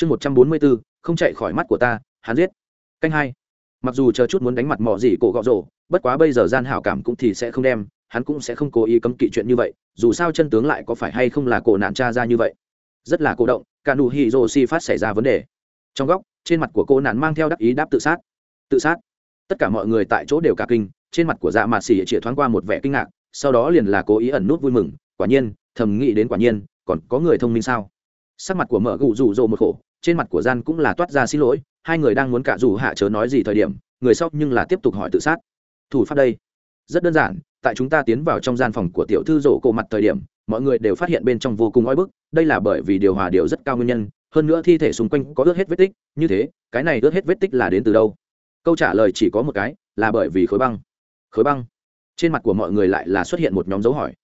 chương một trăm bốn mươi bốn, không chạy khỏi mắt của ta, hắn giết. Canh hai. Mặc dù chờ chút muốn đánh mặt mỏ gì cổ gọ rổ, bất quá bây giờ gian hảo cảm cũng thì sẽ không đem, hắn cũng sẽ không cố ý cấm kỵ chuyện như vậy, dù sao chân tướng lại có phải hay không là cổ nạn cha ra như vậy. Rất là cổ động, cả nụ hì rồ si phát xảy ra vấn đề. Trong góc, trên mặt của cô nạn mang theo đắc ý đáp tự sát. Tự sát. Tất cả mọi người tại chỗ đều cả kinh, trên mặt của dạ mạt xỉ chỉ thoáng qua một vẻ kinh ngạc, sau đó liền là cố ý ẩn nút vui mừng, quả nhiên, thầm nghĩ đến quả nhiên, còn có người thông minh sao? Sắc mặt của mợ gụ rủ rộ một khổ trên mặt của gian cũng là toát ra xin lỗi, hai người đang muốn cả dù hạ chớ nói gì thời điểm, người sau nhưng là tiếp tục hỏi tự sát. Thủ pháp đây, rất đơn giản, tại chúng ta tiến vào trong gian phòng của tiểu thư rổ cổ mặt thời điểm, mọi người đều phát hiện bên trong vô cùng oi bức, đây là bởi vì điều hòa điều rất cao nguyên nhân, hơn nữa thi thể xung quanh có ướt hết vết tích, như thế, cái này ướt hết vết tích là đến từ đâu? Câu trả lời chỉ có một cái, là bởi vì khối băng. Khối băng. Trên mặt của mọi người lại là xuất hiện một nhóm dấu hỏi.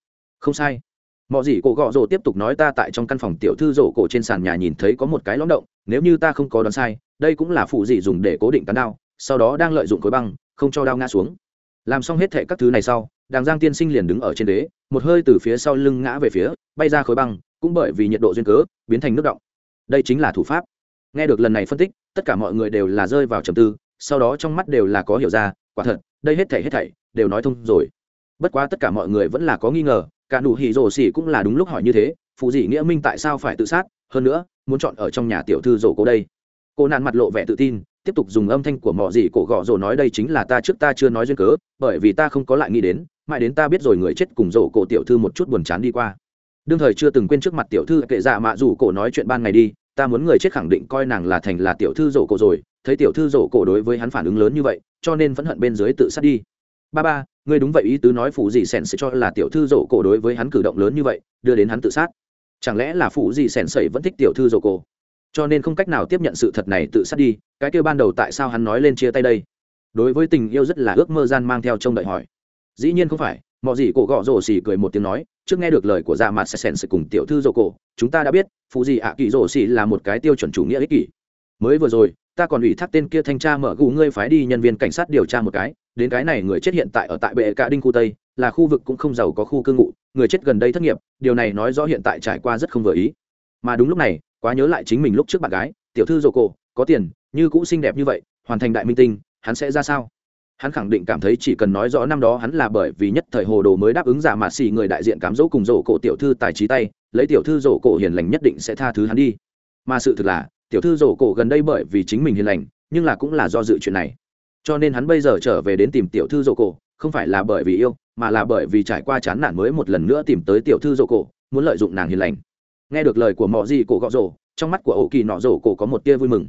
Không sai mọi gì cổ gọ rổ tiếp tục nói ta tại trong căn phòng tiểu thư rổ cổ trên sàn nhà nhìn thấy có một cái lõm động, nếu như ta không có đoán sai, đây cũng là phụ dị dùng để cố định cán đao, sau đó đang lợi dụng khối băng, không cho đao ngã xuống. Làm xong hết thệ các thứ này sau, đàng giang tiên sinh liền đứng ở trên đế, một hơi từ phía sau lưng ngã về phía, bay ra khối băng, cũng bởi vì nhiệt độ duyên cớ, biến thành nước động. Đây chính là thủ pháp. Nghe được lần này phân tích, tất cả mọi người đều là rơi vào trầm tư, sau đó trong mắt đều là có hiểu ra, quả thật, đây hết thảy hết thảy, đều nói thông rồi. Bất quá tất cả mọi người vẫn là có nghi ngờ cả nụ hỉ rổ xỉ cũng là đúng lúc hỏi như thế, phụ dị nghĩa minh tại sao phải tự sát, hơn nữa, muốn chọn ở trong nhà tiểu thư rổ cô đây. Cô nạn mặt lộ vẻ tự tin, tiếp tục dùng âm thanh của mỏ gì cổ gọ rổ nói đây chính là ta trước ta chưa nói duyên cớ, bởi vì ta không có lại nghĩ đến, mãi đến ta biết rồi người chết cùng rổ cổ tiểu thư một chút buồn chán đi qua. Đương thời chưa từng quên trước mặt tiểu thư, kệ dạ mạ dù cổ nói chuyện ban ngày đi, ta muốn người chết khẳng định coi nàng là thành là tiểu thư rổ cổ rồi, thấy tiểu thư rổ cổ đối với hắn phản ứng lớn như vậy, cho nên vẫn hận bên dưới tự sát đi ba ba, ngươi đúng vậy, ý tứ nói phụ gì sèn sẽ cho là tiểu thư dỗ cổ đối với hắn cử động lớn như vậy, đưa đến hắn tự sát. Chẳng lẽ là phụ gì sèn sẩy vẫn thích tiểu thư dỗ cổ? Cho nên không cách nào tiếp nhận sự thật này tự sát đi, cái kêu ban đầu tại sao hắn nói lên chia tay đây? Đối với tình yêu rất là ước mơ gian mang theo trông đợi hỏi. Dĩ nhiên không phải, mọi gì cổ gõ rổ xỉ cười một tiếng nói, trước nghe được lời của dạ mặt sèn sẩy cùng tiểu thư dỗ cổ, chúng ta đã biết, phụ gì ạ à kỳ rổ xỉ là một cái tiêu chuẩn chủ nghĩa ích kỷ. Mới vừa rồi, ta còn ủy thác tên kia thanh tra mở gù ngươi phái đi nhân viên cảnh sát điều tra một cái đến cái này người chết hiện tại ở tại bệ cạ đinh khu tây, là khu vực cũng không giàu có khu cư ngụ, người chết gần đây thất nghiệp, điều này nói rõ hiện tại trải qua rất không vừa ý. Mà đúng lúc này, quá nhớ lại chính mình lúc trước bạn gái, tiểu thư dồ cổ có tiền, như cũ xinh đẹp như vậy, hoàn thành đại minh tinh, hắn sẽ ra sao? Hắn khẳng định cảm thấy chỉ cần nói rõ năm đó hắn là bởi vì nhất thời hồ đồ mới đáp ứng giả mạ xì người đại diện cám dỗ cùng dỗ cổ tiểu thư tài trí tay, lấy tiểu thư dỗ cổ hiền lành nhất định sẽ tha thứ hắn đi. Mà sự thực là, tiểu thư dỗ cổ gần đây bởi vì chính mình hiền lành, nhưng là cũng là do dự chuyện này cho nên hắn bây giờ trở về đến tìm tiểu thư dỗ cổ không phải là bởi vì yêu mà là bởi vì trải qua chán nản mới một lần nữa tìm tới tiểu thư dỗ cổ muốn lợi dụng nàng hiền lành. Nghe được lời của mọi gì cổ gọ rổ trong mắt của ổ kỳ nọ rổ cổ có một tia vui mừng.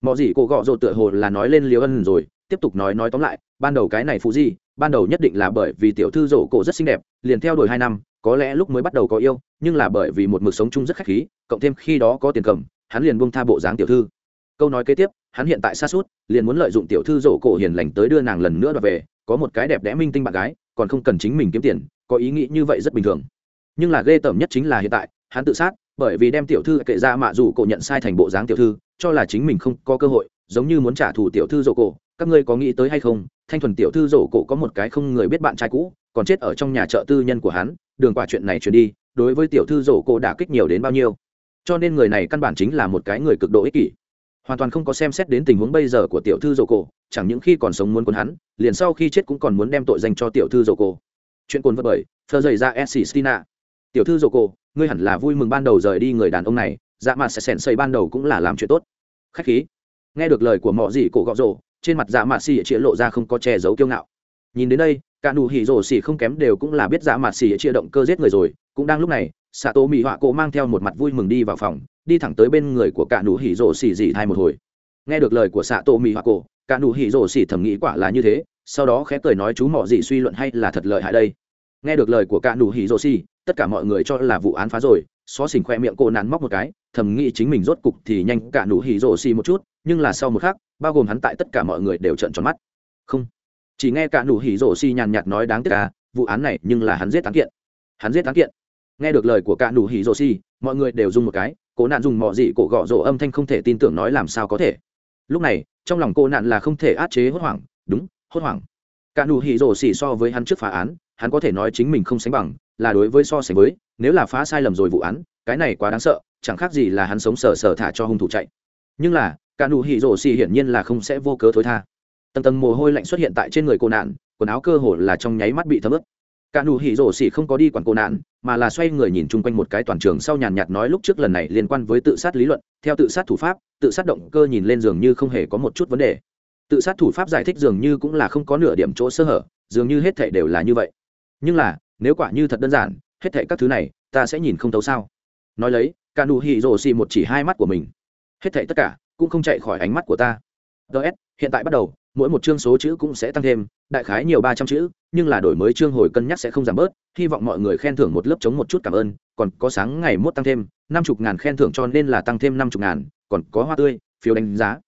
Mọi gì cổ gọ rổ tựa hồ là nói lên liều ân rồi tiếp tục nói nói tóm lại ban đầu cái này phụ gì, ban đầu nhất định là bởi vì tiểu thư rổ cổ rất xinh đẹp liền theo đuổi hai năm có lẽ lúc mới bắt đầu có yêu nhưng là bởi vì một mực sống chung rất khách khí cộng thêm khi đó có tiền cầm hắn liền buông tha bộ dáng tiểu thư. Câu nói kế tiếp hắn hiện tại xa suốt, liền muốn lợi dụng tiểu thư rổ cổ hiền lành tới đưa nàng lần nữa đoạt về, có một cái đẹp đẽ minh tinh bạn gái, còn không cần chính mình kiếm tiền, có ý nghĩ như vậy rất bình thường. Nhưng là ghê tởm nhất chính là hiện tại, hắn tự sát, bởi vì đem tiểu thư kệ ra mạ dù cổ nhận sai thành bộ dáng tiểu thư, cho là chính mình không có cơ hội, giống như muốn trả thù tiểu thư rổ cổ. Các ngươi có nghĩ tới hay không, thanh thuần tiểu thư rổ cổ có một cái không người biết bạn trai cũ, còn chết ở trong nhà chợ tư nhân của hắn, đường quả chuyện này chuyển đi, đối với tiểu thư rổ cổ đã kích nhiều đến bao nhiêu. Cho nên người này căn bản chính là một cái người cực độ ích kỷ hoàn toàn không có xem xét đến tình huống bây giờ của tiểu thư dầu cổ, chẳng những khi còn sống muốn quân hắn, liền sau khi chết cũng còn muốn đem tội danh cho tiểu thư dầu cổ. Chuyện cồn vật bởi thơ dày ra s. Stina tiểu thư dầu cổ, ngươi hẳn là vui mừng ban đầu rời đi người đàn ông này dạ mà sẽ sèn xây ban đầu cũng là làm chuyện tốt. Khách khí. Nghe được lời của mọ gì cổ gọ rồ, trên mặt dạ mạ xì chĩa lộ ra không có che giấu kiêu ngạo. Nhìn đến đây cả nụ hỉ rổ xỉ không kém đều cũng là biết dạ mặt xỉ chia động cơ giết người rồi, cũng đang lúc này xạ Tô mỹ họa cổ mang theo một mặt vui mừng đi vào phòng, đi thẳng tới bên người của cả nụ hỉ rổ xỉ dị thai một hồi. Nghe được lời của xạ Tô mỹ họa cổ, cả nụ hỉ rổ xỉ thầm nghĩ quả là như thế, sau đó khẽ cười nói chú mọ gì suy luận hay là thật lợi hại đây. Nghe được lời của cả nụ hỉ rổ xỉ, tất cả mọi người cho là vụ án phá rồi, xó xỉnh khoe miệng cô nắn móc một cái, thầm nghĩ chính mình rốt cục thì nhanh cả nụ hỉ rổ xỉ một chút, nhưng là sau một khắc, bao gồm hắn tại tất cả mọi người đều trợn tròn mắt. Không chỉ nghe cả nụ hỉ rổ xi nhàn nhạt nói đáng tiếc à vụ án này nhưng là hắn giết tán kiện. Hắn giết tán kiện. Nghe được lời của cả nụ hỉ rổ xi mọi người đều dùng một cái, cố nạn dùng mọi gì cổ gõ rổ âm thanh không thể tin tưởng nói làm sao có thể. Lúc này, trong lòng cô nạn là không thể át chế hốt hoảng. Đúng, hốt hoảng. Cả nụ hỉ rổ xi so với hắn trước phá án, hắn có thể nói chính mình không sánh bằng, là đối với so sánh với, nếu là phá sai lầm rồi vụ án, cái này quá đáng sợ, chẳng khác gì là hắn sống sờ sờ thả cho hung thủ chạy. Nhưng là, cả nụ hỉ rổ xi hiển nhiên là không sẽ vô cớ thối tha tầng tầng mồ hôi lạnh xuất hiện tại trên người cô nạn, quần áo cơ hồ là trong nháy mắt bị thấm ướt. Cả nụ hỉ rổ xỉ không có đi quản cô nạn, mà là xoay người nhìn chung quanh một cái toàn trường sau nhàn nhạt nói lúc trước lần này liên quan với tự sát lý luận, theo tự sát thủ pháp, tự sát động cơ nhìn lên dường như không hề có một chút vấn đề. Tự sát thủ pháp giải thích dường như cũng là không có nửa điểm chỗ sơ hở, dường như hết thảy đều là như vậy. Nhưng là, nếu quả như thật đơn giản, hết thảy các thứ này, ta sẽ nhìn không thấu sao? Nói lấy, cả nụ hỉ rổ xỉ một chỉ hai mắt của mình. Hết thảy tất cả cũng không chạy khỏi ánh mắt của ta. Ts hiện tại bắt đầu mỗi một chương số chữ cũng sẽ tăng thêm, đại khái nhiều ba trăm chữ, nhưng là đổi mới chương hồi cân nhắc sẽ không giảm bớt, hy vọng mọi người khen thưởng một lớp chống một chút cảm ơn, còn có sáng ngày mốt tăng thêm, năm chục ngàn khen thưởng cho nên là tăng thêm năm chục ngàn, còn có hoa tươi, phiếu đánh giá.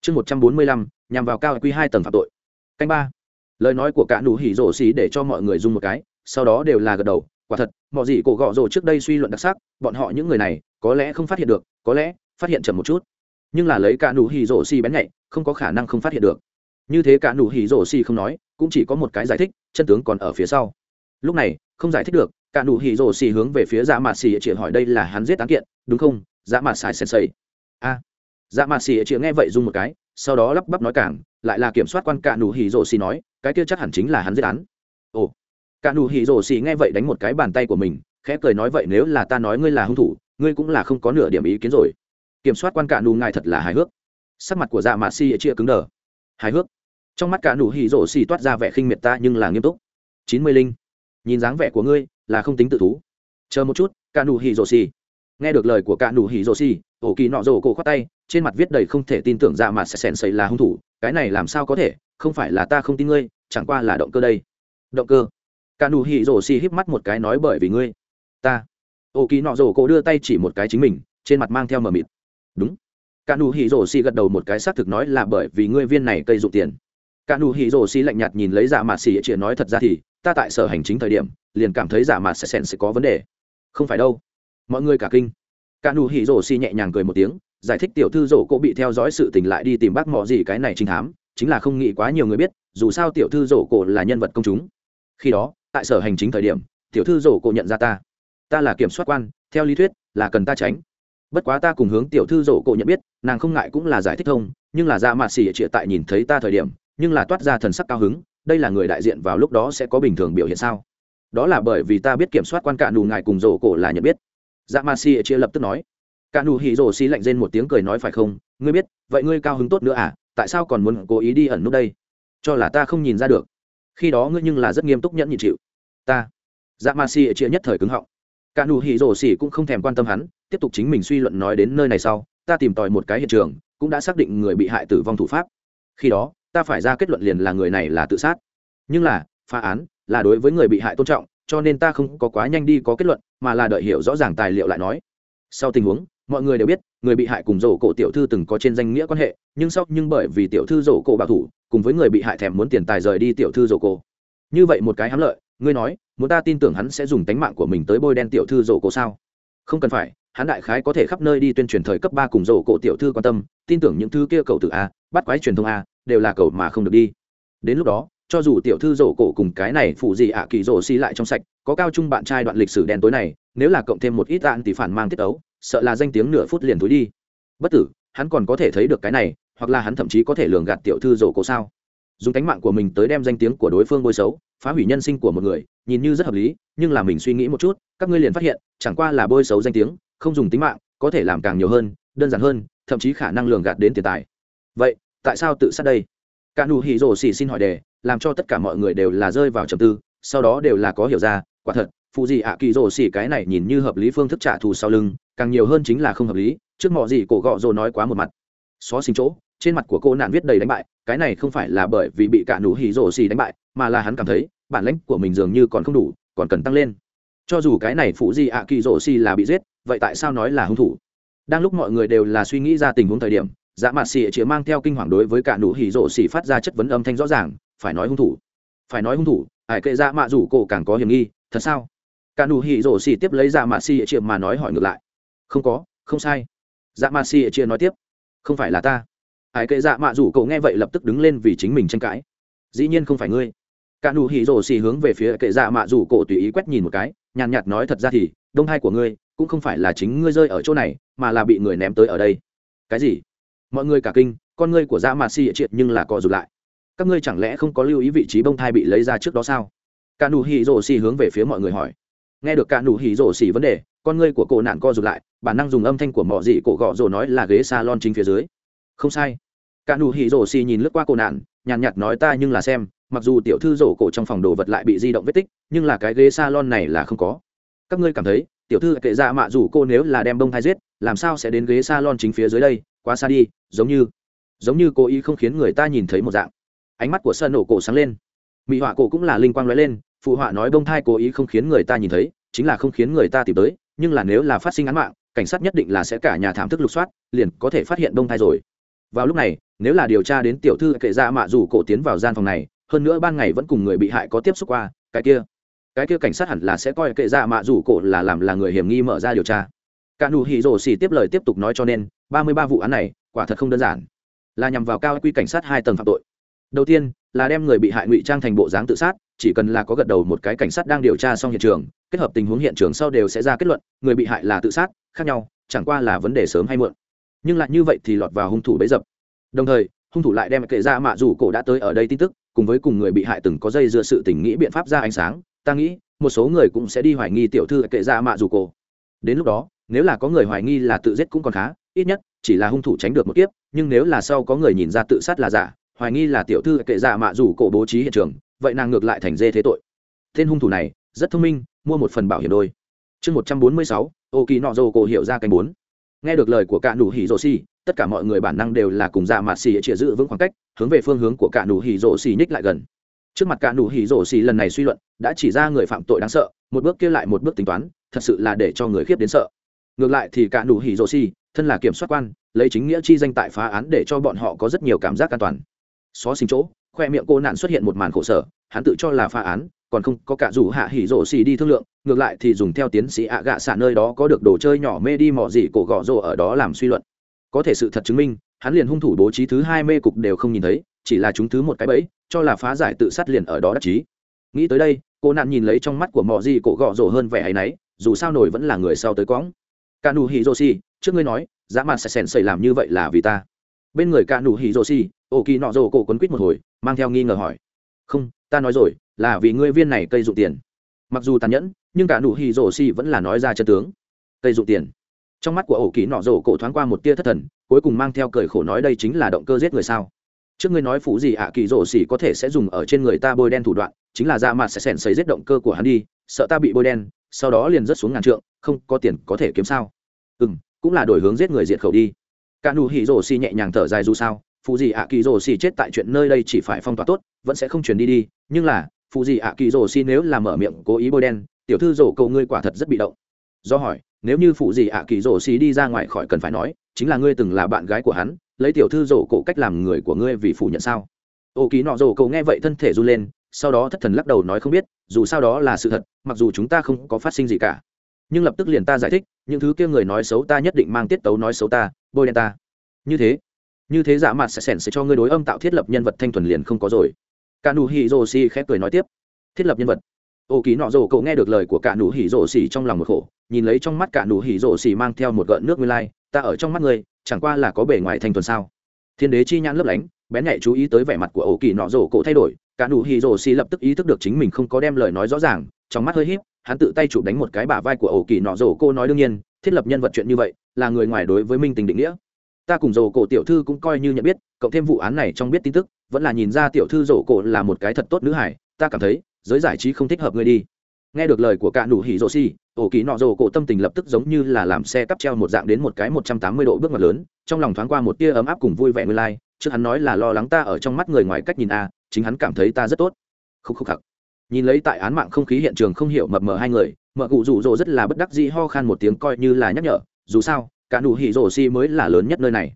Chương một trăm bốn mươi lăm, nhằm vào cao q hai tầng phạm tội. Canh ba. Lời nói của cả nụ hỉ rổ xì để cho mọi người dùng một cái, sau đó đều là gật đầu, quả thật mọi gì cổ gọ rổ trước đây suy luận đặc sắc, bọn họ những người này, có lẽ không phát hiện được, có lẽ phát hiện chậm một chút. Nhưng là lấy cả nụ hỉ rổ xì bén nhạy, không có khả năng không phát hiện được như thế cả nụ hỉ rổ xì không nói, cũng chỉ có một cái giải thích, chân tướng còn ở phía sau. Lúc này, không giải thích được, cả nụ hỉ rổ xì hướng về phía dạ mạt xì chỉ hỏi đây là hắn giết án kiện, đúng không? Dạ mạt xài sen sầy a. Dạ mạt xì chỉ nghe vậy rung một cái, sau đó lắp bắp nói càng, lại là kiểm soát quan cả nụ hỉ rổ xì nói, cái kia chắc hẳn chính là hắn giết án. Ồ. Cả nụ hỉ rổ xì nghe vậy đánh một cái bàn tay của mình, khẽ cười nói vậy nếu là ta nói ngươi là hung thủ, ngươi cũng là không có nửa điểm ý kiến rồi. Kiểm soát quan cả nụ ngài thật là hài hước. Sắc mặt của dạ mạt xì chia cứng đờ. Hài hước? trong mắt cả nụ hỉ rổ xì toát ra vẻ khinh miệt ta nhưng là nghiêm túc. Chín mươi linh. Nhìn dáng vẻ của ngươi là không tính tự thú. Chờ một chút, cả nụ hỉ rổ xì. Nghe được lời của cả nụ hỉ rổ xì, ổ kỳ nọ rổ cổ khoát tay, trên mặt viết đầy không thể tin tưởng ra mà sẽ sèn sầy là hung thủ. Cái này làm sao có thể? Không phải là ta không tin ngươi, chẳng qua là động cơ đây. Động cơ. Cả nụ hỉ rổ xì híp mắt một cái nói bởi vì ngươi. Ta. Ổ kỳ nọ rổ cổ đưa tay chỉ một cái chính mình, trên mặt mang theo mờ mịt. Đúng. Cả nụ hỉ rổ xì gật đầu một cái xác thực nói là bởi vì ngươi viên này cây dụ tiền cả nụ hỉ Dỗ xì lạnh nhạt nhìn lấy giả mạt xì triệt nói thật ra thì, ta tại sở hành chính thời điểm, liền cảm thấy giả mạt sẽ sen sẽ có vấn đề. Không phải đâu. Mọi người cả kinh. Cả nụ hỉ Dỗ xì nhẹ nhàng cười một tiếng, giải thích tiểu thư Dỗ cô bị theo dõi sự tình lại đi tìm bác mọ gì cái này trinh thám, chính là không nghĩ quá nhiều người biết, dù sao tiểu thư Dỗ cổ là nhân vật công chúng. Khi đó, tại sở hành chính thời điểm, tiểu thư Dỗ cổ nhận ra ta. Ta là kiểm soát quan, theo lý thuyết, là cần ta tránh. Bất quá ta cùng hướng tiểu thư Dỗ cổ nhận biết, nàng không ngại cũng là giải thích thông, nhưng là ra mạt xỉ triệt tại nhìn thấy ta thời điểm nhưng là toát ra thần sắc cao hứng, đây là người đại diện vào lúc đó sẽ có bình thường biểu hiện sao? Đó là bởi vì ta biết kiểm soát quan cạn đủ ngài cùng rổ cổ là nhận biết. Dạ ma si chia lập tức nói. Cạ nù hỉ rổ si lạnh rên một tiếng cười nói phải không? Ngươi biết, vậy ngươi cao hứng tốt nữa à? Tại sao còn muốn cố ý đi ẩn nút đây? Cho là ta không nhìn ra được. Khi đó ngươi nhưng là rất nghiêm túc nhẫn nhịn chịu. Ta. Dạ ma si chia nhất thời cứng họng. Cạ nù hỉ rổ si cũng không thèm quan tâm hắn, tiếp tục chính mình suy luận nói đến nơi này sau, ta tìm tòi một cái hiện trường, cũng đã xác định người bị hại tử vong thủ pháp. Khi đó ta phải ra kết luận liền là người này là tự sát. Nhưng là, phá án là đối với người bị hại tôn trọng, cho nên ta không có quá nhanh đi có kết luận, mà là đợi hiểu rõ ràng tài liệu lại nói. Sau tình huống, mọi người đều biết, người bị hại cùng rổ cổ tiểu thư từng có trên danh nghĩa quan hệ, nhưng sau, nhưng bởi vì tiểu thư rổ cổ bảo thủ, cùng với người bị hại thèm muốn tiền tài rời đi tiểu thư rổ cổ. Như vậy một cái hám lợi, ngươi nói, muốn ta tin tưởng hắn sẽ dùng tánh mạng của mình tới bôi đen tiểu thư rổ cổ sao? Không cần phải, hắn đại khái có thể khắp nơi đi tuyên truyền thời cấp ba cùng rổ cổ tiểu thư quan tâm, tin tưởng những thứ kia cầu tự a, bắt quái truyền thông a đều là cầu mà không được đi. Đến lúc đó, cho dù tiểu thư rổ cổ cùng cái này phụ gì ạ, kỳ rổ xi lại trong sạch, có cao trung bạn trai đoạn lịch sử đen tối này, nếu là cộng thêm một ít tạng thì phản mang tiết ấu sợ là danh tiếng nửa phút liền túi đi. Bất tử, hắn còn có thể thấy được cái này, hoặc là hắn thậm chí có thể lường gạt tiểu thư rổ cổ sao? Dùng tánh mạng của mình tới đem danh tiếng của đối phương bôi xấu, phá hủy nhân sinh của một người, nhìn như rất hợp lý, nhưng là mình suy nghĩ một chút, các ngươi liền phát hiện, chẳng qua là bôi xấu danh tiếng, không dùng tính mạng, có thể làm càng nhiều hơn, đơn giản hơn, thậm chí khả năng lường gạt đến tiền tài. Vậy tại sao tự sát đây? Cả nụ hỉ rồ xỉ xin hỏi đề, làm cho tất cả mọi người đều là rơi vào trầm tư, sau đó đều là có hiểu ra, quả thật phụ gì ạ kỳ rồ xỉ cái này nhìn như hợp lý phương thức trả thù sau lưng, càng nhiều hơn chính là không hợp lý, trước mọi gì cổ gọ rồ nói quá một mặt. Xó xình chỗ, trên mặt của cô nạn viết đầy đánh bại, cái này không phải là bởi vì bị cả nụ hỉ rồ xỉ đánh bại, mà là hắn cảm thấy, bản lãnh của mình dường như còn không đủ, còn cần tăng lên. Cho dù cái này phụ gì ạ kỳ rồ xỉ là bị giết, vậy tại sao nói là hung thủ? Đang lúc mọi người đều là suy nghĩ ra tình huống thời điểm dạ mạt xì chĩa mang theo kinh hoàng đối với cả nụ hỉ rổ xì phát ra chất vấn âm thanh rõ ràng, phải nói hung thủ. Phải nói hung thủ ải kệ dạ mạ rủ cổ càng có hiểm nghi, thật sao? Cả nụ hỉ rổ xì tiếp lấy dạ mạt xì chĩa mà nói hỏi ngược lại. Không có, không sai. Dạ mạt xì chĩa nói tiếp. Không phải là ta. Ải kệ dạ mạ rủ cổ nghe vậy lập tức đứng lên vì chính mình tranh cãi. Dĩ nhiên không phải ngươi. Cả nụ hỉ rổ xì hướng về phía kệ dạ mạ rủ cổ tùy ý quét nhìn một cái, nhàn nhạt nói thật ra thì, đông hai của ngươi cũng không phải là chính ngươi rơi ở chỗ này, mà là bị người ném tới ở đây. Cái gì? mọi người cả kinh, con ngươi của dã mạt xì triệt nhưng là co rụt lại. Các ngươi chẳng lẽ không có lưu ý vị trí bông thai bị lấy ra trước đó sao? Cả nụ hỉ rổ xì hướng về phía mọi người hỏi. Nghe được cả nụ hỉ rổ xì vấn đề, con ngươi của cổ nạn co rụt lại, bản năng dùng âm thanh của mỏ dị cổ gọ rồ nói là ghế salon chính phía dưới. Không sai. Cả nụ hỉ rổ xì nhìn lướt qua cổ nạn, nhàn nhạt nói ta nhưng là xem, mặc dù tiểu thư rổ cổ trong phòng đồ vật lại bị di động vết tích, nhưng là cái ghế salon này là không có. Các ngươi cảm thấy, tiểu thư kệ Ra mạ dù cô nếu là đem bông thai giết, làm sao sẽ đến ghế salon chính phía dưới đây? quá xa đi, giống như giống như cố ý không khiến người ta nhìn thấy một dạng. Ánh mắt của sơn nổ cổ sáng lên. Mỹ họa cổ cũng là linh quang nói lên, phụ họa nói bông thai cố ý không khiến người ta nhìn thấy, chính là không khiến người ta tìm tới, nhưng là nếu là phát sinh án mạng, cảnh sát nhất định là sẽ cả nhà thảm thức lục soát, liền có thể phát hiện bông thai rồi. Vào lúc này, nếu là điều tra đến tiểu thư kệ ra mạ dù cổ tiến vào gian phòng này, hơn nữa ban ngày vẫn cùng người bị hại có tiếp xúc qua, cái kia cái kia cảnh sát hẳn là sẽ coi kệ ra mạ dù cổ là làm là người hiểm nghi mở ra điều tra. Cả nụ hỉ rổ xì tiếp lời tiếp tục nói cho nên ba mươi ba vụ án này, quả thật không đơn giản. Là nhằm vào cao quy cảnh sát hai tầng phạm tội. Đầu tiên, là đem người bị hại ngụy trang thành bộ dáng tự sát, chỉ cần là có gật đầu một cái cảnh sát đang điều tra xong hiện trường, kết hợp tình huống hiện trường sau đều sẽ ra kết luận, người bị hại là tự sát, khác nhau, chẳng qua là vấn đề sớm hay muộn. Nhưng lại như vậy thì lọt vào hung thủ bấy dập. Đồng thời, hung thủ lại đem kệ ra mạ dù cổ đã tới ở đây tin tức, cùng với cùng người bị hại từng có dây dưa sự tình nghĩ biện pháp ra ánh sáng, ta nghĩ, một số người cũng sẽ đi hoài nghi tiểu thư kệ ra mạ dù cổ. Đến lúc đó, nếu là có người hoài nghi là tự giết cũng còn khá ít nhất, chỉ là hung thủ tránh được một kiếp, nhưng nếu là sau có người nhìn ra tự sát là giả, hoài nghi là tiểu thư kệ giả mạ rủ cổ bố trí hiện trường, vậy nàng ngược lại thành dê thế tội. Tên hung thủ này, rất thông minh, mua một phần bảo hiểm đôi. Chương một trăm bốn mươi sáu ô kỳ nọ dô cổ hiệu ra canh bốn. Nghe được lời của cả nụ hỉ rổ xì tất cả mọi người bản năng đều là cùng dạ mạt xì chĩa giữ vững khoảng cách, hướng về phương hướng của cả nụ hỉ rổ xì nhích lại gần. Trước mặt cả nụ hỉ rổ xì lần này suy luận, đã chỉ ra người phạm tội đáng sợ, một bước kia lại một bước tính toán, thật sự là để cho người khiếp đến sợ ngược lại thì cả nụ hỉ rồ xì, thân là kiểm soát quan, lấy chính nghĩa chi danh tại phá án để cho bọn họ có rất nhiều cảm giác an toàn. Xó xình chỗ, khoe miệng cô nạn xuất hiện một màn khổ sở, hắn tự cho là phá án, còn không có cả rủ hạ hỉ rổ xì đi thương lượng, ngược lại thì dùng theo tiến sĩ ạ gạ xạ nơi đó có được đồ chơi nhỏ mê đi mò gì cổ gọ rổ ở đó làm suy luận. Có thể sự thật chứng minh, hắn liền hung thủ bố trí thứ hai mê cục đều không nhìn thấy, chỉ là chúng thứ một cái bẫy, cho là phá giải tự sát liền ở đó đắc chí. Nghĩ tới đây, cô nạn nhìn lấy trong mắt của mò gì cổ gọ rổ hơn vẻ hay nấy dù sao nổi vẫn là người sau tới quãng cả nụ hỉ rô xì trước ngươi nói dã mạn sẽ sèn sẩy làm như vậy là vì ta. Bên người cả nụ hỉ rô xì ổ kỳ nọ rồ cổ quấn quýt một hồi, mang theo nghi ngờ hỏi. Không, ta nói rồi, là vì ngươi viên này cây dụ tiền. Mặc dù tàn nhẫn, nhưng cả nụ hỉ rô xì vẫn là nói ra chân tướng. Cây dụ tiền. Trong mắt của ổ kỳ nọ Rổ cổ thoáng qua một tia thất thần, cuối cùng mang theo cười khổ nói đây chính là động cơ giết người sao. Trước ngươi nói phủ gì ạ kỳ rổ xỉ có thể sẽ dùng ở trên người ta bôi đen thủ đoạn, chính là ra mặt sẽ sẻn xấy giết động cơ của hắn đi, sợ ta bị bôi đen, sau đó liền rớt xuống ngàn trượng, không có tiền có thể kiếm sao ừ m cũng là đổi hướng giết người diệt khẩu đi. Cả nụ hỉ rổ xì nhẹ nhàng thở dài dù sao phụ gì ạ kỳ rổ xì chết tại chuyện nơi đây chỉ phải phong tỏa tốt, vẫn sẽ không chuyển đi đi, nhưng là phụ gì ạ kỳ rổ xì nếu là mở miệng cố ý bôi đen, tiểu thư rổ cầu ngươi quả thật rất bị động. Do hỏi, nếu như phụ gì ạ kỳ rổ xì đi ra ngoài khỏi cần phải nói, chính là ngươi từng là bạn gái của hắn, lấy tiểu thư rổ cổ cách làm người của ngươi vì phủ nhận sao? Ô ký nọ rổ cầu nghe vậy thân thể run lên, sau đó thất thần lắc đầu nói không biết, dù sao đó là sự thật, mặc dù chúng ta không có phát sinh gì cả nhưng lập tức liền ta giải thích, những thứ kia người nói xấu ta nhất định mang tiết tấu nói xấu ta, bôi đen ta. Như thế như thế giả mặt sẽ sẻn sẽ cho ngươi đối âm tạo thiết lập nhân vật thanh thuần liền không có rồi. Cả nụ hỉ rồ xì khép cười nói tiếp. Thiết lập nhân vật. Ô ký nọ rồ cậu nghe được lời của cả nụ hỉ rồ xì trong lòng một khổ, nhìn lấy trong mắt cả nụ hỉ rồ xì mang theo một gợn nước nguyên lai, ta ở trong mắt ngươi, chẳng qua là có bề ngoài thanh thuần sao? Thiên đế chi nhãn lấp lánh, bén nhạy chú ý tới vẻ mặt của ổ kỳ nọ rổ cổ thay đổi cả nụ hỉ rổ xì lập tức ý thức được chính mình không có đem lời nói rõ ràng, trong mắt hơi h hắn tự tay chụp đánh một cái bả vai của ổ kỳ nọ rổ cô nói đương nhiên thiết lập nhân vật chuyện như vậy là người ngoài đối với minh tình định nghĩa. Ta cùng rổ cổ tiểu thư cũng coi như nhận biết cộng thêm vụ án này trong biết tin tức vẫn là nhìn ra tiểu thư rổ cổ là một cái thật tốt nữ hải ta cảm thấy giới giải trí không thích hợp người đi. Nghe được lời của cạ đủ hỉ rổ xì ổ kỳ nọ rổ cổ tâm tình lập tức giống như là làm xe cắp treo một dạng đến một cái một trăm tám mươi độ bước ngoặt lớn trong lòng thoáng qua một tia ấm áp cùng vui vẻ nguyên lai、like, chứ hắn nói là lo lắng ta ở trong mắt người ngoài cách nhìn a chính hắn cảm thấy ta rất tốt. Khúc khúc khắc nhìn lấy tại án mạng không khí hiện trường không hiểu mập mờ hai người, mợ cụ rủ rỗ rất là bất đắc dĩ ho khan một tiếng coi như là nhắc nhở, dù sao, cả nụ hỉ rổ xi mới là lớn nhất nơi này.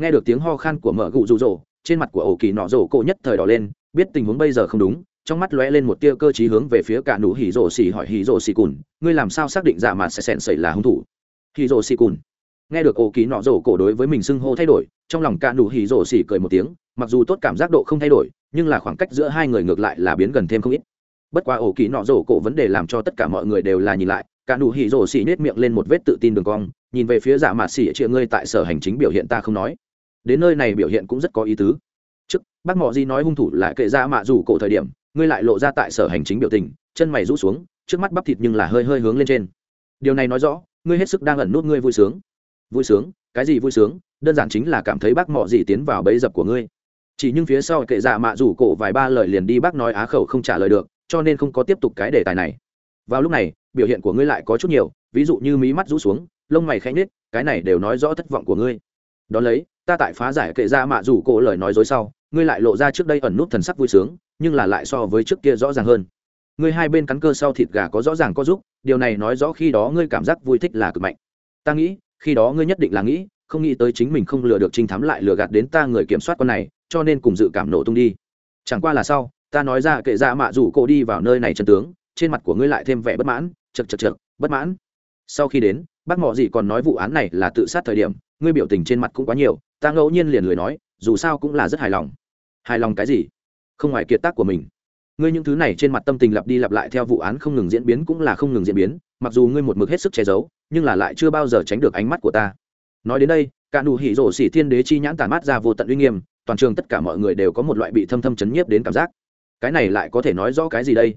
Nghe được tiếng ho khan của mợ cụ rủ rỗ, trên mặt của ổ kỳ nọ rổ cổ nhất thời đỏ lên, biết tình huống bây giờ không đúng, trong mắt lóe lên một tia cơ chí hướng về phía cả nụ hỉ rổ xì hỏi hỉ rổ xì cùn, ngươi làm sao xác định dạ mà sẽ sẹn xảy là hung thủ? Hỉ rổ xì cùn. Nghe được ổ kỳ nọ rổ cổ đối với mình xưng hô thay đổi, trong lòng cả nụ hỉ rổ xì cười một tiếng, mặc dù tốt cảm giác độ không thay đổi, nhưng là khoảng cách giữa hai người ngược lại là biến gần thêm không ít bất qua ổ kỳ nọ rổ cổ vấn đề làm cho tất cả mọi người đều là nhìn lại, cả nụ hỉ rổ xỉ nết miệng lên một vết tự tin đường cong, nhìn về phía giả mạt xỉ chia ngươi tại sở hành chính biểu hiện ta không nói. Đến nơi này biểu hiện cũng rất có ý tứ. Trước, bác mọ di nói hung thủ lại kệ ra mạ rủ cổ thời điểm, ngươi lại lộ ra tại sở hành chính biểu tình, chân mày rũ xuống, trước mắt bắp thịt nhưng là hơi hơi hướng lên trên. Điều này nói rõ, ngươi hết sức đang ẩn nút ngươi vui sướng. Vui sướng? Cái gì vui sướng? Đơn giản chính là cảm thấy bác mọ gì tiến vào bẫy dập của ngươi. Chỉ nhưng phía sau kệ dạ mạ rủ cổ vài ba lời liền đi bác nói á khẩu không trả lời được cho nên không có tiếp tục cái đề tài này. Vào lúc này, biểu hiện của ngươi lại có chút nhiều, ví dụ như mí mắt rũ xuống, lông mày khẽ nhếch, cái này đều nói rõ thất vọng của ngươi. Đó lấy, ta tại phá giải kệ ra mạ rủ cổ lời nói dối sau, ngươi lại lộ ra trước đây ẩn nút thần sắc vui sướng, nhưng là lại so với trước kia rõ ràng hơn. Ngươi hai bên cắn cơ sau thịt gà có rõ ràng có giúp, điều này nói rõ khi đó ngươi cảm giác vui thích là cực mạnh. Ta nghĩ, khi đó ngươi nhất định là nghĩ, không nghĩ tới chính mình không lừa được trinh thám lại lừa gạt đến ta người kiểm soát con này, cho nên cùng dự cảm nổ tung đi. Chẳng qua là sau ta nói ra kệ ra mạ rủ cổ đi vào nơi này chân tướng, trên mặt của ngươi lại thêm vẻ bất mãn, chật chật chật, bất mãn. Sau khi đến, bác mỏ gì còn nói vụ án này là tự sát thời điểm, ngươi biểu tình trên mặt cũng quá nhiều, ta ngẫu nhiên liền lười nói, dù sao cũng là rất hài lòng. Hài lòng cái gì? Không ngoài kiệt tác của mình. Ngươi những thứ này trên mặt tâm tình lặp đi lặp lại theo vụ án không ngừng diễn biến cũng là không ngừng diễn biến, mặc dù ngươi một mực hết sức che giấu, nhưng là lại chưa bao giờ tránh được ánh mắt của ta. Nói đến đây, cả nụ hỉ rổ xỉ thiên đế chi nhãn tàn mát ra vô tận uy nghiêm, toàn trường tất cả mọi người đều có một loại bị thâm thâm chấn nhiếp đến cảm giác cái này lại có thể nói rõ cái gì đây?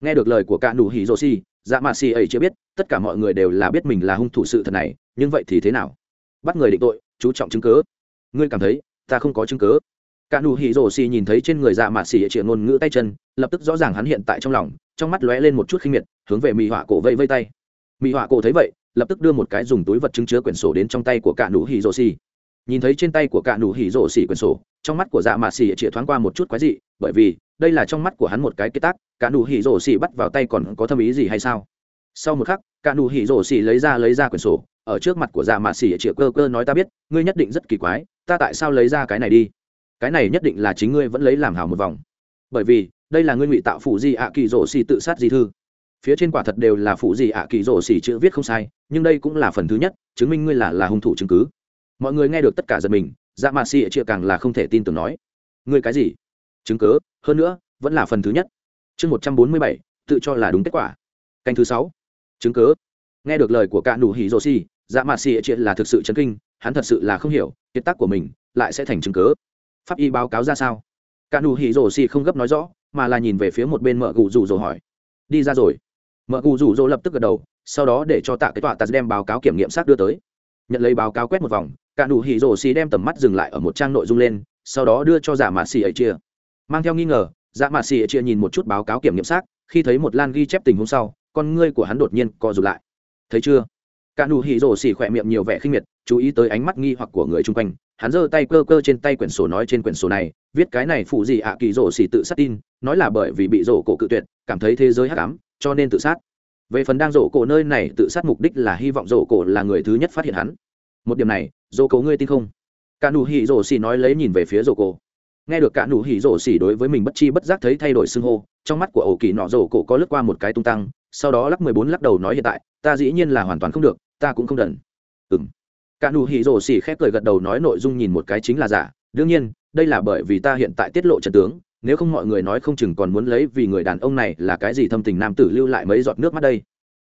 Nghe được lời của cả nụ hỉ rồ xì dạ mạ xì ấy chưa biết, tất cả mọi người đều là biết mình là hung thủ sự thật này, nhưng vậy thì thế nào? Bắt người định tội, chú trọng chứng cứ. Ngươi cảm thấy, ta không có chứng cứ. Cả nụ hỉ rồ xì nhìn thấy trên người dạ mạ xì ấy chĩa ngôn ngữ tay chân, lập tức rõ ràng hắn hiện tại trong lòng, trong mắt lóe lên một chút khinh miệt, hướng về mỹ họa cổ vây vây tay. Mỹ họa cổ thấy vậy, lập tức đưa một cái dùng túi vật chứng chứa quyển sổ đến trong tay của cả nụ hỉ rồ xì nhìn thấy trên tay của cả nụ hỉ rổ xỉ quyển sổ, trong mắt của dạ mạ xỉ chĩa thoáng qua một chút quái dị, bởi vì đây là trong mắt của hắn một cái kế tác, cả nụ hỉ rổ xỉ bắt vào tay còn có thâm ý gì hay sao? Sau một khắc, cả nụ hỉ rổ xỉ lấy ra lấy ra quyển sổ, ở trước mặt của dạ mạ xỉ chĩa cơ cơ nói ta biết, ngươi nhất định rất kỳ quái, ta tại sao lấy ra cái này đi? Cái này nhất định là chính ngươi vẫn lấy làm hảo một vòng. Bởi vì, đây là ngươi ngụy tạo phụ di ạ kỳ rổ xỉ tự sát di thư. Phía trên quả thật đều là phụ di ạ kỳ rổ xỉ chữ viết không sai, nhưng đây cũng là phần thứ nhất, chứng minh ngươi là là hung thủ chứng cứ. Mọi người nghe được tất cả giật mình dạ mạ xỉ chĩa càng là không thể tin tưởng nói. Ngươi cái gì? chứng cớ hơn nữa, vẫn là phần thứ nhất. Chương một trăm bốn mươi bảy, tự cho là đúng kết quả. Canh thứ sáu. Chứng cớ nghe được lời của cạ nụ hỉ rô xì dạ mạt xì chuyện là thực sự chấn kinh, hắn thật sự là không hiểu, kiệt tác của mình lại sẽ thành chứng cớ pháp y báo cáo ra sao? Cạ nụ hỉ Dô Si không gấp nói rõ, mà là nhìn về phía một bên mợ gù rủ rồ hỏi. Đi ra rồi. Mợ gù rủ rồ lập tức gật đầu, sau đó để cho tạ cái tọa tạt đem báo cáo kiểm nghiệm xác đưa tới. Nhận lấy báo cáo quét một vòng cả đủ hỉ Dô Si đem tầm mắt dừng lại ở một trang nội dung lên, sau đó đưa cho dạ giả mạt xì ấy chia mang theo nghi ngờ dạ mạ xì chia nhìn một chút báo cáo kiểm nghiệm xác, khi thấy một lan ghi chép tình hôm sau, con ngươi của hắn đột nhiên co rụt lại. Thấy chưa? Cả nụ hỉ rổ xỉ khỏe miệng nhiều vẻ khinh miệt, chú ý tới ánh mắt nghi hoặc của người chung quanh. Hắn giơ tay cơ cơ trên tay quyển sổ nói trên quyển sổ này, viết cái này phụ gì ạ, kỳ rổ xỉ tự sát tin, nói là bởi vì bị rổ cổ cự tuyệt, cảm thấy thế giới hắc ám, cho nên tự sát. Về phần đang rổ cổ nơi này, tự sát mục đích là hy vọng rổ cổ là người thứ nhất phát hiện hắn. Một điểm này, rổ cổ ngươi tin không? Cả nụ hỉ rổ xỉ nói lấy nhìn về phía rổ cổ nghe được cả nụ hỉ rổ xỉ đối với mình bất chi bất giác thấy thay đổi xưng hô, trong mắt của ổ kỳ nọ rổ cổ có lướt qua một cái tung tăng, sau đó lắc mười bốn lắc đầu nói hiện tại, ta dĩ nhiên là hoàn toàn không được, ta cũng không đần. Ừ m cả nụ hỉ rổ xỉ khép cười gật đầu nói nội dung nhìn một cái chính là giả. Đương nhiên, đây là bởi vì ta hiện tại tiết lộ trận tướng, nếu không mọi người nói không chừng còn muốn lấy vì người đàn ông này là cái gì thâm tình nam tử lưu lại mấy giọt nước mắt đây.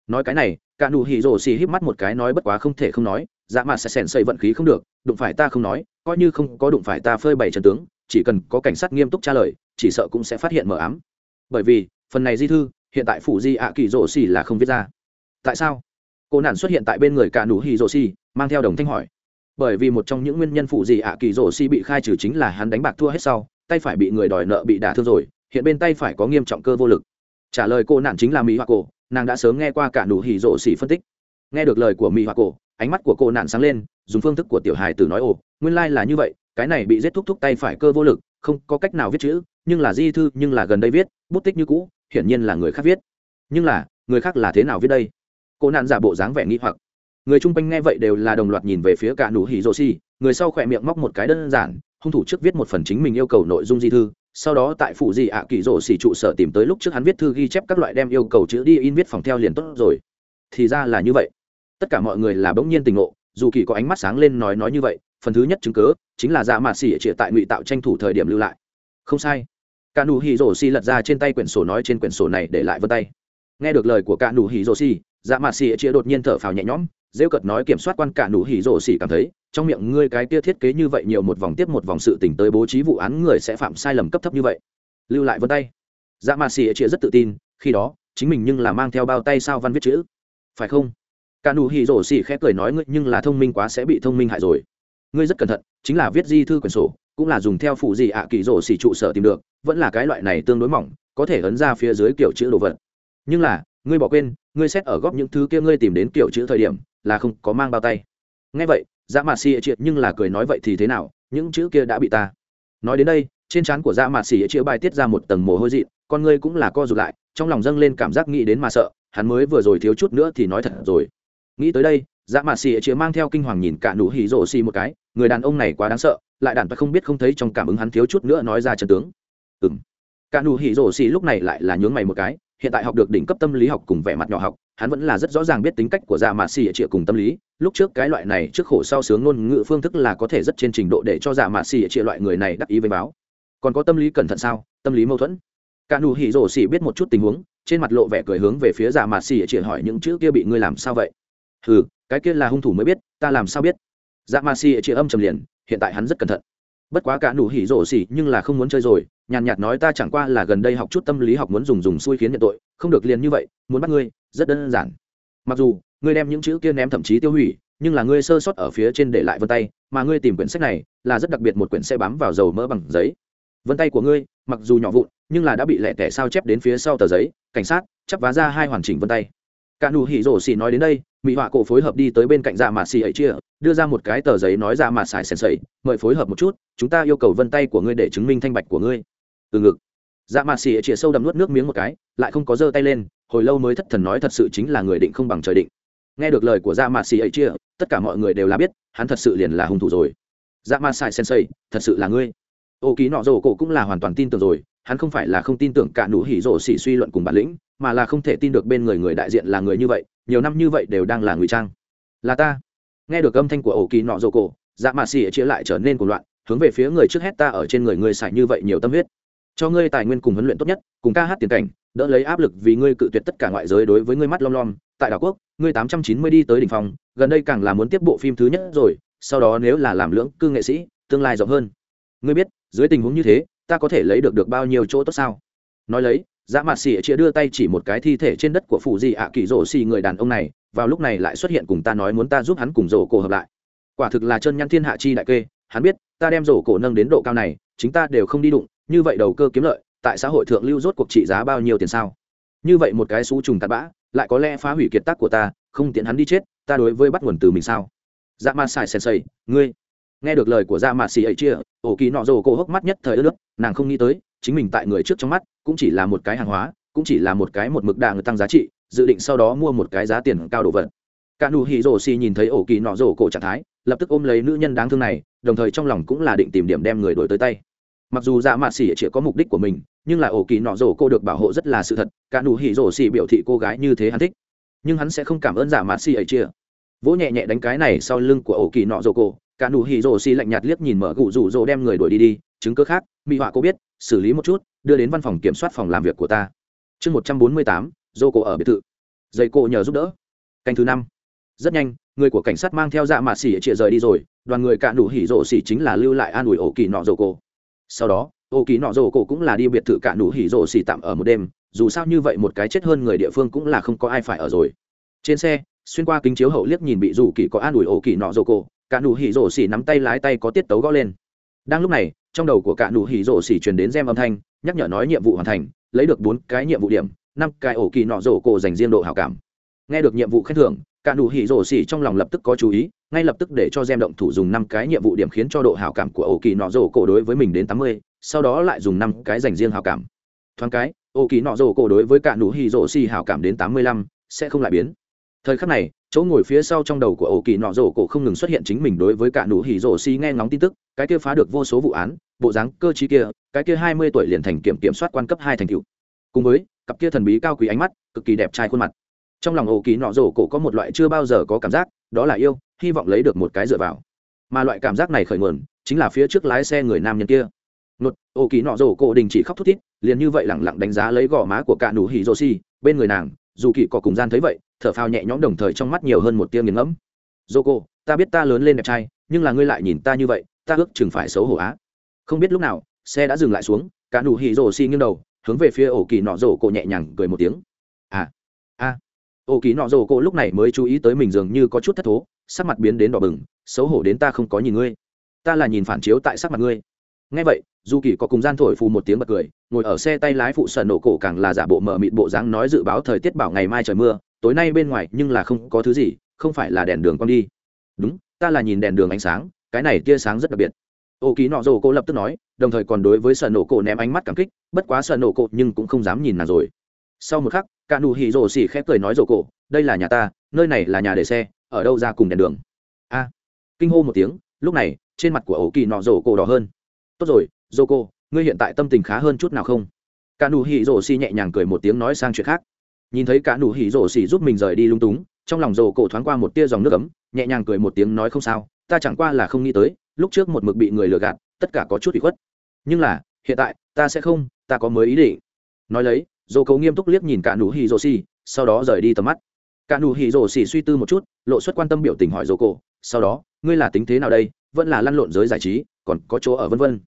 Nói cái này, cả nụ hỉ rổ xỉ híp mắt một cái nói bất quá không thể không nói dạ mà sẽ sèn xây vận khí không được, đụng phải ta không nói, coi như không có đụng phải ta phơi bày trận tướng chỉ cần có cảnh sát nghiêm túc trả lời, chỉ sợ cũng sẽ phát hiện mờ ám. Bởi vì, phần này di thư, hiện tại phủ di ạ kỳ rổ xì là không viết ra. Tại sao? Cô nạn xuất hiện tại bên người cả nụ hì rổ xì, mang theo đồng thanh hỏi. Bởi vì một trong những nguyên nhân phủ di ạ kỳ rổ xì bị khai trừ chính là hắn đánh bạc thua hết sau, tay phải bị người đòi nợ bị đả thương rồi, hiện bên tay phải có nghiêm trọng cơ vô lực. Trả lời cô nạn chính là mỹ hoa cổ, nàng đã sớm nghe qua cả nụ hỉ rổ xì phân tích. Nghe được lời của mỹ hoa cổ, ánh mắt của cô nạn sáng lên, dùng phương thức của tiểu hài từ nói ồ, nguyên lai là như vậy cái này bị giết thúc thúc tay phải cơ vô lực, không có cách nào viết chữ, nhưng là di thư, nhưng là gần đây viết, bút tích như cũ, hiển nhiên là người khác viết. Nhưng là, người khác là thế nào viết đây? Cô nạn giả bộ dáng vẻ nghi hoặc. Người chung quanh nghe vậy đều là đồng loạt nhìn về phía cả nụ hỉ rô xi, người sau khỏe miệng móc một cái đơn giản, hung thủ trước viết một phần chính mình yêu cầu nội dung di thư, sau đó tại phủ di ạ kỳ rổ xỉ trụ sở tìm tới lúc trước hắn viết thư ghi chép các loại đem yêu cầu chữ đi in viết phòng theo liền tốt rồi. Thì ra là như vậy. Tất cả mọi người là bỗng nhiên tình ngộ, dù kỳ có ánh mắt sáng lên nói nói như vậy phần thứ nhất chứng cớ chính là dạ mạt xỉ trịa tại ngụy tạo tranh thủ thời điểm lưu lại. Không sai. Cả nụ hỉ rổ xì lật ra trên tay quyển sổ nói trên quyển sổ này để lại vân tay. Nghe được lời của cả nụ hỉ rổ xì dạ mạt xỉ trịa đột nhiên thở phào nhẹ nhõm, rêu cợt nói kiểm soát quan cả nụ hỉ rổ xỉ cảm thấy, trong miệng ngươi cái kia thiết kế như vậy nhiều một vòng tiếp một vòng sự tỉnh tới bố trí vụ án người sẽ phạm sai lầm cấp thấp như vậy. Lưu lại vân tay. Dạ mạt xỉ trịa rất tự tin, khi đó, chính mình nhưng là mang theo bao tay sao văn viết chữ. Phải không? Cả nụ hỉ rổ xỉ khẽ cười nói ngươi nhưng là thông minh quá sẽ bị thông minh hại rồi ngươi rất cẩn thận, chính là viết di thư quyển sổ, cũng là dùng theo phụ gì ạ, kỳ rổ xỉ trụ sở tìm được, vẫn là cái loại này tương đối mỏng, có thể ấn ra phía dưới kiểu chữ đồ vật. Nhưng là, ngươi bỏ quên, ngươi xét ở góp những thứ kia ngươi tìm đến kiểu chữ thời điểm, là không có mang bao tay. Ngay vậy dã mạt xỉ triệt nhưng là cười nói vậy thì thế nào, những chữ kia đã bị ta. Nói đến đây, trên trán của dã mạt xỉ chĩa bài tiết ra một tầng mồ hôi dị, con ngươi cũng là co rụt lại, trong lòng dâng lên cảm giác nghĩ đến mà sợ, hắn mới vừa rồi thiếu chút nữa thì nói thật rồi. Nghĩ tới đây dạ mạt xì chĩa mang theo kinh hoàng nhìn cả nụ hỉ rổ xì một cái, người đàn ông này quá đáng sợ, lại đàn ta không biết không thấy trong cảm ứng hắn thiếu chút nữa nói ra trận tướng. Ừng cả nụ hỉ rổ xì lúc này lại là nhướng mày một cái, hiện tại học được đỉnh cấp tâm lý học cùng vẻ mặt nhỏ học, hắn vẫn là rất rõ ràng biết tính cách của dạ mạt xì chĩa cùng tâm lý, lúc trước cái loại này trước khổ sau sướng ngôn ngữ phương thức là có thể rất trên trình độ để cho dạ mạt xì chĩa loại người này đắc ý với báo. Còn có tâm lý cẩn thận sao? Tâm lý mâu thuẫn. Cả nụ hỉ rổ xì biết một chút tình huống, trên mặt lộ vẻ cười hướng về phía dạ mạt xì chĩa hỏi những chữ kia bị ngươi làm sao vậy? ừ cái kia là hung thủ mới biết, ta làm sao biết? Dạ ma xì chị âm trầm liền, hiện tại hắn rất cẩn thận. Bất quá cả nụ hỉ rổ xì nhưng là không muốn chơi rồi, nhàn nhạt nói ta chẳng qua là gần đây học chút tâm lý học muốn dùng dùng xui khiến nhận tội, không được liền như vậy, muốn bắt ngươi, rất đơn giản. Mặc dù, ngươi đem những chữ kia ném thậm chí tiêu hủy, nhưng là ngươi sơ sót ở phía trên để lại vân tay, mà ngươi tìm quyển sách này, là rất đặc biệt một quyển xe bám vào dầu mỡ bằng giấy. Vân tay của ngươi, mặc dù nhỏ vụn, nhưng là đã bị lẹ tẻ sao chép đến phía sau tờ giấy, cảnh sát, chắp vá ra hai hoàn chỉnh vân tay. Cả nụ hỉ rổ xì nói đến đây mỹ họa cổ phối hợp đi tới bên cạnh dạ mạt xì ấy chia, đưa ra một cái tờ giấy nói dạ ra mạt xài sèn sầy mời phối hợp một chút, chúng ta yêu cầu vân tay của ngươi để chứng minh thanh bạch của ngươi. Từ ngực. Dạ mạt xì ấy chia sâu đậm nuốt nước miếng một cái, lại không có giơ tay lên, hồi lâu mới thất thần nói thật sự chính là người định không bằng trời định. Nghe được lời của dạ mạt xì ấy chia, tất cả mọi người đều là biết, hắn thật sự liền là hung thủ rồi. Dạ mạt xài sèn sầy thật sự là ngươi. Ô ký nọ rồ cổ cũng là hoàn toàn tin tưởng rồi hắn không phải là không tin tưởng cả nụ hỉ rổ xỉ suy luận cùng bản lĩnh, mà là không thể tin được bên người người đại diện là người như vậy, nhiều năm như vậy đều đang là ngụy trang. Là ta. Nghe được âm thanh của ổ kỳ nọ rổ cổ dạ mạ xỉ chia lại trở nên cuồng loạn, hướng về phía người trước hết ta ở trên người người xài như vậy nhiều tâm huyết. Cho ngươi tài nguyên cùng huấn luyện tốt nhất, cùng ca hát tiền cảnh, đỡ lấy áp lực vì ngươi cự tuyệt tất cả ngoại giới đối với ngươi mắt lom lom. Tại đảo quốc, ngươi tám trăm chín mươi đi tới đ ỉ n h phòng gần đây càng là muốn tiếp bộ phim thứ nhất rồi, sau đó nếu là làm lưỡng cư nghệ sĩ, tương lai rộng hơn. Ngươi biết, dưới tình huống như thế ta có thể lấy được được bao nhiêu chỗ tốt sao? Nói lấy dã mạt xỉ chia đưa tay chỉ một cái thi thể trên đất của phụ dị ạ kỳ rổ xì người đàn ông này, vào lúc này lại xuất hiện cùng ta nói muốn ta giúp hắn cùng rổ cổ hợp lại. Quả thực là chân nhăn thiên hạ chi đại kê, hắn biết, ta đem rổ cổ nâng đến độ cao này, chính ta đều không đi đụng, như vậy đầu cơ kiếm lợi, tại xã hội thượng lưu rốt cuộc trị giá bao nhiêu tiền sao? Như vậy một cái xú trùng tạt bã, lại có lẽ phá hủy kiệt tác của ta, không tiện hắn đi chết, ta đối với bắt nguồn từ mình sao? Dạ ma sai sensei, ngươi nghe được lời của ra Mạt xì ấy chia, ổ kỳ nọ rồ cô hốc mắt nhất thời ớt nước, nàng không nghĩ tới, chính mình tại người trước trong mắt, cũng chỉ là một cái hàng hóa, cũng chỉ là một cái một mực đà người tăng giá trị, dự định sau đó mua một cái giá tiền cao đồ vật. Cả Nu hỉ rồ xì nhìn thấy ổ kỳ nọ rồ cổ trạng thái, lập tức ôm lấy nữ nhân đáng thương này, đồng thời trong lòng cũng là định tìm điểm đem người đổi tới tay. Mặc dù dạ mạ ấy chia có mục đích của mình, nhưng là ổ kỳ nọ rổ cô được bảo hộ rất là sự thật cả Nu hỉ rổ xỉ biểu thị cô gái như thế hắn thích. Nhưng hắn sẽ không cảm ơn dạ Mạt xỉ ấy chia. Vỗ nhẹ nhẹ đánh cái này sau lưng của ổ kỳ nọ rổ cô cả nụ hỉ rồ xì lạnh nhạt liếc nhìn mở cụ rủ rồ đem người đuổi đi đi, chứng cứ khác mỹ họa cô biết, xử lý một chút, đưa đến văn phòng kiểm soát phòng làm việc của ta. Chương một trăm bốn mươi tám, dô cổ ở biệt thự. Dây cổ nhờ giúp đỡ. Canh thứ năm. Rất nhanh, người của cảnh sát mang theo dạ mạt xỉ trịa rời đi rồi, đoàn người cạn đủ hỉ rộ xỉ chính là lưu lại an ủi ổ kỳ nọ rổ cổ. Sau đó, ổ kỳ nọ rổ cổ cũng là đi biệt thự cạn đủ hỉ rộ xỉ tạm ở một đêm, dù sao như vậy một cái chết hơn người địa phương cũng là không có ai phải ở rồi. Trên xe, xuyên qua kính chiếu hậu liếc nhìn bị rủ kỳ có an ủi ổ kỳ nọ rổ cổ cả nụ hỉ rổ xỉ nắm tay lái tay có tiết tấu gõ lên. Đang lúc này, trong đầu của cả nụ hỉ rổ xỉ truyền đến gem âm thanh, nhắc nhở nói nhiệm vụ hoàn thành, lấy được bốn cái nhiệm vụ điểm, năm cái ổ kỳ nọ rổ cổ dành riêng độ hảo cảm. Nghe được nhiệm vụ khen thưởng, cả nụ hỉ rổ xỉ trong lòng lập tức có chú ý, ngay lập tức để cho gem động thủ dùng năm cái nhiệm vụ điểm khiến cho độ hảo cảm của ổ kỳ nọ rổ cổ đối với mình đến tám mươi, sau đó lại dùng năm cái dành riêng hảo cảm. Thoáng cái, ổ kỳ nọ rổ cổ đối với cả nụ hỉ rổ xỉ hảo cảm đến tám mươi lăm, sẽ không lại biến thời khắc này chỗ ngồi phía sau trong đầu của ổ kỳ nọ rổ cổ không ngừng xuất hiện chính mình đối với cả nụ hỉ rổ si nghe ngóng tin tức cái kia phá được vô số vụ án bộ dáng cơ chí kia cái kia hai mươi tuổi liền thành kiểm kiểm soát quan cấp hai thành cựu cùng với cặp kia thần bí cao quý ánh mắt cực kỳ đẹp trai khuôn mặt. Trong lòng ổ kỳ nọ rổ cổ có một loại chưa bao giờ có cảm giác đó là yêu hy vọng lấy được một cái dựa vào. Mà loại cảm giác này khởi nguồn chính là phía trước lái xe người nam nhân kia. Một, ổ kỳ nọ rổ cổ đình chỉ khóc thút thít liền như vậy lẳng lặng đánh giá lấy gò má của cả nụ hỉ rổ si. bên người nàng dù kỳ có cùng gian thấy vậy thở phào nhẹ nhõm đồng thời trong mắt nhiều hơn một tia nghiền ngẫm. Cô, ta biết ta lớn lên đẹp trai nhưng là ngươi lại nhìn ta như vậy ta ước chừng phải xấu hổ á. Không biết lúc nào xe đã dừng lại xuống cả nụ hì rồ xi nghiêng đầu hướng về phía ổ kỳ nọ Rồ cổ nhẹ nhàng cười một tiếng. À à. Ổ kỳ nọ Rồ cổ lúc này mới chú ý tới mình dường như có chút thất thố sắc mặt biến đến đỏ bừng xấu hổ đến ta không có nhìn ngươi. Ta là nhìn phản chiếu tại sắc mặt ngươi. Ngay vậy dù kỳ có cùng gian thổi phù một tiếng bật cười ngồi ở xe tay lái phụ sần nổ cổ càng là giả bộ mở mịt bộ dáng nói dự báo thời tiết bảo ngày mai trời mưa tối nay bên ngoài nhưng là không có thứ gì, không phải là đèn đường con đi. Đúng, ta là nhìn đèn đường ánh sáng, cái này tia sáng rất đặc biệt. Ô ký nọ rồ cô lập tức nói, đồng thời còn đối với sợ nổ cổ ném ánh mắt cảm kích, bất quá sợ nổ cổ nhưng cũng không dám nhìn nàng rồi. Sau một khắc, cả nụ hỉ rồ xỉ khép cười nói rồ cổ, đây là nhà ta, nơi này là nhà để xe, ở đâu ra cùng đèn đường? A. Kinh hô một tiếng, lúc này, trên mặt của ổ kỳ nọ rồ cổ đỏ hơn. Tốt rồi rồ cô, ngươi hiện tại tâm tình khá hơn chút nào không? Cả nụ hỉ rồ xỉ nhẹ nhàng cười một tiếng nói sang chuyện khác nhìn thấy cả nụ hỉ rổ xỉ giúp mình rời đi lung túng, trong lòng rổ cổ thoáng qua một tia dòng nước ấm, nhẹ nhàng cười một tiếng nói không sao, ta chẳng qua là không nghĩ tới, lúc trước một mực bị người lừa gạt, tất cả có chút bị khuất. Nhưng là, hiện tại, ta sẽ không, ta có mới ý định. Nói lấy dô cấu nghiêm túc liếc nhìn cả nụ hỉ rồ xì sau đó rời đi tầm mắt. Cả nụ hỉ rồ xì suy tư một chút, lộ xuất quan tâm biểu tình hỏi dô cổ, sau đó, ngươi là tính thế nào đây, vẫn là lăn lộn giới giải trí, còn có chỗ ở vân vân.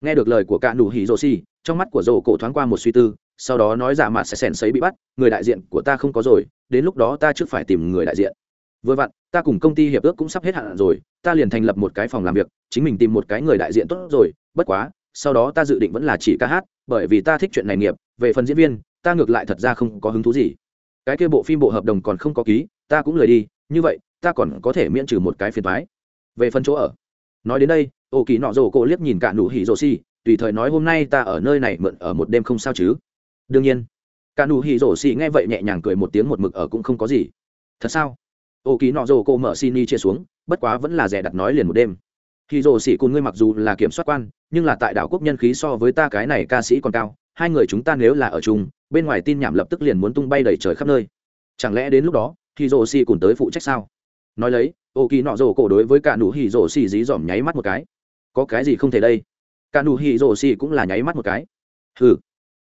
Nghe được lời của cả nụ hỉ rồ xì trong mắt của dô cổ thoáng qua một suy tư sau đó nói giả mạt sẽ sèn sấy bị bắt, người đại diện của ta không có rồi, đến lúc đó ta trước phải tìm người đại diện. Vừa vặn, ta cùng công ty hiệp ước cũng sắp hết hạn rồi, ta liền thành lập một cái phòng làm việc, chính mình tìm một cái người đại diện tốt rồi, bất quá, sau đó ta dự định vẫn là chỉ ca hát, bởi vì ta thích chuyện này nghiệp, về phần diễn viên, ta ngược lại thật ra không có hứng thú gì. Cái kia bộ phim bộ hợp đồng còn không có ký, ta cũng lười đi, như vậy, ta còn có thể miễn trừ một cái phiền thoái về phần chỗ ở, nói đến đây, ô kỳ nọ rồ cô liếc nhìn cả nụ hỉ rồ si tùy thời nói hôm nay ta ở nơi này mượn ở một đêm không sao chứ đương nhiên. Cả nụ hỉ rổ xì nghe vậy nhẹ nhàng cười một tiếng một mực ở cũng không có gì. Thật sao? Ô ký nọ rổ cô mở xin y chia xuống, bất quá vẫn là rẻ đặt nói liền một đêm. Hỉ rổ xì cùng ngươi mặc dù là kiểm soát quan, nhưng là tại đảo quốc nhân khí so với ta cái này ca sĩ còn cao, hai người chúng ta nếu là ở chung, bên ngoài tin nhảm lập tức liền muốn tung bay đầy trời khắp nơi. Chẳng lẽ đến lúc đó, hỉ rổ xì cùng tới phụ trách sao? Nói lấy, ô kỳ nọ rổ cổ đối với cả nụ hỉ rổ xì dí dỏm nháy mắt một cái. Có cái gì không thể đây? Cả nụ hỉ rổ xì cũng là nháy mắt một cái. Ừ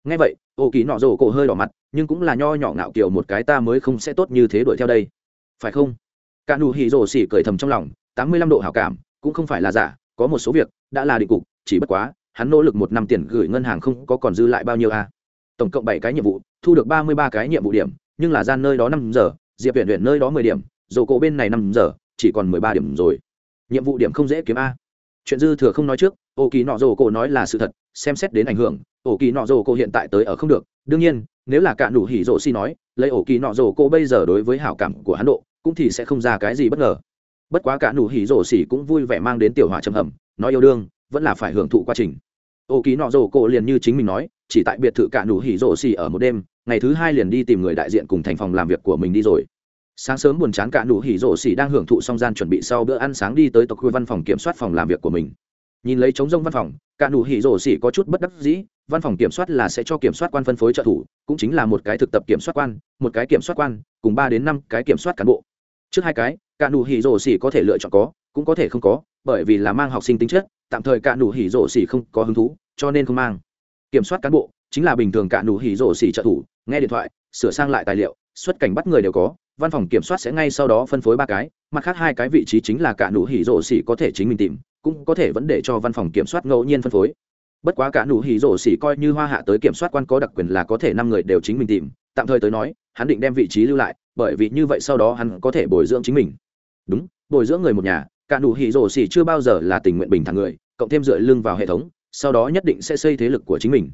nghe vậy ô kỳ nọ rổ cổ hơi đỏ mặt, nhưng cũng là nho nhỏ ngạo kiểu một cái ta mới không sẽ tốt như thế đuổi theo đây. Phải không? Cả nụ hỉ rổ xỉ cười thầm trong lòng, tám mươi lăm độ hảo cảm, cũng không phải là giả, có một số việc, đã là định cục, chỉ bất quá, hắn nỗ lực một năm tiền gửi ngân hàng không có còn dư lại bao nhiêu a à? tổng cộng bảy cái nhiệm vụ, thu được ba mươi ba cái nhiệm vụ điểm, nhưng là gian nơi đó năm giờ, diệp huyện huyện nơi đó mười điểm, rổ cổ bên này năm giờ, chỉ còn mười ba điểm rồi. Nhiệm vụ điểm không dễ kiếm a. Chuyện dư thừa không nói trước, ô kỳ nọ rổ cổ nói là sự thật xem xét đến ảnh hưởng, ổ kỳ nọ rồ cô hiện tại tới ở không được. Đương nhiên, nếu là cả đủ hỉ rổ xi nói, lấy ổ kỳ nọ rồ cô bây giờ đối với hảo cảm của hắn độ, cũng thì sẽ không ra cái gì bất ngờ. Bất quá cả đủ hỉ rổ xỉ cũng vui vẻ mang đến tiểu hỏa trầm hầm, nói yêu đương, vẫn là phải hưởng thụ quá trình. Ổ kỳ nọ rồ cô liền như chính mình nói, chỉ tại biệt thự cả đủ hỉ rổ xỉ ở một đêm, ngày thứ hai liền đi tìm người đại diện cùng thành phòng làm việc của mình đi rồi. Sáng sớm buồn chán cả đủ hỉ rổ xỉ đang hưởng thụ song gian chuẩn bị sau bữa ăn sáng đi tới tộc khu văn phòng kiểm soát phòng làm việc của mình nhìn lấy chống rông văn phòng, cả nụ hỉ rổ xỉ có chút bất đắc dĩ, văn phòng kiểm soát là sẽ cho kiểm soát quan phân phối trợ thủ, cũng chính là một cái thực tập kiểm soát quan, một cái kiểm soát quan, cùng ba đến năm cái kiểm soát cán bộ. Trước hai cái, cả nụ hỉ rổ xỉ có thể lựa chọn có, cũng có thể không có, bởi vì là mang học sinh tính chất, tạm thời cả nụ hỉ rổ xỉ không có hứng thú, cho nên không mang. Kiểm soát cán bộ, chính là bình thường cả nụ hỉ rổ xỉ trợ thủ, nghe điện thoại, sửa sang lại tài liệu, xuất cảnh bắt người đều có, văn phòng kiểm soát sẽ ngay sau đó phân phối ba cái mặt khác hai cái vị trí chính là cả nụ hỉ rổ xỉ có thể chính mình tìm, cũng có thể vẫn để cho văn phòng kiểm soát ngẫu nhiên phân phối. Bất quá cả nụ hỉ rổ xỉ coi như hoa hạ tới kiểm soát quan có đặc quyền là có thể năm người đều chính mình tìm, tạm thời tới nói, hắn định đem vị trí lưu lại, bởi vì như vậy sau đó hắn có thể bồi dưỡng chính mình. Đúng, bồi dưỡng người một nhà, cả nụ hỉ rổ xỉ chưa bao giờ là tình nguyện bình thản người, cộng thêm dựa lưng vào hệ thống, sau đó nhất định sẽ xây thế lực của chính mình.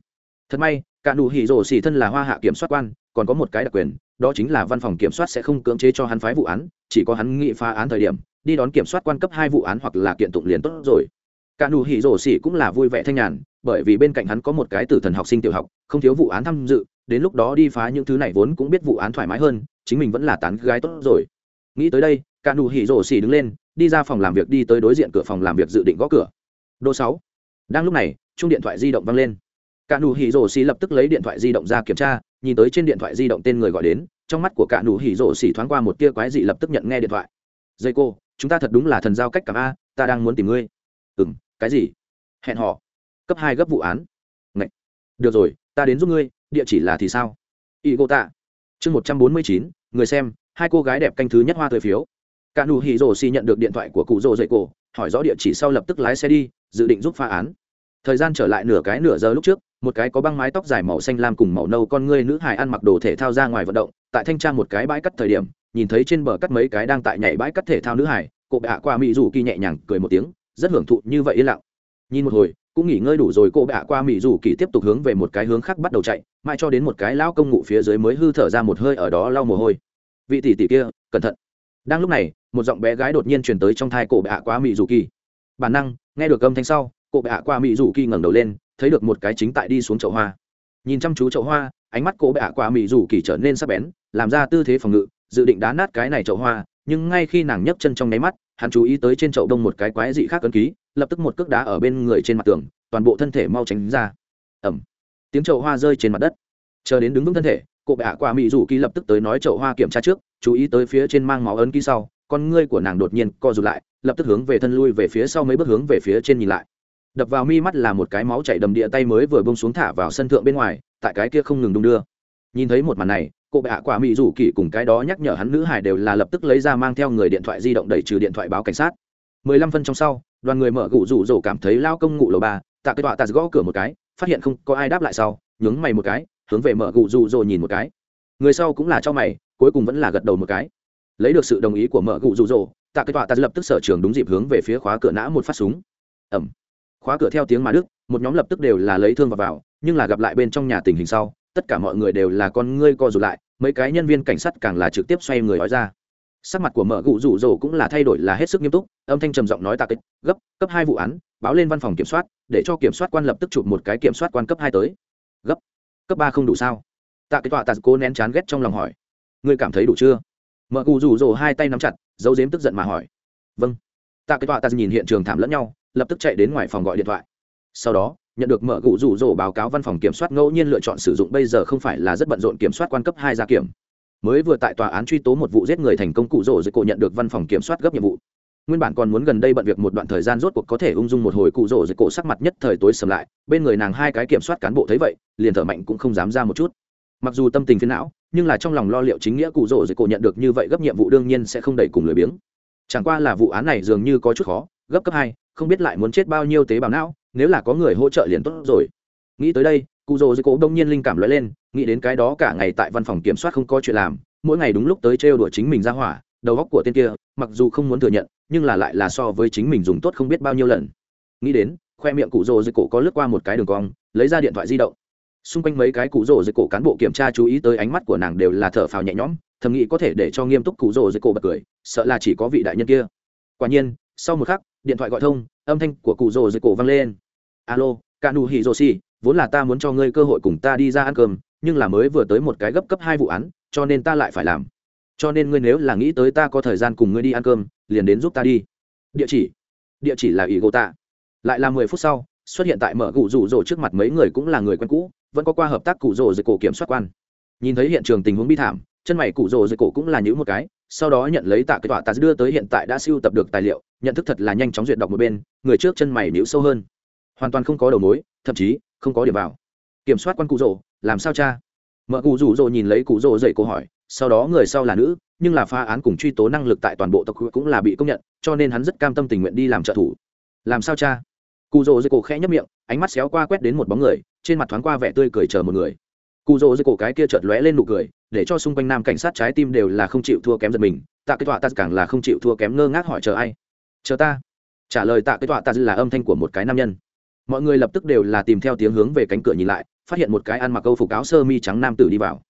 Thật may cả nụ hỉ rổ xỉ thân là hoa hạ kiểm soát quan, còn có một cái đặc quyền, đó chính là văn phòng kiểm soát sẽ không cưỡng chế cho hắn phái vụ án, chỉ có hắn nghị phá án thời điểm, đi đón kiểm soát quan cấp hai vụ án hoặc là kiện tụng liền tốt rồi. Cả nụ hỉ rổ xỉ cũng là vui vẻ thanh nhàn, bởi vì bên cạnh hắn có một cái tử thần học sinh tiểu học, không thiếu vụ án tham dự, đến lúc đó đi phá những thứ này vốn cũng biết vụ án thoải mái hơn, chính mình vẫn là tán gái tốt rồi. Nghĩ tới đây, cả nụ hỉ rổ xỉ đứng lên, đi ra phòng làm việc đi tới đối diện cửa phòng làm việc dự định gõ cửa. Đô sáu. Đang lúc này chung điện thoại di động vang lên cả nụ hỉ rổ xì lập tức lấy điện thoại di động ra kiểm tra, nhìn tới trên điện thoại di động tên người gọi đến, trong mắt của cả nụ hỉ rổ xì thoáng qua một tia quái dị lập tức nhận nghe điện thoại. Dây cô, chúng ta thật đúng là thần giao cách cảm a, ta đang muốn tìm ngươi. Ừ m cái gì? Hẹn họ cấp hai gấp vụ án. Ngậy. được rồi, ta đến giúp ngươi, địa chỉ là thì sao? Y cô tạ chương một trăm bốn mươi chín, người xem, hai cô gái đẹp canh thứ nhất hoa tươi phiếu. Cả nụ hỉ rổ xì nhận được điện thoại của cụ rổ dậy cổ hỏi rõ địa chỉ sau lập tức lái xe đi, dự định giúp phá án. Thời gian trở lại nửa cái nửa giờ lúc trước một cái có băng mái tóc dài màu xanh lam cùng màu nâu con ngươi nữ hài ăn mặc đồ thể thao ra ngoài vận động, tại thanh tra một cái bãi cắt thời điểm, nhìn thấy trên bờ cắt mấy cái đang tại nhảy bãi cắt thể thao nữ hài cụ bạ qua mỹ dù kỳ nhẹ nhàng cười một tiếng, rất hưởng thụ như vậy yên lặng. Nhìn một hồi, cũng nghỉ ngơi đủ rồi, cô bạ qua mỹ dù kỳ tiếp tục hướng về một cái hướng khác bắt đầu chạy, mãi cho đến một cái lão công ngụ phía dưới mới hư thở ra một hơi ở đó lau mồ hôi. Vị tỷ tỷ kia, cẩn thận. Đang lúc này, một giọng bé gái đột nhiên truyền tới trong thai cổ bạ qua mỹ dù kỳ. Bản năng, nghe được âm thanh sau cổ bạ qua mỹ dù kỳ ngẩng đầu lên thấy được một cái chính tại đi xuống chậu hoa. Nhìn chăm chú chậu hoa, ánh mắt cổ bạ quả mị rủ kỳ trở nên sắc bén, làm ra tư thế phòng ngự, dự định đá nát cái này chậu hoa, nhưng ngay khi nàng nhấc chân trong nháy mắt, hắn chú ý tới trên chậu đông một cái quái dị khác ấn ký, lập tức một cước đá ở bên người trên mặt tường, toàn bộ thân thể mau tránh ra. Ẩm tiếng chậu hoa rơi trên mặt đất. Chờ đến đứng vững thân thể cụ bạ quả mị rủ kỳ lập tức tới nói chậu hoa kiểm tra trước, chú ý tới phía trên mang máu ấn ký sau, con ngươi của nàng đột nhiên co rụt lại, lập tức hướng về thân lui về phía sau mấy bước hướng về phía trên nhìn lại đập vào mi mắt là một cái máu chảy đầm địa tay mới vừa bông xuống thả vào sân thượng bên ngoài, tại cái kia không ngừng đung đưa. Nhìn thấy một màn này, cô bệ hạ quả mỹ rủ kỳ cùng cái đó nhắc nhở hắn nữ hải đều là lập tức lấy ra mang theo người điện thoại di động đẩy trừ điện thoại báo cảnh sát. Mười lăm phân trong sau, đoàn người mở gụ rủ rổ cảm thấy lao công ngụ lầu ba, tạ cái tọa tạ gõ cửa một cái, phát hiện không có ai đáp lại sau, nhướng mày một cái, hướng về mở gụ rủ rổ nhìn một cái. Người sau cũng là cho mày, cuối cùng vẫn là gật đầu một cái. Lấy được sự đồng ý của mở gụ rủ rổ tạ cái tọa tạ lập tức sở trường đúng dịp hướng về phía khóa cửa nã một phát súng. Ẩm khóa cửa theo tiếng mà đức một nhóm lập tức đều là lấy thương vào, vào nhưng là gặp lại bên trong nhà tình hình sau tất cả mọi người đều là con ngươi co rụt lại mấy cái nhân viên cảnh sát càng là trực tiếp xoay người nói ra. Sắc mặt của mở gụ rủ rồ cũng là thay đổi là hết sức nghiêm túc âm thanh trầm giọng nói tạ kịch gấp cấp hai vụ án báo lên văn phòng kiểm soát để cho kiểm soát quan lập tức chụp một cái kiểm soát quan cấp hai tới. Gấp cấp ba không đủ sao? Tạ kịch tọa tạ cô nén chán ghét trong lòng hỏi. Ngươi cảm thấy đủ chưa? Mở gụ rủ rồ hai tay nắm chặt dấu dếm tức giận mà hỏi. Vâng. Tạ kịch tọa tạ nhìn hiện trường thảm lẫn nhau lập tức chạy đến ngoài phòng gọi điện thoại. Sau đó, nhận được mở gụ rủ rỗ báo cáo văn phòng kiểm soát ngẫu nhiên lựa chọn sử dụng bây giờ không phải là rất bận rộn kiểm soát quan cấp hai gia kiểm. Mới vừa tại tòa án truy tố một vụ giết người thành công cụ rỗ dưới cổ nhận được văn phòng kiểm soát gấp nhiệm vụ. Nguyên bản còn muốn gần đây bận việc một đoạn thời gian rốt cuộc có thể ung dung một hồi cụ rỗ dưới cổ sắc mặt nhất thời tối sầm lại, bên người nàng hai cái kiểm soát cán bộ thấy vậy, liền thở mạnh cũng không dám ra một chút. Mặc dù tâm tình phiền não, nhưng là trong lòng lo liệu chính nghĩa cụ rỗ dưới cổ nhận được như vậy gấp nhiệm vụ đương nhiên sẽ không đẩy cùng lười biếng. Chẳng qua là vụ án này dường như có chút khó, gấp cấp hai không biết lại muốn chết bao nhiêu tế bào não, nếu là có người hỗ trợ liền tốt rồi. Nghĩ tới đây cụ rồ dưới cổ đông nhiên linh cảm lóe lên, nghĩ đến cái đó cả ngày tại văn phòng kiểm soát không có chuyện làm, mỗi ngày đúng lúc tới trêu đùa chính mình ra hỏa, đầu góc của tên kia, mặc dù không muốn thừa nhận, nhưng là lại là so với chính mình dùng tốt không biết bao nhiêu lần. Nghĩ đến, khoe miệng cụ rồ dưới cổ có lướt qua một cái đường cong, lấy ra điện thoại di động. Xung quanh mấy cái cụ rồ dưới cổ cán bộ kiểm tra chú ý tới ánh mắt của nàng đều là thở phào nhẹ nhõm, thầm nghĩ có thể để cho nghiêm túc cụ rồ dưới cổ bật cười, sợ là chỉ có vị đại nhân kia. Quả nhiên, sau một khắc điện thoại gọi thông, âm thanh của cụ rồ dưới cổ vang lên. Alo cả nụ hỉ rồ xì, vốn là ta muốn cho ngươi cơ hội cùng ta đi ra ăn cơm, nhưng là mới vừa tới một cái gấp cấp hai vụ án, cho nên ta lại phải làm. Cho nên ngươi nếu là nghĩ tới ta có thời gian cùng ngươi đi ăn cơm, liền đến giúp ta đi. Địa chỉ? Địa chỉ là ý gỗ tạ lại là mười phút sau, xuất hiện tại mở cụ rủ rồ trước mặt mấy người cũng là người quen cũ, vẫn có qua hợp tác cụ rồ dưới cổ kiểm soát quan. Nhìn thấy hiện trường tình huống bi thảm, chân mày cụ rồ dưới cổ cũng là những một cái sau đó nhận lấy tạ kết quả tạ đưa tới hiện tại đã siêu tập được tài liệu, nhận thức thật là nhanh chóng duyệt đọc một bên, người trước chân mày níu sâu hơn. Hoàn toàn không có đầu mối, thậm chí, không có điểm vào. Kiểm soát quan cụ rồ, làm sao cha? Mợ cụ rủ rỗ nhìn lấy cụ rồ dậy câu hỏi, sau đó người sau là nữ, nhưng là phá án cùng truy tố năng lực tại toàn bộ tộc cũng là bị công nhận, cho nên hắn rất cam tâm tình nguyện đi làm trợ thủ. Làm sao cha? Cụ rồ dậy cổ khẽ nhấp miệng, ánh mắt xéo qua quét đến một bóng người, trên mặt thoáng qua vẻ tươi cười chờ một người cụ rỗ dưới cổ cái kia chợt lóe lên nụ cười, để cho xung quanh nam cảnh sát trái tim đều là không chịu thua kém giật mình. Tạ cái tọa ta càng là không chịu thua kém ngơ ngác hỏi, chờ ai? Chờ ta. Trả lời tạ cái tọa ta là âm thanh của một cái nam nhân. Mọi người lập tức đều là tìm theo tiếng hướng về cánh cửa nhìn lại, phát hiện một cái ăn mặc câu phục áo sơ mi trắng nam tử đi vào.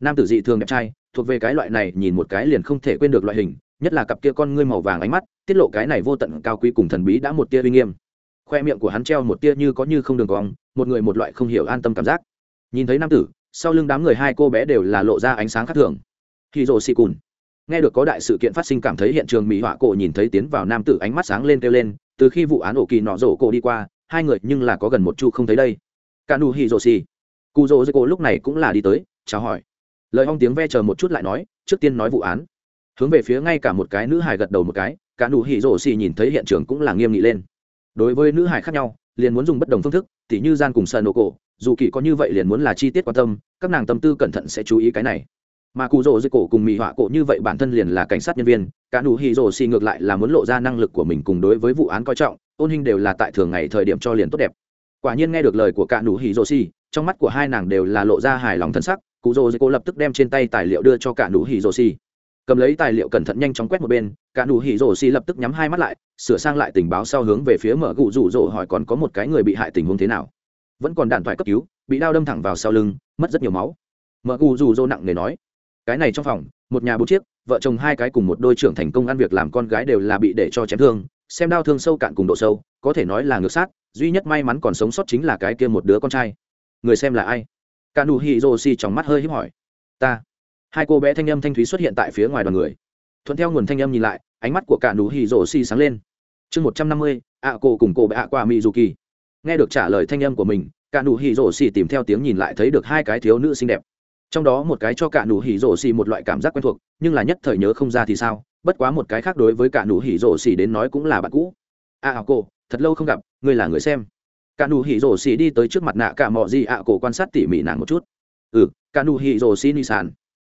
Nam tử dị thường đẹp trai, thuộc về cái loại này nhìn một cái liền không thể quên được loại hình, nhất là cặp kia con ngươi màu vàng ánh mắt, tiết lộ cái này vô tận cao quý cùng thần bí đã một tia uy nghiêm. Khoe miệng của hắn treo một tia như có như không đường cong, một người một loại không hiểu an tâm cảm giác. Nhìn thấy nam tử sau lưng đám người hai cô bé đều là lộ ra ánh sáng khác thường. Khi rồ xì cùn. Nghe được có đại sự kiện phát sinh cảm thấy hiện trường mỹ họa cổ nhìn thấy tiến vào nam tử ánh mắt sáng lên kêu lên, từ khi vụ án ổ kỳ nọ rổ cổ đi qua, hai người nhưng là có gần một chu không thấy đây. Cả nụ hì rồ xì. Cù rồ dây cổ lúc này cũng là đi tới, chào hỏi. Lời hong tiếng ve chờ một chút lại nói, trước tiên nói vụ án. Hướng về phía ngay cả một cái nữ hải gật đầu một cái, cả nụ hỉ rồ xì nhìn thấy hiện trường cũng là nghiêm nghị lên. Đối với nữ hải khác nhau, liền muốn dùng bất đồng phương thức, tỉ như gian cùng sợ nổ cổ dù kỳ có như vậy liền muốn là chi tiết quan tâm, các nàng tâm tư cẩn thận sẽ chú ý cái này. Mà cụ rỗ dưới cổ cùng mỹ họa cổ như vậy bản thân liền là cảnh sát nhân viên, cả nụ hì rồ xì ngược lại là muốn lộ ra năng lực của mình cùng đối với vụ án coi trọng, ôn hình đều là tại thường ngày thời điểm cho liền tốt đẹp. Quả nhiên nghe được lời của cả nụ hì rồ xì, trong mắt của hai nàng đều là lộ ra hài lòng thân sắc, cụ rỗ dưới cổ lập tức đem trên tay tài liệu đưa cho cả nụ hì rồ xì. Cầm lấy tài liệu cẩn thận nhanh chóng quét một bên, cả nụ hì rồ xì lập tức nhắm hai mắt lại, sửa sang lại tình báo sau hướng về phía mở cụ rủ rỗ hỏi còn có một cái người bị hại tình huống thế nào vẫn còn đạn thoại cấp cứu, bị đao đâm thẳng vào sau lưng, mất rất nhiều máu. Mợ gù dù dô nặng nề nói, cái này trong phòng, một nhà bốn chiếc, vợ chồng hai cái cùng một đôi trưởng thành công ăn việc làm con gái đều là bị để cho chém thương, xem đau thương sâu cạn cùng độ sâu, có thể nói là ngược sát, duy nhất may mắn còn sống sót chính là cái kia một đứa con trai. Người xem là ai? Cả nụ hì rô si trong mắt hơi hiếp hỏi. Ta. Hai cô bé thanh âm thanh thúy xuất hiện tại phía ngoài đoàn người. Thuận theo nguồn thanh âm nhìn lại, ánh mắt của cả nụ hì rô si sáng lên. Chương một trăm năm mươi ạ cô cùng cô bé ạ qua mỹ dù kỳ nghe được trả lời thanh âm của mình cả nụ hỉ rổ xì tìm theo tiếng nhìn lại thấy được hai cái thiếu nữ xinh đẹp. Trong đó một cái cho cả nụ hỉ rổ xì một loại cảm giác quen thuộc nhưng là nhất thời nhớ không ra thì sao bất quá một cái khác đối với cả nụ hỉ rổ xì đến nói cũng là bạn cũ. A à, à, cô thật lâu không gặp ngươi là người xem. Cả nụ hỉ rổ xì đi tới trước mặt nạ cả mọ gì ạ à, cổ quan sát tỉ mỉ nàng một chút. Ừ cả nụ hỉ rổ xì ni sàn.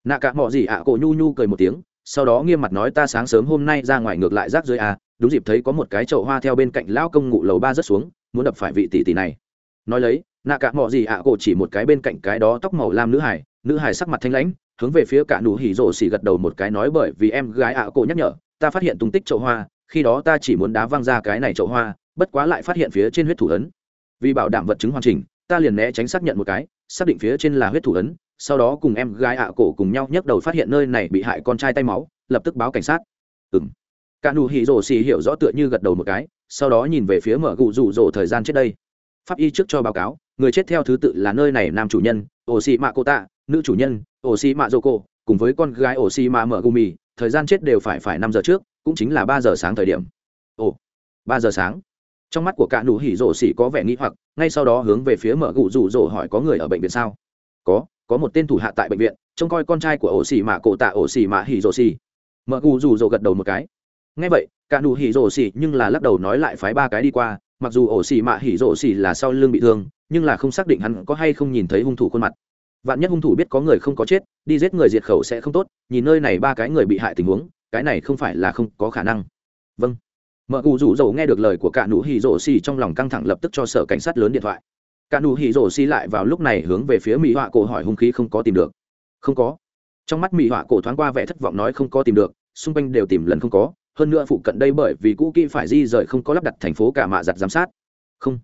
Nạ cả mọ gì ạ cổ nhu nhu cười một tiếng sau đó nghiêm mặt nói ta sáng sớm hôm nay ra ngoài ngược lại rác dưới a à, đúng dịp thấy có một cái chậu hoa theo bên cạnh lão công ngụ lầu ba rất xuống muốn đập phải vị tỷ tỷ này. Nói lấy nạ cả mọ gì ạ à cổ chỉ một cái bên cạnh cái đó tóc màu lam nữ hải nữ hải sắc mặt thanh lãnh hướng về phía cả nụ hỉ rổ xỉ gật đầu một cái nói bởi vì em gái ạ à cổ nhắc nhở ta phát hiện tung tích chậu hoa khi đó ta chỉ muốn đá văng ra cái này chậu hoa bất quá lại phát hiện phía trên huyết thủ ấn. Vì bảo đảm vật chứng hoàn chỉnh ta liền né tránh xác nhận một cái xác định phía trên là huyết thủ ấn sau đó cùng em gái ạ à cổ cùng nhau nhấc đầu phát hiện nơi này bị hại con trai tay máu lập tức báo cảnh sát. Ừ, cả nụ hỉ rổ xỉ hiểu rõ tựa như gật đầu một cái sau đó nhìn về phía mở gụ rủ rỗ thời gian trước đây. Pháp y trước cho báo cáo, người chết theo thứ tự là nơi này nam chủ nhân ổ xị mạ cô tạ nữ chủ nhân ổ xị mạ dô cô cùng với con gái ổ xị mạ mở gù mì thời gian chết đều phải phải năm giờ trước, cũng chính là ba giờ sáng thời điểm. Ồ, ba giờ sáng. Trong mắt của cả nụ hỉ rổ xỉ có vẻ nghĩ hoặc, ngay sau đó hướng về phía mở gụ rủ rổ hỏi có người ở bệnh viện sao? Có có một tên thủ hạ tại bệnh viện, trông coi con trai của ổ xỉ mạ cổ tạ ổ xỉ mạ hỉ rổ xỉ mở gụ rủ rổ gật đầu một cái ngay vậy, cả nụ hỉ rổ xỉ nhưng là lắc đầu nói lại phái ba cái đi qua, mặc dù ổ xỉ mạ hỉ rổ xỉ là sau lưng bị thương, nhưng là không xác định hắn có hay không nhìn thấy hung thủ khuôn mặt. Vạn nhất hung thủ biết có người không có chết, đi giết người diệt khẩu sẽ không tốt, nhìn nơi này ba cái người bị hại tình huống, cái này không phải là không có khả năng. Vâng. Mợ cụ rủ dầu nghe được lời của cả nụ hỉ rổ xỉ trong lòng căng thẳng lập tức cho sở cảnh sát lớn điện thoại. Cả nụ hỉ rổ xỉ lại vào lúc này hướng về phía mỹ họa cổ hỏi hung khí không có tìm được. Không có. Trong mắt mỹ họa cổ thoáng qua vẻ thất vọng nói không có tìm được, xung quanh đều tìm lần không có hơn nữa phụ cận đây bởi vì cũ kỹ phải di rời không có lắp đặt thành phố cả mạ giặt giám sát. Không.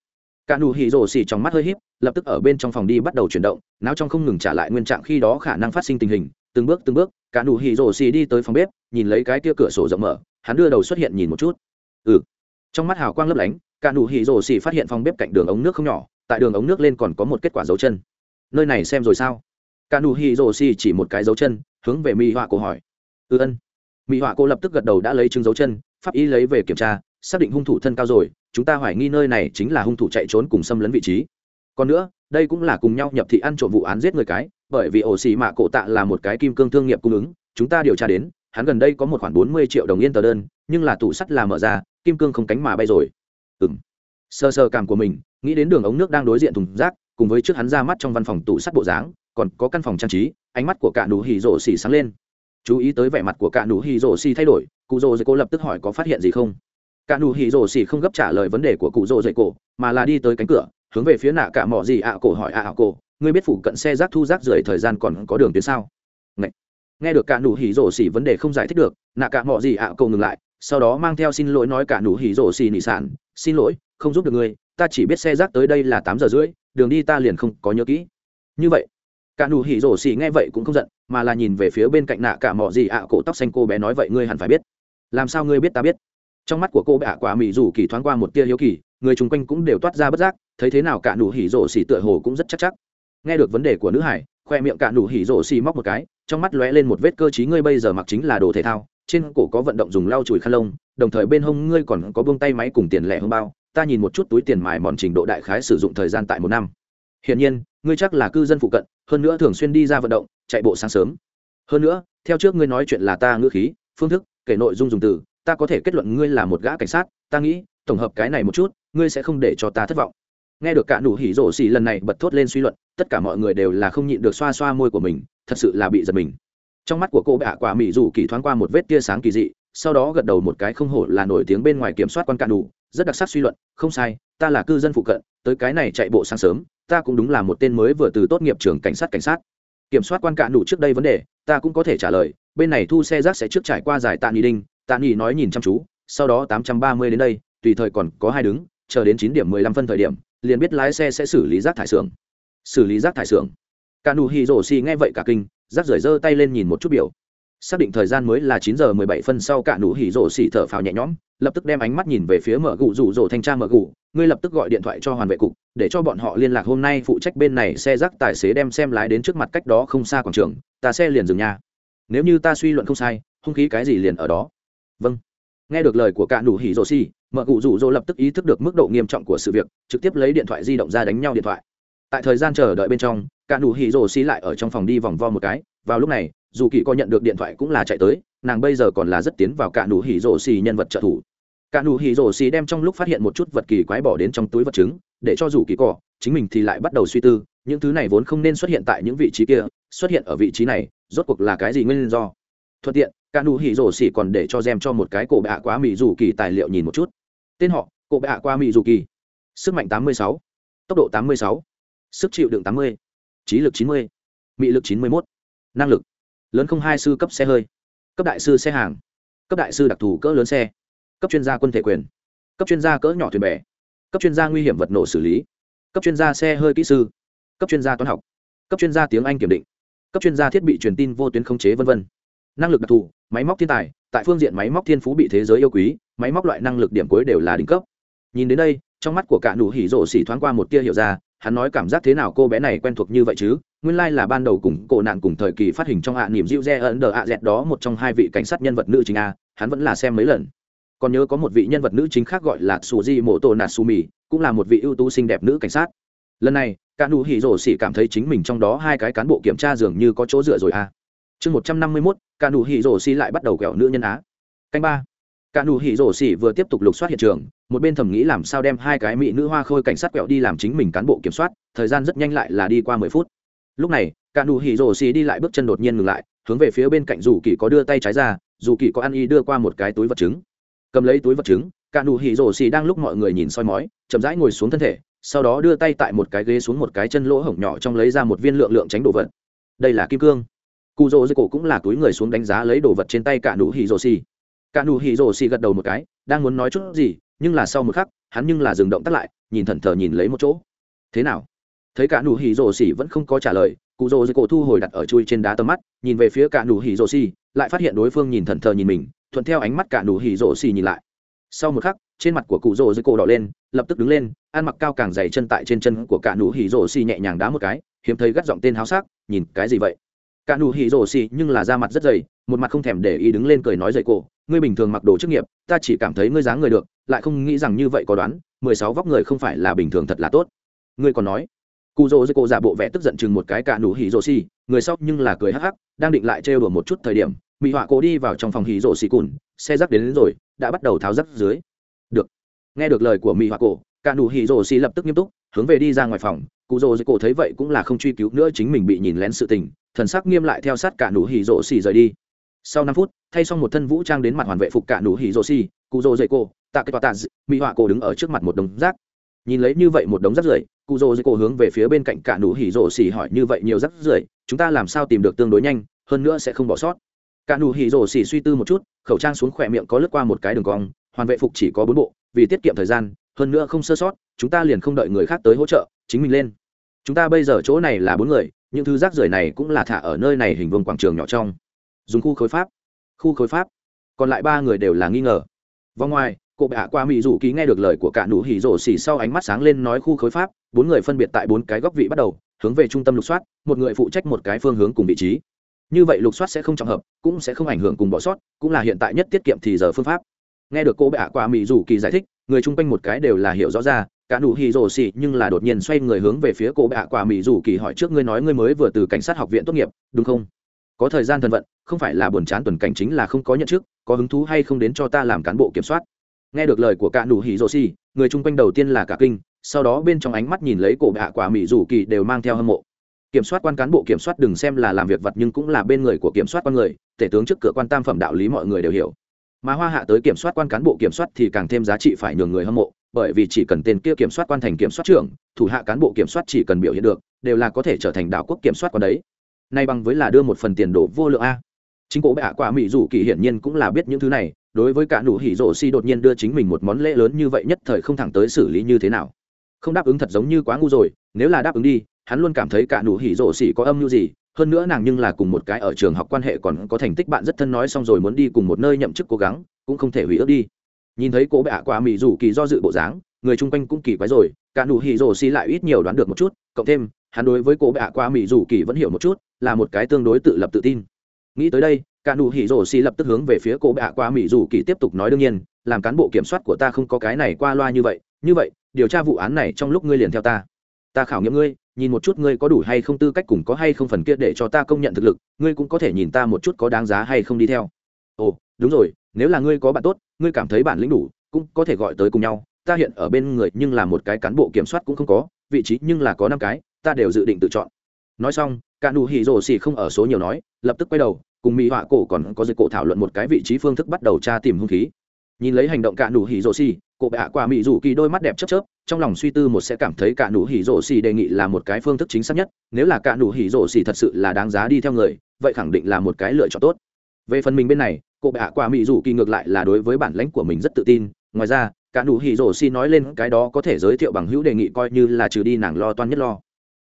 Cả nụ hỉ rổ xỉ trong mắt hơi híp, lập tức ở bên trong phòng đi bắt đầu chuyển động não trong không ngừng trả lại nguyên trạng khi đó khả năng phát sinh tình hình. Từng bước từng bước, cả nụ hỉ rổ xỉ đi tới phòng bếp, nhìn lấy cái tia cửa sổ rộng mở, hắn đưa đầu xuất hiện nhìn một chút. Ừ. Trong mắt hào quang lấp lánh, cả nụ hỉ rổ xỉ phát hiện phòng bếp cạnh đường ống nước không nhỏ, tại đường ống nước lên còn có một kết quả dấu chân. Nơi này xem rồi sao? Cả nụ hỉ rổ xỉ chỉ một cái dấu chân, hướng về mỹ họa cổ hỏi. Ừ ân mỹ họa cô lập tức gật đầu đã lấy chứng dấu chân, pháp y lấy về kiểm tra, xác định hung thủ thân cao rồi, chúng ta hoài nghi nơi này chính là hung thủ chạy trốn cùng xâm lấn vị trí. Còn nữa, đây cũng là cùng nhau nhập thị ăn trộm vụ án giết người cái, bởi vì ổ xì mạ cổ tạ là một cái kim cương thương nghiệp cung ứng, chúng ta điều tra đến, hắn gần đây có một khoản bốn mươi triệu đồng yên tờ đơn, nhưng là tủ sắt là mở ra, kim cương không cánh mà bay rồi. Ừ m sơ sơ cảm của mình, nghĩ đến đường ống nước đang đối diện thùng rác, cùng với trước hắn ra mắt trong văn phòng tủ sắt bộ dáng, còn có căn phòng trang trí, ánh mắt của cả nụ hỉ rổ xỉ sáng lên chú ý tới vẻ mặt của cả nụ hỉ rổ xì thay đổi cụ rổ dậy cổ lập tức hỏi có phát hiện gì không? Cả nụ hỉ rổ xì không gấp trả lời vấn đề của cụ rổ dậy cổ mà là đi tới cánh cửa hướng về phía nạ cả mỏ gì ạ cổ hỏi ạ à cổ người biết phủ cận xe rác thu rác rưởi thời gian còn có đường tuyến sao? Ngậy. nghe được cả nụ hỉ rổ xì vấn đề không giải thích được nạ cả mỏ gì ạ cổ ngừng lại sau đó mang theo xin lỗi nói cả nụ hỉ rổ xì nị sản xin lỗi không giúp được người, ta chỉ biết xe rác tới đây là tám giờ rưỡi đường đi ta liền không có nhớ kỹ. Như vậy cả nụ hỉ rổ xì nghe vậy cũng không giận, mà là nhìn về phía bên cạnh nạ cả mỏ gì ạ, cổ tóc xanh cô bé nói vậy ngươi hẳn phải biết. Làm sao ngươi biết ta biết? Trong mắt của cô bé ạ, quả mỹ rủ kỳ thoáng qua một tia hiếu kỳ, người chung quanh cũng đều toát ra bất giác, thấy thế nào cả nụ hỉ rổ xì tựa hồ cũng rất chắc chắc. Nghe được vấn đề của nữ hải, khoe miệng cả nụ hỉ rổ xì móc một cái, trong mắt lóe lên một vết cơ chí ngươi bây giờ mặc chính là đồ thể thao, trên cổ có vận động dùng lau chùi khăn lông, đồng thời bên hông ngươi còn có buông tay máy cùng tiền lẻ hông bao, ta nhìn một chút túi tiền mài mòn trình độ đại khái sử dụng thời gian tại một năm. Hiển nhiên, ngươi chắc là cư dân phụ cận hơn nữa thường xuyên đi ra vận động, chạy bộ sáng sớm. Hơn nữa, theo trước ngươi nói chuyện là ta ngữ khí, phương thức, kể nội dung dùng từ, ta có thể kết luận ngươi là một gã cảnh sát, ta nghĩ, tổng hợp cái này một chút, ngươi sẽ không để cho ta thất vọng. Nghe được cả nụ hỉ rổ xì lần này bật thốt lên suy luận, tất cả mọi người đều là không nhịn được xoa xoa môi của mình, thật sự là bị giật mình. Trong mắt của cô bạ quả mỹ rủ kỳ thoáng qua một vết tia sáng kỳ dị, sau đó gật đầu một cái không hổ là nổi tiếng bên ngoài kiểm soát quan cạn đủ, rất đặc sắc suy luận, không sai, ta là cư dân phụ cận, tới cái này chạy bộ sáng sớm ta cũng đúng là một tên mới vừa từ tốt nghiệp trường cảnh sát cảnh sát. Kiểm soát quan cạ đủ trước đây vấn đề, ta cũng có thể trả lời, bên này thu xe rác sẽ trước trải qua giải tạ nghị đinh, tạ nghị nói nhìn chăm chú, sau đó tám trăm ba mươi đến đây, tùy thời còn có hai đứng, chờ đến chín điểm mười lăm phân thời điểm, liền biết lái xe sẽ xử lý rác thải xưởng. Xử lý rác thải xưởng. Cả đủ hì rổ xì nghe vậy cả kinh, rác rời giơ tay lên nhìn một chút biểu xác định thời gian mới là chín giờ mười bảy phân sau cả nụ hỉ rổ xỉ thở phào nhẹ nhõm, lập tức đem ánh mắt nhìn về phía mở gụ rủ rổ thanh tra mở gụ ngươi lập tức gọi điện thoại cho hoàn vệ cục, để cho bọn họ liên lạc hôm nay phụ trách bên này xe rác tài xế đem xem lái đến trước mặt cách đó không xa quảng trường, ta xe liền dừng nhà nếu như ta suy luận không sai, hung khí cái gì liền ở đó. Vâng. Nghe được lời của cả nụ hỉ rổ xỉ, mở gụ rủ rổ lập tức ý thức được mức độ nghiêm trọng của sự việc, trực tiếp lấy điện thoại di động ra đánh nhau điện thoại. Tại thời gian chờ đợi bên trong, cả nụ hỉ rổ xỉ lại ở trong phòng đi vòng vo một cái, vào lúc này dù kỳ có nhận được điện thoại cũng là chạy tới nàng bây giờ còn là rất tiến vào cả nụ hỉ rổ xì nhân vật trợ thủ. Cả nụ hỉ rổ xì đem trong lúc phát hiện một chút vật kỳ quái bỏ đến trong túi vật chứng để cho dù kỳ cỏ chính mình thì lại bắt đầu suy tư những thứ này vốn không nên xuất hiện tại những vị trí kia xuất hiện ở vị trí này rốt cuộc là cái gì nguyên do? Thuận tiện cả nụ hỉ rổ xì còn để cho xem cho một cái cổ bạ quá mỹ dù kỳ tài liệu nhìn một chút. Tên họ cổ bạ qua mỹ dù kỳ. Sức mạnh 86, tốc độ 86, sức chịu đựng 80, trí lực 90, mị lực 91, năng lực lớn không hai sư cấp xe hơi, cấp đại sư xe hàng, cấp đại sư đặc thù cỡ lớn xe, cấp chuyên gia quân thể quyền, cấp chuyên gia cỡ nhỏ thuyền bè, cấp chuyên gia nguy hiểm vật nổ xử lý, cấp chuyên gia xe hơi kỹ sư, cấp chuyên gia toán học, cấp chuyên gia tiếng anh kiểm định, cấp chuyên gia thiết bị truyền tin vô tuyến khống chế v v năng lực đặc thù, máy móc thiên tài, tại phương diện máy móc thiên phú bị thế giới yêu quý, máy móc loại năng lực điểm cuối đều là đỉnh cấp. Nhìn đến đây, trong mắt của cả nụ hỉ rổ xỉ thoáng qua một tia hiểu ra hắn nói cảm giác thế nào cô bé này quen thuộc như vậy chứ? Nguyên lai là ban đầu cùng cổ nạn cùng thời kỳ phát hình trong hạ niềm dịu re ấn đờ ạ dẹt đó một trong hai vị cảnh sát nhân vật nữ chính a, hắn vẫn là xem mấy lần. Còn nhớ có một vị nhân vật nữ chính khác gọi là suji mô tô natsumi cũng là một vị ưu tú xinh đẹp nữ cảnh sát. Lần này cả nụ hỉ rổ xỉ cảm thấy chính mình trong đó hai cái cán bộ kiểm tra dường như có chỗ dựa rồi a. chương một trăm năm mươi mốt cả nụ hỉ rổ xỉ lại bắt đầu quẹo nữ nhân á canh ba cả nụ hỉ rổ xỉ vừa tiếp tục lục soát hiện trường, một bên thầm nghĩ làm sao đem hai cái mỹ nữ hoa khôi cảnh sát quẹo đi làm chính mình cán bộ kiểm soát, thời gian rất nhanh lại là đi qua mười phút. Lúc này, cả nụ hỉ rổ xỉ đi lại bước chân đột nhiên ngừng lại, hướng về phía bên cạnh dù kỳ có đưa tay trái ra, dù kỳ có ăn y đưa qua một cái túi vật chứng. Cầm lấy túi vật chứng, cả nụ hỉ rổ xỉ đang lúc mọi người nhìn soi mói, chậm rãi ngồi xuống thân thể, sau đó đưa tay tại một cái ghế xuống một cái chân lỗ hổng nhỏ trong lấy ra một viên lượng lượng tránh đồ vật. Đây là kim cương. Cụ rỗ dưới cổ cũng là túi người xuống đánh giá lấy đồ vật trên tay cả nụ hỉ rổ xỉ cả nụ hỉ rồ xì gật đầu một cái, đang muốn nói chút gì, nhưng là sau một khắc, hắn nhưng là dừng động tác lại, nhìn thần thờ nhìn lấy một chỗ. Thế nào? Thấy cả nụ hỉ rồ xì vẫn không có trả lời, cụ rồ dưới cổ thu hồi đặt ở chui trên đá tầm mắt, nhìn về phía cả nụ hỉ rồ xì, lại phát hiện đối phương nhìn thần thờ nhìn mình, thuận theo ánh mắt cả nụ hỉ rồ xì nhìn lại. Sau một khắc, trên mặt của cụ rồ dưới cổ đỏ lên, lập tức đứng lên, ăn mặc cao càng dày chân tại trên chân của cả nụ hỉ rồ xì nhẹ nhàng đá một cái, hiếm thấy gắt giọng tên háo sắc, nhìn cái gì vậy? cả nụ hỉ rổ xì nhưng là da mặt rất dày một mặt không thèm để ý đứng lên cười nói dậy cổ ngươi bình thường mặc đồ chức nghiệp ta chỉ cảm thấy ngươi dáng người được lại không nghĩ rằng như vậy có đoán mười sáu vóc người không phải là bình thường thật là tốt. Ngươi còn nói cụ rỗ dậy cổ giả bộ vẻ tức giận chừng một cái cả nụ hỉ rổ xì người sau nhưng là cười hắc hắc đang định lại trêu đùa một chút thời điểm mỹ họa cổ đi vào trong phòng hỉ rổ xì cùn xe rắc đến, đến rồi đã bắt đầu tháo rắc dưới. Được. Nghe được lời của mỹ họa cổ cả nụ hỉ rổ xì lập tức nghiêm túc hướng về đi ra ngoài phòng, cụ rồ dưới cổ thấy vậy cũng là không truy cứu nữa chính mình bị nhìn lén sự tình, thần sắc nghiêm lại theo sát cả nụ hỉ rộ xì rời đi. Sau năm phút, thay xong một thân vũ trang đến mặt hoàn vệ phục cả nụ hỉ rộ xì, cụ rồ dậy cổ, tạ cái tòa tạ mỹ họa cổ đứng ở trước mặt một đống rác. Nhìn lấy như vậy một đống rác rưởi, cụ rồ dậy cổ hướng về phía bên cạnh cả nụ hỉ rộ xì hỏi như vậy nhiều rác rưởi, chúng ta làm sao tìm được tương đối nhanh, hơn nữa sẽ không bỏ sót. Cả nụ hỉ rồ xì suy tư một chút, khẩu trang xuống khỏe miệng có lướt qua một cái đường cong, hoàn vệ phục chỉ có bốn bộ, vì tiết kiệm thời gian hơn nữa không sơ sót, chúng ta liền không đợi người khác tới hỗ trợ, chính mình lên. Chúng ta bây giờ chỗ này là bốn người, những thứ rác rưởi này cũng là thả ở nơi này hình vương quảng trường nhỏ trong. Dùng khu khối pháp. Khu khối pháp. Còn lại ba người đều là nghi ngờ. Vòng ngoài cụ bạ qua mỹ rủ ký nghe được lời của cả nụ hỉ rổ xỉ sau ánh mắt sáng lên nói khu khối pháp, bốn người phân biệt tại bốn cái góc vị bắt đầu, hướng về trung tâm lục soát, một người phụ trách một cái phương hướng cùng vị trí. Như vậy lục soát sẽ không trọng hợp, cũng sẽ không ảnh hưởng cùng bỏ sót, cũng là hiện tại nhất tiết kiệm thì giờ phương pháp nghe được cô bạ qua mỹ dù kỳ giải thích, người chung quanh một cái đều là hiểu rõ ra, cả nụ hì rồ xì, nhưng là đột nhiên xoay người hướng về phía cô bạ quả mỹ dù kỳ hỏi trước ngươi nói ngươi mới vừa từ cảnh sát học viện tốt nghiệp, đúng không? Có thời gian thần vận, không phải là buồn chán tuần cảnh chính là không có nhận chức, có hứng thú hay không đến cho ta làm cán bộ kiểm soát? Nghe được lời của cả nụ hì rồ xì, người chung quanh đầu tiên là cả kinh, sau đó bên trong ánh mắt nhìn lấy cổ bạ quả mỹ dù kỳ đều mang theo hâm mộ. Kiểm soát quan cán bộ kiểm soát đừng xem là làm việc vật nhưng cũng là bên người của kiểm soát con người, tể tướng trước cửa quan tam phẩm đạo lý mọi người đều hiểu mà hoa hạ tới kiểm soát quan cán bộ kiểm soát thì càng thêm giá trị phải nhường người hâm mộ, bởi vì chỉ cần tên kia kiểm soát quan thành kiểm soát trưởng, thủ hạ cán bộ kiểm soát chỉ cần biểu hiện được, đều là có thể trở thành đảo quốc kiểm soát quan đấy. Nay bằng với là đưa một phần tiền đồ vô lượng a. Chính cổ bệ hạ quả mỹ dù kỳ hiển nhiên cũng là biết những thứ này, đối với cả nụ hỉ rổ si đột nhiên đưa chính mình một món lễ lớn như vậy nhất thời không thẳng tới xử lý như thế nào. Không đáp ứng thật giống như quá ngu rồi, nếu là đáp ứng đi, hắn luôn cảm thấy cả nụ hỉ rổ xỉ có âm mưu gì hơn nữa nàng nhưng là cùng một cái ở trường học quan hệ còn có thành tích bạn rất thân nói xong rồi muốn đi cùng một nơi nhậm chức cố gắng, cũng không thể hủy ước đi. Nhìn thấy cố bệ ạ quả mỹ dù kỳ do dự bộ dáng, người chung quanh cũng kỳ quái rồi, cả nụ hỉ rồ xi lại ít nhiều đoán được một chút, cộng thêm, hắn đối với cố bệ ạ quả mỹ dù kỳ vẫn hiểu một chút, là một cái tương đối tự lập tự tin. Nghĩ tới đây, cả nụ hỉ rồ xi lập tức hướng về phía cố bệ ạ quả mỹ dù kỳ tiếp tục nói đương nhiên, làm cán bộ kiểm soát của ta không có cái này qua loa như vậy như vậy, điều tra vụ án này trong lúc ngươi liền theo ta ta khảo nghiệm ngươi, nhìn một chút ngươi có đủ hay không tư cách cùng có hay không phần kia để cho ta công nhận thực lực, ngươi cũng có thể nhìn ta một chút có đáng giá hay không đi theo. Ồ, đúng rồi, nếu là ngươi có bạn tốt, ngươi cảm thấy bản lĩnh đủ, cũng có thể gọi tới cùng nhau, ta hiện ở bên người nhưng là một cái cán bộ kiểm soát cũng không có, vị trí nhưng là có năm cái, ta đều dự định tự chọn. Nói xong, cả nụ hỉ rồ xì không ở số nhiều nói, lập tức quay đầu, cùng mỹ họa cổ còn có dịch cổ thảo luận một cái vị trí phương thức bắt đầu tra tìm hung khí. Nhìn lấy hành động cả nụ hỉ rồ xì cổ bạ quả mỹ dù kỳ đôi mắt đẹp chớp chớp, trong lòng suy tư một sẽ cảm thấy cả nụ hỉ rổ xì đề nghị là một cái phương thức chính xác nhất, nếu là cả nụ hỉ rổ xì thật sự là đáng giá đi theo người, vậy khẳng định là một cái lựa chọn tốt. Về phần mình bên này, cổ bạ quả mỹ dù kỳ ngược lại là đối với bản lãnh của mình rất tự tin, ngoài ra, cả nụ hỉ rổ xì nói lên cái đó có thể giới thiệu bằng hữu đề nghị coi như là trừ đi nàng lo toan nhất lo.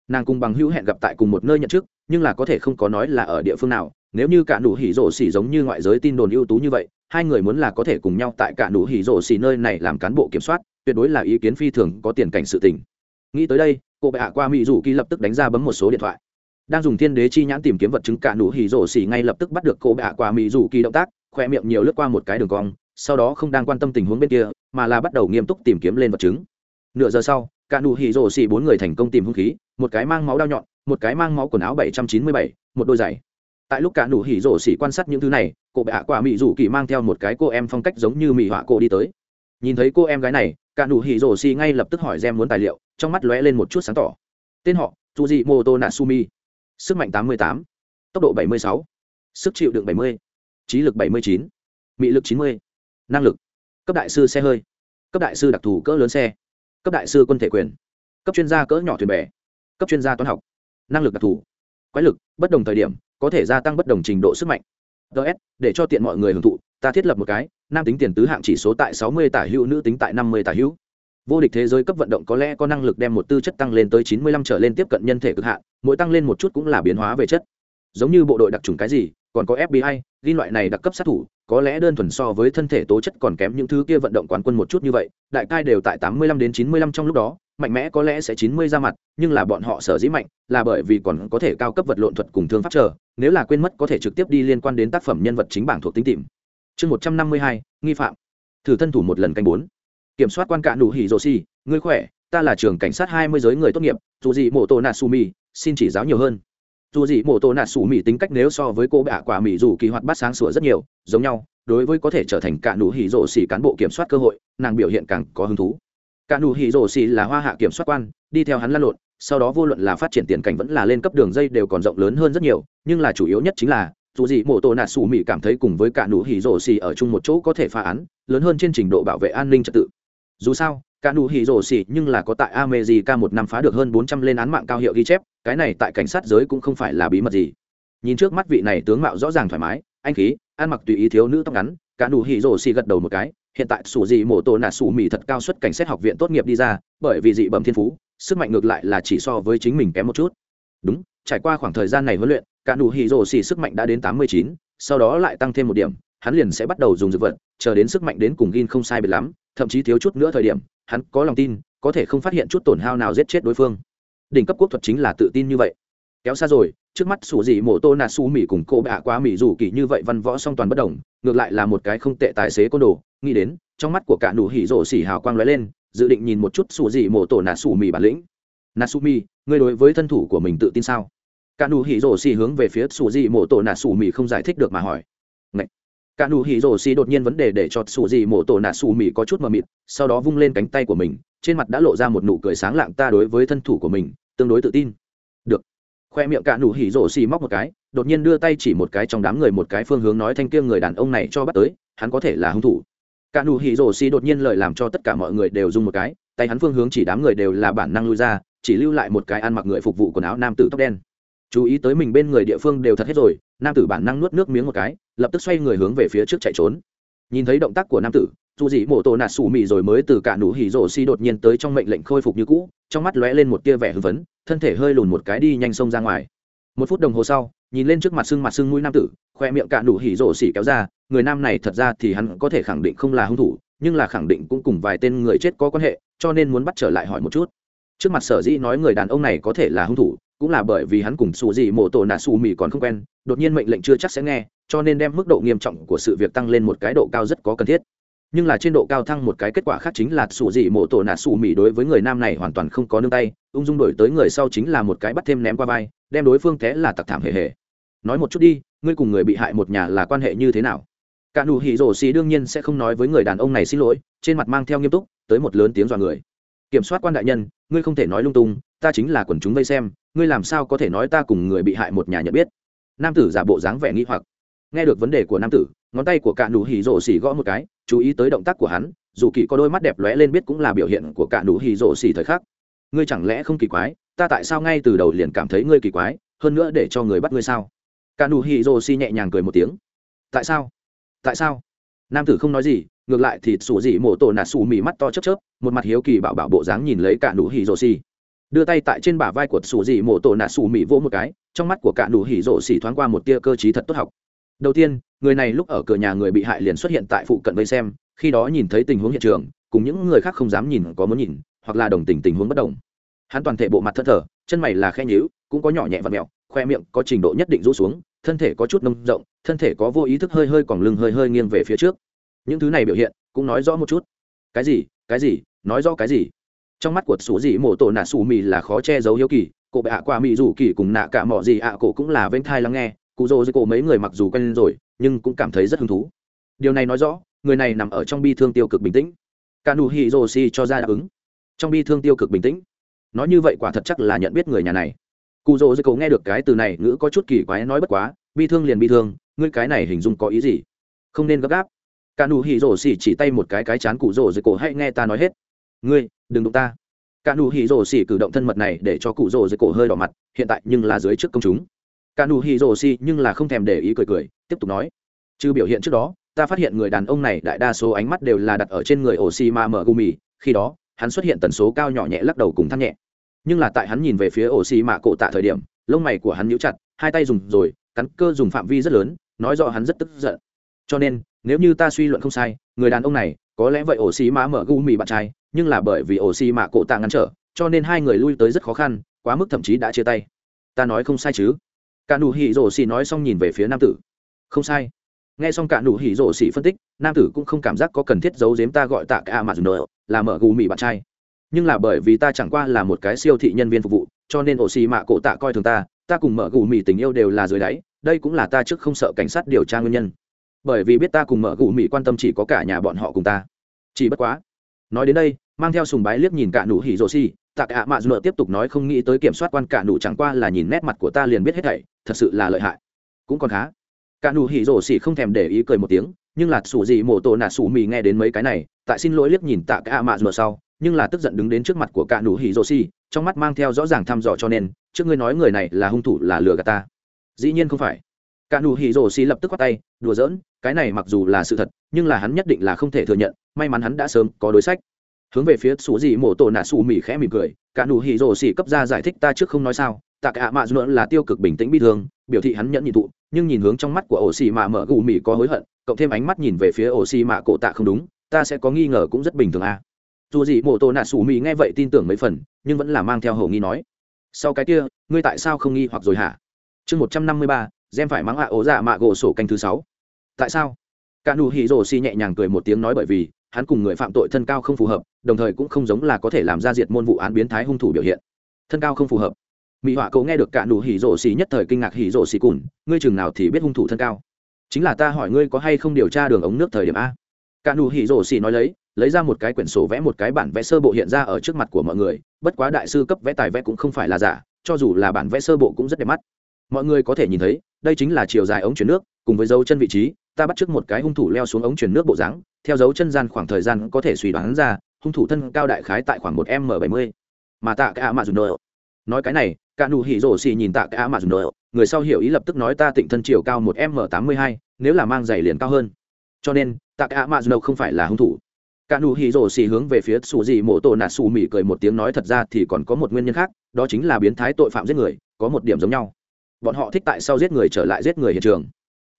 Nàng cùng bằng hữu hẹn gặp tại cùng một nơi nhận chức, nhưng là có thể không có nói là ở địa phương nào, nếu như cả nụ hỉ rổ xì giống như ngoại giới tin đồn ưu tú như vậy hai người muốn là có thể cùng nhau tại cả nụ hỉ rổ xì nơi này làm cán bộ kiểm soát, tuyệt đối là ý kiến phi thường có tiền cảnh sự tình. Nghĩ tới đây, cô bệ hạ qua mỹ rủ kỳ lập tức đánh ra bấm một số điện thoại. Đang dùng thiên đế chi nhãn tìm kiếm vật chứng cả nụ hỉ rổ xì ngay lập tức bắt được cô bệ hạ qua mỹ rủ kỳ động tác, khoe miệng nhiều lướt qua một cái đường cong, sau đó không đang quan tâm tình huống bên kia, mà là bắt đầu nghiêm túc tìm kiếm lên vật chứng. Nửa giờ sau, cả nụ hỉ rổ xì bốn người thành công tìm hung khí, một cái mang máu đao nhọn, một cái mang máu quần áo bảy trăm chín mươi bảy, một đôi giày tại lúc cả nụ hỉ rổ xỉ quan sát những thứ này cô bệ ạ quả mỹ rủ kỳ mang theo một cái cô em phong cách giống như mỹ họa cô đi tới. Nhìn thấy cô em gái này cả nụ hỉ rổ xỉ ngay lập tức hỏi xem muốn tài liệu trong mắt lóe lên một chút sáng tỏ. Tên họ dù gì mô tô natsumi sức mạnh 88, tốc độ 76, sức chịu đựng 70, trí lực 79, mỹ lực 90, năng lực cấp đại sư xe hơi cấp đại sư đặc thù cỡ lớn xe cấp đại sư quân thể quyền cấp chuyên gia cỡ nhỏ thuyền bè cấp chuyên gia toán học năng lực đặc thù quái lực, bất đồng thời điểm, có thể gia tăng bất đồng trình độ sức mạnh. Ts để cho tiện mọi người hưởng thụ, ta thiết lập một cái, nam tính tiền tứ hạng chỉ số tại 60 tả hữu, nữ tính tại 50 tả hữu. Vô địch thế giới cấp vận động có lẽ có năng lực đem một tư chất tăng lên tới 95 trở lên tiếp cận nhân thể cực hạn, mỗi tăng lên một chút cũng là biến hóa về chất. Giống như bộ đội đặc trùng cái gì, còn có fbi liên loại này đặc cấp sát thủ, có lẽ đơn thuần so với thân thể tố chất còn kém những thứ kia vận động quán quân một chút như vậy, đại cai đều tại 85 đến 95 trong lúc đó mạnh mẽ có lẽ sẽ chín mươi ra mặt, nhưng là bọn họ sở dĩ mạnh là bởi vì còn có thể cao cấp vật lộn thuật cùng thương pháp chờ, nếu là quên mất có thể trực tiếp đi liên quan đến tác phẩm nhân vật chính bảng thuộc tính tìm. Chương một trăm năm mươi hai, nghi phạm. Thử thân thủ một lần canh bốn. Kiểm soát quan cạn nụ hỉ rồ xì ngươi khỏe, ta là trưởng cảnh sát hai mươi giới người tốt nghiệp, dù gì mổ tô nà su mi xin chỉ giáo nhiều hơn. Dù gì mổ tô nà su mi tính cách nếu so với cô bạ quả mỹ dù kỳ hoạt bát sáng sủa rất nhiều, giống nhau, đối với có thể trở thành cạn nụ hỉ rồ xì cán bộ kiểm soát cơ hội, nàng biểu hiện càng có hứng thú cả nụ hỉ rổ xì là hoa hạ kiểm soát quan, đi theo hắn lăn lộn, sau đó vô luận là phát triển tiền cảnh vẫn là lên cấp đường dây đều còn rộng lớn hơn rất nhiều, nhưng là chủ yếu nhất chính là, dù gì mộ tổ nạt xù mỹ cảm thấy cùng với cả nụ hỉ rổ xì ở chung một chỗ có thể phá án, lớn hơn trên trình độ bảo vệ an ninh trật tự. Dù sao, cả nụ hỉ rổ xì nhưng là có tại america một năm phá được hơn bốn trăm lên án mạng cao hiệu ghi chép, cái này tại cảnh sát giới cũng không phải là bí mật gì. Nhìn trước mắt vị này tướng mạo rõ ràng thoải mái, anh khí, ăn mặc tùy ý thiếu nữ tóc ngắn, cả nụ hỉ rổ xì gật đầu một cái hiện tại sủ dị mổ tổ nạ sủ mỹ thật cao suất cảnh xét học viện tốt nghiệp đi ra, bởi vì dị bẩm thiên phú, sức mạnh ngược lại là chỉ so với chính mình kém một chút. Đúng, trải qua khoảng thời gian này huấn luyện, cả nụ hỉ rổ xỉ sức mạnh đã đến tám mươi chín, sau đó lại tăng thêm một điểm, hắn liền sẽ bắt đầu dùng dược vật, chờ đến sức mạnh đến cùng gin không sai biệt lắm, thậm chí thiếu chút nữa thời điểm, hắn có lòng tin, có thể không phát hiện chút tổn hao nào giết chết đối phương. Đỉnh cấp quốc thuật chính là tự tin như vậy kéo xa rồi, trước mắt sủ dị mổ tô nạt su mỹ cùng cô bạ quá mỹ dù kỳ như vậy văn võ song toàn bất đồng, ngược lại là một cái không tệ tài xế côn đồ. Nghĩ đến, trong mắt của cả nụ hỉ rổ xỉ hào quang lóe lên, dự định nhìn một chút sủ dị mổ tổ nạt su mỹ bản lĩnh. Nạt su mỹ ngươi đối với thân thủ của mình tự tin sao? Cả nụ hỉ rổ xỉ hướng về phía sủ dị mổ tổ nạt su mỹ không giải thích được mà hỏi. Ngậy! cả nụ hỉ rổ xỉ đột nhiên vấn đề để cho sủ gì mổ tổ nạ sủ mì có chút mờ mịt, sau đó vung lên cánh tay của mình, trên mặt đã lộ ra một nụ cười sáng lạng ta đối với thân thủ của mình, tương đối tự tin. Được khoe miệng cả nụ hỉ rổ xì móc một cái, đột nhiên đưa tay chỉ một cái trong đám người một cái phương hướng nói thanh kia người đàn ông này cho bắt tới, hắn có thể là hung thủ. Cả nụ hỉ rổ xì đột nhiên lời làm cho tất cả mọi người đều dùng một cái, tay hắn phương hướng chỉ đám người đều là bản năng lui ra, chỉ lưu lại một cái ăn mặc người phục vụ quần áo nam tử tóc đen. Chú ý tới mình bên người địa phương đều thật hết rồi, nam tử bản năng nuốt nước miếng một cái, lập tức xoay người hướng về phía trước chạy trốn nhìn thấy động tác của nam tử, dù gì mổ tổ nạt xù mị rồi mới từ cả nụ hỉ rổ xi đột nhiên tới trong mệnh lệnh khôi phục như cũ, trong mắt lóe lên một tia vẻ hưng phấn, thân thể hơi lùn một cái đi nhanh xông ra ngoài. Một phút đồng hồ sau, nhìn lên trước mặt sưng mặt sưng mũi nam tử, khoe miệng cả nụ hỉ rổ xỉ kéo ra, người nam này thật ra thì hắn có thể khẳng định không là hung thủ, nhưng là khẳng định cũng cùng vài tên người chết có quan hệ, cho nên muốn bắt trở lại hỏi một chút. Trước mặt sở dĩ nói người đàn ông này có thể là hung thủ cũng là bởi vì hắn cùng xù gì mổ tổ nạ xù mì còn không quen, đột nhiên mệnh lệnh chưa chắc sẽ nghe, cho nên đem mức độ nghiêm trọng của sự việc tăng lên một cái độ cao rất có cần thiết. Nhưng là trên độ cao thăng một cái kết quả khác chính là xù gì mổ tổ nạ xù mì đối với người nam này hoàn toàn không có nương tay, ung dung đổi tới người sau chính là một cái bắt thêm ném qua vai, đem đối phương thế là tặc thảm hề hề. Nói một chút đi, ngươi cùng người bị hại một nhà là quan hệ như thế nào? Cả nụ hỉ rổ xì đương nhiên sẽ không nói với người đàn ông này xin lỗi, trên mặt mang theo nghiêm túc, tới một lớn tiếng dọa người. Kiểm soát quan đại nhân, ngươi không thể nói lung tung, ta chính là quần chúng vây xem ngươi làm sao có thể nói ta cùng người bị hại một nhà nhận biết? Nam tử giả bộ dáng vẻ nghi hoặc. Nghe được vấn đề của nam tử, ngón tay của cạ nụ hì rổ xì gõ một cái, chú ý tới động tác của hắn, dù kỳ có đôi mắt đẹp lóe lên biết cũng là biểu hiện của cạ nụ hì rổ xì thời khắc. Ngươi chẳng lẽ không kỳ quái, ta tại sao ngay từ đầu liền cảm thấy ngươi kỳ quái, hơn nữa để cho người bắt ngươi sao? Cạ nụ hì rổ xì nhẹ nhàng cười một tiếng. Tại sao? Tại sao? Nam tử không nói gì, ngược lại thì sủ dị mổ tổ nạt xù mì mắt to chớp chớp, một mặt hiếu kỳ bảo bảo bộ dáng nhìn lấy cạ nụ hì rổ xỉ đưa tay tại trên bả vai của sủ dị mổ tổ nạ sủ mỹ vỗ một cái, trong mắt của cả nụ hỉ rộ xỉ thoáng qua một tia cơ t thật tốt học. Đầu tiên, người này lúc ở cửa nhà người bị hại liền xuất hiện tại phụ cận vây xem, khi đó nhìn thấy tình huống hiện trường, cùng những người khác không dám nhìn có muốn nhìn, hoặc là đồng tình tình huống bất đồng. Hắn toàn thể bộ mặt thất thở chân mày là khe nhíu, cũng có nhỏ nhẹ và mẹo, khoe miệng có trình độ nhất định rũ xuống, thân thể có chút nông rộng, thân thể có vô ý thức hơi hơi còn lưng hơi hơi nghiêng về phía trước. Những thứ này biểu hiện cũng nói rõ một chút. Cái gì? Cái gì? Nói rõ cái gì? trong mắt của sủ dị mổ tổ nạ sủ mì là khó che giấu hiếu kỳ cổ bệ ạ qua mì rủ kỳ cùng nạ cả mỏ gì ạ à cổ cũng là vênh thai lắng nghe, cụ rô dưới cổ mấy người mặc dù quen rồi, nhưng cũng cảm thấy rất hứng thú. Điều này nói rõ, người này nằm ở trong bi thương tiêu cực bình tĩnh. Cả nụ hì rô si cho ra đáp ứng. Trong bi thương tiêu cực bình tĩnh. Nói như vậy quả thật chắc là nhận biết người nhà này. Cụ rô dưới cổ nghe được cái từ này ngữ có chút kỳ quái nói bất quá, bi thương liền bi thương, ngươi cái này hình dung có ý gì? Không nên gấp gáp. Cả nụ hì rô si chỉ tay một cái cái chán cụ rô dưới cổ hãy nghe ta nói hết ngươi, đừng đụng ta. Cả nụ hỉ rồ xỉ cử động thân mật này để cho cụ rồ dưới cổ hơi đỏ mặt, hiện tại nhưng là dưới trước công chúng. Cả nụ hỉ rồ xỉ nhưng là không thèm để ý cười cười, tiếp tục nói. Chứ biểu hiện trước đó, ta phát hiện người đàn ông này đại đa số ánh mắt đều là đặt ở trên người ổ xì mà mở gumi khi đó, hắn xuất hiện tần số cao nhỏ nhẹ lắc đầu cùng thắt nhẹ. Nhưng là tại hắn nhìn về phía ổ xì mạ cổ tạ thời điểm, lông mày của hắn nhíu chặt, hai tay dùng rồi, cắn cơ dùng phạm vi rất lớn, nói rõ hắn rất tức giận. Cho nên, nếu như ta suy luận không sai, người đàn ông này, có lẽ vậy ổ xì mã mở gu mì bạn trai nhưng là bởi vì ổ xì mạ cổ tạ ngăn trở, cho nên hai người lui tới rất khó khăn, quá mức thậm chí đã chia tay. Ta nói không sai chứ? Cả nụ hỉ rổ xì nói xong nhìn về phía nam tử. Không sai. Nghe xong cả nụ hỉ rổ xì phân tích, nam tử cũng không cảm giác có cần thiết giấu giếm ta gọi tạ cả mà dù nợ, là mở gù mì bạn trai. Nhưng là bởi vì ta chẳng qua là một cái siêu thị nhân viên phục vụ, cho nên ổ xì mạ cổ tạ coi thường ta ta cùng mở gù mì tình yêu đều là dưới đáy, đây cũng là ta trước không sợ cảnh sát điều tra nguyên nhân. Bởi vì biết ta cùng mở gù mì quan tâm chỉ có cả nhà bọn họ cùng ta. Chỉ bất quá, nói đến đây mang theo sùng bái liếc nhìn cả nụ hỉ rồ xì, tạ cả mạ dùn tiếp tục nói không nghĩ tới kiểm soát quan cả nụ chẳng qua là nhìn nét mặt của ta liền biết hết thảy, thật sự là lợi hại. Cũng còn khá. Cả nụ hỉ rồ xì không thèm để ý cười một tiếng, nhưng là sủ gì mổ tổ nạ sủ mì nghe đến mấy cái này, tại xin lỗi liếc nhìn tạ cả mạ dùn sau, nhưng là tức giận đứng đến trước mặt của cả nụ hỉ rồ xì, trong mắt mang theo rõ ràng thăm dò cho nên, trước ngươi nói người này là hung thủ là lừa gạt ta. Dĩ nhiên không phải. Cả nụ hỉ rồ xì lập tức quát tay, đùa giỡn, cái này mặc dù là sự thật, nhưng là hắn nhất định là không thể thừa nhận, may mắn hắn đã sớm có đối sách hướng về phía sủ dị mổ tổ nạ sủ mỉ khẽ mỉm cười, cả nụ hỉ rồ xỉ cấp ra giải thích ta trước không nói sao, tạ cả mạ dùn là tiêu cực bình tĩnh bi thương, biểu thị hắn nhẫn nhị thụ, nhưng nhìn hướng trong mắt của ổ xỉ mạ mở gù mỉ có hối hận, cộng thêm ánh mắt nhìn về phía ổ xỉ mạ cổ tạ không đúng, ta sẽ có nghi ngờ cũng rất bình thường à dù gì mổ tổ nạ sủ mỉ nghe vậy tin tưởng mấy phần, nhưng vẫn là mang theo hầu nghi nói, sau cái kia, ngươi tại sao không nghi hoặc rồi hả? Chương một trăm năm mươi ba, gem phải mắng hạ ổ dạ mạ gỗ sổ canh thứ sáu. Tại sao? Cả nụ hỉ rồ xì nhẹ nhàng cười một tiếng nói bởi vì hắn cùng người phạm tội thân cao không phù hợp, đồng thời cũng không giống là có thể làm ra diệt môn vụ án biến thái hung thủ biểu hiện. Thân cao không phù hợp. Mỹ họa cậu nghe được cả nụ hỉ rổ xì nhất thời kinh ngạc hỉ rổ xì cùn, ngươi chừng nào thì biết hung thủ thân cao? Chính là ta hỏi ngươi có hay không điều tra đường ống nước thời điểm a. Cả nụ hỉ rổ xì nói lấy lấy ra một cái quyển sổ vẽ một cái bản vẽ sơ bộ hiện ra ở trước mặt của mọi người, bất quá đại sư cấp vẽ tài vẽ cũng không phải là giả, cho dù là bản vẽ sơ bộ cũng rất đẹp mắt. Mọi người có thể nhìn thấy đây chính là chiều dài ống chuyển nước, cùng với dấu chân vị trí, ta bắt trước một cái hung thủ leo xuống ống chuyển nước bộ dáng, theo dấu chân gian khoảng thời gian có thể suy đoán ra, hung thủ thân cao đại khái tại khoảng một m bảy mươi. Mà tạ cái ạ mạ dùng nợ nói cái này, cả nụ hỉ rổ xì nhìn tạ cái ạ mạ dùng nợ người sau hiểu ý lập tức nói ta tịnh thân chiều cao một m tám mươi hai, nếu là mang giày liền cao hơn. Cho nên, tạ cái ạ mạ dùng nợ không phải là hung thủ. Cả nụ hỉ rổ xì hướng về phía xù dị mổ tổ nạt xù mỉ cười một tiếng nói thật ra thì còn có một nguyên nhân khác, đó chính là biến thái tội phạm giết người, có một điểm giống nhau bọn họ thích tại sau giết người trở lại giết người hiện trường.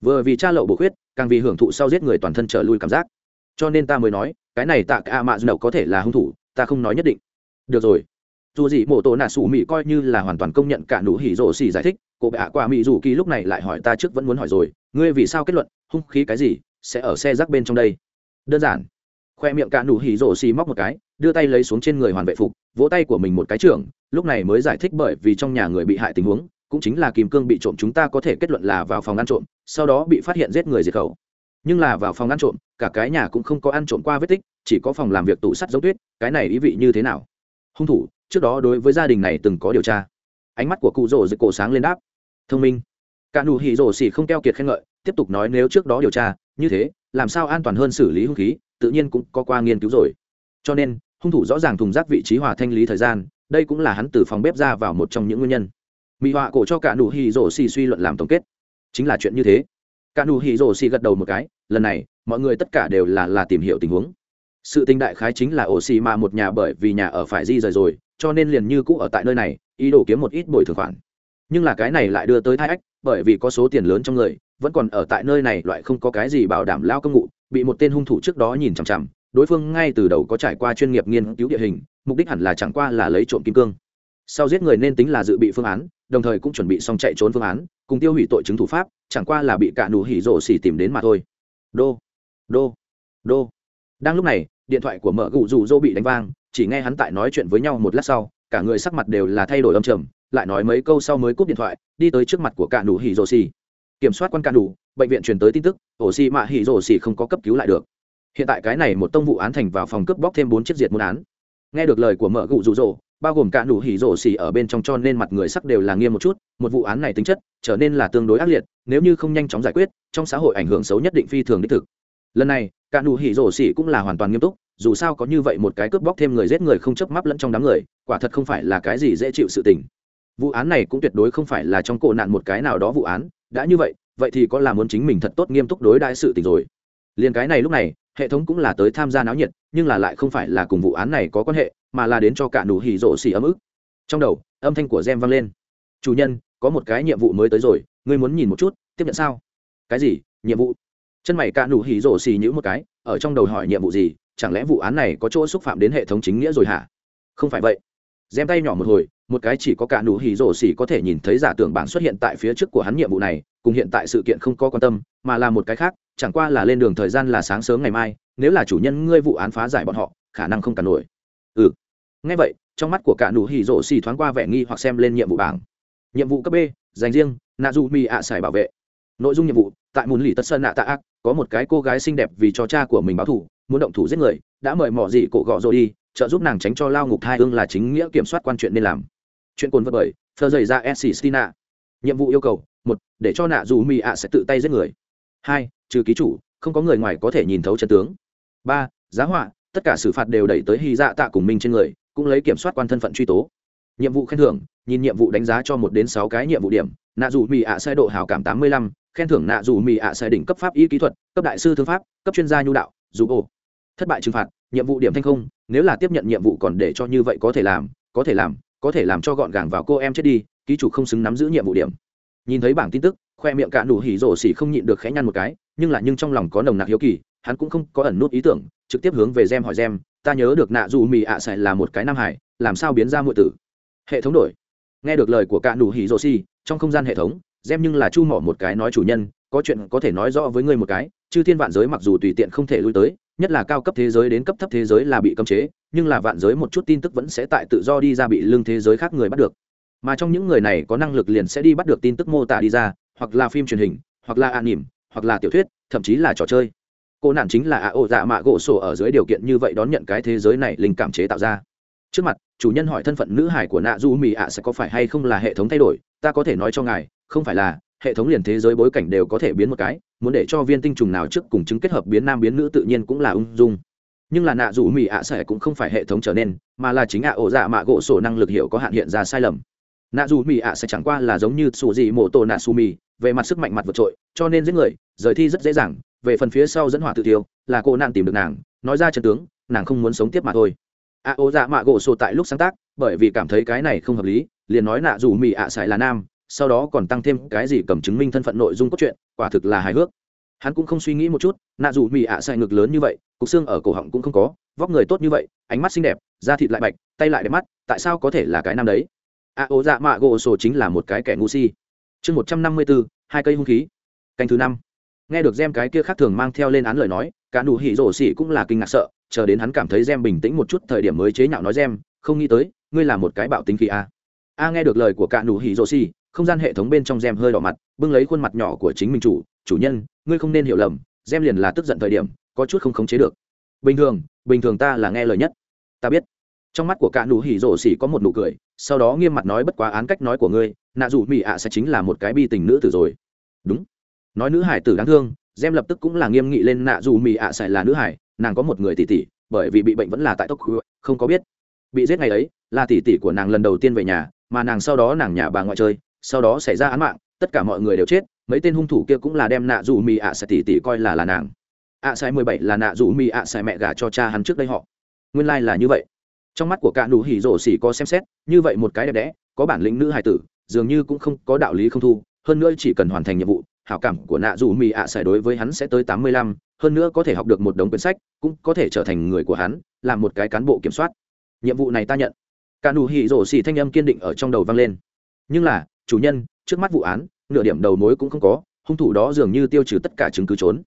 Vừa vì cha lậu bổ khuyết, càng vì hưởng thụ sau giết người toàn thân trở lui cảm giác. Cho nên ta mới nói, cái này tạ cả mạ dầu có thể là hung thủ, ta không nói nhất định. Được rồi. Dù gì mổ tổ nạ sủ mỹ coi như là hoàn toàn công nhận cả nụ hỉ rổ xỉ giải thích, cô bạ qua mỹ dù kỳ lúc này lại hỏi ta trước vẫn muốn hỏi rồi, ngươi vì sao kết luận, hung khí cái gì, sẽ ở xe rác bên trong đây? Đơn giản. Khoe miệng cả nụ hỉ rổ xì móc một cái, đưa tay lấy xuống trên người hoàn vệ phục, vỗ tay của mình một cái trưởng, lúc này mới giải thích bởi vì trong nhà người bị hại tình huống cũng chính là kim cương bị trộm chúng ta có thể kết luận là vào phòng ăn trộm, sau đó bị phát hiện giết người diệt khẩu. Nhưng là vào phòng ăn trộm, cả cái nhà cũng không có ăn trộm qua vết tích, chỉ có phòng làm việc tủ sắt dấu tuyết, cái này ý vị như thế nào? Hung thủ, trước đó đối với gia đình này từng có điều tra. Ánh mắt của cụ rồ dịch cổ sáng lên đáp. Thông minh. Cả nụ hỉ rồ xỉ không keo kiệt khen ngợi, tiếp tục nói nếu trước đó điều tra, như thế, làm sao an toàn hơn xử lý hung khí, tự nhiên cũng có qua nghiên cứu rồi. Cho nên, hung thủ rõ ràng thùng rác vị trí hòa thanh lý thời gian, đây cũng là hắn từ phòng bếp ra vào một trong những nguyên nhân mỹ họa cổ cho cả nụ hỉ rổ xì suy luận làm tổng kết. Chính là chuyện như thế. Cả nụ hỉ rổ xì gật đầu một cái, lần này, mọi người tất cả đều là là tìm hiểu tình huống. Sự tình đại khái chính là ổ xì mà một nhà bởi vì nhà ở phải di rời rồi, cho nên liền như cũ ở tại nơi này, ý đồ kiếm một ít bồi thường khoản. Nhưng là cái này lại đưa tới thai ách, bởi vì có số tiền lớn trong người, vẫn còn ở tại nơi này loại không có cái gì bảo đảm lao công ngụ bị một tên hung thủ trước đó nhìn chằm chằm, đối phương ngay từ đầu có trải qua chuyên nghiệp nghiên cứu địa hình, mục đích hẳn là chẳng qua là lấy trộm kim cương. Sau giết người nên tính là dự bị phương án đồng thời cũng chuẩn bị xong chạy trốn phương án, cùng tiêu hủy tội chứng thủ pháp, chẳng qua là bị cả nụ hỉ rổ xỉ tìm đến mà thôi. Đô đô đô. Đang lúc này, điện thoại của mở gụ rủ rỗ bị đánh vang, chỉ nghe hắn tại nói chuyện với nhau một lát sau, cả người sắc mặt đều là thay đổi âm trầm, lại nói mấy câu sau mới cúp điện thoại, đi tới trước mặt của cả nụ hỉ rổ xỉ. Kiểm soát quan cả nụ, bệnh viện truyền tới tin tức, ổ xỉ mạ hỉ rổ xỉ không có cấp cứu lại được. Hiện tại cái này một tông vụ án thành vào phòng cướp bóc thêm bốn chiếc diệt môn án. Nghe được lời của mở gụ rủ rỗ bao gồm cả nụ hỉ rổ xỉ ở bên trong cho nên mặt người sắc đều là nghiêm một chút, một vụ án này tính chất trở nên là tương đối ác liệt, nếu như không nhanh chóng giải quyết, trong xã hội ảnh hưởng xấu nhất định phi thường đích thực. Lần này, cả nụ hỉ rổ xỉ cũng là hoàn toàn nghiêm túc, dù sao có như vậy một cái cướp bóc thêm người giết người không chớp mắt lẫn trong đám người, quả thật không phải là cái gì dễ chịu sự tình. Vụ án này cũng tuyệt đối không phải là trong cổ nạn một cái nào đó vụ án, đã như vậy vậy thì có là muốn chính mình thật tốt nghiêm túc đối đại sự tình rồi. Liền cái này lúc này, hệ thống cũng là tới tham gia náo nhiệt nhưng là lại không phải là cùng vụ án này có quan hệ, mà là đến cho cả nụ hỉ rộ xỉ ấm ức. Trong đầu, âm thanh của gem vang lên. Chủ nhân, có một cái nhiệm vụ mới tới rồi, ngươi muốn nhìn một chút, tiếp nhận sao? Cái gì? Nhiệm vụ? Chân mày cả nụ hỉ rộ xỉ nhữ một cái, ở trong đầu hỏi nhiệm vụ gì, chẳng lẽ vụ án này có chỗ xúc phạm đến hệ thống chính nghĩa rồi hả? Không phải vậy. Gem tay nhỏ một hồi, một cái chỉ có cả nụ hỉ rổ xỉ có thể nhìn thấy giả tưởng bảng xuất hiện tại phía trước của hắn nhiệm vụ này, cùng hiện tại sự kiện không có quan tâm, mà là một cái khác, chẳng qua là lên đường thời gian là sáng sớm ngày mai nếu là chủ nhân ngươi vụ án phá giải bọn họ, khả năng không cản nổi. Ừ. Ngay vậy, trong mắt của cả nụ hì rổ xì thoáng qua vẻ nghi hoặc xem lên nhiệm vụ bảng. Nhiệm vụ cấp b, dành riêng, nạ dù mi ạ à xài bảo vệ. Nội dung nhiệm vụ, tại mùn lì tất sơn nạ à tạ ác, có một cái cô gái xinh đẹp vì cho cha của mình báo thủ muốn động thủ giết người, đã mời mỏ dị cổ gọ rồi đi, trợ giúp nàng tránh cho lao ngục thai ương là chính nghĩa kiểm soát quan chuyện nên làm. Chuyện cồn vật bởi, thơ dày ra s stina nhiệm vụ yêu cầu, một, để cho nạ dù mi ạ sẽ tự tay giết người. Hai, trừ ký chủ, không có người ngoài có thể nhìn thấu trận tướng ba, giá họa, tất cả xử phạt đều đẩy tới hy dạ tạ cùng mình trên người, cũng lấy kiểm soát quan thân phận truy tố. Nhiệm vụ khen thưởng, nhìn nhiệm vụ đánh giá cho một đến sáu cái nhiệm vụ điểm, nạ dù mì ạ xe độ hào cảm tám mươi lăm, khen thưởng nạ dù mì ạ xe đỉnh cấp pháp y kỹ thuật, cấp đại sư thương pháp, cấp chuyên gia nhu đạo dù ổ thất bại trừng phạt, nhiệm vụ điểm thanh không, nếu là tiếp nhận nhiệm vụ còn để cho như vậy có thể làm, có thể làm, có thể làm cho gọn gàng vào cô em chết đi, ký chủ không xứng nắm giữ nhiệm vụ điểm. Nhìn thấy bảng tin tức, khoe miệng cạn đủ hỉ rổ xỉ không nhịn được khẽ nhăn một cái, nhưng là nhưng trong lòng có nồng nặc hiếu kỳ hắn cũng không có ẩn nút ý tưởng, trực tiếp hướng về gem hỏi gem, ta nhớ được nạ dù mì ạ sẽ là một cái nam hải, làm sao biến ra ngụy tử? Hệ thống đổi. Nghe được lời của cả nụ hỉ rô si, trong không gian hệ thống, gem nhưng là chu mỏ một cái nói chủ nhân, có chuyện có thể nói rõ với ngươi một cái chứ thiên vạn giới mặc dù tùy tiện không thể lui tới, nhất là cao cấp thế giới đến cấp thấp thế giới là bị cấm chế, nhưng là vạn giới một chút tin tức vẫn sẽ tại tự do đi ra bị lương thế giới khác người bắt được. Mà trong những người này có năng lực liền sẽ đi bắt được tin tức mô tả đi ra, hoặc là phim truyền hình, hoặc là an nỉm hoặc là tiểu thuyết, thậm chí là trò chơi cô nạn chính là ạ ô dạ mạ gỗ sổ ở dưới điều kiện như vậy đón nhận cái thế giới này linh cảm chế tạo ra. Trước mặt, chủ nhân hỏi thân phận nữ hải của nạ du mì ạ sẽ có phải hay không là hệ thống thay đổi, ta có thể nói cho ngài, không phải là, hệ thống liền thế giới bối cảnh đều có thể biến một cái, muốn để cho viên tinh trùng nào trước cùng chứng kết hợp biến nam biến nữ tự nhiên cũng là ung dung. Nhưng là nạ dù mì ạ sẽ cũng không phải hệ thống trở nên, mà là chính ạ ổ dạ mạ gỗ sổ năng lực hiểu có hạn hiện ra sai lầm. Nạ dù mì ạ sẽ chẳng qua là giống như sù dị mổ tổ nạ su mì về mặt sức mạnh mặt vượt trội, cho nên giết người, rời thi rất dễ dàng về phần phía sau dẫn hỏa tự tiêu, là cô nạn tìm được nàng, nói ra chân tướng, nàng không muốn sống tiếp mà thôi. A ô dạ mạ gỗ sổ tại lúc sáng tác, bởi vì cảm thấy cái này không hợp lý, liền nói nạ dù mì ạ à là nam, sau đó còn tăng thêm cái gì cầm chứng minh thân phận nội dung cốt truyện, quả thực là hài hước. Hắn cũng không suy nghĩ một chút, nạ dù mì ạ à ngực lớn như vậy, cục xương ở cổ họng cũng không có, vóc người tốt như vậy, ánh mắt xinh đẹp, da thịt lại bạch, tay lại đẹp mắt, tại sao có thể là cái nam đấy? A ô dạ mạ gỗ sổ chính là một cái kẻ ngu si. Chương một trăm năm mươi bốn hai cây hung khí. Canh thứ năm nghe được gem cái kia khác thường mang theo lên án lời nói, cả nụ hỉ rổ xỉ cũng là kinh ngạc sợ, chờ đến hắn cảm thấy gem bình tĩnh một chút thời điểm mới chế nhạo nói gem, không nghĩ tới, ngươi là một cái bạo tính khí a. À. a nghe được lời của cả nụ hỉ rổ xỉ, không gian hệ thống bên trong gem hơi đỏ mặt, bưng lấy khuôn mặt nhỏ của chính mình chủ chủ nhân, ngươi không nên hiểu lầm, gem liền là tức giận thời điểm, có chút không khống chế được. Bình thường bình thường ta là nghe lời nhất. Ta biết. Trong mắt của cả nụ hỉ rổ xỉ có một nụ cười, sau đó nghiêm mặt nói bất quá án cách nói của ngươi, nạ dù mỹ ạ sẽ chính là một cái bi tình nữ tử rồi. Đúng nói nữ hải tử đáng thương, gem lập tức cũng là nghiêm nghị lên nạ dù mì ạ à là nữ hải, nàng có một người tỷ tỷ, bởi vì bị bệnh vẫn là tại tốc không có biết. Bị giết ngày ấy, là tỷ tỷ của nàng lần đầu tiên về nhà, mà nàng sau đó nàng nhà bà ngoại chơi, sau đó xảy ra án mạng, tất cả mọi người đều chết, mấy tên hung thủ kia cũng là đem nạ dù mì ạ à tỷ tỷ coi là là nàng. Ạ à mười bảy là nạ dù mì ạ sải mẹ gả cho cha hắn trước đây họ. Nguyên lai là như vậy. Trong mắt của cả đủ hỉ rổ xỉ có xem xét, như vậy một cái đẹp đẽ, có bản lĩnh nữ hải tử, dường như cũng không có đạo lý không thu, hơn nữa chỉ cần hoàn thành nhiệm vụ hảo cảm của nạ dù Mì ạ xài đối với hắn sẽ tới tám mươi lăm hơn nữa có thể học được một đống quyển sách cũng có thể trở thành người của hắn làm một cái cán bộ kiểm soát nhiệm vụ này ta nhận cả nụ hỉ rổ xỉ thanh âm kiên định ở trong đầu vang lên nhưng là chủ nhân trước mắt vụ án nửa điểm đầu mối cũng không có hung thủ đó dường như tiêu trừ tất cả chứng cứ trốn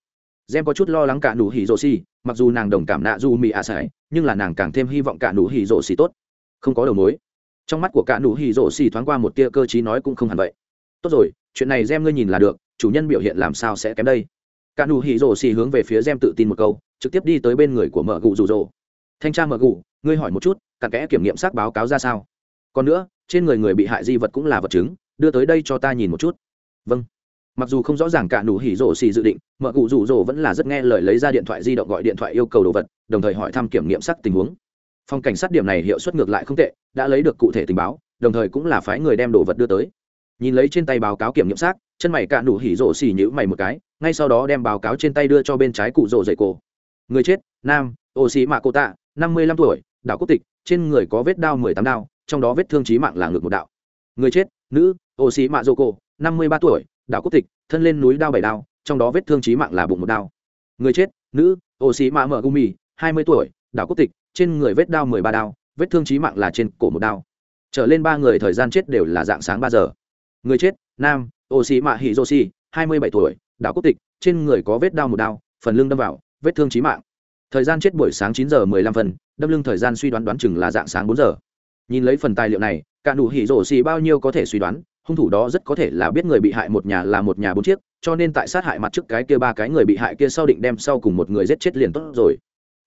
Gem có chút lo lắng cả nụ hỉ rồ xì, mặc dù nàng đồng cảm nạ dù mì ạ à nhưng là nàng càng thêm hy vọng cả nụ hỉ rồ xì tốt. Không có đầu mối. Trong mắt của cả nụ hỉ rồ xì thoáng qua một tia cơ trí nói cũng không hẳn vậy. Tốt rồi, chuyện này Gem ngươi nhìn là được, chủ nhân biểu hiện làm sao sẽ kém đây? Cả nụ hỉ rồ xì hướng về phía gem tự tin một câu, trực tiếp đi tới bên người của mở gù rủ rồ. Thanh tra mở gù, ngươi hỏi một chút, cặn kẽ kiểm nghiệm xác báo cáo ra sao? Còn nữa, trên người người bị hại di vật cũng là vật chứng, đưa tới đây cho ta nhìn một chút. Vâng. Mặc dù không rõ ràng cả nụ hỉ rồ xì dự định Mở cụ rủ rồ vẫn là rất nghe lời lấy ra điện thoại di động gọi điện thoại yêu cầu đồ vật, đồng thời hỏi thăm kiểm nghiệm xác tình huống. Phòng cảnh sát điểm này hiệu suất ngược lại không tệ, đã lấy được cụ thể tình báo, đồng thời cũng là phái người đem đồ vật đưa tới nhìn lấy trên tay báo cáo kiểm nghiệm xác, chân mày cạ đủ hỉ rổ xì nhữ mày một cái, ngay sau đó đem báo cáo trên tay đưa cho bên trái cụ rổ dậy cổ người chết, nam, ô xì mạ cô tạ, năm mươi lăm tuổi đạo quốc tịch, trên người có vết đao mười tám đao, trong đó vết thương trí mạng là ngược một đạo. Người chết, nữ, ô xì mạ dô cô, năm mươi ba tuổi đạo quốc tịch, thân lên núi đao bảy đao, trong đó vết thương trí mạng là bụng một đao. Người chết, nữ, ô xì mạ mở gumi, hai mươi tuổi đạo quốc tịch, trên người vết đao mười ba đao, vết thương trí mạng là trên cổ một đao. Trở lên ba người thời gian chết đều là dạng sáng ba giờ người chết, nam ô sĩ mạ hỉ dô si hai mươi bảy tuổi, đảo quốc tịch, trên người có vết đau một đau, phần lưng đâm vào, vết thương trí mạng. Thời gian chết buổi sáng chín giờ mười lăm phần đâm lưng thời gian suy đoán đoán chừng là dạng sáng bốn giờ. Nhìn lấy phần tài liệu này cả đủ hỉ rổ xì bao nhiêu có thể suy đoán, hung thủ đó rất có thể là biết người bị hại một nhà là một nhà bốn chiếc, cho nên tại sát hại mặt trước cái kia ba cái người bị hại kia sau định đem sau cùng một người giết chết liền tốt rồi.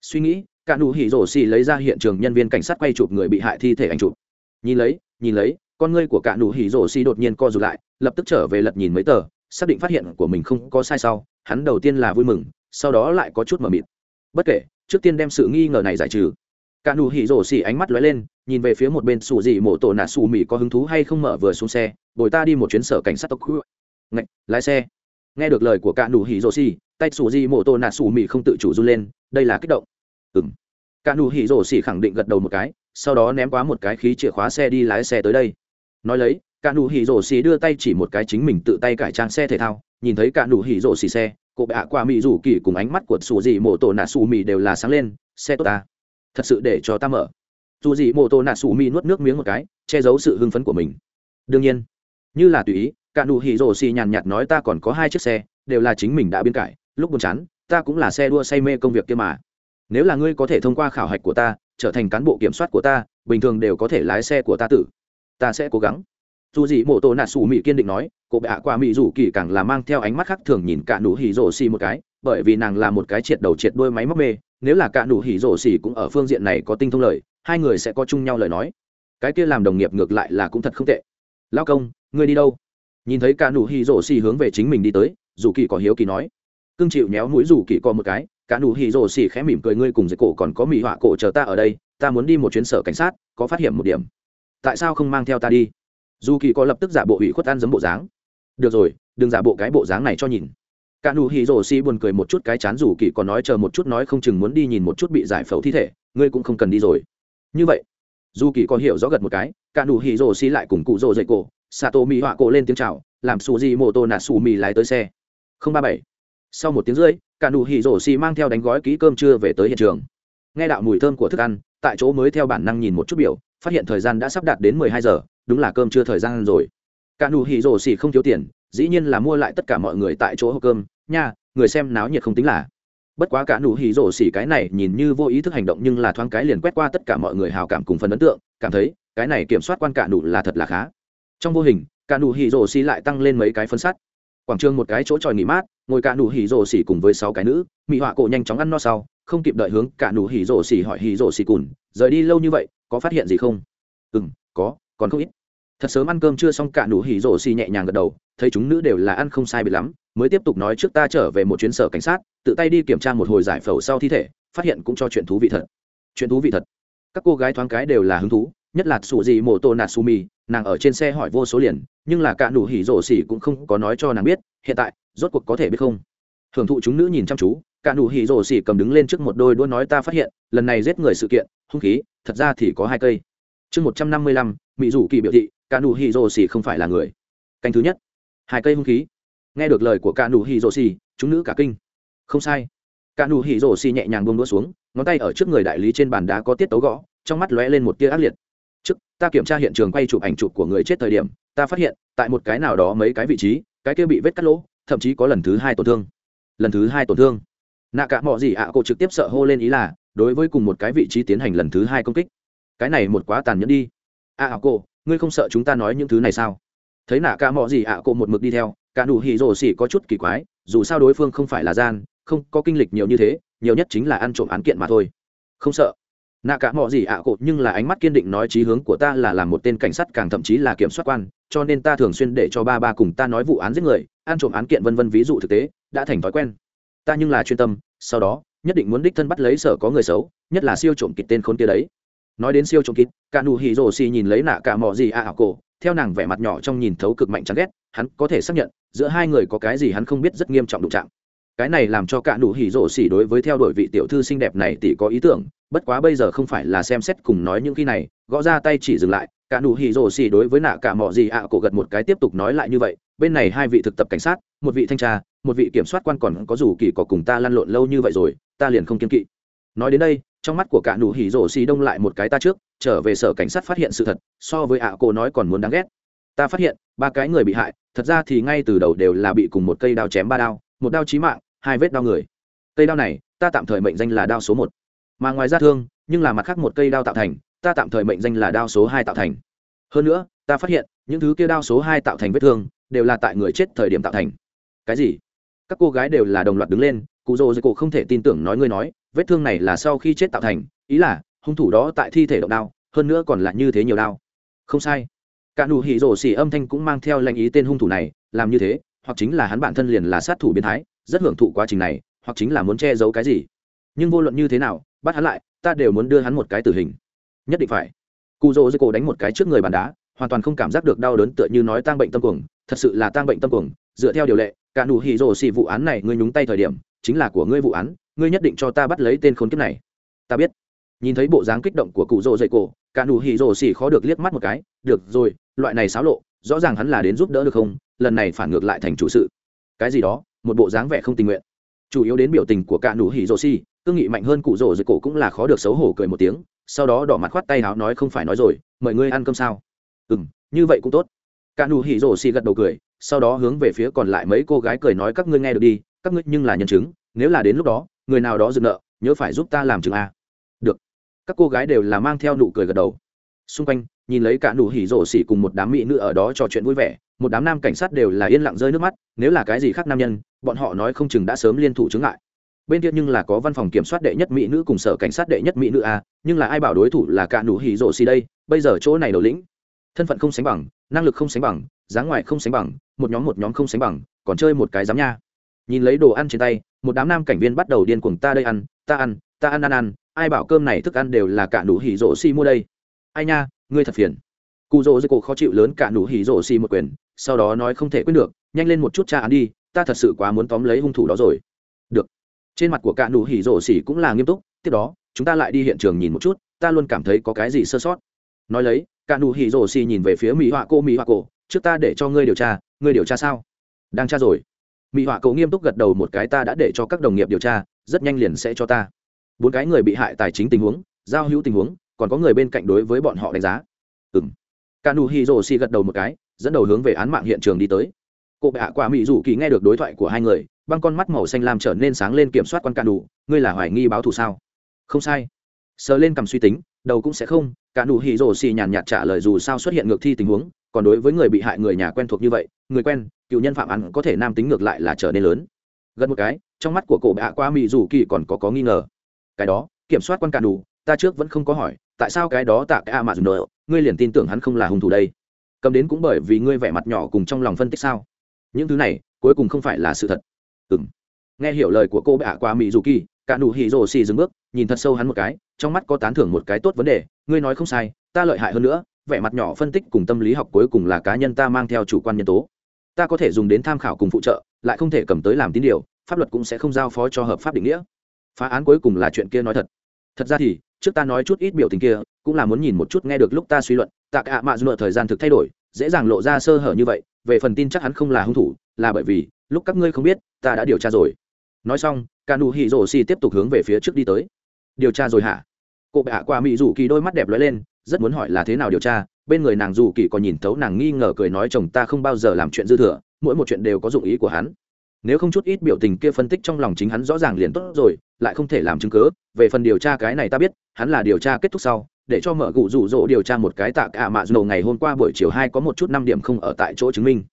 Suy nghĩ cả đủ hỉ rổ xì lấy ra hiện trường nhân viên cảnh sát quay chụp người bị hại thi thể ảnh chụp. Nhìn lấy nhìn lấy con ngươi của cả nụ hỉ rổ xì đột nhiên co rụt lại, lập tức trở về lật nhìn mấy tờ, xác định phát hiện của mình không có sai sau, hắn đầu tiên là vui mừng, sau đó lại có chút mờ mịt. Bất kể, trước tiên đem sự nghi ngờ này giải trừ. Cả nụ hỉ rổ xì ánh mắt lóe lên, nhìn về phía một bên sủ dị mổ tổ nạ sủ mỉ có hứng thú hay không mở vừa xuống xe, bồi ta đi một chuyến sở cảnh sát tộc khu. Ngạch, lái xe. Nghe được lời của cả nụ hỉ rổ xì, tay sủ dị mổ tổ nạ sủ mỉ không tự chủ run lên, đây là kích động. Ừng cả nụ hỉ rổ xì khẳng định gật đầu một cái, sau đó ném quá một cái khí chìa khóa xe đi lái xe tới đây nói lấy, cả nụ hỉ rổ xì đưa tay chỉ một cái chính mình tự tay cải trang xe thể thao, nhìn thấy cả nụ hỉ rổ xì xe, cô bạ qua mỹ rủ kỳ cùng ánh mắt của xù dị mổ tô nạ xù mì đều là sáng lên, xe tốt ta. Thật sự để cho ta mở. Dù dị mổ tô nạ xù mì nuốt nước miếng một cái, che giấu sự hưng phấn của mình. Đương nhiên. Như là tùy ý, cả nụ hỉ rổ xì nhàn nhạt nói ta còn có hai chiếc xe, đều là chính mình đã biến cải, lúc buồn chán, ta cũng là xe đua say mê công việc kia mà. Nếu là ngươi có thể thông qua khảo hạch của ta, trở thành cán bộ kiểm soát của ta, bình thường đều có thể lái xe của ta tử ta sẽ cố gắng. Dù gì mộ tổ nạ sủ mỹ kiên định nói cụ bệ ạ qua mỹ dù kỳ càng là mang theo ánh mắt khác thường nhìn cả nụ hỉ rổ xì một cái, bởi vì nàng là một cái triệt đầu triệt đôi máy móc mê, nếu là cả nụ hỉ rổ xì cũng ở phương diện này có tinh thông lời, hai người sẽ có chung nhau lời nói. Cái kia làm đồng nghiệp ngược lại là cũng thật không tệ. Lao công, ngươi đi đâu? Nhìn thấy cả nụ hỉ rổ xì hướng về chính mình đi tới dù kỳ có hiếu kỳ nói. Cưng chịu méo mũi dù kỳ co một cái, cả nụ hỉ rổ xì khẽ mỉm cười, ngươi cùng dây cổ còn có mỹ họa cổ chờ ta ở đây, ta muốn đi một chuyến sở cảnh sát, có phát hiện một điểm tại sao không mang theo ta đi? Dù kỳ có lập tức giả bộ ủy khuất ăn giấm bộ dáng. Được rồi, đừng giả bộ cái bộ dáng này cho nhìn. Cả nụ hỉ rổ xi buồn cười một chút cái chán dù kỳ còn nói chờ một chút nói không chừng muốn đi nhìn một chút bị giải phẫu thi thể, ngươi cũng không cần đi rồi. Như vậy, dù kỳ có hiểu rõ gật một cái, cả nụ hỉ rổ xi lại cùng cụ rổ dậy cổ, sato mỹ họa cổ lên tiếng chào, làm xù gì mô tô nạt xù mì lái tới xe. Không ba bảy. Sau một tiếng rưỡi, cả nụ hỉ rổ xi mang theo đánh gói ký cơm trưa về tới hiện trường. Nghe đạo mùi thơm của thức ăn, tại chỗ mới theo bản năng nhìn một chút biểu phát hiện thời gian đã sắp đạt đến mười hai giờ, đúng là cơm chưa thời gian rồi. Cả nụ hỉ rổ xỉ không thiếu tiền, dĩ nhiên là mua lại tất cả mọi người tại chỗ hộp cơm. Nha, người xem náo nhiệt không tính là. Bất quá cả nụ hỉ rổ xỉ cái này nhìn như vô ý thức hành động nhưng là thoáng cái liền quét qua tất cả mọi người hào cảm cùng phần ấn tượng, cảm thấy cái này kiểm soát quan cả nụ là thật là khá. Trong vô hình, cả nụ hỉ rổ xỉ lại tăng lên mấy cái phân sắt. Quảng trường một cái chỗ tròi nghỉ mát, ngồi cả nụ hỉ rổ xỉ cùng với sáu cái nữ mỹ họa cổ nhanh chóng ăn no sau, không kịp đợi hướng cả nụ hỉ rổ xỉ hỏi hỉ rổ xỉ cùn, rời đi lâu như vậy có phát hiện gì không? Ừ m có, còn không ít. Thật sớm ăn cơm chưa xong, cả nụ hỉ rổ xì nhẹ nhàng gật đầu, thấy chúng nữ đều là ăn không sai bị lắm, mới tiếp tục nói trước ta trở về một chuyến sở cảnh sát, tự tay đi kiểm tra một hồi giải phẫu sau thi thể, phát hiện cũng cho chuyện thú vị thật. Chuyện thú vị thật. Các cô gái thoáng cái đều là hứng thú, nhất là sủ gì mô tô nạt su mi nàng ở trên xe hỏi vô số liền, nhưng là cả nụ hỉ rổ xì cũng không có nói cho nàng biết, hiện tại, rốt cuộc có thể biết không? hưởng thụ chúng nữ nhìn chăm chú, cả nụ hỉ rồ xỉ cầm đứng lên trước một đôi đua nói ta phát hiện, lần này giết người sự kiện, hung khí, thật ra thì có hai cây. Chương một trăm năm mươi lăm mỹ rủ kỳ biểu thị, cả nụ hỉ rồ xỉ không phải là người. Canh thứ nhất, hai cây hung khí. Nghe được lời của cả nụ hỉ rồ xỉ, chúng nữ cả kinh. Không sai. Cả nụ hỉ rồ xỉ nhẹ nhàng buông đũa xuống, ngón tay ở trước người đại lý trên bàn đá có tiết tấu gõ, trong mắt lóe lên một tia ác liệt. Trước, ta kiểm tra hiện trường quay chụp ảnh chụp của người chết thời điểm, ta phát hiện, tại một cái nào đó mấy cái vị trí, cái kia bị vết cắt lỗ, thậm chí có lần thứ hai tổn thương lần thứ hai tổn thương. Nạ cả mọi gì ạ à cổ trực tiếp sợ hô lên ý là đối với cùng một cái vị trí tiến hành lần thứ hai công kích. Cái này một quá tàn nhẫn đi. Ạ à, à cổ ngươi không sợ chúng ta nói những thứ này sao? Thấy nạ cả mọi gì ạ cổ một mực đi theo cả đủ hỉ rồ xỉ có chút kỳ quái dù sao đối phương không phải là gian không có kinh lịch nhiều như thế nhiều nhất chính là ăn trộm án kiện mà thôi. Không sợ nạ cả mọi gì ạ à cột nhưng là ánh mắt kiên định nói chí hướng của ta là làm một tên cảnh sát càng thậm chí là kiểm soát quan, cho nên ta thường xuyên để cho ba ba cùng ta nói vụ án giết người, ăn trộm án kiện vân vân ví dụ thực tế, đã thành thói quen. Ta nhưng là chuyên tâm, sau đó, nhất định muốn đích thân bắt lấy sở có người xấu, nhất là siêu trộm kịt tên khốn kia đấy. Nói đến siêu trộm kịt cả nụ hỉ rồ xì nhìn lấy nạ cả mọi gì ạ à cổ theo nàng vẻ mặt nhỏ trong nhìn thấu cực mạnh chán ghét, hắn có thể xác nhận, giữa hai người có cái gì hắn không biết rất nghiêm trọng đụng chạm cái này làm cho cả nụ hỉ rổ xỉ đối với theo đuổi vị tiểu thư xinh đẹp này tỷ có ý tưởng, bất quá bây giờ không phải là xem xét cùng nói những khi này, gõ ra tay chỉ dừng lại, cả nụ hỉ rổ xỉ đối với nạ cả mọ gì ạ à cổ gật một cái tiếp tục nói lại như vậy, bên này hai vị thực tập cảnh sát, một vị thanh tra, một vị kiểm soát quan còn có dù kỳ có cùng ta lăn lộn lâu như vậy rồi, ta liền không kiên kỵ. Nói đến đây, trong mắt của cả nụ hỉ rổ xì đông lại một cái ta trước, trở về sở cảnh sát phát hiện sự thật, so với ạ à cô nói còn muốn đáng ghét. Ta phát hiện, ba cái người bị hại, thật ra thì ngay từ đầu đều là bị cùng một cây đao chém ba đao, một đao chí mạng hai vết đau người. Cây đao này, ta tạm thời mệnh danh là đao số một. Mà ngoài ra thương, nhưng là mặt khác một cây đao tạo thành, ta tạm thời mệnh danh là đao số hai tạo thành. Hơn nữa, ta phát hiện, những thứ kia đao số hai tạo thành vết thương, đều là tại người chết thời điểm tạo thành. Cái gì? Các cô gái đều là đồng loạt đứng lên, cụ rồ dưới cổ không thể tin tưởng nói ngươi nói, vết thương này là sau khi chết tạo thành, ý là, hung thủ đó tại thi thể động đao, hơn nữa còn là như thế nhiều đao. Không sai. Cả nụ hỉ rồ xỉ âm thanh cũng mang theo lệnh ý tên hung thủ này, làm như thế, hoặc chính là hắn bản thân liền là sát thủ biến thái rất hưởng thụ quá trình này, hoặc chính là muốn che giấu cái gì. Nhưng vô luận như thế nào, bắt hắn lại, ta đều muốn đưa hắn một cái tử hình. Nhất định phải. Cụ rỗ dưới cổ đánh một cái trước người bàn đá, hoàn toàn không cảm giác được đau đớn tựa như nói tang bệnh tâm cuồng, thật sự là tang bệnh tâm cuồng. Dựa theo điều lệ, cả nụ hì rồ xì vụ án này ngươi nhúng tay thời điểm, chính là của ngươi vụ án, ngươi nhất định cho ta bắt lấy tên khốn kiếp này. Ta biết. Nhìn thấy bộ dáng kích động của cụ rỗ dậy cổ cả nụ hì rồ xì khó được liếc mắt một cái, được rồi, loại này xáo lộ, rõ ràng hắn là đến giúp đỡ được không? Lần này phản ngược lại thành chủ sự. Cái gì đó? một bộ dáng vẻ không tình nguyện. Chủ yếu đến biểu tình của cả nụ hỉ rồ xì, cương nghị mạnh hơn cụ rổ dưới cổ cũng là khó được xấu hổ cười một tiếng, sau đó đỏ mặt khoát tay áo nói không phải nói rồi, mời ngươi ăn cơm sao? Ừ m như vậy cũng tốt. Cả nụ hỉ rổ xì gật đầu cười, sau đó hướng về phía còn lại mấy cô gái cười nói, các ngươi nghe được đi, các ngươi nhưng là nhân chứng, nếu là đến lúc đó, người nào đó dừng nợ, nhớ phải giúp ta làm chừng a. Được. Các cô gái đều là mang theo nụ cười gật đầu. Xung quanh, nhìn lấy cả nụ hỉ rổ xỉ cùng một đám mỹ nữ ở đó trò chuyện vui vẻ, một đám nam cảnh sát đều là yên lặng rơi nước mắt, nếu là cái gì khác nam nhân bọn họ nói không chừng đã sớm liên thủ chứng lại bên kia nhưng là có văn phòng kiểm soát đệ nhất mỹ nữ cùng sở cảnh sát đệ nhất mỹ nữ a, nhưng là ai bảo đối thủ là cả nụ hỉ rộ xi đây, bây giờ chỗ này đầu lĩnh. Thân phận không sánh bằng, năng lực không sánh bằng, dáng ngoài không sánh bằng, một nhóm một nhóm không sánh bằng, còn chơi một cái giám nha. Nhìn lấy đồ ăn trên tay, một đám nam cảnh viên bắt đầu điên cuồng ta đây ăn, ta ăn ta ăn ăn ăn, ai bảo cơm này thức ăn đều là cả nụ hỉ rộ xi mua đây. Ai nha, ngươi thật phiền. Cụ rộ dây cổ khó chịu lớn cả nụ hỉ rộ xi một quyền, sau đó nói không thể quyết được, nhanh lên một chút tra án đi ta thật sự quá muốn tóm lấy hung thủ đó rồi. Được. Trên mặt của cạ nụ hỉ rổ xỉ cũng là nghiêm túc, tiếp đó, chúng ta lại đi hiện trường nhìn một chút, ta luôn cảm thấy có cái gì sơ sót. Nói lấy, cạ nụ hỉ rổ xỉ nhìn về phía mỹ họa cô mỹ họa cổ, trước ta để cho ngươi điều tra, ngươi điều tra sao? Đang tra rồi. Mỹ họa cổ nghiêm túc gật đầu một cái, ta đã để cho các đồng nghiệp điều tra, rất nhanh liền sẽ cho ta. Bốn cái người bị hại tài chính tình huống, giao hữu tình huống, còn có người bên cạnh đối với bọn họ đánh giá. Ừng cả nụ hi rồ si gật đầu một cái, dẫn đầu hướng về án mạng hiện trường đi tới cô bệ hạ quả mỹ dù kỳ nghe được đối thoại của hai người, băng con mắt màu xanh làm trở nên sáng lên kiểm soát quan cạn đủ, ngươi là hoài nghi báo thù sao? Không sai. Sờ lên cầm suy tính, đầu cũng sẽ không cả nụ hì rồ xì nhàn nhạt trả lời dù sao xuất hiện ngược thi tình huống, còn đối với người bị hại người nhà quen thuộc như vậy, người quen, cựu nhân phạm án có thể nam tính ngược lại là trở nên lớn. Gần một cái, trong mắt của cổ bạ qua mỹ dù kỳ còn có có nghi ngờ. Cái đó, kiểm soát quan cạn đủ, ta trước vẫn không có hỏi, tại sao cái đó tạ cái a mà dùng nợ, ngươi liền tin tưởng hắn không là hung thủ đây? Cầm đến cũng bởi vì ngươi vẻ mặt nhỏ cùng trong lòng phân tích sao? những thứ này cuối cùng không phải là sự thật. Ừ nghe hiểu lời của cô bạ qua mỹ dù kỳ cả nụ hỉ rồ xì dừng bước, nhìn thật sâu hắn một cái, trong mắt có tán thưởng một cái tốt vấn đề, ngươi nói không sai, ta lợi hại hơn nữa, vẻ mặt nhỏ phân tích cùng tâm lý học cuối cùng là cá nhân ta mang theo chủ quan nhân tố. Ta có thể dùng đến tham khảo cùng phụ trợ, lại không thể cầm tới làm tín điều, pháp luật cũng sẽ không giao phó cho hợp pháp định nghĩa. Phá án cuối cùng là chuyện kia nói thật. Thật ra thì, trước ta nói chút ít biểu tình kia, cũng là muốn nhìn một chút nghe được lúc ta suy luận Tạc ạ mạ dù thời gian thực thay đổi, dễ dàng lộ ra sơ hở như vậy về phần tin chắc hắn không là hung thủ, là bởi vì, lúc các ngươi không biết, ta đã điều tra rồi. Nói xong ca nụ hỉ rổ xì tiếp tục hướng về phía trước đi tới. Điều tra rồi hả? Cụ bệ hạ qua mỹ rủ kỳ đôi mắt đẹp lóe lên, rất muốn hỏi là thế nào điều tra, bên người nàng dù kỳ còn nhìn thấu nàng nghi ngờ cười nói chồng ta không bao giờ làm chuyện dư thừa, mỗi một chuyện đều có dụng ý của hắn. Nếu không chút ít biểu tình kia phân tích trong lòng chính hắn rõ ràng liền tốt rồi, lại không thể làm chứng cứ, về phần điều tra cái này ta biết, hắn là điều tra kết thúc sau để cho mở gụ rủ rỗ điều tra một cái tạc ạ mạ dù ngày hôm qua buổi chiều hai có một chút năm điểm không ở tại chỗ chứng minh.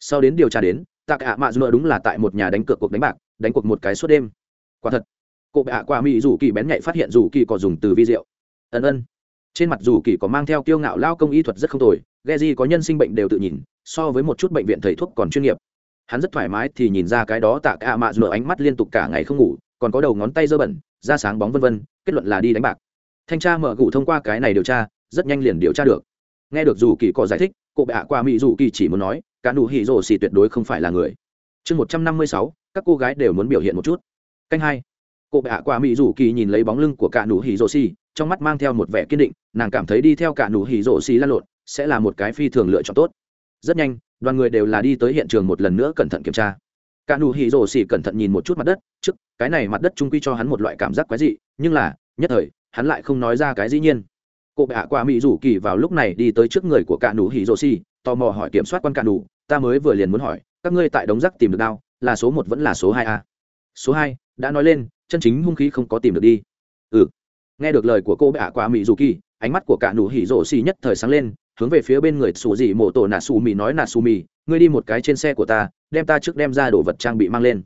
Sau đến điều tra đến tạc ạ mạ dù đúng là tại một nhà đánh cược cuộc đánh bạc, đánh cuộc một cái suốt đêm. Quả thật cụ bạ qua mỹ rủ kỳ bén nhạy phát hiện rủ kỳ có dùng từ vi rượu ân ân. Trên mặt rủ kỳ có mang theo kiêu ngạo lao công y thuật rất không tồi ghe di có nhân sinh bệnh đều tự nhìn, so với một chút bệnh viện thầy thuốc còn chuyên nghiệp. Hắn rất thoải mái thì nhìn ra cái đó tạc ạ mạ dù ánh mắt liên tục cả ngày không ngủ, còn có đầu ngón tay dơ bẩn ra sáng bóng vân vân, kết luận là đi đánh bạc thanh tra mở gụ thông qua cái này điều tra, rất nhanh liền điều tra được. Nghe được dù kỳ có giải thích cụ bệ hạ qua mỹ dù kỳ chỉ muốn nói, cả nụ hỉ rồ xì tuyệt đối không phải là người. Chương một trăm năm mươi sáu, các cô gái đều muốn biểu hiện một chút. Canh hai. Cụ bệ hạ qua mỹ dù kỳ nhìn lấy bóng lưng của cả nụ hỉ rồ xì, trong mắt mang theo một vẻ kiên định, nàng cảm thấy đi theo cả nụ hỉ rồ xì lăn lộn, sẽ là một cái phi thường lựa chọn tốt. Rất nhanh, đoàn người đều là đi tới hiện trường một lần nữa cẩn thận kiểm tra. Cả nụ hỉ rồ xì cẩn thận nhìn một chút mặt đất, trước, cái này mặt đất trung quy cho hắn một loại cảm giác quái dị, nhưng là, nhất thời hắn lại không nói ra cái dĩ nhiên. Cụ hạ qua mỹ rủ kỳ vào lúc này đi tới trước người của cạ nụ hỉ rồ xì tò mò hỏi kiểm soát quan cạ nụ, ta mới vừa liền muốn hỏi, các ngươi tại đống rác tìm được đao, là số một vẫn là số hai a? Số hai, đã nói lên, chân chính hung khí không có tìm được đi. Ừ. Nghe được lời của cô bệ hạ qua mỹ dù kỳ, ánh mắt của cả nụ hỉ rổ xì nhất thời sáng lên, hướng về phía bên người xù dị mổ tổ nà xù mì nói nà xù mì ngươi đi một cái trên xe của ta, đem ta trước đem ra đồ vật trang bị mang lên.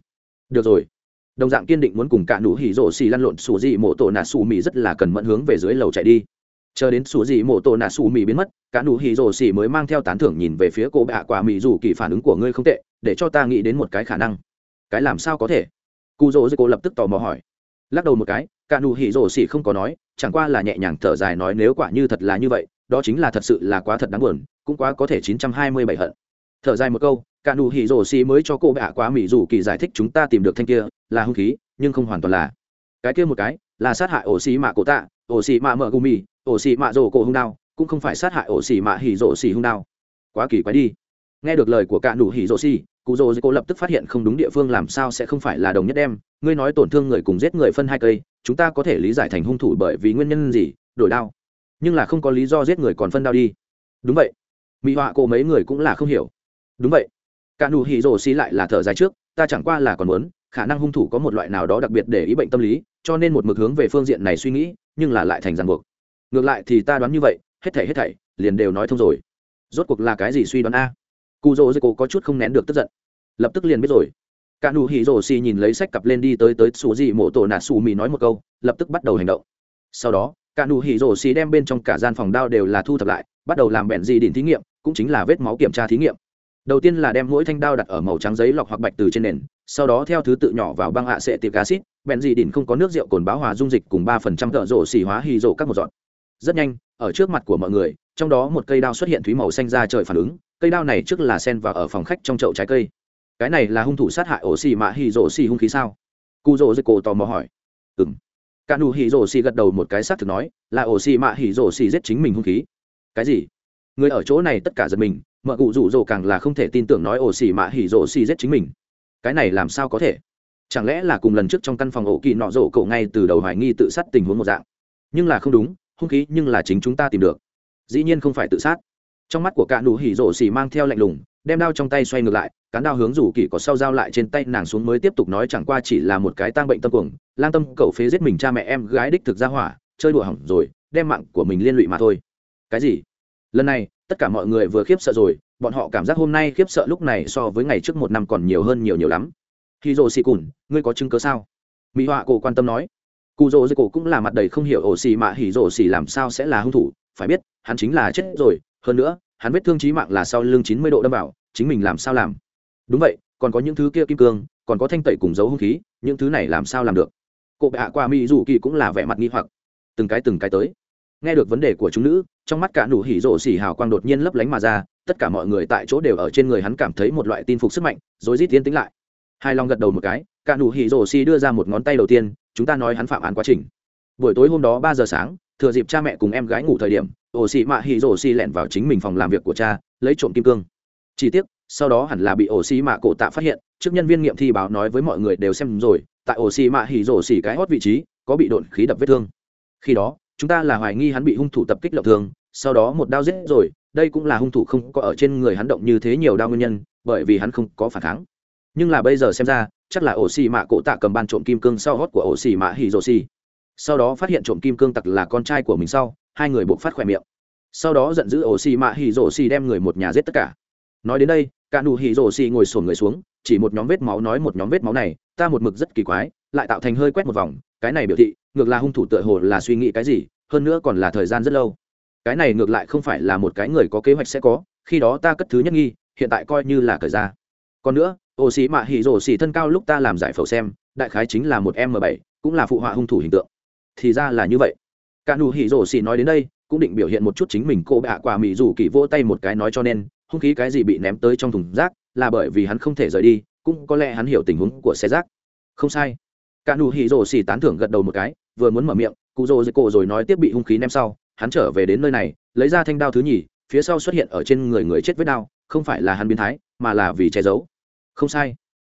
Được rồi đồng dạng kiên định muốn cùng cả nụ hỉ rổ xì lăn lộn sủ dị mộ tổ nà xù mì rất là cần mẫn hướng về dưới lầu chạy đi. Chờ đến sủ dị mộ tổ nà xù mì biến mất, cả nụ hỉ rổ xì mới mang theo tán thưởng nhìn về phía cô bạ quả mì dù kỳ phản ứng của ngươi không tệ, để cho ta nghĩ đến một cái khả năng. Cái làm sao có thể? Cụ rỗ dư cô lập tức tò mò hỏi. Lắc đầu một cái, cả nụ hỉ rổ xì không có nói, chẳng qua là nhẹ nhàng thở dài nói nếu quả như thật là như vậy, đó chính là thật sự là quá thật đáng buồn, cũng quá có thể chín trăm hai mươi bảy hận. Thở dài một câu cả nụ hỉ rổ xì mới cho cô bạ quá mỹ dù kỳ giải thích chúng ta tìm được thanh kia là hung khí, nhưng không hoàn toàn là. Cái kia một cái là sát hại ổ xì mạ cổ tạ, ổ xì mạ mở gumi ổ xì mạ rổ cổ hung đao, cũng không phải sát hại ổ xì mạ hỉ rổ xì hung đao. Quá kỳ quái đi. Nghe được lời của cả nụ hỉ rổ xì, cụ rồ cô lập tức phát hiện không đúng địa phương làm sao sẽ không phải là đồng nhất đem. Ngươi nói tổn thương người cùng giết người phân hai cây, chúng ta có thể lý giải thành hung thủ bởi vì nguyên nhân gì, đổi đao. Nhưng là không có lý do giết người còn phân đao đi. Đúng vậy. Mỹ họa cô mấy người cũng là không hiểu. Đúng vậy cả nụ hỉ rổ xì lại là thở dài trước, ta chẳng qua là còn muốn, khả năng hung thủ có một loại nào đó đặc biệt để ý bệnh tâm lý, cho nên một mực hướng về phương diện này suy nghĩ, nhưng là lại thành ràng buộc. Ngược lại thì ta đoán như vậy, hết thảy hết thảy, liền đều nói thông rồi. Rốt cuộc là cái gì suy đoán a? Cụ rỗ dây cổ có chút không nén được tức giận. Lập tức liền biết rồi. Cả nụ hỉ rổ xì nhìn lấy sách cặp lên đi tới tới xù gì mộ tổ nạ xù mì nói một câu, lập tức bắt đầu hành động. Sau đó, cả nụ hỉ rổ xì đem bên trong cả gian phòng đao đều là thu thập lại, bắt đầu làm bẹn gì đỉnh thí nghiệm, cũng chính là vết máu kiểm tra thí nghiệm đầu tiên là đem mỗi thanh đao đặt ở màu trắng giấy lọc hoặc bạch từ trên nền, sau đó theo thứ tự nhỏ vào băng hạ sệ tiệc acid, bèn dị đỉnh không có nước rượu cồn báo hòa dung dịch cùng ba phần trăm tợ rổ xỉ hóa hy rổ các một dọn. Rất nhanh, ở trước mặt của mọi người, trong đó một cây đao xuất hiện thúy màu xanh ra trời phản ứng, cây đao này trước là sen và ở phòng khách trong chậu trái cây. Cái này là hung thủ sát hại ổ xì mạ hì rổ xì hung khí sao? Cụ rổ dây cổ tò mò hỏi. Ừng cả nụ hì rổ xì gật đầu một cái xác thực nói, là ổ xì mạ hì rổ xì giết chính mình hung khí. Cái gì? Người ở chỗ này tất cả giật mình mợ cụ rủ rỗ càng là không thể tin tưởng nói ổ xỉ mạ hỉ rỗ xỉ giết chính mình. Cái này làm sao có thể? Chẳng lẽ là cùng lần trước trong căn phòng ổ kỳ nọ rổ cậu ngay từ đầu hoài nghi tự sát tình huống một dạng? Nhưng là không đúng, hung khí nhưng là chính chúng ta tìm được. Dĩ nhiên không phải tự sát. Trong mắt của cả nụ hỉ rổ xỉ mang theo lạnh lùng, đem đao trong tay xoay ngược lại, cán đao hướng rủ kỳ có sau dao lại trên tay nàng xuống mới tiếp tục nói chẳng qua chỉ là một cái tang bệnh tâm cuồng, lang tâm cẩu phế giết mình cha mẹ em gái đích thực ra hỏa, chơi đùa hỏng rồi, đem mạng của mình liên lụy mà thôi. Cái gì? Lần này tất cả mọi người vừa khiếp sợ rồi, bọn họ cảm giác hôm nay khiếp sợ lúc này so với ngày trước một năm còn nhiều hơn nhiều nhiều lắm. Khi rồ xì cùn ngươi có chứng cớ sao? Mỹ họa cổ quan tâm nói. Cụ rồ dây cổ cũng là mặt đầy không hiểu ổ xì mạ hỉ rồ xì làm sao sẽ là hung thủ, phải biết, hắn chính là chết rồi. Hơn nữa, hắn vết thương trí mạng là sau lưng chín mươi độ đâm vào, chính mình làm sao làm? Đúng vậy, còn có những thứ kia kim cương, còn có thanh tẩy cùng dấu hung khí, những thứ này làm sao làm được? Cụ bạ qua mỹ dù kỳ cũng là vẻ mặt nghi hoặc. Từng cái từng cái tới nghe được vấn đề của chúng nữ trong mắt cả nụ hỉ rộ xỉ hào quang đột nhiên lấp lánh mà ra tất cả mọi người tại chỗ đều ở trên người hắn cảm thấy một loại tin phục sức mạnh rồi rít tiến tính lại. Hai long gật đầu một cái cả nụ hỉ rộ xỉ đưa ra một ngón tay đầu tiên chúng ta nói hắn phạm án quá trình. Buổi tối hôm đó ba giờ sáng thừa dịp cha mẹ cùng em gái ngủ thời điểm ổ xỉ mạ hỉ rổ xỉ lẻn vào chính mình phòng làm việc của cha lấy trộm kim cương. Chi tiết, sau đó hẳn là bị ổ xỉ mạ cổ tạ phát hiện trước nhân viên nghiệm thi báo nói với mọi người đều xem rồi tại ổ xỉ mạ hỉ rổ xỉ cái hót vị trí có bị đột khí đập vết thương. Khi đó chúng ta là hoài nghi hắn bị hung thủ tập kích lộng thường, sau đó một đao giết rồi, đây cũng là hung thủ không có ở trên người hắn động như thế nhiều đao nguyên nhân, bởi vì hắn không có phản kháng. Nhưng là bây giờ xem ra, chắc là ổ xì mạ cổ tạ cầm ban trộm kim cương sau hót của ổ xì mạ hì rồ xì sau đó phát hiện trộm kim cương tặc là con trai của mình sau, hai người buộc phát khỏe miệng. Sau đó giận dữ ổ xì mạ hì rồ xì đem người một nhà giết tất cả. Nói đến đây cả nụ hì rồ xì ngồi sổn người xuống, chỉ một nhóm vết máu nói một nhóm vết máu này, ta một mực rất kỳ quái lại tạo thành hơi quét một vòng, cái này biểu thị, ngược là hung thủ tựa hồ là suy nghĩ cái gì, hơn nữa còn là thời gian rất lâu. Cái này ngược lại không phải là một cái người có kế hoạch sẽ có, khi đó ta cất thứ nhất nghi, hiện tại coi như là cởi ra. Còn nữa, ô xì mạ hỉ rổ xì thân cao lúc ta làm giải phẫu xem, đại khái chính là một m bảy, cũng là phụ họa hung thủ hình tượng. Thì ra là như vậy. Cả nụ hỉ rổ xì nói đến đây, cũng định biểu hiện một chút chính mình cô bạ quả mỹ rủ kỳ vỗ tay một cái nói cho nên, hung khí cái gì bị ném tới trong thùng rác, là bởi vì hắn không thể rời đi, cũng có lẽ hắn hiểu tình huống của xe rác. Không sai cả nụ hỉ rồ xì tán thưởng gật đầu một cái, vừa muốn mở miệng, cụ rồ dưới cổ rồi nói tiếp bị hung khí ném sau, hắn trở về đến nơi này, lấy ra thanh đao thứ nhì, phía sau xuất hiện ở trên người người chết vết đao, không phải là hắn biến thái, mà là vì che giấu. Không sai.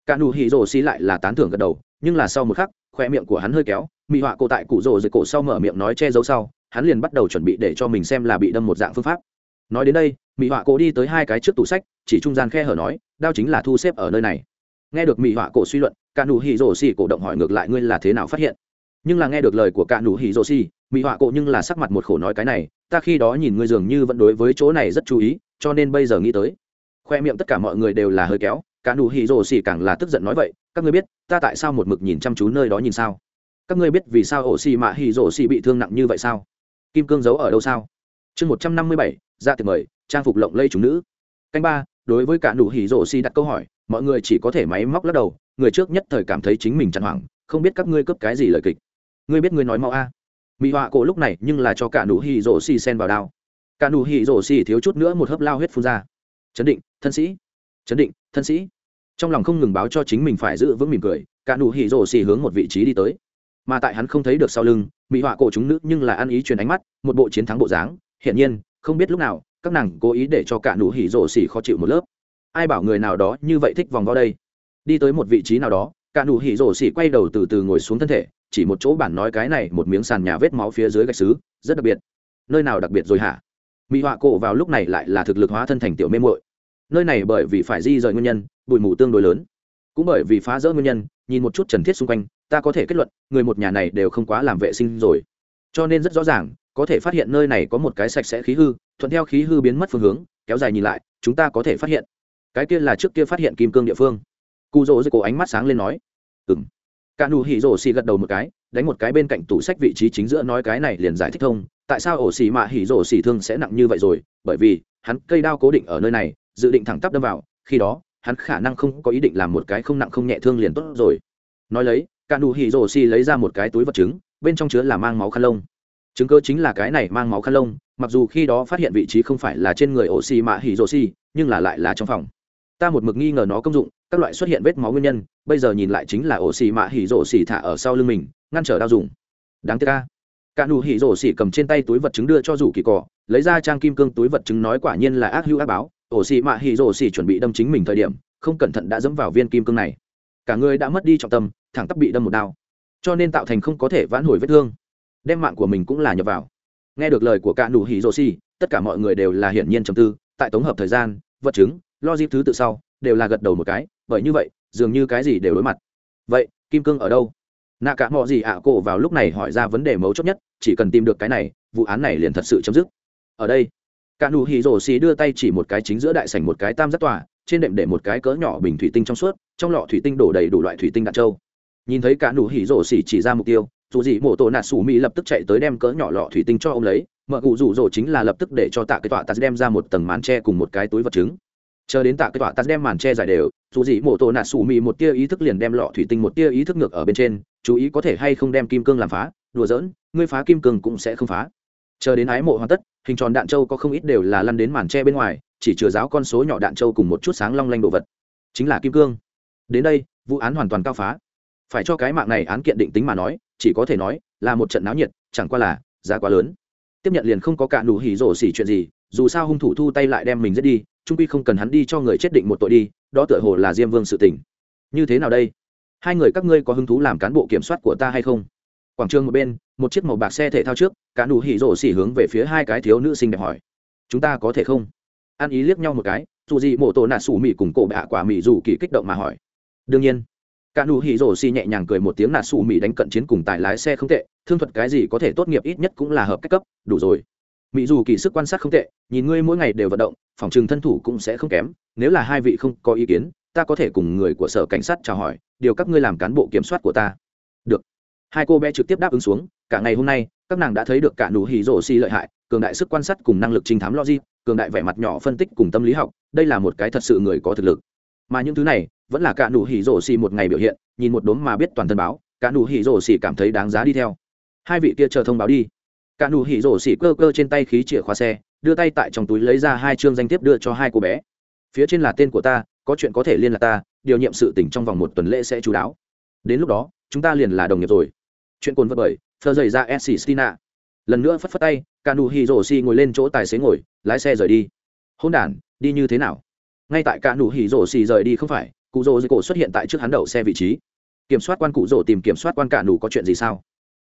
Cả nụ hỉ rồ xì lại là tán thưởng gật đầu, nhưng là sau một khắc, khoe miệng của hắn hơi kéo, Mị họa cổ tại cụ rồ dưới cổ sau mở miệng nói che giấu sau, hắn liền bắt đầu chuẩn bị để cho mình xem là bị đâm một dạng phương pháp. Nói đến đây, mị họa cổ đi tới hai cái trước tủ sách, chỉ trung gian khe hở nói, đao chính là thu xếp ở nơi này. Nghe được mị họa cổ suy luận cả nụ hỉ rổ xì cổ động hỏi ngược lại ngươi là thế nào phát hiện? Nhưng là nghe được lời của cả nụ hỉ rổ xì, mỹ họa cổ nhưng là sắc mặt một khổ nói cái này, ta khi đó nhìn ngươi dường như vẫn đối với chỗ này rất chú ý, cho nên bây giờ nghĩ tới. Khoe miệng tất cả mọi người đều là hơi kéo, cả nụ hỉ rổ xì càng là tức giận nói vậy, các ngươi biết, ta tại sao một mực nhìn chăm chú nơi đó nhìn sao? Các ngươi biết vì sao ổ xì mạ hỉ rổ xì bị thương nặng như vậy sao? Kim cương giấu ở đâu sao? Chương một trăm năm mươi bảy, ra từ mời, trang phục lộng lây chủ nữ. Canh ba, đối với cả nụ hỉ rổ xì đặt câu hỏi mọi người chỉ có thể máy móc lắc đầu, người trước nhất thời cảm thấy chính mình chặn hoảng, không biết các ngươi cướp cái gì lời kịch. Ngươi biết ngươi nói mau a. À. mỹ họa cổ lúc này nhưng là cho cả nụ hỉ rổ xì sen vào đao. Cả nụ hỉ rổ xì thiếu chút nữa một hớp lao huyết phun ra. Chấn định, thân sĩ. Chấn định, thân sĩ. Trong lòng không ngừng báo cho chính mình phải giữ vững mỉm cười, cả nụ hỉ rổ xì hướng một vị trí đi tới. Mà tại hắn không thấy được sau lưng mỹ họa cổ chúng nữ nhưng là ăn ý truyền ánh mắt, một bộ chiến thắng bộ dáng. Hiển nhiên, không biết lúc nào, các nàng cố ý để cho cả nụ hỉ rổ xì khó chịu một lớp ai bảo người nào đó như vậy thích vòng vo đây? Đi tới một vị trí nào đó, cả nụ hỉ rổ xỉ quay đầu từ từ ngồi xuống thân thể, chỉ một chỗ bản nói cái này một miếng sàn nhà vết máu phía dưới gạch xứ, rất đặc biệt. Nơi nào đặc biệt rồi hả? Mỹ họa cổ vào lúc này lại là thực lực hóa thân thành tiểu mê muội. Nơi này bởi vì phải di rời nguyên nhân, bụi mù tương đối lớn. Cũng bởi vì phá rỡ nguyên nhân, nhìn một chút trần thiết xung quanh, ta có thể kết luận, người một nhà này đều không quá làm vệ sinh rồi. Cho nên rất rõ ràng, có thể phát hiện nơi này có một cái sạch sẽ khí hư, thuận theo khí hư biến mất phương hướng, kéo dài nhìn lại, chúng ta có thể phát hiện cái kia là trước kia phát hiện kim cương địa phương. Cụ rỗ dưới cổ ánh mắt sáng lên nói ừ m cả nụ hỉ rổ xì gật đầu một cái, đánh một cái bên cạnh tủ sách vị trí chính giữa nói cái này liền giải thích thông, tại sao ổ xì mạ hỉ rổ xì thương sẽ nặng như vậy rồi, bởi vì hắn cây đao cố định ở nơi này, dự định thẳng tắp đâm vào, khi đó, hắn khả năng không có ý định làm một cái không nặng không nhẹ thương liền tốt rồi. Nói lấy, cả nụ hỉ rổ xì lấy ra một cái túi vật chứng, bên trong chứa là mang máu khăn lông. Chứng cơ chính là cái này mang máu khăn lông, mặc dù khi đó phát hiện vị trí không phải là trên người ổ xì mạ hỉ rổ xì, nhưng là lại là trong phòng ta một mực nghi ngờ nó công dụng, các loại xuất hiện vết máu nguyên nhân, bây giờ nhìn lại chính là ổ xì mạ hỉ rổ xì thả ở sau lưng mình, ngăn trở đau dùng. Đáng tiếc ca cả nụ hỉ rổ xì cầm trên tay túi vật chứng đưa cho rủ kỳ cỏ lấy ra trang kim cương túi vật chứng nói quả nhiên là ác hữu ác báo, ổ xì mạ hỉ rổ xì chuẩn bị đâm chính mình thời điểm, không cẩn thận đã dẫm vào viên kim cương này. Cả người đã mất đi trọng tâm, thẳng tắp bị đâm một đao, cho nên tạo thành không có thể vãn hồi vết thương. Đem mạng của mình cũng là nhập vào. Nghe được lời của cả nụ hỉ rổ xì, tất cả mọi người đều là hiển nhiên trầm tư, tại tổng hợp thời gian, vật chứng lo dịp thứ tự sau, đều là gật đầu một cái, bởi như vậy, dường như cái gì đều đối mặt. Vậy, kim cương ở đâu? Nạ cả mọi gì ạ cổ vào lúc này hỏi ra vấn đề mấu chốt nhất, chỉ cần tìm được cái này, vụ án này liền thật sự chấm dứt. Ở đây, cả nụ hì rổ xì đưa tay chỉ một cái chính giữa đại sảnh một cái tam giác tòa, trên đệm để một cái cỡ nhỏ bình thủy tinh trong suốt, trong lọ thủy tinh đổ đầy đủ loại thủy tinh đạn trâu. Nhìn thấy cả nụ hỉ rổ xỉ chỉ ra mục tiêu, dù gì mổ tổ nạt sủ mỹ lập tức chạy tới đem cỡ nhỏ lọ thủy tinh cho ông lấy, mở cụ rủ rổ chính là lập tức để cho tạ cái tọa tạ đem ra một tầng mán tre cùng một cái túi vật chứng chờ đến tạ cái quả tắt đem màn che giải đều, dù gì mộ tổ nạt sủ mì một tia ý thức liền đem lọ thủy tinh một tia ý thức ngược ở bên trên, chú ý có thể hay không đem kim cương làm phá, đùa giỡn, ngươi phá kim cương cũng sẽ không phá. Chờ đến ái mộ hoàn tất, hình tròn đạn châu có không ít đều là lăn đến màn tre bên ngoài, chỉ chừa giáo con số nhỏ đạn châu cùng một chút sáng long lanh đồ vật. Chính là kim cương. Đến đây, vụ án hoàn toàn cao phá. Phải cho cái mạng này án kiện định tính mà nói, chỉ có thể nói là một trận náo nhiệt, chẳng qua là giá quá lớn. Tiếp nhận liền không có cả nụ hỉ rổ xỉ chuyện gì, dù sao hung thủ thu tay lại đem mình giết đi trung quy không cần hắn đi cho người chết định một tội đi, đó tựa hồ là diêm vương sự tình. Như thế nào đây? Hai người các ngươi có hứng thú làm cán bộ kiểm soát của ta hay không? Quảng trường một bên, một chiếc màu bạc xe thể thao trước, cả nụ hỉ rổ xỉ hướng về phía hai cái thiếu nữ xinh đẹp hỏi. Chúng ta có thể không? An ý liếc nhau một cái, dù gì mộ tổ nạ sủ mỹ cùng cổ bạ quả mỹ dù kỳ kích động mà hỏi. Đương nhiên. Cả nụ hỉ rổ xỉ nhẹ nhàng cười một tiếng nạ sủ mỹ đánh cận chiến cùng tài lái xe không tệ, thương thuật cái gì có thể tốt nghiệp ít nhất cũng là hợp cách cấp, đủ rồi mỹ dù kỳ sức quan sát không tệ, nhìn ngươi mỗi ngày đều vận động, phòng trừng thân thủ cũng sẽ không kém. Nếu là hai vị không có ý kiến, ta có thể cùng người của sở cảnh sát chào hỏi, điều các ngươi làm cán bộ kiểm soát của ta. Được. Hai cô bé trực tiếp đáp ứng xuống, cả ngày hôm nay, các nàng đã thấy được cả nụ hỉ rổ xì lợi hại, cường đại sức quan sát cùng năng lực trinh thám logic, cường đại vẻ mặt nhỏ phân tích cùng tâm lý học, đây là một cái thật sự người có thực lực. Mà những thứ này, vẫn là cả nụ hỉ rổ xì một ngày biểu hiện, nhìn một đốm mà biết toàn thân báo, cả nụ hỉ rổ xì cảm thấy đáng giá đi theo. Hai vị kia chờ thông báo đi cả nụ hỉ rổ xỉ cơ cơ trên tay khí chìa khóa xe, đưa tay tại trong túi lấy ra hai chương danh thiếp đưa cho hai cô bé. Phía trên là tên của ta, có chuyện có thể liên lạc ta, điều nhiệm sự tỉnh trong vòng một tuần lễ sẽ chú đáo. Đến lúc đó, chúng ta liền là đồng nghiệp rồi. Chuyện cồn vật bởi thơ dày ra s stina lần nữa phất phất tay, cả nụ hỉ rổ xỉ ngồi lên chỗ tài xế ngồi, lái xe rời đi. Hôn đản, đi như thế nào? Ngay tại cả nụ hỉ rổ xỉ rời đi không phải, cụ rổ dưới cổ xuất hiện tại trước hắn đậu xe vị trí. Kiểm soát quan cụ rổ tìm kiểm soát quan cả nụ có chuyện gì sao?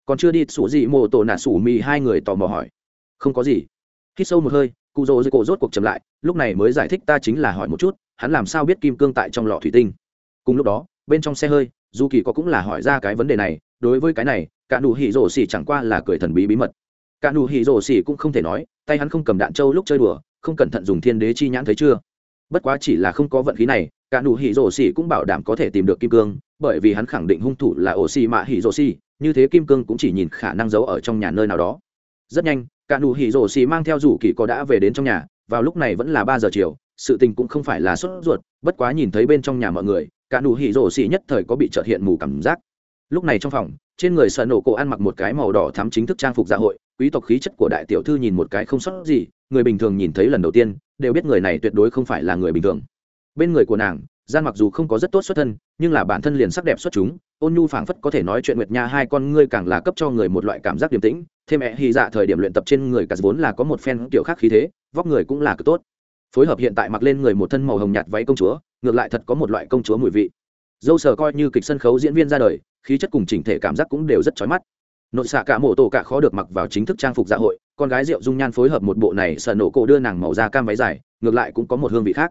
còn chưa đi sủ dị mộ tổ nạ sủ mì, hai người tò mò hỏi. Không có gì. Khi sâu một hơi, cụ rồ dưới cổ rốt cuộc chậm lại, lúc này mới giải thích ta chính là hỏi một chút, hắn làm sao biết kim cương tại trong lọ thủy tinh. Cùng lúc đó, bên trong xe hơi, dù kỳ có cũng là hỏi ra cái vấn đề này, đối với cái này, cả nụ hỉ rổ xỉ chẳng qua là cười thần bí bí mật. Cả nụ hỉ rổ xỉ cũng không thể nói, tay hắn không cầm đạn trâu lúc chơi đùa, không cẩn thận dùng thiên đế chi nhãn thấy chưa? Bất quá chỉ là không có vận khí này, cả nụ hỉ rổ xỉ cũng bảo đảm có thể tìm được kim cương, bởi vì hắn khẳng định hung thủ là ổ xỉ mạ hỉ rổ xỉ như thế kim cương cũng chỉ nhìn khả năng giấu ở trong nhà nơi nào đó. Rất nhanh, cả nụ hỉ rổ xì mang theo rủ kỳ có đã về đến trong nhà, vào lúc này vẫn là ba giờ chiều, sự tình cũng không phải là sốt ruột, bất quá nhìn thấy bên trong nhà mọi người, cả nụ hỉ rổ xì nhất thời có bị trợt hiện mù cảm giác. Lúc này trong phòng, trên người sợ nổ cổ ăn mặc một cái màu đỏ thắm chính thức trang phục dạ hội, quý tộc khí chất của đại tiểu thư nhìn một cái không sót gì, người bình thường nhìn thấy lần đầu tiên, đều biết người này tuyệt đối không phải là người bình thường. Bên người của nàng, gian mặc dù không có rất tốt xuất thân, nhưng là bản thân liền sắc đẹp xuất chúng ôn nhu phảng phất có thể nói chuyện nguyệt nha hai con ngươi càng là cấp cho người một loại cảm giác điềm tĩnh, thêm mẹ hy dạ thời điểm luyện tập trên người cả vốn là có một phen kiểu khác khí thế, vóc người cũng là cực tốt. Phối hợp hiện tại mặc lên người một thân màu hồng nhạt váy công chúa, ngược lại thật có một loại công chúa mùi vị. Dâu sờ coi như kịch sân khấu diễn viên ra đời, khí chất cùng chỉnh thể cảm giác cũng đều rất chói mắt. Nội xạ cả mổ tổ cả khó được mặc vào chính thức trang phục dạ hội, con gái rượu dung nhan phối hợp một bộ này sợ nổ cổ đưa nàng màu da cam váy dài, ngược lại cũng có một hương vị khác.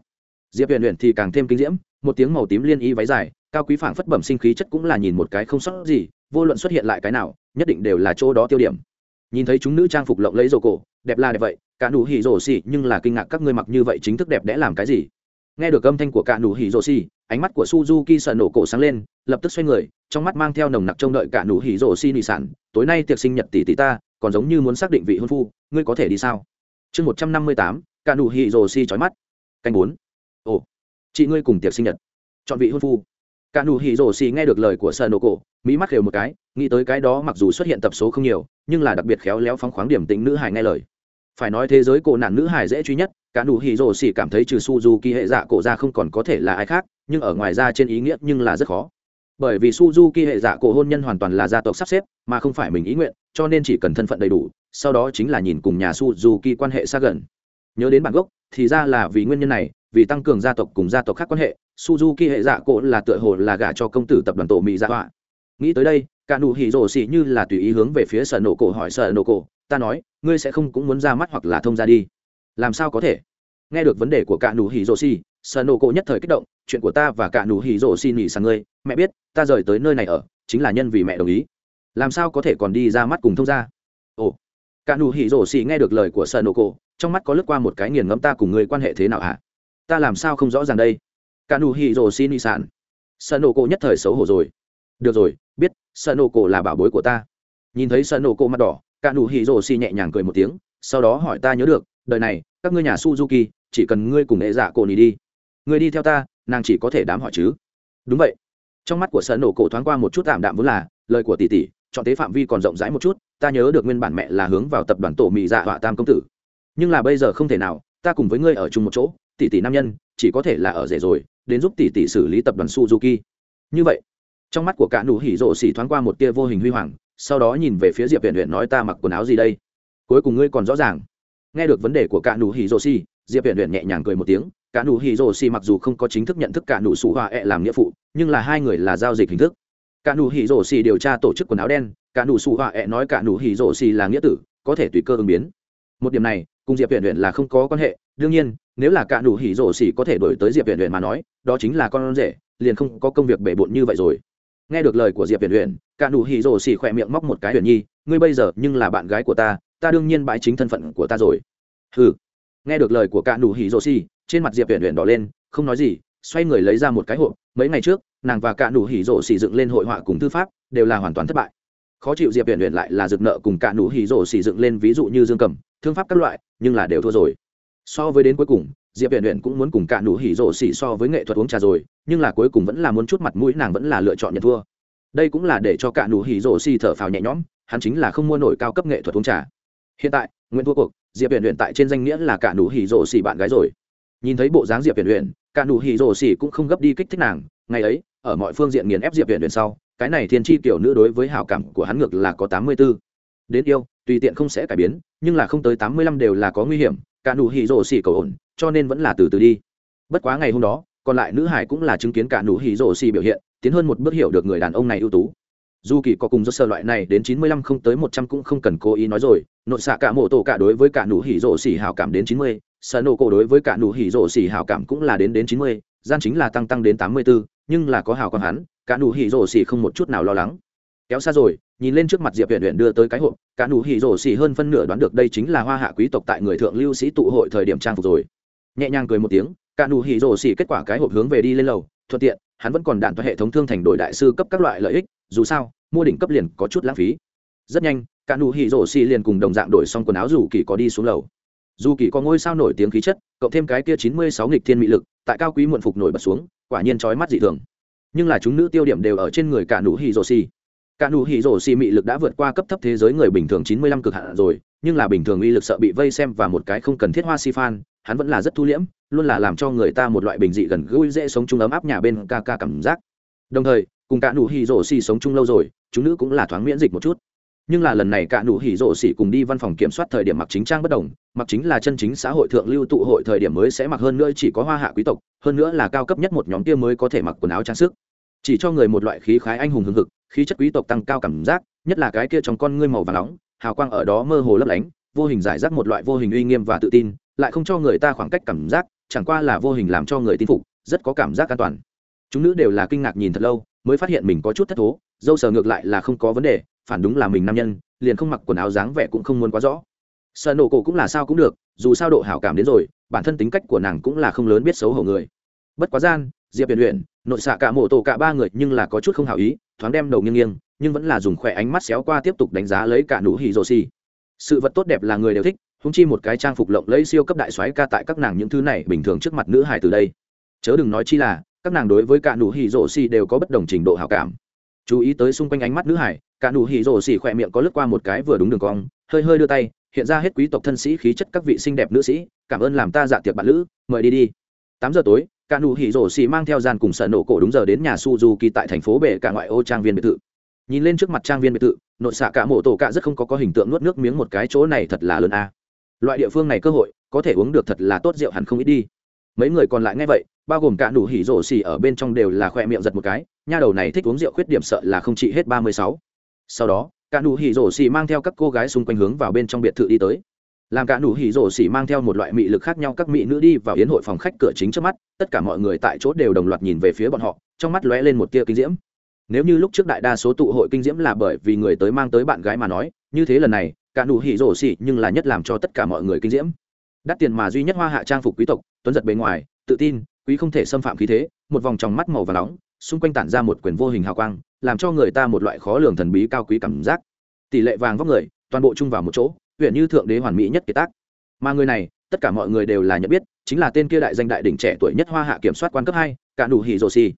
Diệp huyền luyện thì càng thêm kinh diễm, một tiếng màu tím liên y váy dài cao quý phảng phất bẩm sinh khí chất cũng là nhìn một cái không sót gì, vô luận xuất hiện lại cái nào, nhất định đều là chỗ đó tiêu điểm. Nhìn thấy chúng nữ trang phục lộng lấy rồ cổ, đẹp là đẹp vậy, cả nụ hỉ rồ xì nhưng là kinh ngạc các ngươi mặc như vậy chính thức đẹp đẽ làm cái gì? Nghe được âm thanh của cả nụ hỉ rồ xì ánh mắt của suzuki sợ nổ cổ sáng lên, lập tức xoay người, trong mắt mang theo nồng nặc trông đợi cả nụ hỉ rồ xì nị sản, tối nay tiệc sinh nhật tỷ tỷ ta, còn giống như muốn xác định vị hôn phu, ngươi có thể đi sao? Chương một trăm năm mươi tám, cả nụ hỉ rồ xì trói mắt. Canh bốn. Ồ, chị ngươi cùng tiệc sinh nhật, chọn vị hôn phu cả nụ hỉ rổ xì nghe được lời của sợ nổ cổ mỹ mắt đều một cái, nghĩ tới cái đó mặc dù xuất hiện tập số không nhiều, nhưng là đặc biệt khéo léo phóng khoáng điểm tính nữ hải nghe lời. Phải nói thế giới cổ nạn nữ hải dễ truy nhất, cả nụ hỉ rổ xì cảm thấy trừ suzuki hệ dạ cổ ra không còn có thể là ai khác, nhưng ở ngoài ra trên ý nghĩa nhưng là rất khó. Bởi vì suzuki hệ dạ cổ hôn nhân hoàn toàn là gia tộc sắp xếp, mà không phải mình ý nguyện, cho nên chỉ cần thân phận đầy đủ, sau đó chính là nhìn cùng nhà suzuki quan hệ xa gần. Nhớ đến bản gốc, thì ra là vì nguyên nhân này vì tăng cường gia tộc cùng gia tộc khác quan hệ, suzuki hệ dạ cổ là tựa hồ là gả cho công tử tập đoàn tổ mỹ dạ họa. Nghĩ tới đây cả nụ hỉ rổ xỉ như là tùy ý hướng về phía sở nổ cổ hỏi sở nổ cổ, ta nói, ngươi sẽ không cũng muốn ra mắt hoặc là thông ra đi? Làm sao có thể? Nghe được vấn đề của cả nụ hỉ rổ xỉ sở nổ cổ nhất thời kích động, chuyện của ta và cả nụ hỉ rổ xỉ nghĩ sang ngươi, mẹ biết, ta rời tới nơi này ở, chính là nhân vì mẹ đồng ý. Làm sao có thể còn đi ra mắt cùng thông ra ồ. Cả nụ hỉ rổ xỉ nghe được lời của sở nổ cổ, trong mắt có lướt qua một cái nghiền ngẫm, ta cùng ngươi quan hệ thế nào hả? à? ta làm sao không rõ ràng đây? Cả nụ hỉ rồ xin y sản sợ nổ cổ nhất thời xấu hổ rồi. Được rồi, biết, sợ nổ cổ là bảo bối của ta. Nhìn thấy sợ nổ cổ mặt đỏ, cả nụ hỉ rồ xi nhẹ nhàng cười một tiếng, sau đó hỏi ta nhớ được, đời này, các ngươi nhà suzuki, chỉ cần ngươi cùng nghệ giả dạ cổ nỉ đi. Ngươi đi theo ta, nàng chỉ có thể đám hỏi chứ. Đúng vậy. Trong mắt của sợ nổ cổ thoáng qua một chút tạm đạm vốn là, lời của tỷ tỷ, chọn thế phạm vi còn rộng rãi một chút, ta nhớ được nguyên bản mẹ là hướng vào tập đoàn tổ mỹ dạ họa tam công tử. Nhưng là bây giờ không thể nào, ta cùng với ngươi ở chung một chỗ tỷ tỷ nam nhân, chỉ có thể là ở rể rồi, đến giúp tỷ tỷ xử lý tập đoàn suzuki. Như vậy, trong mắt của cả nụ hỉ rộ xỉ thoáng qua một tia vô hình huy hoàng, sau đó nhìn về phía diệp viện viện nói ta mặc quần áo gì đây? Cuối cùng ngươi còn rõ ràng. Nghe được vấn đề của cả nụ hỉ rộ xỉ, diệp viện viện nhẹ nhàng cười một tiếng, cả nụ hỉ rộ xỉ mặc dù không có chính thức nhận thức cả nụ sủ hòa ẹ làm nghĩa phụ, nhưng là hai người là giao dịch hình thức. Cả nụ hỉ rộ xỉ điều tra tổ chức quần áo đen, cả nụ sủ hòa ẹ nói cả nụ hỉ rộ xỉ là nghĩa tử, có thể tùy cơ ứng biến. Một điểm này, cùng diệp viện viện là không có quan hệ đương nhiên, nếu là cả đủ hỉ rổ xỉ có thể đổi tới diệp huyền huyền mà nói, đó chính là con rể, liền không có công việc bể bộn như vậy rồi. Nghe được lời của diệp huyền huyền cả đủ hỉ rổ xỉ khỏe miệng móc một cái huyền nhi, ngươi bây giờ nhưng là bạn gái của ta ta đương nhiên bãi chính thân phận của ta rồi. Ừ nghe được lời của cả đủ hỉ rổ xỉ, trên mặt diệp huyền huyền đỏ lên, không nói gì, xoay người lấy ra một cái hộp, mấy ngày trước, nàng và cả đủ hỉ rổ xỉ dựng lên hội họa cùng thư pháp, đều là hoàn toàn thất bại. Khó chịu diệp huyền huyền lại là dựng nợ cùng cả đủ hỉ rổ xỉ dựng lên ví dụ như dương cầm, thương pháp các loại, nhưng là đều thua rồi so với đến cuối cùng, diệp viện luyện cũng muốn cùng cả nụ hỉ rổ xỉ so với nghệ thuật uống trà rồi, nhưng là cuối cùng vẫn là muốn chút mặt mũi nàng vẫn là lựa chọn nhận thua. Đây cũng là để cho cả nụ hỉ rổ xỉ thở phào nhẹ nhõm, hắn chính là không mua nổi cao cấp nghệ thuật uống trà. Hiện tại, nguyễn thua cuộc diệp viện luyện tại trên danh nghĩa là cả nụ hỉ rổ xỉ bạn gái rồi. Nhìn thấy bộ dáng diệp viện luyện cả nụ hỉ rổ xỉ cũng không gấp đi kích thích nàng, ngày ấy, ở mọi phương diện nghiền ép diệp viện luyện sau, cái này thiên Chi tiểu nữ đối với hảo cảm của hắn ngược là có tám mươi 84. đến yêu, tùy tiện không sẽ cải biến, nhưng là không tới tám mươi lăm đều là có nguy hiểm cả nụ hỉ rổ xỉ cầu ổn, cho nên vẫn là từ từ đi. Bất quá ngày hôm đó, còn lại nữ hải cũng là chứng kiến cả nụ hỉ rổ xỉ biểu hiện, tiến hơn một bước hiểu được người đàn ông này ưu tú. Dù kỳ có cùng do sơ loại này đến chín mươi lăm không tới một trăm cũng không cần cố ý nói rồi nội xạ cả mộ tổ cả đối với cả nụ hỉ rổ xỉ hào cảm đến chín mươi sợ nổ cổ đối với cả nụ hỉ rổ xỉ hào cảm cũng là đến đến chín mươi, gian chính là tăng tăng đến tám mươi bốn nhưng là có hào còn hắn, cả nụ hỉ rổ xỉ không một chút nào lo lắng. Kéo xa rồi nhìn lên trước mặt diệp huyện huyện đưa tới cái hộp, cả nụ hỉ rổ xì hơn phân nửa đoán được đây chính là hoa hạ quý tộc tại người thượng lưu sĩ tụ hội thời điểm trang phục rồi. Nhẹ nhàng cười một tiếng, cả nụ hỉ rổ xì kết quả cái hộp hướng về đi lên lầu, thuận tiện, hắn vẫn còn đạn toàn hệ thống thương thành đổi đại sư cấp các loại lợi ích, dù sao, mua đỉnh cấp liền có chút lãng phí. Rất nhanh, cả nụ hỉ rổ xì liền cùng đồng dạng đổi xong quần áo dù kỳ có đi xuống lầu. Dù kỳ có ngôi sao nổi tiếng khí chất, cộng thêm cái kia chín mươi sáu nghịch thiên mỹ lực, tại cao quý muộn phục nổi bật xuống, quả nhiên trói mắt dị thường. Nhưng là chúng nữ tiêu điểm đều ở trên người cả nụ hỉ rổ xì cả nụ hỉ rổ xì mị lực đã vượt qua cấp thấp thế giới người bình thường chín mươi lăm cực hạn rồi, nhưng là bình thường uy lực sợ bị vây xem và một cái không cần thiết hoa si fan, hắn vẫn là rất thu liễm, luôn là làm cho người ta một loại bình dị gần gũi dễ sống chung ấm áp nhà bên ca ca cảm giác. Đồng thời, cùng cả nụ hỉ rổ xì sống chung lâu rồi, chúng nữ cũng là thoáng miễn dịch một chút. Nhưng là lần này cả nụ hỉ rổ xỉ cùng đi văn phòng kiểm soát thời điểm mặc chính trang bất đồng, mặc chính là chân chính xã hội thượng lưu tụ hội thời điểm mới sẽ mặc hơn nữa chỉ có hoa hạ quý tộc, hơn nữa là cao cấp nhất một nhóm kia mới có thể mặc quần áo trang sức. Chỉ cho người một loại khí khái anh hùng hưng hực khí chất quý tộc tăng cao cảm giác, nhất là cái kia trong con ngươi màu và nóng, hào quang ở đó mơ hồ lấp lánh, vô hình giải rác một loại vô hình uy nghiêm và tự tin, lại không cho người ta khoảng cách cảm giác, chẳng qua là vô hình làm cho người tin phục, rất có cảm giác an toàn. Chúng nữ đều là kinh ngạc nhìn thật lâu, mới phát hiện mình có chút thất thố, dâu sờ ngược lại là không có vấn đề, phản đúng là mình nam nhân, liền không mặc quần áo dáng vẻ cũng không muốn quá rõ. Sợ nổ cổ cũng là sao cũng được, dù sao độ hảo cảm đến rồi, bản thân tính cách của nàng cũng là không lớn biết xấu hổ người. Bất quá gian, diệp huyền huyền nội xạ cả mộ tổ cả ba người nhưng là có chút không hảo ý thoáng đem đầu nghiêng nghiêng nhưng vẫn là dùng khỏe ánh mắt xéo qua tiếp tục đánh giá lấy cả nụ hỉ Rô xì. Sự vật tốt đẹp là người đều thích húng chi một cái trang phục lộng lẫy siêu cấp đại soái ca tại các nàng những thứ này bình thường trước mặt nữ hải từ đây. Chớ đừng nói chi là các nàng đối với cả nụ hỉ Rô xì đều có bất đồng trình độ hảo cảm. Chú ý tới xung quanh ánh mắt nữ hải cả nụ hỉ Rô xì khỏe miệng có lướt qua một cái vừa đúng đường cong hơi hơi đưa tay hiện ra hết quý tộc thân sĩ khí chất các vị xinh đẹp nữ sĩ cảm ơn làm ta dạ tiệc bạn nữ, mời đi đi. Tám giờ tối cả nụ hỉ rổ xì mang theo gian cùng sợ nổ cổ đúng giờ đến nhà suzuki tại thành phố bể cả ngoại ô trang viên biệt thự. Nhìn lên trước mặt trang viên biệt thự, nội xạ cả mộ tổ cả rất không có có hình tượng nuốt nước miếng một cái chỗ này thật là lớn a. Loại địa phương này cơ hội, có thể uống được thật là tốt rượu hẳn không ít đi. Mấy người còn lại nghe vậy, bao gồm cả nụ hỉ rổ xì ở bên trong đều là khoe miệng giật một cái, nha đầu này thích uống rượu khuyết điểm sợ là không trị hết ba mươi sáu. Sau đó, cả nụ hỉ rổ xì mang theo các cô gái xung quanh hướng vào bên trong biệt thự đi tới làm cả nụ hỉ rổ xỉ mang theo một loại mị lực khác nhau, các mỹ nữ đi vào yến hội phòng khách cửa chính trước mắt, tất cả mọi người tại chỗ đều đồng loạt nhìn về phía bọn họ, trong mắt lóe lên một tia kinh diễm. Nếu như lúc trước đại đa số tụ hội kinh diễm là bởi vì người tới mang tới bạn gái mà nói, như thế lần này, cả nụ hỉ rổ xỉ nhưng là nhất làm cho tất cả mọi người kinh diễm. Đắt tiền mà duy nhất hoa hạ trang phục quý tộc, tuấn giật bề ngoài, tự tin, quý không thể xâm phạm khí thế, một vòng tròng mắt màu và nóng, xung quanh tản ra một quyền vô hình hào quang, làm cho người ta một loại khó lường thần bí cao quý cảm giác. Tỷ lệ vàng vóc người, toàn bộ chung vào một chỗ huyện như thượng đế hoàn mỹ nhất kiệt tác. Mà người này, tất cả mọi người đều là nhận biết, chính là tên kia đại danh đại đỉnh trẻ tuổi nhất hoa hạ kiểm soát quan cấp hai, cả nụ hỉ rồ xì.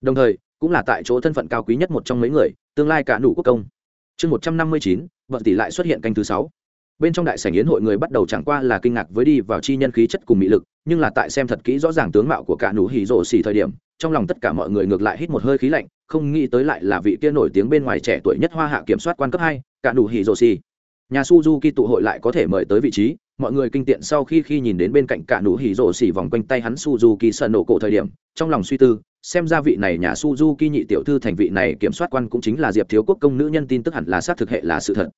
Đồng thời, cũng là tại chỗ thân phận cao quý nhất một trong mấy người, tương lai cả nụ quốc công. Chương một trăm năm mươi chín vận tỷ lại xuất hiện canh thứ sáu. Bên trong đại sảnh yến hội người bắt đầu chẳng qua là kinh ngạc với đi vào chi nhân khí chất cùng mỹ lực, nhưng là tại xem thật kỹ rõ ràng tướng mạo của cả nụ hỉ rổ xì thời điểm, trong lòng tất cả mọi người ngược lại hít một hơi khí lạnh, không nghĩ tới lại là vị kia nổi tiếng bên ngoài trẻ tuổi nhất hoa hạ kiểm soát quan cấp hai, cả nụ hỉ rổ xỉ nhà suzuki tụ hội lại có thể mời tới vị trí. Mọi người kinh tiện sau khi khi nhìn đến bên cạnh cả nụ hỉ rổ xỉ vòng quanh tay hắn suzuki sợ nổ cổ thời điểm, trong lòng suy tư, xem ra vị này nhà suzuki nhị tiểu thư thành vị này kiểm soát quan cũng chính là diệp thiếu quốc công nữ nhân tin tức hẳn là xác thực hệ là sự thật.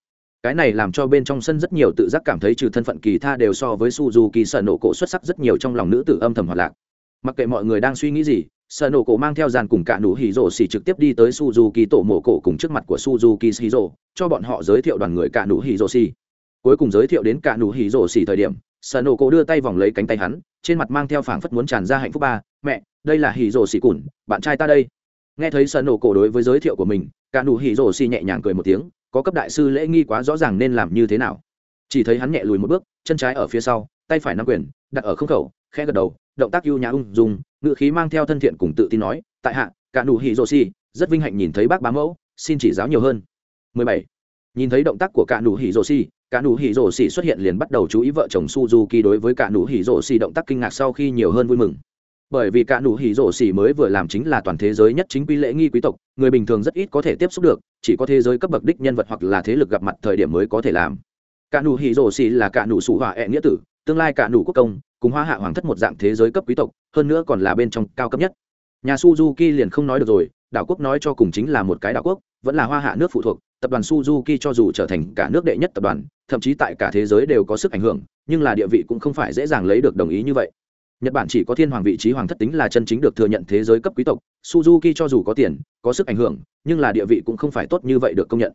Cái này làm cho bên trong sân rất nhiều tự giác cảm thấy trừ thân phận kỳ tha đều so với suzuki sợ nổ cổ xuất sắc rất nhiều trong lòng nữ tử âm thầm hoạt lạc. Mặc kệ mọi người đang suy nghĩ gì sợ nổ cổ mang theo dàn cùng cả nụ hỉ rổ xỉ trực tiếp đi tới suzuki tổ mổ cổ cùng trước mặt của suzuki hỉ rổ, cho bọn họ giới thiệu đoàn người cả nụ hỉ rổ xỉ. Cuối cùng giới thiệu đến cả nụ hỉ rổ xỉ thời điểm sợ nổ cổ đưa tay vòng lấy cánh tay hắn, trên mặt mang theo phảng phất muốn tràn ra hạnh phúc ba, mẹ, đây là hỉ rổ xỉ cùn, bạn trai ta đây. Nghe thấy sợ nổ cổ đối với giới thiệu của mình, cả nụ hỉ rổ xỉ nhẹ nhàng cười một tiếng, có cấp đại sư lễ nghi quá rõ ràng nên làm như thế nào? Chỉ thấy hắn nhẹ lùi một bước, chân trái ở phía sau, tay phải nắm quyền, đặt ở không khẩu khe gật đầu, động tác ưu nhã ung dung ngự khí mang theo thân thiện cùng tự tin nói tại hạ cả nụ hỉ rô si, rất vinh hạnh nhìn thấy bác bá mẫu xin chỉ giáo nhiều hơn. 17. nhìn thấy động tác của cả nụ hỉ rô si, cả nụ hỉ rổ si xuất hiện liền bắt đầu chú ý vợ chồng suzuki đối với cả nụ hỉ rổ si động tác kinh ngạc sau khi nhiều hơn vui mừng. Bởi vì cả nụ hỉ rổ si mới vừa làm chính là toàn thế giới nhất chính quy lễ nghi quý tộc người bình thường rất ít có thể tiếp xúc được chỉ có thế giới cấp bậc đích nhân vật hoặc là thế lực gặp mặt thời điểm mới có thể làm. Cả nụ hỉ rổ si là cả nụ sụ hỏa ẹ nghĩa tử tương lai cả nụ quốc công cùng hoa hạ hoàng thất một dạng thế giới cấp quý tộc, hơn nữa còn là bên trong cao cấp nhất. Nhà suzuki liền không nói được rồi, đảo quốc nói cho cùng chính là một cái đảo quốc, vẫn là hoa hạ nước phụ thuộc, tập đoàn suzuki cho dù trở thành cả nước đệ nhất tập đoàn, thậm chí tại cả thế giới đều có sức ảnh hưởng, nhưng là địa vị cũng không phải dễ dàng lấy được đồng ý như vậy. Nhật bản chỉ có thiên hoàng vị trí hoàng thất tính là chân chính được thừa nhận thế giới cấp quý tộc, suzuki cho dù có tiền, có sức ảnh hưởng, nhưng là địa vị cũng không phải tốt như vậy được công nhận.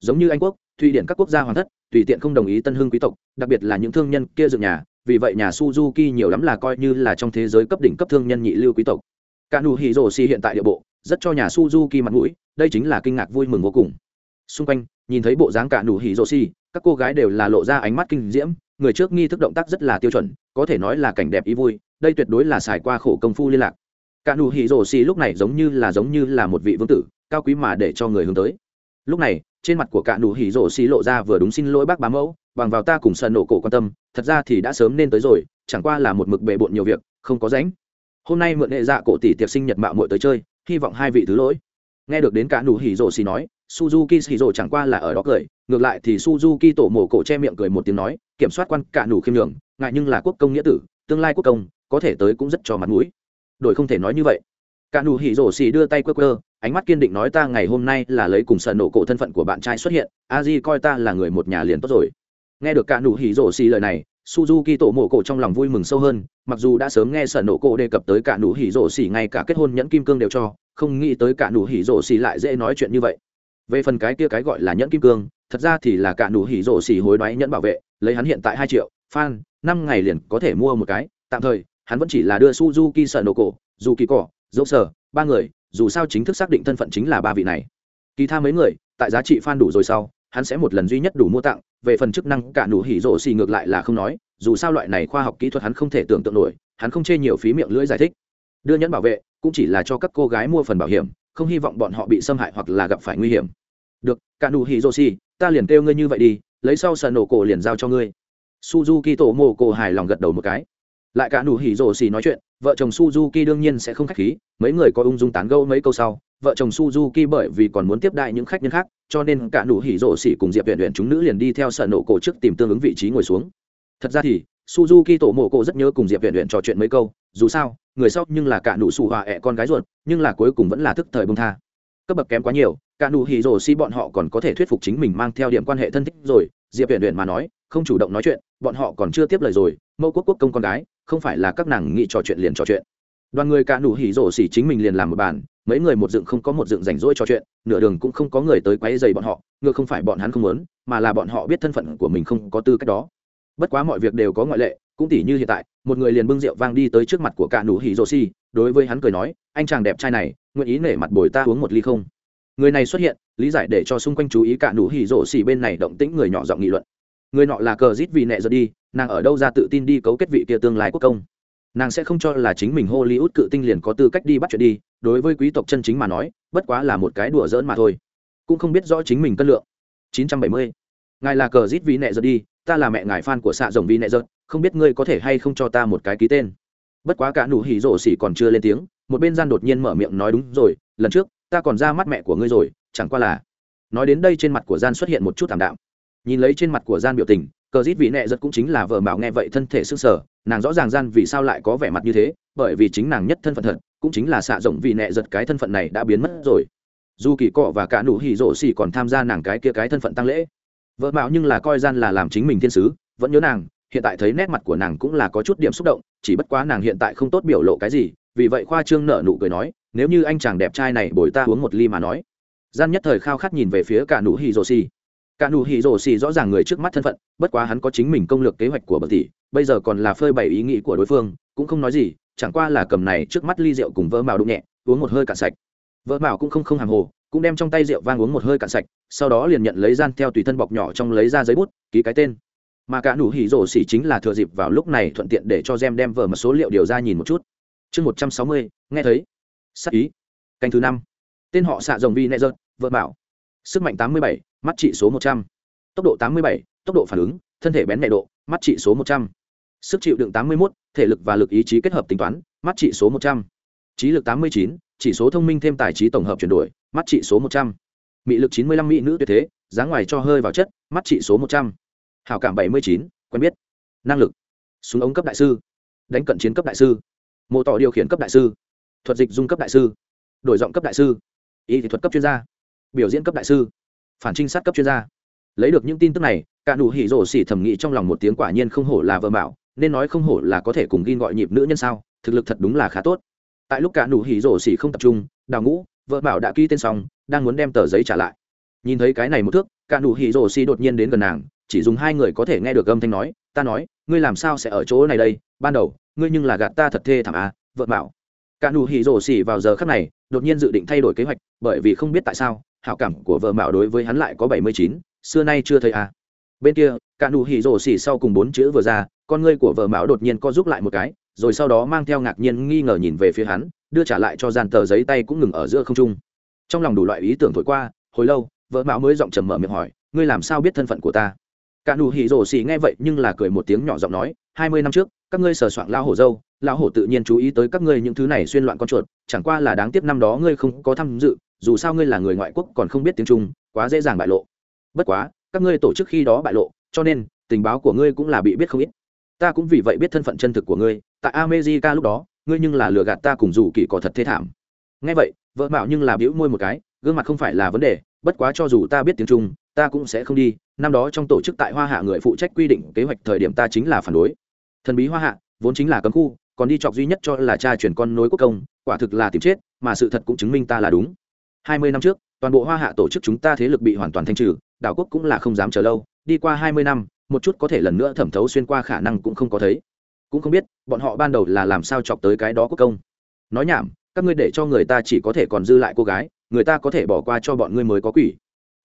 Giống như anh quốc, thụy điển các quốc gia hoàng thất, tùy tiện không đồng ý tân hương quý tộc, đặc biệt là những thương nhân kia dựng nhà vì vậy nhà suzuki nhiều lắm là coi như là trong thế giới cấp đỉnh cấp thương nhân nhị lưu quý tộc. Cả hiroshi hiện tại địa bộ, rất cho nhà suzuki mặt mũi, đây chính là kinh ngạc vui mừng vô cùng. Xung quanh, nhìn thấy bộ dáng cả hiroshi, các cô gái đều là lộ ra ánh mắt kinh diễm, người trước nghi thức động tác rất là tiêu chuẩn, có thể nói là cảnh đẹp ý vui, đây tuyệt đối là xài qua khổ công phu liên lạc. Cả hiroshi lúc này giống như là giống như là một vị vương tử, cao quý mà để cho người hướng tới lúc này, trên mặt của cả nụ hỉ rổ xì lộ ra vừa đúng xin lỗi bác bá mẫu, bằng vào ta cùng sợ nổ cổ quan tâm, thật ra thì đã sớm nên tới rồi, chẳng qua là một mực bề bộn nhiều việc, không có rảnh. Hôm nay mượn hệ dạ cổ tỷ tiệc sinh nhật mạo muội tới chơi, hy vọng hai vị thứ lỗi. Nghe được đến cả nụ hỉ rổ xì nói, suzuki hỉ rổ chẳng qua là ở đó cười, ngược lại thì suzuki tổ mổ cổ che miệng cười một tiếng nói, kiểm soát quan cả nụ khiêm nhường, ngại nhưng là quốc công nghĩa tử, tương lai quốc công, có thể tới cũng rất cho mặt mũi. Đổi không thể nói như vậy cả nụ hỉ rổ xỉ đưa tay quơ quơ, ánh mắt kiên định nói ta ngày hôm nay là lấy cùng sợ nổ cổ thân phận của bạn trai xuất hiện, a coi ta là người một nhà liền tốt rồi. Nghe được cả nụ hỉ rổ xỉ lời này, suzuki tổ mộ cổ trong lòng vui mừng sâu hơn, mặc dù đã sớm nghe sợ nổ cổ đề cập tới cả nụ hỉ rổ xỉ ngay cả kết hôn nhẫn kim cương đều cho, không nghĩ tới cả nụ hỉ rổ xỉ lại dễ nói chuyện như vậy. Về phần cái kia cái gọi là nhẫn kim cương, thật ra thì là cả nụ hỉ rổ xỉ hối đoái nhẫn bảo vệ, lấy hắn hiện tại hai triệu, fan, năm ngày liền có thể mua một cái, tạm thời, hắn vẫn chỉ là đưa suzuki sợ nổ cổ, dù kỳ cỏ dẫu sở ba người, dù sao chính thức xác định thân phận chính là ba vị này. Kỳ tha mấy người, tại giá trị phan đủ rồi sau, hắn sẽ một lần duy nhất đủ mua tặng, về phần chức năng cả nụ hỉ rộ xì ngược lại là không nói, dù sao loại này khoa học kỹ thuật hắn không thể tưởng tượng nổi, hắn không chê nhiều phí miệng lưỡi giải thích. Đưa nhẫn bảo vệ, cũng chỉ là cho các cô gái mua phần bảo hiểm, không hy vọng bọn họ bị xâm hại hoặc là gặp phải nguy hiểm. Được, cả nụ hỉ rộ xì, ta liền kêu ngươi như vậy đi, lấy sau sợ nổ cổ liền giao cho ngươi. Suzuki tổ mô cổ hài lòng gật đầu một cái. Lại cả nụ hỉ rộ xì nói chuyện vợ chồng suzuki đương nhiên sẽ không khách khí, mấy người có ung dung tán gẫu mấy câu sau, vợ chồng suzuki bởi vì còn muốn tiếp đại những khách nhân khác, cho nên cả nụ hỉ rộ xỉ cùng diệp viện luyện chúng nữ liền đi theo sợ nổ cổ trước tìm tương ứng vị trí ngồi xuống. Thật ra thì, suzuki tổ mộ cổ rất nhớ cùng diệp viện luyện trò chuyện mấy câu, dù sao, người sau nhưng là cả nụ xù hòa ẹ con gái ruột, nhưng là cuối cùng vẫn là thức thời bông tha. Cấp bậc kém quá nhiều, cả nụ hỉ rồ si bọn họ còn có thể thuyết phục chính mình mang theo điểm quan hệ thân thích rồi, diệp viện luyện mà nói, không chủ động nói chuyện, bọn họ còn chưa tiếp lời rồi, mẫu quốc quốc công con gái không phải là các nàng nghĩ trò chuyện liền trò chuyện. Đoàn người cả nụ hỉ rổ xỉ chính mình liền làm một bàn, mấy người một dựng không có một dựng rảnh rỗi trò chuyện, nửa đường cũng không có người tới quấy dày bọn họ, ngược không phải bọn hắn không muốn, mà là bọn họ biết thân phận của mình không có tư cách đó. Bất quá mọi việc đều có ngoại lệ, cũng tỉ như hiện tại, một người liền bưng rượu vang đi tới trước mặt của cả nụ hỉ rổ xỉ, đối với hắn cười nói, anh chàng đẹp trai này, nguyện ý nể mặt bồi ta uống một ly không? Người này xuất hiện, lý giải để cho xung quanh chú ý cả nụ hỉ rổ xỉ bên này động tĩnh người nhỏ giọng nghị luận người nọ là cờ rít vì nẹ giật đi, nàng ở đâu ra tự tin đi cấu kết vị kia tương lai quốc công? Nàng sẽ không cho là chính mình hollywood cự tinh liền có tư cách đi bắt chuyện đi, đối với quý tộc chân chính mà nói, bất quá là một cái đùa giỡn mà thôi. Cũng không biết rõ chính mình cân lượng. 970. ngài là cờ rít vì nẹ giật đi, ta là mẹ ngài fan của xạ rồng vì nẹ giật, không biết ngươi có thể hay không cho ta một cái ký tên. Bất quá cả nụ hỉ rổ xỉ còn chưa lên tiếng, một bên gian đột nhiên mở miệng nói đúng rồi, lần trước, ta còn ra mắt mẹ của ngươi rồi, chẳng qua là, nói đến đây trên mặt của gian xuất hiện một chút thảm đạm nhìn lấy trên mặt của gian biểu tình, cờ dít vị nẹ giật cũng chính là vợ mạo nghe vậy thân thể s ư sở nàng rõ ràng gian vì sao lại có vẻ mặt như thế, bởi vì chính nàng nhất thân phận thật, cũng chính là xạ rộng vị nẹ giật cái thân phận này đã biến mất rồi. Dù kỳ cọ và cả nụ hỉ rổ xỉ còn tham gia nàng cái kia cái thân phận tăng lễ. Vợ mạo nhưng là coi gian là làm chính mình thiên sứ, vẫn nhớ nàng, hiện tại thấy nét mặt của nàng cũng là có chút điểm xúc động, chỉ bất quá nàng hiện tại không tốt biểu lộ cái gì, vì vậy khoa trương nợ nụ cười nói, nếu như anh chàng đẹp trai này bồi ta uống một ly mà nói. Gian nhất thời khao khát nhìn về phía cả nụ hỉ rổ xỉ cả nụ hỉ rổ xì rõ ràng người trước mắt thân phận, bất quá hắn có chính mình công lược kế hoạch của bậc tỷ bây giờ còn là phơi bày ý nghĩ của đối phương, cũng không nói gì, chẳng qua là cầm này trước mắt ly rượu cùng vỡ mạo đụng nhẹ, uống một hơi cạn sạch. Vỡ mạo cũng không không hàng hồ, cũng đem trong tay rượu vang uống một hơi cạn sạch, sau đó liền nhận lấy gian theo tùy thân bọc nhỏ trong lấy ra giấy bút, ký cái tên. Mà cả nụ hỉ rổ xì chính là thừa dịp vào lúc này thuận tiện để cho gem đem vở một số liệu điều ra nhìn một chút. Chương một trăm sáu mươi, nghe thấy. Sắc ý. Canh thứ năm. Tên họ xạ rồng vi nẹ rợt vợ bảo sức mạnh tám mươi bảy, mắt trị số một trăm. Tốc độ tám mươi bảy, tốc độ phản ứng, thân thể bén nhạy độ, mắt trị số một trăm. Sức chịu đựng tám mươi một thể lực và lực ý chí kết hợp tính toán, mắt trị số một trăm. Trí lực tám mươi chín, chỉ số thông minh thêm tài trí tổng hợp chuyển đổi, mắt trị số một trăm. Mị lực chín mươi lăm mỹ nữ tuyệt thế giá ngoài cho hơi vào chất, mắt trị số một trăm. Hảo cảm bảy mươi chín, quen biết. Năng lực. Súng ống cấp đại sư. Đánh cận chiến cấp đại sư. Mô tỏ điều khiển cấp đại sư. Thuật dịch dung cấp đại sư. Đổi giọng cấp đại sư. Y thị thuật cấp chuyên gia biểu diễn cấp đại sư, phản trinh sát cấp chuyên gia. Lấy được những tin tức này, cả nụ hỉ rổ xỉ thẩm nghĩ trong lòng một tiếng quả nhiên không hổ là vợ bảo nên nói không hổ là có thể cùng ghi gọi nhịp nữ nhân sao, thực lực thật đúng là khá tốt. Tại lúc cả nụ hỉ rổ xỉ không tập trung, đào ngũ, vợ bảo đã ký tên xong, đang muốn đem tờ giấy trả lại. Nhìn thấy cái này một thước, cả nụ hỉ rổ xỉ đột nhiên đến gần nàng, chỉ dùng hai người có thể nghe được âm thanh nói, ta nói, ngươi làm sao sẽ ở chỗ này đây? Ban đầu, ngươi nhưng là gạt ta thật thê thảm à vợ bảo cả nụ hỉ rổ xỉ vào giờ khắc này, đột nhiên dự định thay đổi kế hoạch, bởi vì không biết tại sao hảo cảm của vợ mạo đối với hắn lại có bảy mươi chín, xưa nay chưa thấy à. bên kia, cả nụ hỉ rồ xỉ sau cùng bốn chữ vừa ra, con ngươi của vợ mạo đột nhiên co giúp lại một cái, rồi sau đó mang theo ngạc nhiên nghi ngờ nhìn về phía hắn, đưa trả lại cho dàn tờ giấy tay cũng ngừng ở giữa không trung trong lòng đủ loại ý tưởng thổi qua, hồi lâu, vợ mạo mới giọng trầm mở miệng hỏi, ngươi làm sao biết thân phận của ta cả nụ hỉ rồ xỉ nghe vậy nhưng là cười một tiếng nhỏ giọng nói, hai mươi năm trước, các ngươi sờ soạn lao hổ dâu, lão hổ tự nhiên chú ý tới các ngươi những thứ này xuyên loạn con chuột, chẳng qua là đáng tiếc năm đó ngươi không có tham dự dù sao ngươi là người ngoại quốc còn không biết tiếng trung, quá dễ dàng bại lộ. Bất quá, các ngươi tổ chức khi đó bại lộ, cho nên, tình báo của ngươi cũng là bị biết không ít. Ta cũng vì vậy biết thân phận chân thực của ngươi, tại america lúc đó, ngươi nhưng là lừa gạt ta cùng dù kỳ có thật thế thảm. Ngay vậy, vợ mạo nhưng là biểu môi một cái, gương mặt không phải là vấn đề, bất quá cho dù ta biết tiếng trung, ta cũng sẽ không đi. Năm đó trong tổ chức tại hoa hạ người phụ trách quy định kế hoạch thời điểm ta chính là phản đối. Thần bí hoa hạ, vốn chính là cấm khu, còn đi chọc duy nhất cho là cha chuyển con nối quốc công, quả thực là tìm chết, mà sự thật cũng chứng minh ta là đúng hai mươi năm trước, toàn bộ hoa hạ tổ chức chúng ta thế lực bị hoàn toàn thanh trừ, đảo quốc cũng là không dám chờ lâu. Đi qua hai mươi năm, một chút có thể lần nữa thẩm thấu xuyên qua khả năng cũng không có thấy. Cũng không biết, bọn họ ban đầu là làm sao chọc tới cái đó quốc công. Nói nhảm, các ngươi để cho người ta chỉ có thể còn dư lại cô gái, người ta có thể bỏ qua cho bọn ngươi mới có quỷ.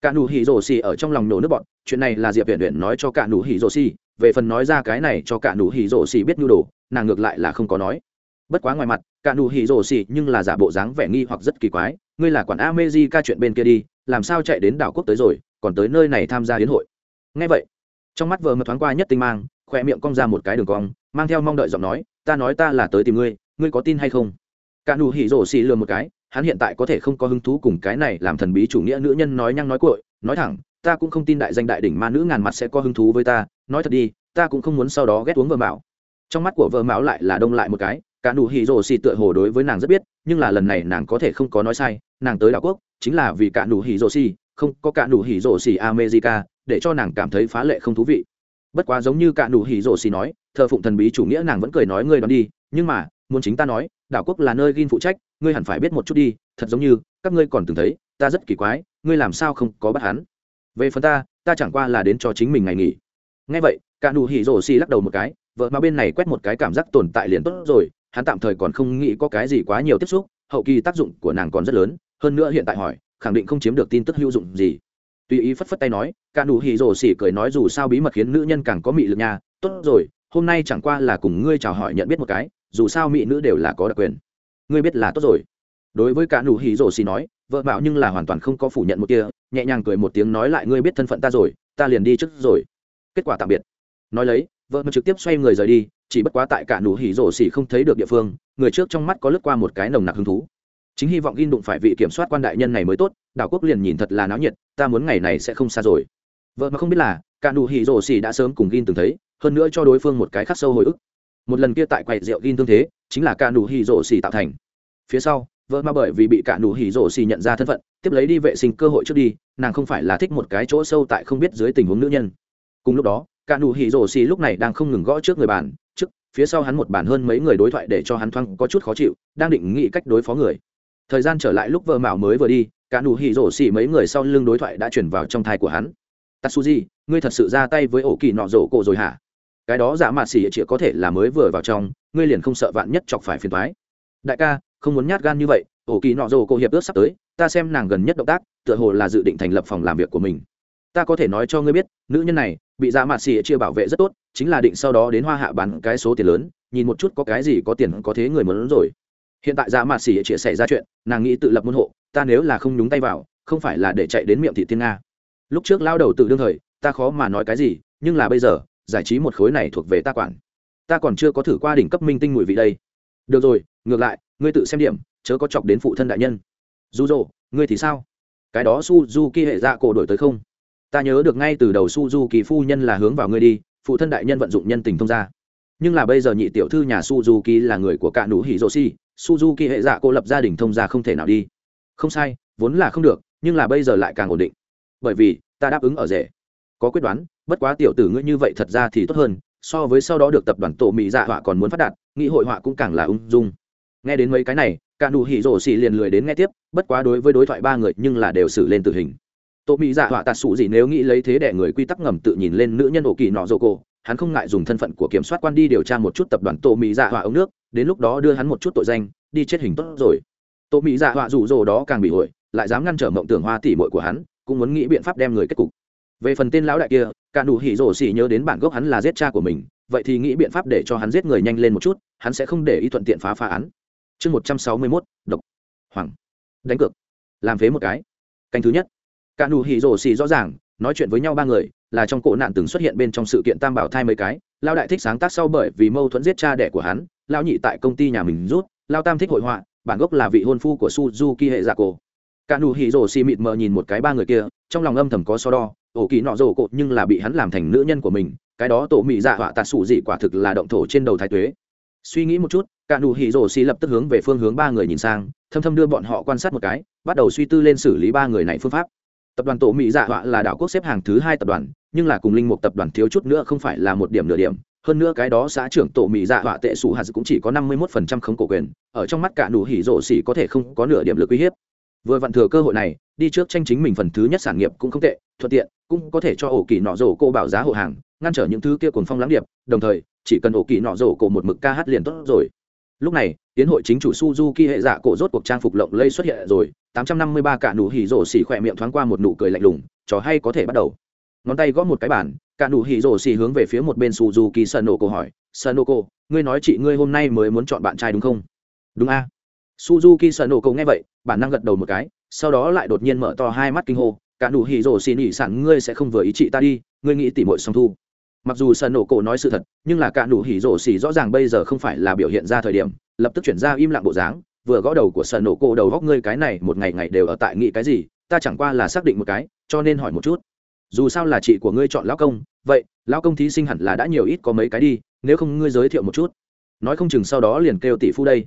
Cả nụ hỉ rổ xì ở trong lòng nổ nước bọn, chuyện này là diệp viện viện nói cho cả nụ hỉ rổ xì, về phần nói ra cái này cho cả nụ hỉ rổ xì biết nhu đồ, nàng ngược lại là không có nói bất quá ngoài mặt cạn đủ hỉ rổ xỉ nhưng là giả bộ dáng vẻ nghi hoặc rất kỳ quái. Ngươi là quản a mê di ca chuyện bên kia đi, làm sao chạy đến đảo quốc tới rồi, còn tới nơi này tham gia hiến hội. Ngay vậy, trong mắt vợ mật thoáng qua nhất tinh mang khoe miệng cong ra một cái đường cong, mang theo mong đợi giọng nói, ta nói ta là tới tìm ngươi ngươi có tin hay không? Cạn đủ hỉ rổ xỉ lừa một cái, hắn hiện tại có thể không có hứng thú cùng cái này làm thần bí chủ nghĩa nữ nhân nói nhăng nói cội nói thẳng, ta cũng không tin đại danh đại đỉnh ma nữ ngàn mặt sẽ có hứng thú với ta, nói thật đi, ta cũng không muốn sau đó ghét uống vợ mạo. Trong mắt của vợ mạo lại là đông lại một cái cả nụ hỉ rồ xì tựa hồ đối với nàng rất biết, nhưng là lần này nàng có thể không có nói sai, nàng tới đảo quốc, chính là vì cả nụ hỉ rồ xì, không có cả nụ hỉ rồ xì america, để cho nàng cảm thấy phá lệ không thú vị. Bất quá giống như cả nụ hỉ rồ xì nói, thờ phụng thần bí chủ nghĩa nàng vẫn cười nói ngươi đoán đi, nhưng mà, muốn chính ta nói, đảo quốc là nơi gin phụ trách, ngươi hẳn phải biết một chút đi, thật giống như, các ngươi còn từng thấy, ta rất kỳ quái, ngươi làm sao không có bắt hắn? Về phần ta ta chẳng qua là đến cho chính mình ngày nghỉ. Ngay vậy, cả nụ hỉ rồ xì lắc đầu một cái, vợ mà bên này quét một cái cảm giác tồn tại liền tốt rồi hắn tạm thời còn không nghĩ có cái gì quá nhiều tiếp xúc, hậu kỳ tác dụng của nàng còn rất lớn, hơn nữa hiện tại hỏi, khẳng định không chiếm được tin tức hữu dụng gì. Tuy ý phất phất tay nói, cả nụ hỉ rồ xỉ cười nói dù sao bí mật khiến nữ nhân càng có mị lực nha, tốt rồi, hôm nay chẳng qua là cùng ngươi chào hỏi nhận biết một cái, dù sao mỹ nữ đều là có đặc quyền. Ngươi biết là tốt rồi. Đối với cả nụ hỉ rồ xỉ nói, vợ bảo nhưng là hoàn toàn không có phủ nhận một kia, nhẹ nhàng cười một tiếng nói lại ngươi biết thân phận ta rồi, ta liền đi trước rồi. Kết quả tạm biệt. Nói lấy, vợ trực tiếp xoay người rời đi chỉ bất quá tại cả nụ hỉ rổ xỉ không thấy được địa phương, người trước trong mắt có lướt qua một cái nồng nặc hứng thú. Chính hy vọng gin đụng phải vị kiểm soát quan đại nhân này mới tốt, đảo quốc liền nhìn thật là náo nhiệt, ta muốn ngày này sẽ không xa rồi. Vợ mà không biết là, cả nụ hỉ rổ xỉ đã sớm cùng gin từng thấy, hơn nữa cho đối phương một cái khắc sâu hồi ức. Một lần kia tại quầy rượu gin tương thế, chính là cả nụ hỉ rổ xỉ tạo thành. Phía sau, vợ mà bởi vì bị cả nụ hỉ rổ xỉ nhận ra thân phận, tiếp lấy đi vệ sinh cơ hội trước đi, nàng không phải là thích một cái chỗ sâu tại không biết dưới tình huống nữ nhân. Cùng lúc đó, cả nụ hỉ rổ xỉ lúc này đang không ngừng gõ trước người bạn phía sau hắn một bản hơn mấy người đối thoại để cho hắn thoáng có chút khó chịu, đang định nghĩ cách đối phó người. Thời gian trở lại lúc vợ mạo mới vừa đi, cả nụ hỉ rổ xỉ mấy người sau lưng đối thoại đã chuyển vào trong thai của hắn. Tatsuji, ngươi thật sự ra tay với ổ kỳ nọ rổ cổ rồi hả? Cái đó giả mạt xỉ chỉ có thể là mới vừa vào trong, ngươi liền không sợ vạn nhất chọc phải phiền thoái đại ca, không muốn nhát gan như vậy, ổ kỳ nọ rổ cổ hiệp ước sắp tới, ta xem nàng gần nhất động tác, tựa hồ là dự định thành lập phòng làm việc của mình. Ta có thể nói cho ngươi biết, nữ nhân này bị giả mạt xỉ chia bảo vệ rất tốt chính là định sau đó đến hoa hạ bán cái số tiền lớn, nhìn một chút có cái gì có tiền có thế người muốn rồi. Hiện tại dạ mạt xỉ chia sẻ ra chuyện, nàng nghĩ tự lập môn hộ, ta nếu là không nhúng tay vào, không phải là để chạy đến miệng thị tiên nga. Lúc trước lao đầu tự đương thời, ta khó mà nói cái gì, nhưng là bây giờ, giải trí một khối này thuộc về ta quản. Ta còn chưa có thử qua đỉnh cấp minh tinh mùi vị đây. Được rồi, ngược lại, ngươi tự xem điểm, chớ có chọc đến phụ thân đại nhân. Dù dỗ ngươi thì sao? Cái đó su du kỳ hệ dạ cổ đổi tới không? Ta nhớ được ngay từ đầu su du kỳ phu nhân là hướng vào ngươi đi phụ thân đại nhân vận dụng nhân tình thông gia. Nhưng là bây giờ nhị tiểu thư nhà suzuki là người của cả nụ hỉ rô si, suzuki hệ dạ cô lập gia đình thông gia không thể nào đi. Không sai, vốn là không được, nhưng là bây giờ lại càng ổn định. Bởi vì, ta đáp ứng ở rể. Có quyết đoán, bất quá tiểu tử ngươi như vậy thật ra thì tốt hơn, so với sau đó được tập đoàn tổ mỹ dạ họa còn muốn phát đạt, nghị hội họa cũng càng là ung dung. Nghe đến mấy cái này, cả nụ hỉ rổ xì liền lười đến nghe tiếp, bất quá đối với đối thoại ba người nhưng là đều xử lên tử hình tô mỹ dạ họa tạt sụ gì nếu nghĩ lấy thế đẻ người quy tắc ngầm tự nhìn lên nữ nhân ổ kỳ nọ dô cô, hắn không ngại dùng thân phận của kiểm soát quan đi điều tra một chút tập đoàn tô mỹ dạ họa ống nước đến lúc đó đưa hắn một chút tội danh đi chết hình tốt rồi. Tô mỹ dạ họa rủ rồ đó càng bị hội lại dám ngăn trở mộng tưởng hoa tỉ mội của hắn cũng muốn nghĩ biện pháp đem người kết cục. Về phần tên lão đại kia cả đủ hỉ rổ xỉ nhớ đến bản gốc hắn là giết cha của mình vậy thì nghĩ biện pháp để cho hắn giết người nhanh lên một chút hắn sẽ không để ý thuận tiện phá phá án. Chương một trăm sáu mươi mốt độc. Hoàng. Đánh cược. Làm phế một cái. Canh thứ nhất cả nụ hỉ rổ xì rõ ràng, nói chuyện với nhau ba người, là trong cổ nạn từng xuất hiện bên trong sự kiện tam bảo thai mấy cái. Lao đại thích sáng tác sau bởi vì mâu thuẫn giết cha đẻ của hắn lao nhị tại công ty nhà mình rút lao tam thích hội họa, bản gốc là vị hôn phu của suzuki hệ giả cổ cả nụ hỉ rổ xì mịt mờ nhìn một cái ba người kia, trong lòng âm thầm có so đo, ổ kỳ nọ rổ cột nhưng là bị hắn làm thành nữ nhân của mình, cái đó tổ mị dạ họa tạt sủ dị quả thực là động thổ trên đầu thái tuế. Suy nghĩ một chút, cả nụ hỉ rổ xì lập tức hướng về phương hướng ba người nhìn sang, thâm thâm đưa bọn họ quan sát một cái, bắt đầu suy tư lên xử lý ba người này phương pháp tập đoàn tổ mỹ dạ họa là đảo quốc xếp hàng thứ hai tập đoàn, nhưng là cùng linh mục tập đoàn thiếu chút nữa không phải là một điểm nửa điểm. Hơn nữa cái đó xã trưởng tổ mỹ dạ họa tệ sủ hạt cũng chỉ có năm mươi một phần trăm không cổ quyền, ở trong mắt cả nụ hỉ rổ xỉ có thể không có nửa điểm lực uy hiếp. Vừa vặn thừa cơ hội này, đi trước tranh chính mình phần thứ nhất sản nghiệp cũng không tệ, thuận tiện, cũng có thể cho ổ kỳ nọ rổ cô bảo giá hộ hàng, ngăn trở những thứ kia cồn phong lãng điệp, đồng thời, chỉ cần ổ kỳ nọ rổ cổ một mực ca hát liền tốt rồi lúc này tiến hội chính chủ suzuki hệ dạ cổ rốt cuộc trang phục lộng lây xuất hiện rồi 853 cả nụ hỉ rổ xỉ khỏe miệng thoáng qua một nụ cười lạnh lùng trò hay có thể bắt đầu. Ngón tay gõ một cái bản, cả nụ hỉ rổ xỉ hướng về phía một bên suzuki sanoko hỏi sanoko ngươi nói chị ngươi hôm nay mới muốn chọn bạn trai đúng không? Đúng a. À? suzuki sanoko nghe vậy bản năng gật đầu một cái sau đó lại đột nhiên mở to hai mắt kinh hô cả nụ hỉ rổ xỉ nhỉ sẵn ngươi sẽ không vừa ý chị ta đi ngươi nghĩ tỉ mội song thu mặc dù sân nổ cổ nói sự thật, nhưng là cả nụ hỉ rổ xỉ rõ ràng bây giờ không phải là biểu hiện ra thời điểm, lập tức chuyển ra im lặng bộ dáng, vừa gõ đầu của sân nổ cổ đầu góc ngươi cái này một ngày ngày đều ở tại nghị cái gì, ta chẳng qua là xác định một cái, cho nên hỏi một chút. Dù sao là chị của ngươi chọn lão công, vậy, lão công thí sinh hẳn là đã nhiều ít có mấy cái đi, nếu không ngươi giới thiệu một chút. Nói không chừng sau đó liền kêu tỷ phu đây.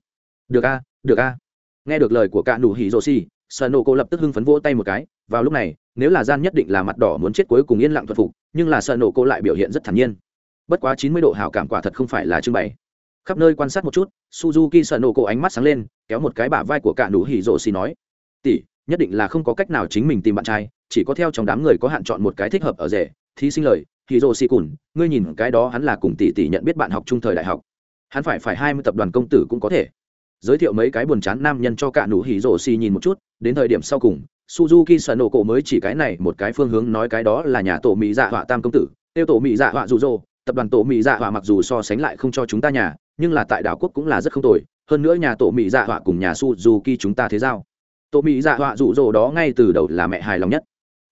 Được a được a. Nghe được lời của cả nụ hỉ rổ xỉ sợ nổ cô lập tức hưng phấn vỗ tay một cái, vào lúc này, nếu là gian nhất định là mặt đỏ muốn chết cuối cùng yên lặng thuần phục, nhưng là sợ nổ cô lại biểu hiện rất thản nhiên. Bất quá chín mươi độ hảo cảm quả thật không phải là trưng bày khắp nơi quan sát một chút, suzuki sợ nổ cô ánh mắt sáng lên, kéo một cái bả vai của cả nụ hỉ rộ xì nói, tỷ, nhất định là không có cách nào chính mình tìm bạn trai, chỉ có theo trong đám người có hạn chọn một cái thích hợp ở rể. Thí sinh lời thì rồ xì cùn, ngươi nhìn cái đó hắn là cùng tỷ tỷ nhận biết bạn học trung thời đại học. Hắn phải phải hai mươi tập đoàn công tử cũng có thể giới thiệu mấy cái buồn chán nam nhân cho cả nụ hỉ rổ xì nhìn một chút, đến thời điểm sau cùng, suzuki sợ nổ cổ mới chỉ cái này một cái phương hướng nói cái đó là nhà tổ mỹ dạ họa tam công tử, tiêu tổ mỹ dạ họa rụ rỗ tập đoàn tổ mỹ dạ họa mặc dù so sánh lại không cho chúng ta nhà, nhưng là tại đảo quốc cũng là rất không tồi, hơn nữa nhà tổ mỹ dạ họa cùng nhà suzuki chúng ta thế giao. Tổ mỹ dạ họa rụ rỗ đó ngay từ đầu là mẹ hài lòng nhất.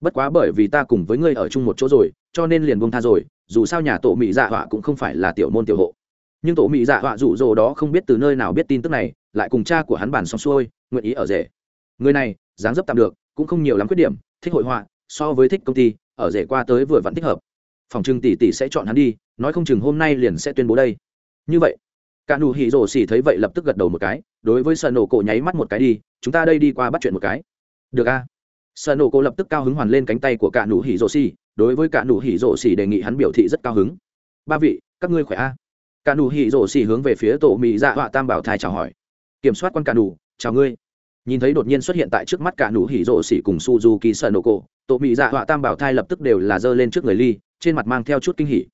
Bất quá bởi vì ta cùng với ngươi ở chung một chỗ rồi, cho nên liền buông tha rồi, dù sao nhà tổ mỹ dạ họa cũng không phải là tiểu môn tiểu hộ nhưng tổ mỹ dạ họa rủ rồ đó không biết từ nơi nào biết tin tức này, lại cùng cha của hắn bàn xong xuôi, nguyện ý ở rể. Người này, dáng dấp tạm được, cũng không nhiều lắm khuyết điểm, thích hội họa, so với thích công ty, ở rể qua tới vừa vẫn thích hợp. Phòng trưng tỷ tỷ sẽ chọn hắn đi, nói không chừng hôm nay liền sẽ tuyên bố đây. Như vậy, cả nụ hỉ rồ xỉ thấy vậy lập tức gật đầu một cái, đối với sợ nổ cổ nháy mắt một cái đi, chúng ta đây đi qua bắt chuyện một cái. Được a. À? sợ nổ cổ lập tức cao hứng hoàn lên cánh tay của cả nụ hỉ rồ xỉ, đối với cả nụ hỉ rồ xỉ đề nghị hắn biểu thị rất cao hứng. Ba vị, các ngươi khỏe a? cả nụ hỉ rổ xỉ hướng về phía tổ mỹ dạ họa tam bảo thai chào hỏi. Kiểm soát quan cả nụ, chào ngươi. Nhìn thấy đột nhiên xuất hiện tại trước mắt cả nụ hỉ rổ xỉ cùng suzuki sợ nổ cổ tổ mỹ dạ họa tam bảo thai lập tức đều là giơ lên trước người ly, trên mặt mang theo chút kinh hỉ.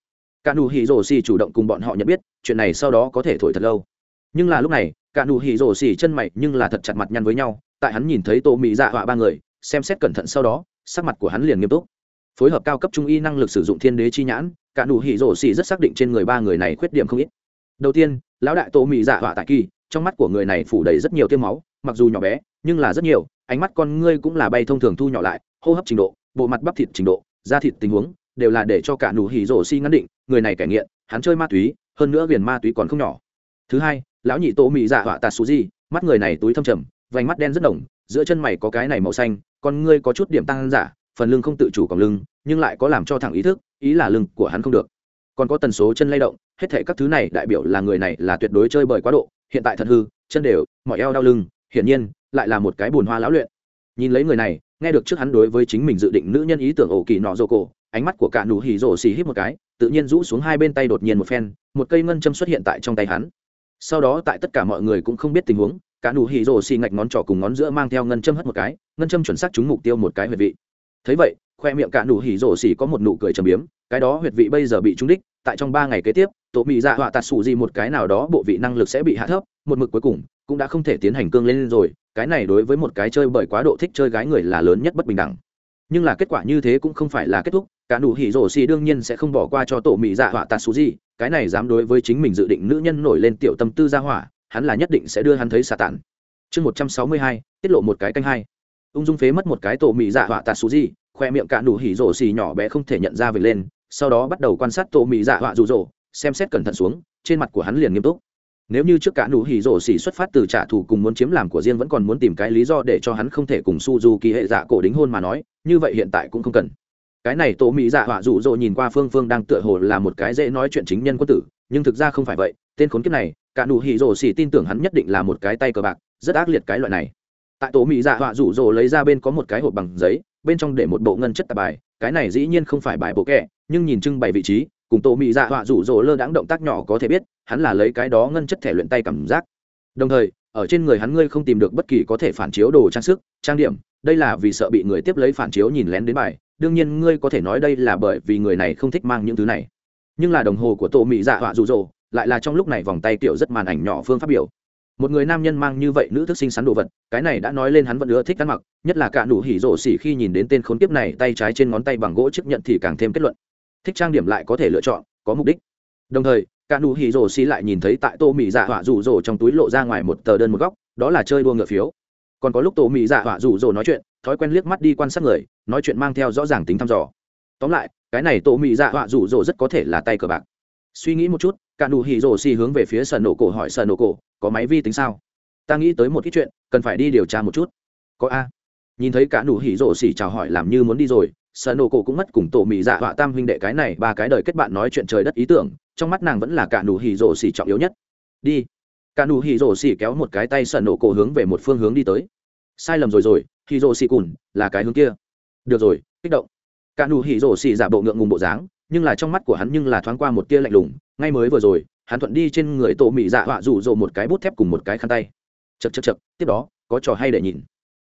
Cả nụ hỉ rổ xỉ chủ động cùng bọn họ nhận biết, chuyện này sau đó có thể thổi thật lâu. Nhưng là lúc này, cả nụ hỉ rổ xỉ chân mày nhưng là thật chặt mặt nhăn với nhau, tại hắn nhìn thấy tổ mỹ dạ họa ba người, xem xét cẩn thận sau đó, sắc mặt của hắn liền nghiêm túc phối hợp cao cấp trung y năng lực sử dụng thiên đế chi nhãn, cả nụ hỉ rổ xì rất xác định trên người ba người này khuyết điểm không ít. Đầu tiên, lão đại tổ mỹ giả dạ họa tại kỳ, trong mắt của người này phủ đầy rất nhiều tiêm máu, mặc dù nhỏ bé, nhưng là rất nhiều, ánh mắt con ngươi cũng là bay thông thường thu nhỏ lại, hô hấp trình độ, bộ mặt bắp thịt trình độ, da thịt tình huống, đều là để cho cả nụ hỉ rổ xì ngắn định, người này kẻ nghiện, hắn chơi ma túy, hơn nữa viền ma túy còn không nhỏ. Thứ hai, lão nhị tổ mỹ giả họa tạt xù gì mắt người này túi thâm trầm, vành mắt đen rất đồng giữa chân mày có cái này màu xanh, con ngươi có chút điểm tăng giả phần lưng không tự chủ còn lưng, nhưng lại có làm cho thẳng ý thức, ý là lưng của hắn không được. Còn có tần số chân lay động, hết thể các thứ này đại biểu là người này là tuyệt đối chơi bời quá độ, hiện tại thật hư, chân đều mọi eo đau lưng, hiển nhiên, lại là một cái bùn hoa lão luyện. Nhìn lấy người này, nghe được trước hắn đối với chính mình dự định nữ nhân ý tưởng ổ kỳ nọ rô cổ, ánh mắt của cả nụ hỉ rổ xì hít một cái, tự nhiên rũ xuống hai bên tay đột nhiên một phen, một cây ngân châm xuất hiện tại trong tay hắn. Sau đó tại tất cả mọi người cũng không biết tình huống, cả nụ hỉ rổ xì ngạch ngón trỏ cùng ngón giữa mang theo ngân châm hất một cái, ngân châm chuẩn xác trúng mục tiêu một cái huyệt vị thấy vậy, khoe miệng cả nụ hỉ rổ xỉ có một nụ cười trầm biếm, cái đó huyệt vị bây giờ bị trúng đích, tại trong ba ngày kế tiếp, tổ mị dạ họa tạt xù gì một cái nào đó bộ vị năng lực sẽ bị hạ thấp, một mực cuối cùng cũng đã không thể tiến hành cương lên rồi, cái này đối với một cái chơi bởi quá độ thích chơi gái người là lớn nhất bất bình đẳng. Nhưng là kết quả như thế cũng không phải là kết thúc, cả nụ hỉ rổ xì đương nhiên sẽ không bỏ qua cho tổ mỹ dạ họa tạt xù gì, cái này dám đối với chính mình dự định nữ nhân nổi lên tiểu tâm tư ra hỏa, hắn là nhất định sẽ đưa hắn thấy xà tản chương một trăm sáu mươi hai, tiết lộ một cái canh hai ung dung phế mất một cái tổ mỹ dạ họa tạt xù gì khoe miệng cạn đủ hỉ rổ xì nhỏ bé không thể nhận ra về lên, sau đó bắt đầu quan sát tổ mỹ dạ họa rụ rỗ xem xét cẩn thận xuống, trên mặt của hắn liền nghiêm túc. Nếu như trước cả đủ hỉ rổ xỉ xuất phát từ trả thù cùng muốn chiếm làm của riêng vẫn còn muốn tìm cái lý do để cho hắn không thể cùng suzuki hệ dạ cổ đính hôn mà nói, như vậy hiện tại cũng không cần. Cái này tổ mỹ dạ họa rụ rỗ nhìn qua phương phương đang tựa hồ là một cái dễ nói chuyện chính nhân quân tử, nhưng thực ra không phải vậy, tên khốn kiếp này, cả đủ hỉ rổ xỉ tin tưởng hắn nhất định là một cái tay cờ bạc, rất ác liệt cái loại này tại tổ mỹ dạ họa rủ rỗ lấy ra bên có một cái hộp bằng giấy, bên trong để một bộ ngân chất tạp bài, cái này dĩ nhiên không phải bài bộ kẹ nhưng nhìn trưng bày vị trí, cùng tổ mỹ dạ họa rủ rỗ lơ đáng động tác nhỏ có thể biết, hắn là lấy cái đó ngân chất thẻ luyện tay cảm giác. Đồng thời, ở trên người hắn ngươi không tìm được bất kỳ có thể phản chiếu đồ trang sức, trang điểm, đây là vì sợ bị người tiếp lấy phản chiếu nhìn lén đến bài, đương nhiên ngươi có thể nói đây là bởi vì người này không thích mang những thứ này. Nhưng là đồng hồ của tổ mỹ dạ họa rủ rỗ lại là trong lúc này vòng tay tiểu rất màn ảnh nhỏ phương phát biểu một người nam nhân mang như vậy nữ thức sinh sắn đồ vật, cái này đã nói lên hắn vẫn ưa thích ăn mặc, nhất là cả nụ hỉ rổ xỉ khi nhìn đến tên khốn kiếp này tay trái trên ngón tay bằng gỗ chấp nhận thì càng thêm kết luận. Thích trang điểm lại có thể lựa chọn, có mục đích. Đồng thời, cả nụ hỉ rổ xỉ lại nhìn thấy tại tô mỹ dạ họa rủ rổ trong túi lộ ra ngoài một tờ đơn một góc, đó là chơi đua ngựa phiếu. Còn có lúc tô mỹ dạ họa rủ rổ nói chuyện, thói quen liếc mắt đi quan sát người, nói chuyện mang theo rõ ràng tính thăm dò. Tóm lại, cái này tô mỹ dạ họa rủ rổ rất có thể là tay cờ bạc. Suy nghĩ một chút cả nụ hỉ rổ xì hướng về phía sở nổ cổ hỏi sở nổ cổ, có máy vi tính sao? Ta nghĩ tới một ít chuyện, cần phải đi điều tra một chút. Có a. Nhìn thấy cả nụ hỉ rổ xì chào hỏi làm như muốn đi rồi sở nổ cổ cũng mất cùng tổ mỹ dạ họa tam huynh đệ cái này, ba cái đời kết bạn nói chuyện trời đất ý tưởng, trong mắt nàng vẫn là cả nụ hỉ rổ xì trọng yếu nhất. Đi. Cả nụ hỉ rổ xì kéo một cái tay sở nổ cổ hướng về một phương hướng đi tới. Sai lầm rồi rồi, hỉ rổ xì cùn, là cái hướng kia. Được rồi, kích động. Cả nụ hỉ rổ xì giả bộ ngượng ngùng bộ dáng, nhưng là trong mắt của hắn nhưng là thoáng qua một tia lạnh lùng ngay mới vừa rồi, hắn thuận đi trên người tổ mỹ dạ họa rủ rộ một cái bút thép cùng một cái khăn tay. Chật chật chật tiếp đó, có trò hay để nhìn.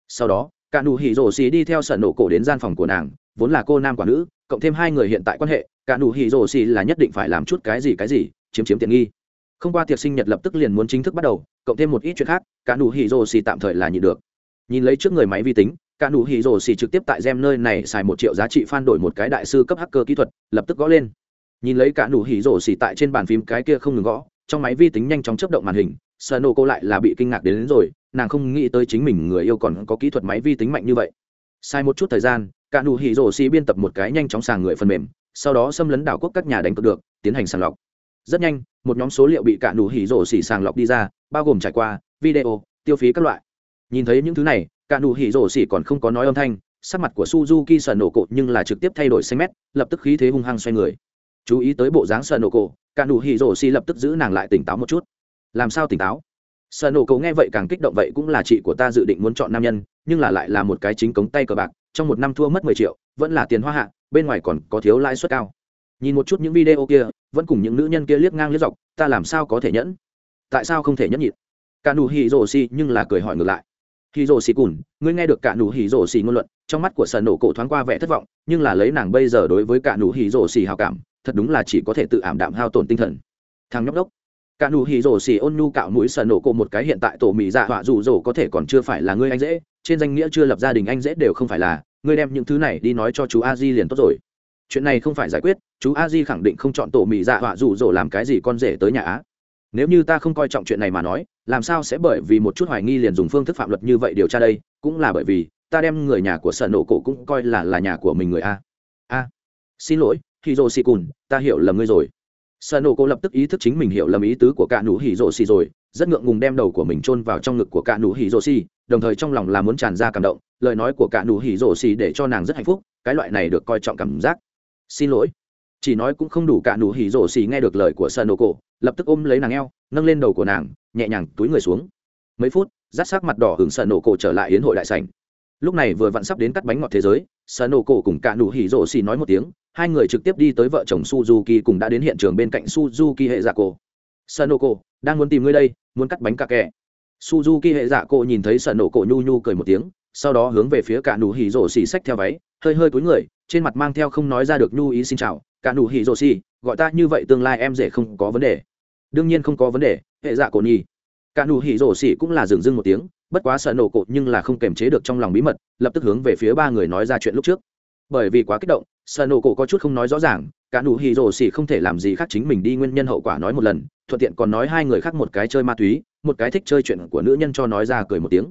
Sau đó, cả nụ hỉ rổ xì đi theo sở nổ cổ đến gian phòng của nàng, vốn là cô nam quả nữ, cộng thêm hai người hiện tại quan hệ, cả nụ hỉ rổ xì là nhất định phải làm chút cái gì cái gì, chiếm chiếm tiện nghi. Không qua tiệc sinh nhật lập tức liền muốn chính thức bắt đầu, cộng thêm một ít chuyện khác, cả nụ hỉ rổ xì tạm thời là nhịn được. Nhìn lấy trước người máy vi tính, cả nụ hỉ rổ xì trực tiếp tại gem nơi này xài một triệu giá trị phan đổi một cái đại sư cấp hacker kỹ thuật, lập tức gõ lên nhìn lấy cả nụ hỉ rổ xỉ tại trên bàn phim cái kia không ngừng gõ trong máy vi tính nhanh chóng chấp động màn hình sợ nổ cô lại là bị kinh ngạc đến, đến rồi nàng không nghĩ tới chính mình người yêu còn có kỹ thuật máy vi tính mạnh như vậy. Sai một chút thời gian cả nụ hỉ rổ xỉ biên tập một cái nhanh chóng sàng người phần mềm sau đó xâm lấn đảo quốc các nhà đánh cược được tiến hành sàng lọc. Rất nhanh một nhóm số liệu bị cả nụ hỉ rổ xỉ sàng lọc đi ra bao gồm trải qua video tiêu phí các loại. Nhìn thấy những thứ này cả nụ hỉ rổ xỉ còn không có nói âm thanh sắc mặt của suzuki sợ nổ cộ nhưng là trực tiếp thay đổi xanh mét lập tức khí thế hung hăng xoay người chú ý tới bộ dáng sợ nổ cổ cả nụ hỉ rổ xì lập tức giữ nàng lại tỉnh táo một chút. Làm sao tỉnh táo? Sợ nổ cổ nghe vậy càng kích động vậy cũng là chị của ta dự định muốn chọn nam nhân, nhưng là lại là một cái chính cống tay cờ bạc, trong một năm thua mất mười triệu, vẫn là tiền hoa hạ, bên ngoài còn có thiếu lãi suất cao. Nhìn một chút những video kia, vẫn cùng những nữ nhân kia liếc ngang liếc dọc, ta làm sao có thể nhẫn? Tại sao không thể nhẫn nhịn? Cả nụ hỉ rổ xì nhưng là cười hỏi ngược lại. Hỉ rổ xì cùn, ngươi nghe được cả nụ hỉ rổ xì ngôn luận, trong mắt của sợ nổ cổ thoáng qua vẻ thất vọng, nhưng là lấy nàng bây giờ đối với cả nụ hỉ rổ xì hào cảm thật đúng là chỉ có thể tự ảm đạm hao tổn tinh thần. Thằng nhóc đốc. Cả nụ hì rổ xì ôn nhu cạo mũi sờ nổ cổ một cái hiện tại tổ mỹ dạ họa dù rổ có thể còn chưa phải là ngươi anh dễ, trên danh nghĩa chưa lập gia đình anh dễ đều không phải là, ngươi đem những thứ này đi nói cho chú a di liền tốt rồi. Chuyện này không phải giải quyết, chú a di khẳng định không chọn tổ mỹ dạ họa dù rổ làm cái gì con rể tới nhà á. Nếu như ta không coi trọng chuyện này mà nói, làm sao sẽ bởi vì một chút hoài nghi liền dùng phương thức phạm luật như vậy điều tra đây, cũng là bởi vì ta đem người nhà của sở nổ cổ cũng coi là là nhà của mình người a. A. Xin lỗi hì rồ xì cùn, ta hiểu lầm ngươi rồi. Sợ nổ cô lập tức ý thức chính mình hiểu lầm ý tứ của cả nụ hì rồ xì rồi, rất ngượng ngùng đem đầu của mình chôn vào trong ngực của cả nụ hì rồ xì, đồng thời trong lòng là muốn tràn ra cảm động, lời nói của cả nụ hỉ rổ xì để cho nàng rất hạnh phúc, cái loại này được coi trọng cảm giác. Xin lỗi. Chỉ nói cũng không đủ cả nụ hỉ rổ xì nghe được lời của sơ nô cổ lập tức ôm lấy nàng eo, nâng lên đầu của nàng, nhẹ nhàng túi người xuống. Mấy phút, rát sắc mặt đỏ hưởng sơ nô cổ trở lại hiến hội đại sảnh lúc này vừa vặn sắp đến cắt bánh ngọt thế giới sở nổ cổ cùng cả nụ hỉ rổ xì nói một tiếng, hai người trực tiếp đi tới vợ chồng suzuki cùng đã đến hiện trường bên cạnh suzuki hệ giả cổ. Sở nổ cổ đang muốn tìm ngươi đây, muốn cắt bánh cà kẹ suzuki hệ giả cổ nhìn thấy sở nổ cổ nhu nhu cười một tiếng, sau đó hướng về phía cả nụ hỉ rổ xì xách theo váy, hơi hơi cúi người, trên mặt mang theo không nói ra được nhu ý xin chào, cả nụ hỉ rổ xì, gọi ta như vậy tương lai em dễ không có vấn đề. Đương nhiên không có vấn đề, hệ giả cổ nhi cả nụ hỉ rổ xì cũng là dừng dưng một tiếng bất quá sợ nổ cột nhưng là không kềm chế được trong lòng bí mật, lập tức hướng về phía ba người nói ra chuyện lúc trước. Bởi vì quá kích động, sợ nổ cột có chút không nói rõ ràng, cả nụ hì rồ xỉ không thể làm gì khác chính mình đi nguyên nhân hậu quả nói một lần, thuận tiện còn nói hai người khác một cái chơi ma túy, một cái thích chơi chuyện của nữ nhân cho nói ra cười một tiếng.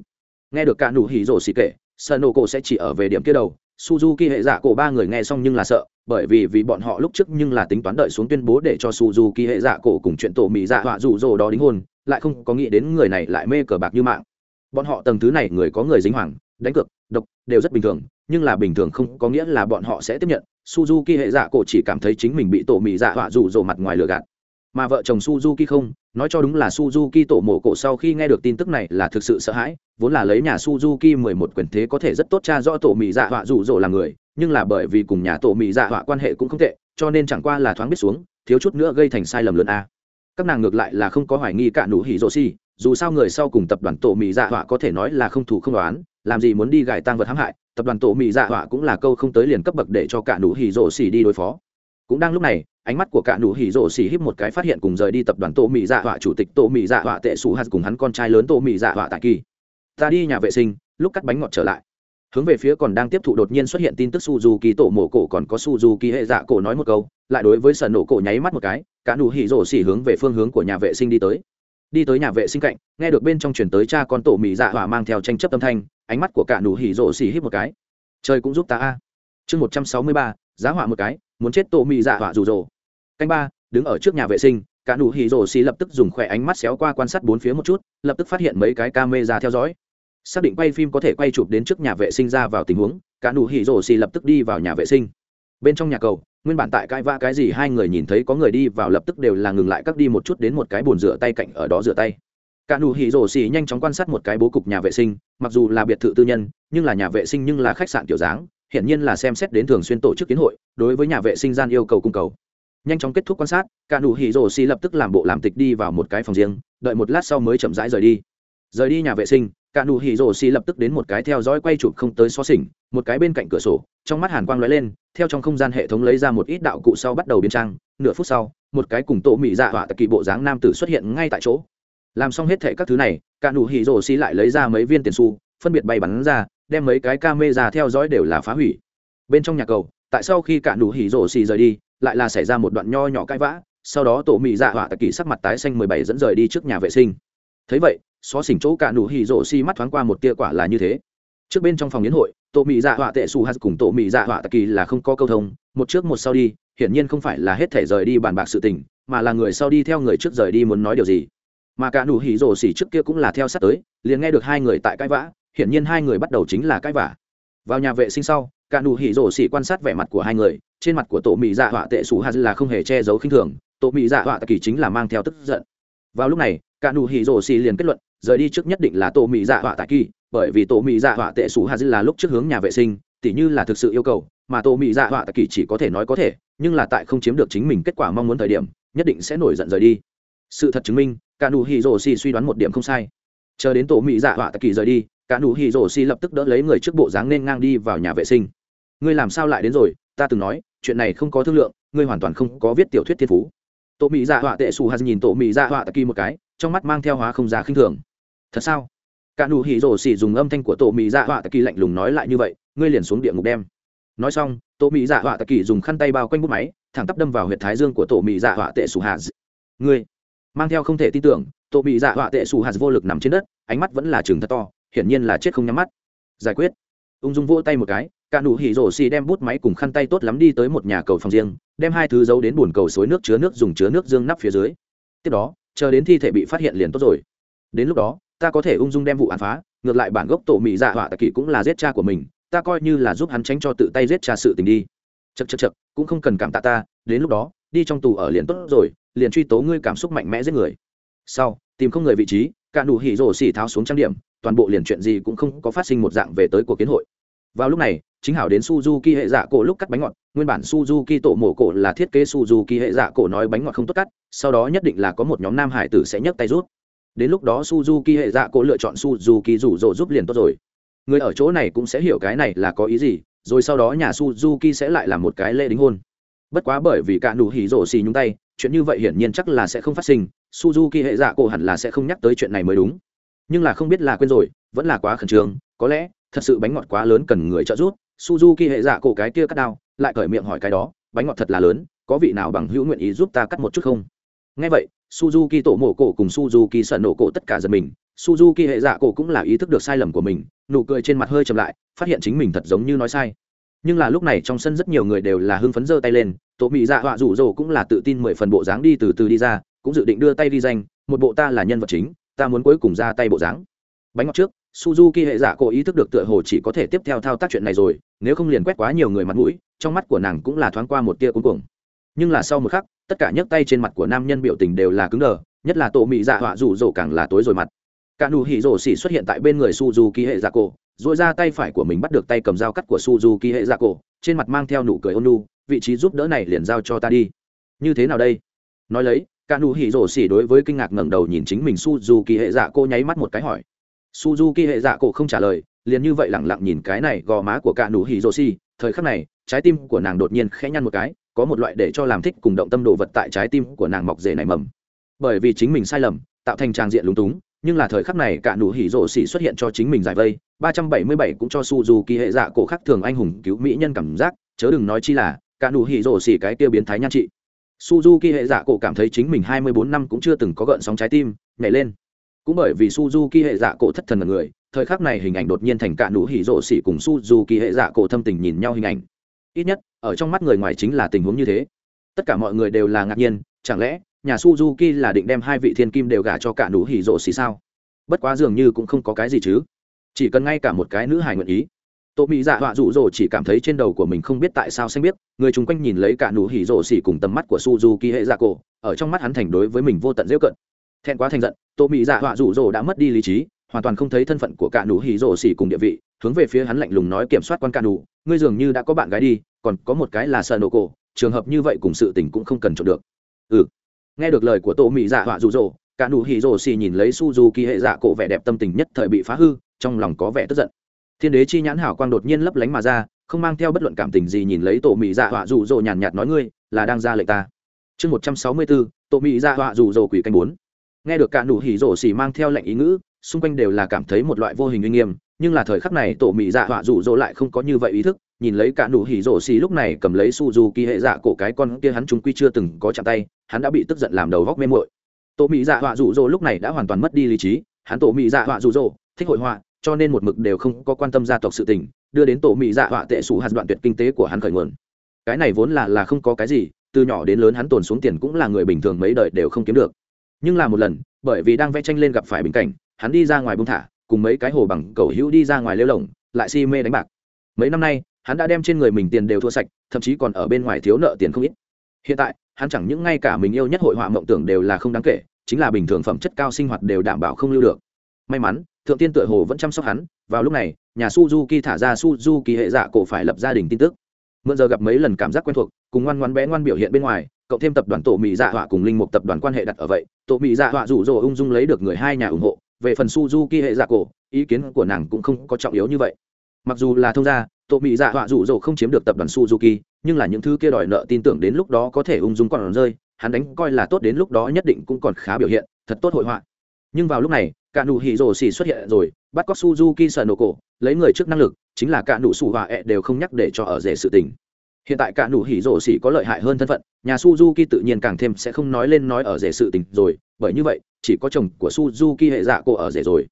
Nghe được cả nụ hì rồ xỉ kể, sợ nổ cột sẽ chỉ ở về điểm kia đầu. Suzuki hệ giả cổ ba người nghe xong nhưng là sợ, bởi vì vì bọn họ lúc trước nhưng là tính toán đợi xuống tuyên bố để cho suzuki hệ giả cổ cùng chuyện tổ mỹ dạ họa rủ rồ đó đính hôn, lại không có nghĩ đến người này lại mê cờ bạc như mạng bọn họ tầng thứ này người có người dính hoàng, đánh cược, độc, đều rất bình thường, nhưng là bình thường không có nghĩa là bọn họ sẽ tiếp nhận. Suzuki hệ dạ cổ chỉ cảm thấy chính mình bị tổ mị dạ họa rủ rồ mặt ngoài lừa gạt. Mà vợ chồng suzuki không, nói cho đúng là suzuki tổ mổ cổ sau khi nghe được tin tức này là thực sự sợ hãi, vốn là lấy nhà suzuki mười một quyền thế có thể rất tốt cha rõ tổ mị dạ họa rủ rồ là người, nhưng là bởi vì cùng nhà tổ mị dạ họa quan hệ cũng không tệ, cho nên chẳng qua là thoáng biết xuống, thiếu chút nữa gây thành sai lầm lớn a. Các nàng ngược lại là không có hoài nghi cả nụ hỉ rồ si dù sao người sau cùng tập đoàn tổ mỹ dạ họa có thể nói là không thủ không đoán làm gì muốn đi gài tăng vật hãm hại, tập đoàn tổ mỹ dạ họa cũng là câu không tới liền cấp bậc để cho cả nụ hỉ rổ xỉ đi đối phó. Cũng đang lúc này, ánh mắt của cả nụ hỉ rổ xỉ híp một cái phát hiện cùng rời đi tập đoàn tổ mỹ dạ họa chủ tịch tổ mỹ dạ họa tệ xù hạt cùng hắn con trai lớn tổ mỹ dạ họa tại kỳ. Ta đi nhà vệ sinh, lúc cắt bánh ngọt trở lại. Hướng về phía còn đang tiếp thụ đột nhiên xuất hiện tin tức suzuki tổ mổ cổ còn có suzuki hệ dạ cổ nói một câu, lại đối với sở nổ cổ nháy mắt một cái, cả nụ hỉ rổ xỉ hướng về phương hướng của nhà vệ sinh đi tới đi tới nhà vệ sinh cạnh, nghe được bên trong chuyển tới cha con tổ mỹ dạ hỏa mang theo tranh chấp tâm thanh, ánh mắt của cả nụ hỉ rộ xì hít một cái. Trời cũng giúp ta a. Chương một trăm sáu mươi ba, giá hỏa một cái, muốn chết tổ mỹ dạ hỏa rủ rồ. Canh ba, đứng ở trước nhà vệ sinh, cả nụ hỉ rổ xì lập tức dùng khỏe ánh mắt xéo qua quan sát bốn phía một chút, lập tức phát hiện mấy cái ca mê ra theo dõi. Xác định quay phim có thể quay chụp đến trước nhà vệ sinh ra vào tình huống, cả nụ hỉ rổ xì lập tức đi vào nhà vệ sinh. Bên trong nhà cầu nguyên bản tại cãi vã cái gì hai người nhìn thấy có người đi vào lập tức đều là ngừng lại các đi một chút đến một cái bồn rửa tay cạnh ở đó rửa tay. Cả nụ hỉ rổ xì nhanh chóng quan sát một cái bố cục nhà vệ sinh, mặc dù là biệt thự tư nhân, nhưng là nhà vệ sinh nhưng là khách sạn tiểu dáng, hiển nhiên là xem xét đến thường xuyên tổ chức kiến hội, đối với nhà vệ sinh gian yêu cầu cung cầu. Nhanh chóng kết thúc quan sát, cả nụ hỉ rổ xì lập tức làm bộ làm tịch đi vào một cái phòng riêng, đợi một lát sau mới chậm rãi rời đi. Rời đi nhà vệ sinh cả nụ hỉ rổ xì lập tức đến một cái theo dõi quay chụp không tới xó xỉnh, một cái bên cạnh cửa sổ, trong mắt hàn quang lóe lên, theo trong không gian hệ thống lấy ra một ít đạo cụ sau bắt đầu biến trang, nửa phút sau, một cái cùng tổ mỹ dạ họa tặc kỳ bộ dáng nam tử xuất hiện ngay tại chỗ. Làm xong hết thệ các thứ này, cả nụ hỉ rổ xì lại lấy ra mấy viên tiền xu, phân biệt bay bắn ra, đem mấy cái camera theo dõi đều là phá hủy. Bên trong nhà cầu, tại sau khi cả nụ hỉ rổ xì rời đi, lại là xảy ra một đoạn nho nhỏ cãi vã, sau đó tổ mỹ dạ họa tặc kỳ sắc mặt tái xanh mười bảy dẫn rời đi trước nhà vệ sinh thấy vậy, xó xỉnh chỗ cả nụ hỉ rổ xi mắt thoáng qua một tia quả là như thế. Trước bên trong phòng yến hội tổ mỹ dạ họa tệ su hạt cùng tổ mỹ dạ họa tạ kỳ là không có câu thông, một trước một sau đi, hiển nhiên không phải là hết thể rời đi bàn bạc sự tình, mà là người sau đi theo người trước rời đi muốn nói điều gì. Mà cả nụ hỉ rổ xỉ trước kia cũng là theo sát tới, liền nghe được hai người tại cãi vã, hiển nhiên hai người bắt đầu chính là cãi vã. Vào nhà vệ sinh sau, cả nụ hỉ rổ xỉ quan sát vẻ mặt của hai người, trên mặt của tổ mỹ dạ họa tệ su hạt là không hề che giấu khinh thường tổ mỹ dạ họa tạ kỳ chính là mang theo tức giận. Vào lúc này cả nụ hỉ rổ xì liền kết luận, rời đi trước nhất định là Tô mỹ dạ họa tại kỳ, bởi vì Tô mỹ dạ họa tệ sủ hà dư là lúc trước hướng nhà vệ sinh, tỉ như là thực sự yêu cầu, mà Tô mỹ dạ họa tại kỳ chỉ có thể nói có thể, nhưng là tại không chiếm được chính mình kết quả mong muốn thời điểm, nhất định sẽ nổi giận rời đi. Sự thật chứng minh, cả nụ hỉ rổ xì suy đoán một điểm không sai. Chờ đến Tô mỹ dạ họa tại kỳ rời đi, cả nụ hỉ rổ xì lập tức đỡ lấy người trước bộ dáng nên ngang đi vào nhà vệ sinh. Ngươi làm sao lại đến rồi? Ta từng nói, chuyện này không có thương lượng, ngươi hoàn toàn không có viết tiểu thuyết thiên phú. Tô mỹ dạ họa tệ sủ hà nhìn Tô mỹ dạ họa tại kỳ một cái trong mắt mang theo hóa không giá khinh thường. Thật sao? Cả nụ hỉ rổ xỉ dùng âm thanh của tổ mỹ dạ họa tạ kỳ lạnh lùng nói lại như vậy, ngươi liền xuống địa ngục đem. Nói xong tổ mỹ dạ họa tạ kỳ dùng khăn tay bao quanh bút máy, thẳng tắp đâm vào h u y ệ t thái dương của tổ mỹ dạ họa tệ sù hà ngươi, mang theo không thể tin tưởng tổ mỹ dạ họa tệ sù hà vô lực nằm trên đất, ánh mắt vẫn là chừng thật to, hiển nhiên là chết không nhắm mắt. Giải quyết. Ung dung vỗ tay một cái, cả nụ hỉ rổ xỉ đem bút máy cùng khăn tay tốt lắm đi tới một nhà cầu phòng riêng, đem hai thứ giấu đến bồn cầu suối nước chứa nước dùng chứa nước dương nắp phía dưới. Tiếp đó chờ đến thi thể bị phát hiện liền tốt rồi. Đến lúc đó, ta có thể ung dung đem vụ án phá, ngược lại bản gốc tổ mỹ dạ họa tạ kỳ cũng là giết cha của mình, ta coi như là giúp hắn tránh cho tự tay giết cha sự tình đi. Chật chật chật cũng không cần cảm tạ ta, đến lúc đó, đi trong tù ở liền tốt rồi, liền truy tố ngươi cảm xúc mạnh mẽ giết người. Sau, tìm không người vị trí cạn đủ hỉ rổ xỉ tháo xuống trang điểm, toàn bộ liền chuyện gì cũng không có phát sinh một dạng về tới cuộc kiến hội. Vào lúc này chính hảo đến suzuki hệ dạ cổ lúc cắt bánh ngọt, nguyên bản suzuki tổ mổ cổ là thiết kế suzuki hệ dạ cổ nói bánh ngọt không tốt cắt, sau đó nhất định là có một nhóm nam hải tử sẽ nhấc tay rút đến lúc đó suzuki hệ dạ cổ lựa chọn suzuki rủ rỗ giúp liền tốt rồi. Người ở chỗ này cũng sẽ hiểu cái này là có ý gì, rồi sau đó nhà suzuki sẽ lại là một cái lễ đính hôn. Bất quá bởi vì cả nụ hỉ rổ xì nhúng tay, chuyện như vậy hiển nhiên chắc là sẽ không phát sinh, suzuki hệ dạ cổ hẳn là sẽ không nhắc tới chuyện này mới đúng. Nhưng là không biết là quên rồi, vẫn là quá khẩn trương, có lẽ thật sự bánh ngọt quá lớn cần người trợ giúp suzuki hệ dạ cổ cái kia cắt đao, lại cởi miệng hỏi cái đó, bánh ngọt thật là lớn, có vị nào bằng hữu nguyện ý giúp ta cắt một chút không? Ngay vậy, suzuki tổ mổ cổ cùng suzuki sợ nổ cổ tất cả giật mình, suzuki hệ dạ cổ cũng là ý thức được sai lầm của mình, nụ cười trên mặt hơi chậm lại, phát hiện chính mình thật giống như nói sai. Nhưng là lúc này trong sân rất nhiều người đều là hưng phấn giơ tay lên, tổ mỹ dạ họa rủ rồ cũng là tự tin mười phần bộ dáng đi từ từ đi ra, cũng dự định đưa tay đi danh, một bộ ta là nhân vật chính, ta muốn cuối cùng ra tay bộ dáng. Bánh ngọt trước suzuki hệ giả cổ ý thức được tựa hồ chỉ có thể tiếp theo thao tác chuyện này rồi, nếu không liền quét quá nhiều người mặt mũi, trong mắt của nàng cũng là thoáng qua một tia cuối cùng nhưng là sau một khắc, tất cả nhấc tay trên mặt của nam nhân biểu tình đều là cứng đờ, nhất là tổ mị dạ họa rủ rỗ càng là tối rồi mặt. Cả nụ hỉ rổ xỉ xuất hiện tại bên người suzuki hệ giả cổ dội ra tay phải của mình bắt được tay cầm dao cắt của suzuki hệ giả cổ, trên mặt mang theo nụ cười ôn nu vị trí giúp đỡ này liền giao cho ta đi. Như thế nào đây? Nói lấy, cả nụ hỉ rổ xỉ đối với kinh ngạc ngẩng đầu nhìn chính mình suzuki hệ giả cô nháy mắt một cái hỏi suzuki hệ dạ cổ không trả lời, liền như vậy lẳng lặng nhìn cái này gò má của cả nụ hỉ rồ xì thời khắc này, trái tim của nàng đột nhiên khẽ nhăn một cái, có một loại để cho làm thích cùng động tâm đồ vật tại trái tim của nàng mọc rể này mầm. Bởi vì chính mình sai lầm, tạo thành trang diện lúng túng, nhưng là thời khắc này cả nụ hỉ rộ xỉ xuất hiện cho chính mình giải vây 377 cũng cho Suzuki hệ dạ cổ khác thường anh hùng cứu mỹ nhân cảm giác, chớ đừng nói chi là cả nụ hỉ rộ xỉ cái tiêu biến thái nhan trị. Suzuki hệ dạ cổ cảm thấy chính mình 24 năm cũng chưa từng có gợn sóng trái tim, nhảy lên cũng bởi vì suzuki hệ dạ cổ thất thần người, thời khắc này hình ảnh đột nhiên thành cả nụ hỉ rộ xỉ cùng suzuki hệ dạ cổ thâm tình nhìn nhau hình ảnh. Ít nhất, ở trong mắt người ngoài chính là tình huống như thế. Tất cả mọi người đều là ngạc nhiên, chẳng lẽ nhà suzuki là định đem hai vị thiên kim đều gả cho cả nụ hỉ rộ xỉ sao? Bất quá dường như cũng không có cái gì chứ. Chỉ cần ngay cả một cái nữ hài nguyện ý. Tô mỹ dạ họa rụ rỗ chỉ cảm thấy trên đầu của mình không biết tại sao xanh biết người chung quanh nhìn lấy cả nụ hỉ rộ xỉ cùng tầm mắt của suzuki hệ dạ cổ, ở trong mắt hắn thành đối với mình vô tận dễ cận thẹn quá thành giận, tô mỹ dạ họa rủ rỗ đã mất đi lý trí, hoàn toàn không thấy thân phận của cả nụ hỉ rổ xỉ cùng địa vị, hướng về phía hắn lạnh lùng nói kiểm soát quan cả nụ, ngươi dường như đã có bạn gái đi, còn có một cái là sợ nổ cổ, trường hợp như vậy cùng sự tình cũng không cần trộn được. Ừ. Nghe được lời của tô mỹ dạ họa rủ rỗ cả nụ hỉ rổ xỉ nhìn lấy su du kỳ hệ dạ cổ vẻ đẹp tâm tình nhất thời bị phá hư, trong lòng có vẻ tức giận. Thiên đế chi nhãn hảo quang đột nhiên lấp lánh mà ra, không mang theo bất luận cảm tình gì nhìn lấy tổ mỹ dạ họa rủ rỗ nhàn nhạt nói ngươi, là đang ra lệnh ta. Chương một trăm sáu mươi bốn tổ mỹ dạ họa rủ rỗ quỷ canh bốn nghe được cả nụ hỉ rổ xì mang theo lệnh ý ngữ, xung quanh đều là cảm thấy một loại vô hình uy nghiêm, nhưng là thời khắc này tổ mỹ dạ họa rủ rỗ lại không có như vậy ý thức, nhìn lấy cả nụ hỉ rổ xì lúc này cầm lấy su dù kỳ hệ dạ cổ cái con kia hắn chúng quy chưa từng có chạm tay, hắn đã bị tức giận làm đầu góc mê muội. Tổ mỹ dạ họa rủ rỗ lúc này đã hoàn toàn mất đi lý trí, hắn tổ mỹ dạ họa rủ rỗ, thích hội họa, cho nên một mực đều không có quan tâm gia tộc sự tình, đưa đến tổ mỹ dạ họa tệ sủ hạt đoạn tuyệt kinh tế của hắn khởi nguồn. Cái này vốn là là không có cái gì, từ nhỏ đến lớn hắn tồn xuống tiền cũng là người bình thường mấy đời đều không kiếm được nhưng là một lần, bởi vì đang vẽ tranh lên gặp phải bình cảnh, hắn đi ra ngoài bông thả, cùng mấy cái hồ bằng cầu hữu đi ra ngoài lêu lồng, lại si mê đánh bạc. Mấy năm nay, hắn đã đem trên người mình tiền đều thua sạch, thậm chí còn ở bên ngoài thiếu nợ tiền không ít. Hiện tại, hắn chẳng những ngay cả mình yêu nhất hội họa mộng tưởng đều là không đáng kể, chính là bình thường phẩm chất cao sinh hoạt đều đảm bảo không lưu được. May mắn, thượng tiên tựa hồ vẫn chăm sóc hắn, vào lúc này, nhà suzuki thả ra suzuki hệ dạ cổ phải lập gia đình tin tức mượn giờ gặp mấy lần cảm giác quen thuộc, cùng ngoan ngoan bé ngoan biểu hiện bên ngoài, cộng thêm tập đoàn tổ mỹ dạ họa cùng linh mục tập đoàn quan hệ đặt ở vậy, tổ mỹ dạ họa rủ rỗ ung dung lấy được người hai nhà ủng hộ, về phần suzuki hệ dạ cổ, ý kiến của nàng cũng không có trọng yếu như vậy. Mặc dù là thông gia, tổ mỹ dạ họa rủ rỗ không chiếm được tập đoàn suzuki, nhưng là những thứ kia đòi nợ tin tưởng đến lúc đó có thể ung dung còn rơi, hắn đánh coi là tốt đến lúc đó nhất định cũng còn khá biểu hiện, thật tốt hội họa. Nhưng vào lúc này cả nụ hỉ rồ xỉ xuất hiện rồi, bắt cóc suzuki sợ nổ cổ lấy người trước năng lực, chính là cả nụ sủ hòa ẹ đều không nhắc để cho ở rể sự tình. Hiện tại cả nụ hỉ rổ xỉ có lợi hại hơn thân phận, nhà suzuki tự nhiên càng thêm sẽ không nói lên nói ở rể sự tình rồi, bởi như vậy, chỉ có chồng của suzuki hệ dạ cô ở rể rồi.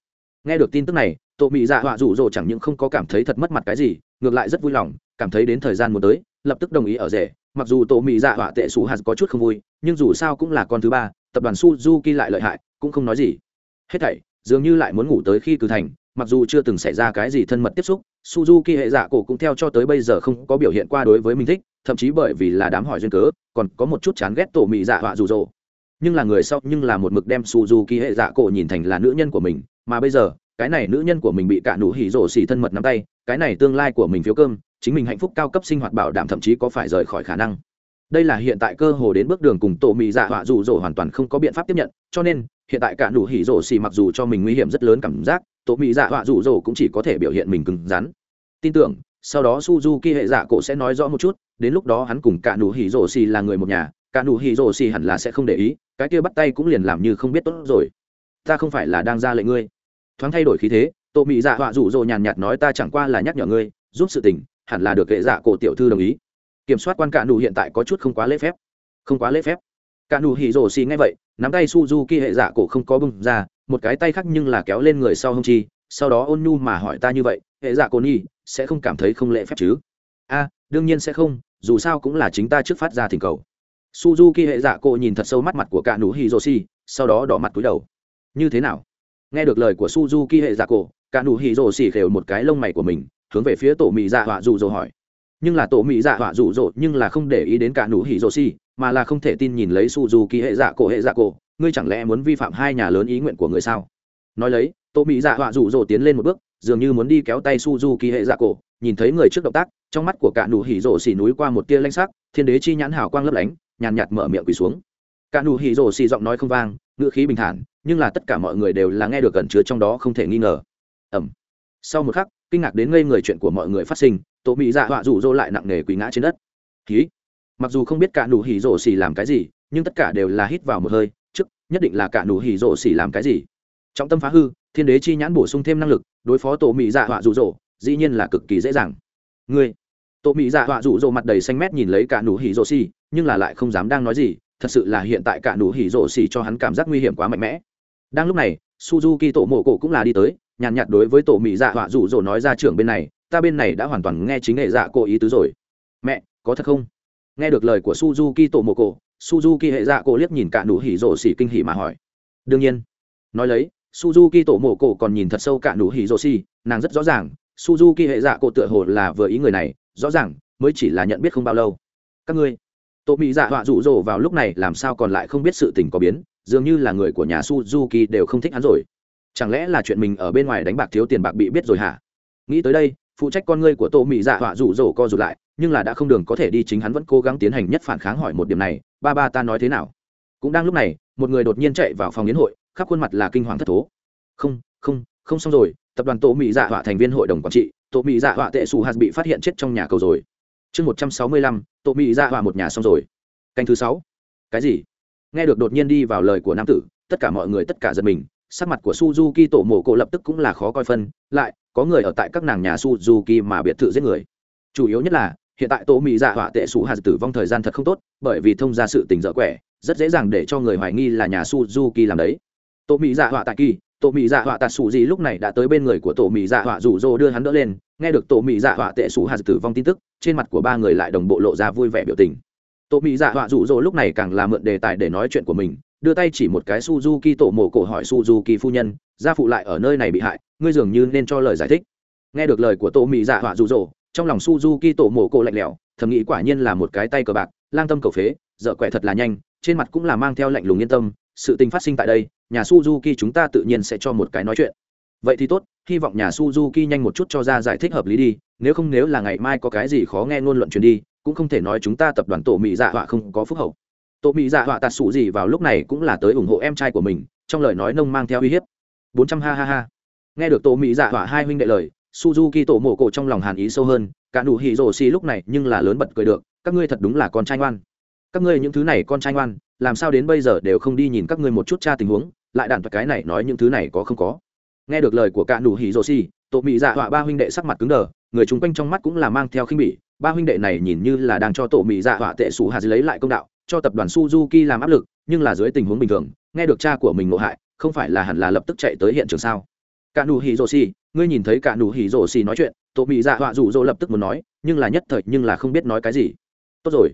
Nghe được tin tức này tổ mỹ dạ họa rủ rồ chẳng những không có cảm thấy thật mất mặt cái gì, ngược lại rất vui lòng, cảm thấy đến thời gian muốn tới, lập tức đồng ý ở rể. Mặc dù tổ mỹ dạ họa tệ sủ hạt có chút không vui, nhưng dù sao cũng là con thứ ba, tập đoàn suzuki lại lợi hại, cũng không nói gì. Hết thảy, dường như lại muốn ngủ tới khi cử thành mặc dù chưa từng xảy ra cái gì thân mật tiếp xúc, suzuki hệ dạ cổ cũng theo cho tới bây giờ không có biểu hiện qua đối với mình thích, thậm chí bởi vì là đám hỏi duyên cớ, còn có một chút chán ghét tổ mị dạ họa rụ rỗ nhưng là người sau, nhưng là một mực đem suzuki hệ dạ cổ nhìn thành là nữ nhân của mình, mà bây giờ, cái này nữ nhân của mình bị cả nụ hỉ rổ xỉ thân mật nắm tay, cái này tương lai của mình phiếu cơm, chính mình hạnh phúc cao cấp sinh hoạt bảo đảm thậm chí có phải rời khỏi khả năng. Đây là hiện tại cơ hồ đến bước đường cùng tổ mị dạ họa rụ rỗ hoàn toàn không có biện pháp tiếp nhận, cho nên, hiện tại cả nụ hỉ rổ xỉ mặc dù cho mình nguy hiểm rất lớn cảm giác tổ mỹ dạ họa rủ rồ cũng chỉ có thể biểu hiện mình cứng rắn. Tin tưởng, sau đó suzuki hệ dạ cổ sẽ nói rõ một chút, đến lúc đó hắn cùng cả nụ hỉ rồ xì là người một nhà cả nụ hỉ rồ xì hẳn là sẽ không để ý, cái kia bắt tay cũng liền làm như không biết tốt rồi. Ta không phải là đang ra lệnh ngươi. Thoáng thay đổi khí thế, tổ mỹ dạ họa rủ rồ nhàn nhạt nói ta chẳng qua là nhắc nhở ngươi, giúp sự tình, hẳn là được hệ dạ cổ tiểu thư đồng ý. Kiểm soát quan cả nụ hiện tại có chút không quá lễ phép. Không quá lễ phép. Cả nụ hỉ rồ xì ngay vậy, nắm tay suzuki hệ dạ cổ không có bưng ra một cái tay khác nhưng là kéo lên người sau hông chi, sau đó ôn nhu mà hỏi ta như vậy, hệ dạ cô nhi, sẽ không cảm thấy không lễ phép chứ? A, đương nhiên sẽ không, dù sao cũng là chính ta trước phát ra thỉnh cầu. Suzuki hệ dạ cô nhìn thật sâu mắt mặt của cả nụ hiroshi, sau đó đỏ mặt túi đầu. Như thế nào? Nghe được lời của suzuki hệ dạ cô, cả nụ hiroshi khều một cái lông mày của mình, hướng về phía tổ mỹ dạ họa dù dỗ hỏi. Nhưng là tổ mỹ dạ họa rủ rỗ nhưng là không để ý đến cả nú hỉ rồ mà là không thể tin nhìn lấy suzuki hệ dạ cô, hệ dạ cô ngươi chẳng lẽ muốn vi phạm hai nhà lớn ý nguyện của người sao? Nói lấy, tô mỹ dạ họa rủ rỗ tiến lên một bước, dường như muốn đi kéo tay suzuki hệ dạ cổ, nhìn thấy người trước động tác, trong mắt của cả nụ hỉ rổ xỉ núi qua một tia lanh sắc, thiên đế chi nhãn hào quang lấp lánh, nhàn nhạt mở miệng quỳ xuống. Cả nụ hỉ rổ xỉ giọng nói không vang, ngữ khí bình thản, nhưng là tất cả mọi người đều là nghe được cẩn chứa trong đó không thể nghi ngờ. Ẩm sau một khắc, kinh ngạc đến ngây người chuyện của mọi người phát sinh, Tô mỹ dạ họa rủ rỗ lại nặng nề quỳ ngã trên đất. Ký mặc dù không biết cả nụ hỉ rổ xỉ làm cái gì, nhưng tất cả đều là hít vào một hơi, trước, nhất định là cả nụ hỉ rổ xỉ làm cái gì. Trọng tâm phá hư, thiên đế chi nhãn bổ sung thêm năng lực, đối phó tổ mỹ dạ họa rụ rỗ, dĩ nhiên là cực kỳ dễ dàng. Người tổ mỹ dạ họa rụ rỗ mặt đầy xanh mét nhìn lấy cả nụ hỉ rổ xỉ, nhưng là lại không dám đang nói gì, thật sự là hiện tại cả nụ hỉ rổ xỉ cho hắn cảm giác nguy hiểm quá mạnh mẽ. Đang lúc này, suzuki tổ mộ cổ cũng là đi tới, nhàn nhạt đối với tổ mỹ dạ họa rụ rỗ nói ra trưởng bên này, ta bên này đã hoàn toàn nghe chính hệ dạ cô ý tứ rồi. Mẹ, có thật không? nghe được lời của suzuki tổ mồ cổ suzuki hệ dạ cổ liếc nhìn cả nụ hỉ rổ xỉ kinh hỉ mà hỏi. Đương nhiên. Nói lấy, suzuki tổ mồ cổ còn nhìn thật sâu cả nụ hỉ rổ xỉ, nàng rất rõ ràng, suzuki hệ dạ cổ tựa hồ là vừa ý người này, rõ ràng, mới chỉ là nhận biết không bao lâu. Các ngươi. Tổ mỹ dạ họa rụ rỗ vào lúc này làm sao còn lại không biết sự tình có biến, dường như là người của nhà suzuki đều không thích hắn rồi. Chẳng lẽ là chuyện mình ở bên ngoài đánh bạc thiếu tiền bạc bị biết rồi hả? Nghĩ tới đây, phụ trách con ngươi của tổ mỹ dạ họa rụ rỗ co rụt lại nhưng là đã không đường có thể đi chính hắn vẫn cố gắng tiến hành nhất phản kháng hỏi một điểm này, ba ba ta nói thế nào? Cũng đang lúc này, một người đột nhiên chạy vào phòng yến hội, khắp khuôn mặt là kinh hoàng thất thố. Không không không xong rồi, tập đoàn tổ mỹ dạ họa thành viên hội đồng quản trị tổ mỹ dạ họa tệ xù hạt bị phát hiện chết trong nhà cầu rồi. Chương một trăm sáu mươi lăm tổ mỹ dạ họa một nhà xong rồi. Canh thứ sáu. Cái gì? Nghe được đột nhiên đi vào lời của nam tử, tất cả mọi người tất cả giật mình, sắc mặt của suzuki tổ mồ cộ lập tức cũng là khó coi phân, lại, có người ở tại các nàng nhà suzuki mà biệt thự giết người. Chủ yếu nhất là hiện tại tổ mỹ dạ họa tệ sủ hạt tử vong thời gian thật không tốt, bởi vì thông ra sự tình dở quẻ, rất dễ dàng để cho người hoài nghi là nhà suzuki làm đấy. Tổ mỹ dạ họa tại kỳ tổ mỹ dạ họa tạt sủ gì lúc này đã tới bên người của tổ mỹ dạ họa rủ rô đưa hắn đỡ lên, nghe được tổ mỹ dạ họa tệ sủ hạt tử vong tin tức, trên mặt của ba người lại đồng bộ lộ ra vui vẻ biểu tình. Tổ mỹ dạ họa rủ rô lúc này càng là mượn đề tài để nói chuyện của mình, đưa tay chỉ một cái suzuki tổ mổ cổ hỏi suzuki phu nhân, gia phụ lại ở nơi này bị hại, ngươi dường như nên cho lời giải thích. Nghe được lời của tổ mỹ dạ họa rủ rô trong lòng suzuki tổ mổ cổ lạnh lẽo, thầm nghĩ quả nhiên là một cái tay cờ bạc, lang tâm cầu phế, dở quẹ thật là nhanh, trên mặt cũng là mang theo lạnh lùng yên tâm, sự tình phát sinh tại đây, nhà suzuki chúng ta tự nhiên sẽ cho một cái nói chuyện. Vậy thì tốt, hy vọng nhà suzuki nhanh một chút cho ra giải thích hợp lý đi, nếu không nếu là ngày mai có cái gì khó nghe ngôn luận truyền đi, cũng không thể nói chúng ta tập đoàn tổ mỹ dạ họa không có phúc hậu. Tổ mỹ dạ họa tạt sụ gì vào lúc này cũng là tới ủng hộ em trai của mình, trong lời nói nông mang theo uy hiếp. Bốn trăm ha ha ha. Nghe được tổ mỹ dạ họa hai huynh đệ lời suzuki tổ mổ cổ trong lòng hàn ý sâu hơn, cả nụ hỉ rổ xì lúc này nhưng là lớn bật cười được, các ngươi thật đúng là con trai ngoan. Các ngươi những thứ này con trai ngoan, làm sao đến bây giờ đều không đi nhìn các ngươi một chút tra tình huống, lại đạn cái này nói những thứ này có không có. Nghe được lời của cả nụ hỉ rổ xì, tổ mỹ dạ họa ba huynh đệ sắc mặt cứng đờ, người chung quanh trong mắt cũng là mang theo khinh bỉ, ba huynh đệ này nhìn như là đang cho tổ mỹ dạ họa tệ sủ hạt lấy lại công đạo, cho tập đoàn suzuki làm áp lực, nhưng là dưới tình huống bình thường, nghe được cha của mình ngộ hại, không phải là hẳn là lập tức chạy tới hiện trường sao? Cả nụ hỉ rổ xì ngươi nhìn thấy cả nụ hỉ rổ xì nói chuyện, tổ mỹ dạ họa rủ rỗ lập tức muốn nói, nhưng là nhất thời, nhưng là không biết nói cái gì. Tốt rồi.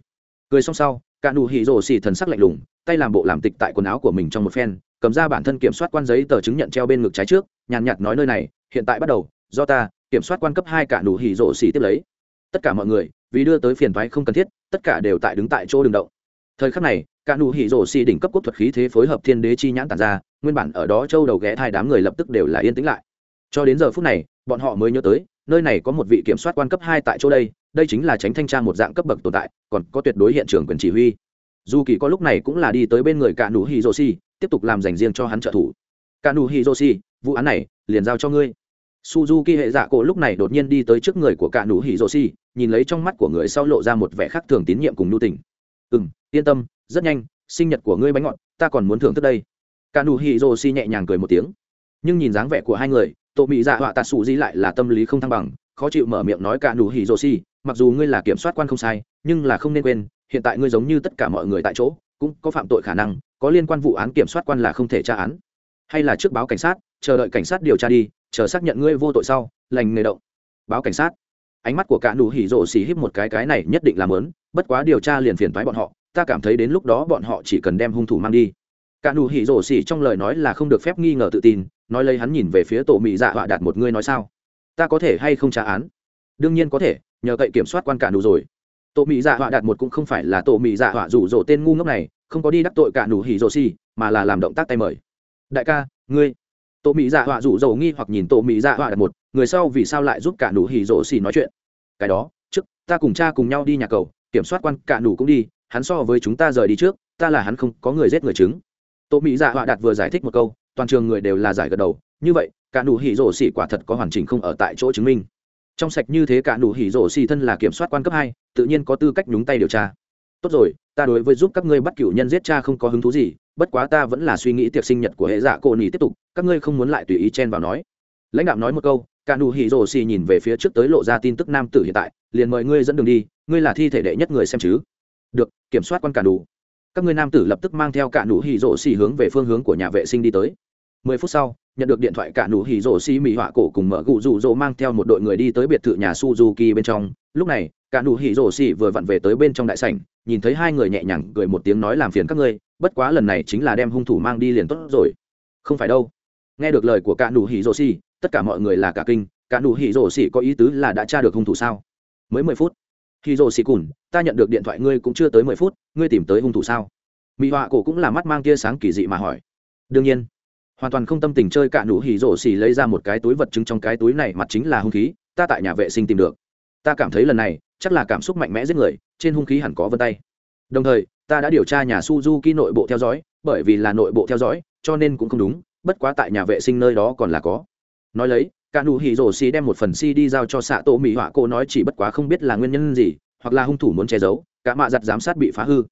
Cười xong sau, cả nụ hỉ rổ xì thần sắc lạnh lùng, tay làm bộ làm tịch tại quần áo của mình trong một phen, cầm ra bản thân kiểm soát quan giấy tờ chứng nhận treo bên ngực trái trước, nhàn nhạt nói nơi này, hiện tại bắt đầu, do ta, kiểm soát quan cấp hai cả nụ hỉ rổ xì tiếp lấy. Tất cả mọi người, vì đưa tới phiền thoái không cần thiết, tất cả đều tại đứng tại chỗ đường động. Thời khắc này, cả nụ hỉ rổ xì đỉnh cấp quốc thuật khí thế phối hợp thiên đế chi nhãn tàn ra, nguyên bản ở đó châu đầu ghé thai đám người lập tức đều là yên tĩnh lại cho đến giờ phút này, bọn họ mới nhớ tới, nơi này có một vị kiểm soát quan cấp hai tại chỗ đây đây chính là tránh thanh tra một dạng cấp bậc tồn tại, còn có tuyệt đối hiện trường quyền chỉ huy. Dù kỳ có lúc này cũng là đi tới bên người cả nụ hi joshi tiếp tục làm dành riêng cho hắn trợ thủ. Cả nụ hi joshi vụ án này, liền giao cho ngươi. Suzuki hệ dạ cổ lúc này đột nhiên đi tới trước người của cả nụ hi joshi nhìn lấy trong mắt của người sau lộ ra một vẻ khác thường tín nhiệm cùng nhu tình. Ừ n yên tâm, rất nhanh, sinh nhật của ngươi bánh ngọt, ta còn muốn thưởng thức đây. Cả nụ hi joshi nhẹ nhàng cười một tiếng, nhưng nhìn dáng vẻ của hai người tổ mỹ dạ họa tạ sụ di lại là tâm lý không thăng bằng, khó chịu mở miệng nói cả nụ hỉ rồ xì, mặc dù ngươi là kiểm soát quan không sai, nhưng là không nên quên, hiện tại ngươi giống như tất cả mọi người tại chỗ, cũng có phạm tội khả năng, có liên quan vụ án kiểm soát quan là không thể tra án. Hay là trước báo cảnh sát, chờ đợi cảnh sát điều tra đi, chờ xác nhận ngươi vô tội sau, lành nghề động. Báo cảnh sát. Ánh mắt của cả nụ hỉ rộ xì híp một cái cái này nhất định là lớn bất quá điều tra liền phiền toái bọn họ, ta cảm thấy đến lúc đó bọn họ chỉ cần đem hung thủ mang đi cả nụ hỉ rổ xỉ trong lời nói là không được phép nghi ngờ tự tin, nói lấy hắn nhìn về phía tổ mỹ dạ họa đạt một ngươi nói sao? Ta có thể hay không trả án? Đương nhiên có thể, nhờ cậy kiểm soát quan cả nụ rồi. Tổ mỹ dạ họa đạt một cũng không phải là tổ mỹ dạ họa rủ rỗ tên ngu ngốc này, không có đi đắc tội cả nụ hỉ rổ xỉ, mà là làm động tác tay mời. Đại ca, ngươi. Tổ mỹ dạ họa rủ rỗ nghi hoặc nhìn tổ mỹ dạ họa đạt một, người sau vì sao lại giúp cả nụ hỉ rổ xỉ nói chuyện? Cái đó, trước, ta cùng cha cùng nhau đi nhà cầu, kiểm soát quan cả nụ cũng đi, hắn so với chúng ta rời đi trước, ta là hắn không có người giết người chứng tô mỹ dạ họa đạt vừa giải thích một câu, toàn trường người đều là giải gật đầu. Như vậy, cả nụ hỉ rổ xỉ quả thật có hoàn chỉnh không ở tại chỗ chứng minh. Trong sạch như thế cả nụ hỉ rổ xỉ thân là kiểm soát quan cấp hai, tự nhiên có tư cách nhúng tay điều tra. Tốt rồi, ta đối với giúp các ngươi bắt cựu nhân giết cha không có hứng thú gì, bất quá ta vẫn là suy nghĩ tiệc sinh nhật của hệ dạ cô nỉ tiếp tục, các ngươi không muốn lại tùy ý chen vào nói. Lãnh đạo nói một câu, cả nụ hỉ rổ xỉ nhìn về phía trước tới lộ ra tin tức nam tử hiện tại, liền mời ngươi dẫn đường đi, ngươi là thi thể đệ nhất người xem chứ. Được, kiểm soát quan cả đủ các người nam tử lập tức mang theo cả nụ hỉ rổ xì hướng về phương hướng của nhà vệ sinh đi tới. Mười phút sau, nhận được điện thoại cả nụ hỉ rổ xì mỹ họa cổ cùng mở gụ rụ rỗ mang theo một đội người đi tới biệt thự nhà suzuki bên trong. Lúc này, cả nụ hỉ rổ xì vừa vặn về tới bên trong đại sảnh, nhìn thấy hai người nhẹ nhàng cười một tiếng nói làm phiền các ngươi, bất quá lần này chính là đem hung thủ mang đi liền tốt rồi. Không phải đâu. Nghe được lời của cả nụ hỉ rổ xì, tất cả mọi người là cả kinh, cả nụ hỉ rổ xì có ý tứ là đã tra được hung thủ sao? Mới mười phút khi rồ xì cùn ta nhận được điện thoại ngươi cũng chưa tới mười phút, ngươi tìm tới hung thủ sao? Mỹ họa cổ cũng là mắt mang tia sáng kỳ dị mà hỏi. Đương nhiên. Hoàn toàn không tâm tình chơi cạ nụ hì rổ xì lấy ra một cái túi vật chứng trong cái túi này mặt chính là hung khí, ta tại nhà vệ sinh tìm được. Ta cảm thấy lần này, chắc là cảm xúc mạnh mẽ giết người, trên hung khí hẳn có vân tay. Đồng thời, ta đã điều tra nhà suzuki nội bộ theo dõi, bởi vì là nội bộ theo dõi, cho nên cũng không đúng, bất quá tại nhà vệ sinh nơi đó còn là có. Nói lấy cả nụ hỉ rổ xì đem một phần cd giao cho xạ tổ mỹ họa. Cô nói chỉ bất quá không biết là nguyên nhân gì, hoặc là hung thủ muốn che giấu, cả mạ giặt giám sát bị phá hư.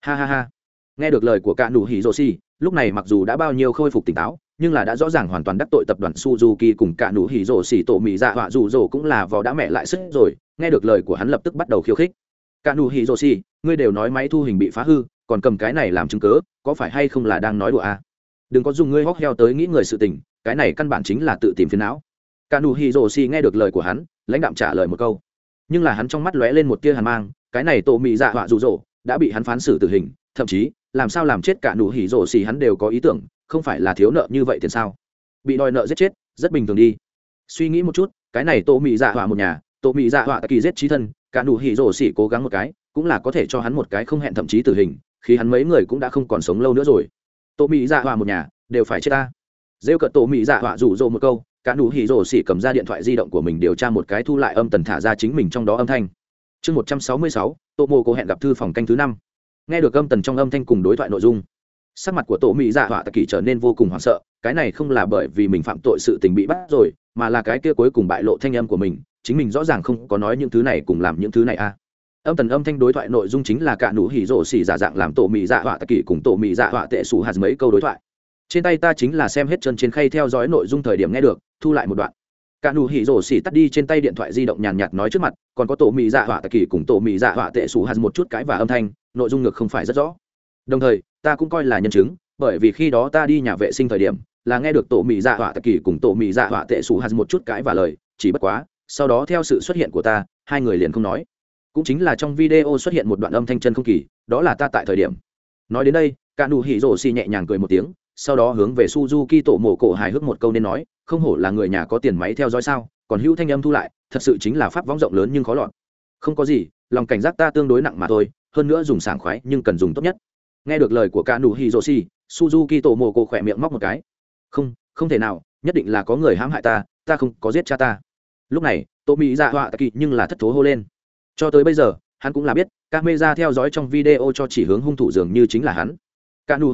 Ha ha ha. Nghe được lời của cả nụ hỉ rổ xì, lúc này mặc dù đã bao nhiêu khôi phục tỉnh táo, nhưng là đã rõ ràng hoàn toàn đắc tội tập đoàn suzuki cùng cả nụ hỉ rổ xì. Tổ mỹ dạ họa dù rổ cũng là vò đã mẹ lại sức rồi, nghe được lời của hắn lập tức bắt đầu khiêu khích. Cả nụ hỉ rổ xì, ngươi đều nói máy thu hình bị phá hư, còn cầm cái này làm chứng cớ có phải hay không là đang nói đùa à? đừng có dùng ngươi hóc heo tới nghĩ người sự tình, cái này căn bản chính là tự tìm phiền não cả nụ hỉ Dỗ xì nghe được lời của hắn, lãnh đạm trả lời một câu. Nhưng là hắn trong mắt lóe lên một tia hàn mang, cái này Tô mị dạ họa rụ rỗ đã bị hắn phán xử tử hình, thậm chí, làm sao làm chết cả nụ hỉ Dỗ xì hắn đều có ý tưởng, không phải là thiếu nợ như vậy tiền sao? Bị đòi nợ giết chết, rất bình thường đi. Suy nghĩ một chút, cái này Tô mị dạ họa một nhà Tô mị dạ họa kỳ giết chí thân, cả nụ hỉ Dỗ xì cố gắng một cái, cũng là có thể cho hắn một cái không hẹn thậm chí tử hình, khi hắn mấy người cũng đã không còn sống lâu nữa rồi. Tô mị dạ họa một nhà, đều phải chết ta. Rêu cợt Tô mị dạ họa rủ rỗ một câu cả nụ hỉ rổ xỉ cầm ra điện thoại di động của mình điều tra một cái thu lại âm tần thả ra chính mình trong đó âm thanh. Chương một trăm sáu mươi sáu, tô mô cô hẹn gặp thư phòng canh thứ năm. Nghe được âm tần trong âm thanh cùng đối thoại nội dung, sắc mặt của tổ mỹ dạ họa tạ kỷ trở nên vô cùng hoảng sợ, cái này không là bởi vì mình phạm tội sự tình bị bắt rồi, mà là cái kia cuối cùng bại lộ thanh âm của mình, chính mình rõ ràng không có nói những thứ này cùng làm những thứ này à. âm tần âm thanh đối thoại nội dung chính là cả nụ hỉ rộ xỉ giả dạng làm tổ mỹ dạ họa tạ kỷ cùng tổ mỹ dạ họa tệ sủ hạt mấy câu đối thoại trên tay ta chính là xem hết chân trên khay theo dõi nội dung thời điểm nghe được, thu lại một đoạn. Cả nụ hỉ rổ xỉ tắt đi trên tay điện thoại di động nhàn nhạt nói trước mặt, còn có tổ mỹ dạ họa tạ kỳ cùng tổ mỹ dạ họa tệ xù hạt một chút cãi và âm thanh, nội dung ngược không phải rất rõ. Đồng thời, ta cũng coi là nhân chứng, bởi vì khi đó ta đi nhà vệ sinh thời điểm, là nghe được tổ mỹ dạ họa tạ kỳ cùng tổ mỹ dạ họa tệ xù hạt một chút cãi và lời, chỉ bất quá, sau đó theo sự xuất hiện của ta, hai người liền không nói. Cũng chính là trong video xuất hiện một đoạn âm thanh chân không kỳ, đó là ta tại thời điểm. Nói đến đây, cả nụ hỉ rổ xỉ nhẹ nhàng cười một tiếng sau đó hướng về suzuki tổ mộ cổ hài hước một câu nên nói, không hổ là người nhà có tiền máy theo dõi sao, còn hữu thanh âm thu lại, thật sự chính là pháp võng rộng lớn nhưng khó lọt. Không có gì, lòng cảnh giác ta tương đối nặng mà thôi, hơn nữa dùng sảng khoái nhưng cần dùng tốt nhất. Nghe được lời của ca hiroshi, suzuki tổ mộ cổ khỏe miệng móc một cái. Không không thể nào, nhất định là có người hãm hại ta ta không có giết cha ta. Lúc này, tô mỹ dạ họa kỳ nhưng là thất thố hô lên. Cho tới bây giờ, hắn cũng là biết các theo dõi trong video cho chỉ hướng hung thủ dường như chính là hắn. Cả nụ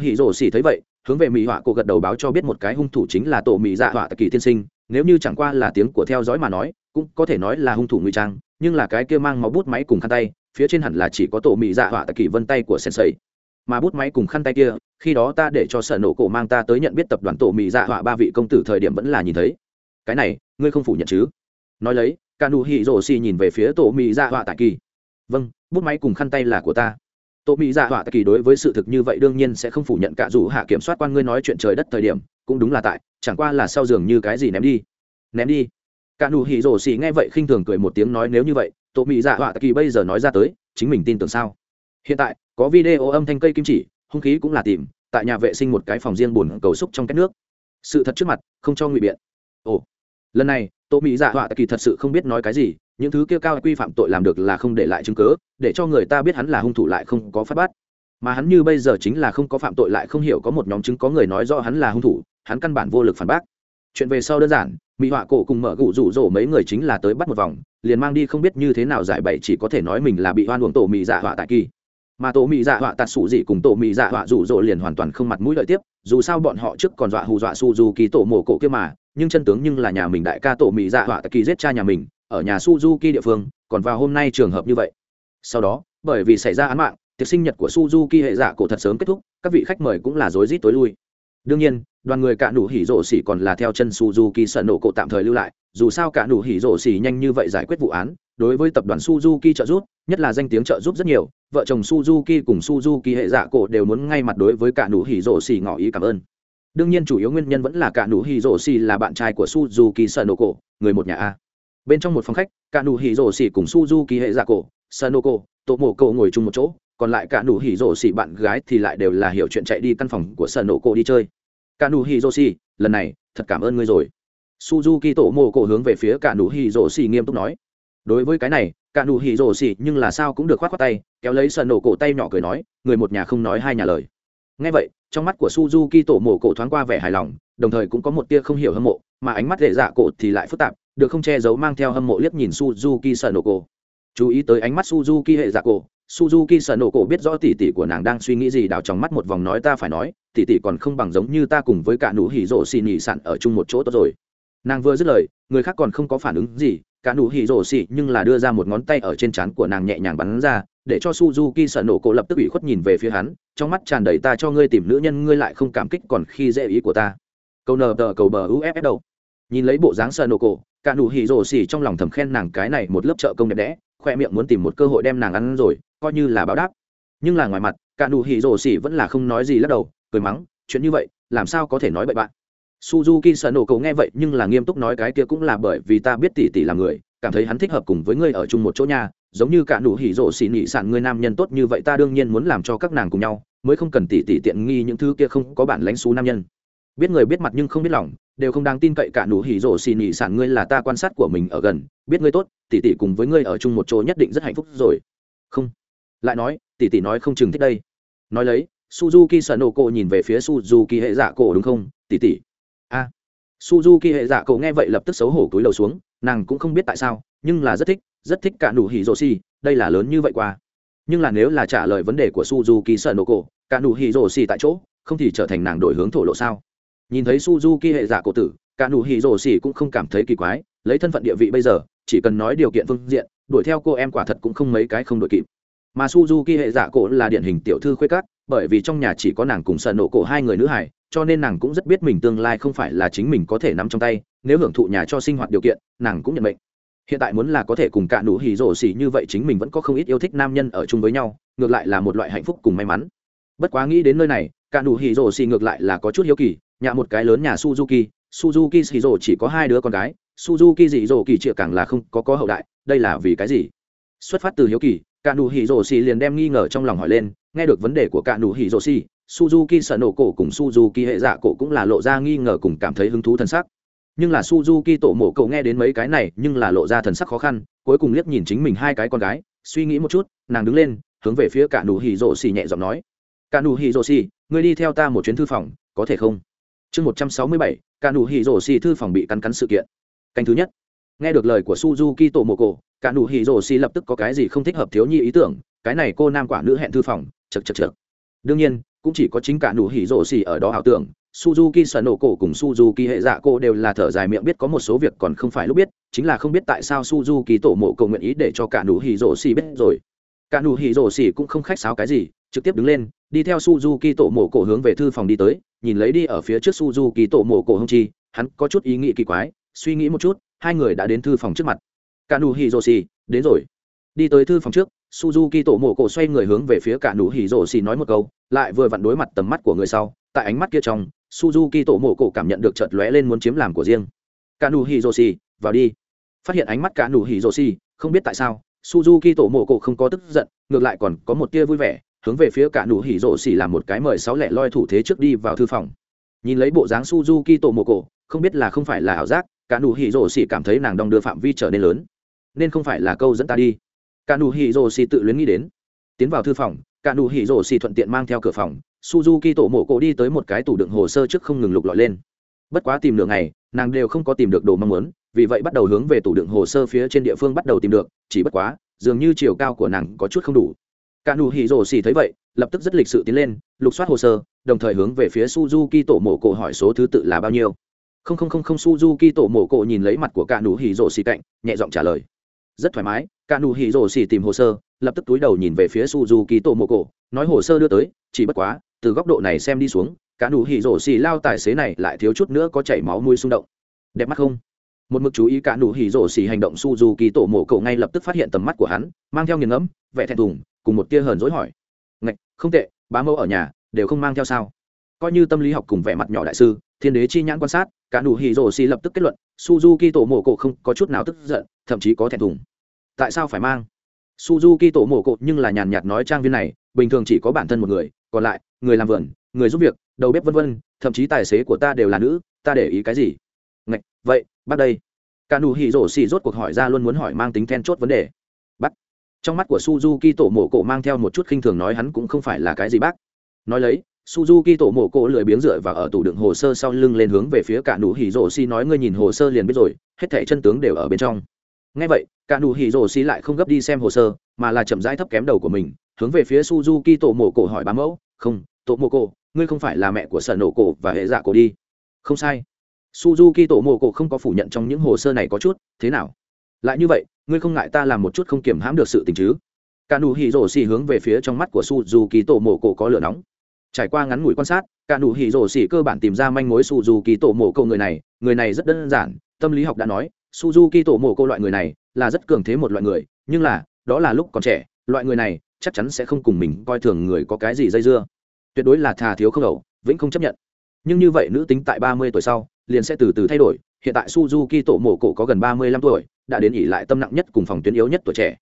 thấy vậy hướng về mỹ họa cổ gật đầu báo cho biết một cái hung thủ chính là tổ mỹ dạ họa kỳ tiên sinh, nếu như chẳng qua là tiếng của theo dõi mà nói, cũng có thể nói là hung thủ ngụy trang, nhưng là cái kia mang máu bút máy cùng khăn tay, phía trên hẳn là chỉ có tổ mỹ dạ họa kỳ vân tay của sensei. Mà bút máy cùng khăn tay kia, khi đó ta để cho sở nổ cổ mang ta tới nhận biết tập đoàn tổ mỹ dạ họa ba vị công tử thời điểm vẫn là nhìn thấy. Cái này, ngươi không phủ nhận chứ? Nói lấy kanu hi rô si nhìn về phía tổ mỹ dạ họa tại kỳ. Vâng bút máy cùng khăn tay là của ta tô mỹ dạ họa kỳ đối với sự thực như vậy đương nhiên sẽ không phủ nhận cả dù hạ kiểm soát quan ngươi nói chuyện trời đất thời điểm, cũng đúng là tại, chẳng qua là sau giường như cái gì ném đi. Ném đi. Cả nụ hỉ rổ xì nghe vậy khinh thường cười một tiếng nói nếu như vậy, tô mỹ dạ họa kỳ bây giờ nói ra tới, chính mình tin tưởng sao? Hiện tại, có video âm thanh cây kim chỉ, hung khí cũng là tìm, tại nhà vệ sinh một cái phòng riêng buồn cầu xúc trong cái nước. Sự thật trước mặt, không cho ngụy biện. Ồ. Lần này, tô mỹ dạ họa kỳ thật sự không biết nói cái gì những thứ kia cao quy phạm tội làm được là không để lại chứng cứ để cho người ta biết hắn là hung thủ lại không có phát bát, mà hắn như bây giờ chính là không có phạm tội lại không hiểu có một nhóm chứng có người nói rõ hắn là hung thủ hắn căn bản vô lực phản bác. Chuyện về sau đơn giản mỹ họa cổ cùng mở gụ rủ rỗ mấy người chính là tới bắt một vòng liền mang đi không biết như thế nào giải bậy chỉ có thể nói mình là bị hoan uổng tổ mỹ dạ họa tại kỳ. Mà tổ mỹ dạ họa tạt sủ gì cùng tổ mỹ dạ họa rủ rỗ liền hoàn toàn không mặt mũi lợi tiếp dù sao bọn họ trước còn dọa hù dọa su du ký tổ mồ cổ kia mà nhưng chân tướng nhưng là nhà mình đại ca tổ mỹ dạ họa tại kỳ giết cha nhà mình ở nhà suzuki địa phương, còn vào hôm nay trường hợp như vậy. Sau đó, bởi vì xảy ra án mạng, tiệc sinh nhật của suzuki hệ giả cổ thật sớm kết thúc, các vị khách mời cũng là rối rít tối lui. Đương nhiên, đoàn người cả nụ hỉ rổ xỉ còn là theo chân suzuki sợ nổ cổ tạm thời lưu lại, dù sao cả nụ hỉ rổ xỉ nhanh như vậy giải quyết vụ án, đối với tập đoàn suzuki trợ giúp, nhất là danh tiếng trợ giúp rất nhiều, vợ chồng suzuki cùng suzuki hệ giả cổ đều muốn ngay mặt đối với cả nụ hỉ rổ xỉ ngỏ ý cảm ơn. Đương nhiên chủ yếu nguyên nhân vẫn là cả nụ hỉ rổ xỉ là bạn trai của suzuki sợ nổ cổ, người một nhà a bên trong một phòng khách cả nụ hỉ rổ xỉ cùng suzuki hệ dạ cổ sanoko tổ mổ cổ ngồi chung một chỗ, còn lại cả nụ hỉ rổ xỉ bạn gái thì lại đều là hiểu chuyện chạy đi căn phòng của sanoko đi chơi. Cả nụ hỉ rổ xỉ lần này, thật cảm ơn ngươi rồi. Suzuki tổ mổ cổ hướng về phía cả nụ hỉ rổ xỉ nghiêm túc nói. Đối với cái này cả nụ hỉ rổ xỉ nhưng là sao cũng được khoát khoát tay, kéo lấy sanoko tay nhỏ cười nói, người một nhà không nói hai nhà lời. Ngay vậy, trong mắt của suzuki tổ mổ cổ thoáng qua vẻ hài lòng, đồng thời cũng có một tia không hiểu hâm mộ, mà ánh mắt dễ dạ cổ thì lại phức tạp được không che giấu mang theo hâm mộ liếc nhìn suzuki sợ cổ chú ý tới ánh mắt suzuki hệ giả cổ, suzuki sợ cổ biết rõ tỉ tỉ của nàng đang suy nghĩ gì đào trong mắt một vòng nói ta phải nói tỉ tỉ còn không bằng giống như ta cùng với cả nụ hỉ rộ xì nhị sạn ở chung một chỗ tốt rồi. Nàng vừa dứt lời, người khác còn không có phản ứng gì, cả nụ hỉ rộ xì nhưng là đưa ra một ngón tay ở trên trán của nàng nhẹ nhàng bắn ra, để cho suzuki sợ cổ lập tức ủy khuất nhìn về phía hắn, trong mắt tràn đầy ta cho ngươi tìm nữ nhân, ngươi lại không cảm kích còn khi dễ ý của ta. Câu nờ tờ cầu bờ uff đâu nhìn lấy bộ dáng sợ cổ cả nụ hỉ rổ xỉ trong lòng thầm khen nàng cái này một lớp trợ công đẹp đẽ, khoe miệng muốn tìm một cơ hội đem nàng ăn rồi, coi như là báo đáp. Nhưng là ngoài mặt, cả nụ hỉ rổ xỉ vẫn là không nói gì lắc đầu, cười mắng, chuyện như vậy, làm sao có thể nói bậy bạn? Suzuki sợ nổ cầu nghe vậy nhưng là nghiêm túc nói cái kia cũng là bởi vì ta biết tỷ tỷ là người, cảm thấy hắn thích hợp cùng với ngươi ở chung một chỗ nhà giống như cả nụ hỉ rộ xỉ nị sản người nam nhân tốt như vậy ta đương nhiên muốn làm cho các nàng cùng nhau, mới không cần tỉ tỉ tiện nghi những thứ kia không có bản lãnh xú nam nhân biết người biết mặt nhưng không biết lòng, đều không đáng tin cậy cả nụ hỉ rổ xì nhị sản ngươi là ta quan sát của mình ở gần, biết ngươi tốt, tỷ tỷ cùng với ngươi ở chung một chỗ nhất định rất hạnh phúc rồi. Không. Lại nói, tỷ tỷ nói không chừng thích đây. Nói lấy, suzuki sợ nổ cổ nhìn về phía suzuki hệ dạ cổ đúng không? Tỷ tỷ. A. Suzuki hệ dạ cổ nghe vậy lập tức xấu hổ túi lầu xuống, nàng cũng không biết tại sao, nhưng là rất thích rất thích cả nụ hỉ rổ xì, đây là lớn như vậy qua. Nhưng là nếu là trả lời vấn đề của suzuki sợ nổ cổ cả nụ hỉ rổ xì tại chỗ, không thì trở thành nàng đổi hướng thổ lộ sao? nhìn thấy suzuki hệ giả cổ tử, cả nụ hỉ rổ xỉ cũng không cảm thấy kỳ quái, lấy thân phận địa vị bây giờ, chỉ cần nói điều kiện phương diện, đuổi theo cô em quả thật cũng không mấy cái không đội kịp. Mà suzuki hệ giả cổ là điển hình tiểu thư khuê cát bởi vì trong nhà chỉ có nàng cùng sợ nổ cổ hai người nữ hải cho nên nàng cũng rất biết mình tương lai không phải là chính mình có thể nắm trong tay, nếu hưởng thụ nhà cho sinh hoạt điều kiện, nàng cũng nhận mệnh. Hiện tại muốn là có thể cùng cả nụ hỉ rổ xỉ như vậy chính mình vẫn có không ít yêu thích nam nhân ở chung với nhau, ngược lại là một loại hạnh phúc cùng may mắn. Bất quá nghĩ đến nơi này, cả nụ hỉ rổ xỉ ngược lại là có chút hiếu kỳ Nhà một cái lớn nhà suzuki suzuki xì rồ chỉ có hai đứa con gái, suzuki dị rồ kỳ triệu càng là không có có hậu đại, đây là vì cái gì? Xuất phát từ hiếu kỳ cả nụ hỉ rồ xì liền đem nghi ngờ trong lòng hỏi lên, nghe được vấn đề của cả nụ hỉ rồ xì suzuki sợ nổ cổ cùng suzuki hệ dạ cổ cũng là lộ ra nghi ngờ cùng cảm thấy hứng thú thân sắc nhưng là suzuki tổ mộ cậu nghe đến mấy cái này, nhưng là lộ ra thần sắc khó khăn, cuối cùng liếc nhìn chính mình hai cái con gái, suy nghĩ một chút, nàng đứng lên, hướng về phía cả nụ hỉ rồ xì nhẹ giọng nói. Cả nụ hỉ rồ xì ngươi đi theo ta một chuyến thư phòng, có thể không? chương 167, trăm sáu cả nụ hỉ rổ xì thư phòng bị cắn cắn sự kiện. Canh thứ nhất. Nghe được lời của suzuki tổ mồ cổ cả nụ hỉ rổ xì lập tức có cái gì không thích hợp thiếu nhi ý tưởng cái này cô nam quả nữ hẹn thư phòng chật chật chật đương nhiên cũng chỉ có chính cả nụ hỉ rổ xì ở đó ảo tưởng suzuki sở nổ cổ cùng suzuki hệ dạ cô đều là thở dài miệng biết có một số việc còn không phải lúc biết chính là không biết tại sao suzuki tổ mộ cầu nguyện ý để cho cả nụ hỉ rổ xì biết rồi. Cả nụ hỉ rổ xì cũng không khách sáo cái gì trực tiếp đứng lên, đi theo suzuki tổ mổ cổ hướng về thư phòng đi tới, nhìn lấy đi ở phía trước suzuki tổ mổ cổ hông chi, hắn có chút ý nghĩ kỳ quái, suy nghĩ một chút, hai người đã đến thư phòng trước mặt. Cả nụ hì rồ xì đến rồi. Đi tới thư phòng trước, suzuki tổ mổ cổ xoay người hướng về phía cả nụ hì rồ xì nói một câu, lại vừa vặn đối mặt tầm mắt của người sau, tại ánh mắt kia trong, suzuki tổ mổ cổ cảm nhận được chợt lóe lên muốn chiếm làm của riêng. Cả nụ hì rồ xì vào đi. Phát hiện ánh mắt cả nụ hì rồ xì không biết tại sao, suzuki tổ mổ cổ không có tức giận, ngược lại còn có một tia vui vẻ hướng về phía cả nụ hỉ rộ xỉ làm một cái mời sáu lẻ loi thủ thế trước đi vào thư phòng. Nhìn lấy bộ dáng suzuki tổ mồ cổ không biết là không phải là ảo giác, cả nụ hỉ rộ xỉ cảm thấy nàng đong đưa phạm vi trở nên lớn. Nên không phải là câu dẫn ta đi. Cả nụ hỉ rộ xỉ tự luyến nghĩ đến. Tiến vào thư phòng, cả nụ hỉ rộ xỉ thuận tiện mang theo cửa phòng, suzuki tổ mồ cổ đi tới một cái tủ đựng hồ sơ trước không ngừng lục lọi lên. Bất quá tìm nửa ngày, nàng đều không có tìm được đồ mong muốn, vì vậy bắt đầu hướng về tủ đựng hồ sơ phía trên địa phương bắt đầu tìm được, chỉ bất quá, dường như chiều cao của nàng có chút không đủ cả nụ hỉ rổ xỉ thấy vậy, lập tức rất lịch sự tiến lên, lục soát hồ sơ, đồng thời hướng về phía suzuki tổ mổ cổ hỏi số thứ tự là bao nhiêu. Không không không không, suzuki tổ mổ cổ nhìn lấy mặt của cả nụ hỉ rổ xỉ cạnh, nhẹ giọng trả lời. Rất thoải mái, cả nụ hỉ rổ xỉ tìm hồ sơ, lập tức túi đầu nhìn về phía suzuki tổ mổ cổ, nói hồ sơ đưa tới, chỉ bất quá, từ góc độ này xem đi xuống, cả nụ hỉ rổ xỉ lao tài xế này lại thiếu chút nữa có chảy máu nuôi xung động. Đẹp mắt không? Một mực chú ý cả nụ hỉ rổ xỉ hành động suzuki tổ mổ cổ ngay lập tức phát hiện tầm mắt của hắn, mang theo nghiền ngẫm, vẻ thẹn thùng cùng một tia hờn dỗi hỏi. Ngạch không tệ bá mẫu ở nhà đều không mang theo sao? Coi như tâm lý học cùng vẻ mặt nhỏ đại sư thiên đế chi nhãn quan sát cả nụ hỉ rổ xì lập tức kết luận suzuki tổ mổ cổ không có chút nào tức giận thậm chí có thẹn thùng. Tại sao phải mang? Suzuki tổ mổ cổ nhưng là nhàn nhạt nói trang viên này bình thường chỉ có bản thân một người còn lại người làm vườn người giúp việc đầu bếp vân vân thậm chí tài xế của ta đều là nữ ta để ý cái gì? Ngạch, vậy bắt đây. Cả nụ hỉ rổ xì rốt cuộc hỏi ra luôn muốn hỏi mang tính then chốt vấn đề trong mắt của suzuki tổ mổ cổ mang theo một chút khinh thường nói hắn cũng không phải là cái gì bác. Nói lấy, suzuki tổ mổ cổ lười biếng dựa và ở tủ đựng hồ sơ sau lưng lên hướng về phía cả nụ hỉ rổ xi nói ngươi nhìn hồ sơ liền biết rồi, hết thẻ chân tướng đều ở bên trong. Ngay vậy, cả nụ hỉ rổ xi lại không gấp đi xem hồ sơ, mà là chậm rãi thấp kém đầu của mình, hướng về phía suzuki tổ mổ cổ hỏi bá mẫu, không, tổ mổ cổ, ngươi không phải là mẹ của sở nổ cổ và hệ dạ cổ đi. Không sai. Suzuki tổ mổ cổ không có phủ nhận trong những hồ sơ này có chút, thế nào? Lại như vậy ngươi không ngại ta làm một chút không kiểm hãm được sự tình chứ? Cả nụ hỉ rổ xì hướng về phía trong mắt của su dù kỳ tổ mổ cổ có lửa nóng. Trải qua ngắn ngủi quan sát cả nụ hỉ rổ xì cơ bản tìm ra manh mối su dù kỳ tổ mổ cổ người này. Người này rất đơn giản, tâm lý học đã nói su dù kỳ tổ mổ cổ loại người này là rất cường thế một loại người, nhưng là, đó là lúc còn trẻ, loại người này chắc chắn sẽ không cùng mình coi thường người có cái gì dây dưa. Tuyệt đối là thà thiếu không đầu, vĩnh không chấp nhận. Nhưng như vậy nữ tính tại ba mươi tuổi sau, liền sẽ từ từ thay đổi hiện tại suzuki tổ mổ cổ có gần ba mươi lăm tuổi, đã đến ỉ lại tâm nặng nhất cùng phòng tuyến yếu nhất tuổi trẻ.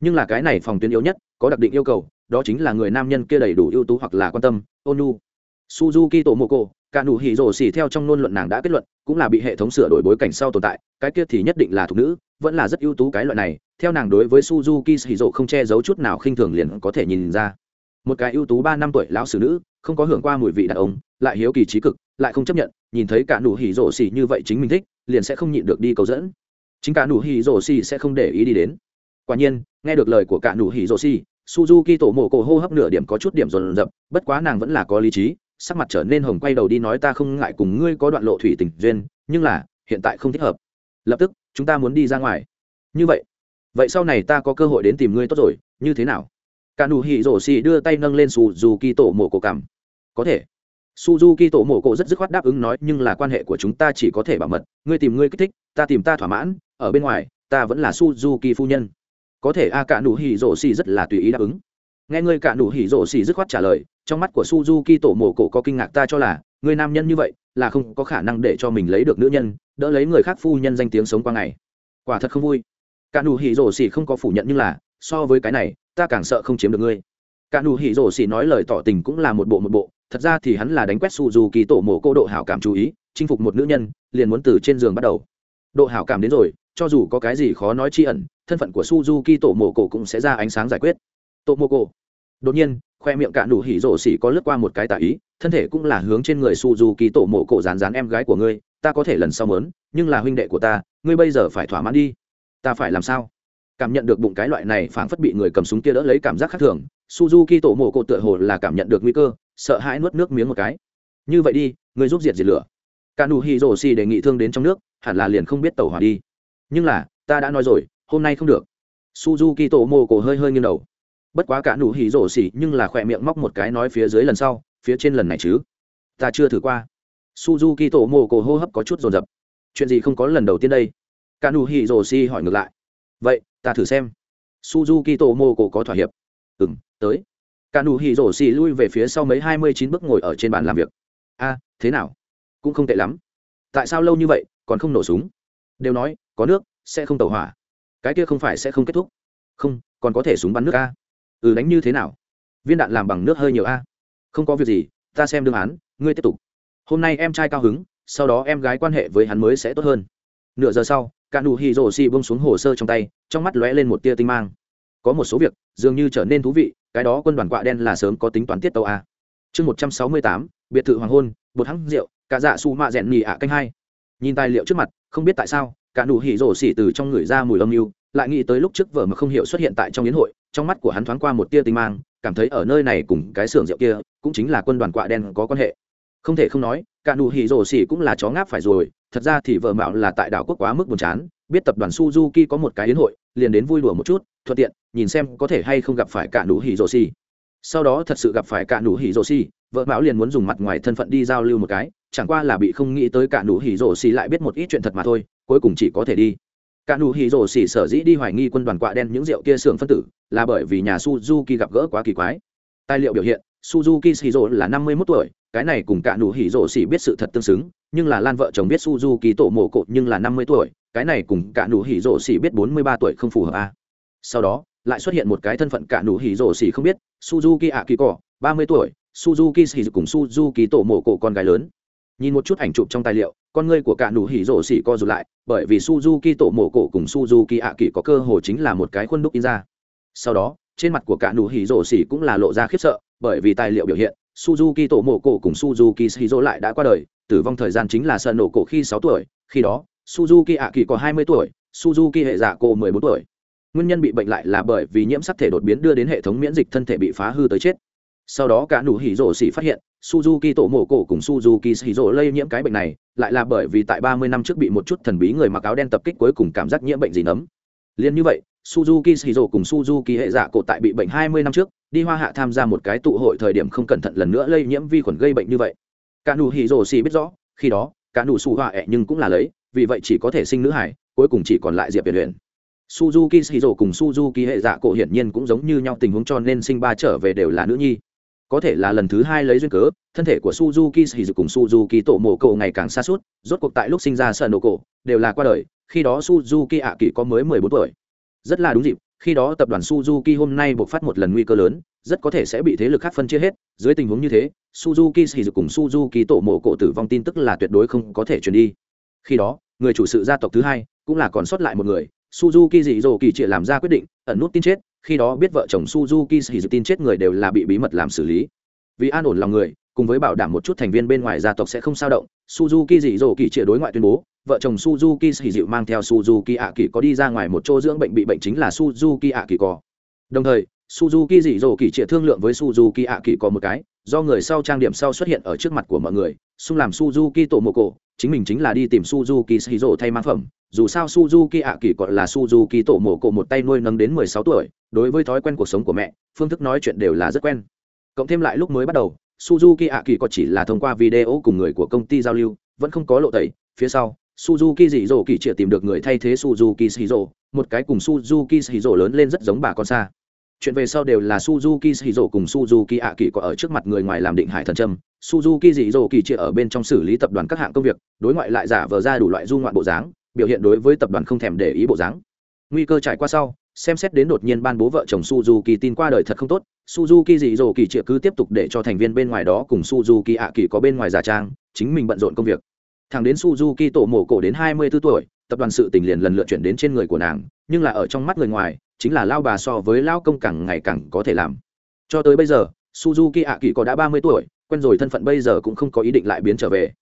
Nhưng là cái này phòng tuyến yếu nhất, có đặc định yêu cầu, đó chính là người nam nhân kia đầy đủ ưu tú hoặc là quan tâm, Onu. Suzuki tổ mô cô cả nụ hỉ rổ xỉ theo trong nôn luận nàng đã kết luận, cũng là bị hệ thống sửa đổi bối cảnh sau tồn tại, cái kia thì nhất định là thục nữ, vẫn là rất ưu tú cái loại này, theo nàng đối với suzuki hỉ rổ không che giấu chút nào khinh thường liền có thể nhìn ra. Một cái ưu tú ba năm tuổi lão sử nữ, không có hưởng qua mùi vị đàn ông, lại hiếu kỳ trí cực, lại không chấp nhận nhìn thấy cả nụ hỉ rổ xì như vậy chính mình thích, liền sẽ không nhịn được đi cầu dẫn. Chính cả nụ hỉ rổ xì sẽ không để ý đi đến. Quả nhiên, nghe được lời của cả nụ hỉ rổ xì, suzuki tổ mộ cổ hô hấp nửa điểm có chút điểm rồn rập, bất quá nàng vẫn là có lý trí, sắc mặt trở nên hồng quay đầu đi nói ta không ngại cùng ngươi có đoạn lộ thủy tình duyên, nhưng là, hiện tại không thích hợp. Lập tức, chúng ta muốn đi ra ngoài. Như vậy vậy sau này ta có cơ hội đến tìm ngươi tốt rồi, như thế nào? Cả nụ hỉ rổ xì đưa tay nâng lên suzuki tổ mộ cổ cảm. Có thể suzuki tổ mộ cổ rất dứt khoát đáp ứng nói, nhưng là quan hệ của chúng ta chỉ có thể bảo mật. Ngươi tìm ngươi kích thích, ta tìm ta thỏa mãn. Ở bên ngoài, ta vẫn là suzuki phu nhân. Có thể a cả nụ hỉ rổ xì rất là tùy ý đáp ứng. Nghe ngươi cả nụ hỉ rổ xì dứt khoát trả lời, trong mắt của suzuki tổ mộ cổ có kinh ngạc ta cho là người nam nhân như vậy, là không có khả năng để cho mình lấy được nữ nhân, đỡ lấy người khác phu nhân danh tiếng sống qua ngày. Quả thật không vui. Cả nụ hỉ rổ xì không có phủ nhận nhưng là, so với cái này, ta càng sợ không chiếm được ngươi. Cả nụ hỉ rổ xì nói lời tỏ tình cũng là một bộ một bộ thật ra thì hắn là đánh quét suzuki tổ mộ cô độ hảo cảm chú ý, chinh phục một nữ nhân, liền muốn từ trên giường bắt đầu. Độ hảo cảm đến rồi, cho dù có cái gì khó nói tri ẩn, thân phận của suzuki tổ mộ cổ cũng sẽ ra ánh sáng giải quyết. Tổ mộ cổ đột nhiên, khoe miệng cạn đủ hỉ rổ xỉ có lướt qua một cái tà ý, thân thể cũng là hướng trên người suzuki tổ mộ cổ rán rán em gái của ngươi, ta có thể lần sau mớn nhưng là huynh đệ của ta, ngươi bây giờ phải thỏa mãn đi. Ta phải làm sao? Cảm nhận được bụng cái loại này phảng phất bị người cầm súng kia đỡ lấy cảm giác khác thường, suzuki tổ mộ cổ tựa hồ là cảm nhận được nguy cơ sợ hãi nuốt nước miếng một cái. Như vậy đi người giúp diệt diệt lửa. Cả nụ hì rổ xì đề nghị thương đến trong nước, hẳn là liền không biết tàu hỏa đi. Nhưng là, ta đã nói rồi, hôm nay không được. Suzuki tổ mô cổ hơi hơi nghiêng đầu. Bất quá cả nụ hì rổ xì nhưng là khỏe miệng móc một cái nói phía dưới lần sau, phía trên lần này chứ. Ta chưa thử qua. Suzuki tổ mô cổ hô hấp có chút dồn dập. Chuyện gì không có lần đầu tiên đây? Cả nụ hì rổ xì hỏi ngược lại. Vậy, ta thử xem. Suzuki tổ mô cổ có thỏa hiệp. Ừ tới cả nụ hỉ rổ xì lui về phía sau mấy hai mươi chín bước ngồi ở trên bàn làm việc. A, thế nào? Cũng không tệ lắm. Tại sao lâu như vậy, còn không nổ súng? Đều nói, có nước, sẽ không tẩu hỏa. Cái kia không phải sẽ không kết thúc. Không, còn có thể súng bắn nước a. Ừ đánh như thế nào? Viên đạn làm bằng nước hơi nhiều a. Không có việc gì, ta xem đương án, ngươi tiếp tục. Hôm nay em trai cao hứng, sau đó em gái quan hệ với hắn mới sẽ tốt hơn. Nửa giờ sau, cả nụ hì rổ xì bông xuống hồ sơ trong tay, trong mắt lóe lên một tia tinh mang. Có một số việc, dường như trở nên thú vị cái đó quân đoàn quạ đen là sớm có tính toán tiết tàu a. Chương một trăm sáu mươi tám, biệt thự hoàng hôn, bột hắng rượu, cả dạ su mạ rẽn nhì ạ canh hai. Nhìn tài liệu trước mặt, không biết tại sao, cả nụ hỉ rổ xỉ từ trong người ra mùi âm mưu, lại nghĩ tới lúc trước vợ mà không hiểu xuất hiện tại trong yến hội, trong mắt của hắn thoáng qua một tia tinh mang, cảm thấy ở nơi này cùng cái xưởng rượu kia, cũng chính là quân đoàn quạ đen có quan hệ. Không thể không nói, cả nụ hỉ rổ xỉ cũng là chó ngáp phải rồi, thật ra thì vợ mạo là tại đảo quốc quá mức buồn chán biết tập đoàn suzuki có một cái yến hội, liền đến vui đùa một chút, thuận tiện, nhìn xem có thể hay không gặp phải cả nụ hỉ rồ sau đó thật sự gặp phải cả nụ hỉ rồ vợ mão liền muốn dùng mặt ngoài thân phận đi giao lưu một cái, chẳng qua là bị không nghĩ tới cả nụ hỉ rồ lại biết một ít chuyện thật mà thôi, cuối cùng chỉ có thể đi. Cả nụ hỉ rồ sở dĩ đi hoài nghi quân đoàn quạ đen những rượu kia xưởng phân tử, là bởi vì nhà suzuki gặp gỡ quá kỳ quái. Tài liệu biểu hiện, suzuki shiro là năm mươi 51 tuổi, cái này cùng cả nụ hỉ rồ biết sự thật tương xứng, nhưng là lan vợ chồng biết suzuki tổ mồ cột nhưng là năm mươi tuổi cái này cùng cả nụ hỉ rổ xỉ biết bốn mươi ba tuổi không phù hợp a à. sau đó, lại xuất hiện một cái thân phận cả nụ hỉ rổ xỉ không biết, suzuki ạ kỳ ba mươi tuổi, suzuki xỉ cùng suzuki tổ mộ cổ con gái lớn nhìn một chút ảnh chụp trong tài liệu, con ngươi của cả nụ hỉ rổ xỉ co rụt lại, bởi vì suzuki tổ mộ cổ cùng suzuki ạ có cơ hồ chính là một cái khuôn đúc in ra sau đó, trên mặt của cả nụ hỉ rổ xỉ cũng là lộ ra khiếp sợ, bởi vì tài liệu biểu hiện, suzuki tổ mổ cổ cùng suzuki xỉ rỗ lại đã qua đời, tử vong thời gian chính là sơn nổ cổ khi sáu tuổi, khi đó suzuki ạ, kỳ có hai mươi tuổi, suzuki hệ giả cô mười bốn tuổi. Nguyên nhân bị bệnh lại là bởi vì nhiễm sắc thể đột biến đưa đến hệ thống miễn dịch thân thể bị phá hư tới chết. Sau đó cả nụ hỉ rổ xỉ phát hiện, suzuki tổ mổ cổ cùng suzuki hỉ rổ lây nhiễm cái bệnh này, lại là bởi vì tại ba mươi năm trước bị một chút thần bí người mặc áo đen tập kích cuối cùng cảm giác nhiễm bệnh gì nấm. Liền như vậy, suzuki hỉ rổ cùng suzuki hệ giả cổ tại bị bệnh hai mươi năm trước, đi hoa hạ tham gia một cái tụ hội thời điểm không cẩn thận lần nữa lây nhiễm vi khuẩn gây bệnh như vậy. Cả nụ hỉ rổ xỉ biết rõ, khi đó, cả nụ xù họa ẹ nhưng cũng là lấy vì vậy chỉ có thể sinh nữ hải, cuối cùng chỉ còn lại diệp huyền huyền suzuki shizu cùng suzuki hệ dạ cổ hiển nhiên cũng giống như nhau tình huống cho nên sinh ba trở về đều là nữ nhi. Có thể là lần thứ hai lấy duyên cớ, thân thể của suzuki shizu cùng suzuki tổ mộ cổ ngày càng xa suốt, rốt cuộc tại lúc sinh ra sợ nổ cổ đều là qua đời, khi đó suzuki ạ kỳ có mới mười bốn tuổi. Rất là đúng dịp, khi đó tập đoàn suzuki hôm nay buộc phát một lần nguy cơ lớn, rất có thể sẽ bị thế lực khác phân chia hết. Dưới tình huống như thế, suzuki shizu cùng suzuki tổ mộ cổ tử vong tin tức là tuyệt đối không có thể truyền đi khi đó, người chủ sự gia tộc thứ hai cũng là còn sót lại một người, suzuki dị dỗ kỳ triệt làm ra quyết định, ẩn nút tin chết. Khi đó biết vợ chồng suzuki dị dỗ tin chết người đều là bị bí mật làm xử lý. Vì an ổn lòng người, cùng với bảo đảm một chút thành viên bên ngoài gia tộc sẽ không sao động, suzuki dị dỗ kỳ triệt đối ngoại tuyên bố, vợ chồng suzuki dị dịu mang theo suzuki ạ kỳ có đi ra ngoài một chỗ dưỡng bệnh bị bệnh chính là suzuki ạ kỳ có đồng thời suzuki dị dỗ kỳ trịa thương lượng với suzuki ạ kỳ có một cái, do người sau trang điểm sau xuất hiện ở trước mặt của mọi người, xung làm suzuki tổ mộ cổ, chính mình chính là đi tìm suzuki xì dỗ thay mang phẩm. Dù sao suzuki ạ kỳ còn là suzuki tổ mộ cổ một tay nuôi nâng đến mười sáu tuổi, đối với thói quen cuộc sống của mẹ, phương thức nói chuyện đều là rất quen. Cộng thêm lại lúc mới bắt đầu, suzuki ạ kỳ có chỉ là thông qua video cùng người của công ty giao lưu, vẫn không có lộ tẩy. Phía sau, suzuki dị dỗ kỳ trịa tìm được người thay thế suzuki xì dỗ, một cái cùng suzuki xì dỗ lớn lên rất giống bà con xa chuyện về sau đều là suzuki xì rổ cùng suzuki ạ kỳ có ở trước mặt người ngoài làm định hải thần trâm suzuki dị rổ kỳ chia ở bên trong xử lý tập đoàn các hạng công việc, đối ngoại lại giả vờ ra đủ loại du ngoạn bộ dáng, biểu hiện đối với tập đoàn không thèm để ý bộ dáng. Nguy cơ trải qua sau, xem xét đến đột nhiên ban bố vợ chồng suzuki tin qua đời thật không tốt, suzuki dị dỗ kỳ triệu cứ tiếp tục để cho thành viên bên ngoài đó cùng suzuki ạ kỳ có bên ngoài giả trang, chính mình bận rộn công việc. Thằng đến suzuki tổ mổ cổ đến hai mươi b ố tuổi, tập đoàn sự t ì n h liền lần lượt chuyển đến trên người của nàng, nhưng là ở trong mắt người ngoài chính là lao bà so với lao công càng ngày càng có thể làm. Cho tới bây giờ, suzuki ạ kỳ có đã ba mươi tuổi, quen rồi thân phận bây giờ cũng không có ý định lại biến trở về.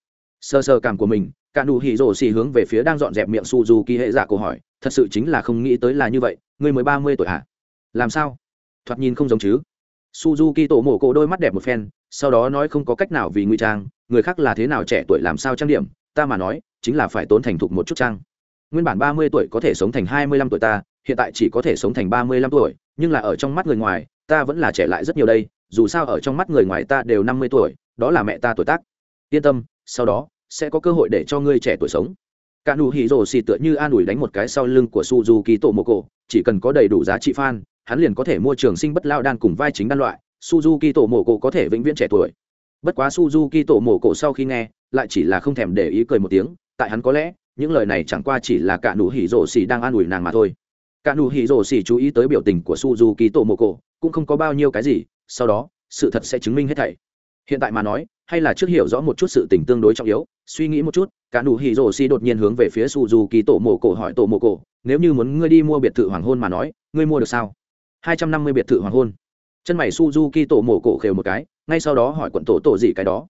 Sơ sơ cảm của mình cả nụ hỉ rổ xì hướng về phía đang dọn dẹp miệng suzuki hệ giả câu hỏi, thật sự chính là không nghĩ tới là như vậy người mới ba mươi tuổi hả? À? làm sao? Thoạt nhìn không giống chứ. Suzuki tổ mổ cổ đôi mắt đẹp một phen, sau đó nói không có cách nào vì nguy trang, người khác là thế nào trẻ tuổi làm sao trang điểm, ta mà nói, chính là phải tốn thành thục một chút trang. Nguyên bản ba mươi tuổi có thể sống thành hai mươi lăm tuổi ta hiện tại chỉ có thể sống thành ba mươi lăm tuổi, nhưng là ở trong mắt người ngoài, ta vẫn là trẻ lại rất nhiều đây, dù sao ở trong mắt người ngoài ta đều năm mươi tuổi, đó là mẹ ta tuổi tác. Yên tâm, sau đó, sẽ có cơ hội để cho ngươi trẻ tuổi sống. Cả nụ hỉ rồ xì tựa như an ủi đánh một cái sau lưng của suzuki tổ mô cổ chỉ cần có đầy đủ giá trị fan, hắn liền có thể mua trường sinh bất lão đan cùng vai chính đan loại, suzuki tổ mô cổ có thể vĩnh viễn trẻ tuổi. Bất quá suzuki tổ mô cổ sau khi nghe, lại chỉ là không thèm để ý cười một tiếng, tại hắn có lẽ, những lời này chẳng qua chỉ là cả nụ hỉ rồ xì đang an ủi nàng mà thôi cả nụ hỉ rổ xỉ chú ý tới biểu tình của suzuki tổ mô cổ cũng không có bao nhiêu cái gì, sau đó, sự thật sẽ chứng minh hết thảy. Hiện tại mà nói, hay là trước hiểu rõ một chút sự tình tương đối trọng yếu, suy nghĩ một chút, cả nụ hỉ rổ xỉ đột nhiên hướng về phía suzuki tổ mô cổ hỏi tổ mô cổ nếu như muốn ngươi đi mua biệt thự hoàng hôn mà nói, ngươi mua được sao? 250 biệt thự hoàng hôn. Chân mày suzuki tổ mổ cổ khều một cái, ngay sau đó hỏi quận tổ tổ gì cái đó.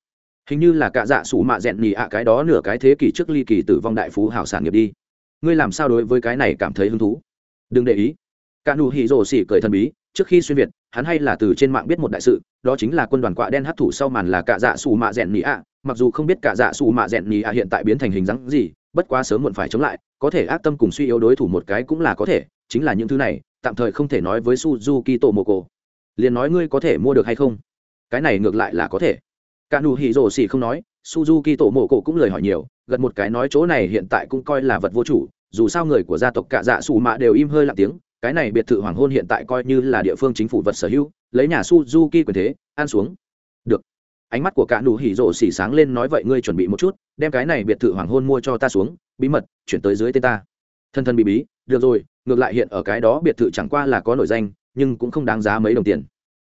Hình như là cả dạ sủ mạ rẹn nhì ạ cái đó nửa cái thế kỷ trước ly kỳ tử vong đại phú hảo sản nghiệp đi. Ngươi làm sao đối với cái này cảm thấy hứng thú? đừng để ý. Cả nụ hỉ Rồ xỉ cười thần bí, trước khi xuyên việt, hắn hay là từ trên mạng biết một đại sự, đó chính là quân đoàn quạ đen hấp thụ sau màn là cả dạ xù mạ rèn nhì ạ. Mặc dù không biết cả dạ xù mạ rèn nhì ạ hiện tại biến thành hình dáng gì, bất quá sớm muộn phải chống lại, có thể ác tâm cùng suy yếu đối thủ một cái cũng là có thể, chính là những thứ này, tạm thời không thể nói với suzuki tổ mô cổ. liền nói ngươi có thể mua được hay không? Cái này ngược lại là có thể. Cả nụ hỉ Rồ xỉ không nói, suzuki tổ mô cổ cũng lời hỏi nhiều gần một cái nói chỗ này hiện tại cũng coi là vật vô chủ dù sao người của gia tộc cạ dạ xù mạ đều im hơi lặng tiếng, cái này biệt thự hoàng hôn hiện tại coi như là địa phương chính phủ vật sở hữu, lấy nhà suzuki quyền thế, ăn xuống. Được. Ánh mắt của cả nụ hỉ rộ xỉ sáng lên nói vậy ngươi chuẩn bị một chút, đem cái này biệt thự hoàng hôn mua cho ta xuống, bí mật, chuyển tới dưới tên ta. Thân thân bị bí, được rồi, ngược lại hiện ở cái đó biệt thự chẳng qua là có nổi danh, nhưng cũng không đáng giá mấy đồng tiền.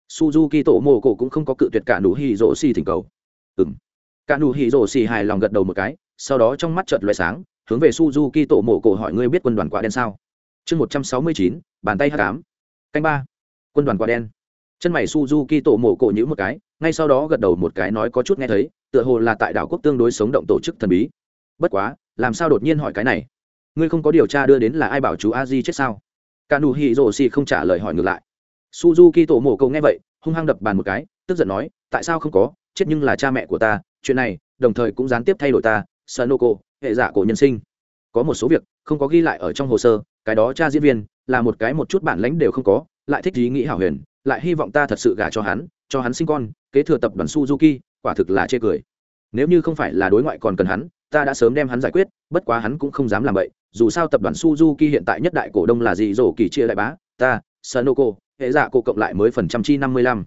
Suzuki tổ mô cổ cũng không có cự tuyệt cả nụ hỉ rộ xỉ thỉnh cầu. Ừng cả nụ hỉ rộ xỉ hài lòng gật đầu một cái, sau đó trong mắt chợt loại sáng hướng về suzuki tổ mộ cổ hỏi ngươi biết quân đoàn quả đen sao? Chương một trăm sáu mươi chín, bàn tay hắc ám. Canh ba. Quân đoàn quả đen. Chân mày suzuki tổ mộ cổ nhíu một cái, ngay sau đó gật đầu một cái nói có chút nghe thấy, tựa hồ là tại đảo quốc tương đối sống động tổ chức thần bí. Bất quá, làm sao đột nhiên hỏi cái này? Ngươi không có điều tra đưa đến là ai bảo chú Aji chết sao? Cả nụ không trả lời hỏi ngược lại. Suzuki tổ mộ cổ nghe vậy, hung hăng đập bàn một cái, tức giận nói, tại sao không có, chết nhưng là cha mẹ của ta, chuyện này, đồng thời cũng gián tiếp thay đổi ta sợ nô hệ giả cổ nhân sinh. Có một số việc không có ghi lại ở trong hồ sơ, cái đó cha diễn viên là một cái một chút bản lãnh đều không có, lại thích ý nghĩ hảo huyền, lại hy vọng ta thật sự gả cho hắn cho hắn sinh con, kế thừa tập đoàn suzuki, quả thực là chê cười. Nếu như không phải là đối ngoại còn cần hắn, ta đã sớm đem hắn giải quyết, bất quá hắn cũng không dám làm vậy. Dù sao tập đoàn suzuki hiện tại nhất đại cổ đông là gì rổ kỳ chia đại bá, ta sanoco hệ giả cổ cộng lại mới phần trăm chi năm mươi lăm.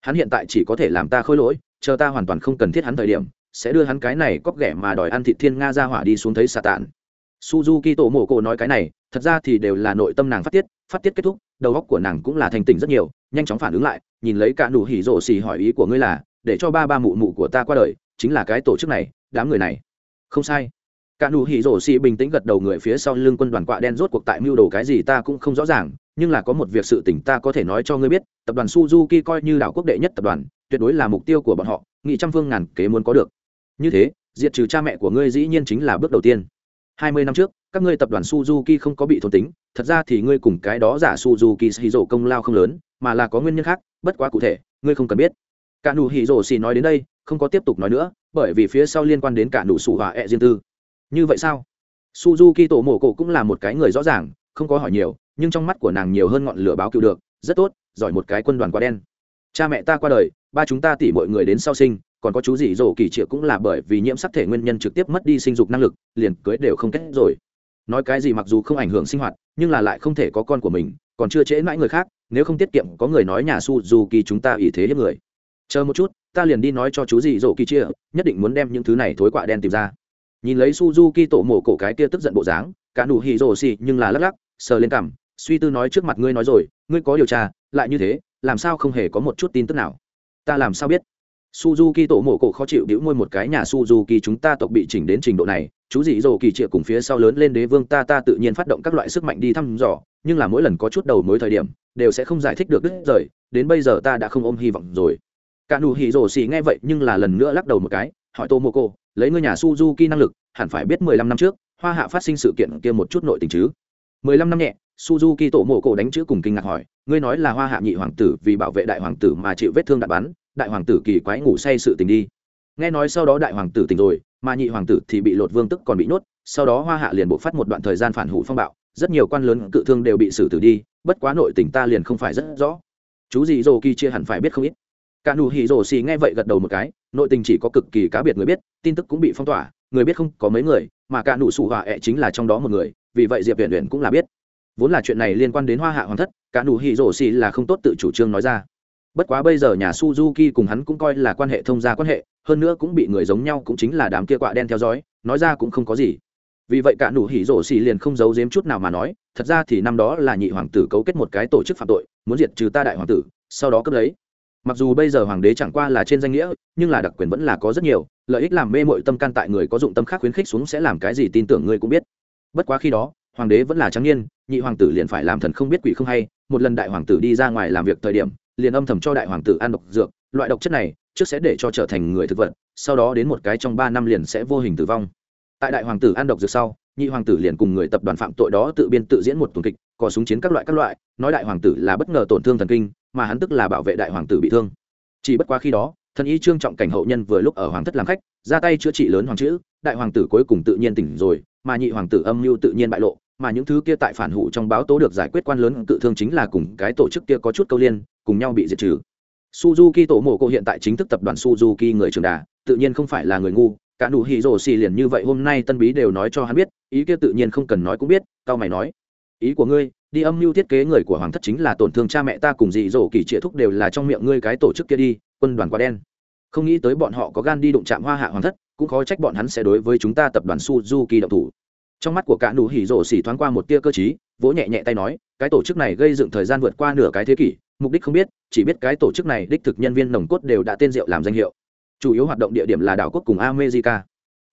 Hắn hiện tại chỉ có thể làm ta khôi lỗi, chờ ta hoàn toàn không cần thiết hắn thời điểm sẽ đưa hắn cái này cóc ghẻ mà đòi ăn thị thiên nga ra hỏa đi xuống thấy xà tàn. Suzuki tổ mổ cổ nói cái này, thật ra thì đều là nội tâm nàng phát tiết phát tiết kết thúc, đầu góc của nàng cũng là thành tỉnh rất nhiều, nhanh chóng phản ứng lại, nhìn lấy cả nụ hỉ rộ xì hỏi ý của ngươi là, để cho ba ba mụ mụ của ta qua đời, chính là cái tổ chức này, đám người này. Không sai. Cả nụ hỉ rổ xì bình tĩnh gật đầu người phía sau lưng quân đoàn quạ đen rốt cuộc tại mưu đồ cái gì ta cũng không rõ ràng, nhưng là có một việc sự tỉnh ta có thể nói cho ngươi biết, tập đoàn suzuki coi như đảo quốc đệ nhất tập đoàn, tuyệt đối là mục tiêu của bọn họ, nghị trăm phương ngàn kế muốn có được như thế, diệt trừ cha mẹ của ngươi dĩ nhiên chính là bước đầu tiên. Hai mươi năm trước, các ngươi tập đoàn suzuki không có bị thôn tính, thật ra thì ngươi cùng cái đó giả suzuki xì rổ công lao không lớn, mà là có nguyên nhân khác, bất quá cụ thể, ngươi không cần biết. Cả nụ hỉ rổ xì nói đến đây, không có tiếp tục nói nữa, bởi vì phía sau liên quan đến cả nụ sủ hòa ẹ、e、riêng tư. Như vậy sao? Suzuki tổ mổ cổ cũng là một cái người rõ ràng, không có hỏi nhiều, nhưng trong mắt của nàng nhiều hơn ngọn lửa báo cựu được, rất tốt, giỏi một cái quân đoàn quá đen. Cha mẹ ta qua đời, ba chúng ta tỉ mọi người đến sau sinh còn có chú dì rổ kỳ triệu cũng là bởi vì nhiễm sắc thể nguyên nhân trực tiếp mất đi sinh dục năng lực, liền cưới đều không kết rồi. Nói cái gì mặc dù không ảnh hưởng sinh hoạt, nhưng là lại không thể có con của mình, còn chưa trễ mãi người khác, nếu không tiết kiệm, có người nói nhà su dù kỳ chúng ta ý thế hiếp người. Chờ một chút, ta liền đi nói cho chú dì rổ kỳ chia nhất định muốn đem những thứ này thối quạ đen tìm ra. Nhìn lấy suzuki tổ mổ cổ cái kia tức giận bộ dáng, cả nụ hì rổ xì nhưng là lắc lắc, sờ lên cằm, suy tư nói trước mặt ngươi nói rồi, ngươi có điều tra, lại như thế, làm sao không hề có một chút tin tức nào? Ta làm sao biết? suzuki tổ mộ cổ khó chịu đĩu môi một cái, nhà suzuki chúng ta tộc bị chỉnh đến trình độ này, chú dị dỗ kỳ trịa cùng phía sau lớn lên đế vương ta ta tự nhiên phát động các loại sức mạnh đi thăm dò, nhưng là mỗi lần có chút đầu mối thời điểm, đều sẽ không giải thích được đứt rời, đến bây giờ ta đã không ôm hy vọng rồi. Cả nụ hỉ rổ xì nghe vậy nhưng là lần nữa lắc đầu một cái, hỏi tô mô cô lấy ngôi nhà suzuki năng lực, hẳn phải biết mười lăm năm trước, hoa hạ phát sinh sự kiện kia một chút nội tình chứ? Mười lăm năm nhẹ, suzuki tổ mộ cổ đánh chữ cùng kinh ngạc hỏi, ngươi nói là hoa hạ nhị hoàng tử vì bảo vệ đại hoàng tử mà chịu vết thương đạn bắn đại hoàng tử kỳ quái ngủ say sự tình đi. Nghe nói sau đó đại hoàng tử tỉnh rồi, mà nhị hoàng tử thì bị lột vương tức còn bị nhốt, sau đó hoa hạ liền bộ phát một đoạn thời gian phản hủ phong bạo, rất nhiều quan lớn cự thương đều bị xử tử đi, bất quá nội tình ta liền không phải rất rõ. Chú gì rồ kỳ chia hẳn phải biết không ít. Cả nụ hỉ rồ xì nghe vậy gật đầu một cái, nội tình chỉ có cực kỳ cá biệt người biết, tin tức cũng bị phong tỏa, người biết không có mấy người, mà cả nụ sủ hỏa ẹ chính là trong đó một người, vì vậy diệp huyền huyền cũng là biết. Vốn là chuyện này liên quan đến hoa hạ hoàng thất, cả nụ hỉ rồ xì là không tốt tự chủ trương nói ra bất quá bây giờ nhà suzuki cùng hắn cũng coi là quan hệ thông gia quan hệ, hơn nữa cũng bị người giống nhau cũng chính là đám kia quạ đen theo dõi, nói ra cũng không có gì. Vì vậy cả nụ hỉ rổ xì liền không giấu giếm chút nào mà nói, thật ra thì năm đó là nhị hoàng tử cấu kết một cái tổ chức phạm tội, muốn diệt trừ ta đại hoàng tử, sau đó cướp lấy. Mặc dù bây giờ hoàng đế chẳng qua là trên danh nghĩa, nhưng là đặc quyền vẫn là có rất nhiều, lợi ích làm mê mội tâm can tại người có dụng tâm khác khuyến khích xuống sẽ làm cái gì tin tưởng ngươi cũng biết. Bất quá khi đó, hoàng đế vẫn là trắng niên, nhị hoàng tử liền phải làm thần không biết quỷ không hay, một lần đại hoàng tử đi ra ngoài làm việc thời điểm liền âm thầm cho đại hoàng tử ăn độc dược, loại độc chất này trước sẽ để cho trở thành người thực vật, sau đó đến một cái trong ba năm liền sẽ vô hình tử vong. Tại đại hoàng tử ăn độc dược sau, nhị hoàng tử liền cùng người tập đoàn phạm tội đó tự biên tự diễn một tuần kịch, có súng chiến các loại các loại, nói đại hoàng tử là bất ngờ tổn thương thần kinh, mà hắn tức là bảo vệ đại hoàng tử bị thương. Chỉ bất quá khi đó, thần y trương trọng cảnh hậu nhân vừa lúc ở hoàng thất làm khách, ra tay chữa trị lớn hoàng chữ, đại hoàng tử cuối cùng tự nhiên tỉnh rồi, mà nhị hoàng tử âm mưu tự nhiên bại lộ, mà những thứ kia tại phản hụ trong báo tố được giải quyết quan lớn cự thương chính là cùng cái tổ chức kia có chút câu liên cùng nhau bị diệt trừ. Suzuki tổ mộ cổ hiện tại chính thức tập đoàn suzuki người trường đà, tự nhiên không phải là người ngu, cả nụ hỉ rổ xì liền như vậy hôm nay tân bí đều nói cho hắn biết, ý kia tự nhiên không cần nói cũng biết tao mày nói. Ý của ngươi, đi âm mưu thiết kế người của hoàng thất chính là tổn thương cha mẹ ta cùng dị dỗ kỳ trịa thúc đều là trong miệng ngươi cái tổ chức kia đi, quân đoàn quá đen. Không nghĩ tới bọn họ có gan đi đụng chạm hoa hạ hoàng thất, cũng khó trách bọn hắn sẽ đối với chúng ta tập đoàn suzuki độc thủ. Trong mắt của cả nụ hỉ rổ xì thoáng qua một tia cơ t vỗ nhẹ nhẹ tay nói, cái tổ chức này gây dựng thời gian vượt qua nửa cái thế kỷ mục đích không biết, chỉ biết cái tổ chức này đích thực nhân viên nồng cốt đều đã tên rượu làm danh hiệu. Chủ yếu hoạt động địa điểm là đảo quốc cùng america.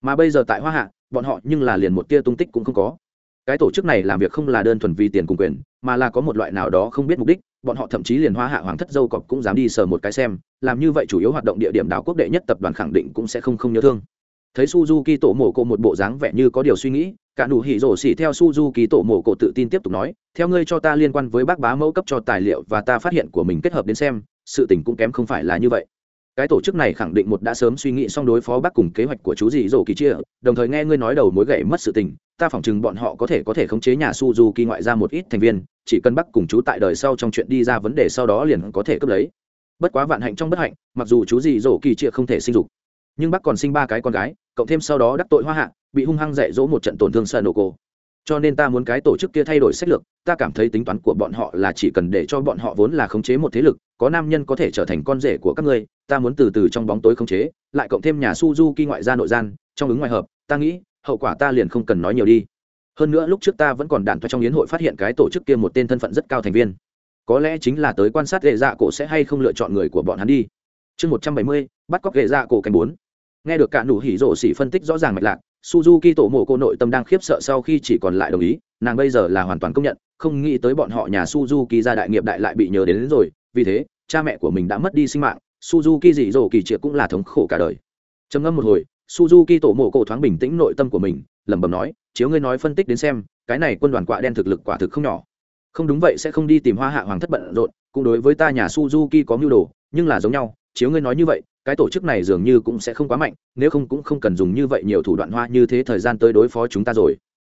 Mà bây giờ tại hoa hạ, bọn họ nhưng là liền một tia tung tích cũng không có. Cái tổ chức này làm việc không là đơn thuần vì tiền cùng quyền, mà là có một loại nào đó không biết mục đích, bọn họ thậm chí liền hoa hạ hoàng thất dâu cọp cũng dám đi sờ một cái xem, làm như vậy chủ yếu hoạt động địa điểm đảo quốc đệ nhất tập đoàn khẳng định cũng sẽ không không nhớ thương thấy suzuki tổ mổ cổ một bộ dáng vẻ như có điều suy nghĩ, cả nụ hỉ rổ xỉ theo suzuki tổ mổ cổ tự tin tiếp tục nói, theo ngươi cho ta liên quan với bác bá mẫu cấp cho tài liệu và ta phát hiện của mình kết hợp đến xem, sự tình cũng kém không phải là như vậy. Cái tổ chức này khẳng định một đã sớm suy nghĩ xong đối phó bác cùng kế hoạch của chú dì rổ kỳ chia, đồng thời nghe ngươi nói đầu mối gậy mất sự tình, ta phỏng chừng bọn họ có thể có thể khống chế nhà suzuki ngoại ra một ít thành viên, chỉ cần bác cùng chú tại đời sau trong chuyện đi ra vấn đề sau đó liền có thể cướp lấy. Bất quá vạn hạnh trong bất hạnh, mặc dù chú dì rổ kỳ chia không thể sinh dục nhưng bác còn sinh ba cái con gái, cộng thêm sau đó đắc tội hoa hạ, bị hung hăng dạy dỗ một trận tổn thương sợ nổ cổ. Cho nên ta muốn cái tổ chức kia thay đổi sách lược, ta cảm thấy tính toán của bọn họ là chỉ cần để cho bọn họ vốn là khống chế một thế lực, có nam nhân có thể trở thành con rể của các ngươi, ta muốn từ từ trong bóng tối khống chế, lại cộng thêm nhà suzuki ngoại gia nội gian, trong ứng ngoại hợp, ta nghĩ, hậu quả ta liền không cần nói nhiều đi. Hơn nữa lúc trước ta vẫn còn đạn thoại trong yến hội phát hiện cái tổ chức kia một tên thân phận rất cao thành viên. Có lẽ chính là tới quan sát ghệ dạ cổ sẽ hay không lựa chọn người của bọn hắn đi. Chương một trăm bảy mươi, bắt cóc ghệ dạ cổ cảnh bốn nghe được cả nụ hỉ rổ xỉ phân tích rõ ràng mạch lạc suzuki tổ mộ cô nội tâm đang khiếp sợ sau khi chỉ còn lại đồng ý nàng bây giờ là hoàn toàn công nhận không nghĩ tới bọn họ nhà suzuki ra đại nghiệp đại lại bị nhớ đến, đến rồi vì thế cha mẹ của mình đã mất đi sinh mạng suzuki dị dỗ kỳ triệt cũng là thống khổ cả đời. Trầm ngâm một hồi suzuki tổ mộ cô thoáng bình tĩnh nội tâm của mình lẩm bẩm nói chiếu ngươi nói phân tích đến xem cái này quân đoàn quạ đen thực lực quả thực không nhỏ. Không đúng vậy sẽ không đi tìm hoa hạ hoàng thất bận rộn cũng đối với ta nhà suzuki có mưu đồ nhưng là giống nhau chiếu ngươi nói như vậy cái tổ chức này dường như cũng sẽ không quá mạnh, nếu không cũng không cần dùng như vậy nhiều thủ đoạn hoa như thế thời gian tới đối phó chúng ta rồi.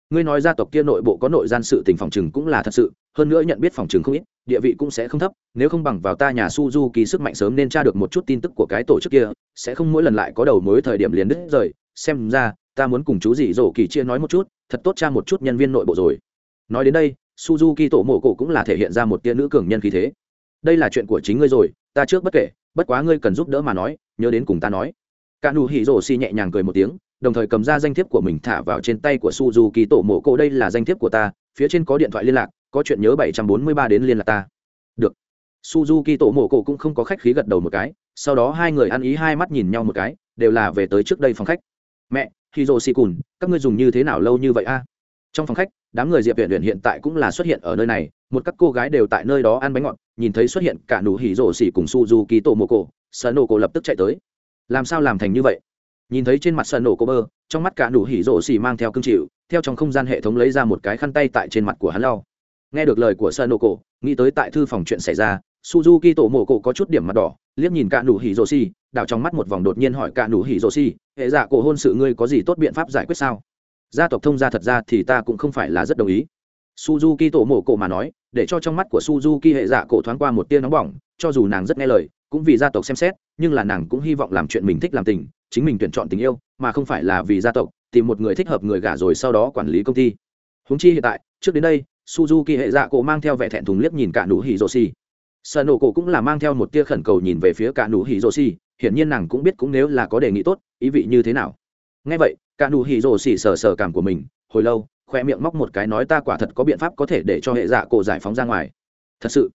Ngươi nói gia tộc kia nội bộ có nội gian sự tình phòng trừng cũng là thật sự, hơn nữa nhận biết phòng trừng không ít, địa vị cũng sẽ không thấp, nếu không bằng vào ta nhà suzuki sức mạnh sớm nên tra được một chút tin tức của cái tổ chức kia, sẽ không mỗi lần lại có đầu mối thời điểm liền đứt rời. Xem ra, ta muốn cùng chú dì dỗ kỳ chia nói một chút, thật tốt cha một chút nhân viên nội bộ rồi. Nói đến đây, suzuki tổ mộ cổ cũng là thể hiện ra một tia nữ cường nhân khí thế. Đây là chuyện của chính ngươi rồi, ta trước bất kể bất quá ngươi cần giúp đỡ mà nói, nhớ đến cùng ta nói. Cả nụ hỉ rổ xì nhẹ nhàng cười một tiếng, đồng thời cầm ra danh thiếp của mình thả vào trên tay của suzuki tổ mộ cổ đây là danh thiếp của ta, phía trên có điện thoại liên lạc, có chuyện nhớ 743 đến liên lạc ta. Được. Suzuki tổ mộ cổ cũng không có khách khí gật đầu một cái, sau đó hai người ăn ý hai mắt nhìn nhau một cái, đều là về tới trước đây phòng khách. Mẹ hỉ rổ xì cùn các ngươi dùng như thế nào lâu như vậy a? Trong phòng khách đám người diệp viện luyện hiện tại cũng là xuất hiện ở nơi này, một các cô gái đều tại nơi đó ăn bánh ngọt, nhìn thấy xuất hiện cả nụ hỉ rổ xỉ cùng suzu ký tổ mô cổ sợ nổ cổ lập tức chạy tới. Làm sao làm thành như vậy? Nhìn thấy trên mặt sợ nổ cô bơ, trong mắt cả nụ hỉ rổ xỉ mang theo cương chịu, theo trong không gian hệ thống lấy ra một cái khăn tay tại trên mặt của hắn lau. Nghe được lời của sợ nổ cổ nghĩ tới tại thư phòng chuyện xảy ra, suzuki tổ mộ cổ có chút điểm mặt đỏ, liếc nhìn cả nụ hỉ rổ xỉ, đảo trong mắt một vòng đột nhiên hỏi cả nụ hỉ rổ xỉ, hệ giả cổ hôn sự ngươi có gì tốt biện pháp giải quyết sao? gia tộc thông gia thật ra thì ta cũng không phải là rất đồng ý. Suzuki tổ mổ cổ mà nói, để cho trong mắt của suzuki hệ dạ cổ thoáng qua một tia nóng bỏng, cho dù nàng rất nghe lời, cũng vì gia tộc xem xét, nhưng là nàng cũng hy vọng làm chuyện mình thích làm tình, chính mình tuyển chọn tình yêu, mà không phải là vì gia tộc, tìm một người thích hợp người gả rồi sau đó quản lý công ty. Húng chi hiện tại, trước đến đây, suzuki hệ dạ cổ mang theo vẻ thẹn thùng liếc nhìn cả nụ hỉ dô xi sợ nổ cổ cũng là mang theo một tia khẩn cầu nhìn về phía cả nụ hỉ dô xi hiển nhiên nàng cũng biết cũng nếu là có đề nghị tốt, ý vị như thế nào. Ngay vậy cả nụ hỉ rồ xỉ sờ sờ cảm của mình, hồi lâu khoe miệng móc một cái nói ta quả thật có biện pháp có thể để cho hệ dạ cổ giải phóng ra ngoài. Thật sự.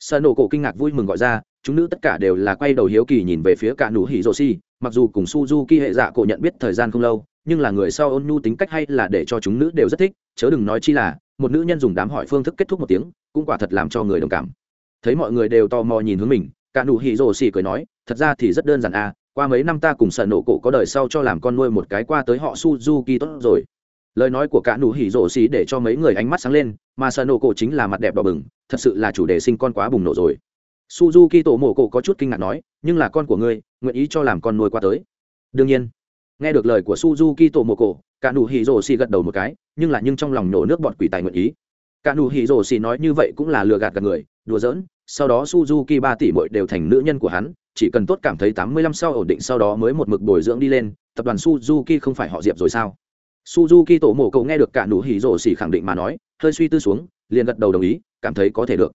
Sợ nổ cổ kinh ngạc vui mừng gọi ra, chúng nữ tất cả đều là quay đầu hiếu kỳ nhìn về phía cả nụ hỉ rồ xỉ, mặc dù cùng suzuki hệ dạ cổ nhận biết thời gian không lâu, nhưng là người sau ôn nhu tính cách hay là để cho chúng nữ đều rất thích, chớ đừng nói chi là, một nữ nhân dùng đám hỏi phương thức kết thúc một tiếng, cũng quả thật làm cho người đồng cảm. Thấy mọi người đều tò mò nhìn hướng mình, cả nụ hỉ rồ xỉ cười nói, thật ra thì rất đơn giản à qua mấy năm ta cùng sợ nổ cổ có đời sau cho làm con nuôi một cái qua tới họ suzuki tốt rồi. Lời nói của cả nụ hỉ rổ xì để cho mấy người ánh mắt sáng lên, mà sợ nổ cổ chính là mặt đẹp đỏ bừng, thật sự là chủ đề sinh con quá bùng nổ rồi. Suzuki tổ mổ cổ có chút kinh ngạc nói, nhưng là con của ngươi, nguyện ý cho làm con nuôi qua tới. Đương nhiên. Nghe được lời của suzuki tổ mổ cổ, cả nụ hỉ rổ xì gật đầu một cái, nhưng là nhưng trong lòng nổ nước bọt quỷ tài nguyện ý. Cả nụ hỉ rổ xì nói như vậy cũng là lừa gạt cả người, đùa giỡn, sau đó suzuki ba tỷ mội đều thành nữ nhân của hắn chỉ cần tốt cảm thấy tám mươi lăm sau ổn định sau đó mới một mực bồi dưỡng đi lên, tập đoàn suzuki không phải họ diệp rồi sao? Suzuki tổ mổ cậu nghe được cả nụ hỉ rổ xỉ khẳng định mà nói, hơi suy tư xuống, liền gật đầu đồng ý, cảm thấy có thể được.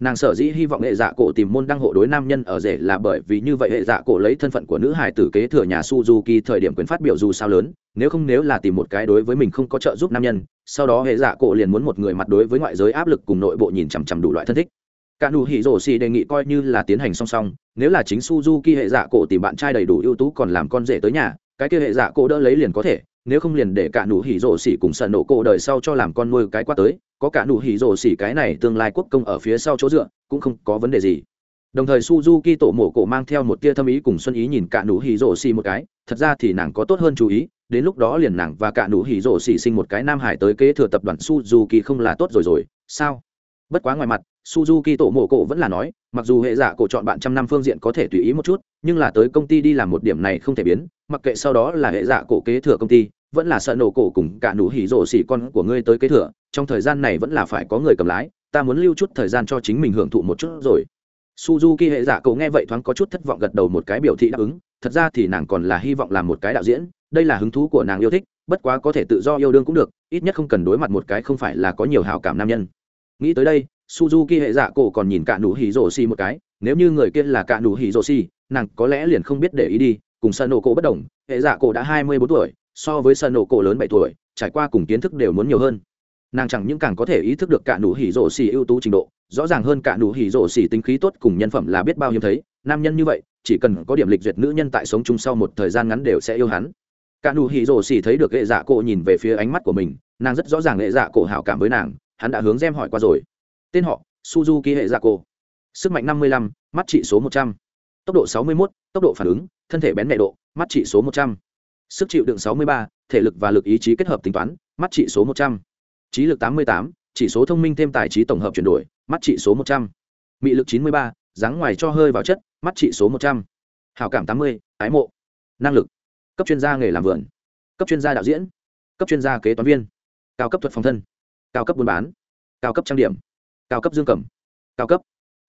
Nàng sở dĩ hy vọng hệ dạ cổ tìm môn đăng hộ đối nam nhân ở rể là bởi vì như vậy hệ dạ cổ lấy thân phận của nữ hài tử kế thừa nhà suzuki thời điểm quyền phát biểu dù sao lớn, nếu không nếu là tìm một cái đối với mình không có trợ giúp nam nhân, sau đó hệ dạ cổ liền muốn một người mặt đối với ngoại giới áp lực cùng nội bộ nhìn chằm chằm đủ loại thân thích cả nụ hỉ rổ xì đề nghị coi như là tiến hành song song, nếu là chính suzuki hệ dạ cổ tìm bạn trai đầy đủ ưu tú còn làm con rể tới nhà, cái kia hệ dạ cổ đỡ lấy liền có thể, nếu không liền để cả nụ hỉ rổ xỉ cùng sợ nổ cổ đời sau cho làm con nuôi cái qua tới, có cả nụ hỉ rổ xỉ cái này tương lai quốc công ở phía sau chỗ dựa, cũng không có vấn đề gì. Đồng thời suzuki tổ mổ cổ mang theo một tia thâm ý cùng xuân ý nhìn cả nụ hỉ rổ xỉ một cái, thật ra thì nàng có tốt hơn chú ý, đến lúc đó liền nàng và cả nụ hỉ rổ xỉ sinh một cái nam hải tới kế thừa tập đoàn suzuki không là tốt rồi rồi, sao? Bất quá ngoài mặt suzuki tổ mộ cổ vẫn là nói, mặc dù hệ giả cổ chọn bạn trăm năm phương diện có thể tùy ý một chút, nhưng là tới công ty đi làm một điểm này không thể biến, mặc kệ sau đó là hệ giả cổ kế thừa công ty, vẫn là sợ nổ cổ cùng cả nụ hỉ rổ xỉ con của ngươi tới kế thừa, trong thời gian này vẫn là phải có người cầm lái, ta muốn lưu chút thời gian cho chính mình hưởng thụ một chút rồi. Suzuki hệ giả cổ nghe vậy thoáng có chút thất vọng gật đầu một cái biểu thị đáp ứng, thật ra thì nàng còn là hy vọng làm một cái đạo diễn, đây là hứng thú của nàng yêu thích, bất quá có thể tự do yêu đương cũng được, ít nhất không cần đối mặt một cái không phải là có nhiều hào cảm nam nhân. Nghĩ tới đây suzuki hệ dạ cổ còn nhìn cả nụ hỉ rổ xì một cái, nếu như người kia là cả nụ hỉ rổ xì, nàng có lẽ liền không biết để ý đi, cùng sân nổ cổ bất đồng, hệ dạ cổ đã hai mươi bốn tuổi, so với sân nổ cổ lớn bảy tuổi, trải qua cùng kiến thức đều muốn nhiều hơn. Nàng chẳng những càng có thể ý thức được cả nụ hỉ rổ xì ưu tú trình độ, rõ ràng hơn cả nụ hỉ rổ xì tính khí tốt cùng nhân phẩm là biết bao nhiêu thấy, nam nhân như vậy, chỉ cần có điểm lịch duyệt nữ nhân tại sống chung sau một thời gian ngắn đều sẽ yêu hắn. Cả nụ hỉ rổ xì thấy được hệ dạ cổ nhìn về phía ánh mắt của mình, nàng rất rõ ràng hệ dạ cổ hảo cảm với nàng, hắn đã hướng xem hỏi qua rồi tên họ suzuki hệ gia cô sức mạnh 55, mắt trị số 100. tốc độ 61, tốc độ phản ứng thân thể bén mẹ độ mắt trị số 100. sức chịu đựng 63, thể lực và lực ý chí kết hợp tính toán mắt trị số 100. trí lực 88, chỉ số thông minh thêm tài trí tổng hợp chuyển đổi mắt trị số 100. mị lực 93, dáng ngoài cho hơi vào chất mắt trị số 100. hảo cảm 80, ái mộ năng lực cấp chuyên gia nghề làm vườn cấp chuyên gia đạo diễn cấp chuyên gia kế toán viên cao cấp thuật phòng thân cao cấp buôn bán cao cấp trang điểm cao cấp dương cầm. Cao cấp.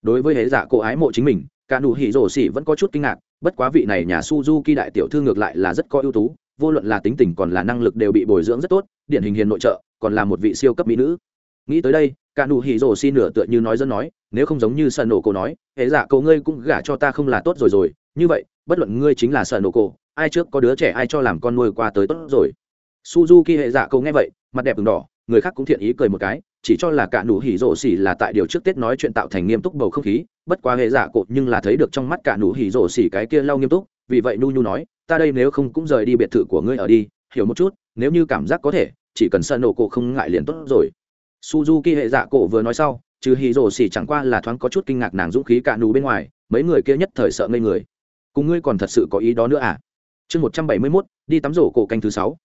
Đối với hệ giả cổ ái mộ chính mình, cả nụ hỉ rổ xỉ vẫn có chút kinh ngạc, bất quá vị này nhà suzuki đại tiểu thư ngược lại là rất có ưu tú, vô luận là tính tình còn là năng lực đều bị bồi dưỡng rất tốt, điển hình hiền nội trợ, còn là một vị siêu cấp mỹ nữ. Nghĩ tới đây, cả nụ hỉ rổ xỉ nửa tựa như nói dân nói, nếu không giống như sợ nổ cổ nói hệ giả cổ ngươi cũng gả cho ta không là tốt rồi rồi, như vậy, bất luận ngươi chính là sợ nổ cổ, ai trước có đứa trẻ ai cho làm con nuôi qua tới tốt rồi. Suzuki hệ giả cổ nghe vậy, mặt đẹp ửng đỏ người khác cũng thiện ý cười một cái, chỉ cho là cả nụ hỉ rổ xỉ là tại điều trước tết nói chuyện tạo thành nghiêm túc bầu không khí, bất quá hệ giả cột nhưng là thấy được trong mắt cả nụ hỉ rổ xỉ cái kia lau nghiêm túc, vì vậy nu nhu nói, ta đây nếu không cũng rời đi biệt thự của ngươi ở đi, hiểu một chút, nếu như cảm giác có thể, chỉ cần sợ nổ cổ không ngại liền tốt rồi. Suzuki hệ dạ giả cổ vừa nói sau chứ hỉ rổ xỉ chẳng qua là thoáng có chút kinh ngạc nàng dũng khí cả nụ bên ngoài, mấy người kia nhất thời sợ ngây người. Cùng ngươi còn thật sự có ý đó nữa à? Chương một trăm bảy mươi mốt, đi tắm rổ cổ canh thứ sáu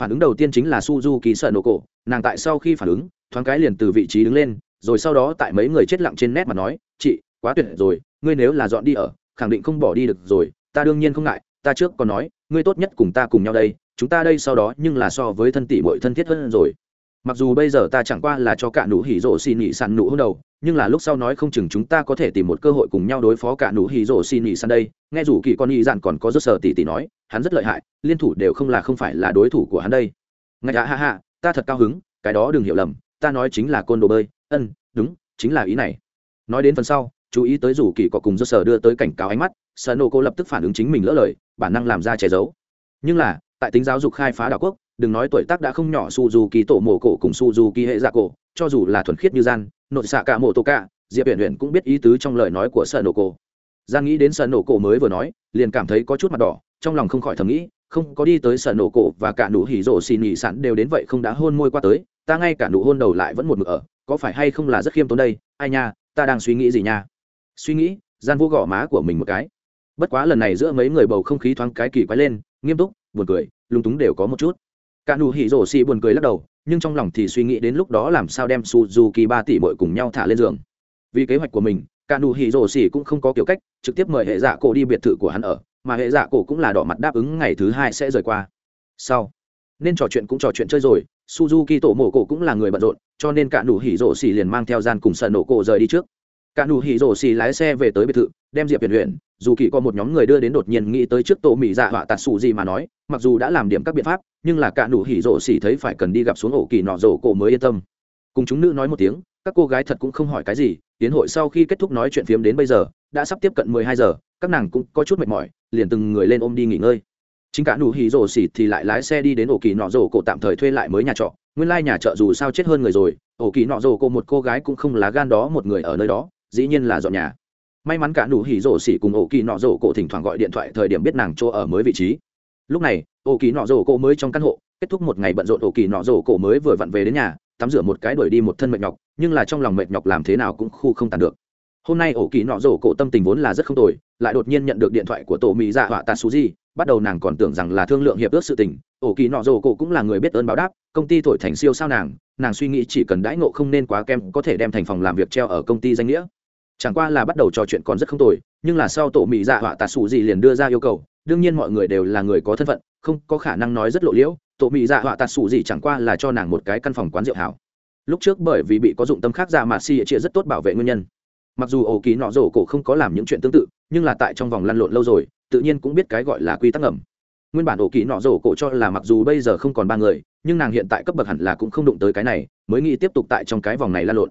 phản ứng đầu tiên chính là suzuki sợ nổ cổ nàng tại sau khi phản ứng, thoáng cái liền từ vị trí đứng lên, rồi sau đó tại mấy người chết lặng trên nét mà nói, chị, quá tuyệt rồi, ngươi nếu là dọn đi ở, khẳng định không bỏ đi được rồi, ta đương nhiên không ngại, ta trước còn nói, ngươi tốt nhất cùng ta cùng nhau đây, chúng ta đây sau đó nhưng là so với thân tỷ bội thân thiết hơn rồi. Mặc dù bây giờ ta chẳng qua là cho cả nụ hỉ rổ xì nị sàn nụ hôn đầu, nhưng là lúc sau nói không chừng chúng ta có thể tìm một cơ hội cùng nhau đối phó cả nụ hỉ rổ xì nị sàn đây, nghe dù kỳ con y dạn còn có rất sợ tỷ tỷ nói hắn rất lợi hại liên thủ đều không là không phải là đối thủ của hắn đây. Ngay hạ ha ha, ta thật cao hứng cái đó đừng hiểu lầm ta nói chính là côn đồ bơi. Ân ừ, đúng chính là ý này. Nói đến phần sau chú ý tới rủ kỳ có cùng do sở đưa tới cảnh cáo ánh mắt sở nô cô lập tức phản ứng chính mình lỡ lời bản năng làm ra che giấu. Nhưng là tại tính giáo dục khai phá đảo quốc đừng nói tuổi tác đã không nhỏ suzuki tổ mổ cổ cùng suzuki hệ dạ cổ cho dù là thuần khiết như gian nội xạ cả mổ tổ cả diệp huyền huyền cũng biết ý tứ trong lời nói của sở nô cô gian nghĩ đến sở nô cô mới vừa nói liền cảm thấy có chút mặt đỏ trong lòng không khỏi thầm nghĩ, không có đi tới sở nổ cổ và cả nụ hỉ rổ xì nhị sẵn đều đến vậy không đã hôn môi qua tới, ta ngay cả nụ hôn đầu lại vẫn một mực ở, có phải hay không là rất khiêm tốn đây? Ai nha, ta đang suy nghĩ gì nha? Suy nghĩ, gian vô gõ má của mình một cái. Bất quá lần này giữa mấy người bầu không khí thoáng cái kỳ quái lên, nghiêm túc, buồn cười, lúng túng đều có một chút. Cả nụ hỉ rổ xì buồn cười lắc đầu, nhưng trong lòng thì suy nghĩ đến lúc đó làm sao đem suzuki ba tỷ bội cùng nhau thả lên giường. Vì kế hoạch của mình, cả nụ hỉ rổ xì cũng không có kiểu cách, trực tiếp mời hệ dạ cổ đi biệt thự của hắn ở mà hệ dạ cổ cũng là đỏ mặt đáp ứng ngày thứ hai sẽ rời qua. Sau, nên trò chuyện cũng trò chuyện chơi rồi, suzuki tổ mổ cổ cũng là người bận rộn, cho nên cả nụ hỉ rổ xì liền mang theo gian cùng sợ nổ cổ rời đi trước. Cả nụ hỉ rổ xì lái xe về tới biệt thự, đem diệp huyền huyền dù kỳ có một nhóm người đưa đến đột nhiên nghĩ tới trước tổ mỹ dạ họa tạt xù gì mà nói, mặc dù đã làm điểm các biện pháp, nhưng là cả nụ hỉ rổ xì thấy phải cần đi gặp xuống ổ kỳ nọ rổ cổ mới yên tâm. Cùng chúng nữ nói một tiếng, các cô gái thật cũng không hỏi cái gì, tiến hội sau khi kết thúc nói chuyện phiếm đến bây giờ, đã sắp tiếp cận mười hai giờ, các nàng cũng có chút mệt mỏi liền từng người lên ôm đi nghỉ ngơi. Chính cả nụ hỉ rồ xỉ thì lại lái xe đi đến ổ kỳ nọ rồ cổ tạm thời thuê lại mới nhà trọ. Nguyên lai nhà trọ dù sao chết hơn người rồi, ổ kỳ nọ rồ cổ một cô gái cũng không lá gan đó một người ở nơi đó, dĩ nhiên là dọn nhà. May mắn cả nụ hỉ rồ xỉ cùng ổ kỳ nọ rồ cổ thỉnh thoảng gọi điện thoại thời điểm biết nàng chỗ ở mới vị trí. Lúc này, ổ kỳ nọ rồ cổ mới trong căn hộ, kết thúc một ngày bận rộn ổ kỳ nọ rồ cổ mới vừa vặn về đến nhà, tắm rửa một cái đuổi đi một thân mệt nhọc, nhưng là trong lòng mệt nhọc làm thế nào cũng khu không tàn được. Hôm nay ổ kỳ nọ rồ cổ tâm tình vốn là rất không tồi lại đột nhiên nhận được điện thoại của tổ mỹ dạ họa tạ xù di bắt đầu nàng còn tưởng rằng là thương lượng hiệp ước sự tình. Ổ kỳ nọ rồ cổ cũng là người biết ơn báo đáp, công ty thổi thành siêu sao nàng nàng suy nghĩ chỉ cần đãi ngộ không nên quá kem có thể đem thành phòng làm việc treo ở công ty danh nghĩa. Chẳng qua là bắt đầu trò chuyện còn rất không tồi, nhưng là sau tổ mỹ dạ họa tạ xù di liền đưa ra yêu cầu, đương nhiên mọi người đều là người có thân phận, không có khả năng nói rất lộ liễu, tổ mỹ dạ họa tạ xù di chẳng qua là cho nàng một cái căn phòng quán rượu hảo. Lúc trước bởi vì bị có dụng tâm khác ra mà si chia rất tốt bảo vệ nguyên nhân. Mặc dù ổ kỳ nọ rồ cổ không có làm những chuyện tương tự nhưng là tại trong vòng lăn lộn lâu rồi, tự nhiên cũng biết cái gọi là quy tắc ngầm. Nguyên bản ổ kỳ nọ rổ cổ cho là mặc dù bây giờ không còn ba người, nhưng nàng hiện tại cấp bậc hẳn là cũng không đụng tới cái này, mới nghĩ tiếp tục tại trong cái vòng này lăn lộn.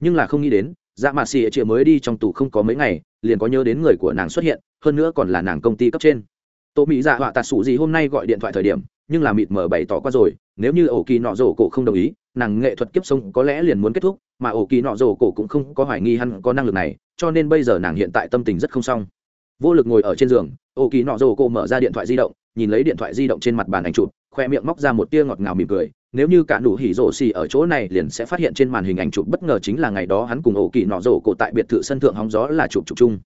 Nhưng là không nghĩ đến dạ mạt xì chịa mới đi trong tù không có mấy ngày, liền có nhớ đến người của nàng xuất hiện, hơn nữa còn là nàng công ty cấp trên. Tô mỹ dạ họa tạt sủ gì hôm nay gọi điện thoại thời điểm, nhưng là mịt mở bày tỏ qua rồi, nếu như ổ kỳ nọ rổ cổ không đồng ý nàng nghệ thuật kiếp sống có lẽ liền muốn kết thúc, mà ổ kỳ nọ rồ cổ cũng không có hoài nghi hắn có năng lực này, cho nên bây giờ nàng hiện tại tâm tình rất không xong. Vô lực ngồi ở trên giường, ổ kỳ nọ rồ cổ mở ra điện thoại di động, nhìn lấy điện thoại di động trên mặt bàn ảnh chụp, khoe miệng móc ra một tia ngọt ngào mỉm cười. Nếu như cả nụ hỉ rổ xì ở chỗ này liền sẽ phát hiện trên màn hình ảnh chụp bất ngờ chính là ngày đó hắn cùng ổ kỳ nọ rồ cổ tại biệt thự sân thượng hóng gió là chụp chụp chung.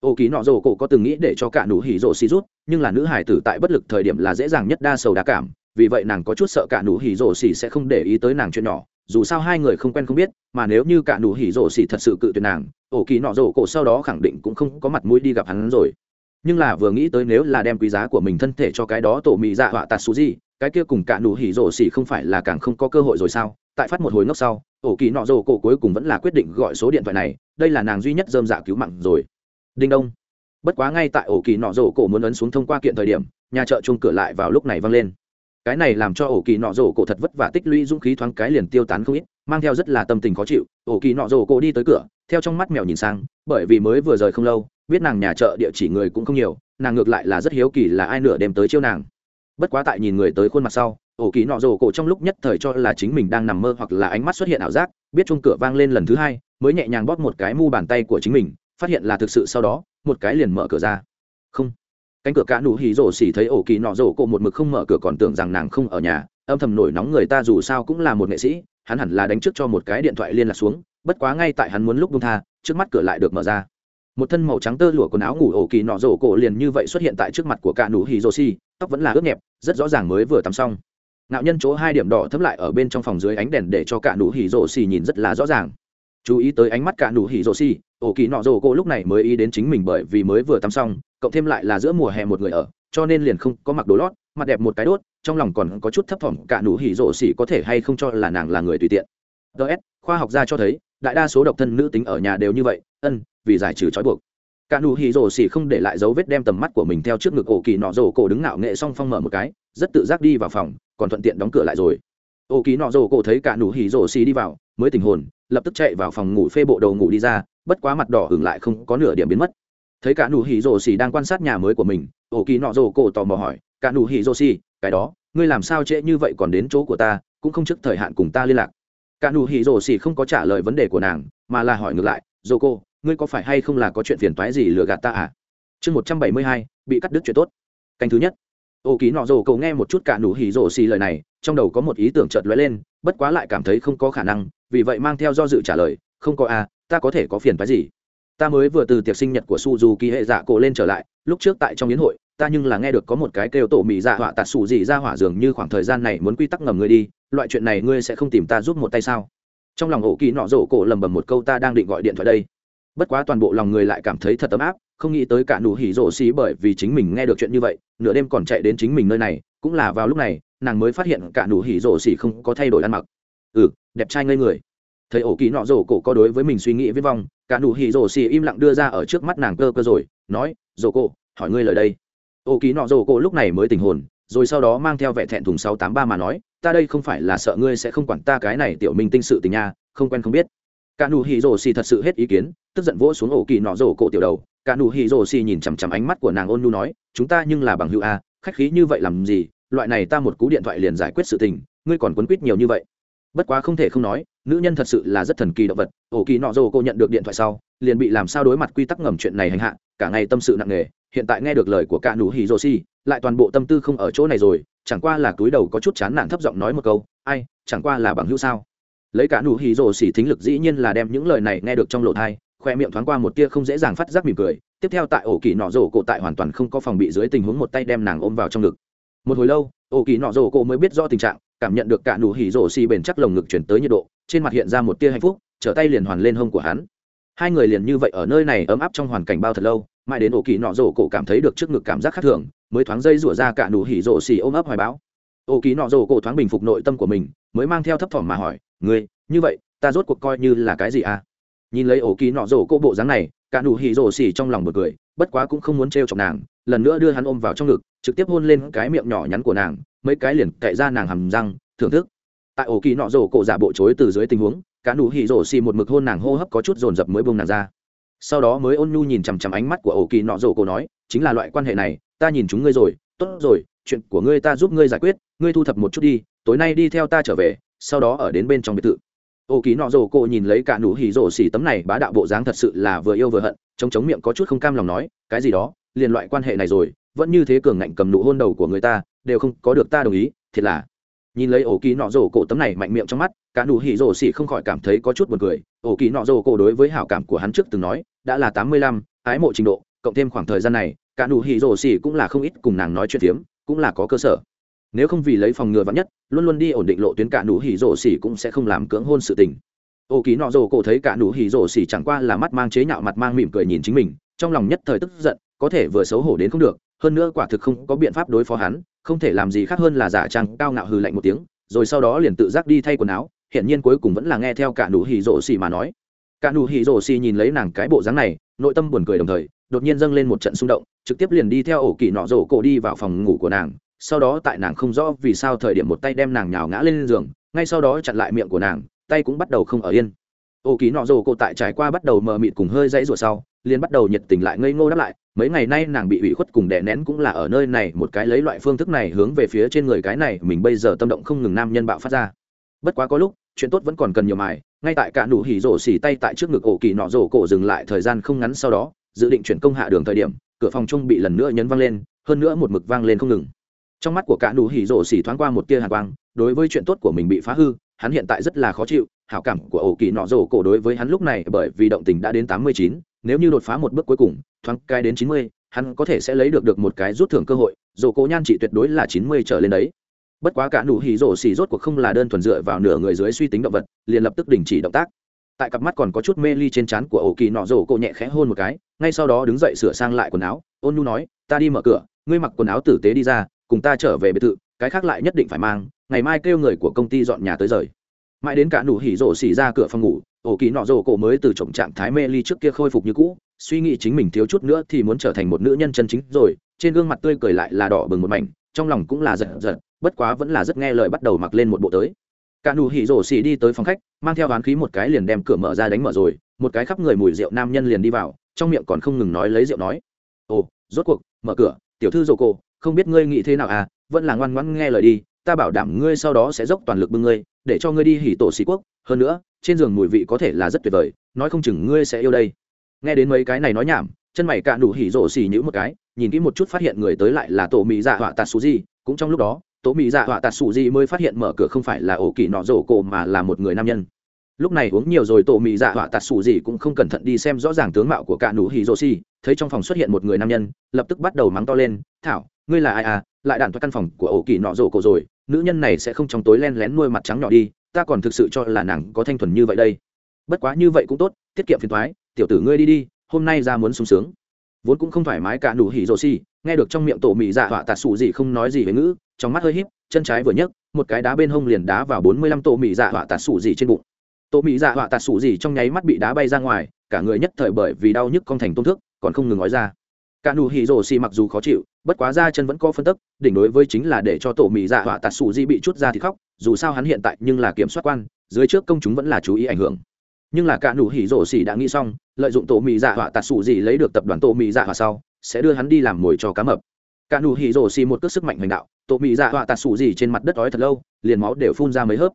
Ổ kỳ nọ rồ cổ có từng nghĩ để cho cả nụ hỉ rổ xì rút, nhưng là nữ hải tử tại bất lực thời điểm là dễ dàng nhất đa sầu đa cảm vì vậy nàng có chút sợ cả nụ hỉ rổ xỉ sẽ không để ý tới nàng chuyện nhỏ, dù sao hai người không quen không biết, mà nếu như cả nụ hỉ rổ xỉ thật sự cự tuyệt nàng, ổ kỳ nọ rổ cổ sau đó khẳng định cũng không có mặt mũi đi gặp hắn rồi. Nhưng là vừa nghĩ tới nếu là đem quý giá của mình thân thể cho cái đó tổ mị dạ họa tạt xú gì, cái kia cùng cả nụ hỉ rổ xỉ không phải là càng không có cơ hội rồi sao? Tại phát một hồi ngốc sau, ổ kỳ nọ rổ cổ cuối cùng vẫn là quyết định gọi số điện thoại này, đây là nàng duy nhất dơm dạ cứu mạng rồi. Đinh đông. Bất quá ngay tại ổ kỳ nọ rổ cổ muốn ấn xuống thông qua kiện thời điểm, nhà chợ chung cửa lại vào lúc này văng lên cái này làm cho ổ kỳ nọ rổ cổ thật vất vả tích lũy dũng khí thoáng cái liền tiêu tán không ít, mang theo rất là tâm tình khó chịu. Ổ kỳ nọ rổ cổ đi tới cửa, theo trong mắt mèo nhìn sang, bởi vì mới vừa rời không lâu, biết nàng nhà chợ địa chỉ người cũng không nhiều, nàng ngược lại là rất hiếu kỳ là ai nửa đem tới chiêu nàng. Bất quá tại nhìn người tới khuôn mặt sau, ổ kỳ nọ rổ cổ trong lúc nhất thời cho là chính mình đang nằm mơ hoặc là ánh mắt xuất hiện ảo giác, biết chung cửa vang lên lần thứ hai, mới nhẹ nhàng bóp một cái mu bàn tay của chính mình, phát hiện là thực sự sau đó, một cái liền mở cửa ra. Không cánh cửa cả nụ hỉ rổ xỉ thấy ổ kỳ nọ rổ cổ một mực không mở cửa còn tưởng rằng nàng không ở nhà, âm thầm nổi nóng người ta dù sao cũng là một nghệ sĩ, hắn hẳn là đánh trước cho một cái điện thoại liên lạc xuống, bất quá ngay tại hắn muốn lúc bung tha, trước mắt cửa lại được mở ra. Một thân màu trắng tơ lụa quần áo ngủ ổ kỳ nọ rổ cổ liền như vậy xuất hiện tại trước mặt của cả nụ hỉ rổ xỉ, tóc vẫn là ướt nhẹp, rất rõ ràng mới vừa tắm xong. Nạo nhân chỗ hai điểm đỏ thấm lại ở bên trong phòng dưới ánh đèn để cho cả nụ hỉ rổ xỉ nhìn rất là rõ ràng chú ý tới ánh mắt cả nụ hỉ rồ xì, ổ kỳ nọ rồ cô lúc này mới ý đến chính mình bởi vì mới vừa tắm xong, cộng thêm lại là giữa mùa hè một người ở, cho nên liền không có mặc đồ lót, mặt đẹp một cái đốt, trong lòng còn có chút thấp thỏm, cả nụ hỉ rồ xì có thể hay không cho là nàng là người tùy tiện. Ts khoa học gia cho thấy, đại đa số độc thân nữ tính ở nhà đều như vậy, ân, vì giải trừ trói buộc. Cả nụ hỉ rồ xì không để lại dấu vết đem tầm mắt của mình theo trước ngực ổ kỳ nọ rồ cô đứng ngạo nghệ xong phong mở một cái, rất tự giác đi vào phòng, còn thuận tiện đóng cửa lại rồi. Ổ kỳ nọ rồ cô thấy cả nụ hỉ rồ xì đi vào, mới tình hồn lập tức chạy vào phòng ngủ phê bộ đầu ngủ đi ra, bất quá mặt đỏ hưởng lại không có nửa điểm biến mất. Thấy cả nụ hỉ rồ xỉ đang quan sát nhà mới của mình, ổ kỳ nọ rồ cổ tò mò hỏi, cả nụ hỉ rồ xỉ cái đó, ngươi làm sao trễ như vậy còn đến chỗ của ta, cũng không trước thời hạn cùng ta liên lạc. Cả nụ hỉ rồ xỉ không có trả lời vấn đề của nàng, mà là hỏi ngược lại, rồ cô, ngươi có phải hay không là có chuyện phiền toái gì lừa gạt ta à? Chương một trăm bảy mươi hai, bị cắt đứt chuyện tốt. Canh thứ nhất. Ô ký nọ rồ cậu nghe một chút cả nụ hỉ rồ xì lời này, trong đầu có một ý tưởng chợt lóe lên, bất quá lại cảm thấy không có khả năng vì vậy mang theo do dự trả lời, không có a ta có thể có phiền phái gì? Ta mới vừa từ tiệc sinh nhật của suzuki hệ dạ cổ lên trở lại, lúc trước tại trong yến hội, ta nhưng là nghe được có một cái kêu tổ mỹ dạ họa tạt xù gì ra hỏa dường như khoảng thời gian này muốn quy tắc ngầm ngươi đi, loại chuyện này ngươi sẽ không tìm ta giúp một tay sao? Trong lòng ổ kỳ nọ rổ cổ lầm bầm một câu ta đang định gọi điện thoại đây. Bất quá toàn bộ lòng người lại cảm thấy thật ấm áp, không nghĩ tới cả nụ hỉ rổ xí bởi vì chính mình nghe được chuyện như vậy, nửa đêm còn chạy đến chính mình nơi này, cũng là vào lúc này, nàng mới phát hiện cả nụ hỉ rổ xỉ không có thay đổi ăn mặc. Ừ đẹp trai ngây người. Thấy ổ kỳ nọ rổ cổ có đối với mình suy nghĩ viết vong, cả nụ hỉ rổ xì im lặng đưa ra ở trước mắt nàng cơ cơ rồi, nói, rổ cổ, hỏi ngươi lời đây. Ổ kỳ nọ rổ cổ lúc này mới tình hồn, rồi sau đó mang theo vẻ thẹn thùng sáu tám ba mà nói, ta đây không phải là sợ ngươi sẽ không quản ta cái này tiểu minh tinh sự tình nha, không quen không biết. Cả nụ hỉ rổ xì thật sự hết ý kiến, tức giận vỗ xuống ổ kỳ nọ rổ cổ tiểu đầu. Cả nụ hỉ rổ xì nhìn chằm chằm ánh mắt của nàng ôn nu nói, chúng ta nhưng là bằng hữu a, khách khí như vậy làm gì? Loại này ta một cú điện thoại liền giải quyết sự tình, ngươi còn quấn quýt nhiều như vậy bất quá không thể không nói, nữ nhân thật sự là rất thần kỳ động vật, ổ kỳ nọ rồ cô nhận được điện thoại sau, liền bị làm sao đối mặt quy tắc ngầm chuyện này hành hạ, cả ngày tâm sự nặng nề, hiện tại nghe được lời của cả nụ hỉ rồ xi lại toàn bộ tâm tư không ở chỗ này rồi, chẳng qua là túi đầu có chút chán nản thấp giọng nói một câu, ai, chẳng qua là bằng hữu sao? Lấy cả nụ hỉ rồ xỉ thính lực dĩ nhiên là đem những lời này nghe được trong lỗ thai khoe miệng thoáng qua một tia không dễ dàng phát giác mỉm cười. Tiếp theo tại ổ kỳ nọ rổ cô tại hoàn toàn không có phòng bị dưới tình huống một tay đem nàng ôm vào trong ngực một hồi lâu, ổ kỳ nọ rổ cổ mới biết rõ tình trạng, cảm nhận được cả nụ hỉ rổ xì bền chắc lồng ngực chuyển tới nhiệt độ, trên mặt hiện ra một tia hạnh phúc, trở tay liền hoàn lên hông của hắn. Hai người liền như vậy ở nơi này ấm áp trong hoàn cảnh bao thật lâu, mãi đến ổ kỳ nọ rổ cổ cảm thấy được trước ngực cảm giác khác thường, mới thoáng dây rủa ra cả nụ hỉ rổ xì ôm ấp hoài báo ổ kỳ nọ rổ cổ thoáng bình phục nội tâm của mình, mới mang theo thấp thỏm mà hỏi, ngươi, như vậy, ta rốt cuộc coi như là cái gì à? Nhìn lấy ổ kỳ nọ rổ cổ bộ dáng này, cả nụ hỉ rổ xì trong lòng bật cười, bất quá cũng không muốn trêu chọc nàng lần nữa đưa hắn ôm vào trong ngực, trực tiếp hôn lên cái miệng nhỏ nhắn của nàng, mấy cái liền cậy ra nàng hầm răng, thưởng thức. Tại ổ kỳ nọ rổ cổ giả bộ chối từ dưới tình huống, cả nụ hỉ rổ xì một mực hôn nàng hô hấp có chút dồn dập mới bông nàng ra. Sau đó mới ôn nhu nhìn chằm chằm ánh mắt của ổ kỳ nọ rổ cổ nói, chính là loại quan hệ này, ta nhìn chúng ngươi rồi, tốt rồi, chuyện của ngươi ta giúp ngươi giải quyết, ngươi thu thập một chút đi, tối nay đi theo ta trở về, sau đó ở đến bên trong biệt thự. Ổ kỳ nọ rổ cổ nhìn lấy cả nụ hỉ rổ xì tấm này bá đạo bộ dáng thật sự là vừa yêu vừa hận chống chống miệng có chút không cam lòng nói, cái gì đó? liền loại quan hệ này rồi, vẫn như thế cường ngạnh cầm nụ hôn đầu của người ta, đều không có được ta đồng ý, thiệt là. Nhìn lấy ổ kỳ nọ rổ cổ tấm này mạnh miệng trong mắt, cả nụ hỉ rổ xỉ không khỏi cảm thấy có chút buồn cười. Ổ kỳ nọ rổ cổ đối với hảo cảm của hắn trước từng nói, đã là tám mươi lăm, ái mộ trình độ, cộng thêm khoảng thời gian này, cả nụ hỉ rổ xỉ cũng là không ít cùng nàng nói chuyện tiếm cũng là có cơ sở. Nếu không vì lấy phòng ngừa vắn nhất, luôn luôn đi ổn định lộ tuyến cả nụ hỉ rổ xỉ cũng sẽ không làm cưỡng hôn sự tình. Ổ kỳ nọ rổ cổ thấy cả nụ hỉ rổ xỉ chẳng qua là mắt mang chế nhạo, mặt mang mỉm cười nhìn chính mình, trong lòng nhất thời tức giận có thể vừa xấu hổ đến không được, hơn nữa quả thực không có biện pháp đối phó hắn, không thể làm gì khác hơn là giả trang cao ngạo hừ lạnh một tiếng, rồi sau đó liền tự giác đi thay quần áo, hiển nhiên cuối cùng vẫn là nghe theo cả nụ hì rổ xì mà nói. Cả nụ hì rổ xì nhìn lấy nàng cái bộ dáng này, nội tâm buồn cười đồng thời, đột nhiên dâng lên một trận xung động, trực tiếp liền đi theo ổ kỳ nọ rổ cổ đi vào phòng ngủ của nàng, sau đó tại nàng không rõ vì sao thời điểm một tay đem nàng nhào ngã lên giường, ngay sau đó chặn lại miệng của nàng, tay cũng bắt đầu không ở yên. Ổ kỳ nọ rổ cổ tại trải qua bắt đầu mờ mịt cùng hơi dãy rủa sau, liền bắt đầu nhiệt tình lại ngây ngô đáp lại mấy ngày nay nàng bị ủy khuất cùng đè nén cũng là ở nơi này, một cái lấy loại phương thức này hướng về phía trên người cái này, mình bây giờ tâm động không ngừng nam nhân bạo phát ra. Bất quá có lúc, chuyện tốt vẫn còn cần nhiều mài, ngay tại cả nụ hỉ rổ xỉ tay tại trước ngực ổ kỳ nọ rổ cổ dừng lại thời gian không ngắn sau đó, dự định chuyển công hạ đường thời điểm, cửa phòng chung bị lần nữa nhấn văng lên, hơn nữa một mực vang lên không ngừng. Trong mắt của cả nụ hỉ rổ xỉ thoáng qua một tia hàn quang, đối với chuyện tốt của mình bị phá hư, hắn hiện tại rất là khó chịu, hảo cảm của ổ kỳ nọ rổ cổ đối với hắn lúc này bởi vì động tình đã đến tám mươi chín, nếu như đột phá một bước cuối cùng thoáng cái đến chín mươi, hắn có thể sẽ lấy được được một cái rút thưởng cơ hội dồ cố nhan chỉ tuyệt đối là chín mươi trở lên đấy. Bất quá cả nụ hỉ rổ xỉ rốt cuộc không là đơn thuần dựa vào nửa người dưới suy tính động vật, liền lập tức đình chỉ động tác. Tại cặp mắt còn có chút mê ly trên trán của ổ kỳ nọ rổ, cô nhẹ khẽ hôn một cái, ngay sau đó đứng dậy sửa sang lại quần áo. Ôn nhu nói, ta đi mở cửa, ngươi mặc quần áo tử tế đi ra, cùng ta trở về biệt thự, cái khác lại nhất định phải mang, ngày mai kêu người của công ty dọn nhà tới rời. Mãi đến cả nụ hỉ rổ xỉ ra cửa phòng ngủ, ổ kỳ nọ rổ cổ mới từ chồng trạng thái mê ly trước kia khôi phục như cũ suy nghĩ chính mình thiếu chút nữa thì muốn trở thành một nữ nhân chân chính rồi, trên gương mặt tươi cười lại là đỏ bừng một mảnh, trong lòng cũng là giận giận bất quá vẫn là rất nghe lời bắt đầu mặc lên một bộ tới. Cả nụ hỉ rổ xì đi tới phòng khách, mang theo đoán khí một cái liền đem cửa mở ra đánh mở rồi, một cái khắp người mùi rượu nam nhân liền đi vào, trong miệng còn không ngừng nói lấy rượu nói. Ồ, rốt cuộc, mở cửa, tiểu thư rổ cổ không biết ngươi nghĩ thế nào à vẫn là ngoan ngoãn nghe lời đi, ta bảo đảm ngươi sau đó sẽ dốc toàn lực bưng ngươi, để cho ngươi đi hỉ tổ sĩ quốc. Hơn nữa, trên giường mùi vị có thể là rất tuyệt vời, nói không chừng ngươi sẽ yêu đây nghe đến mấy cái này nói nhảm, chân mày cạn đủ hỉ rổ xỉ nhữ một cái, nhìn kỹ một chút phát hiện người tới lại là tổ mỹ dạ họa tạt xù di. Cũng trong lúc đó tổ mỹ dạ họa tạt xù di mới phát hiện mở cửa không phải là ổ kỳ nọ rổ cổ mà là một người nam nhân. Lúc này uống nhiều rồi tổ mỹ dạ họa tạt xù gì cũng không cẩn thận đi xem rõ ràng tướng mạo của cả đủ hỉ rô si thấy trong phòng xuất hiện một người nam nhân, lập tức bắt đầu mắng to lên, thảo, ngươi là ai à? Lại đạn thoát căn phòng của ổ kỳ nọ rổ cổ rồi, nữ nhân này sẽ không trong tối len lén nuôi mặt trắng nhỏ đi, ta còn thực sự cho là nàng có thanh thuần như vậy đây bất quá như vậy cũng tốt, tiết kiệm phiền thoái tiểu tử ngươi đi đi, hôm nay ra muốn sung sướng. Vốn cũng không thoải mái cả nụ hỉ rồ xì, nghe được trong miệng tổ mị dạ họa tạt xù gì không nói gì với ngữ, trong mắt hơi híp, chân trái vừa nhấc, một cái đá bên hông liền đá vào bốn mươi lăm tổ mị dạ họa tạt xù gì trên bụng. Tổ mị dạ họa tạt xù gì trong nháy mắt bị đá bay ra ngoài, cả người nhất thời bởi vì đau nhức con thành tôn thức còn không ngừng nói ra. Cả nụ hỉ rồ xì mặc dù khó chịu, bất quá ra chân vẫn có phân tức đỉnh đối với chính là để cho tổ mị dạ họa tạt xù gì bị chút ra thì khóc, dù sao hắn hiện tại nhưng là kiểm soát quan, dưới trước công chúng vẫn là chú ý ảnh hưởng nhưng là cả nụ hỉ rổ xỉ đã nghĩ xong, lợi dụng tổ mì dạ họa tạt sủ gì lấy được tập đoàn tổ mì dạ họa sau, sẽ đưa hắn đi làm mồi cho cá mập. Cả nụ hỉ rổ xỉ một cước sức mạnh hoành đạo, tổ mì dạ họa tạt sủ gì trên mặt đất đói thật lâu, liền máu đều phun ra mấy hớp.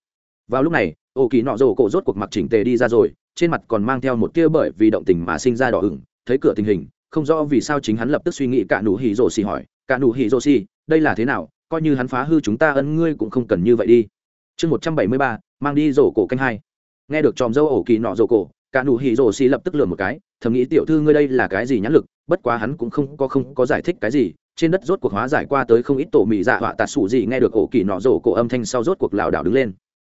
Vào lúc này, ô kỳ nọ rổ cổ rốt cuộc mặc chỉnh tề đi ra rồi, trên mặt còn mang theo một tia bởi vì động tình mà sinh ra đỏ ửng, thấy cửa tình hình, không rõ vì sao chính hắn lập tức suy nghĩ cả nụ hỉ rổ xỉ hỏi, cả nụ hỉ rổ xỉ, đây là thế nào? Coi như hắn phá hư chúng ta ân ngươi cũng không cần như vậy đi. Chương một trăm bảy mươi ba, mang đi rổ cổ canh hai nghe được tròm dâu ổ kỳ nọ dầu cổ, cả nụ hỉ rồ xì lập tức lừa một cái, thầm nghĩ tiểu thư ngươi đây là cái gì nhãn lực, bất quá hắn cũng không có không có giải thích cái gì. Trên đất rốt cuộc hóa giải qua tới không ít tổ mị dạ họa tạt sủ gì, nghe được ổ kỳ nọ rổ cổ âm thanh sau rốt cuộc lảo đảo đứng lên.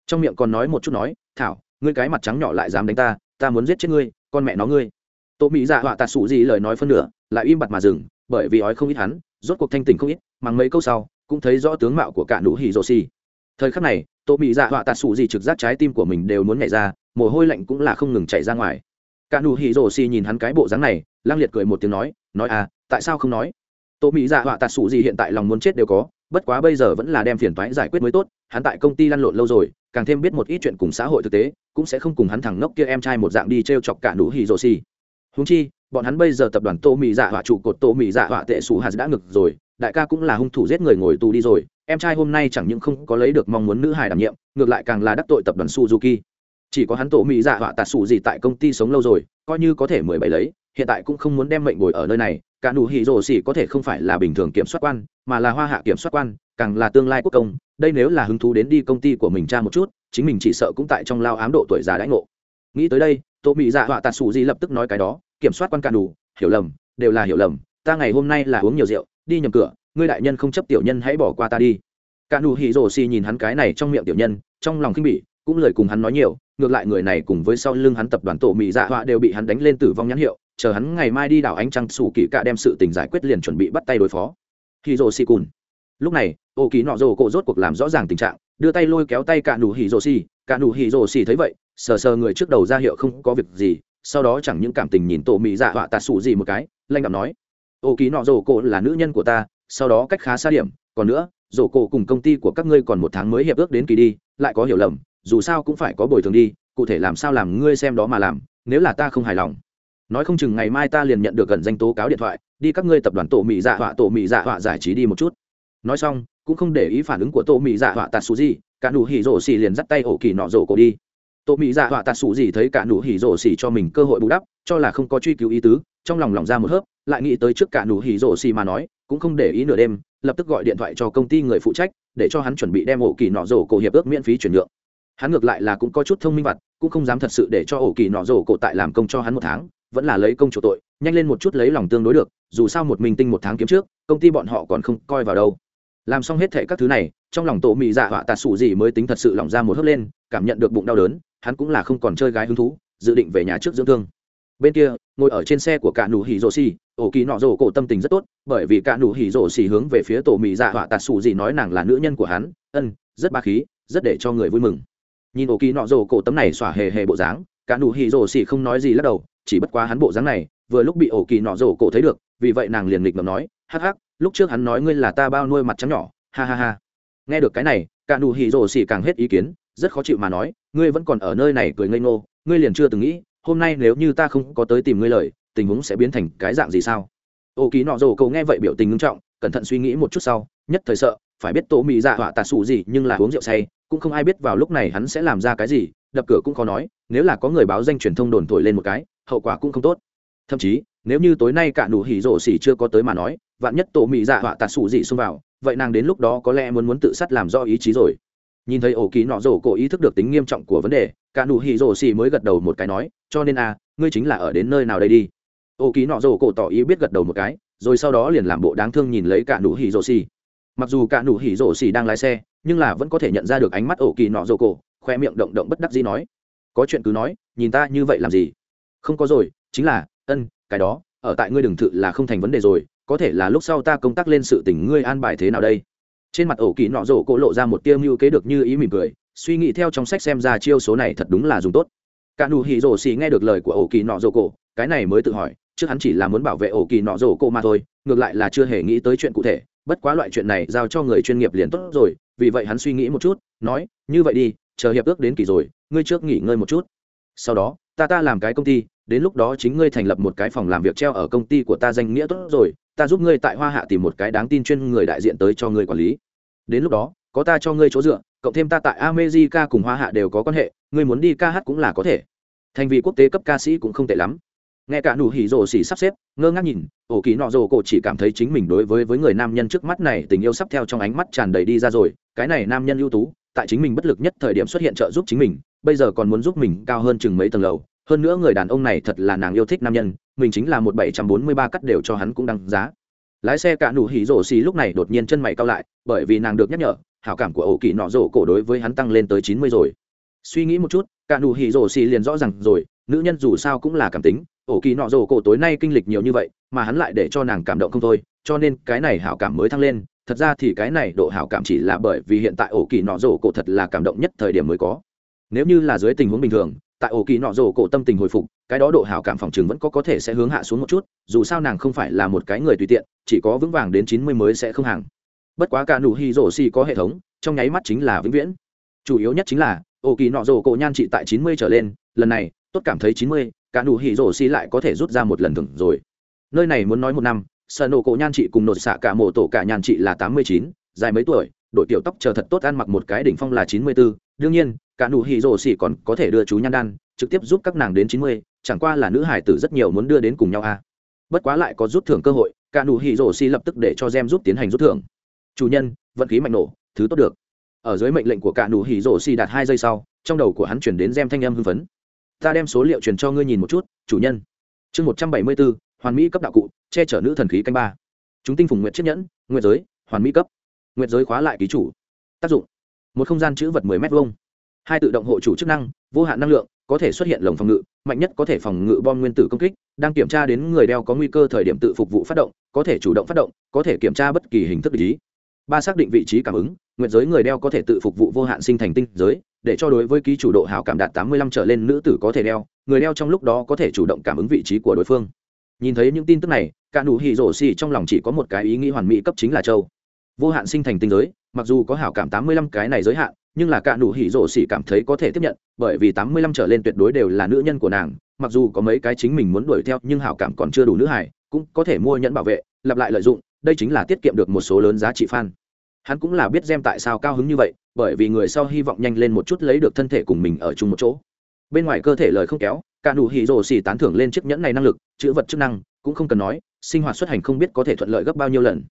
Trong miệng còn nói một chút nói, thảo, ngươi cái mặt trắng nhỏ lại dám đánh ta ta muốn giết chết ngươi, con mẹ nó ngươi. Tổ mị dạ họa tạt sủ gì lời nói phân nửa, lại im bặt mà dừng, bởi vì ói không ít hắn, rốt cuộc thanh tỉnh không ít mà mấy câu sau, cũng thấy rõ tướng mạo của cả nụ hỉ rồ xì thời khắc này, Tô Mị dạ họa tạt sụ gì trực giác trái tim của mình đều muốn nhảy ra, mồ hôi lạnh cũng là không ngừng chảy ra ngoài. Cả nụ hỉ rổ xì nhìn hắn cái bộ dáng này, lang liệt cười một tiếng nói nói à tại sao không nói? Tô Mị dạ họa tạt sụ gì hiện tại lòng muốn chết đều có, bất quá bây giờ vẫn là đem phiền toái giải quyết mới tốt, hắn tại công ty lăn lộn lâu rồi, càng thêm biết một ít chuyện cùng xã hội thực tế, cũng sẽ không cùng hắn thằng ngốc kia em trai một dạng đi t chọc cả nụ hỉ rổ xì. Húng chi, bọn hắn bây giờ tập đoàn tô Mị dạ họa trụ cột tô Mị dạ họa tệ sủ hạt đã ngực rồi đại ca cũng là hung thủ giết người ngồi tù đi rồi, em trai hôm nay chẳng những không có lấy được mong muốn nữ hải đảm nhiệm, ngược lại càng là đắc tội tập đoàn suzuki. Chỉ có hắn tổ mỹ dạ họa tạt xù gì tại công ty sống lâu rồi, coi như có thể mười bảy lấy, hiện tại cũng không muốn đem mệnh ngồi ở nơi này, cả nụ hỉ rồ xỉ có thể không phải là bình thường kiểm soát quan, mà là hoa hạ kiểm soát quan, càng là tương lai quốc công, đây nếu là hứng thú đến đi công ty của mình cha một chút, chính mình chỉ sợ cũng tại trong lao ám độ tuổi già đãi ngộ. Nghĩ tới đây, tổ mỹ dạ họa tạt xù gì lập tức nói cái đó, kiểm soát quan cả đủ hiểu lầm, đều là hiểu lầm, ta ngày hôm nay là uống nhiều rượu đi nhầm cửa, ngươi đại nhân không chấp tiểu nhân hãy bỏ qua ta đi. Cả nụ hỉ rổ xì nhìn hắn cái này trong miệng tiểu nhân, trong lòng khinh bỉ, cũng lời cùng hắn nói nhiều, ngược lại người này cùng với sau lưng hắn tập đoàn tổ mỹ dạ họa đều bị hắn đánh lên tử vong nhãn hiệu, chờ hắn ngày mai đi đảo ánh trăng sủ kỳ cạ đem sự tình giải quyết liền chuẩn bị bắt tay đối phó. Hỉ rổ xì cùn. Lúc này, ô kỳ nọ rổ cổ rốt cuộc làm rõ ràng tình trạng, đưa tay lôi kéo tay cả nụ hỉ rổ xì, cả nụ hỉ rổ xì thấy vậy, sờ sờ người trước đầu ra hiệu không có việc gì, sau đó chẳng những cảm tình nhìn tổ mỹ dạ họa tạt sủ gì một cái lanh đạm nói ô ký nọ rổ cổ là nữ nhân của ta, sau đó cách khá xa điểm, còn nữa, rổ cổ cùng công ty của các ngươi còn một tháng mới hiệp ước đến kỳ đi, lại có hiểu lầm, dù sao cũng phải có bồi thường đi, cụ thể làm sao làm ngươi xem đó mà làm, nếu là ta không hài lòng. Nói không chừng ngày mai ta liền nhận được gần danh tố cáo điện thoại, đi các ngươi tập đoàn tổ mỹ dạ họa, tổ mỹ dạ họa giải trí đi một chút. Nói xong, cũng không để ý phản ứng của tổ mỹ dạ họa tạt xù gì cả nụ hỉ rổ xỉ liền dắt tay ổ kỳ nọ rổ cổ đi. Tổ mỹ dạ họa tạt xù gì thấy cả nụ hỉ rổ xỉ cho mình cơ hội bù đắp, cho là không có truy cứu ý tứ trong lòng lòng ra một hớp, lại nghĩ tới trước cả nụ hỉ rổ xì mà nói, cũng không để ý nửa đêm, lập tức gọi điện thoại cho công ty người phụ trách, để cho hắn chuẩn bị đem ổ kỳ nọ rổ cổ hiệp ước miễn phí chuyển nhượng. Hắn ngược lại là cũng có chút thông minh vặt, cũng không dám thật sự để cho ổ kỳ nọ rổ cổ tại làm công cho hắn một tháng, vẫn là lấy công chủ tội, nhanh lên một chút lấy lòng tương đối được, dù sao một mình tinh một tháng kiếm trước, công ty bọn họ còn không coi vào đâu. Làm xong hết thệ các thứ này, trong lòng tổ mị dạ họa tạt sủ gì mới tính thật sự lòng ra một hớp lên, cảm nhận được bụng đau đớn, hắn cũng là không còn chơi gái hứng thú, dự định về nhà trước dưỡng thương bên kia, ngồi ở trên xe của cả nụ hỉ rổ xì, ổ kỳ nọ rổ cổ tâm tình rất tốt, bởi vì cả nụ hỉ rổ xì hướng về phía tổ mỹ dạ họa tạt xù gì nói nàng là nữ nhân của hắn, ân, rất ba khí, rất để cho người vui mừng. Nhìn ổ kỳ nọ rổ cổ tấm này xỏa hề hề bộ dáng, cả nụ hỉ rổ xì không nói gì lắc đầu, chỉ bất quá hắn bộ dáng này, vừa lúc bị ổ kỳ nọ rổ cổ thấy được, vì vậy nàng liền nghịch ngầm nói, hắc hắc, lúc trước hắn nói ngươi là ta bao nuôi mặt trắng nhỏ, ha ha ha. Nghe được cái này, cả nụ hỉ rổ xì càng hết ý kiến, rất khó chịu mà nói, ngươi vẫn còn ở nơi này cười ngây ngô, ngươi liền chưa từng nghĩ hôm nay nếu như ta không có tới tìm ngươi lời, tình huống sẽ biến thành cái dạng gì sao? Ô ký nọ rồ cậu nghe vậy biểu tình ngưng trọng, cẩn thận suy nghĩ một chút sau, nhất thời sợ, phải biết tổ mỹ dạ họa tà sụ gì nhưng là uống rượu say, cũng không ai biết vào lúc này hắn sẽ làm ra cái gì, đập cửa cũng khó nói, nếu là có người báo danh truyền thông đồn thổi lên một cái, hậu quả cũng không tốt. Thậm chí, nếu như tối nay cả nụ hỉ rổ xỉ chưa có tới mà nói, vạn nhất tổ mỹ dạ họa tà sụ gì xông vào, vậy nàng đến lúc đó có lẽ muốn muốn tự sát làm do ý chí rồi nhìn thấy ổ kỳ nọ rổ cổ ý thức được tính nghiêm trọng của vấn đề, cả nụ hỉ rổ xì mới gật đầu một cái nói, cho nên à ngươi chính là ở đến nơi nào đây đi? Ổ kỳ nọ rổ cổ tỏ ý biết gật đầu một cái, rồi sau đó liền làm bộ đáng thương nhìn lấy cả nụ hỉ rổ xì. Mặc dù cả nụ hỉ rổ xì đang lái xe, nhưng là vẫn có thể nhận ra được ánh mắt ổ kỳ nọ rổ cổ, khoe miệng động động bất đắc dĩ nói, có chuyện cứ nói, nhìn ta như vậy làm gì? Không có rồi, chính là, ân, cái đó, ở tại ngươi đừng thự là không thành vấn đề rồi, có thể là lúc sau ta công tác lên sự tình ngươi an bài thế nào đây? trên mặt ổ kỳ nọ rổ cổ lộ ra một tiêu mưu kế được như ý mỉm cười, suy nghĩ theo trong sách xem ra chiêu số này thật đúng là dùng tốt. Cả nụ hỉ rổ xì nghe được lời của ổ kỳ nọ rổ cổ, cái này mới tự hỏi, trước hắn chỉ là muốn bảo vệ ổ kỳ nọ rổ cổ mà thôi, ngược lại là chưa hề nghĩ tới chuyện cụ thể, bất quá loại chuyện này giao cho người chuyên nghiệp liền tốt rồi, vì vậy hắn suy nghĩ một chút, nói, như vậy đi, chờ hiệp ước đến kỳ rồi, ngươi trước nghỉ ngơi một chút. Sau đó, ta ta làm cái công ty, đến lúc đó chính ngươi thành lập một cái phòng làm việc treo ở công ty của ta danh nghĩa tốt rồi, ta giúp ngươi tại hoa hạ tìm một cái đáng tin chuyên người đại diện tới cho ngươi quản lý đến lúc đó, có ta cho ngươi chỗ dựa, cộng thêm ta tại amejica cùng hoa hạ đều có quan hệ, ngươi muốn đi ca hát cũng là có thể. Thành vì quốc tế cấp ca sĩ cũng không tệ lắm. Nghe cả nụ hỉ rồ xỉ sắp xếp, ngơ ngác nhìn, ổ kỳ nọ rồ cổ chỉ cảm thấy chính mình đối với với người nam nhân trước mắt này tình yêu sắp theo trong ánh mắt tràn đầy đi ra rồi. Cái này nam nhân ưu tú, tại chính mình bất lực nhất thời điểm xuất hiện trợ giúp chính mình, bây giờ còn muốn giúp mình cao hơn chừng mấy tầng lầu. Hơn nữa người đàn ông này thật là nàng yêu thích nam nhân, mình chính là một bảy trăm bốn mươi ba cắt đều cho hắn cũng đăng giá lái xe cả nụ hỉ rổ xì lúc này đột nhiên chân mày cao lại, bởi vì nàng được nhắc nhở, hảo cảm của ổ kỳ nọ rổ cổ đối với hắn tăng lên tới chín mươi rồi. Suy nghĩ một chút, cả nụ hỉ rổ xì liền rõ ràng rồi, nữ nhân dù sao cũng là cảm tính, ổ kỳ nọ rổ cổ tối nay kinh lịch nhiều như vậy, mà hắn lại để cho nàng cảm động không thôi, cho nên cái này hảo cảm mới tăng lên, thật ra thì cái này độ hảo cảm chỉ là bởi vì hiện tại ổ kỳ nọ rổ cổ thật là cảm động nhất thời điểm mới có. Nếu như là dưới tình huống bình thường, tại ổ kỳ nọ rổ cổ tâm tình hồi phục cái đó độ hảo cảm phòng trường vẫn có có thể sẽ hướng hạ xuống một chút, dù sao nàng không phải là một cái người tùy tiện, chỉ có vững vàng đến chín mươi mới sẽ không hàng. Bất quá cả nụ hy rổ xì có hệ thống, trong nháy mắt chính là vĩnh viễn. Chủ yếu nhất chính là, ô kỳ nọ rổ cổ nhan trị tại chín mươi trở lên, lần này, tốt cảm thấy chín mươi, cả nụ hỉ rổ xi lại có thể rút ra một lần thưởng rồi. Nơi này muốn nói một năm sợ nổ cổ nhan chị cùng nột xạ cả mổ tổ cả nhan chị là tám mươi chín, dài mấy tuổi, đội tiểu tóc chờ thật tốt ăn mặc một cái đỉnh phong là chín mươi b ố đương nhiên, cả nụ hỉ rổ xi còn có thể đưa chú nhan đan, trực tiếp giúp các nàng đến chín mươi chẳng qua là nữ hải tử rất nhiều muốn đưa đến cùng nhau a à. bất quá lại có rút thưởng cơ hội, cả nụ hỉ rổ xi lập tức để cho gem rút tiến hành rút thưởng. Chủ nhân, vận khí mạnh nổ, thứ tốt được. Ở dưới mệnh lệnh của cả nụ hỉ rổ xi đạt hai giây sau, trong đầu của hắn chuyển đến gem thanh âm hưng phấn. Ta đem số liệu truyền cho ngươi nhìn một chút, chủ nhân. Chương một trăm bảy mươi bốn, hoàn mỹ cấp đạo cụ, che chở nữ thần khí canh ba. Chúng tinh phùng nguyệt chiếc nhẫn, nguyệt giới, hoàn mỹ cấp. Nguyệt giới khóa lại ký chủ. Tác dụng. Một không gian chữ vật 10 m hai hai tự động hộ chủ chức năng, vô hạn năng lượng, có thể xuất hiện lồng phòng ngự, mạnh nhất có thể phòng ngự bom nguyên tử công kích, đang kiểm tra đến người đeo có nguy cơ thời điểm tự phục vụ phát động, có thể chủ động phát động, có thể kiểm tra bất kỳ hình thức lý ba xác định vị trí cảm ứng, nguyện giới người đeo có thể tự phục vụ vô hạn sinh thành tinh giới, để cho đối với ký chủ độ hảo cảm đạt tám mươi lăm trở lên nữ tử có thể đeo, người đeo trong lúc đó có thể chủ động cảm ứng vị trí của đối phương. Nhìn thấy những tin tức này cả nụ hỉ rổ xì trong lòng chỉ có một cái ý nghĩ hoàn mỹ cấp chính là châu. Vô hạn sinh thành tinh giới mặc dù có hảo cảm tám mươi lăm cái này giới hạn, nhưng là cả nụ hỉ rổ xỉ cảm thấy có thể tiếp nhận, bởi vì tám mươi lăm trở lên tuyệt đối đều là nữ nhân của nàng, mặc dù có mấy cái chính mình muốn đuổi theo nhưng hảo cảm còn chưa đủ nữ hải cũng có thể mua nhẫn bảo vệ, lặp lại lợi dụng, đây chính là tiết kiệm được một số lớn giá trị f hắn cũng là biết xem tại sao cao hứng như vậy, bởi vì người sau hy vọng nhanh lên một chút lấy được thân thể cùng mình ở chung một chỗ. Bên ngoài cơ thể lời không kéo, cả nụ hỉ rổ xỉ tán thưởng lên chiếc nhẫn này năng lực chữa vật chức năng, cũng không cần nói, sinh hoạt xuất hành không biết có thể thuận lợi gấp bao nhiêu lần.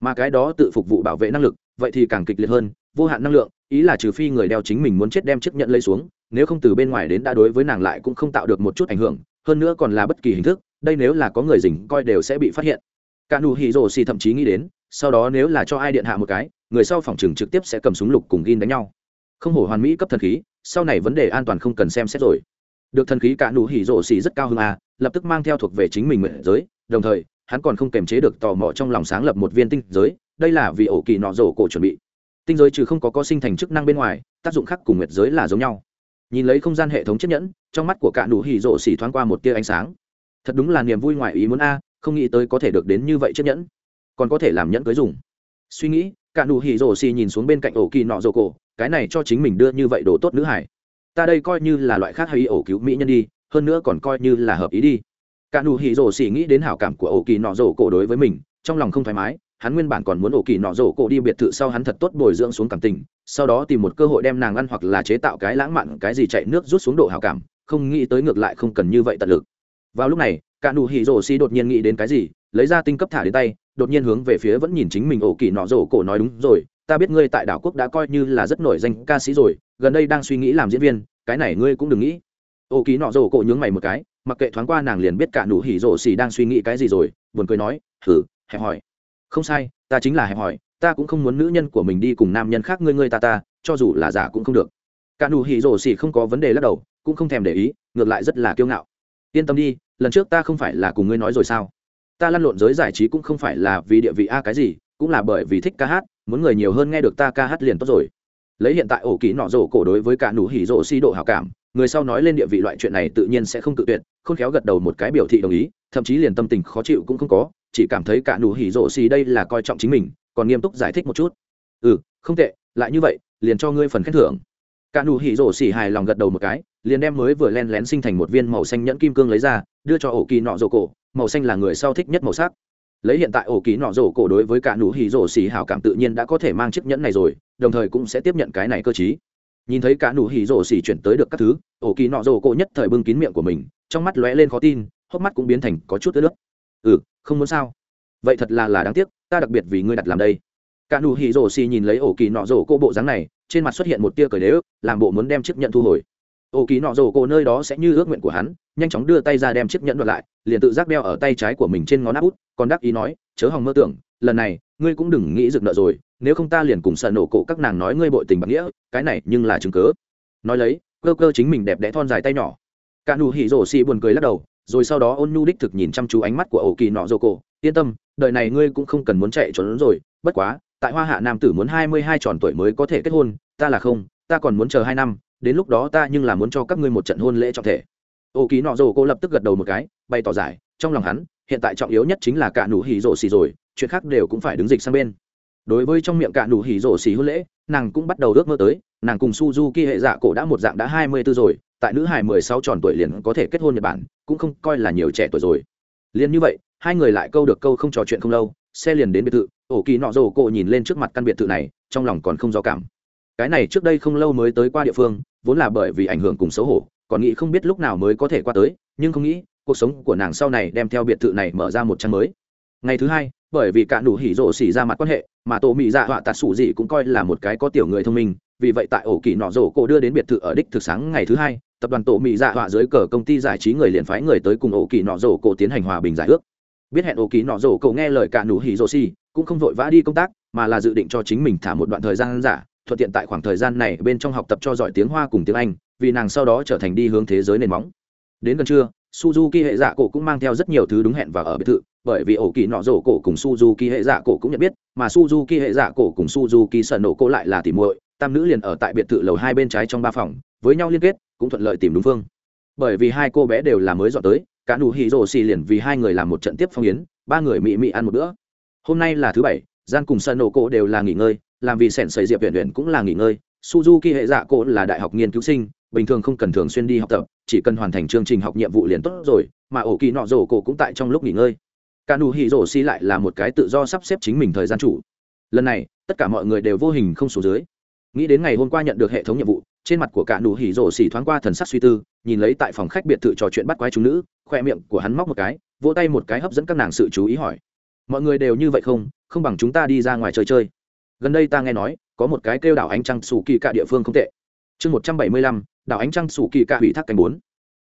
Mà cái đó tự phục vụ bảo vệ năng lực vậy thì càng kịch liệt hơn, vô hạn năng lượng, ý là trừ phi người đeo chính mình muốn chết đem chiếc nhẫn lấy xuống, nếu không từ bên ngoài đến đã đối với nàng lại cũng không tạo được một chút ảnh hưởng, hơn nữa còn là bất kỳ hình thức, đây nếu là có người dình coi đều sẽ bị phát hiện. Cả nụ hỉ rồ xì thậm chí nghĩ đến, sau đó nếu là cho ai điện hạ một cái, người sau phòng trừng trực tiếp sẽ cầm súng lục cùng gin đánh nhau. Không hổ hoàn mỹ cấp thần khí, sau này vấn đề an toàn không cần xem xét rồi. Được thần khí cả nụ hỉ rộ xì rất cao hơn à lập tức mang theo thuộc về chính mình nguyện giới, đồng thời, hắn còn không kềm chế được tò mò trong lòng sáng lập một viên tinh giới đây là vì ổ kỳ nọ rổ cổ chuẩn bị. Tinh giới trừ không có có sinh thành chức năng bên ngoài, tác dụng khác cùng nguyệt giới là giống nhau. Nhìn lấy không gian hệ thống chiếc nhẫn, trong mắt của cả nụ hỉ rộ xỉ thoáng qua một tia ánh sáng. Thật đúng là niềm vui ngoài ý muốn a, không nghĩ tới có thể được đến như vậy chiếc nhẫn. Còn có thể làm nhẫn cưới dùng. Suy nghĩ, cả nụ hỉ rộ xỉ nhìn xuống bên cạnh ổ kỳ nọ rổ cổ, cái này cho chính mình đưa như vậy đồ tốt nữ hải ta đây coi như là loại khác hay ổ cứu mỹ nhân đi, hơn nữa còn coi như là hợp ý đi. Cả nụ hỉ rồ xỉ nghĩ đến hảo cảm của ổ kỳ nọ rổ cổ đối với mình, trong lòng không thoải mái hắn nguyên bản còn muốn ổ kỳ nọ rổ cổ đi biệt thự sau hắn thật tốt bồi dưỡng xuống cảm tình, sau đó tìm một cơ hội đem nàng ăn hoặc là chế tạo cái lãng mạn cái gì chạy nước rút xuống độ hào cảm, không nghĩ tới ngược lại không cần như vậy tận lực. Vào lúc này, cả nụ hỉ rổ xi đột nhiên nghĩ đến cái gì, lấy ra tinh cấp thả đến tay, đột nhiên hướng về phía vẫn nhìn chính mình ổ kỳ nọ rổ cổ nói đúng rồi, ta biết ngươi tại đảo quốc đã coi như là rất nổi danh ca sĩ rồi, gần đây đang suy nghĩ làm diễn viên, cái này ngươi cũng đừng nghĩ. Ổ kỳ nọ rổ cổ nhướng mày một cái, mặc kệ thoáng qua nàng liền biết cả nụ hỉ rổ xi đang suy nghĩ cái gì rồi, buồn cười nói thử hẹp hỏi không sai, ta chính là hẹp hòi ta cũng không muốn nữ nhân của mình đi cùng nam nhân khác ngươi ngươi ta ta, cho dù là giả cũng không được. Cả nụ hỉ rổ xỉ không có vấn đề lắc đầu, cũng không thèm để ý, ngược lại rất là kiêu ngạo. Yên tâm đi, lần trước ta không phải là cùng ngươi nói rồi sao? Ta lăn lộn giới giải trí cũng không phải là vì địa vị a cái gì, cũng là bởi vì thích ca hát, muốn người nhiều hơn nghe được ta ca hát liền tốt rồi. Lấy hiện tại ổ kỳ nọ rổ cổ đối với cả nụ hỉ rổ xỉ độ hảo cảm, người sau nói lên địa vị loại chuyện này tự nhiên sẽ không tự tuyệt, khôn khéo gật đầu một cái biểu thị đồng ý, thậm chí liền tâm tình khó chịu cũng không có chỉ cảm thấy cả nụ hỉ rổ xì đây là coi trọng chính mình, còn nghiêm túc giải thích một chút. Ừ không tệ, lại như vậy, liền cho ngươi phần khen thưởng. Cả nụ hỉ rổ xì hài lòng gật đầu một cái, liền đem mới vừa len lén sinh thành một viên màu xanh nhẫn kim cương lấy ra, đưa cho ổ kỳ nọ rổ cổ, màu xanh là người sau thích nhất màu sắc. Lấy hiện tại ổ kỳ nọ rổ cổ đối với cả nụ hỉ rổ xì hảo cảm tự nhiên đã có thể mang chiếc nhẫn này rồi, đồng thời cũng sẽ tiếp nhận cái này cơ chí nhìn thấy cả nụ hỉ rổ xì chuyển tới được các thứ, ổ kỳ nọ rổ cổ nhất thời bưng kín miệng của mình, trong mắt lóe lên khó tin, hốc mắt cũng biến thành có chút ướt nước ừ không muốn sao? Vậy thật là là đáng tiếc, ta đặc biệt vì ngươi đặt làm đây. Cả nụ hỉ rổ xì nhìn lấy ổ kỳ nọ rổ cô bộ dáng này, trên mặt xuất hiện một tia cởi đế ức, làm bộ muốn đem chiếc nhận thu hồi. Ổ kỳ nọ rổ cô nơi đó sẽ như ước nguyện của hắn, nhanh chóng đưa tay ra đem chiếc nhẫn đoạt lại, liền tự giác đeo ở tay trái của mình trên ngón áp út, còn đắc ý nói, chớ hòng mơ tưởng, lần này, ngươi cũng đừng nghĩ rực nợ rồi, nếu không ta liền cùng sợ nổ cổ các nàng nói ngươi bội tình bằng nghĩa, cái này nhưng là chứng cớ. Nói lấy, cơ cơ chính mình đẹp đẽ thon dài tay nhỏ. Cả nụ hỉ rổ xì buồn cười lắc đầu rồi sau đó ôn nhu đích thực nhìn chăm chú ánh mắt của ổ kỳ nọ dô cổ yên tâm, đời này ngươi cũng không cần muốn chạy trốn rồi. Bất quá, tại hoa hạ nam tử muốn hai mươi hai tròn tuổi mới có thể kết hôn, ta là không, ta còn muốn chờ hai năm, đến lúc đó ta nhưng là muốn cho các ngươi một trận hôn lễ trọng thể. Ổ kỳ nọ dô cổ lập tức gật đầu một cái, bày tỏ giải, trong lòng hắn, hiện tại trọng yếu nhất chính là cả nụ hỉ rổ xì rồi, chuyện khác đều cũng phải đứng dịch sang bên. Đối với trong miệng cả nụ hỉ rổ xì hôn lễ, nàng cũng bắt đầu ước mơ tới, nàng cùng suzuki hệ dạ cổ đã một dạng đã hai mươi b ố rồi tại nữ hài mười sáu tròn tuổi liền có thể kết hôn nhật bản, cũng không coi là nhiều trẻ tuổi rồi. Liên như vậy, hai người lại câu được câu không trò chuyện không lâu, xe liền đến biệt thự, ổ kỳ nọ rồ cô nhìn lên trước mặt căn biệt thự này, trong lòng còn không do cảm. Cái này trước đây không lâu mới tới qua địa phương, vốn là bởi vì ảnh hưởng cùng xấu hổ, còn nghĩ không biết lúc nào mới có thể qua tới, nhưng không nghĩ, cuộc sống của nàng sau này đem theo biệt thự này mở ra một trang mới. Ngày thứ hai, bởi vì cả đủ hỉ rộ xỉ ra mặt quan hệ, mà tổ mỹ dạ họa tạt sủ gì cũng coi là một cái có tiểu người thông minh, vì vậy tại ổ kỳ nọ rổ cô đưa đến biệt thự ở đích thực sáng ngày thứ hai tập đoàn tổ mỹ dạ họa dưới cờ công ty giải trí người liền phái người tới cùng ổ kỳ nọ rổ cổ tiến hành hòa bình giải ước. Biết hẹn ổ kỳ nọ rổ cổ nghe lời cả nụ hỉ rổ xì, cũng không vội vã đi công tác, mà là dự định cho chính mình thả một đoạn thời gian giả, thuận tiện tại khoảng thời gian này bên trong học tập cho giỏi tiếng hoa cùng tiếng anh, vì nàng sau đó trở thành đi hướng thế giới nền móng. Đến gần trưa, suzuki hệ dạ cổ cũng mang theo rất nhiều thứ đúng hẹn và ở biệt thự, bởi vì ổ kỳ nọ rổ cổ cùng suzuki hệ dạ cổ cũng nhận biết, mà suzuki hệ dạ cổ cùng suzuki sợ nổ cổ lại là tỉ muội, tam nữ liền ở tại biệt thự lầu hai bên trái trong ba phòng, với nhau liên kết cũng thuận lợi tìm đúng phương. Bởi vì hai cô bé đều là mới dọn tới, cả nụ hỉ rồ xì liền vì hai người làm một trận tiếp phong yến, ba người mị mị ăn một bữa. Hôm nay là thứ bảy gian cùng sân nổ cổ đều là nghỉ ngơi, làm vì sẻn sầy diệp huyện huyện cũng là nghỉ ngơi. Suzuki hệ dạ cổ là đại học nghiên cứu sinh, bình thường không cần thường xuyên đi học tập, chỉ cần hoàn thành chương trình học nhiệm vụ liền tốt rồi, mà ổ kỳ nọ rổ cổ cũng tại trong lúc nghỉ ngơi. Cả nụ hỉ rổ xì lại là một cái tự do sắp xếp chính mình thời gian chủ. Lần này, tất cả mọi người đều vô hình không số dưới. Nghĩ đến ngày hôm qua nhận được hệ thống nhiệm vụ trên mặt của cả nụ hỉ rổ xỉ thoáng qua thần sắc suy tư, nhìn lấy tại phòng khách biệt thự trò chuyện bắt quái chúng nữ, khoe miệng của hắn móc một cái, vỗ tay một cái hấp dẫn các nàng sự chú ý hỏi. Mọi người đều như vậy không? Không bằng chúng ta đi ra ngoài chơi chơi. Gần đây ta nghe nói, có một cái kêu đảo ánh trăng xù kỳ cả địa phương không tệ. Chương một trăm bảy mươi lăm, đảo ánh trăng xù kỳ cả hủy thác cánh bốn.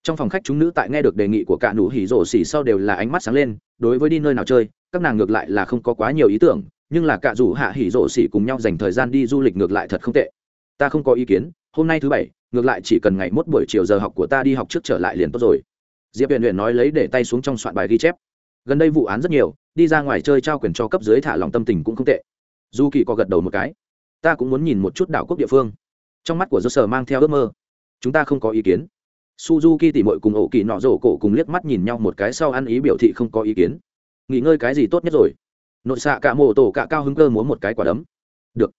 Trong phòng khách chúng nữ tại nghe được đề nghị của cả nụ hỉ rổ xỉ sau đều là ánh mắt sáng lên, đối với đi nơi nào chơi, các nàng ngược lại là không có quá nhiều ý tưởng, nhưng là cả dù hạ hỉ rổ xỉ cùng nhau dành thời gian đi du lịch ngược lại thật không tệ. Ta không có ý kiến hôm nay thứ bảy, ngược lại chỉ cần ngày mốt buổi chiều giờ học của ta đi học trước trở lại liền tốt rồi. Diệp huyền huyền nói lấy để tay xuống trong soạn bài ghi chép. Gần đây vụ án rất nhiều, đi ra ngoài chơi trao quyền cho cấp dưới thả lòng tâm tình cũng không tệ. Du kỳ có gật đầu một cái, ta cũng muốn nhìn một chút đảo quốc địa phương. Trong mắt của dơ sở mang theo ước mơ. Chúng ta không có ý kiến. Suzuki tỉ mội cùng ổ kỳ nọ rổ cổ cùng liếc mắt nhìn nhau một cái sau ăn ý biểu thị không có ý kiến. Nghỉ ngơi cái gì tốt nhất rồi? Nội xạ cả mô tổ cả cao hứng cơ muốn một cái quả đấm. Được.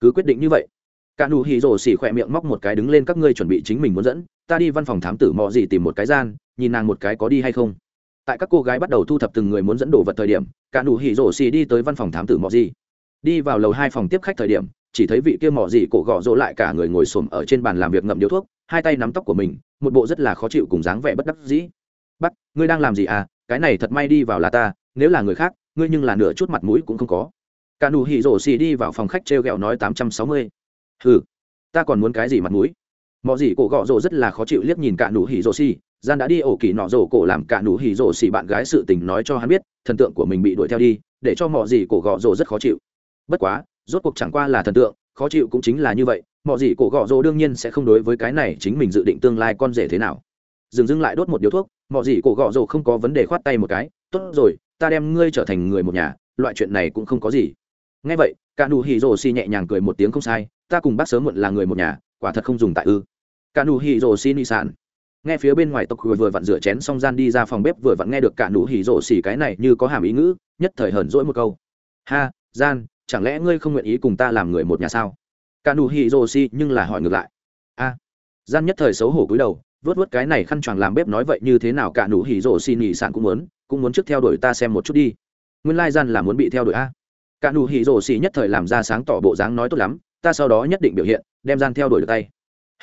Cứ quyết định như vậy cả nụ hỉ rồ xỉ khỏe miệng móc một cái đứng lên, các ngươi chuẩn bị chính mình muốn dẫn, ta đi văn phòng thám tử mò gì tìm một cái gian, nhìn nàng một cái có đi hay không. Tại các cô gái bắt đầu thu thập từng người muốn dẫn đồ vật thời điểm, cả nụ hỉ rồ xỉ đi tới văn phòng thám tử mò gì. Đi vào lầu hai phòng tiếp khách thời điểm, chỉ thấy vị kia mò gì cổ gọ rỗ lại cả người ngồi xổm ở trên bàn làm việc ngậm điếu thuốc, hai tay nắm tóc của mình, một bộ rất là khó chịu cùng dáng vẻ bất đắc dĩ. Bắt ngươi đang làm gì à? Cái này thật may đi vào là ta, nếu là người khác, ngươi nhưng là nửa chút mặt mũi cũng không có. Cả nụ hỉ rồ xỉ đi vào phòng khách treo gẹo nói tám trăm sáu mươi hừ, ta còn muốn cái gì mặt mũi? Mọi gì cổ gọ rồ rất là khó chịu liếc nhìn cả nụ hỉ rồ xì. Gian đã đi ổ kỳ nọ rồ cổ làm cả nụ hỉ rồ xì bạn gái sự tình nói cho hắn biết, thần tượng của mình bị đuổi theo đi, để cho mọi gì cổ gọ rồ rất khó chịu. Bất quá, rốt cuộc chẳng qua là thần tượng, khó chịu cũng chính là như vậy mọi gì cổ gọ rồ đương nhiên sẽ không đối với cái này chính mình dự định tương lai con rể thế nào. Dừng dưng lại đốt một điếu thuốc mọi gì cổ gọ rồ không có vấn đề khoát tay một cái, tốt rồi, ta đem ngươi trở thành người một nhà, loại chuyện này cũng không có gì ngay vậy, cả nụ hỉ rồ xì nhẹ nhàng cười một tiếng không sai, ta cùng bác sớm muộn là người một nhà, quả thật không dùng tại ư. Cả nụ hỉ rồ xì nị sản nghe phía bên ngoài tộc vừa vừa vặn rửa chén xong gian đi ra phòng bếp vừa vặn nghe được cả nụ hỉ rồ xì cái này như có hàm ý ngữ, nhất thời hờn dỗi một câu. Ha, gian, chẳng lẽ ngươi không nguyện ý cùng ta làm người một nhà sao? Cả nụ hỉ rồ xì nhưng là hỏi ngược lại. A, gian nhất thời xấu hổ cúi đầu vớt vớt cái này khăn choàng làm bếp nói vậy như thế nào cả nụ hỉ rồ xì nị sản cũng muốn cũng muốn trước theo đuổi ta xem một chút đi. Nguyên lai gian là muốn bị theo đuổi a cả nụ hỉ Rồ xì nhất thời làm ra sáng tỏ bộ dáng nói tốt lắm, ta sau đó nhất định biểu hiện, đem gian theo đuổi được tay.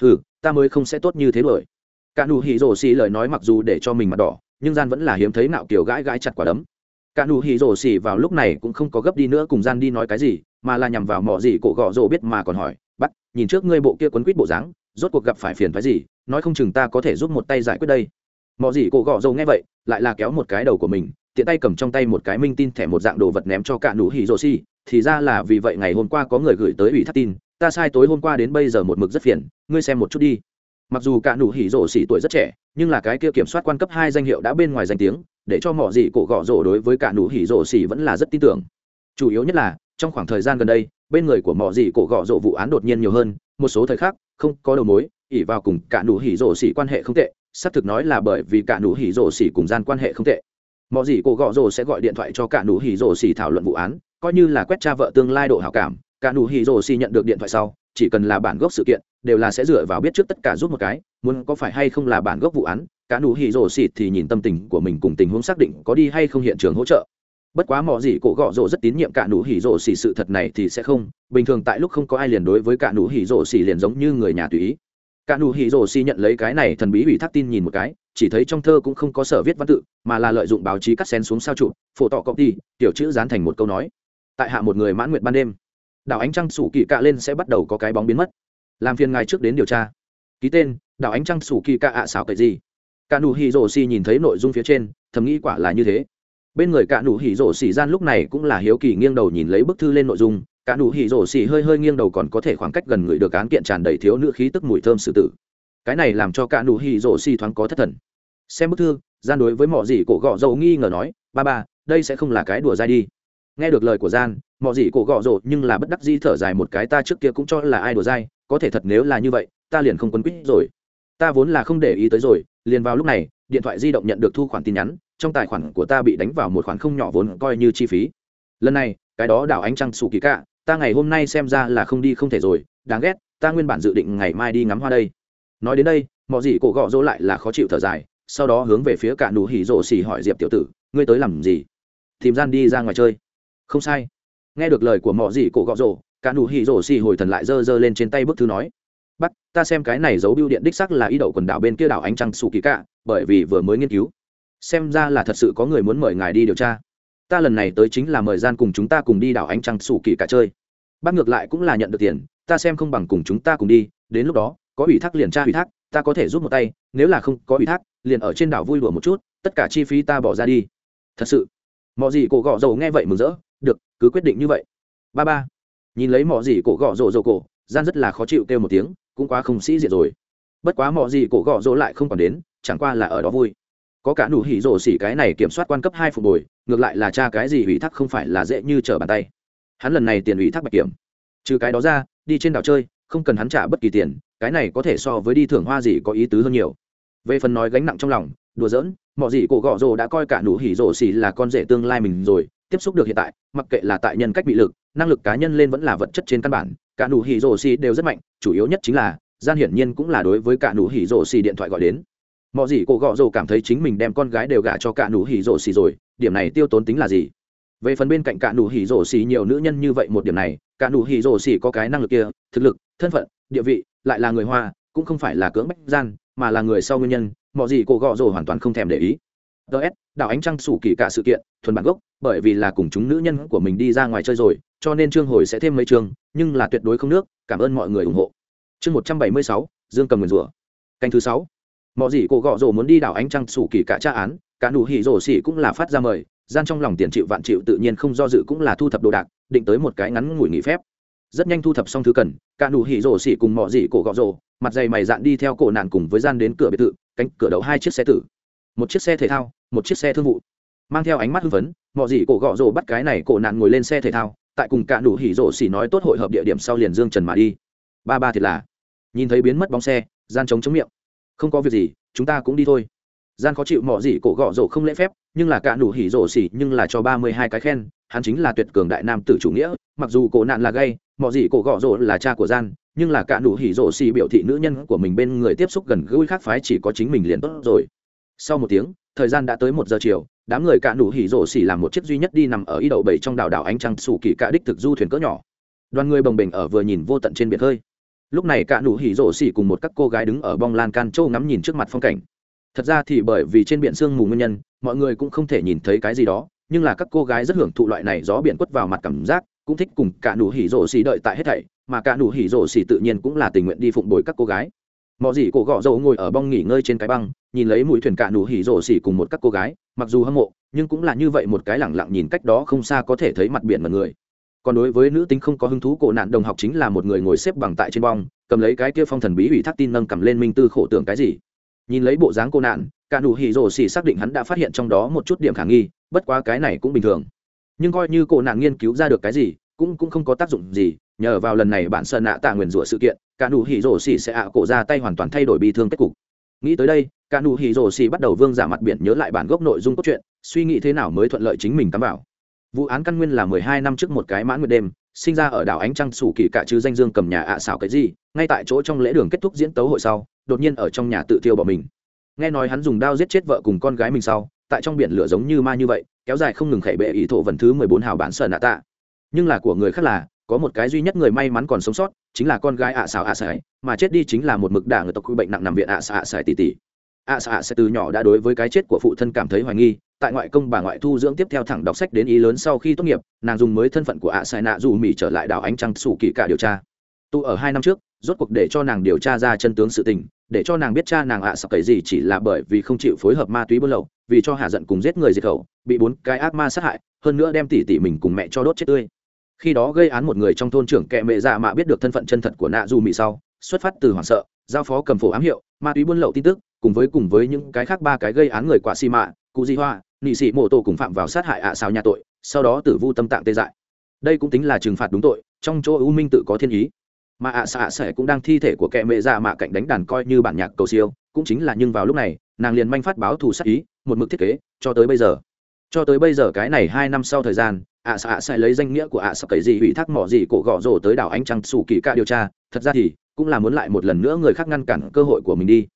Ừ ta mới không sẽ tốt như thế đuổi. Cả nụ hỉ Rồ xì lời nói mặc dù để cho mình mặt đỏ, nhưng gian vẫn là hiếm thấy nạo kiểu gãi gãi chặt quả đấm. Cả nụ hỉ Rồ xì vào lúc này cũng không có gấp đi nữa cùng gian đi nói cái gì, mà là nhằm vào mỏ gì cổ gọ rồ biết mà còn hỏi, bắt, nhìn trước ngươi bộ kia quấn quýt bộ dáng, rốt cuộc gặp phải phiền phức gì, nói không chừng ta có thể giúp một tay giải quyết đây. Mỏ gì cổ gọ rồ nghe vậy, lại là kéo một cái đầu của mình tiện tay cầm trong tay một cái minh tin thẻ một dạng đồ vật ném cho cả nụ hỉ rồ xì thì ra là vì vậy ngày hôm qua có người gửi tới ủy thác tin, ta sai tối hôm qua đến bây giờ một mực rất phiền, ngươi xem một chút đi. Mặc dù cả nụ hỉ rổ xỉ tuổi rất trẻ, nhưng là cái kia kiểm soát quan cấp hai danh hiệu đã bên ngoài danh tiếng, để cho mỏ Dị cổ Gõ rổ đối với cả nụ hỉ rổ xỉ vẫn là rất tin tưởng. Chủ yếu nhất là, trong khoảng thời gian gần đây, bên người của mỏ Dị cổ Gõ rổ vụ án đột nhiên nhiều hơn, một số thời khác không có đầu mối, ỉ vào cùng cả nụ hỉ rổ xỉ quan hệ không tệ, xác thực nói là bởi vì cả nụ hỉ rổ xỉ cùng gian quan hệ không tệ mọi gì cô gọ rồ sẽ gọi điện thoại cho cả nụ hỉ rồ xì thảo luận vụ án, coi như là quét cha vợ tương lai độ hảo cảm, cả nụ hỉ rồ xì nhận được điện thoại sau, chỉ cần là bản gốc sự kiện, đều là sẽ dựa vào biết trước tất cả giúp một cái, muốn có phải hay không là bản gốc vụ án, cả nụ hỉ rồ xì thì nhìn tâm tình của mình cùng tình huống xác định có đi hay không hiện trường hỗ trợ. Bất quá mọi gì cổ gọ rồ rất tín nhiệm cả nụ hỉ rồ xì sự thật này thì sẽ không, bình thường tại lúc không có ai liền đối với cả nụ hỉ rồ xì liền giống như người nhà tùy ý. Cả nụ hỉ rồ xì nhận lấy cái này thần bí ủy thác tin nhìn một cái chỉ thấy trong thơ cũng không có sở viết văn tự mà là lợi dụng báo chí cắt xén xuống sao trụ phổ tỏ cọc ty, tiểu chữ dán thành một câu nói. Tại hạ một người mãn nguyện ban đêm đảo ánh trăng sủ kỳ cạ lên sẽ bắt đầu có cái bóng biến mất. Làm phiền ngài trước đến điều tra. Ký tên đảo ánh trăng sủ kỳ cạ ạ xảo cậy gì? Cả nụ hỉ rổ xì nhìn thấy nội dung phía trên thầm nghĩ quả là như thế. Bên người cả nụ hỉ rổ xì gian lúc này cũng là hiếu kỳ nghiêng đầu nhìn lấy bức thư lên nội dung cả nụ hỉ rổ xì hơi hơi nghiêng đầu còn có thể khoảng cách gần người được án kiện tràn đầy thiếu nữ khí tức mùi thơm sự tử cái này làm cho cả nụ hỉ rổ xì thoáng có thất thần. Xem bức thư, gian đối với mọi gì cổ gọ dầu nghi ngờ nói, ba ba, đây sẽ không là cái đùa dai đi. Nghe được lời của gian mọi gì cổ gọ dầu nhưng là bất đắc di thở dài một cái, ta trước kia cũng cho là ai đùa dai, có thể thật nếu là như vậy, ta liền không quấn quýt rồi. Ta vốn là không để ý tới rồi, liền vào lúc này, điện thoại di động nhận được thu khoản tin nhắn, trong tài khoản của ta bị đánh vào một khoản không nhỏ vốn coi như chi phí. Lần này, cái đó đảo ánh trăng sụ kỳ cả ta ngày hôm nay xem ra là không đi không thể rồi, đáng ghét, ta nguyên bản dự định ngày mai đi ngắm hoa đây nói đến đây mọi gì cổ gọ dỗ lại là khó chịu thở dài, sau đó hướng về phía cả nụ hỉ rổ xỉ hỏi diệp tiểu tử, ngươi tới làm gì? Tìm gian đi ra ngoài chơi. Không sai. Nghe được lời của mọi gì cổ gọ rỗ cả nụ hỉ rổ xỉ hồi thần lại giơ giơ lên trên tay bức thư nói, bắt, ta xem cái này giấu biêu điện đích sắc là ý đậu quần đảo bên kia đảo ánh trăng xù kỳ cả bởi vì vừa mới nghiên cứu. Xem ra là thật sự có người muốn mời ngài đi điều tra. Ta lần này tới chính là mời gian cùng chúng ta cùng đi đảo ánh trăng xù kỳ cả chơi. Bắt ngược lại cũng là nhận được tiền, ta xem không bằng cùng chúng ta cùng đi, đến lúc đó có ủy thác liền tra ủy thác, ta có thể giúp một tay, nếu là không có ủy thác, liền ở trên đảo vui lùa một chút, tất cả chi phí ta bỏ ra đi. Thật sự mọi gì cổ gõ dầu nghe vậy mừng rỡ, được, cứ quyết định như vậy. Ba ba, nhìn lấy mọi gì cổ gõ rổ rồ cổ, gian rất là khó chịu kêu một tiếng, cũng quá không sĩ diện rồi. Bất quá mọi gì cổ gõ rồ lại không còn đến, chẳng qua là ở đó vui. Có cả đủ hỉ rồ xỉ cái này kiểm soát quan cấp hai phục bồi, ngược lại là cha cái gì ủy thác không phải là dễ như trở bàn tay. Hắn lần này tiền ủy thác bạch kiểm. Trừ cái đó ra, đi trên đảo chơi, không cần hắn trả bất kỳ tiền cái này có thể so với đi thưởng hoa gì có ý tứ hơn nhiều. Về phần nói gánh nặng trong lòng, đùa giỡn, mọi gì cổ gõ rồ đã coi cả nụ hỉ rồ xì là con rể tương lai mình rồi, tiếp xúc được hiện tại, mặc kệ là tại nhân cách bị lực, năng lực cá nhân lên vẫn là vật chất trên căn bản, cả nụ hỉ rồ xì đều rất mạnh, chủ yếu nhất chính là, gian hiển nhiên cũng là đối với cả nụ hỉ rồ xì điện thoại gọi đến. Mọi gì cổ gõ rồ cảm thấy chính mình đem con gái đều gả cho cả nụ hỉ rồ xì rồi, điểm này tiêu tốn tính là gì? Về phần bên cạnh cả nụ hỉ rồ xì nhiều nữ nhân như vậy một điểm này, cả nụ hỉ rồ xì có cái năng lực kia, thực lực, thân phận, địa vị lại là người hoa, cũng không phải là cưỡng bách gian, mà là người sau nguyên nhân, mọi gì cổ gọ rồ hoàn toàn không thèm để ý. Ts đảo ánh trăng sủ kỳ cả sự kiện, thuần bản gốc, bởi vì là cùng chúng nữ nhân của mình đi ra ngoài chơi rồi, cho nên trương hồi sẽ thêm mấy trường, nhưng là tuyệt đối không nước, cảm ơn mọi người ủng hộ. Chương một trăm bảy mươi sáu, dương cầm người rùa canh thứ sáu. Mọi gì cổ gọ rồ muốn đi đảo ánh trăng sủ kỳ cả tra án, cả nụ hỉ rồ xỉ cũng là phát ra mời, gian trong lòng tiền chịu vạn chịu tự nhiên không do dự cũng là thu thập đồ đạc, định tới một cái ngắn ngủi nghỉ phép rất nhanh thu thập xong thứ cần, cả nụ hỉ rổ xỉ cùng mọ dị cổ gọ rổ, mặt dày mày dạn đi theo cổ nạn cùng với gian đến cửa biệt thự, cánh cửa đậu hai chiếc xe tử. Một chiếc xe thể thao, một chiếc xe thương vụ. Mang theo ánh mắt hưng phấn, mọ dị cổ gọ rổ bắt cái này cổ nạn ngồi lên xe thể thao, tại cùng cả nụ hỉ rổ xỉ nói tốt hội hợp địa điểm sau liền dương trần mà đi. Ba ba thiệt là. Nhìn thấy biến mất bóng xe, gian chống chống miệng. Không có việc gì, chúng ta cũng đi thôi. Gian khó chịu mỏ gì cổ gọ rổ không lễ phép, nhưng là cả nụ hỉ rổ xỉ nhưng là cho ba mươi hai cái khen, hắn chính là tuyệt cường đại nam tử chủ nghĩa, mặc dù cổ nạn là gay mọi gì cổ gọ rồ là cha của gian, nhưng là cả nụ hỉ rồ xì biểu thị nữ nhân của mình bên người tiếp xúc gần gũi khác phái chỉ có chính mình liền tốt rồi. Sau một tiếng, thời gian đã tới một giờ chiều, đám người cả nụ hỉ rồ xì làm một chiếc duy nhất đi nằm ở y đậu bảy trong đảo đảo ánh trăng sủ kỳ cả đích thực du thuyền cỡ nhỏ. Đoàn người bồng bềnh ở vừa nhìn vô tận trên biển hơi lúc này cả nụ hỉ rổ xỉ cùng một các cô gái đứng ở bong lan can châu ngắm nhìn trước mặt phong cảnh. Thật ra thì bởi vì trên biển sương mù nguyên nhân, mọi người cũng không thể nhìn thấy cái gì đó, nhưng là các cô gái rất hưởng thụ loại này gió biển quất vào mặt cảm giác cũng thích cùng cả nụ hỉ rổ xì đợi tại hết thảy, mà cả nụ hỉ rổ xì tự nhiên cũng là tình nguyện đi phụng bồi các cô gái. Mọi gì cổ gọ dầu ngồi ở bong nghỉ ngơi trên cái băng, nhìn lấy mũi thuyền cả nụ hỉ rổ xì cùng một các cô gái, mặc dù hâm mộ, nhưng cũng là như vậy một cái lẳng lặng nhìn cách đó không xa có thể thấy mặt biển mà người. Còn đối với nữ tính không có hứng thú, cổ nạn đồng học chính là một người ngồi xếp bằng tại trên bong, cầm lấy cái kia phong thần bí ủy thác tin nâng cầm lên minh tư khổ tưởng cái gì. Nhìn lấy bộ dáng cô nạn, cả nụ hỉ rổ xì xác định hắn đã phát hiện trong đó một chút điểm khả nghi, bất quá cái này cũng bình thường nhưng coi như cổ nạn nghiên cứu ra được cái gì, cũng cũng không có tác dụng gì. Nhờ vào lần này bản sơn nạ tạ nguyền rủa sự kiện, cả nụ hỉ rổ xỉ sẽ ạ cổ ra tay hoàn toàn thay đổi bi thương kết cục. Nghĩ tới đây, cả nụ hỉ rổ xỉ bắt đầu vương giả mặt biển nhớ lại bản gốc nội dung cốt truyện, suy nghĩ thế nào mới thuận lợi chính mình tắm vào. Vụ án căn nguyên là mười hai năm trước một cái mãn nguyệt đêm, sinh ra ở đảo ánh trăng sủ kỳ cả chứ danh dương cầm nhà ạ à xảo cái gì, ngay tại chỗ trong lễ đường kết thúc diễn tấu hội sau, đột nhiên ở trong nhà tự thiêu bỏ mình nghe nói hắn dùng đao giết chết vợ cùng con gái mình sau, tại trong biển lửa giống như ma như vậy, kéo dài không ngừng khẩy bệ ý thổ vần thứ mười bốn hào bản sở nạ tạ. Nhưng là của người khác là, có một cái duy nhất người may mắn còn sống sót, chính là con gái ạ xào ạ xài mà chết đi chính là một mực đảng ở tộc quy bệnh nặng nằm viện ạ xà ạ xài tỷ tỷ. Ạ xà ạ xài từ nhỏ đã đối với cái chết của phụ thân cảm thấy hoài nghi, tại ngoại công bà ngoại thu dưỡng tiếp theo thẳng đọc sách đến ý lớn sau khi tốt nghiệp, nàng dùng mới thân phận của ạ xài nạ dù mỹ trở lại đảo ánh trăng sủ kỳ cả điều tra. Tụ ở hai năm trước, rốt cuộc để cho nàng điều tra ra chân tướng sự tình để cho nàng biết cha nàng ạ à sập cậy gì chỉ là bởi vì không chịu phối hợp ma túy buôn lậu, vì cho hạ giận cùng giết người diệt khẩu, bị bốn cái ác ma sát hại, hơn nữa đem tỷ tỷ mình cùng mẹ cho đốt chết tươi. Khi đó gây án một người trong thôn trưởng kệ mẹ dạ mạ biết được thân phận chân thật của nạ du mị sau, xuất phát từ hoảng sợ, giao phó cầm phổ ám hiệu, ma túy buôn lậu tin tức, cùng với cùng với những cái khác ba cái gây án người quả xi mạ, cụ di hoa, nị sĩ mô tô cùng phạm vào sát hại ạ à nhà tội, sau đó tử vu tâm tạng tê dại. Đây cũng tính là trừng phạt đúng tội, trong chỗ ưu minh tự có thiên ý mà ạ xạ Sẻ cũng đang thi thể của kẻ mẹ ra mạ cạnh đánh đàn coi như bản nhạc cầu siêu, cũng chính là nhưng vào lúc này, nàng liền manh phát báo thù sát ý, một mực thiết kế, cho tới bây giờ. Cho tới bây giờ cái này hai năm sau thời gian, ạ xạ sẽ lấy danh nghĩa của ạ xạ cấy gì ủy thác mỏ gì cổ gõ rổ tới đảo ánh trăng xù kỳ ca điều tra, thật ra thì, cũng là muốn lại một lần nữa người khác ngăn cản cơ hội của mình đi.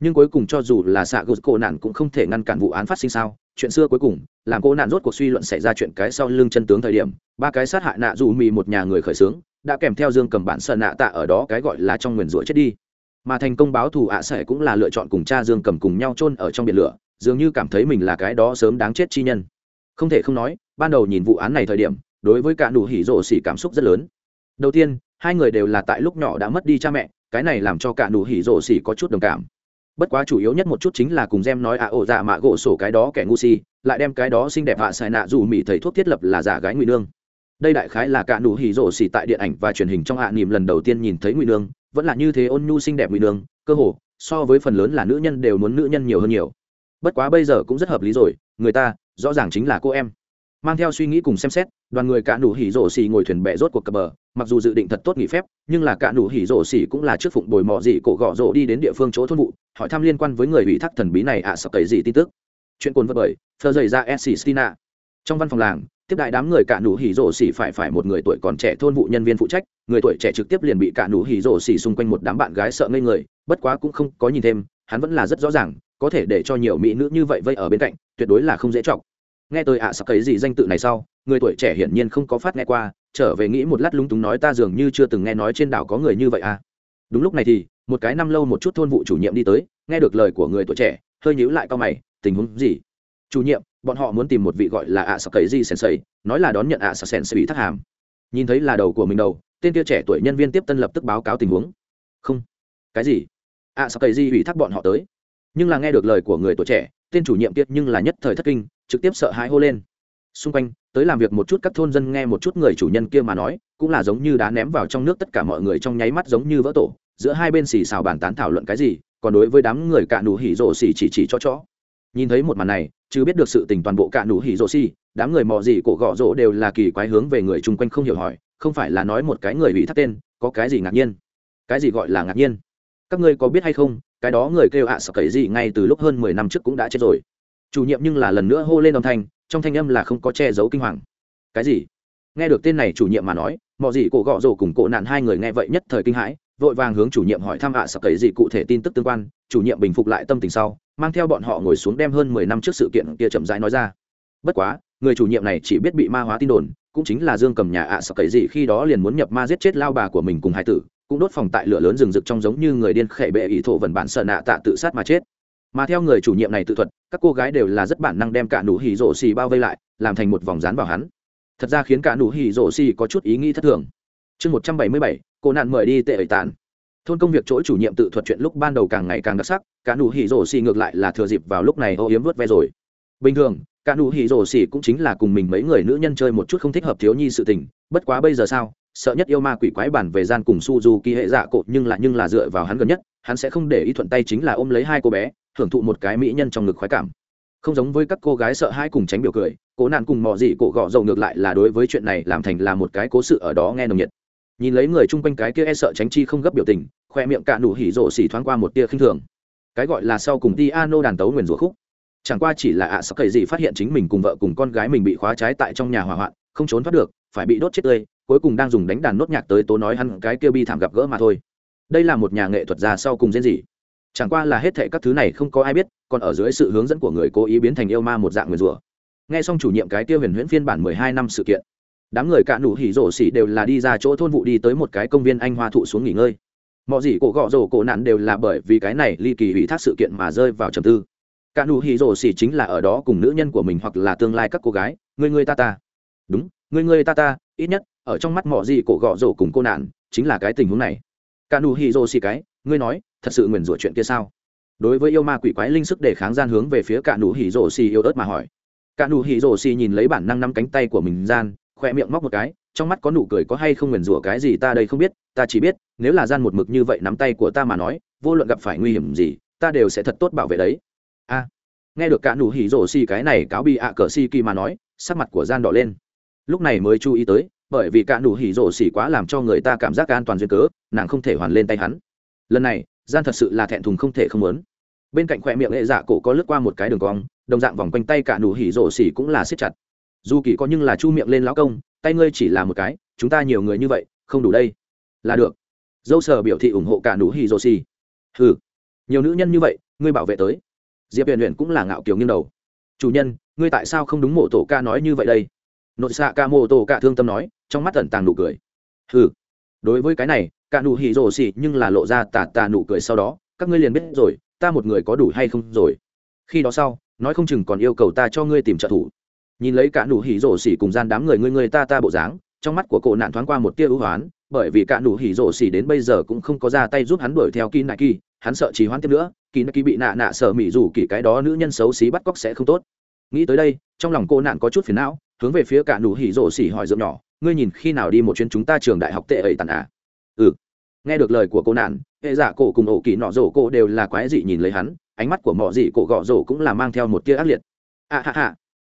Nhưng cuối cùng cho dù là xạ gột cổ nạn cũng không thể ngăn cản vụ án phát sinh sao? Chuyện xưa cuối cùng, làm cô nạn rốt cuộc suy luận xảy ra chuyện cái sau lưng chân tướng thời điểm, ba cái sát hại nạ dù mì một nhà người khởi xướng đã kèm theo dương cầm bản sợ nạ tạ ở đó cái gọi là trong nguyền rủa chết đi. Mà thành công báo thù ạ à sẻ cũng là lựa chọn cùng cha dương cầm cùng nhau chôn ở trong biển lửa, dường như cảm thấy mình là cái đó sớm đáng chết chi nhân. Không thể không nói, ban đầu nhìn vụ án này thời điểm, đối với cả nụ hỉ rộ xỉ cảm xúc rất lớn. Đầu tiên, hai người đều là tại lúc nhỏ đã mất đi cha mẹ, cái này làm cho cả nụ hỉ rộ xỉ có chút đồng cảm. Bất quá chủ yếu nhất một chút chính là cùng gem nói ạ à ổ dạ mạ gỗ sổ cái đó kẻ ngu si, lại đem cái đó xinh đẹp hạ à xài nạ dù mỹ thầy thuốc thiết lập là giả gái ngụy nương đây đại khái là cả nụ hỉ rổ xỉ tại điện ảnh và truyền hình trong hạ à niệm lần đầu tiên nhìn thấy ngụy nương vẫn là như thế ôn nhu xinh đẹp ngụy nương cơ hồ so với phần lớn là nữ nhân đều muốn nữ nhân nhiều hơn nhiều. Bất quá bây giờ cũng rất hợp lý rồi người ta rõ ràng chính là cô em. Mang theo suy nghĩ cùng xem xét đoàn người cả nụ hỉ rổ xỉ ngồi thuyền bè rốt cuộc cập bờ mặc dù dự định thật tốt nghỉ phép nhưng là cả nụ hỉ rổ xỉ cũng là trước phụng bồi mò dị cổ gọ rổ đi đến địa phương chỗ thôn vụ hỏi thăm liên quan với người ủy thác thần bí này ạ à, sợ gì tin tức. Chuyện cồn vật bởi thơ dày ra s trong văn phòng làng, tiếp đại đám người cả nụ hỉ rổ xỉ phải phải một người tuổi còn trẻ thôn vụ nhân viên phụ trách, người tuổi trẻ trực tiếp liền bị cả nụ hỉ rổ xỉ xung quanh một đám bạn gái sợ ngây người, bất quá cũng không có nhìn thêm, hắn vẫn là rất rõ ràng, có thể để cho nhiều mỹ nữ như vậy vây ở bên cạnh, tuyệt đối là không dễ chọc. Nghe tôi ạ à sắp cái gì danh tự này sau, người tuổi trẻ hiển nhiên không có phát nghe qua, trở về nghĩ một lát lúng túng nói ta dường như chưa từng nghe nói trên đảo có người như vậy à. Đúng lúc này thì, một cái năm lâu một chút thôn vụ chủ nhiệm đi tới, nghe được lời của người tuổi trẻ, hơi nhíu lại cao mày, tình huống gì? Chủ nhiệm bọn họ muốn tìm một vị gọi là ạ sập cấy di sensei nói là đón nhận ạ sập sensei bị thắt hàm. Nhìn thấy là đầu của mình đầu, tên kia trẻ tuổi nhân viên tiếp tân lập tức báo cáo tình huống. Không. Cái gì? Ạ sập cấy di ủy thác bọn họ tới. Nhưng là nghe được lời của người tuổi trẻ, tên chủ nhiệm kiệt nhưng là nhất thời thất kinh, trực tiếp sợ hãi hô lên. Xung quanh, tới làm việc một chút các thôn dân nghe một chút người chủ nhân kia mà nói, cũng là giống như đá ném vào trong nước tất cả mọi người trong nháy mắt giống như vỡ tổ, giữa hai bên xì xào bàn tán thảo luận cái gì, còn đối với đám người cạn nụ hỉ rổ xì chỉ chỉ cho chó nhìn thấy một màn này chứ biết được sự tình toàn bộ cả nụ hỉ rộ xi, đám người mò gì cổ gõ rỗ đều là kỳ quái hướng về người chung quanh không hiểu hỏi không phải là nói một cái người bị thắt tên có cái gì ngạc nhiên? Cái gì gọi là ngạc nhiên? Các ngươi có biết hay không cái đó người kêu ạ à sợ cậy gì ngay từ lúc hơn mười năm trước cũng đã chết rồi. Chủ nhiệm nhưng là lần nữa hô lên âm thanh trong thanh âm là không có che giấu kinh hoàng. Cái gì? Nghe được tên này chủ nhiệm mà nói mò gì cổ gõ rồ cùng cổ nạn hai người nghe vậy nhất thời kinh hãi vội vàng hướng chủ nhiệm hỏi thăm ạ à sập cấy gì cụ thể tin tức tương quan. Chủ nhiệm bình phục lại tâm tình sau, mang theo bọn họ ngồi xuống đem hơn mười năm trước sự kiện kia chậm rãi nói ra. Bất quá, người chủ nhiệm này chỉ biết bị ma hóa tin đồn, cũng chính là dương cầm nhà ạ à sập cấy gì khi đó liền muốn nhập ma giết chết lao bà của mình cùng hai tử, cũng đốt phòng tại lửa lớn rừng rực trong giống như người điên khệ bệ ý thổ vần bản sợ nạ tạ tự sát mà chết. Mà theo người chủ nhiệm này tự thuật, các cô gái đều là rất bản năng đem cả nụ hỉ rổ xì bao vây lại, làm thành một vòng dán vào hắn. Thật ra khiến cả nụ hỉ rổ xì có chút ý nghĩ thất thường chương một trăm bảy mươi bảy, cô nạn mời đi tệ ẩy tàn. Thôn công việc chỗ chủ nhiệm tự thuật chuyện lúc ban đầu càng ngày càng đặc sắc, cả nụ hỉ rổ xì ngược lại là thừa dịp vào lúc này ô yếm vớt ve rồi. Bình thường, cả nụ hỉ rổ xì cũng chính là cùng mình mấy người nữ nhân chơi một chút không thích hợp thiếu nhi sự tình, bất quá bây giờ sao, sợ nhất yêu ma quỷ quái bản về gian cùng suzuki hệ dạ cột nhưng là nhưng là dựa vào hắn gần nhất, hắn sẽ không để ý thuận tay chính là ôm lấy hai cô bé, hưởng thụ một cái mỹ nhân trong ngực khoái cảm. Không giống với các cô gái sợ hai cùng tránh biểu cười, cố nạn cùng mò dị cổ gọ dầu ngược lại là đối với chuyện này làm thành là một cái cố sự ở đó nghe nồng nhiệt nhìn lấy người chung quanh cái kia e sợ tránh chi không gấp biểu tình, khoe miệng cạn đủ hỉ rộ xỉ thoáng qua một tia khinh thường. Cái gọi là sau cùng ti ano đàn tấu nguyền rủa khúc. Chẳng qua chỉ là ạ à sắc cậy gì phát hiện chính mình cùng vợ cùng con gái mình bị khóa trái tại trong nhà hỏa hoạn, không trốn thoát được, phải bị đốt chết tươi, cuối cùng đang dùng đánh đàn nốt nhạc tới tố nói hắn cái kia bi thảm gặp gỡ mà thôi. Đây là một nhà nghệ thuật gia sau cùng diễn gì. Chẳng qua là hết thệ các thứ này không có ai biết, còn ở dưới sự hướng dẫn của người cố ý biến thành yêu ma một dạng người rùa nghe xong chủ nhiệm cái kia huyền huyễn phiên bản mười hai năm sự kiện đám người cạn nụ hỉ rổ xỉ đều là đi ra chỗ thôn vụ đi tới một cái công viên anh hoa thụ xuống nghỉ ngơi. Mọi gì cổ gọ rổ cổ nạn đều là bởi vì cái này ly kỳ hủy thác sự kiện mà rơi vào trầm tư. Cạn nụ hỉ rổ xỉ chính là ở đó cùng nữ nhân của mình hoặc là tương lai các cô gái, người người ta ta. Đúng, người người ta ta, ít nhất, ở trong mắt mọi gì cổ gọ rổ cùng cô nạn, chính là cái tình huống này. Cạn nụ hỉ rổ xỉ cái, ngươi nói, thật sự nguyền rủa chuyện kia sao? Đối với yêu ma quỷ quái linh sức để kháng gian hướng về phía cạn nụ hỉ rổ xỉ yêu ớt mà hỏi. Cạn nụ hỉ rổ xỉ nhìn lấy bản năng năm cánh tay của mình gian khoe miệng móc một cái, trong mắt có nụ cười có hay không nguyền rủa cái gì ta đây không biết, ta chỉ biết, nếu là gian một mực như vậy nắm tay của ta mà nói, vô luận gặp phải nguy hiểm gì, ta đều sẽ thật tốt bảo vệ đấy. A, nghe được cả nụ hỉ rổ xì cái này cáo bị ạ cờ xì kỳ mà nói, sắc mặt của gian đỏ lên. Lúc này mới chú ý tới, bởi vì cả nụ hỉ rổ xì quá làm cho người ta cảm giác an toàn duyên cớ, nàng không thể hoàn lên tay hắn. Lần này, gian thật sự là thẹn thùng không thể không muốn. Bên cạnh khoe miệng hệ dạ cổ có lướt qua một cái đường cong, đồng dạng vòng quanh tay cả nụ hỉ rổ xì cũng là siết chặt dù kỳ có nhưng là chu miệng lên lão công, tay ngươi chỉ là một cái, chúng ta nhiều người như vậy, không đủ đây. Là được. Dâu sờ biểu thị ủng hộ cả nụ hì rồ xì ừ nhiều nữ nhân như vậy, ngươi bảo vệ tới. Diệp huyền huyền cũng là ngạo kiều nghiêng đầu. Chủ nhân, ngươi tại sao không đúng mộ tổ ca nói như vậy đây? Nội xạ ca mộ tổ ca thương tâm nói, trong mắt tẩn tàng nụ cười. Ừ đối với cái này, cả nụ hỉ rồ xỉ nhưng là lộ ra tà tà nụ cười sau đó, các ngươi liền biết rồi, ta một người có đủ hay không rồi. Khi đó sau, nói không chừng còn yêu cầu ta cho ngươi tìm trợ thủ nhìn lấy cả nụ hỉ rổ xỉ cùng gian đám người ngươi người ta ta bộ dáng, trong mắt của cổ nạn thoáng qua một tia ưu hoán, bởi vì cả nụ hỉ rổ xỉ đến bây giờ cũng không có ra tay giúp hắn đuổi theo kỳ nạ kỳ hắn sợ trì hoãn tiếp nữa kỳ nạ kỳ bị nạ nạ sợ mỹ rủ kỳ cái đó nữ nhân xấu xí bắt cóc sẽ không tốt. Nghĩ tới đây, trong lòng cô nạn có chút phiền não, hướng về phía cả nụ hỉ rổ xỉ hỏi dượng nhỏ, ngươi nhìn khi nào đi một chuyến chúng ta trường đại học tệ ấy tàn à? Ừ. Nghe được lời của cô nạn, hệ giả cổ cùng ổ kỳ nọ rổ cô đều là quái dị nhìn lấy hắn, ánh mắt của mọ dị cổ gọ rổ cũng là mang theo một tia ác liệt. À hạ hạ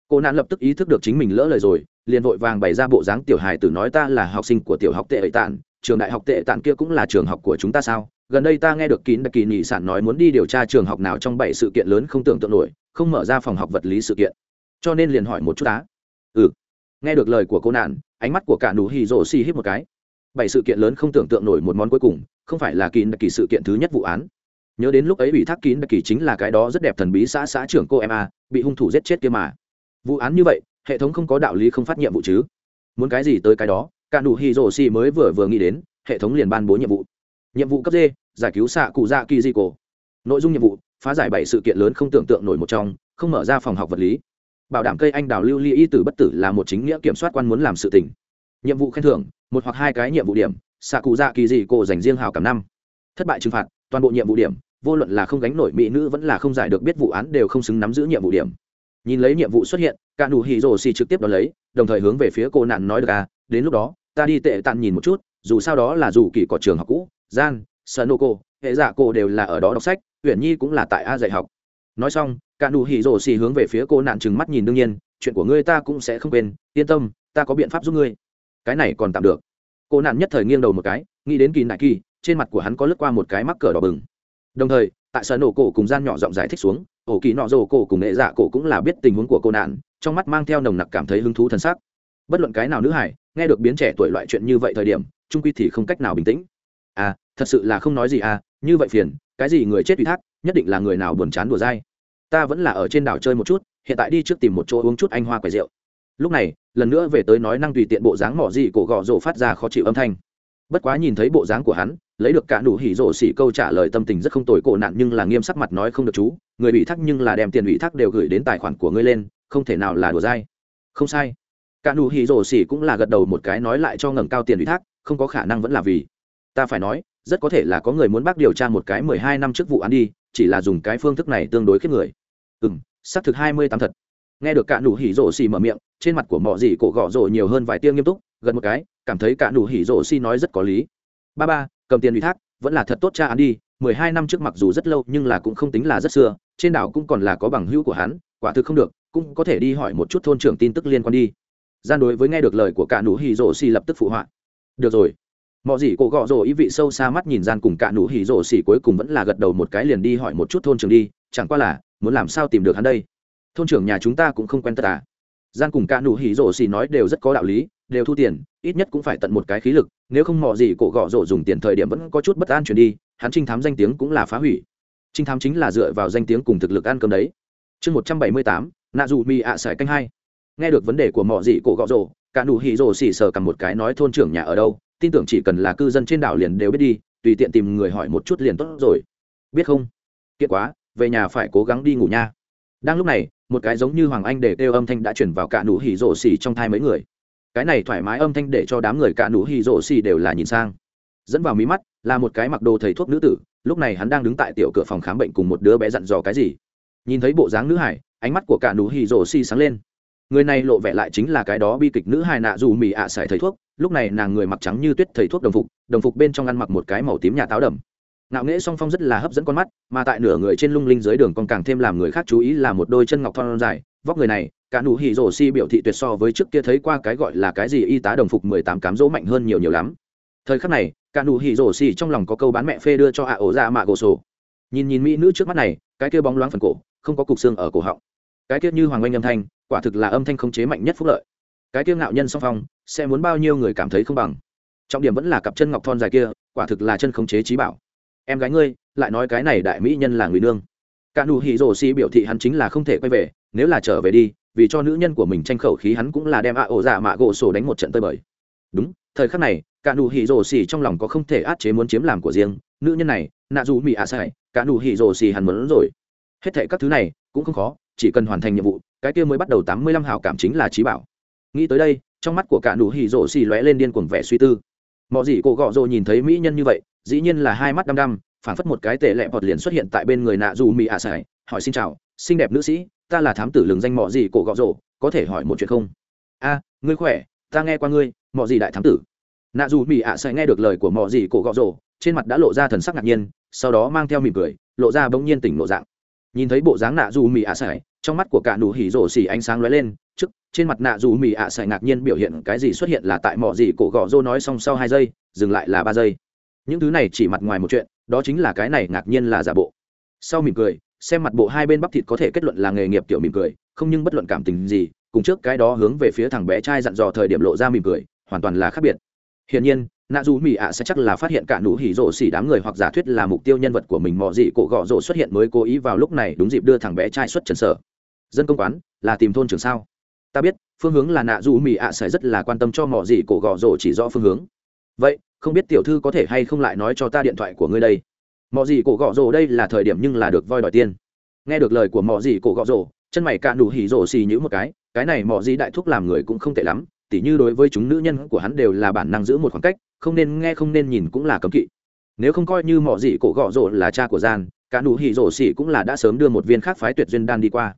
cô nạn lập tức ý thức được chính mình lỡ lời rồi, liền vội vàng bày ra bộ dáng tiểu hài tử nói ta là học sinh của tiểu học tệ ẩy tản trường đại học tệ tản kia cũng là trường học của chúng ta sao? Gần đây ta nghe được kín đặc kỳ nhị sản nói muốn đi điều tra trường học nào trong bảy sự kiện lớn không tưởng tượng nổi, không mở ra phòng học vật lý sự kiện. Cho nên liền hỏi một chút á. Ừ. Nghe được lời của cô nạn, ánh mắt của cả nú hì rổ xì hít một cái. Bảy sự kiện lớn không tưởng tượng nổi một món cuối cùng, không phải là kín đặc kỳ sự kiện thứ nhất vụ án. Nhớ đến lúc ấy ủy thác kín đặc kỳ chính là cái đó rất đẹp thần bí xã xã trưởng cô em a, bị hung thủ giết chết kia mà vụ án như vậy, hệ thống không có đạo lý không phát nhiệm vụ chứ? Muốn cái gì tới cái đó, cả nụ hì rổ xì mới vừa vừa nghĩ đến, hệ thống liền ban bố nhiệm vụ. Nhiệm vụ cấp d, giải cứu xạ cụ dạ kỳ di cổ nội dung nhiệm vụ, phá giải bảy sự kiện lớn không tưởng tượng nổi một trong, không mở ra phòng học vật lý. Bảo đảm cây anh đào lưu ly y tử bất tử là một chính nghĩa kiểm soát quan muốn làm sự tình. Nhiệm vụ khen thưởng, một hoặc hai cái nhiệm vụ điểm, xạ cụ dạ kỳ Di cổ dành riêng hào cảm năm. Thất bại trừng phạt, toàn bộ nhiệm vụ điểm, vô luận là không gánh nổi mỹ nữ vẫn là không giải được biết vụ án đều không xứng nắm giữ nhiệm vụ điểm nhìn lấy nhiệm vụ xuất hiện, cả nụ hỉ rổ xì trực tiếp đón lấy, đồng thời hướng về phía cô nạn nói được à đến lúc đó, ta đi tệ tàn nhìn một chút, dù sao đó là dù kỳ có trường học cũ, gian sơn nô cô hệ dạ giả cô đều là ở đó đọc sách, uyển nhi cũng là tại a dạy học. Nói xong, cả nụ hỉ rổ xì hướng về phía cô nạn trừng mắt nhìn đương nhiên, chuyện của ngươi ta cũng sẽ không quên, yên tâm, ta có biện pháp giúp ngươi. Cái này còn tạm được. Cô nạn nhất thời nghiêng đầu một cái, nghĩ đến kỳ nại kỳ, trên mặt của hắn có lướt qua một cái mắc cờ đỏ bừng. Đồng thời, tại sở nổ cổ cùng gian nhỏ giọng giải thích xuống ổ kỳ nọ rồ cổ cùng nghệ dạ cổ cũng là biết tình huống của cô nạn, trong mắt mang theo nồng nặc cảm thấy hứng thú thân xác. Bất luận cái nào nữ hải, nghe được biến trẻ tuổi loại chuyện như vậy thời điểm, trung quy thì không cách nào bình tĩnh. À thật sự là không nói gì à như vậy phiền, cái gì người chết ủy thác, nhất định là người nào buồn chán đùa dai. Ta vẫn là ở trên đảo chơi một chút, hiện tại đi trước tìm một chỗ uống chút anh hoa quầy rượu. Lúc này, lần nữa về tới nói năng tùy tiện bộ dáng mỏ gì cổ gò rổ phát ra khó chịu âm thanh. Bất quá nhìn thấy bộ dáng của hắn lấy được cả nụ hỉ rổ xỉ câu trả lời tâm tình rất không tồi cổ nạn nhưng là nghiêm sắc mặt nói không được chú, người ủy thác nhưng là đem tiền ủy thác đều gửi đến tài khoản của ngươi lên, không thể nào là đùa dai. Không sai. Cả nụ hỉ rổ xỉ cũng là gật đầu một cái nói lại cho ngẩng cao tiền ủy thác, không có khả năng vẫn là vì. Ta phải nói, rất có thể là có người muốn bác điều tra một cái mười hai năm trước vụ án đi, chỉ là dùng cái phương thức này tương đối khiếp người. Ừ m xác thực hai mươi tám thật. Nghe được cả nụ hỉ rổ xỉ mở miệng, trên mặt của mọi gì cổ gõ rổ nhiều hơn vài tia nghiêm túc gần một cái, cảm thấy cả nụ hỉ rổ xỉ nói rất có lý. Ba ba cầm tiền ủy thác, vẫn là thật tốt cha án đi, mười hai năm trước mặc dù rất lâu nhưng là cũng không tính là rất xưa, trên đảo cũng còn là có bằng hữu của hắn, quả thực không được, cũng có thể đi hỏi một chút thôn trưởng tin tức liên quan đi. Gian đối với nghe được lời của cả nụ hỉ rổ xì lập tức phụ họa. Được rồi. Mọi gì cổ gọ rổ ý vị sâu xa mắt nhìn gian cùng cả nụ hỉ rổ xì cuối cùng vẫn là gật đầu một cái liền đi hỏi một chút thôn trưởng đi, chẳng qua là, muốn làm sao tìm được hắn đây? Thôn trưởng nhà chúng ta cũng không quen tất à? Gian cùng cả nụ hỉ rổ xì nói đều rất có đạo lý đều thu tiền, ít nhất cũng phải tận một cái khí lực, nếu không mò gì cổ gõ rổ dùng tiền thời điểm vẫn có chút bất an chuyển đi, hắn trinh thám danh tiếng cũng là phá hủy. Trinh thám chính là dựa vào danh tiếng cùng thực lực ăn cơm đấy. Chương một trăm bảy mươi tám, nạ dù mi ạ sải canh hai. Nghe được vấn đề của mò gì cổ gõ rổ, cả nụ hỉ rổ xỉ sờ cầm một cái nói thôn trưởng nhà ở đâu, tin tưởng chỉ cần là cư dân trên đảo liền đều biết đi, tùy tiện tìm người hỏi một chút liền tốt rồi. Biết không? Kiệt quá, về nhà phải cố gắng đi ngủ nha. Đang lúc này, một cái giống như hoàng anh để kêu âm thanh đã chuyển vào cả nụ hỉ rổ xỉ trong thai mấy người cái này thoải mái âm thanh để cho đám người cả nụ hỉ rổ xì đều là nhìn sang. Dẫn vào mí mắt là một cái mặc đồ thầy thuốc nữ tử, lúc này hắn đang đứng tại tiểu cửa phòng khám bệnh cùng một đứa bé dặn dò cái gì. Nhìn thấy bộ dáng nữ hải, ánh mắt của cả nụ hỉ rổ xì sáng lên. Người này lộ vẻ lại chính là cái đó bi kịch nữ hài nạ dù mì ạ xài thầy thuốc, lúc này nàng người mặc trắng như tuyết thầy thuốc đồng phục đồng phục bên trong ăn mặc một cái màu tím nhà táo đầm nạo nghễ song phong rất là hấp dẫn con mắt, mà tại nửa người trên lung linh dưới đường còn càng thêm làm người khác chú ý là một đôi chân ngọc thon dài, vóc người này, cả nụ hỉ rồ si biểu thị tuyệt so với trước kia thấy qua cái gọi là cái gì y tá đồng phục mười tám cám dỗ mạnh hơn nhiều nhiều lắm. Thời khắc này, cả nụ hỉ rồ si trong lòng có câu bán mẹ phê đưa cho ạ ổ ra mạ gồ sổ. Nhìn nhìn mỹ nữ trước mắt này, cái kia bóng loáng phần cổ, không có cục xương ở cổ họng. Cái kia như hoàng oanh âm thanh, quả thực là âm thanh khống chế mạnh nhất phúc lợi. Cái kia ngạo nhân song phong, sẽ muốn bao nhiêu người cảm thấy không bằng. Trọng điểm vẫn là cặp chân ngọc thon dài kia, quả thực là chân khống chế trí bảo em gái ngươi, lại nói cái này đại mỹ nhân là người nương. Cả nụ hỉ rổ xì biểu thị hắn chính là không thể quay về, nếu là trở về đi, vì cho nữ nhân của mình tranh khẩu khí hắn cũng là đem ạ ổ dạ mạ gỗ sổ đánh một trận tơi bời. Đúng, thời khắc này, cả nụ hỉ rổ xì trong lòng có không thể át chế muốn chiếm làm của riêng. Nữ nhân này, nạ dù mỹ ạ à sai, cả nụ hỉ rổ xì hắn muốn rồi. Hết thệ các thứ này, cũng không khó, chỉ cần hoàn thành nhiệm vụ, cái kia mới bắt đầu tám mươi lăm hào cảm chính là trí bảo. Nghĩ tới đây, trong mắt của cả nụ hỉ rổ xì lóe lên điên cuồng vẻ suy tư. Mọi gì cổ gọ rồ nhìn thấy mỹ nhân như vậy dĩ nhiên là hai mắt đăm đăm phản phất một cái tệ lẹ bọt liền xuất hiện tại bên người nạ dù mỹ ạ sải, hỏi xin chào, xinh đẹp nữ sĩ, ta là thám tử lường danh mọ gì cổ gọ rổ, có thể hỏi một chuyện không? A, ngươi khỏe, ta nghe qua ngươi, mọ gì đại thám tử. Nạ dù mỹ ạ sải nghe được lời của mọ gì cổ gọ rổ, trên mặt đã lộ ra thần sắc ngạc nhiên, sau đó mang theo mỉm cười, lộ ra bỗng nhiên tỉnh lộ dạng. Nhìn thấy bộ dáng nạ dù mỹ ạ sải, trong mắt của cả nụ hỉ rổ xỉ ánh sáng lóe lên, trước, trên mặt nạ dù mỹ ạ sải ngạc nhiên biểu hiện cái gì xuất hiện là tại mọ gì cổ gọ rô nói xong sau hai giây, dừng lại là ba giây những thứ này chỉ mặt ngoài một chuyện, đó chính là cái này ngạc nhiên là giả bộ. Sau mỉm cười, xem mặt bộ hai bên bắp thịt có thể kết luận là nghề nghiệp kiểu mỉm cười, không nhưng bất luận cảm tình gì, cùng trước cái đó hướng về phía thằng bé trai dặn dò thời điểm lộ ra mỉm cười, hoàn toàn là khác biệt. Hiển nhiên, nạ dù mỹ ạ sẽ chắc là phát hiện cả nụ hỉ rộ xỉ đám người hoặc giả thuyết là mục tiêu nhân vật của mình mò gì cổ gọ rộ xuất hiện mới cố ý vào lúc này đúng dịp đưa thằng bé trai xuất trần sở. Dân công quán, là tìm thôn trường sao? Ta biết, phương hướng là nạ dù mỹ ạ sẽ rất là quan tâm cho mò gì cổ gọ rộ chỉ rõ phương hướng. Vậy không biết tiểu thư có thể hay không lại nói cho ta điện thoại của ngươi đây. Mọi gì cổ gọ rồ đây là thời điểm nhưng là được voi đòi tiên nghe được lời của mọi gì cổ gọ rồ, chân mày cạn đủ hỉ rồ xì nhữ một cái cái này mọi gì đại thúc làm người cũng không tệ lắm, tỉ như đối với chúng nữ nhân của hắn đều là bản năng giữ một khoảng cách, không nên nghe không nên nhìn cũng là cấm kỵ. Nếu không coi như mọi gì cổ gọ rồ là cha của gian, cạn đủ hỉ rồ xì cũng là đã sớm đưa một viên khác phái tuyệt duyên đan đi qua.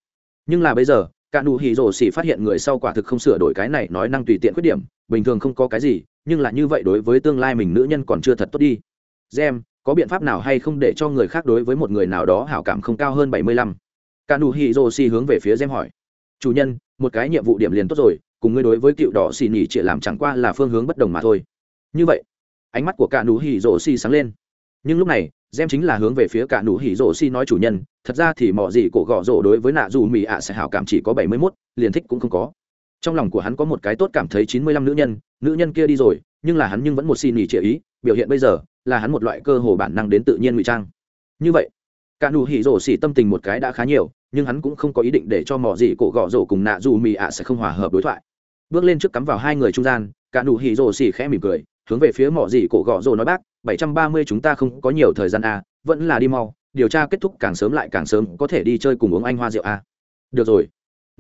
Nhưng là bây giờ, cạn đủ hỉ rồ xì phát hiện người sau quả thực không sửa đổi cái này nói năng tùy tiện khuyết điểm bình thường không có cái gì, nhưng là như vậy đối với tương lai mình nữ nhân còn chưa thật tốt đi. Gem, có biện pháp nào hay không để cho người khác đối với một người nào đó hảo cảm không cao hơn bảy mươi lăm? Cả nụ hỉ rồ xì hướng về phía gem hỏi. Chủ nhân, một cái nhiệm vụ điểm liền tốt rồi, cùng ngươi đối với cựu đỏ xì nhỉ chỉ làm chẳng qua là phương hướng bất đồng mà thôi. Như vậy, ánh mắt của cả nụ hỉ rồ xì sáng lên. Nhưng lúc này, gem chính là hướng về phía cả nụ hỉ rồ xì nói chủ nhân, thật ra thì mọi gì cổ gọ rồ đối với nạ dù mỹ ạ sẽ hảo cảm chỉ có bảy mươi mốt, liền thích cũng không có trong lòng của hắn có một cái tốt cảm thấy chín mươi lăm nữ nhân nữ nhân kia đi rồi nhưng là hắn nhưng vẫn một xin nghỉ trịa ý biểu hiện bây giờ là hắn một loại cơ hồ bản năng đến tự nhiên ngụy trang. Như vậy cả nụ hỉ rổ xỉ tâm tình một cái đã khá nhiều nhưng hắn cũng không có ý định để cho mỏ gì cổ gõ rổ cùng nạ dù mì ạ sẽ không hòa hợp đối thoại. Bước lên trước cắm vào hai người trung gian cả nụ hỉ rổ xỉ khẽ mỉm cười hướng về phía mỏ gì cổ gõ rổ nói bác bảy trăm ba mươi chúng ta không có nhiều thời gian à, vẫn là đi mau điều tra kết thúc càng sớm lại càng sớm có thể đi chơi cùng uống anh hoa rượu à. được rồi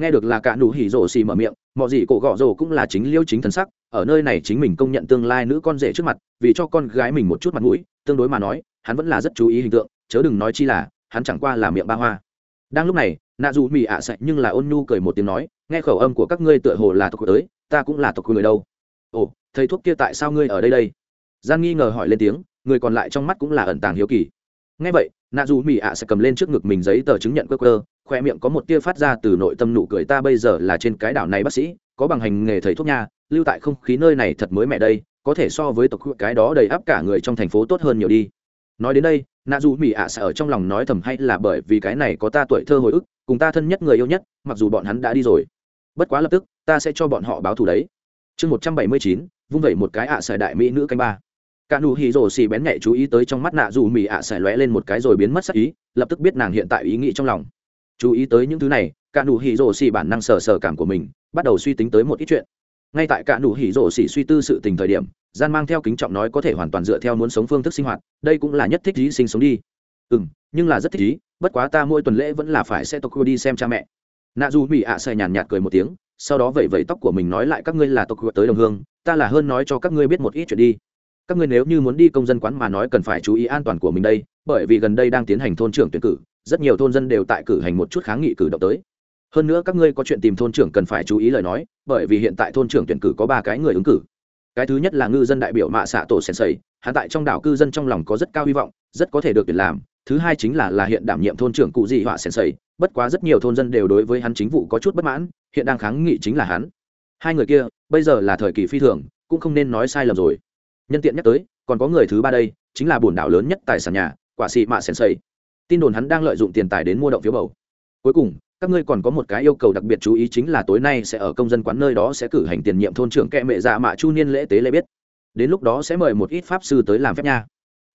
nghe được là cả nụ hỉ rổ xì mở miệng mọi gì cổ gọ rổ cũng là chính liêu chính thần sắc, ở nơi này chính mình công nhận tương lai nữ con rể trước mặt, vì cho con gái mình một chút mặt mũi, tương đối mà nói, hắn vẫn là rất chú ý hình tượng, chớ đừng nói chi là, hắn chẳng qua là miệng ba hoa. Đang lúc này, nạ dù mì ạ sạch nhưng là ôn nhu cười một tiếng nói, nghe khẩu âm của các ngươi tựa hồ là tộc tới, ta cũng là tộc người đâu. Ồ, thầy thuốc kia tại sao ngươi ở đây đây? Gian nghi ngờ hỏi lên tiếng, người còn lại trong mắt cũng là ẩn tàng hiếu kỳ. Nghe vậy nạ dù mỹ ạ sẽ cầm lên trước ngực mình giấy tờ chứng nhận cơ cơ khoe miệng có một tia phát ra từ nội tâm nụ cười. Ta bây giờ là trên cái đảo này bác sĩ, có bằng hành nghề thầy thuốc nha, lưu tại không khí nơi này thật mới mẻ đây, có thể so với tộc cái đó đầy áp cả người trong thành phố tốt hơn nhiều đi. Nói đến đây, nạ dù mỹ ạ sẽ ở trong lòng nói thầm hay là bởi vì cái này có ta tuổi thơ hồi ức, cùng ta thân nhất người yêu nhất, mặc dù bọn hắn đã đi rồi. Bất quá lập tức, ta sẽ cho bọn họ báo thù đấy. Chương một trăm bảy mươi chín, vung vẩy một cái ạ sợi đại mỹ nữ canh ba cả nụ hỉ rổ xì bén nhạy chú ý tới trong mắt nạ dù mì ạ à xài lóe lên một cái rồi biến mất sắc ý, lập tức biết nàng hiện tại ý nghĩ trong lòng. Chú ý tới những thứ này, cả nụ hỉ rổ xì bản năng sờ sờ cảm của mình, bắt đầu suy tính tới một ít chuyện. Ngay tại cả nụ hỉ rổ xì suy tư sự tình thời điểm, gian mang theo kính trọng nói có thể hoàn toàn dựa theo muốn sống phương thức sinh hoạt, đây cũng là nhất thích ý sinh sống đi. Ừ nhưng là rất thích ý, bất quá ta mỗi tuần lễ vẫn là phải sẽ tokyo đi xem cha mẹ. Nạ dù mỹ ạ à nhàn nhạt cười một tiếng, sau đó vẩy vẩy tóc của mình nói lại các ngươi là tokyo tới đồng hương, ta là hơn nói cho các ngươi biết một ít chuyện đi các ngươi nếu như muốn đi công dân quán mà nói cần phải chú ý an toàn của mình đây, bởi vì gần đây đang tiến hành thôn trưởng tuyển cử, rất nhiều thôn dân đều tại cử hành một chút kháng nghị cử động tới. Hơn nữa các ngươi có chuyện tìm thôn trưởng cần phải chú ý lời nói, bởi vì hiện tại thôn trưởng tuyển cử có ba cái người ứng cử. Cái thứ nhất là ngư dân đại biểu mạ xạ tổ sen sầy hạ tại trong đảo cư dân trong lòng có rất cao hy vọng, rất có thể được việc làm. Thứ hai chính là là hiện đảm nhiệm thôn trưởng cụ dị họa sen sầy, bất quá rất nhiều thôn dân đều đối với hắn chính vụ có chút bất mãn, hiện đang kháng nghị chính là hắn. Hai người kia, bây giờ là thời kỳ phi thường, cũng không nên nói sai lầm rồi nhân tiện nhắc tới, còn có người thứ ba đây, chính là bồn đảo lớn nhất tài sản nhà, quả xị mạ sen xây tin đồn hắn đang lợi dụng tiền tài đến mua động phiếu bầu. Cuối cùng, các ngươi còn có một cái yêu cầu đặc biệt chú ý chính là tối nay sẽ ở công dân quán nơi đó sẽ cử hành tiền nhiệm thôn trưởng kệ mẹ dạ mạ chu niên lễ tế lễ biết. Đến lúc đó sẽ mời một ít pháp sư tới làm phép nha.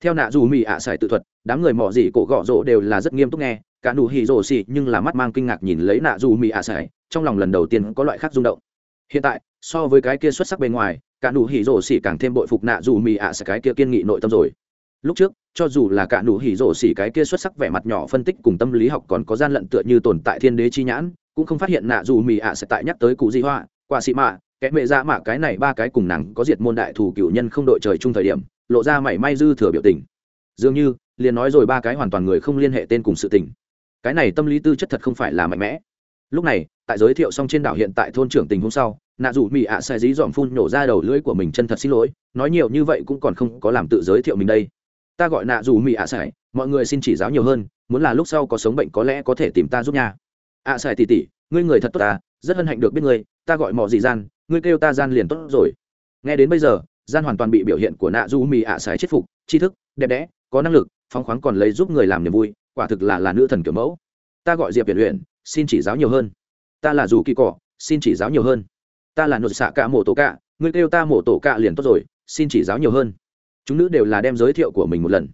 Theo nạ dù mỹ ạ à sải tự thuật, đám người mỏ gì cổ gõ rỗ đều là rất nghiêm túc nghe, cả nụ hỉ rổ xì nhưng là mắt mang kinh ngạc nhìn lấy nạ dù mỹ ạ à sải, trong lòng lần đầu tiên có loại khác rung động. Hiện tại so với cái kia xuất sắc bên ngoài, cả nụ hỉ rổ xỉ càng thêm bội phục nạ dù mì ạ sẽ cái kia kiên nghị nội tâm rồi. Lúc trước, cho dù là cả nụ hỉ rổ xỉ cái kia xuất sắc vẻ mặt nhỏ phân tích cùng tâm lý học còn có gian lận tựa như tồn tại thiên đế chi nhãn, cũng không phát hiện nạ dù mì ạ sẽ tại nhắc tới cụ di hoa quả xị mạ kẽ mẹ ra mạ cái này ba cái cùng nàng có diệt môn đại thủ cựu nhân không đội trời chung thời điểm, lộ ra mảy may dư thừa biểu tình. Dường như, liền nói rồi ba cái hoàn toàn người không liên hệ tên cùng sự tình. Cái này tâm lý tư chất thật không phải là mạnh mẽ lúc này, tại giới thiệu xong trên đảo hiện tại thôn trưởng tình hôm sau, nạ dù mỹ ạ à dí dòm phun nổ ra đầu lưỡi của mình chân thật xin lỗi, nói nhiều như vậy cũng còn không có làm tự giới thiệu mình đây. Ta gọi nạ dù mỹ ạ à mọi người xin chỉ giáo nhiều hơn, muốn là lúc sau có sống bệnh có lẽ có thể tìm ta giúp nha. Ạ à sai tỉ tỉ, ngươi người thật tốt ta rất hân hạnh được biết ngươi, ta gọi mò gì gian, ngươi kêu ta gian liền tốt rồi. Nghe đến bây giờ, gian hoàn toàn bị biểu hiện của nạ du mì ạ sái chết phục, tri thức, đẹp đẽ, có năng lực, phóng khoáng còn lấy giúp người làm niềm vui, quả thực là là nữ thần kiểu mẫu. Ta gọi diệp viện luyện xin chỉ giáo nhiều hơn. Ta là dù kỳ cỏ, xin chỉ giáo nhiều hơn. Ta là nội xạ cả mổ tổ cạ người kêu ta mổ tổ cạ liền tốt rồi, xin chỉ giáo nhiều hơn. Chúng nữ đều là đem giới thiệu của mình một lần.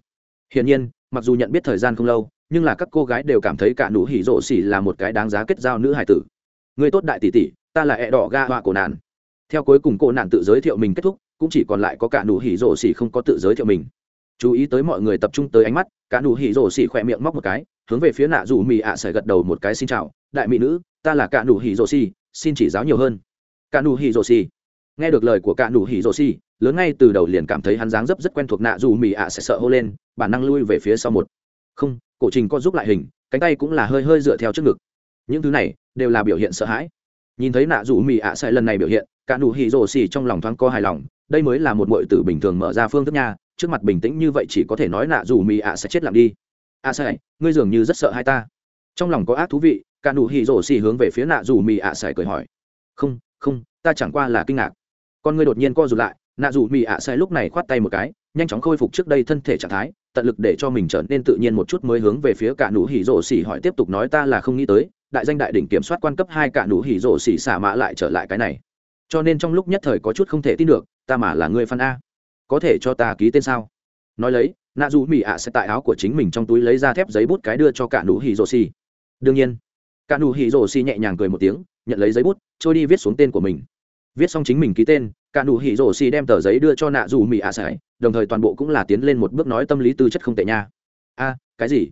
Hiển nhiên, mặc dù nhận biết thời gian không lâu, nhưng là các cô gái đều cảm thấy cả nụ hỉ rộ xỉ là một cái đáng giá kết giao nữ hải tử. Người tốt đại tỷ tỷ, ta là ẹ đỏ ga họa cổ nạn. Theo cuối cùng cô nạn tự giới thiệu mình kết thúc, cũng chỉ còn lại có cả nụ hỉ rộ xỉ không có tự giới thiệu mình. Chú ý tới mọi người tập trung tới ánh mắt, cả nụ hỉ rộ xỉ khỏe miệng móc một cái hướng về phía nạ dù mỹ ạ sẽ gật đầu một cái xin chào, đại mỹ nữ, ta là cạ nụ hỉ rồ xì xin chỉ giáo nhiều hơn. Cạ nụ hỉ rồ xì nghe được lời của cạ nụ hỉ rồ xì lớn ngay từ đầu liền cảm thấy hắn dáng dấp rất quen thuộc nạ dù mỹ ạ sẽ sợ hô lên, bản năng lui về phía sau một. Không, cổ trình có giúp lại hình, cánh tay cũng là hơi hơi dựa theo trước ngực. Những thứ này đều là biểu hiện sợ hãi. Nhìn thấy nạ dù mỹ ạ sẽ lần này biểu hiện, cạ nụ hỉ rồ xì trong lòng thoáng co hài lòng, đây mới là một mọi tử bình thường mở ra phương thức nha, trước mặt bình tĩnh như vậy chỉ có thể nói nạ dù mỹ ạ sẽ chết lặng đi a sai, ngươi dường như rất sợ hai ta. Trong lòng có ác thú vị, cả nụ hỉ rổ xì hướng về phía nạ dù mì a sai cười hỏi. Không không, ta chẳng qua là kinh ngạc. Con ngươi đột nhiên co rụt lại, nạ dù mì a sai lúc này khoát tay một cái, nhanh chóng khôi phục trước đây thân thể trạng thái, tận lực để cho mình trở nên tự nhiên một chút mới hướng về phía cả nụ hỉ rổ xỉ hỏi tiếp tục nói ta là không nghĩ tới, đại danh đại đỉnh kiểm soát quan cấp hai cả nụ hỉ rổ xỉ xả mã lại trở lại cái này. Cho nên trong lúc nhất thời có chút không thể tin được, ta mà là người fan a. Có thể cho ta ký tên sao? Nói lấy nạ dù mỹ ạ sẽ tại áo của chính mình trong túi lấy ra thép giấy bút cái đưa cho cả nụ hỉ Rô xì. Đương nhiên, cả nụ hỉ Rô xì nhẹ nhàng cười một tiếng, nhận lấy giấy bút, trôi đi viết xuống tên của mình. Viết xong chính mình ký tên, cả nụ hỉ Rô xì đem tờ giấy đưa cho nạ dù mỹ ạ à đồng thời toàn bộ cũng là tiến lên một bước nói tâm lý tư chất không tệ nha. A, cái gì?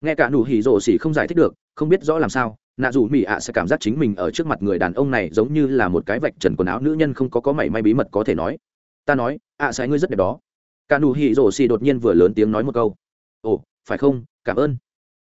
Nghe cả nụ hỉ Rô xì không giải thích được, không biết rõ làm sao, nạ dù mỹ ạ sẽ cảm giác chính mình ở trước mặt người đàn ông này giống như là một cái vạch trần quần áo nữ nhân không có có mảy may bí mật có thể nói. Ta nói, ạ sải ngươi rất đẹp đó cả nụ hỉ rổ xì đột nhiên vừa lớn tiếng nói một câu. Ồ, phải không? Cảm ơn.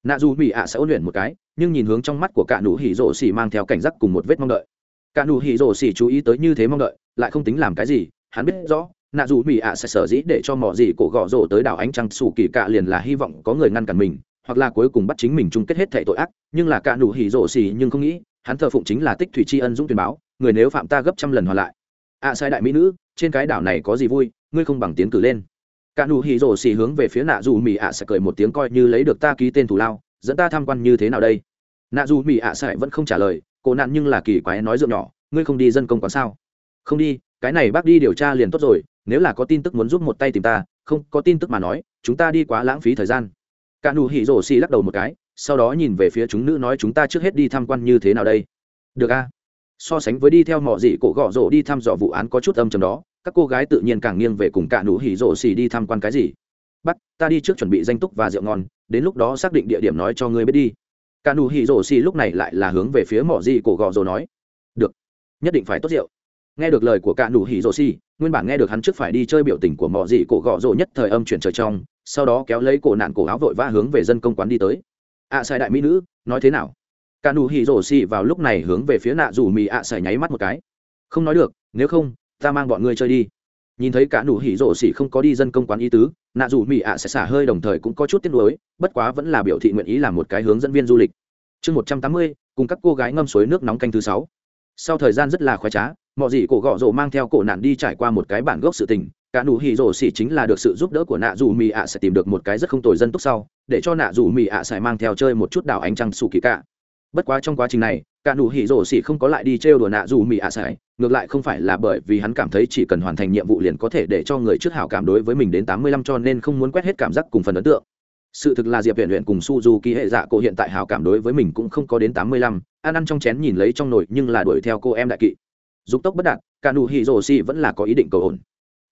Nạ dù mỹ ạ sẽ ôn luyện một cái, nhưng nhìn hướng trong mắt của cả nụ hỉ rổ xì mang theo cảnh giác cùng một vết mong đợi. Cả nụ hỉ rổ xì chú ý tới như thế mong đợi, lại không tính làm cái gì, hắn biết rõ, nạ dù mỹ ạ sẽ sở dĩ để cho mỏ gì cổ gọ rổ tới đảo ánh trăng xù kỳ cạ liền là hy vọng có người ngăn cản mình, hoặc là cuối cùng bắt chính mình chung kết hết thệ tội ác, nhưng là cả nụ hỉ rổ xì nhưng không nghĩ, hắn thờ phụng chính là tích thủy tri ân dũng tuyên báo, người nếu phạm ta gấp trăm lần hoàn lại. Ạ à sai đại mỹ nữ, trên cái đảo này có gì vui, ngươi không bằng tiến cử lên cả nụ hỉ rổ xì hướng về phía nạ dù mỹ ạ sẽ cười một tiếng coi như lấy được ta ký tên thủ lao dẫn ta tham quan như thế nào đây? Nạ dù mỹ ạ sẽ vẫn không trả lời cô nạn nhưng là kỳ quái nói dượng nhỏ ngươi không đi dân công quán sao? Không đi cái này bác đi điều tra liền tốt rồi nếu là có tin tức muốn giúp một tay tìm ta không có tin tức mà nói chúng ta đi quá lãng phí thời gian. Cả nụ hỉ rổ xì lắc đầu một cái sau đó nhìn về phía chúng nữ nói chúng ta trước hết đi tham quan như thế nào đây? Được a. So sánh với đi theo mọi gì, cổ gõ rổ đi thăm dò vụ án có chút âm trầm đó các cô gái tự nhiên càng nghiêng về cùng cả nụ hỉ rổ xì đi tham quan cái gì. Bắt ta đi trước chuẩn bị danh túc và rượu ngon đến lúc đó xác định địa điểm nói cho ngươi biết đi. Cả nụ hỉ rổ xì lúc này lại là hướng về phía mỏ gì cổ gò rồ nói. Được nhất định phải tốt rượu. Nghe được lời của cả nụ hỉ rổ xì nguyên bản nghe được hắn trước phải đi chơi biểu tình của mỏ gì cổ gò rồ nhất thời âm chuyển trời trong sau đó kéo lấy cổ nạn cổ áo vội vã hướng về dân công quán đi tới. Ạ à, sai đại mỹ nữ nói thế nào? Cả nụ hỉ rổ xì vào lúc này hướng về phía nạ dù mì ạ à sai nháy mắt một cái. Không nói được nếu không ta mang bọn ngươi chơi đi. Nhìn thấy cả nụ hỉ rộ xỉ không có đi dân công quán y tứ, nạ dù mỹ ạ sẽ xả hơi đồng thời cũng có chút tiếc nuối, bất quá vẫn là biểu thị nguyện ý làm một cái hướng dẫn viên du lịch. Chương một trăm tám mươi, cùng các cô gái ngâm suối nước nóng canh thứ sáu. Sau thời gian rất là khoái trá, mọi gì cổ gọ rộ mang theo cổ nạn đi trải qua một cái bản gốc sự tình, cả nụ hỉ rổ xỉ chính là được sự giúp đỡ của nạ dù mì ạ sẽ tìm được một cái rất không tồi dân túc sau, để cho nạ dù mì ạ à sẽ mang theo chơi một chút đảo ánh trăng sủ kỳ cả bất quá trong quá trình này, cả nụ hỉ rổ xỉ không có lại đi trêu đùa nạ dù mỹ ạ à sải, ngược lại không phải là bởi vì hắn cảm thấy chỉ cần hoàn thành nhiệm vụ liền có thể để cho người trước hảo cảm đối với mình đến tám mươi lăm cho nên không muốn quét hết cảm giác cùng phần ấn tượng. Sự thực là diệp huyện huyện cùng Su Du suzuki hệ dạ cô hiện tại hảo cảm đối với mình cũng không có đến tám mươi lăm, ăn ăn trong chén nhìn lấy trong nồi nhưng là đuổi theo cô em đại kỵ. Dục tốc bất đạt, cả nụ hỉ rổ xỉ vẫn là có ý định cầu ổn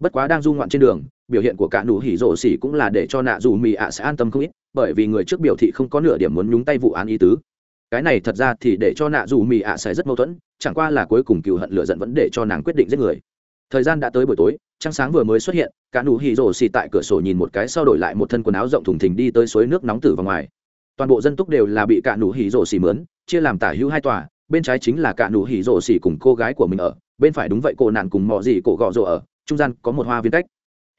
bất quá đang du ngoạn trên đường, biểu hiện của cả nụ hỉ rổ xỉ cũng là để cho nạ dù mỹ ạ à sẽ an tâm không ít, bởi vì người trước biểu thị không có nửa điểm muốn nhúng tay vụ án ý tứ cái này thật ra thì để cho nạ dù mì ạ à sẽ rất mâu thuẫn, chẳng qua là cuối cùng cựu hận lựa giận vẫn để cho nàng quyết định giết người. Thời gian đã tới buổi tối, trăng sáng vừa mới xuất hiện, cả nụ hì rổ xì tại cửa sổ nhìn một cái sau đổi lại một thân quần áo rộng thùng thình đi tới suối nước nóng tử vào ngoài. Toàn bộ dân túc đều là bị cả nụ hì rổ xì mướn, chia làm tả hữu hai tòa, bên trái chính là cả nụ hỉ rổ xì cùng cô gái của mình ở, bên phải đúng vậy cô nạn cùng mọi gì cổ gọ rổ ở, trung gian có một hoa viên cách.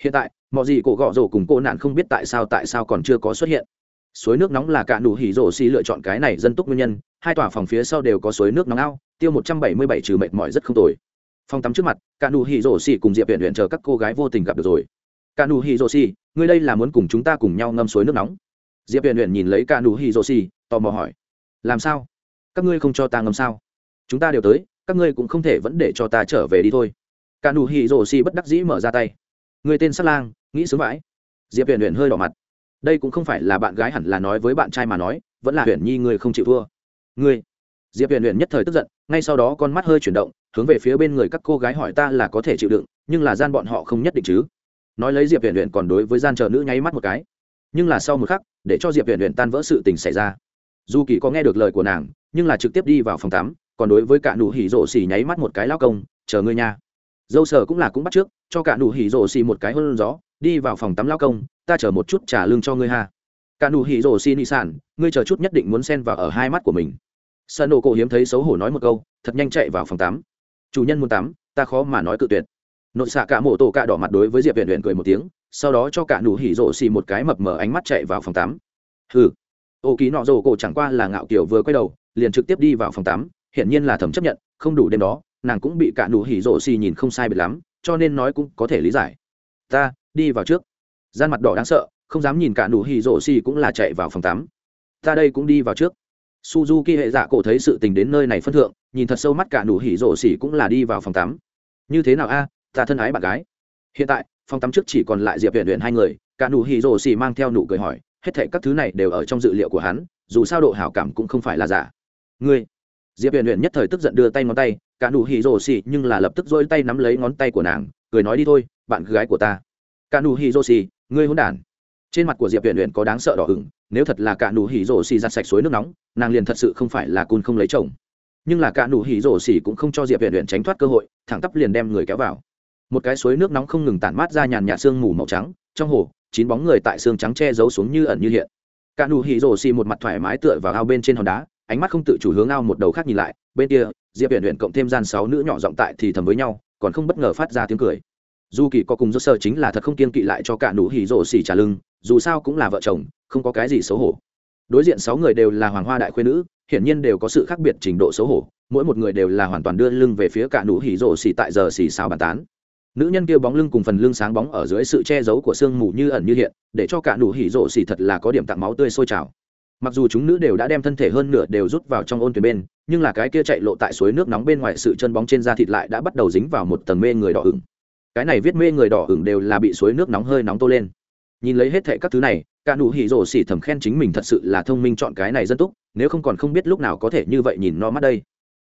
Hiện tại mọi gì cổ gọ rổ cùng cô nạn không biết tại sao tại sao còn chưa có xuất hiện suối nước nóng là cả nụ hỉ rổ xì lựa chọn cái này dân túc nguyên nhân, hai tòa phòng phía sau đều có suối nước nóng ao, tiêu một trăm bảy mươi bảy trừ mệt mỏi rất không tồi. Phòng tắm trước mặt, cả nụ hỉ rổ xì cùng diệp viện huyện chờ các cô gái vô tình gặp được rồi. Cả nụ hỉ rổ xì ngươi đây là muốn cùng chúng ta cùng nhau ngâm suối nước nóng. Diệp viện huyện nhìn lấy cả nụ hỉ rổ xì, tò mò hỏi. Làm sao? Các ngươi không cho ta ngâm sao? Chúng ta đều tới, các ngươi cũng không thể vẫn để cho ta trở về đi thôi. Cả nụ hỉ rổ xì bất đắc dĩ mở ra tay. Người tên sát lang, nghĩ sướng vãi. Diệp viện huyện hơi đỏ mặt đây cũng không phải là bạn gái hẳn là nói với bạn trai mà nói, vẫn là huyền nhi ngươi không chịu thua. Ngươi. Diệp huyền huyền nhất thời tức giận, ngay sau đó con mắt hơi chuyển động, hướng về phía bên người các cô gái hỏi ta là có thể chịu đựng, nhưng là gian bọn họ không nhất định chứ. Nói lấy diệp huyền huyền còn đối với gian chờ nữ nháy mắt một cái. Nhưng là sau một khắc, để cho diệp huyền huyền tan vỡ sự tình xảy ra. Dù kỳ có nghe được lời của nàng, nhưng là trực tiếp đi vào phòng tắm, còn đối với cả nụ hỉ rộ xì nháy mắt một cái lao công, chờ ngươi nha. Dâu sở cũng là cũng bắt trước, cho cả nụ hỉ rộ xì một cái hơn gió đi vào phòng tắm lao công, ta chở một chút trả lương cho ngươi ha. Cả nụ hỉ rổ xin y sản, ngươi chờ chút nhất định muốn xen vào ở hai mắt của mình. Sợ nổ cổ hiếm thấy xấu hổ nói một câu, thật nhanh chạy vào phòng tắm. Chủ nhân muốn tắm, ta khó mà nói cự tuyệt. Nội xạ cả mổ tổ cạ đỏ mặt đối với diệp viện viện cười một tiếng, sau đó cho cả nụ hỉ rổ xì một cái mập mở ánh mắt chạy vào phòng tắm. Hừ. Ô ký nọ rổ cổ chẳng qua là ngạo kiểu vừa quay đầu, liền trực tiếp đi vào phòng tắm, hiển nhiên là thẩm chấp nhận, không đủ đêm đó, nàng cũng bị cả nụ hỉ rổ xì nhìn không sai bị lắm, cho nên nói cũng có thể lý giải. Ta đi vào trước. Gian mặt đỏ đáng sợ, không dám nhìn cả nụ hỉ rổ xì cũng là chạy vào phòng tắm. Ta đây cũng đi vào trước. Suzuki hệ dạ cổ thấy sự tình đến nơi này phân thượng, nhìn thật sâu mắt cả nụ hỉ rổ xì cũng là đi vào phòng tắm. Như thế nào a, ta thân ái bạn gái. Hiện tại, phòng tắm trước chỉ còn lại diệp huyện huyện hai người, cả nụ hỉ rổ xì mang theo nụ cười hỏi, hết thảy các thứ này đều ở trong dự liệu của hắn, dù sao độ hảo cảm cũng không phải là giả. Ngươi. Diệp huyện huyện nhất thời tức giận đưa tay ngón tay, cả nụ hỉ rổ xì nhưng là lập tức dỗi tay nắm lấy ngón tay của nàng, cười nói đi thôi, bạn gái của ta cả nụ hỉ rô xì ngươi hôn đản. Trên mặt của diệp huyện huyện có đáng sợ đỏ ửng. nếu thật là cả nụ hỉ rổ xì giặt sạch suối nước nóng, nàng liền thật sự không phải là cun không lấy chồng. Nhưng là cả nụ hỉ rổ xì cũng không cho diệp huyện huyện tránh thoát cơ hội, thẳng tắp liền đem người kéo vào. Một cái suối nước nóng không ngừng tản mát ra nhàn nhạt sương mù màu trắng, trong hồ, chín bóng người tại xương trắng che giấu xuống như ẩn như hiện. Cả nụ hỉ rổ xì một mặt thoải mái tựa vào ao bên trên hòn đá, ánh mắt không tự chủ hướng ao một đầu khác nhìn lại, bên kia, diệp huyện huyện cộng thêm gian sáu nữ nhỏ giọng tại thì thầm với nhau, còn không bất ngờ phát ra tiếng cười dù kỳ có cùng do sở chính là thật không kiên kỵ lại cho cả nụ hỉ rổ xỉ trả lưng, dù sao cũng là vợ chồng, không có cái gì xấu hổ. Đối diện sáu người đều là hoàng hoa đại khuyên nữ, hiển nhiên đều có sự khác biệt trình độ xấu hổ, mỗi một người đều là hoàn toàn đưa lưng về phía cả nụ hỉ rổ xỉ tại giờ xỉ xào bàn tán. Nữ nhân kia bóng lưng cùng phần lưng sáng bóng ở dưới sự che giấu của sương mù như ẩn như hiện, để cho cả nụ hỉ rổ xỉ thật là có điểm tặng máu tươi sôi trào. Mặc dù chúng nữ đều đã đem thân thể hơn nửa đều rút vào trong ôn tuyển bên, nhưng là cái kia chạy lộ tại suối nước nóng bên ngoài sự chân bóng trên da thịt lại đã bắt đầu dính vào một tầng mê người đỏ ửng cái này viết mê người đỏ hửng đều là bị suối nước nóng hơi nóng tô lên. Nhìn lấy hết thệ các thứ này, cả nụ hỉ rổ xỉ thầm khen chính mình thật sự là thông minh chọn cái này dân túc, nếu không còn không biết lúc nào có thể như vậy nhìn nó mắt đây.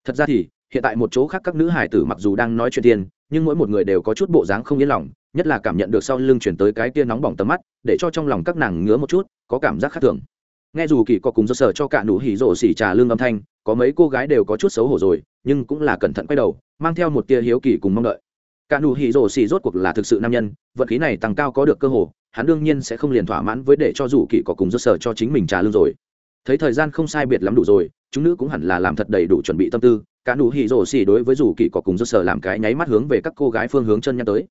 Thật ra thì, hiện tại một chỗ khác các nữ hải tử mặc dù đang nói chuyện tiền nhưng mỗi một người đều có chút bộ dáng không yên lòng, nhất là cảm nhận được sau lưng chuyển tới cái tia nóng bỏng tầm mắt, để cho trong lòng các nàng ngứa một chút, có cảm giác khác thường. Nghe dù kỳ có cùng do sở cho cả nụ hỉ rổ xỉ trà lương âm thanh, có mấy cô gái đều có chút xấu hổ rồi, nhưng cũng là cẩn thận quay đầu, mang theo một tia hiếu kỳ cùng mong đợi cả nụ hỉ rổ xì rốt cuộc là thực sự nam nhân vật khí này tăng cao có được cơ hồ hắn đương nhiên sẽ không liền thỏa mãn với để cho rủ kỳ có cùng rốt sở cho chính mình trả lương rồi. Thấy thời gian không sai biệt lắm đủ rồi, chúng nữ cũng hẳn là làm thật đầy đủ chuẩn bị tâm tư, cả nụ hỉ rổ xì đối với rủ kỳ có cùng rốt sở làm cái nháy mắt hướng về các cô gái phương hướng chân nhắc tới.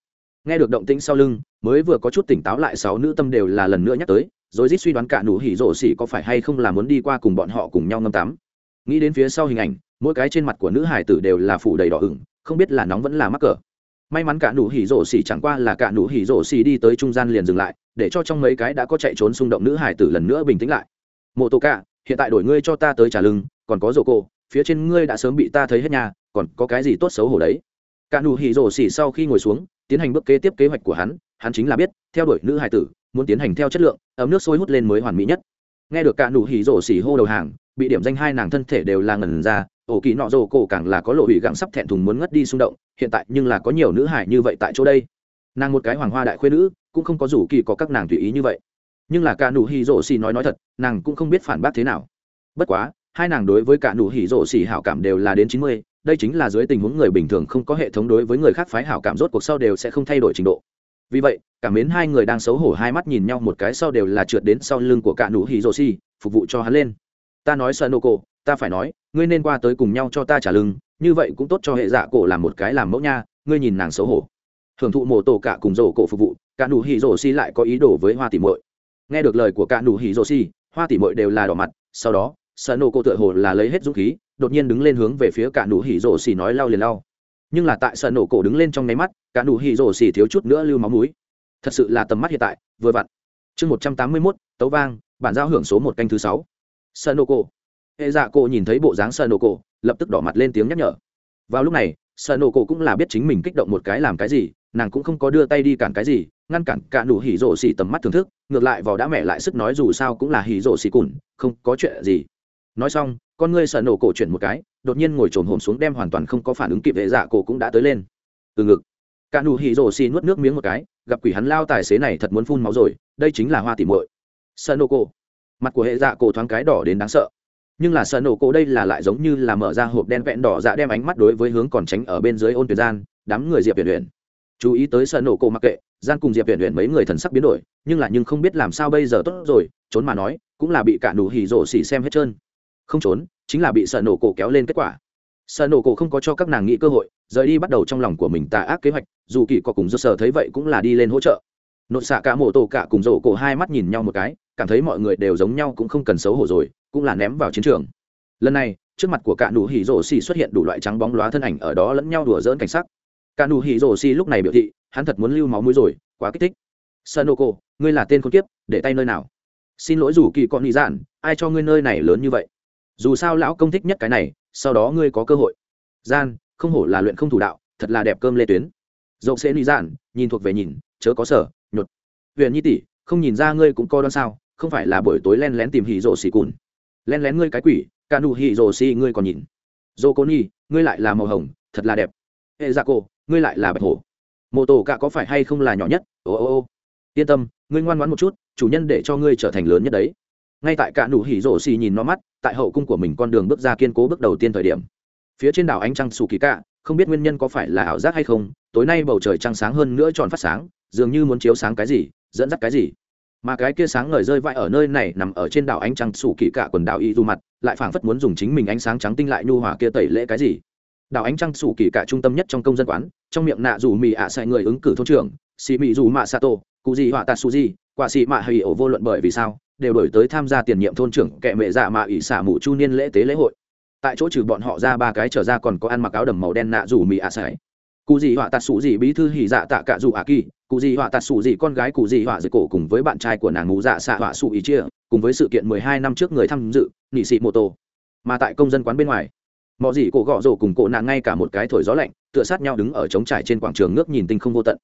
Nghe được động tĩnh sau lưng, mới vừa có chút tỉnh táo lại sáu nữ tâm đều là lần nữa nhắc tới, rồi rít suy đoán cả nụ hỉ rổ xì có phải hay không là muốn đi qua cùng bọn họ cùng nhau ngâm tắm. Nghĩ đến phía sau hình ảnh, mỗi cái trên mặt của nữ hải tử đều là phủ đầy đỏ ửng, không biết là nóng vẫn là mắc cỡ may mắn cả nụ hỉ rổ xỉ chẳng qua là cả nụ hỉ rổ xỉ đi tới trung gian liền dừng lại, để cho trong mấy cái đã có chạy trốn xung động nữ hải tử lần nữa bình tĩnh lại. Mộ tổ cả hiện tại đổi ngươi cho ta tới trả lưng, còn có rổ cổ phía trên ngươi đã sớm bị ta thấy hết nhà còn có cái gì tốt xấu hổ đấy? Cả nụ hỉ rổ xỉ sau khi ngồi xuống, tiến hành bước kế tiếp kế hoạch của hắn hắn chính là biết, theo đuổi nữ hải tử, muốn tiến hành theo chất lượng, ấm nước sôi hút lên mới hoàn mỹ nhất. Nghe được cả nụ hỉ rổ xỉ hô đầu hàng, bị điểm danh hai nàng thân thể đều là ngần ra ổ kỳ nọ rồ cổ càng là có lộ hủy gặng sắp thẹn thùng muốn ngất đi xung động, hiện tại nhưng là có nhiều nữ hải như vậy tại chỗ đây. Nàng một cái hoàng hoa đại khuyên nữ, cũng không có rủ kỳ có các nàng tùy ý như vậy. Nhưng là cả nụ hỉ rổ xì nói nói thật, nàng cũng không biết phản bác thế nào. Bất quá, hai nàng đối với cả nụ hỉ rổ xì hảo cảm đều là đến chín mươi, đây chính là dưới tình huống người bình thường không có hệ thống đối với người khác phái hảo cảm rốt cuộc sau đều sẽ không thay đổi trình độ. Vì vậy cảm mến hai người đang xấu hổ hai mắt nhìn nhau một cái sau đều là trượt đến sau lưng của cả nụ hỉ rổ xì phục vụ cho hắn lên. Ta nói sợ nô cổ ta phải nói, ngươi nên qua tới cùng nhau cho ta trả lưng, như vậy cũng tốt cho hệ dạ cổ làm một cái làm mẫu nha, ngươi nhìn nàng xấu hổ. Hưởng thụ mổ tổ cả cùng rổ cổ phục vụ, cả nụ hỉ rổ xi lại có ý đồ với hoa tỉ mội nghe được lời của cả nụ hỉ rổ xi, hoa tỉ mội đều là đỏ mặt, sau đó, sợ nổ cổ tựa hồ là lấy hết dũng khí, đột nhiên đứng lên hướng về phía cả nụ hỉ rổ xi nói lao liền lao. nhưng là tại sợ nổ cổ đứng lên trong nháy mắt, cả nụ hỉ rổ xi thiếu chút nữa lưu máu mũi. Thật sự là tầm mắt hiện tại, vừa vặn. Chương một trăm tám mươi mốt, tấu vang, bản giao hưởng số một canh thứ sáu. Sợ nổ cổ hệ dạ cổ nhìn thấy bộ dáng sợ nổ cổ, lập tức đỏ mặt lên tiếng nhắc nhở. Vào lúc này sợ nổ cổ cũng là biết chính mình kích động một cái làm cái gì, nàng cũng không có đưa tay đi cản cái gì, ngăn cản cả đủ hỉ rổ xỉ tầm mắt thưởng thức, ngược lại vào đã mẹ lại sức nói dù sao cũng là hỉ rổ xỉ cùn, không có chuyện gì. Nói xong, con ngươi sợ nổ cổ chuyển một cái, đột nhiên ngồi trồn hồn xuống đem hoàn toàn không có phản ứng kịp hệ dạ cổ cũng đã tới lên. Từ ngực, cả nụ hỉ rổ xì nuốt nước miếng một cái, gặp quỷ hắn lao tài xế này thật muốn phun máu rồi, đây chính là hoa tỉ muội. Sợ nổ cổ, mặt của hệ dạ cổ thoáng cái đỏ đến đáng sợ nhưng là sợ nổ cổ đây là lại giống như là mở ra hộp đen vẹn đỏ dạ đem ánh mắt đối với hướng còn tránh ở bên dưới ôn tuyển gian, đám người diệp tuyển luyện chú ý tới sợ nổ cổ mặc kệ, gian cùng diệp tuyển luyện mấy người thần sắc biến đổi, nhưng là nhưng không biết làm sao bây giờ tốt rồi, trốn mà nói, cũng là bị cả nụ hỉ rổ xỉ xem hết trơn. Không trốn, chính là bị sợ nổ cổ kéo lên kết quả. Sợ nổ cổ không có cho các nàng nghĩ cơ hội, rời đi bắt đầu trong lòng của mình tà ác kế hoạch, dù kỳ có cùng do sở thấy vậy cũng là đi lên hỗ trợ. Nội xạ cả mổ tổ cả cùng rổ cổ hai mắt nhìn nhau một cái, cảm thấy mọi người đều giống nhau cũng không cần xấu hổ rồi cũng là ném vào chiến trường. Lần này, trước mặt của cả nụ hỉ rổ xì xuất hiện đủ loại trắng bóng loá thân ảnh ở đó lẫn nhau đùa dỡn cảnh sắc. Cả nụ hỉ rổ xì lúc này biểu thị, hắn thật muốn lưu máu mũi rồi, quá kích thích. Sanoko, ngươi là tên con kiếp, để tay nơi nào? Xin lỗi dù kỳ con nghĩ giản ai cho ngươi nơi này lớn như vậy? Dù sao lão công thích nhất cái này, sau đó ngươi có cơ hội. Gian, không hổ là luyện không thủ đạo, thật là đẹp cơm lê tuyến. Dậu sẽ nghĩ giản nhìn thuộc về nhìn, chớ có sở, nhột. Huyền nhi tỷ, không nhìn ra ngươi cũng co đoan sao, không phải là buổi tối len lén tìm hỉ rổ xì cùn len lén ngươi cái quỷ, cả nụ hỉ rồ xì ngươi còn nhìn. Dô cô nhi ngươi lại là màu hồng, thật là đẹp. Hệ dạ cô ngươi lại là bạch hổ. Mô tổ cả có phải hay không là nhỏ nhất? Ô ô ô. Yên tâm, ngươi ngoan ngoãn một chút, chủ nhân để cho ngươi trở thành lớn nhất đấy. Ngay tại cả nụ hỉ rổ xì nhìn nó mắt, tại hậu cung của mình con đường bước ra kiên cố bước đầu tiên thời điểm. Phía trên đảo ánh trăng sù kỳ cả không biết nguyên nhân có phải là ảo giác hay không, tối nay bầu trời trăng sáng hơn nữa tròn phát sáng, dường như muốn chiếu sáng cái gì, dẫn dắt cái gì mà cái kia sáng ngời rơi vãi ở nơi này nằm ở trên đảo ánh trăng sủ kỳ cả quần đảo y du mặt, lại phảng phất muốn dùng chính mình ánh sáng trắng tinh lại nhu hòa kia tẩy lễ cái gì. Đảo ánh trăng sủ kỳ cả trung tâm nhất trong công dân quán, trong miệng nạ dù mì ạ à sai người ứng cử thôn trưởng, xì mì dù mạ sato, cụ gì họa tạt su gì, quả xì mạ hay ổ vô luận bởi vì sao, đều đổi tới tham gia tiền nhiệm thôn trưởng kệ mẹ dạ mạ ỷ xả mụ chu niên lễ tế lễ hội. Tại chỗ trừ bọn họ ra ba cái trở ra còn có ăn mặc áo đầm màu đen nạ dù mì ạ à sai cụ gì họa tạt su gì bí thư hỉ dạ tạ cả dù ạ à kỳ cụ dị họa tạt sủ dị con gái, cụ dị họa dưới cổ cùng với bạn trai của nàng ngũ dạ xạ họa sụ ý chia, cùng với sự kiện mười hai năm trước người tham dự nị sĩ mô tô. Mà tại công dân quán bên ngoài mọi dị cổ gõ rổ cùng cổ nàng ngay cả một cái thổi gió lạnh, tựa sát nhau đứng ở trống trải trên quảng trường nước nhìn tinh không vô tận.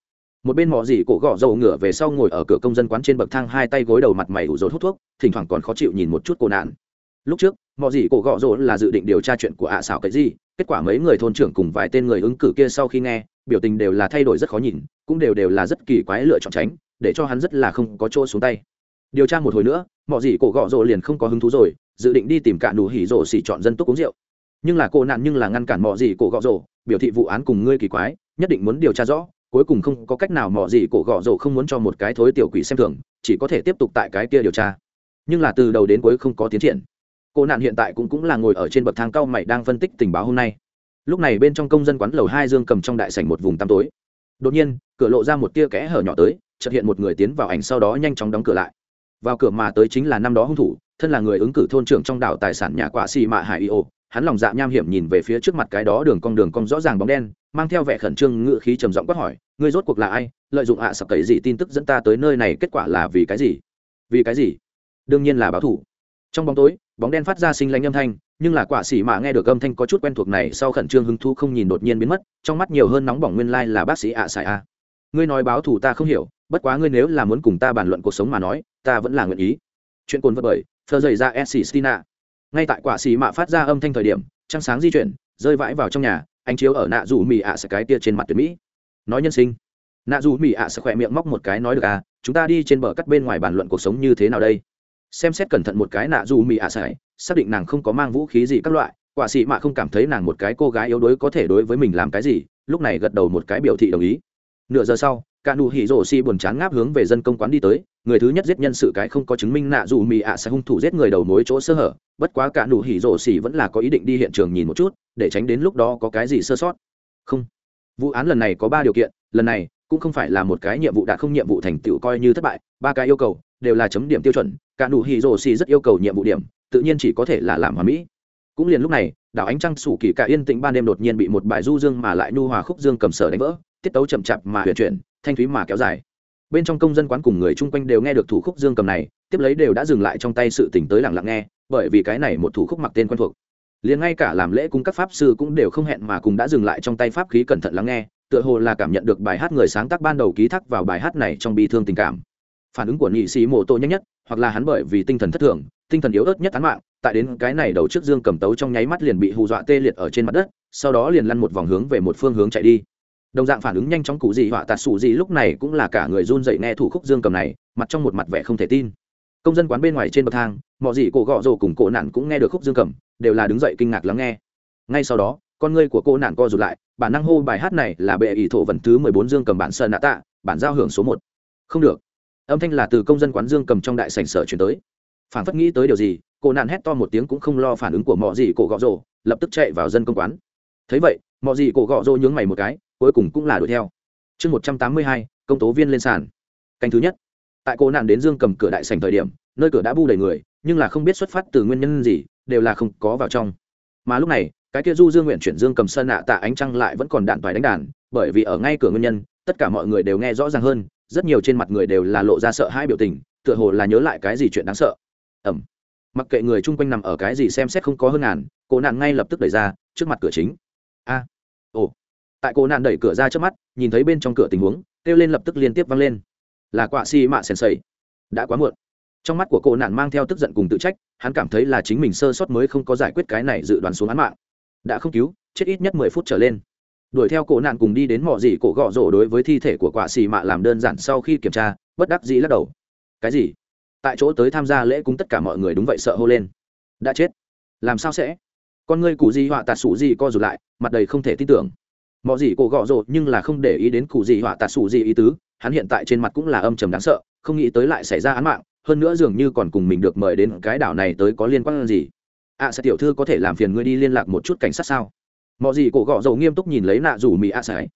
Một bên mỏ dì cổ gõ dầu ngửa về sau ngồi ở cửa công dân quán trên bậc thang hai tay gối đầu mặt mày ủ rột hút thuốc, thỉnh thoảng còn khó chịu nhìn một chút cô nạn. Lúc trước mỏ dì cổ gõ dầu là dự định điều tra chuyện của ạ à xảo cái gì kết quả mấy người thôn trưởng cùng vài tên người ứng cử kia sau khi nghe, biểu tình đều là thay đổi rất khó nhìn, cũng đều đều là rất kỳ quái lựa chọn tránh, để cho hắn rất là không có chỗ xuống tay. Điều tra một hồi nữa, mọi gì cổ gọ rồ liền không có hứng thú rồi, dự định đi tìm cả nụ hỉ rồ xỉ chọn dân túc uống rượu. Nhưng là cô nạn nhưng là ngăn cản mọi gì cổ gọ rồ biểu thị vụ án cùng ngươi kỳ quái, nhất định muốn điều tra rõ, cuối cùng không có cách nào mọi gì cổ gọ rồ không muốn cho một cái thối tiểu quỷ xem thường, chỉ có thể tiếp tục tại cái kia điều tra. Nhưng là từ đầu đến cuối không có tiến triển cô nạn hiện tại cũng cũng là ngồi ở trên bậc thang cao mày đang phân tích tình báo hôm nay. Lúc này bên trong công dân quán lầu hai dương cầm trong đại sảnh một vùng tăm tối. Đột nhiên, cửa lộ ra một tia kẽ hở nhỏ tới, chợt hiện một người tiến vào ảnh sau đó nhanh chóng đóng cửa lại. Vào cửa mà tới chính là năm đó hung thủ, thân là người ứng cử thôn trưởng trong đảo tài sản nhà quả xì mạ hải y ô. Hắn lòng dạ nham hiểm nhìn về phía trước mặt cái đó đường cong đường cong rõ ràng bóng đen, mang theo vẻ khẩn trương ngự khí trầm giọng quát hỏi, ngươi rốt cuộc là ai? Lợi dụng ạ sập cậy gì tin tức dẫn ta tới nơi này, kết quả là vì cái gì? Vì cái gì? Đương nhiên là báo thủ. Trong bóng tối bóng đen phát ra sinh lanh âm thanh, nhưng là quả xỉ mạ nghe được âm thanh có chút quen thuộc này sau khẩn trương hứng thú không nhìn đột nhiên biến mất, trong mắt nhiều hơn nóng bỏng nguyên lai là bác sĩ ạ xài a. Ngươi nói báo thù ta không hiểu, bất quá ngươi nếu là muốn cùng ta bàn luận cuộc sống mà nói, ta vẫn là nguyện ý. Chuyện cồn vật bởi thơ dày ra s stina ngay tại quả xỉ mạ phát ra âm thanh thời điểm, trăng sáng di chuyển, rơi vãi vào trong nhà anh chiếu ở nạ dù mì ạ à sẽ cái tia trên mặt tuyệt mỹ. Nói nhân sinh. Nạ dù mì ạ sẽ khỏe miệng móc một cái nói được à chúng ta đi trên bờ cắt bên ngoài bàn luận cuộc sống như thế nào đây? xem xét cẩn thận một cái nạ dù mị ạ à sải, xác định nàng không có mang vũ khí gì các loại, quả sĩ mạ không cảm thấy nàng một cái cô gái yếu đuối có thể đối với mình làm cái gì, lúc này gật đầu một cái biểu thị đồng ý. Nửa giờ sau, cả nụ hỉ rổ xi buồn chán ngáp hướng về dân công quán đi tới, người thứ nhất giết nhân sự cái không có chứng minh nạ dù mị ạ à sẽ hung thủ giết người đầu mối chỗ sơ hở, bất quá cả nụ hỉ rổ xi vẫn là có ý định đi hiện trường nhìn một chút, để tránh đến lúc đó có cái gì sơ sót. Không. Vụ án lần này có ba điều kiện, lần này cũng không phải là một cái nhiệm vụ đã không nhiệm vụ thành tựu coi như thất bại, ba cái yêu cầu đều là chấm điểm tiêu chuẩn, cả đủ hỉ rồ xì rất yêu cầu nhiệm vụ điểm, tự nhiên chỉ có thể là làm hòa mỹ. Cũng liền lúc này, đảo ánh trăng sủ kỳ cả yên tĩnh ban đêm đột nhiên bị một bài du dương mà lại nu hòa khúc dương cầm sở đánh vỡ, tiết tấu chậm chạp mà huyền chuyển, thanh thúy mà kéo dài. Bên trong công dân quán cùng người chung quanh đều nghe được thủ khúc dương cầm này, tiếp lấy đều đã dừng lại trong tay sự tỉnh tới lặng lặng nghe, bởi vì cái này một thủ khúc mặc tên quen thuộc. Liền ngay cả làm lễ cung các pháp sư cũng đều không hẹn mà cùng đã dừng lại trong tay pháp khí cẩn thận lắng nghe tựa hồ là cảm nhận được bài hát người sáng tác ban đầu ký thác vào bài hát này trong bi thương tình cảm. Phản ứng của nhị sĩ mô tô nhanh nhất, hoặc là hắn bởi vì tinh thần thất thường, tinh thần yếu ớt nhất án mạng, tại đến cái này đầu trước dương cầm tấu trong nháy mắt liền bị hù dọa tê liệt ở trên mặt đất, sau đó liền lăn một vòng hướng về một phương hướng chạy đi. Đồng dạng phản ứng nhanh chóng cụ gì họa tạt sủ gì lúc này cũng là cả người run dậy nghe thủ khúc dương cầm này, mặt trong một mặt vẻ không thể tin. Công dân quán bên ngoài trên bậc thang, mọi gì cổ gọ rồ cùng cổ nạn cũng nghe được khúc dương cầm, đều là đứng dậy kinh ngạc lắng nghe. Ngay sau đó con ngươi của cô nạn co rụt lại, bản năng hô bài hát này là bệ ỷ thổ vần thứ mười bốn dương cầm bản sơn nạ tạ, bản giao hưởng số một. Không được. Âm thanh là từ công dân quán dương cầm trong đại sảnh sở chuyển tới. Phản phất nghĩ tới điều gì, cô nạn hét to một tiếng cũng không lo phản ứng của mọi gì cổ gọ rồ, lập tức chạy vào dân công quán. Thấy vậy mọi gì cổ gọ rồ nhướng mày một cái, cuối cùng cũng là đuổi theo. Chương một trăm tám mươi hai, công tố viên lên sàn. Canh thứ nhất. Tại cô nạn đến dương cầm cửa đại sảnh thời điểm, nơi cửa đã bu đầy người, nhưng là không biết xuất phát từ nguyên nhân gì, đều là không có vào trong. Mà lúc này cái kia du dương nguyện chuyển dương cầm sơn nạ tạ ánh trăng lại vẫn còn đạn toài đánh đàn, bởi vì ở ngay cửa nguyên nhân, tất cả mọi người đều nghe rõ ràng hơn, rất nhiều trên mặt người đều là lộ ra sợ hãi biểu tình, tựa hồ là nhớ lại cái gì chuyện đáng sợ. Ẩm. Mặc kệ người chung quanh nằm ở cái gì xem xét không có hơn ngàn, cô nạn ngay lập tức đẩy ra, trước mặt cửa chính. A. Ồ. Tại cô nạn đẩy cửa ra trước mắt, nhìn thấy bên trong cửa tình huống, kêu lên lập tức liên tiếp vang lên. Là quạ si mạ sèn sầy. Đã quá muộn. Trong mắt của cô nạn mang theo tức giận cùng tự trách, hắn cảm thấy là chính mình sơ sót mới không có giải quyết cái này dự đoán xuống án mạng đã không cứu, chết ít nhất mười phút trở lên. Đuổi theo cổ nạn cùng đi đến mỏ gì cổ gọ rổ đối với thi thể của quả xì mạ làm đơn giản sau khi kiểm tra, bất đắc dĩ lắc đầu. Cái gì? Tại chỗ tới tham gia lễ cúng tất cả mọi người đúng vậy sợ hô lên. Đã chết. Làm sao sẽ? Con ngươi cụ di họa tạt sủ gì co rụt lại, mặt đầy không thể tin tưởng. Mỏ gì cổ gọ rổ nhưng là không để ý đến cụ di họa tạt sủ gì ý tứ, hắn hiện tại trên mặt cũng là âm trầm đáng sợ, không nghĩ tới lại xảy ra án mạng, hơn nữa dường như còn cùng mình được mời đến cái đảo này tới có liên quan gì ạ à, sẽ tiểu thư có thể làm phiền ngươi đi liên lạc một chút cảnh sát sao? Mọi gì cổ gọ dầu nghiêm túc nhìn lấy nạ dù mỹ ạ à sẽ.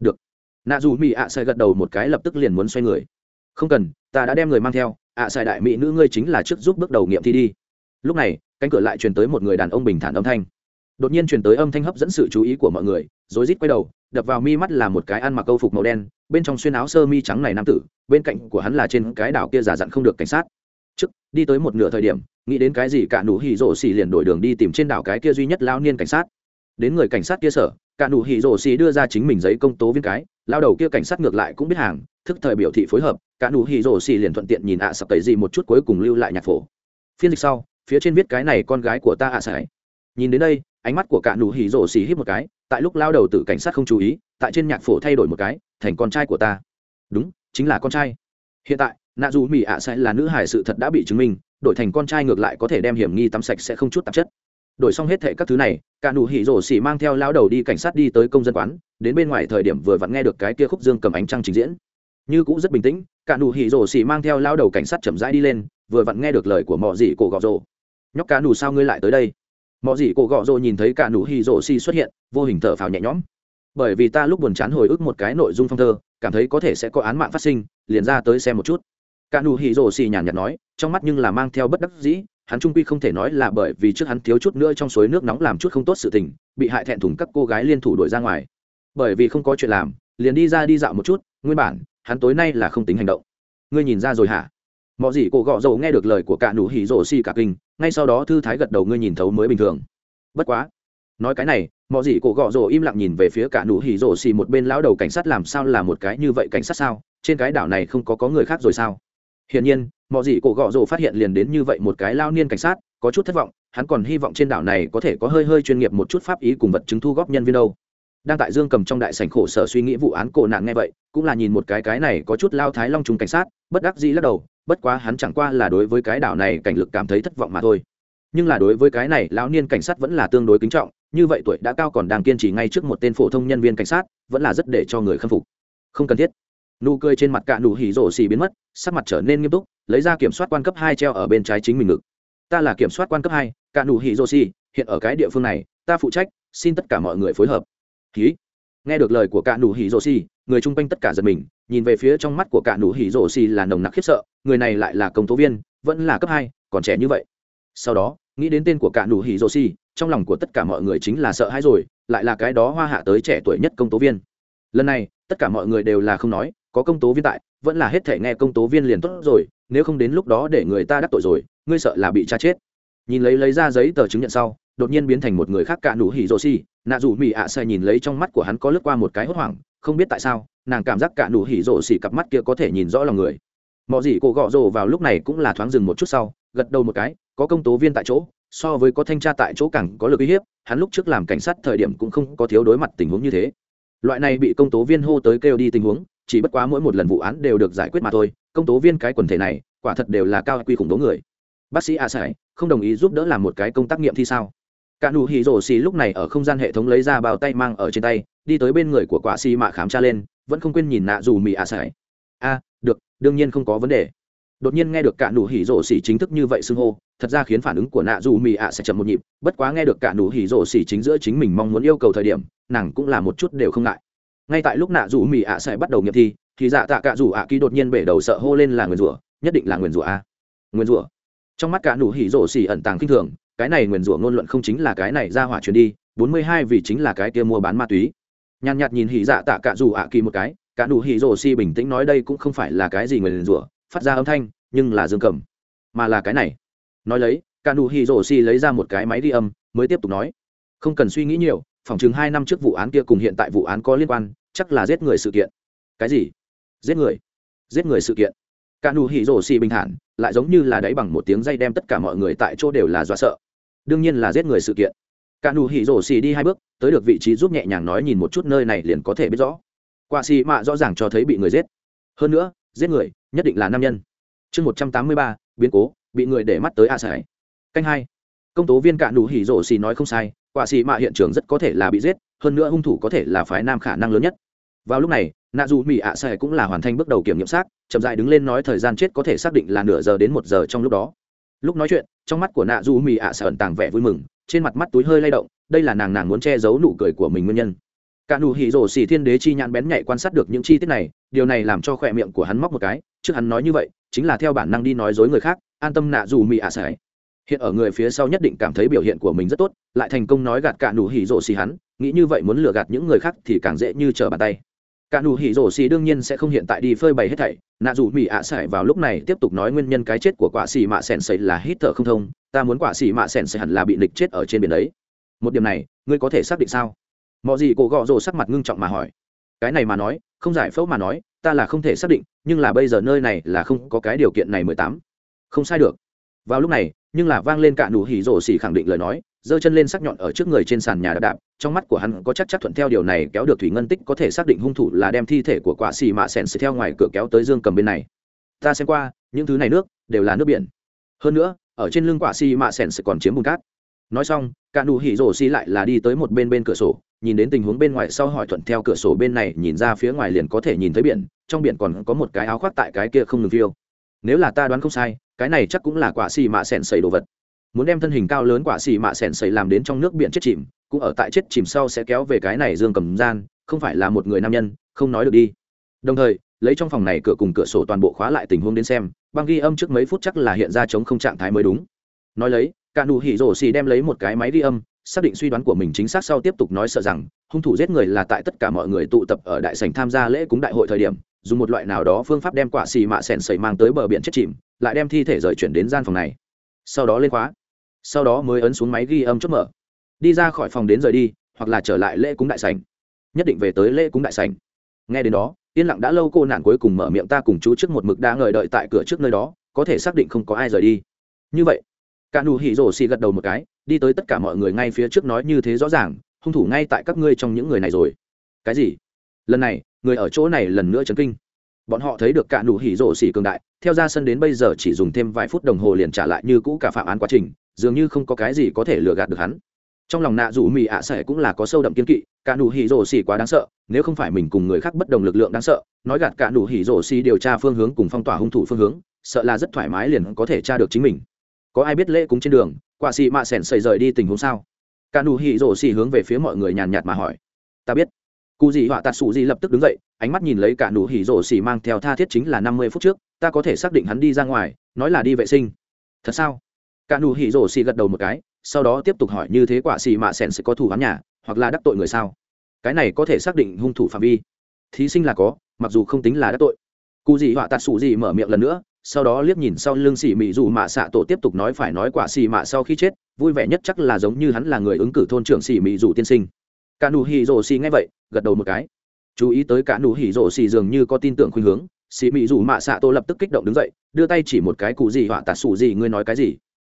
Được. Nạ dù mỹ ạ sẽ gật đầu một cái lập tức liền muốn xoay người. Không cần ta đã đem người mang theo ạ sai đại mỹ nữ ngươi chính là trước giúp bước đầu nghiệm thi đi. Lúc này cánh cửa lại truyền tới một người đàn ông bình thản âm thanh. Đột nhiên truyền tới âm thanh hấp dẫn sự chú ý của mọi người rối rít quay đầu đập vào mi mắt là một cái ăn mặc câu phục màu đen bên trong xuyên áo sơ mi trắng này nam tử bên cạnh của hắn là trên cái đảo kia giả dặn không được cảnh sát chức đi tới một nửa thời điểm, nghĩ đến cái gì cả nụ hỉ rổ xì liền đổi đường đi tìm trên đảo cái kia duy nhất lao niên cảnh sát. Đến người cảnh sát kia sở, cả nụ hỉ rổ xì đưa ra chính mình giấy công tố viên cái lao đầu kia cảnh sát ngược lại cũng biết hàng, thức thời biểu thị phối hợp, cả nụ hỉ rổ xì liền thuận tiện nhìn ạ sập tẩy gì một chút cuối cùng lưu lại nhạc phổ. Phiên dịch sau, phía trên viết cái này con gái của ta ạ à sải nhìn đến đây, ánh mắt của cả nụ hỉ rổ xì hít một cái, tại lúc lao đầu tử cảnh sát không chú ý, tại trên nhạc phổ thay đổi một cái, thành con trai của ta. Đúng, chính là con trai. Hiện tại nạ dù mỹ ạ sẽ là nữ hải sự thật đã bị chứng minh, đổi thành con trai ngược lại có thể đem hiểm nghi tắm sạch sẽ không chút tạp chất. Đổi xong hết thệ các thứ này, cả nụ hỉ rổ xỉ mang theo lao đầu đi cảnh sát đi tới công dân quán, đến bên ngoài thời điểm vừa vặn nghe được cái kia khúc dương cầm ánh trăng trình diễn. Như cũng rất bình tĩnh, cả nụ hỉ rổ xỉ mang theo lao đầu cảnh sát chậm rãi đi lên, vừa vặn nghe được lời của mọ dị cổ gọ rồ. Nhóc cả nụ sao ngươi lại tới đây? Mọ dị cổ gọ rồ nhìn thấy cả nụ hỉ rổ xỉ xuất hiện, vô hình thở phào nhẹ nhõm. Bởi vì ta lúc buồn chán hồi ức một cái nội dung phong thơ, cảm thấy có thể sẽ có án mạng phát sinh, liền ra tới xem một chút cả nụ hỉ rồ xì nhàn nhạt nói, trong mắt nhưng là mang theo bất đắc dĩ, hắn trung quy không thể nói là bởi vì trước hắn thiếu chút nữa trong suối nước nóng làm chút không tốt sự tình, bị hại thẹn thùng các cô gái liên thủ đuổi ra ngoài. Bởi vì không có chuyện làm, liền đi ra đi dạo một chút, nguyên bản, hắn tối nay là không tính hành động. Ngươi nhìn ra rồi hả? Mọi gì cổ gọ dầu nghe được lời của cả nụ hỉ rồ xì cả kinh, ngay sau đó thư thái gật đầu ngươi nhìn thấu mới bình thường. Bất quá, nói cái này mọi gì cổ gọ rồ im lặng nhìn về phía cả nụ hỉ rồ xì một bên lão đầu cảnh sát làm sao là một cái như vậy cảnh sát sao? Trên cái đảo này không có có người khác rồi sao? hiển nhiên, mọi gì cổ gọ rồ phát hiện liền đến như vậy một cái lao niên cảnh sát, có chút thất vọng, hắn còn hy vọng trên đảo này có thể có hơi hơi chuyên nghiệp một chút pháp ý cùng vật chứng thu góp nhân viên đâu. Đang tại dương cầm trong đại sảnh khổ sở suy nghĩ vụ án cổ nạn nghe vậy, cũng là nhìn một cái cái này có chút lao thái long trùng cảnh sát, bất đắc dĩ lắc đầu, bất quá hắn chẳng qua là đối với cái đảo này cảnh lực cảm thấy thất vọng mà thôi. Nhưng là đối với cái này, lão niên cảnh sát vẫn là tương đối kính trọng, như vậy tuổi đã cao còn đang kiên trì ngay trước một tên phổ thông nhân viên cảnh sát, vẫn là rất để cho người khâm phục. Không cần thiết nụ cười trên mặt cả nụ hỉ rổ xì biến mất, sắc mặt trở nên nghiêm túc, lấy ra kiểm soát quan cấp hai treo ở bên trái chính mình ngực. Ta là kiểm soát quan cấp hai, cả nụ hỉ rổ xì, hiện ở cái địa phương này, ta phụ trách, xin tất cả mọi người phối hợp. Ký nghe được lời của cả nụ hỉ rổ xì, người chung quanh tất cả giật mình, nhìn về phía trong mắt của cả nụ hỉ rổ xì là nồng nặc khiếp sợ, người này lại là công tố viên, vẫn là cấp hai, còn trẻ như vậy. Sau đó, nghĩ đến tên của cả nụ hỉ rổ xì, trong lòng của tất cả mọi người chính là sợ hãi rồi, lại là cái đó hoa hạ tới trẻ tuổi nhất công tố viên. Lần này, tất cả mọi người đều là không nói có công tố viên tại, vẫn là hết thể nghe công tố viên liền tốt rồi, nếu không đến lúc đó để người ta đắc tội rồi, ngươi sợ là bị cha chết. Nhìn lấy lấy ra giấy tờ chứng nhận sau, đột nhiên biến thành một người khác cả nụ hỉ rồ xì, nạ dù mỹ ạ à sai nhìn lấy trong mắt của hắn có lướt qua một cái hốt hoảng, không biết tại sao, nàng cảm giác cả nụ hỉ rồ xì cặp mắt kia có thể nhìn rõ lòng người. Mọi gì cô gọ rồ vào lúc này cũng là thoáng dừng một chút sau, gật đầu một cái, có công tố viên tại chỗ, so với có thanh tra tại chỗ càng có lực uy hiếp, hắn lúc trước làm cảnh sát thời điểm cũng không có thiếu đối mặt tình huống như thế. Loại này bị công tố viên hô tới kêu đi tình huống chỉ bất quá mỗi một lần vụ án đều được giải quyết mà thôi, công tố viên cái quần thể này, quả thật đều là cao quy khủng bố người. Bác sĩ a sải, không đồng ý giúp đỡ làm một cái công tác nghiệm thi sao? Cả nụ hỉ rổ xì lúc này ở không gian hệ thống lấy ra bao tay mang ở trên tay, đi tới bên người của quả xì mạ khám tra lên, vẫn không quên nhìn nạ dù mì a sải. A, được, đương nhiên không có vấn đề. Đột nhiên nghe được cả nụ hỉ rổ xỉ chính thức như vậy xưng hô, thật ra khiến phản ứng của nạ dù mì a à chậm một nhịp, bất quá nghe được cả nụ hỉ rổ xỉ chính giữa chính mình mong muốn yêu cầu thời điểm, nàng cũng là một chút đều không ngại ngay tại lúc nạ rủ mỹ ạ sẽ bắt đầu nghiệm thi, thì dạ tạ cạ rủ ạ kỳ đột nhiên bể đầu sợ hô lên là nguyền rủa, nhất định là nguyền rủa a. Nguyền rủa. Trong mắt cả nụ hỉ rổ xỉ ẩn tàng kinh thường, cái này nguyền rủa ngôn luận không chính là cái này ra hỏa chuyển đi, bốn mươi hai vì chính là cái kia mua bán ma túy. Nhàn nhạt nhìn hỉ dạ tạ cạ rủ ạ kỳ một cái, cả nụ hỉ rổ xỉ bình tĩnh nói đây cũng không phải là cái gì nguyền rủa, phát ra âm thanh, nhưng là dương cầm. Mà là cái này. Nói lấy, cả nụ hỉ rổ xỉ lấy ra một cái máy đi âm, mới tiếp tục nói. Không cần suy nghĩ nhiều, phỏng chừng hai năm trước vụ án kia cùng hiện tại vụ án có liên quan chắc là giết người sự kiện. Cái gì? Giết người? Giết người sự kiện? Cả nụ hỉ rổ xì bình thản, lại giống như là đáy bằng một tiếng dây đem tất cả mọi người tại chỗ đều là do sợ. Đương nhiên là giết người sự kiện. Cả nụ hỉ rổ xì đi hai bước, tới được vị trí giúp nhẹ nhàng nói nhìn một chút nơi này liền có thể biết rõ. Quả xì mạ rõ ràng cho thấy bị người giết. Hơn nữa, giết người, nhất định là nam nhân. Chương một trăm tám mươi ba, biến cố, bị người để mắt tới a à sải. Canh hai. Công tố viên cả nụ hỉ rổ xì nói không sai quả xì mạ hiện trường rất có thể là bị giết hơn nữa hung thủ có thể là phái nam khả năng lớn nhất. Vào lúc này, nạ dù mỹ ạ sẻ cũng là hoàn thành bước đầu kiểm nghiệm xác, chậm dại đứng lên nói thời gian chết có thể xác định là nửa giờ đến một giờ trong lúc đó. Lúc nói chuyện, trong mắt của nạ dù mỹ ạ sẻ ẩn tàng vẻ vui mừng, trên mặt mắt túi hơi lay động, đây là nàng nàng muốn che giấu nụ cười của mình nguyên nhân. Cả nụ hỉ rổ xỉ thiên đế chi nhãn bén nhạy quan sát được những chi tiết này, điều này làm cho khỏe miệng của hắn móc một cái, trước hắn nói như vậy, chính là theo bản năng đi nói dối người khác, an tâm nạ dù mỹ ạ sải. Hiện ở người phía sau nhất định cảm thấy biểu hiện của mình rất tốt, lại thành công nói gạt cả nụ hỉ rổ xì hắn nghĩ như vậy muốn lừa gạt những người khác thì càng dễ như trở bàn tay. Cả nụ hỉ rổ xì đương nhiên sẽ không hiện tại đi phơi bày hết thảy. Nạ dù mỹ ạ à sải vào lúc này tiếp tục nói nguyên nhân cái chết của quả xì mạ sèn sầy là hít thở không thông. Ta muốn quả xì mạ sèn sầy hẳn là bị nịch chết ở trên biển đấy. Một điểm này, ngươi có thể xác định sao? Mọi gì cổ gọ rồ sắc mặt ngưng trọng mà hỏi. Cái này mà nói, không giải phẫu mà nói, ta là không thể xác định, nhưng là bây giờ nơi này là không có cái điều kiện này mười tám. Không sai được. Vào lúc này nhưng là vang lên cả nụ hỉ rổ xỉ khẳng định lời nói, giơ chân lên sắc nhọn ở trước người trên sàn nhà đạp đạp, trong mắt của hắn có chắc chắc thuận theo điều này kéo được thủy ngân tích có thể xác định hung thủ là đem thi thể của quả xì mạ sèn xì theo ngoài cửa kéo tới dương cầm bên này. Ta xem qua, những thứ này nước đều là nước biển. Hơn nữa, ở trên lưng quả xì mạ sèn xì còn chiếm bùn cát. Nói xong, cả nụ hỉ rổ xì lại là đi tới một bên bên cửa sổ, nhìn đến tình huống bên ngoài sau hỏi thuận theo cửa sổ bên này, nhìn ra phía ngoài liền có thể nhìn thấy biển, trong biển còn có một cái áo khoác tại cái kia không ngừng phiêu. Nếu là ta đoán không sai cái này chắc cũng là quả xì mạ sẻn sẩy đồ vật. Muốn đem thân hình cao lớn quả xì mạ sẻn sẩy làm đến trong nước biển chết chìm, cũng ở tại chết chìm sau sẽ kéo về cái này dương cầm gian, không phải là một người nam nhân, không nói được đi. Đồng thời, lấy trong phòng này cửa cùng cửa sổ toàn bộ khóa lại tình huống đến xem, băng ghi âm trước mấy phút chắc là hiện ra chống không trạng thái mới đúng. Nói lấy, cả nụ hỉ rổ xì đem lấy một cái máy ghi âm, xác định suy đoán của mình chính xác sau tiếp tục nói sợ rằng, hung thủ giết người là tại tất cả mọi người tụ tập ở đại sảnh tham gia lễ cúng đại hội thời điểm, dùng một loại nào đó phương pháp đem quả xì mạ sèn sẩy mang tới bờ biển chết chìm lại đem thi thể rời chuyển đến gian phòng này. Sau đó lên khóa. Sau đó mới ấn xuống máy ghi âm chốt mở. Đi ra khỏi phòng đến rời đi, hoặc là trở lại lễ cúng đại sành nhất định về tới lễ cúng đại sành nghe đến đó, yên lặng đã lâu cô nạn cuối cùng mở miệng ta cùng chú trước một mực đã ngời đợi tại cửa trước nơi đó, có thể xác định không có ai rời đi. Như vậy, cả nụ hỉ rổ xì gật đầu một cái, đi tới tất cả mọi người ngay phía trước nói như thế rõ ràng, hung thủ ngay tại các ngươi trong những người này rồi. Cái gì? Lần này, người ở chỗ này lần nữa chấn kinh bọn họ thấy được cả nụ hỉ rổ xỉ cường đại, theo ra sân đến bây giờ chỉ dùng thêm vài phút đồng hồ liền trả lại như cũ cả phạm án quá trình, dường như không có cái gì có thể lừa gạt được hắn. Trong lòng nạ rủ mì ạ sẻ cũng là có sâu đậm kiên kỵ, cả nụ hỉ rổ xỉ quá đáng sợ, nếu không phải mình cùng người khác bất đồng lực lượng đáng sợ, nói gạt cả nụ hỉ rổ xỉ điều tra phương hướng cùng phong tỏa hung thủ phương hướng, sợ là rất thoải mái liền có thể tra được chính mình. Có ai biết lễ cúng trên đường quả xì mạ sẻn xảy rời đi tình huống sao? Cả nụ hỉ rổ xỉ hướng về phía mọi người nhàn nhạt mà hỏi. Ta biết cụ dị họa tạt sụ dị lập tức đứng dậy, ánh mắt nhìn lấy cả nụ hỉ rổ xỉ mang theo tha thiết chính là năm mươi phút trước, ta có thể xác định hắn đi ra ngoài, nói là đi vệ sinh. Thật sao? Cả nụ hỉ rổ xỉ gật đầu một cái, sau đó tiếp tục hỏi như thế quả xỉ mạ sẻn sẽ có thủ hắn nhà, hoặc là đắc tội người sao? Cái này có thể xác định hung thủ phạm vi. Thí sinh là có, mặc dù không tính là đắc tội. Cụ dị họa tạt sụ dị mở miệng lần nữa, sau đó liếc nhìn sau lưng xỉ mị dù mạ xạ tổ tiếp tục nói phải nói quả xỉ mạ sau khi chết, vui vẻ nhất chắc là giống như hắn là người ứng cử thôn trưởng xỉ mị dù tiên sinh. Cả nụ hỉ rổ xỉ nghe vậy gật đầu một cái. Chú ý tới cả nụ hỉ rổ xì dường như có tin tưởng khuynh hướng, xì mị rủ mạ xạ tô lập tức kích động đứng dậy, đưa tay chỉ một cái cụ gì họa tạt xù gì, ngươi nói cái gì?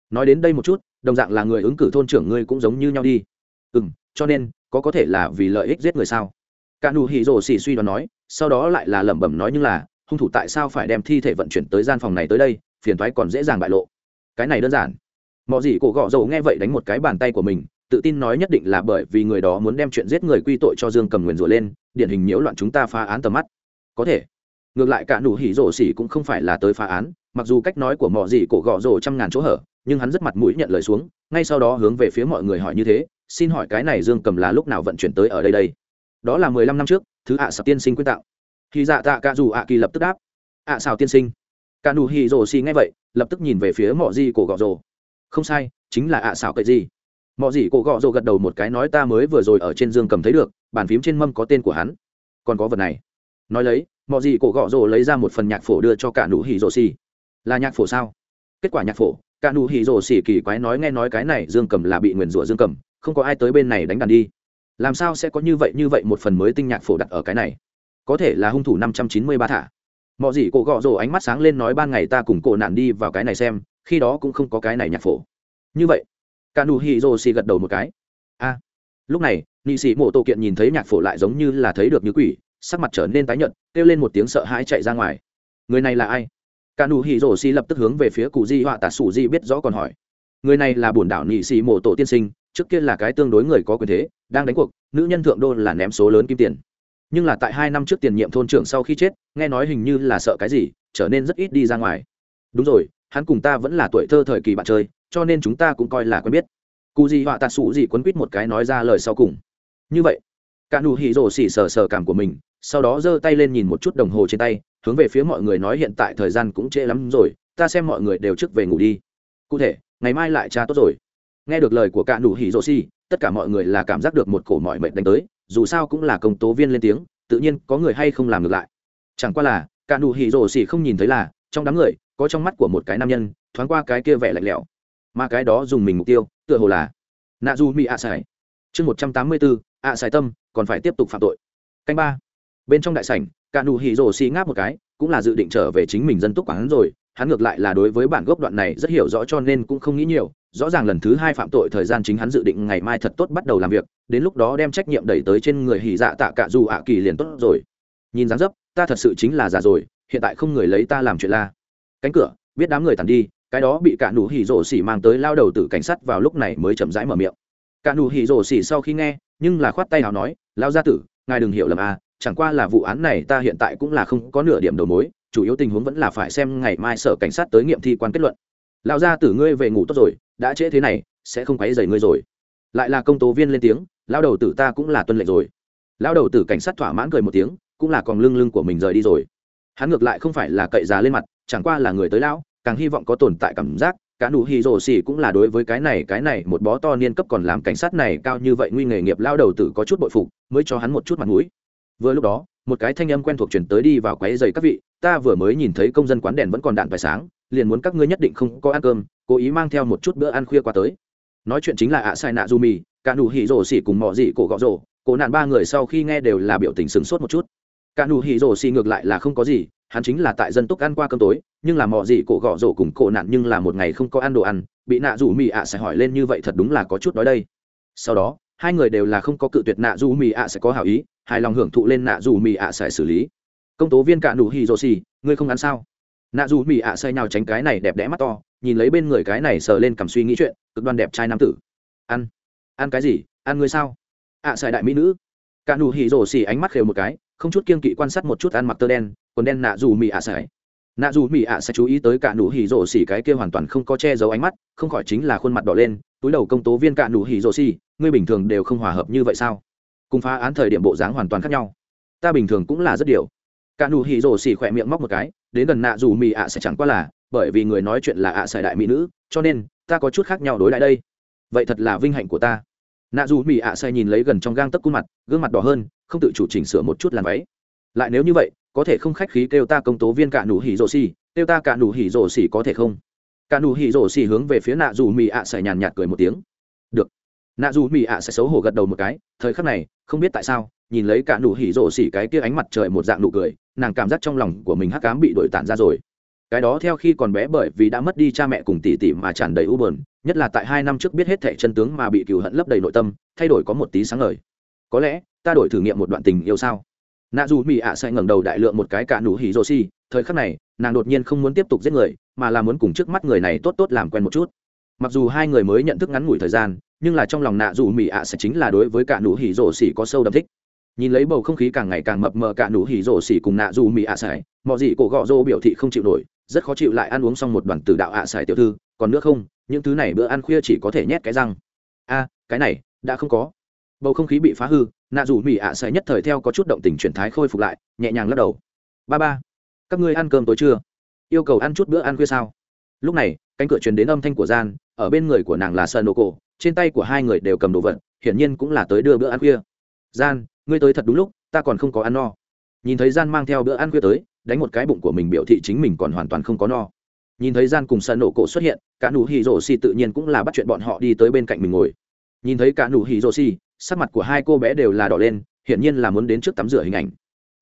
Nói đến đây một chút, đồng dạng là người ứng cử thôn trưởng ngươi cũng giống như nhau đi. Ừ m cho nên, có có thể là vì lợi ích giết người sao? Cả nụ hỉ rổ xì suy đoán nói, sau đó lại là lẩm bẩm nói nhưng là, hung thủ tại sao phải đem thi thể vận chuyển tới gian phòng này tới đây, phiền thoái còn dễ dàng bại lộ. Cái này đơn giản. Mọi gì cổ gọ dầu nghe vậy đánh một cái bàn tay của mình tự tin nói nhất định là bởi vì người đó muốn đem chuyện giết người quy tội cho dương cầm nguyền rủa lên, điển hình nhiễu loạn chúng ta phá án tầm mắt. Có thể. Ngược lại cả nụ hỉ rổ xỉ cũng không phải là tới phá án, mặc dù cách nói của mọi gì cổ gọ rổ trăm ngàn chỗ hở, nhưng hắn rất mặt mũi nhận lời xuống, ngay sau đó hướng về phía mọi người hỏi như thế, xin hỏi cái này dương cầm là lúc nào vận chuyển tới ở đây đây? Đó là mười lăm năm trước, thứ ạ à sạp tiên sinh quyên tạo. Khi dạ tạ cả dù ạ à kỳ lập tức đáp. Ạ xào tiên sinh. Cả nụ hỉ rổ xỉ nghe vậy, lập tức nhìn về phía mọi gì cổ gọ rổ. Không sai, chính là ạ xào cậy gì? mọi gì cổ gọ rồ gật đầu một cái nói ta mới vừa rồi ở trên dương cầm thấy được, bàn phím trên mâm có tên của hắn. Còn có vật này. Nói lấy mọi gì cổ gọ rồ lấy ra một phần nhạc phổ đưa cho cả nụ hỉ rồ xì. Là nhạc phổ sao? Kết quả nhạc phổ, cả nụ hỉ rồ xì kỳ quái nói nghe nói cái này dương cầm là bị nguyền rủa dương cầm, không có ai tới bên này đánh đàn đi. Làm sao sẽ có như vậy như vậy một phần mới tinh nhạc phổ đặt ở cái này? Có thể là hung thủ năm trăm chín mươi ba thả. Mọi gì cổ gọ rồ ánh mắt sáng lên nói ban ngày ta cùng cổ nạn đi vào cái này xem, khi đó cũng không có cái này nhạc phổ. Như vậy cả nụ hỉ rồ xì gật đầu một cái. A lúc này, nị sĩ mộ tổ kiện nhìn thấy nhạc phổ lại giống như là thấy được như quỷ, sắc mặt trở nên tái nhợt, kêu lên một tiếng sợ hãi chạy ra ngoài. Người này là ai? Cả nụ hỉ rồ xì lập tức hướng về phía cụ di họa tà sủ di biết rõ còn hỏi. Người này là bổn đảo nị sĩ mộ tổ tiên sinh, trước kia là cái tương đối người có quyền thế, đang đánh cuộc, nữ nhân thượng đô là ném số lớn kim tiền. Nhưng là tại hai năm trước tiền nhiệm thôn trưởng sau khi chết, nghe nói hình như là sợ cái gì, trở nên rất ít đi ra ngoài. Đúng rồi, hắn cùng ta vẫn là tuổi thơ thời kỳ bạn chơi cho nên chúng ta cũng coi là quen biết. Cụ gì họa tạt sụ gì quấn quýt một cái nói ra lời sau cùng. Như vậy, cả nụ hỉ rổ xỉ sờ sờ cảm của mình, sau đó giơ tay lên nhìn một chút đồng hồ trên tay, hướng về phía mọi người nói hiện tại thời gian cũng trễ lắm rồi, ta xem mọi người đều trước về ngủ đi. Cụ thể, ngày mai lại tra tốt rồi. Nghe được lời của cả nụ hỉ rổ xỉ, tất cả mọi người là cảm giác được một cổ mọi mệnh đánh tới, dù sao cũng là công tố viên lên tiếng, tự nhiên có người hay không làm ngược lại. Chẳng qua là, cả nụ hỉ rổ xỉ không nhìn thấy là, trong đám người, có trong mắt của một cái nam nhân, thoáng qua cái kia vẻ lạnh lẽo mà cái đó dùng mình mục tiêu, tựa hồ là nạ du mỹ ạ sải chương một trăm tám mươi bốn ạ sải tâm, còn phải tiếp tục phạm tội. Canh ba. Bên trong đại sảnh cả nụ hỉ rồ xì ngáp một cái, cũng là dự định trở về chính mình dân túc quảng rồi, hắn ngược lại là đối với bản gốc đoạn này rất hiểu rõ cho nên cũng không nghĩ nhiều, rõ ràng lần thứ hai phạm tội thời gian chính hắn dự định ngày mai thật tốt bắt đầu làm việc, đến lúc đó đem trách nhiệm đẩy tới trên người hỉ dạ tạ cả dù ạ kỳ liền tốt rồi. Nhìn dáng dấp, ta thật sự chính là già rồi, hiện tại không người lấy ta làm chuyện la. Cánh cửa, biết đám người tàn đi cái đó bị cả nụ hỉ rổ xỉ mang tới lao đầu tử cảnh sát vào lúc này mới chậm rãi mở miệng. Cả nụ hỉ rổ xỉ sau khi nghe, nhưng là khoát tay nào nói lao gia tử, ngài đừng hiểu lầm à chẳng qua là vụ án này ta hiện tại cũng là không có nửa điểm đầu mối, chủ yếu tình huống vẫn là phải xem ngày mai sở cảnh sát tới nghiệm thi quan kết luận. Lao gia tử, ngươi về ngủ tốt rồi, đã trễ thế này, sẽ không quấy rầy ngươi rồi. Lại là công tố viên lên tiếng lao đầu tử ta cũng là tuân lệnh rồi. Lao đầu tử cảnh sát thỏa mãn cười một tiếng, cũng là còn lưng lưng của mình rời đi rồi. Hắn ngược lại không phải là cậy già lên mặt, chẳng qua là người tới lão càng hy vọng có tồn tại cảm giác, cả nụ hì rồ xì cũng là đối với cái này cái này, một bó to niên cấp còn làm cảnh sát này cao như vậy nguy nghề nghiệp lao đầu tử có chút bội phục, mới cho hắn một chút mặt mũi. Vừa lúc đó, một cái thanh âm quen thuộc chuyển tới đi vào quáy dày các vị, ta vừa mới nhìn thấy công dân quán đèn vẫn còn đạn vài sáng, liền muốn các ngươi nhất định không có ăn cơm, cố ý mang theo một chút bữa ăn khuya qua tới. Nói chuyện chính là ạ sai nạ du mì cả nụ hỉ rổ xỉ cùng mò dị cổ gọ rổ cổ nạn ba người sau khi nghe đều là biểu tình sửng sốt một chút cả nụ hỉ rổ xì ngược lại là không có gì, hắn chính là tại dân túc ăn qua cơm tối, nhưng là mọi gì cổ gõ rổ cùng cổ nạn nhưng là một ngày không có ăn đồ ăn, bị nạ rủ mì ạ à sẽ hỏi lên như vậy thật đúng là có chút đói đây. Sau đó, hai người đều là không có cự tuyệt nạ rủ mì ạ sẽ có hảo ý, hài lòng hưởng thụ lên nạ rủ mì ạ sẽ xử lý. Công tố viên cả nụ hỉ rổ xì, ngươi không ăn sao? Nạ rủ mì ạ sẽ nào tránh cái này đẹp đẽ mắt to, nhìn lấy bên người cái này sờ lên cảm suy nghĩ chuyện, cực đoan đẹp trai nam tử. Ăn. Ăn cái gì? Ăn ngươi sao? Ạ xài đại mỹ nữ cả nụ hỉ rổ xỉ ánh mắt khều một cái, không chút kiên kỵ quan sát một chút ăn mặc tơ đen còn đen nạ dù mị ạ sải. Nạ dù mị ạ sẽ chú ý tới cả nụ hỉ rổ xỉ cái kia hoàn toàn không có che giấu ánh mắt, không khỏi chính là khuôn mặt đỏ lên, túi đầu công tố viên cả nụ hỉ rổ xỉ ngươi bình thường đều không hòa hợp như vậy sao? Cùng phá án thời điểm bộ dáng hoàn toàn khác nhau. Ta bình thường cũng là rất điều. Cả nụ hỉ rổ xỉ khỏe miệng móc một cái, đến gần nạ dù mị ạ sẽ chẳng qua là, bởi vì người nói chuyện là ạ sải đại mỹ nữ, cho nên, ta có chút khác nhau đối lại đây. Vậy thật là vinh hạnh của ta nạ dù mỹ ạ à sai nhìn lấy gần trong gang tấc khuôn mặt, gương mặt đỏ hơn, không tự chủ chỉnh sửa một chút làn váy. Lại nếu như vậy, có thể không khách khí kêu ta công tố viên cả nụ hỉ rồ xì kêu ta cả nụ hỉ rồ xì có thể không? Cả nụ hỉ rồ xì hướng về phía nạ dù mỹ ạ à sai nhàn nhạt cười một tiếng. Được. Nạ dù mỹ ạ à sai xấu hổ gật đầu một cái, thời khắc này, không biết tại sao, nhìn lấy cả nụ hỉ rồ xì cái kia ánh mặt trời một dạng nụ cười, nàng cảm giác trong lòng của mình hắc cám bị đổi tản ra rồi. Cái đó theo khi còn bé bởi vì đã mất đi cha mẹ cùng tỷ tỷ mà tràn đầy u bờn nhất là tại hai năm trước biết hết thẻ chân tướng mà bị cựu hận lấp đầy nội tâm, thay đổi có một tí sáng ngời. Có lẽ, ta đổi thử nghiệm một đoạn tình yêu sao? Nạ dù mỹ ạ sẽ ngẩng đầu đại lượng một cái cả nụ hỉ rô si, thời khắc này, nàng đột nhiên không muốn tiếp tục giết người, mà là muốn cùng trước mắt người này tốt tốt làm quen một chút. Mặc dù hai người mới nhận thức ngắn ngủi thời gian, nhưng là trong lòng nạ dù mỹ ạ sẽ chính là đối với cả nụ hỉ rổ xỉ có sâu đậm thích. Nhìn lấy bầu không khí càng ngày càng mập mờ cả nụ hỉ rổ xỉ cùng nạ dù mỹ ạ sải mọi gì cổ gọ rô biểu thị không chịu nổi, rất khó chịu lại ăn uống xong một đoàn tử đạo ạ sải tiểu thư, còn nữa không những thứ này bữa ăn khuya chỉ có thể nhét cái răng. A, cái này, đã không có. Bầu không khí bị phá hư, nạ dù mỹ ạ sẽ nhất thời theo có chút động tình chuyển thái khôi phục lại, nhẹ nhàng lắc đầu. Ba ba, các ngươi ăn cơm tối trưa yêu cầu ăn chút bữa ăn khuya sao? Lúc này, cánh cửa truyền đến âm thanh của gian, ở bên người của nàng là sợ nổ cổ trên tay của hai người đều cầm đồ vật, hiển nhiên cũng là tới đưa bữa ăn khuya. Gian, ngươi tới thật đúng lúc, ta còn không có ăn no. Nhìn thấy gian mang theo bữa ăn khuya tới, đánh một cái bụng của mình biểu thị chính mình còn hoàn toàn không có no nhìn thấy gian cùng sợ nổ cổ xuất hiện, cả nụ hỉ rổ xì tự nhiên cũng là bắt chuyện bọn họ đi tới bên cạnh mình ngồi. Nhìn thấy cả nụ hỉ rổ xì, sắc mặt của hai cô bé đều là đỏ lên, hiển nhiên là muốn đến trước tắm rửa hình ảnh.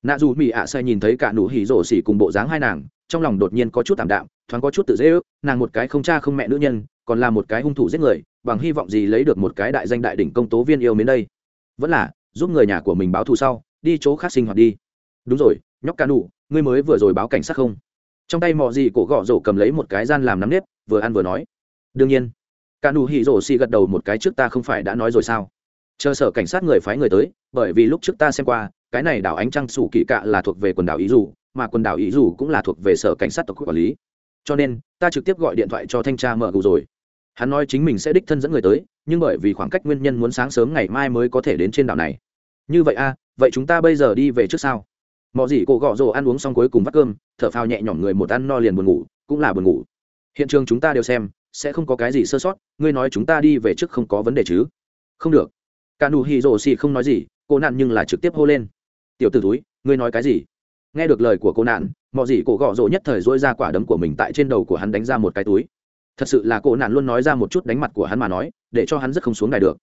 Nạ dù mỹ ạ sai nhìn thấy cả nụ hỉ rổ xì cùng bộ dáng hai nàng, trong lòng đột nhiên có chút tạm đạm, thoáng có chút tự dễ ước, nàng một cái không cha không mẹ nữ nhân, còn là một cái hung thủ giết người, bằng hy vọng gì lấy được một cái đại danh đại đỉnh công tố viên yêu mến đây. Vẫn là, giúp người nhà của mình báo thù sau, đi chỗ khác sinh hoạt đi. Đúng rồi, nhóc cả nụ, ngươi mới vừa rồi báo cảnh sát không? trong tay mò gì cổ gõ rổ cầm lấy một cái gian làm nắm nếp, vừa ăn vừa nói. Đương nhiên, cả nụ hỉ rổ xì gật đầu một cái trước ta không phải đã nói rồi sao? Chờ sở cảnh sát người phái người tới, bởi vì lúc trước ta xem qua, cái này đảo ánh trăng sủ kỳ cạ là thuộc về quần đảo ý dù mà quần đảo ý dù cũng là thuộc về sở cảnh sát tộc quản lý. Cho nên, ta trực tiếp gọi điện thoại cho thanh tra mở cụ rồi. Hắn nói chính mình sẽ đích thân dẫn người tới, nhưng bởi vì khoảng cách nguyên nhân muốn sáng sớm ngày mai mới có thể đến trên đảo này. Như vậy a vậy chúng ta bây giờ đi về trước sao? mọi gì cổ gọ rồ ăn uống xong cuối cùng vắt cơm, thở phào nhẹ nhõm người một ăn no liền buồn ngủ, cũng là buồn ngủ. Hiện trường chúng ta đều xem, sẽ không có cái gì sơ sót, ngươi nói chúng ta đi về trước không có vấn đề chứ? Không được. Cả nụ hì rồ xì không nói gì, cô nạn nhưng là trực tiếp hô lên. Tiểu t ử túi ngươi nói cái gì? Nghe được lời của cô nạn mọi gì cổ gọ rồ nhất thời dỗi ra quả đấm của mình tại trên đầu của hắn đánh ra một cái túi. Thật sự là cô nạn luôn nói ra một chút đánh mặt của hắn mà nói, để cho hắn rất không xuống đài được.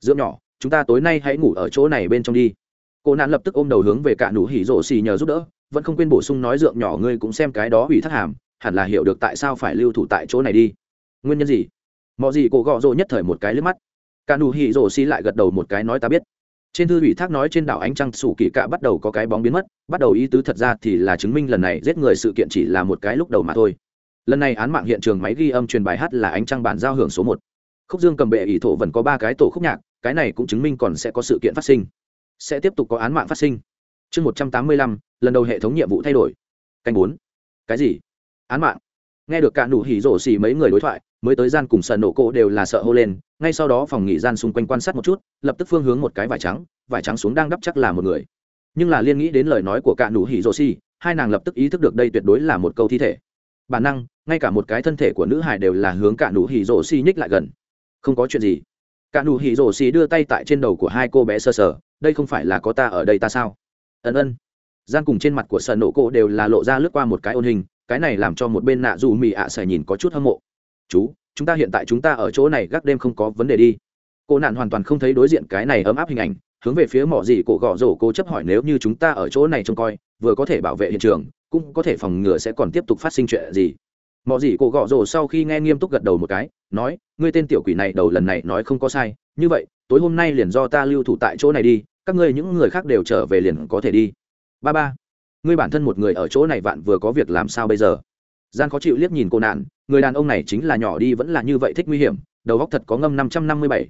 Dưỡng nhỏ, chúng ta tối nay hãy ngủ ở chỗ này bên trong đi cô nạn lập tức ôm đầu hướng về cả nụ hỉ rổ xì nhờ giúp đỡ, vẫn không quên bổ sung nói dượng nhỏ ngươi cũng xem cái đó hủy thất hàm, hẳn là hiểu được tại sao phải lưu thủ tại chỗ này đi. Nguyên nhân gì? Mọi gì cô gọ rộ nhất thời một cái lướt mắt. Cả nụ hỉ rổ xì lại gật đầu một cái nói ta biết. Trên thư ủy thác nói trên đảo ánh trăng sủ kỳ cạ bắt đầu có cái bóng biến mất, bắt đầu ý tứ thật ra thì là chứng minh lần này giết người sự kiện chỉ là một cái lúc đầu mà thôi. Lần này án mạng hiện trường máy ghi âm truyền bài hát là ánh trăng bản giao hưởng số một. Khúc dương cầm bệ ỷ thổ vẫn có ba cái tổ khúc nhạc, cái này cũng chứng minh còn sẽ có sự kiện phát sinh sẽ tiếp tục có án mạng phát sinh. Chương một trăm tám mươi lăm, lần đầu hệ thống nhiệm vụ thay đổi. Canh bốn. Cái gì? Án mạng. Nghe được cả nụ hỉ rổ xì mấy người đối thoại, mới tới gian cùng sợ nổ cổ đều là sợ hô lên, ngay sau đó phòng nghỉ gian xung quanh quan sát một chút, lập tức phương hướng một cái vải trắng vải trắng xuống đang đắp chắc là một người. Nhưng là liên nghĩ đến lời nói của cả nụ hỉ rổ xì hai nàng lập tức ý thức được đây tuyệt đối là một câu thi thể. Bản năng, ngay cả một cái thân thể của nữ hải đều là hướng cả nụ hỉ rổ xì nhích lại gần. Không có chuyện gì cả nụ hỉ rổ xì đưa tay tại trên đầu của hai cô bé sơ sờ, đây không phải là có ta ở đây ta sao? Ân ân. Gian cùng trên mặt của sợ nổ cô đều là lộ ra lướt qua một cái ôn hình, cái này làm cho một bên nạ dù mì ạ à nhìn có chút hâm mộ. Chú, chúng ta hiện tại chúng ta ở chỗ này gác đêm không có vấn đề đi. Cô nạn hoàn toàn không thấy đối diện cái này ấm áp hình ảnh, hướng về phía mỏ gì cổ gõ rổ cô chấp hỏi nếu như chúng ta ở chỗ này trông coi, vừa có thể bảo vệ hiện trường, cũng có thể phòng ngừa sẽ còn tiếp tục phát sinh chuyện gì mọi gì cổ gõ rồ sau khi nghe nghiêm túc gật đầu một cái, nói, ngươi tên tiểu quỷ này đầu lần này nói không có sai. Như vậy, tối hôm nay liền do ta lưu thủ tại chỗ này đi, các ngươi những người khác đều trở về liền có thể đi. Ba ba, ngươi bản thân một người ở chỗ này vạn vừa có việc làm sao bây giờ? Gian khó chịu liếc nhìn cô nạn, người đàn ông này chính là nhỏ đi vẫn là như vậy thích nguy hiểm, đầu góc thật có ngâm năm trăm năm mươi bảy.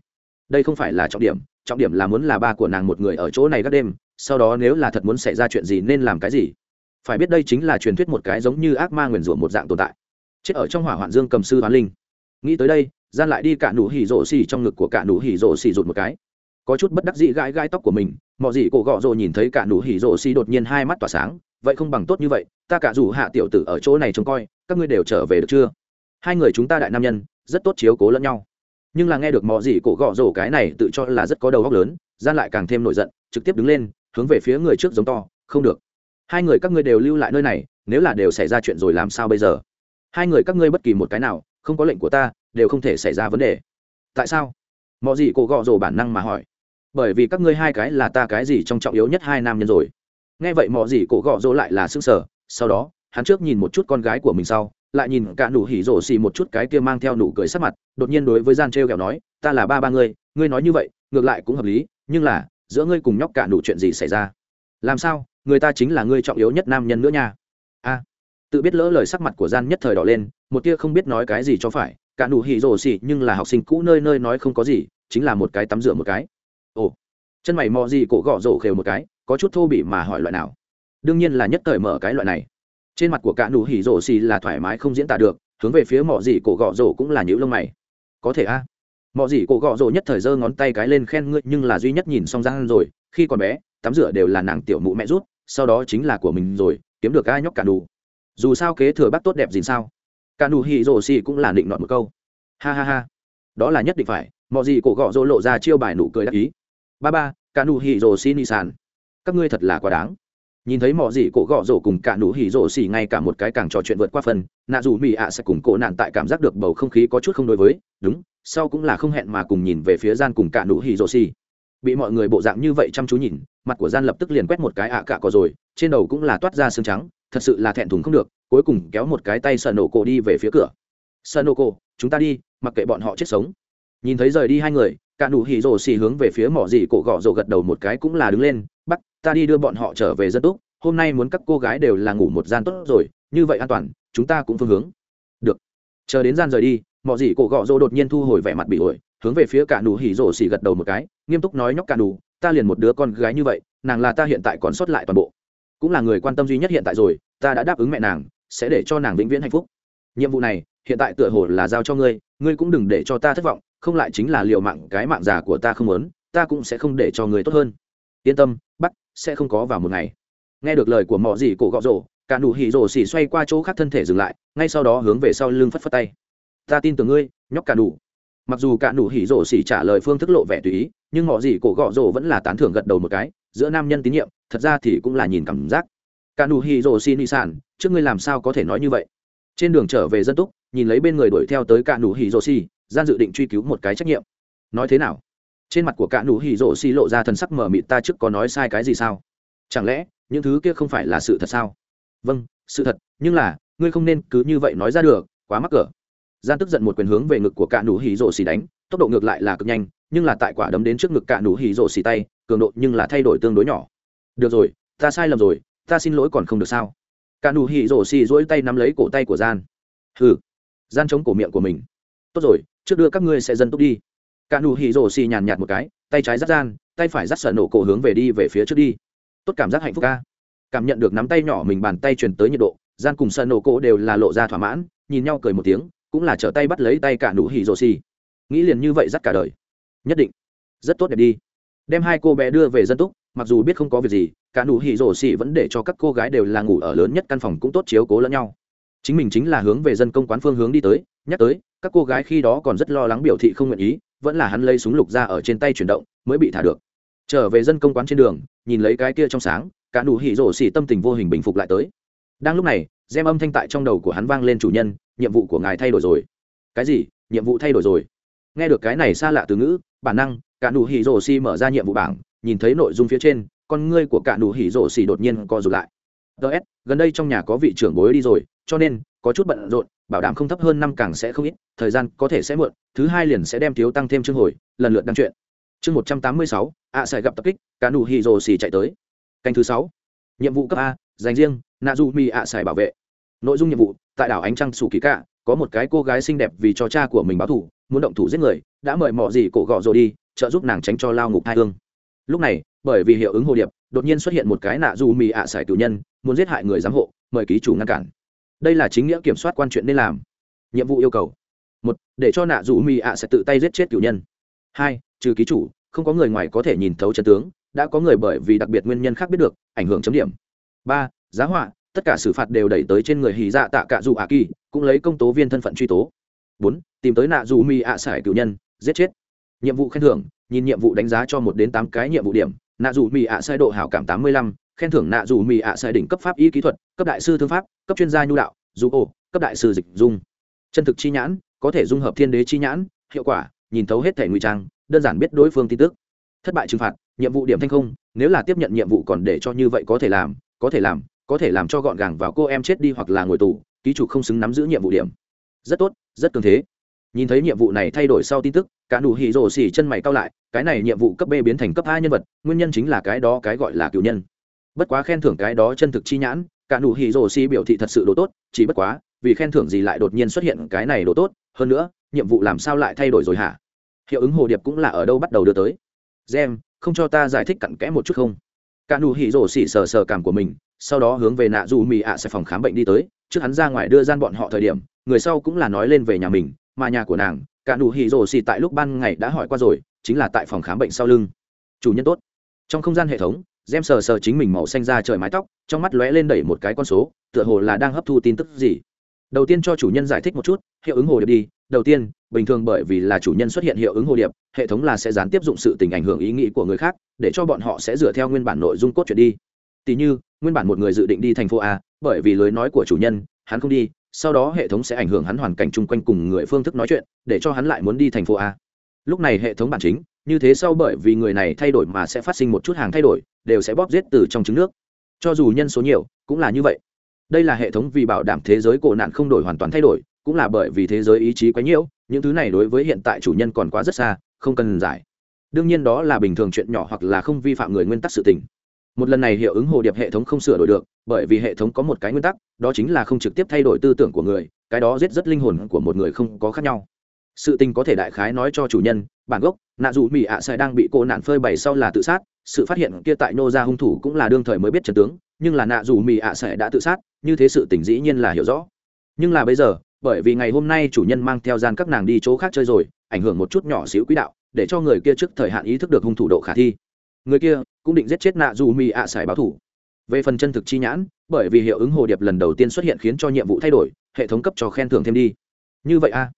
Đây không phải là trọng điểm trọng điểm là muốn là ba của nàng một người ở chỗ này các đêm, sau đó nếu là thật muốn xảy ra chuyện gì nên làm cái gì? Phải biết đây chính là truyền thuyết một cái giống như ác ma nguyền rủa một dạng tồn tại chết ở trong hỏa hoạn dương cầm sư hoán linh. Nghĩ tới đây, gian lại đi cả nụ hỉ rổ xì trong ngực của cả nụ hỉ rổ xì rụt một cái. Có chút bất đắc dĩ gãi gãi tóc của mình, mọ gì cổ gọ rồ nhìn thấy cả nụ hỉ rổ xì đột nhiên hai mắt tỏa sáng, vậy không bằng tốt như vậy, ta cả rủ hạ tiểu tử ở chỗ này trông coi, các ngươi đều trở về được chưa? Hai người chúng ta đại nam nhân, rất tốt chiếu cố lẫn nhau. Nhưng là nghe được mọ gì cổ gọ rổ cái này tự cho là rất có đầu óc lớn, gian lại càng thêm nổi giận, trực tiếp đứng lên, hướng về phía người trước giống to, không được. Hai người các ngươi đều lưu lại nơi này, nếu là đều xảy ra chuyện rồi làm sao bây giờ? hai người các ngươi bất kỳ một cái nào, không có lệnh của ta, đều không thể xảy ra vấn đề. Tại sao? Mọi gì cổ gọ rồ bản năng mà hỏi. Bởi vì các ngươi hai cái là ta cái gì trong trọng yếu nhất hai nam nhân rồi. Nghe vậy mọi gì cổ gọ rồ lại là xương sở sau đó, hắn trước nhìn một chút con gái của mình sau, lại nhìn cả nụ hỉ rổ xì một chút cái kia mang theo nụ cười sắc mặt, đột nhiên đối với gian trêu kẹo nói, ta là ba ba ngươi ngươi nói như vậy, ngược lại cũng hợp lý, nhưng là, giữa ngươi cùng nhóc cả nụ chuyện gì xảy ra? Làm sao, người ta chính là ngươi trọng yếu nhất nam nhân nữa nha? A tự biết lỡ lời sắc mặt của gian nhất thời đỏ lên, một tia không biết nói cái gì cho phải, cả nụ hỉ rồ xỉ nhưng là học sinh cũ nơi nơi nói không có gì, chính là một cái tắm rửa một cái. Ồ, chân mày mò gì cổ gõ rổ khều một cái, có chút thô bỉ mà hỏi loại nào? Đương nhiên là nhất thời mở cái loại này. Trên mặt của cả nụ hỉ rổ xỉ là thoải mái không diễn tả được, hướng về phía mò gì cổ gõ rổ cũng là nhíu lông mày. Có thể a. Mò gì cổ gõ rổ nhất thời giơ ngón tay cái lên khen ngươi, nhưng là duy nhất nhìn xong răng rồi, khi còn bé, tắm rửa đều là nàng tiểu mụ mẹ rút, sau đó chính là của mình rồi, kiếm được ai nhóc cả đủ dù sao kế thừa bác tốt đẹp gì sao? Cả nụ hỉ rổ xì cũng là định nọn một câu. Ha ha ha. Đó là nhất định phải mọi gì cổ gọ rô lộ ra chiêu bài nụ cười đắc ý. Ba ba, cả nụ hỉ rổ xì nị sàn. Các ngươi thật là quá đáng. Nhìn thấy mọi gì cổ gọ rổ cùng cả nụ hỉ rổ xì ngay cả một cái càng trò chuyện vượt qua phần, nạ dù mỹ ạ sẽ cùng cổ nạn tại cảm giác được bầu không khí có chút không đối với. Đúng, sau cũng là không hẹn mà cùng nhìn về phía gian cùng cả nụ hỉ rổ xì. Bị mọi người bộ dạng như vậy chăm chú nhìn, mặt của gian lập tức liền quét một cái ạ cả có rồi, trên đầu cũng là toát ra xương trắng thật sự là thẹn thùng không được, cuối cùng kéo một cái tay sợ nổ cổ đi về phía cửa. Sợ nổ cổ chúng ta đi, mặc kệ bọn họ chết sống. Nhìn thấy rời đi hai người, cả nụ hỉ rồ xì hướng về phía mỏ dì cổ gõ rồ gật đầu một cái cũng là đứng lên bắt ta đi đưa bọn họ trở về rất tốt. hôm nay muốn các cô gái đều là ngủ một gian tốt rồi, như vậy an toàn, chúng ta cũng phương hướng. Được. Chờ đến gian rời đi, mỏ dì cổ gõ rồ đột nhiên thu hồi vẻ mặt bị ổi, hướng về phía cả nụ hỉ rồ xì gật đầu một cái, nghiêm túc nói nhóc cả nụ, ta liền một đứa con gái như vậy, nàng là ta hiện tại còn sót lại toàn bộ cũng là người quan tâm duy nhất hiện tại rồi, ta đã đáp ứng mẹ nàng, sẽ để cho nàng vĩnh viễn hạnh phúc. Nhiệm vụ này, hiện tại tựa hồ là giao cho ngươi ngươi cũng đừng để cho ta thất vọng, không lại chính là l i ề u mạng, cái mạng già của ta không lớn ta cũng sẽ không để cho ngươi tốt hơn. Yên tâm, bắt, sẽ không có vào một ngày. Nghe được lời của mọi gì cổ gọ rổ, cả nụ hỉ rổ xỉ xoay qua chỗ khác thân thể dừng lại, ngay sau đó hướng về sau lưng phất phất tay. Ta tin tưởng ngươi, nhóc cả nụ. Mặc dù cả nụ hỉ rổ xỉ trả lời phương thức lộ vẻ tùy ý, nhưng mọi gì cổ gọ rổ vẫn là tán thưởng gật đầu một cái giữa nam nhân tín nhiệm, thật ra thì cũng là nhìn cảm giác. Cả nụ hì rồ xin y sản trước ngươi làm sao có thể nói như vậy? Trên đường trở về dân túc, nhìn lấy bên người đuổi theo tới cả nụ hì rồ xi gian dự định truy cứu một cái trách nhiệm. Nói thế nào? Trên mặt của cả nụ hì rồ xi lộ ra thần sắc mở mịt, ta trước có nói sai cái gì sao? Chẳng lẽ, những thứ kia không phải là sự thật sao? Vâng sự thật, nhưng là, ngươi không nên cứ như vậy nói ra được, quá mắc cỡ gian tức giận một quyền hướng về ngực của cả nụ hỉ rổ xì đánh, tốc độ ngược lại là cực nhanh, nhưng là tại quả đấm đến trước ngực cả nụ hỉ rổ xì tay, cường độ nhưng là thay đổi tương đối nhỏ. Được rồi, ta sai lầm rồi, ta xin lỗi còn không được sao? Cả nụ hỉ rổ xì duỗi tay nắm lấy cổ tay của gian. Hừ, gian chống cổ miệng của mình. Tốt rồi, trước đưa các ngươi sẽ dân tốt đi. Cả nụ hỉ rổ xì nhàn nhạt một cái, tay trái dắt gian, tay phải dắt sợ nổ cổ hướng về đi về phía trước đi. Tốt cảm giác hạnh phúc ca. Cảm nhận được nắm tay nhỏ mình bàn tay truyền tới nhiệt độ, gian cùng sợ nổ cổ đều là lộ ra thỏa mãn, nhìn nhau cười một tiếng cũng là trở tay bắt lấy tay cả nụ hỉ rồ xì. Nghĩ liền như vậy dắt cả đời. Nhất định. Rất tốt đẹp đi. Đem hai cô bé đưa về dân túc, mặc dù biết không có việc gì, cả nụ hỉ rồ xì vẫn để cho các cô gái đều là ngủ ở lớn nhất căn phòng cũng tốt chiếu cố lẫn nhau. Chính mình chính là hướng về dân công quán phương hướng đi tới, nhắc tới, các cô gái khi đó còn rất lo lắng biểu thị không nguyện ý, vẫn là hắn lấy súng lục ra ở trên tay chuyển động, mới bị thả được. Trở về dân công quán trên đường, nhìn lấy cái kia trong sáng, cả nụ hỉ rổ xì tâm tình vô hình bình phục lại tới. Đang lúc này gem âm thanh tại trong đầu của hắn vang lên chủ nhân nhiệm vụ của ngài thay đổi rồi. Cái gì? Nhiệm vụ thay đổi rồi? Nghe được cái này xa lạ từ ngữ, bản năng, cả nụ hỉ rổ xì mở ra nhiệm vụ bảng, nhìn thấy nội dung phía trên, con ngươi của cả nụ hỉ rổ xì đột nhiên co rụt lại. Ts gần đây trong nhà có vị trưởng bối đi rồi, cho nên, có chút bận rộn, bảo đảm không thấp hơn năm càng sẽ không ít, thời gian có thể sẽ muộn, thứ hai liền sẽ đem thiếu tăng thêm chương hồi, lần lượt đăng chuyện. Chương một trăm tám mươi sáu ạ sẽ gặp tập kích, cả nụ hỉ rổ xì chạy tới. Canh thứ sáu. Nhiệm vụ cấp a, dành riêng nạ du mi ạ sài bảo vệ. Nội dung nhiệm vụ tại đảo ánh trăng sủ kỳ cạ, có một cái cô gái xinh đẹp vì cho cha của mình báo thủ muốn động thủ giết người, đã mời mọ gì cổ gọ rồi đi, trợ giúp nàng tránh cho lao ngục hai thương lúc này, bởi vì hiệu ứng hồ điệp, đột nhiên xuất hiện một cái nạ dù mì ạ à sải cử nhân, muốn giết hại người giám hộ, mời ký chủ ngăn cản. Đây là chính nghĩa kiểm soát quan chuyện nên làm. Nhiệm vụ yêu cầu. Một, để cho nạ dù mì ạ sẽ tự tay giết chết cử nhân. Hai, trừ ký chủ, không có người ngoài có thể nhìn thấu trận tướng, đã có người bởi vì đặc biệt nguyên nhân khác biết được, ảnh hưởng chấm điểm. Ba, giá họa tất cả xử phạt đều đẩy tới trên người hì dạ tạ cả dù ạ kỳ, cũng lấy công tố viên thân phận truy tố. Bốn, tìm tới nạ dù mi ạ sải cựu nhân, giết chết. Nhiệm vụ khen thưởng, nhìn nhiệm vụ đánh giá cho một đến tám cái nhiệm vụ điểm, nạ dù mi ạ à sai độ hảo cảm tám mươi lăm, khen thưởng nạ dù mi ạ sai đỉnh cấp pháp y kỹ thuật, cấp đại sư thư pháp, cấp chuyên gia nhu đạo, dù ổ, cấp đại sư dịch dung. Chân thực chi nhãn, có thể dung hợp thiên đế chi nhãn, hiệu quả, nhìn thấu hết thể nguy trang, đơn giản biết đối phương tin tức. Thất bại trừng phạt, nhiệm vụ điểm thanh không, nếu là tiếp nhận nhiệm vụ còn để cho như vậy có thể làm, có thể làm có thể làm cho gọn gàng vào cô em chết đi hoặc là ngồi tù, ký chủ không xứng nắm giữ nhiệm vụ điểm. Rất tốt, rất cường thế. Nhìn thấy nhiệm vụ này thay đổi sau tin tức, cả nụ hỉ rồ xỉ chân mày cao lại, cái này nhiệm vụ cấp b biến thành cấp a nhân vật, nguyên nhân chính là cái đó cái gọi là cựu nhân. Bất quá khen thưởng cái đó chân thực chi nhãn, cả nụ hỉ rồ xỉ biểu thị thật sự đồ tốt, chỉ bất quá, vì khen thưởng gì lại đột nhiên xuất hiện cái này đồ tốt, hơn nữa, nhiệm vụ làm sao lại thay đổi rồi hả? Hiệu ứng hồ điệp cũng là ở đâu bắt đầu đưa tới? Gem, không cho ta giải thích cặn kẽ một chút không? Cả nụ hỉ rồ xỉ sờ sờ cảm của mình sau đó hướng về nạ dù mì ạ à sẽ phòng khám bệnh đi tới, trước hắn ra ngoài đưa gian bọn họ thời điểm, người sau cũng là nói lên về nhà mình, mà nhà của nàng, cả nụ hỉ rồ xì tại lúc ban ngày đã hỏi qua rồi, chính là tại phòng khám bệnh sau lưng. Chủ nhân tốt. Trong không gian hệ thống, gem sờ sờ chính mình màu xanh ra trời mái tóc, trong mắt lóe lên đẩy một cái con số, tựa hồ là đang hấp thu tin tức gì. Đầu tiên cho chủ nhân giải thích một chút, hiệu ứng hồ điệp đi. Đầu tiên, bình thường bởi vì là chủ nhân xuất hiện hiệu ứng hồ điệp, hệ thống là sẽ gián tiếp dụng sự tình ảnh hưởng ý nghĩ của người khác, để cho bọn họ sẽ dựa theo nguyên bản nội dung cốt truyện đi. Tỷ như, nguyên bản một người dự định đi thành phố A, bởi vì lối nói của chủ nhân, hắn không đi, sau đó hệ thống sẽ ảnh hưởng hắn hoàn cảnh chung quanh cùng người phương thức nói chuyện, để cho hắn lại muốn đi thành phố A. Lúc này hệ thống bản chính, như thế sau bởi vì người này thay đổi mà sẽ phát sinh một chút hàng thay đổi, đều sẽ bóp giết từ trong trứng nước. Cho dù nhân số nhiều, cũng là như vậy. Đây là hệ thống vì bảo đảm thế giới cổ nạn không đổi hoàn toàn thay đổi, cũng là bởi vì thế giới ý chí quá nhiều, những thứ này đối với hiện tại chủ nhân còn quá rất xa, không cần giải. Đương nhiên đó là bình thường chuyện nhỏ hoặc là không vi phạm người nguyên tắc sự tình một lần này hiệu ứng hồ điệp hệ thống không sửa đổi được, bởi vì hệ thống có một cái nguyên tắc, đó chính là không trực tiếp thay đổi tư tưởng của người, cái đó giết rất linh hồn của một người không có khác nhau. Sự tình có thể đại khái nói cho chủ nhân, bản gốc, nạ dù mỹ ạ à sai đang bị cô nạn phơi bày sau là tự sát, sự phát hiện kia tại nô ra hung thủ cũng là đương thời mới biết trần tướng, nhưng là nạ dù mỹ ạ à sai đã tự sát, như thế sự tình dĩ nhiên là hiểu rõ. Nhưng là bây giờ, bởi vì ngày hôm nay chủ nhân mang theo gian các nàng đi chỗ khác chơi rồi, ảnh hưởng một chút nhỏ xíu quỹ đạo, để cho người kia trước thời hạn ý thức được hung thủ độ khả thi. Người kia cũng định giết chết nạ dù mi ạ xài báo thủ. Về phần chân thực chi nhãn, bởi vì hiệu ứng hồ điệp lần đầu tiên xuất hiện khiến cho nhiệm vụ thay đổi, hệ thống cấp cho khen thưởng thêm đi. Như vậy a.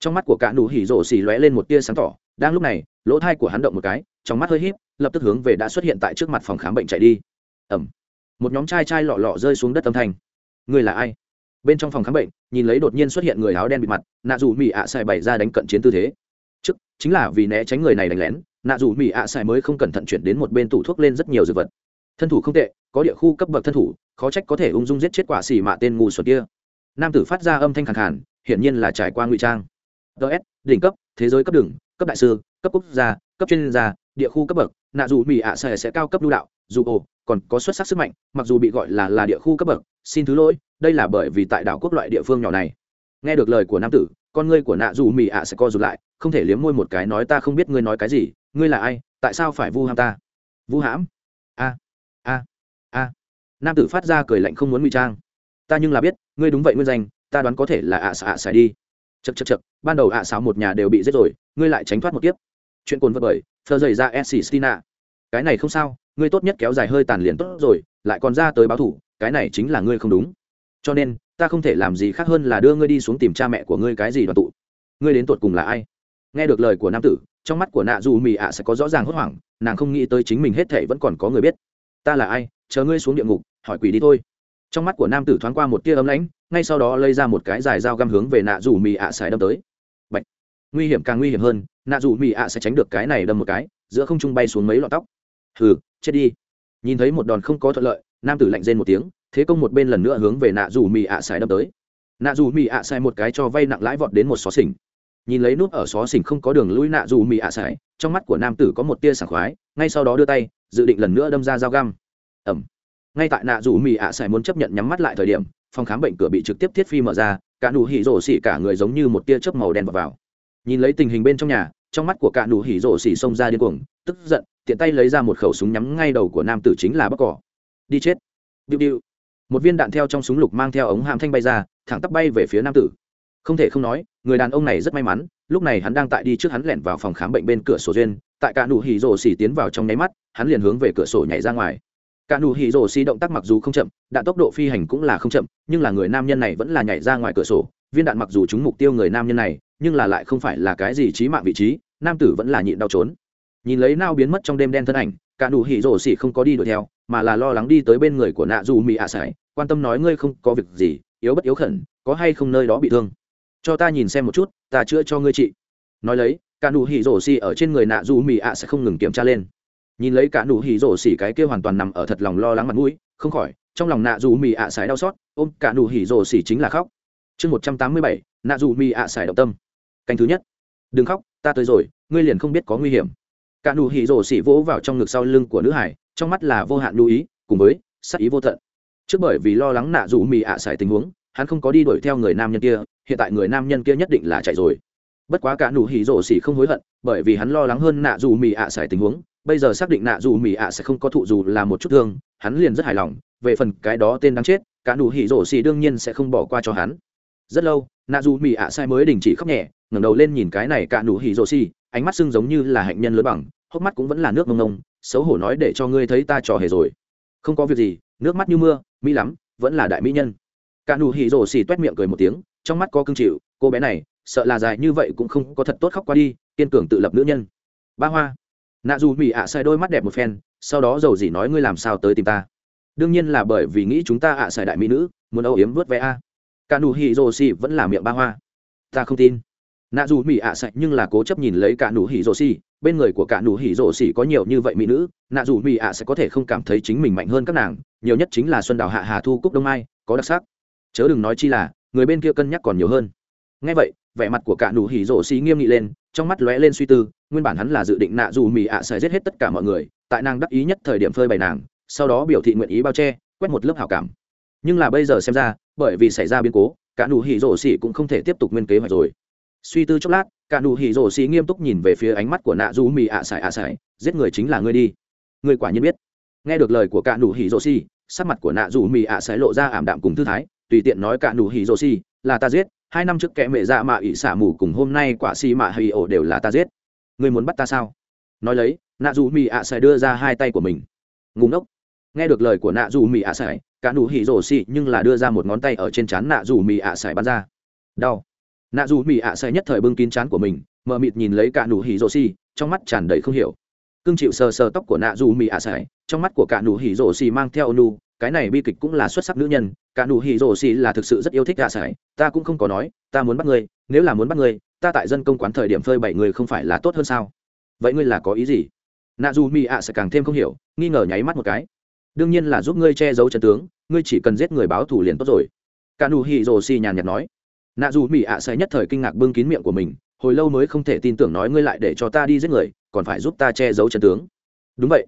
Trong mắt của cả nụ hỉ rổ xì lóe lên một tia sáng tỏ, đang lúc này, lỗ thai của hắn động một cái, trong mắt hơi h í p lập tức hướng về đã xuất hiện tại trước mặt phòng khám bệnh chạy đi. Ẩm một nhóm trai trai lọ lọ rơi xuống đất âm thanh. Người là ai? Bên trong phòng khám bệnh, nhìn lấy đột nhiên xuất hiện người áo đen bịt mặt, nạ dù mỹ ạ xài bày ra đánh cận chiến tư thế. Chức chính là vì né tránh người này đánh lén nạ dù mỹ ạ xài mới không cẩn thận chuyển đến một bên tủ thuốc lên rất nhiều dược vật. Thân thủ không tệ, có địa khu cấp bậc thân thủ, khó trách có thể ung dung giết chết quả xì mạ tên ngu xuẩn kia. Nam tử phát ra âm thanh khẳng khản hiển nhiên là trải qua ngụy trang. Ts đỉnh cấp, thế giới cấp đường, cấp đại sư, cấp quốc gia, cấp chuyên gia, địa khu cấp bậc, nạ dù mỹ ạ xài sẽ cao cấp lưu đạo, dù ồ, còn có xuất sắc sức mạnh, mặc dù bị gọi là là địa khu cấp bậc, xin thứ lỗi, đây là bởi vì tại đảo quốc loại địa phương nhỏ này. Nghe được lời của nam tử, con ngươi của nạ dù mỹ ạ sẽ co rụt lại, không thể liếm môi một cái nói ta không biết ngươi nói cái gì ngươi là ai, tại sao phải vu hãm ta? Vu hãm? A a a. Nam tử phát ra cười lạnh không muốn ngụy trang. Ta nhưng là biết, ngươi đúng vậy nguyên danh, ta đoán có thể là ạ xạ ạ xài đi. Chật chật chật ban đầu ạ xáo một nhà đều bị giết rồi, ngươi lại tránh thoát một kiếp. Chuyện cồn vật bởi thơ dày ra s s tina cái này không sao, ngươi tốt nhất kéo dài hơi tàn liền tốt rồi, lại còn ra tới báo thủ, cái này chính là ngươi không đúng. Cho nên, ta không thể làm gì khác hơn là đưa ngươi đi xuống tìm cha mẹ của ngươi cái gì đoàn tụ. Ngươi đến tột cùng là ai? Nghe được lời của nam tử trong mắt của nạ dù mì ạ sẽ có rõ ràng hốt hoảng, nàng không nghĩ tới chính mình hết thể vẫn còn có người biết. Ta là ai? Chờ ngươi xuống địa ngục, hỏi quỷ đi thôi. Trong mắt của nam tử thoáng qua một tia ấm lãnh, ngay sau đó lây ra một cái dài dao găm hướng về nạ dù mì ạ à đâm tới. Bạch. nguy hiểm càng nguy hiểm hơn, nạ dù mì ạ sẽ tránh được cái này đâm một cái, giữa không trung bay xuống mấy lọn tóc. Hừ, chết đi. Nhìn thấy một đòn không có thuận lợi, nam tử lạnh rên một tiếng, thế công một bên lần nữa hướng về nạ dù mì ạ sải đâm tới. Nạ dù mì ạ sải một cái cho vay nặng lãi vọt đến một xó xỉnh nhìn lấy nút ở xó xỉnh không có đường lui nạ dù mì ạ à sải trong mắt của nam tử có một tia sảng khoái ngay sau đó đưa tay dự định lần nữa đâm ra dao găm. Ẩm. Ngay tại nạ dù mì ạ à sải muốn chấp nhận nhắm mắt lại thời điểm phòng khám bệnh cửa bị trực tiếp thiết phi mở ra cả nụ hỉ rổ xỉ cả người giống như một tia chớp màu đen vào, vào. Nhìn lấy tình hình bên trong nhà trong mắt của cả nụ hỉ rổ xỉ xông ra điên cuồng tức giận tiện tay lấy ra một khẩu súng nhắm ngay đầu của nam tử chính là bắc cỏ. Đi chết. Điệu điệu. Một viên đạn theo trong súng lục mang theo ống hàm thanh bay ra thẳng tắp bay về phía nam tử không thể không nói, người đàn ông này rất may mắn, lúc này hắn đang tại đi trước hắn lẻn vào phòng khám bệnh bên cửa sổ duyên, tại cả nụ hỉ Rồ xì tiến vào trong nháy mắt, hắn liền hướng về cửa sổ nhảy ra ngoài. Cả nụ hỉ Rồ xỉ động tác mặc dù không chậm đạn tốc độ phi hành cũng là không chậm, nhưng là người nam nhân này vẫn là nhảy ra ngoài cửa sổ. Viên đạn mặc dù trúng mục tiêu người nam nhân này, nhưng là lại không phải là cái gì trí mạng vị trí, nam tử vẫn là nhịn đau trốn. Nhìn lấy nao biến mất trong đêm đen thân ảnh, cả nụ hỉ Rồ xì không có đi đuổi theo, mà là lo lắng đi tới bên người của nạ Du mỹ ạ à sải, quan tâm nói ngươi không có việc gì, yếu bất yếu khẩn, có hay không nơi đó bị thương cho ta nhìn xem một chút, ta chữa cho ngươi chị. Nói lấy, cả nụ hỉ rổ xì ở trên người nạ dù mì ạ sẽ không ngừng kiểm tra lên. Nhìn lấy cả nụ hỉ rổ xì cái kia hoàn toàn nằm ở thật lòng lo lắng mặt mũi, không khỏi, trong lòng nạ dù mì ạ à sải đau xót, ôm cả nụ hỉ rổ xì chính là khóc. Chương một trăm tám mươi bảy, nạ dù mì ạ à sải động tâm. Canh thứ nhất. Đừng khóc, ta tới rồi, ngươi liền không biết có nguy hiểm. Cả nụ hỉ rổ xì vỗ vào trong ngực sau lưng của nữ hải, trong mắt là vô hạn lưu ý, cùng với sắc ý vô tận. Trước bởi vì lo lắng nạ dù mì ạ sải tình huống, hắn không có đi đuổi theo người nam nhân kia hiện tại người nam nhân kia nhất định là chạy rồi. Bất quá cả nụ hỉ rổ xỉ không hối hận, bởi vì hắn lo lắng hơn nạ dù mì ạ à tình huống. Bây giờ xác định nạ dù mì ạ sẽ không có thụ dù là một chút thương, hắn liền rất hài lòng. Về phần cái đó tên đáng chết, cả nụ hỉ rổ xỉ đương nhiên sẽ không bỏ qua cho hắn. Rất lâu, nạ dù mì ạ sai mới đình chỉ khóc nhẹ, ngẩng đầu lên nhìn cái này cả nụ hỉ rổ xỉ, ánh mắt sưng giống như là hạnh nhân lớn bằng, hốc mắt cũng vẫn là nước mông ngông xấu hổ nói để cho ngươi thấy ta trò hề rồi. Không có việc gì, nước mắt như mưa, mỹ lắm, vẫn là đại mỹ nhân. Cả nụ hỉ rổ xỉ toét miệng cười một tiếng trong mắt có cương chịu, cô bé này, sợ là dài như vậy cũng không có thật tốt khóc qua đi, kiên cường tự lập nữ nhân. Ba hoa. Nạ dù mỹ ạ à đôi mắt đẹp một phen, sau đó dầu gì nói ngươi làm sao tới tìm ta? Đương nhiên là bởi vì nghĩ chúng ta ạ à đại mỹ nữ, muốn âu yếm vớt vé a. Cả nụ hỉ rồ xì vẫn là miệng ba hoa. Ta không tin. Nạ dù mỹ ạ à nhưng là cố chấp nhìn lấy cả nụ hỉ rồ xì, bên người của cả nụ hỉ rồ xì có nhiều như vậy mỹ nữ, nạ dù mỹ ạ sẽ có thể không cảm thấy chính mình mạnh hơn các nàng, nhiều nhất chính là xuân đào hạ hà thu cúc đông mai, có đặc sắc. Chớ đừng nói chi là người bên kia cân nhắc còn nhiều hơn. Ngay vậy, vẻ mặt của cả nụ hỉ rổ xì nghiêm nghị lên, trong mắt lóe lên suy tư, nguyên bản hắn là dự định nạ dù mì ạ à xài giết hết tất cả mọi người, tại nàng đắc ý nhất thời điểm phơi bày nàng, sau đó biểu thị nguyện ý bao che, quét một lớp hảo cảm. Nhưng là bây giờ xem ra, bởi vì xảy ra biến cố, cả nụ hỉ rổ xì cũng không thể tiếp tục nguyên kế hoạch rồi. Suy tư chốc lát, cả nụ hỉ rổ xì nghiêm túc nhìn về phía ánh mắt của nạ dù mì ạ xài ạ xài giết người chính là ngươi đi. Ngươi quả nhiên biết. Nghe được lời của cả nụ hỉ rổ xì, sắc mặt của nạ dù mì ạ xài lộ ra ảm đạm cùng thư thái tùy tiện nói cả nụ hỉ rô xì, là ta giết, hai năm trước kẻ mẹ dạ mạ ỉ xả mù cùng hôm nay quả xì mạ hỉ ổ đều là ta giết. Ngươi muốn bắt ta sao? Nói lấy, nạ dù mì ạ à đưa ra hai tay của mình. Ngùng ngốc. Nghe được lời của nạ dù mì ạ à cả nụ hỉ rô xì nhưng là đưa ra một ngón tay ở trên trán nạ dù mì ạ à bắn ra. Đau. Nạ dù mì ạ xài nhất thời bưng kín trán của mình, mờ mịt nhìn lấy cả nụ hỉ rô xì, trong mắt tràn đầy không hiểu. Cưng chịu sờ sờ tóc của nạ dù mì ạ xài, trong mắt của cả nụ hỉ rô xì mang theo nu cái này bi kịch cũng là xuất sắc nữ nhân, cả nụ hỉ rồ xì là thực sự rất yêu thích gạ sải. Ta cũng không có nói, ta muốn bắt ngươi, nếu là muốn bắt ngươi, ta tại dân công quán thời điểm phơi bảy người không phải là tốt hơn sao? Vậy ngươi là có ý gì? Nạ dù mỹ ạ sẽ càng thêm không hiểu, nghi ngờ nháy mắt một cái. Đương nhiên là giúp ngươi che giấu chân tướng, ngươi chỉ cần giết người báo thủ liền tốt rồi. Cả nụ hỉ rồ xì nhàn nhạt nói. Nạ dù mỹ ạ sẽ nhất thời kinh ngạc bưng kín miệng của mình, hồi lâu mới không thể tin tưởng nói ngươi lại để cho ta đi giết người, còn phải giúp ta che giấu chân tướng. Đúng vậy.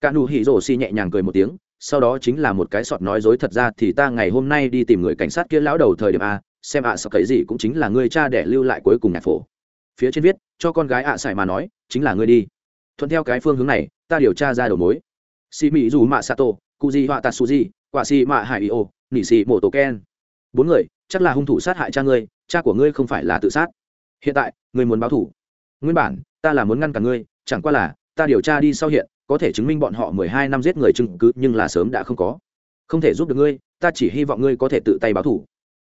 Cả nụ hỉ rồ xì nhẹ nhàng cười một tiếng sau đó chính là một cái sọt nói dối thật ra thì ta ngày hôm nay đi tìm người cảnh sát kia lão đầu thời điểm a, xem ạ à sợ cái gì cũng chính là người cha để lưu lại cuối cùng nhạc phổ. Phía trên viết, cho con gái ạ à sải mà nói, chính là ngươi đi. Thuận theo cái phương hướng này, ta điều tra ra đầu mối. Xì mỹ dù mạ sato cụ di họa tạt su di quả xì mạ hải ý ô nỉ xì mổ tổ ken. Bốn người, chắc là hung thủ sát hại cha ngươi, cha của ngươi không phải là tự sát. Hiện tại, ngươi muốn báo thủ nguyên bản, ta là muốn ngăn cả ngươi, chẳng qua là, ta điều tra đi sau hiện có thể chứng minh bọn họ mười hai năm giết người chứng cứ, nhưng là sớm đã không có. Không thể giúp được ngươi, ta chỉ hy vọng ngươi có thể tự tay báo thủ.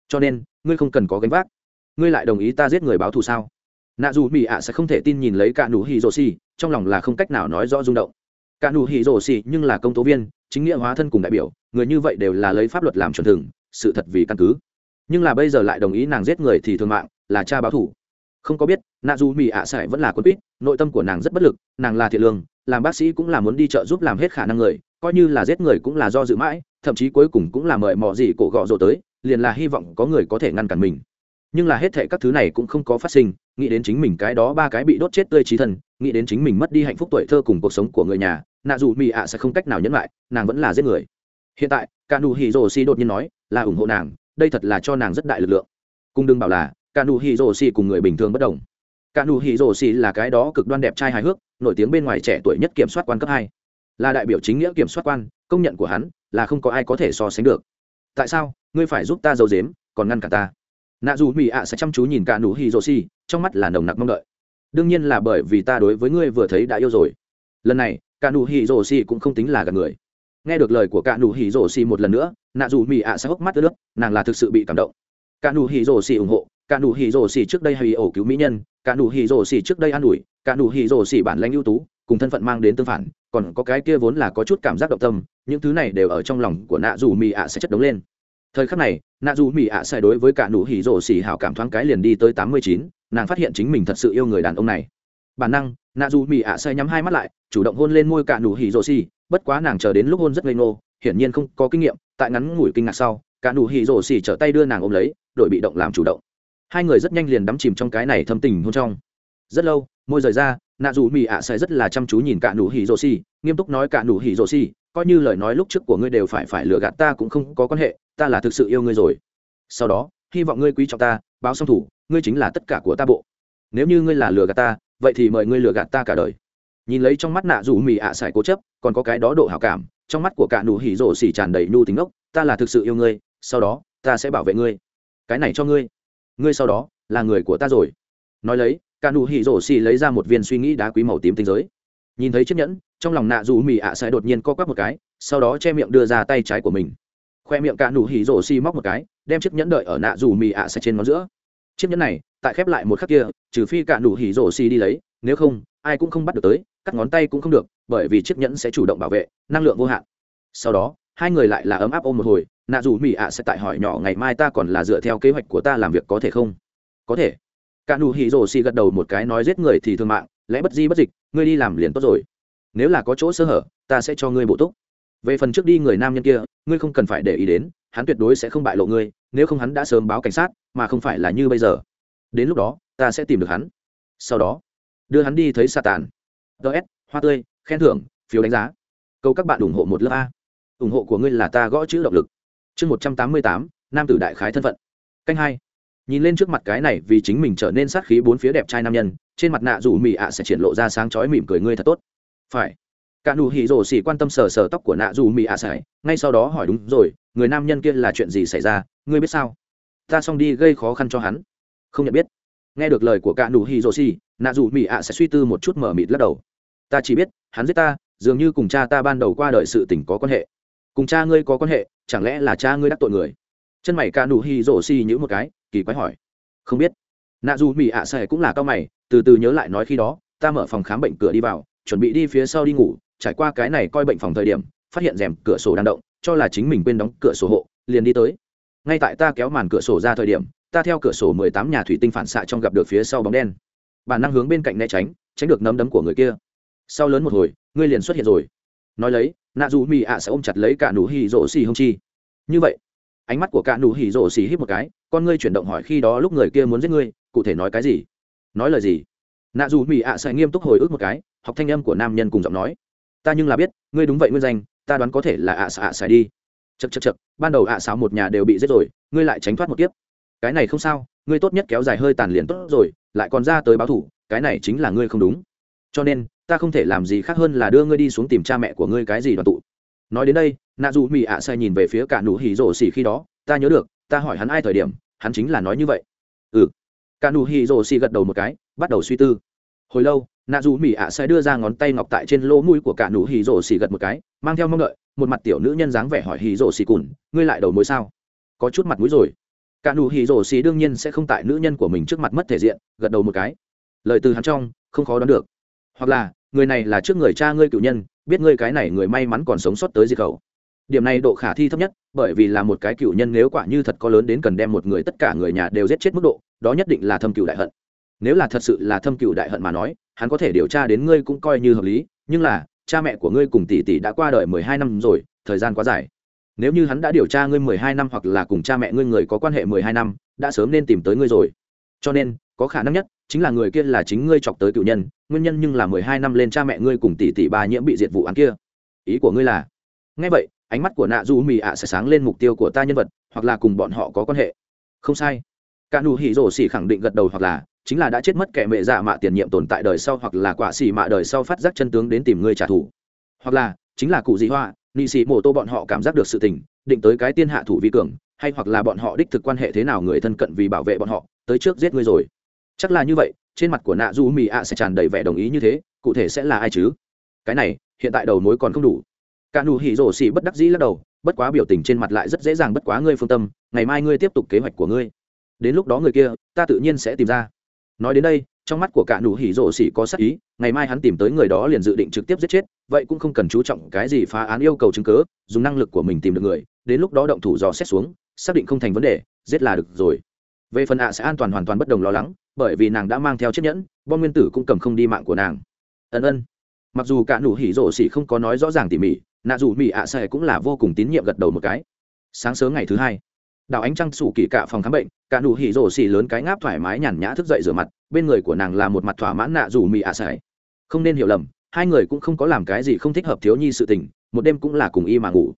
Cho nên, ngươi không cần có gánh vác. Ngươi lại đồng ý ta giết người báo thù sao? Nạ dù mỹ ạ sẽ không thể tin nhìn lấy cả nụ hì rồ xì, trong lòng là không cách nào nói rõ rung động. Cả nụ hì rồ xì nhưng là công tố viên, chính nghĩa hóa thân cùng đại biểu, người như vậy đều là lấy pháp luật làm chuẩn thường sự thật vì căn cứ. Nhưng là bây giờ lại đồng ý nàng giết người thì thương mạng, là cha báo thủ. Không có biết nạ dù mỹ ạ à sải vẫn là quân quýt, nội tâm của nàng rất bất lực, nàng là thiện lương, làm bác sĩ cũng là muốn đi chợ giúp làm hết khả năng người, coi như là giết người cũng là do dự mãi, thậm chí cuối cùng cũng là mời mò gì cổ gọ rồ tới, liền là hy vọng có người có thể ngăn cản mình. Nhưng là hết thệ các thứ này cũng không có phát sinh, nghĩ đến chính mình cái đó ba cái bị đốt chết tươi trí thân, nghĩ đến chính mình mất đi hạnh phúc tuổi thơ cùng cuộc sống của người nhà, nạ dù mỹ ạ à sẽ không cách nào nhẫn lại, nàng vẫn là giết người. Hiện tại cả nụ hỉ rồ si đột nhiên nói là ủng hộ nàng, đây thật là cho nàng rất đại lực lượng. Cùng đừng bảo là cả nụ hỉ rồ si cùng người bình thường bất đồng cả nụ hỉ rổ xì là cái đó cực đoan đẹp trai hài hước, nổi tiếng bên ngoài trẻ tuổi nhất kiểm soát quan cấp hai. Là đại biểu chính nghĩa kiểm soát quan, công nhận của hắn là không có ai có thể so sánh được. Tại sao? Ngươi phải giúp ta giấu dếm còn ngăn cả ta. Nạ dù mỹ ạ sẽ chăm chú nhìn cả nụ hỉ rổ xì, trong mắt là nồng nặc mong đợi. Đương nhiên là bởi vì ta đối với ngươi vừa thấy đã yêu rồi. Lần này, cả nụ hỉ rổ xì cũng không tính là gạt người. Nghe được lời của cả nụ hỉ rổ xì một lần nữa, nạ dù mỹ ạ sẽ hốc mắt ướt nước nàng là thực sự bị cảm động. Cả nụ hỉ rổ xì ủng hộ cả nụ hỉ rổ xỉ trước đây hay ổ cứu mỹ nhân, cả nụ hỉ rổ xỉ trước đây an ủi, cả nụ hỉ rổ xỉ bản lãnh ưu tú, cùng thân phận mang đến tương phản, còn có cái kia vốn là có chút cảm giác động tâm, những thứ này đều ở trong lòng của nạ dù mỹ ạ sẽ chất đống lên. Thời khắc này, nạ dù mỹ ạ sẽ đối với cả nụ hỉ rổ xỉ hảo cảm thoáng cái liền đi tới tám mươi chín, nàng phát hiện chính mình thật sự yêu người đàn ông này. Bản năng, nạ dù mỹ ạ sẽ nhắm hai mắt lại, chủ động hôn lên môi cả nụ hỉ rổ xỉ, bất quá nàng chờ đến lúc hôn rất ngây ngô, hiển nhiên không có kinh nghiệm, tại ngắn ngủi kinh ngạc sau, cả nụ hỉ rổ xỉ trở tay đưa nàng ôm lấy đội bị động làm chủ động hai người rất nhanh liền đắm chìm trong cái này thâm tình hôn trong. Rất lâu, môi rời ra, nạ dù mỹ ạ sẽ rất là chăm chú nhìn cả nụ hỉ rồ xì, nghiêm túc nói cả nụ hỉ rồ xì, coi như lời nói lúc trước của ngươi đều phải phải lừa gạt ta cũng không có quan hệ, ta là thực sự yêu ngươi rồi. Sau đó, hy vọng ngươi quý trọng ta, báo song thủ, ngươi chính là tất cả của ta bộ. Nếu như ngươi là lừa gạt ta, vậy thì mời ngươi lừa gạt ta cả đời. Nhìn lấy trong mắt nạ dù mì ạ sải cố chấp, còn có cái đó độ hảo cảm, trong mắt của cả nụ hỉ rổ xỉ tràn đầy nhu tính ốc, ta là thực sự yêu ngươi, sau đó, ta sẽ bảo vệ ngươi. Cái này cho ngươi ngươi sau đó là người của ta rồi. Nói lấy cả nụ hỉ rổ xì lấy ra một viên suy nghĩ đá quý màu tím tinh giới. Nhìn thấy chiếc nhẫn, trong lòng nạ dù mì ạ sẽ đột nhiên co quắp một cái, sau đó che miệng đưa ra tay trái của mình. Khoe miệng cả nụ hỉ rổ xì móc một cái, đem chiếc nhẫn đợi ở nạ dù mì ạ sẽ trên ngón giữa. Chiếc nhẫn này, tại khép lại một khắc kia, trừ phi cả nụ hỉ rổ xì đi lấy, nếu không, ai cũng không bắt được tới, cắt ngón tay cũng không được, bởi vì chiếc nhẫn sẽ chủ động bảo vệ, năng lượng vô hạn. Sau đó, hai người lại là ấm áp ôm một hồi nạ dù mỹ ạ sẽ tại hỏi nhỏ ngày mai ta còn là dựa theo kế hoạch của ta làm việc có thể không? Có thể. Cả nụ hỉ rồ xì gật đầu một cái nói giết người thì thương mạng, lẽ bất di bất dịch, ngươi đi làm liền tốt rồi. Nếu là có chỗ sơ hở, ta sẽ cho ngươi bổ túc. Về phần trước đi người nam nhân kia, ngươi không cần phải để ý đến, hắn tuyệt đối sẽ không bại lộ ngươi, nếu không hắn đã sớm báo cảnh sát, mà không phải là như bây giờ. Đến lúc đó, ta sẽ tìm được hắn. Sau đó, đưa hắn đi thấy sa tàn ts hoa tươi, khen thưởng, phiếu đánh giá. Câu các bạn ủng hộ một lớp a. Ủng hộ của ngươi là ta gõ chữ động lực chương một trăm tám mươi tám, nam tử đại khái thân phận. Canh hai. Nhìn lên trước mặt cái này vì chính mình trở nên sát khí bốn phía đẹp trai nam nhân, trên mặt nạ rủ mì ạ sẽ triển lộ ra sáng chói mỉm cười ngươi thật tốt. Phải. Cả nụ hỉ rổ xỉ quan tâm sờ sờ tóc của nạ rủ mì ạ à ngay sau đó hỏi đúng rồi, người nam nhân kia là chuyện gì xảy ra, ngươi biết sao? Ta xong đi gây khó khăn cho hắn. Không nhận biết. Nghe được lời của cả nụ hỉ rổ xỉ, nạ rủ mì ạ sẽ suy tư một chút mở mịt lắc đầu. Ta chỉ biết, hắn giết ta, dường như cùng cha ta ban đầu qua đời sự tình có quan hệ cùng cha ngươi có quan hệ, chẳng lẽ là cha ngươi đắc tội người? Chân mày ca nụ hi rổ xì nhữ một cái, kỳ quái hỏi. Không biết. Nạ dù mỹ ạ xẻ cũng là cao mày, từ từ nhớ lại nói khi đó, ta mở phòng khám bệnh cửa đi vào, chuẩn bị đi phía sau đi ngủ, trải qua cái này coi bệnh phòng thời điểm, phát hiện rèm cửa sổ đang động, cho là chính mình quên đóng cửa sổ hộ, liền đi tới. Ngay tại ta kéo màn cửa sổ ra thời điểm, ta theo cửa sổ mười tám nhà thủy tinh phản xạ trong gặp được phía sau bóng đen. Bản năng hướng bên cạnh né tránh tránh được nấm đấm của người kia. Sau lớn một hồi, ngươi liền xuất hiện rồi nói lấy, nạ dù mỹ ạ sẽ ôm chặt lấy cả nụ hỉ rổ xì hông chi. Như vậy, ánh mắt của cả nụ hỉ rổ xì hít một cái, con ngươi chuyển động hỏi khi đó lúc người kia muốn giết ngươi, cụ thể nói cái gì? Nói lời gì? Nạ dù mỹ ạ sẽ nghiêm túc hồi ức một cái, học thanh âm của nam nhân cùng giọng nói. Ta nhưng là biết, ngươi đúng vậy nguyên danh, ta đoán có thể là ạ xạ xài đi. Chật chật chật ban đầu ạ xáo một nhà đều bị giết rồi, ngươi lại tránh thoát một kiếp. Cái này không sao, ngươi tốt nhất kéo dài hơi tàn liền tốt rồi, lại còn ra tới báo thủ, cái này chính là ngươi không đúng. Cho nên ta không thể làm gì khác hơn là đưa ngươi đi xuống tìm cha mẹ của ngươi cái gì đoàn tụ. Nói đến đây, nạ dù mỹ ạ sai nhìn về phía cả nụ hỉ rổ xỉ khi đó, ta nhớ được, ta hỏi hắn ai thời điểm, hắn chính là nói như vậy. Ừ. Cả nụ hỉ rổ xỉ gật đầu một cái, bắt đầu suy tư. Hồi lâu, nạ dù mỹ ạ sai đưa ra ngón tay ngọc tại trên lỗ mũi của cả nụ hỉ rổ xỉ gật một cái, mang theo mong đợi, một mặt tiểu nữ nhân dáng vẻ hỏi hỉ rổ xỉ cùn, ngươi lại đầu mối sao? Có chút mặt mũi rồi. Cả nụ hỉ rổ xỉ đương nhiên sẽ không tại nữ nhân của mình trước mặt mất thể diện, gật đầu một cái. Lời từ hắn trong, không khó đoán được. Hoặc là người này là trước người cha ngươi cựu nhân, biết ngươi cái này người may mắn còn sống sót tới diệt khẩu. Điểm này độ khả thi thấp nhất, bởi vì là một cái cựu nhân nếu quả như thật có lớn đến cần đem một người tất cả người nhà đều giết chết mức độ, đó nhất định là thâm cựu đại hận. Nếu là thật sự là thâm cựu đại hận mà nói, hắn có thể điều tra đến ngươi cũng coi như hợp lý, nhưng là, cha mẹ của ngươi cùng tỷ tỷ đã qua đời mười hai năm rồi, thời gian quá dài. Nếu như hắn đã điều tra ngươi mười hai năm hoặc là cùng cha mẹ ngươi người có quan hệ mười hai năm, đã sớm nên tìm tới ngươi rồi. Cho nên, có khả năng nhất chính là người kia là chính ngươi chọc tới cựu nhân, nguyên nhân nhưng là mười hai năm lên cha mẹ ngươi cùng tỷ tỷ ba nhiễm bị diệt vụ án kia. Ý của ngươi là? Ngay vậy, ánh mắt của nạ du mì ạ sẽ sáng lên mục tiêu của ta nhân vật, hoặc là cùng bọn họ có quan hệ. Không sai. Cả nụ hỉ rổ xỉ khẳng định gật đầu hoặc là, chính là đã chết mất kẻ mẹ giả mạ tiền nhiệm tồn tại đời sau hoặc là quả xỉ mạ đời sau phát giác chân tướng đến tìm ngươi trả thù. Hoặc là, chính là cụ dị hoa nị sĩ mổ tô bọn họ cảm giác được sự tình, định tới cái tiên hạ thủ vi cường, hay hoặc là bọn họ đích thực quan hệ thế nào người thân cận vì bảo vệ bọn họ, tới trước giết ngươi rồi chắc là như vậy, trên mặt của nạ du mì ạ sẽ tràn đầy vẻ đồng ý như thế, cụ thể sẽ là ai chứ? Cái này, hiện tại đầu mối còn không đủ. Cả nụ hỉ rổ xì bất đắc dĩ lắc đầu, bất quá biểu tình trên mặt lại rất dễ dàng bất quá ngươi phương tâm, ngày mai ngươi tiếp tục kế hoạch của ngươi. Đến lúc đó người kia, ta tự nhiên sẽ tìm ra. Nói đến đây, trong mắt của cả nụ hỉ rổ xỉ có sắc ý, ngày mai hắn tìm tới người đó liền dự định trực tiếp giết chết, vậy cũng không cần chú trọng cái gì phá án yêu cầu chứng cớ dùng năng lực của mình tìm được người, đến lúc đó động thủ dò xét xuống, xác định không thành vấn đề, giết là được rồi. Về phần ạ sẽ an toàn hoàn toàn bất đồng lo lắng bởi vì nàng đã mang theo chiếc nhẫn bom nguyên tử cũng cầm không đi mạng của nàng. Ân ân. Mặc dù cả nụ hỉ rổ xỉ không có nói rõ ràng tỉ mỉ nạ dù mỹ ạ à xẻ cũng là vô cùng tín nhiệm gật đầu một cái. Sáng sớm ngày thứ hai đào ánh trăng sủ kỳ cả phòng khám bệnh cả nụ hỉ rổ xỉ lớn cái ngáp thoải mái nhàn nhã thức dậy rửa mặt bên người của nàng là một mặt thỏa mãn nạ dù mỹ ạ à xẻ không nên hiểu lầm hai người cũng không có làm cái gì không thích hợp thiếu nhi sự tình một đêm cũng là cùng y mà ngủ.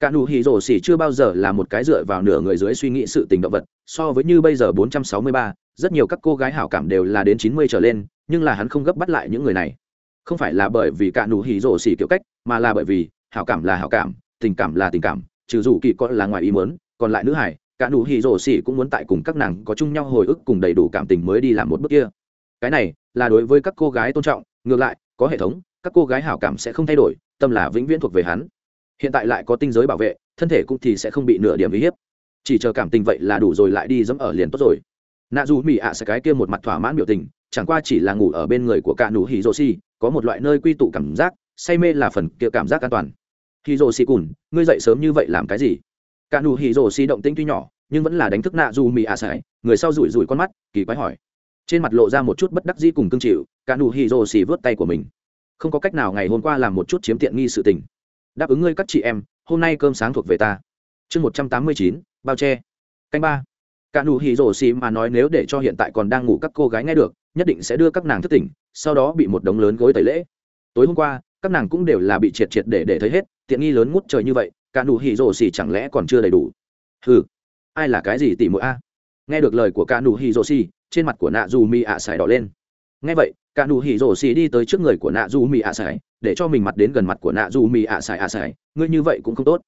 Cả nụ hỉ rổ xỉ chưa bao giờ là một cái dựa vào nửa người dưới suy nghĩ sự tình động vật so với như bây giờ 463, rất nhiều các cô gái hảo cảm đều là đến chín mươi trở lên, nhưng là hắn không gấp bắt lại những người này. Không phải là bởi vì cả nụ hỉ rổ xỉ kiểu cách, mà là bởi vì hảo cảm là hảo cảm, tình cảm là tình cảm, trừ dù kỳ con là ngoài ý muốn, còn lại nữ hải, cả nụ hỉ rổ xỉ cũng muốn tại cùng các nàng có chung nhau hồi ức cùng đầy đủ cảm tình mới đi làm một bước kia. Cái này là đối với các cô gái tôn trọng, ngược lại, có hệ thống, các cô gái hảo cảm sẽ không thay đổi, tâm là vĩnh viễn thuộc về hắn. Hiện tại lại có tinh giới bảo vệ, thân thể cũng thì sẽ không bị nửa điểm uy hiếp. Chỉ chờ cảm tình vậy là đủ rồi lại đi dẫm ở liền tốt rồi nạ dù mỹ ạ sẽ cái kia một mặt thỏa mãn biểu tình chẳng qua chỉ là ngủ ở bên người của cả nụ hỉ rô Si, có một loại nơi quy tụ cảm giác say mê là phần kia cảm giác an toàn. Hỉ rô Si cùn ngươi dậy sớm như vậy làm cái gì? Cả nụ hỉ rô Si động tĩnh tuy nhỏ nhưng vẫn là đánh thức nạ dù mỹ ạ sẽ người sau rủi rủi con mắt kỳ quái hỏi. Trên mặt lộ ra một chút bất đắc dĩ cùng cương chịu cả nụ hỉ rô Si vớt tay của mình. Không có cách nào ngày hôm qua làm một chút chiếm tiện nghi sự tình. Đáp ứng ngươi các chị em hôm nay cơm sáng thuộc về ta. Chương một trăm tám mươi chín bao che. Canh ba cả nụ hỉ rổ xì mà nói nếu để cho hiện tại còn đang ngủ các cô gái nghe được nhất định sẽ đưa các nàng thức tỉnh sau đó bị một đống lớn gối tẩy lễ. Tối hôm qua các nàng cũng đều là bị triệt triệt để để thấy hết tiện nghi lớn ngút trời như vậy cả nụ hỉ rổ xì chẳng lẽ còn chưa đầy đủ? Hừ, ai là cái gì tỷ muội a? Nghe được lời của cả nụ hỉ rổ xì trên mặt của nạ dù mi ạ sải đỏ lên. Nghe vậy cả nụ hỉ rổ xì đi tới trước người của nạ dù mi ạ sải để cho mình mặt đến gần mặt của nạ dù mi ạ sải ạ sải ngươi như vậy cũng không tốt.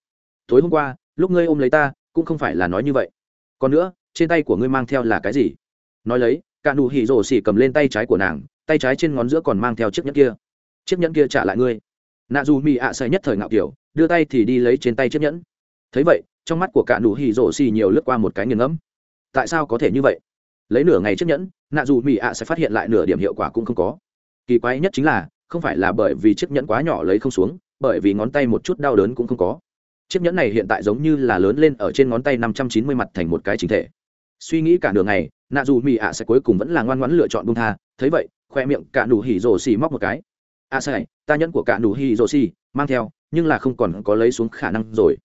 Tối hôm qua lúc ngươi ôm lấy ta cũng không phải là nói như vậy. Còn nữa trên tay của ngươi mang theo là cái gì? Nói lấy, cả nụ hỉ rổ xỉ cầm lên tay trái của nàng, tay trái trên ngón giữa còn mang theo chiếc nhẫn kia. Chiếc nhẫn kia trả lại ngươi. Nạ dù mỹ ạ sai nhất thời ngạo kiểu, đưa tay thì đi lấy trên tay chiếc nhẫn. Thấy vậy, trong mắt của cả nụ hỉ rổ xỉ nhiều lướt qua một cái nghiền ngẫm. Tại sao có thể như vậy? Lấy nửa ngày chiếc nhẫn, nạ dù mỹ ạ sẽ phát hiện lại nửa điểm hiệu quả cũng không có. Kỳ quái nhất chính là, không phải là bởi vì chiếc nhẫn quá nhỏ lấy không xuống, bởi vì ngón tay một chút đau đớn cũng không có. Chiếc nhẫn này hiện tại giống như là lớn lên ở trên ngón tay năm trăm chín mươi mặt thành một cái chính thể suy nghĩ cả đường ngày, nạ dù mỹ ạ sẽ cuối cùng vẫn là ngoan ngoãn lựa chọn bung tha. Thấy vậy, khoe miệng cả nụ hỉ rồ xì móc một cái. A à sẽ ta nhẫn của cả nụ hỉ rồ xì, mang theo, nhưng là không còn có lấy xuống khả năng rồi.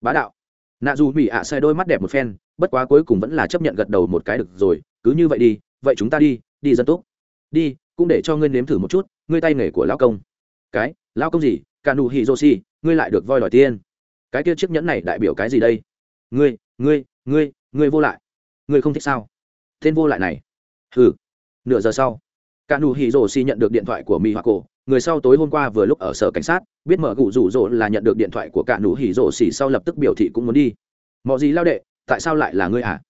Bá đạo. Nạ dù mỹ ạ sẽ đôi mắt đẹp một phen, bất quá cuối cùng vẫn là chấp nhận gật đầu một cái được rồi. Cứ như vậy đi, vậy chúng ta đi đi dân tốt đi, cũng để cho ngươi nếm thử một chút, ngươi tay nghề của lão công. Cái, lão công gì? Cả nụ hỉ rồ xì, ngươi lại được voi đòi tiên. Cái kia chiếc nhẫn này đại biểu cái gì đây? Ngươi ngươi ngươi ngươi vô lại ngươi không thích sao? Tên vô lại này. Hừ. Nửa giờ sau, cả nụ hỉ rồ xì nhận được điện thoại của mỹ hoa cổ. Người sau tối hôm qua vừa lúc ở sở cảnh sát, biết mở cụ rủ rỗ là nhận được điện thoại của cả nụ hỉ rồ xỉ sau lập tức biểu thị cũng muốn đi. Mọi gì lao đệ, tại sao lại là ngươi à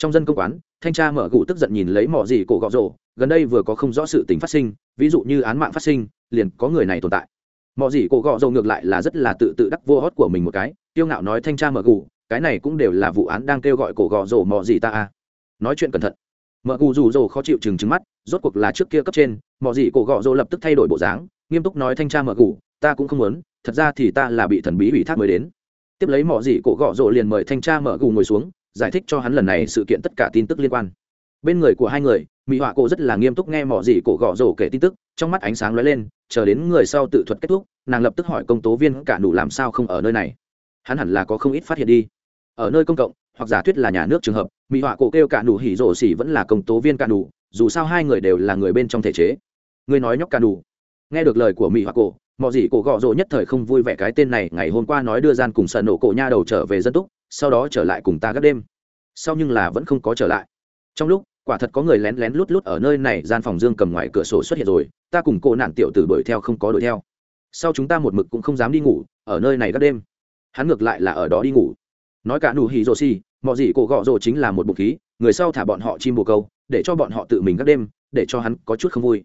trong dân công quán, thanh tra mở cụ tức giận nhìn lấy mọi gì cổ gọ rổ gần đây vừa có không rõ sự tình phát sinh, ví dụ như án mạng phát sinh, liền có người này tồn tại. Mọi gì cổ gọ rổ ngược lại là rất là tự tự đắc vô hót của mình một cái. Tiêu ngạo nói thanh tra mở cụ cái này cũng đều là vụ án đang kêu gọi cổ gò rổ mò gì ta à. Nói chuyện cẩn thận. Mợ cù rủ rồ khó chịu chừng chừng mắt, rốt cuộc là trước kia cấp trên, mò gì cổ gò rổ lập tức thay đổi bộ dáng, nghiêm túc nói thanh tra mợ cù ta cũng không muốn, thật ra thì ta là bị thần bí ủy thác mới đến. Tiếp lấy mò gì cổ gò rổ liền mời thanh tra mợ cù ngồi xuống, giải thích cho hắn lần này sự kiện tất cả tin tức liên quan. Bên người của hai người, mỹ họa cổ rất là nghiêm túc nghe mỏ gì cổ gò rổ kể tin tức, trong mắt ánh sáng lóe lên, chờ đến người sau tự thuật kết thúc, nàng lập tức hỏi công tố viên cả nụ làm sao không ở nơi này. Hắn hẳn là có không ít phát hiện đi ở nơi công cộng, hoặc giả thuyết là nhà nước trường hợp, mỹ họa cổ kêu cả nụ hỉ rổ xỉ vẫn là công tố viên cả nụ dù sao hai người đều là người bên trong thể chế. Người nói nhóc cả nụ nghe được lời của mỹ họa cổ mọi gì cổ gọ rộ nhất thời không vui vẻ cái tên này, ngày hôm qua nói đưa gian cùng sợ nổ cổ nha đầu trở về dân túc, sau đó trở lại cùng ta các đêm. Sau nhưng là vẫn không có trở lại. Trong lúc, quả thật có người lén lén lút lút ở nơi này, gian phòng dương cầm ngoài cửa sổ xuất hiện rồi, ta cùng cô nạn tiểu tử đuổi theo không có đuổi theo. Sau chúng ta một mực cũng không dám đi ngủ, ở nơi này các đêm. Hắn ngược lại là ở đó đi ngủ nói cả nụ hỉ rồ xì, mọi gì cổ gọ rồ chính là một bụng khí, người sau thả bọn họ chim bồ câu, để cho bọn họ tự mình các đêm, để cho hắn có chút không vui.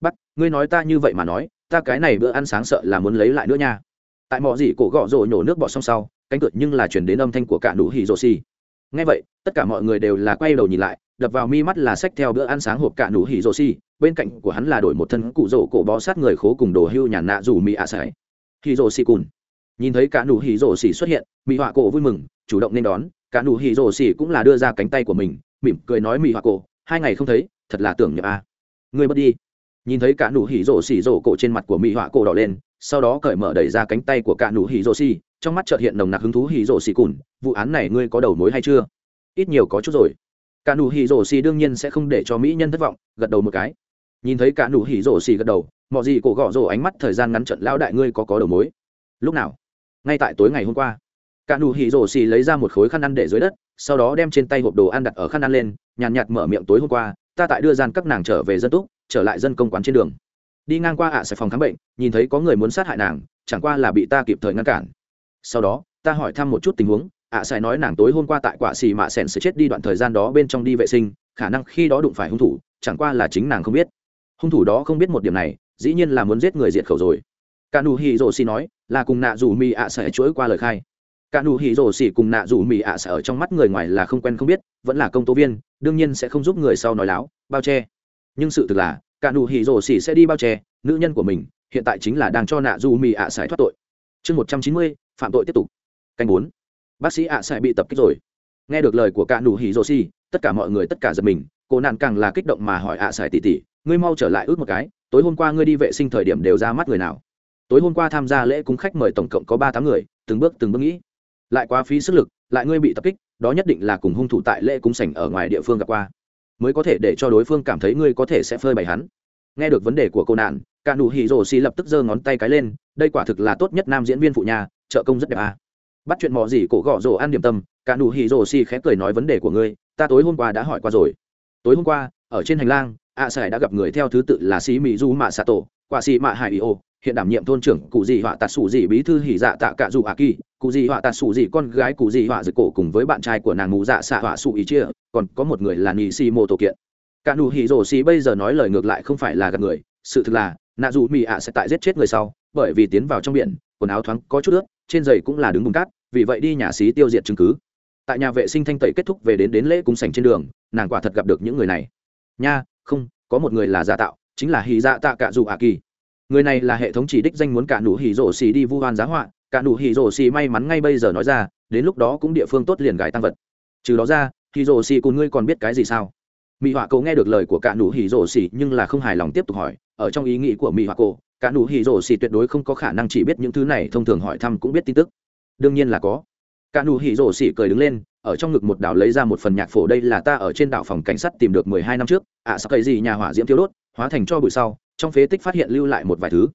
Bắt, ngươi nói ta như vậy mà nói, ta cái này bữa ăn sáng sợ là muốn lấy lại nữa nha. Tại mọi gì cổ gọ rồ nhổ nước bọt xong sau, cánh cửa nhưng là chuyển đến âm thanh của cả nụ hỉ rồ xì. Nghe vậy, tất cả mọi người đều là quay đầu nhìn lại, đập vào mi mắt là sách theo bữa ăn sáng hộp cả nụ hỉ rồ xì, bên cạnh của hắn là đổi một thân cụ rổ cổ bó sát người khố cùng đồ hưu nhàn nạ dù mị ạ à sải. Hỉ rồ xì cùn. Nhìn thấy cả nụ hỉ rổ xì xuất hiện, mị họa cổ vui mừng chủ động nên đón, cả nụ hỉ rồ xỉ cũng là đưa ra cánh tay của mình, mỉm cười nói mỹ hoa cổ, hai ngày không thấy, thật là tưởng nhập a. À. ngươi mất đi. Nhìn thấy cả nụ hỉ rồ xỉ rồ cổ trên mặt của mỹ hoa cổ đỏ lên, sau đó cởi mở đẩy ra cánh tay của cả nụ hỉ rồ xỉ, trong mắt chợt hiện nồng nặc hứng thú hỉ rồ xỉ cùn, vụ án này ngươi có đầu mối hay chưa? Ít nhiều có chút rồi. Cả nụ hỉ rồ xỉ đương nhiên sẽ không để cho mỹ nhân thất vọng, gật đầu một cái. Nhìn thấy cả nụ hỉ rồ xỉ gật đầu, mọi gì cổ gõ rồ ánh mắt thời gian ngắn trận lão đại ngươi có có đầu mối. Lúc nào? Ngay tại tối ngày hôm qua cả nụ hỉ rổ xì lấy ra một khối khăn ăn để dưới đất, sau đó đem trên tay hộp đồ ăn đặt ở khăn ăn lên, nhàn nhạt mở miệng tối hôm qua, ta tại đưa gian các nàng trở về dân túc, trở lại dân công quán trên đường. Đi ngang qua ạ à sài phòng khám bệnh, nhìn thấy có người muốn sát hại nàng, chẳng qua là bị ta kịp thời ngăn cản. Sau đó, ta hỏi thăm một chút tình huống, ạ à sài nói nàng tối hôm qua tại quả xì mạ sèn sẽ chết đi đoạn thời gian đó bên trong đi vệ sinh, khả năng khi đó đụng phải hung thủ, chẳng qua là chính nàng không biết. Hung thủ đó không biết một điểm này, dĩ nhiên là muốn giết người diệt khẩu rồi. Cả nụ hỉ rổ xì nói, là cùng nạ dù mi ạ à chuỗi qua lời khai cả nụ hỉ rổ xỉ cùng nạ rủ mỹ ạ sẽ ở trong mắt người ngoài là không quen không biết, vẫn là công tố viên, đương nhiên sẽ không giúp người sau nói láo, bao che. Nhưng sự thực là, cả nụ hỉ rổ xỉ sẽ đi bao che, nữ nhân của mình, hiện tại chính là đang cho nạ rủ mỹ ạ sải thoát tội. Chương một trăm chín mươi, phạm tội tiếp tục. Canh bốn. Bác sĩ ạ sải bị tập kích rồi. Nghe được lời của cả nụ hỉ rổ xỉ, tất cả mọi người tất cả giật mình, cô nạn càng là kích động mà hỏi ạ sải tỉ tỉ, ngươi mau trở lại ước một cái, tối hôm qua ngươi đi vệ sinh thời điểm đều ra mắt người nào? Tối hôm qua tham gia lễ cúng khách mời tổng cộng có ba tám người, từng bước từng bước nghĩ lại quá phí sức lực, lại ngươi bị tập kích, đó nhất định là cùng hung thủ tại lễ cúng sảnh ở ngoài địa phương gặp qua. Mới có thể để cho đối phương cảm thấy ngươi có thể sẽ phơi bày hắn. Nghe được vấn đề của cô nạn, cả nụ hỉ rồ xì lập tức giơ ngón tay cái lên, đây quả thực là tốt nhất nam diễn viên phụ nhà, trợ công rất đẹp à. bắt chuyện mò gì cổ gõ rồ ăn điểm tâm, cả nụ hỉ rồ xì khẽ cười nói vấn đề của ngươi, ta tối hôm qua đã hỏi qua rồi. Tối hôm qua, ở trên hành lang ạ à sải đã gặp người theo thứ tự là xí mỹ du mạ xạ tổ quả xì mạ hải ý ô, hiện đảm nhiệm thôn trưởng cụ dị họa tạt sủ dị bí thư hỉ dạ tạ cạ dù ạ kỳ. Cụ dị họa tạt sủ dị con gái cụ dị họa dự cổ cùng với bạn trai của nàng mù dạ xạ họa sụ ý chia, còn có một người là nị xì mô tổ kiện. Cả nụ hỉ rổ xì bây giờ nói lời ngược lại không phải là gặp người, sự thực là, nạ dù mỹ ạ sẽ tại giết chết người sau, bởi vì tiến vào trong biển, quần áo thoáng có chút ướt, trên giày cũng là đứng bùn cát, vì vậy đi nhà xí tiêu diệt chứng cứ. Tại nhà vệ sinh thanh tẩy kết thúc về đến đến lễ cúng sành trên đường, nàng quả thật gặp được những người này. Nha, không, có một người là giả tạo chính là hì dạ tạ cả dù ạ kỳ người này là hệ thống chỉ đích danh muốn cả nụ hỉ rổ xì đi vu hoan giá họa. Cả nụ hỉ rổ xì may mắn ngay bây giờ nói ra đến lúc đó cũng địa phương tốt liền gài tăng vật. Trừ đó ra hỉ rổ xì cùng ngươi còn biết cái gì sao? Mỹ họa cổ nghe được lời của cả nụ hỉ rổ xì nhưng là không hài lòng tiếp tục hỏi ở trong ý nghĩ của mỹ họa cổ cả nụ hỉ rổ xì tuyệt đối không có khả năng chỉ biết những thứ này thông thường hỏi thăm cũng biết tin tức. Đương nhiên là có. Cả nụ hỉ rổ xì cười đứng lên ở trong ngực một đảo lấy ra một phần nhạc phổ đây là ta ở trên đảo phòng cảnh sát tìm được mười hai năm trước. Ạ à, sao cây gì nhà hỏa diễm thiếu đốt? hóa thành cho bụi sau, trong phế tích phát hiện lưu lại một vài thứ.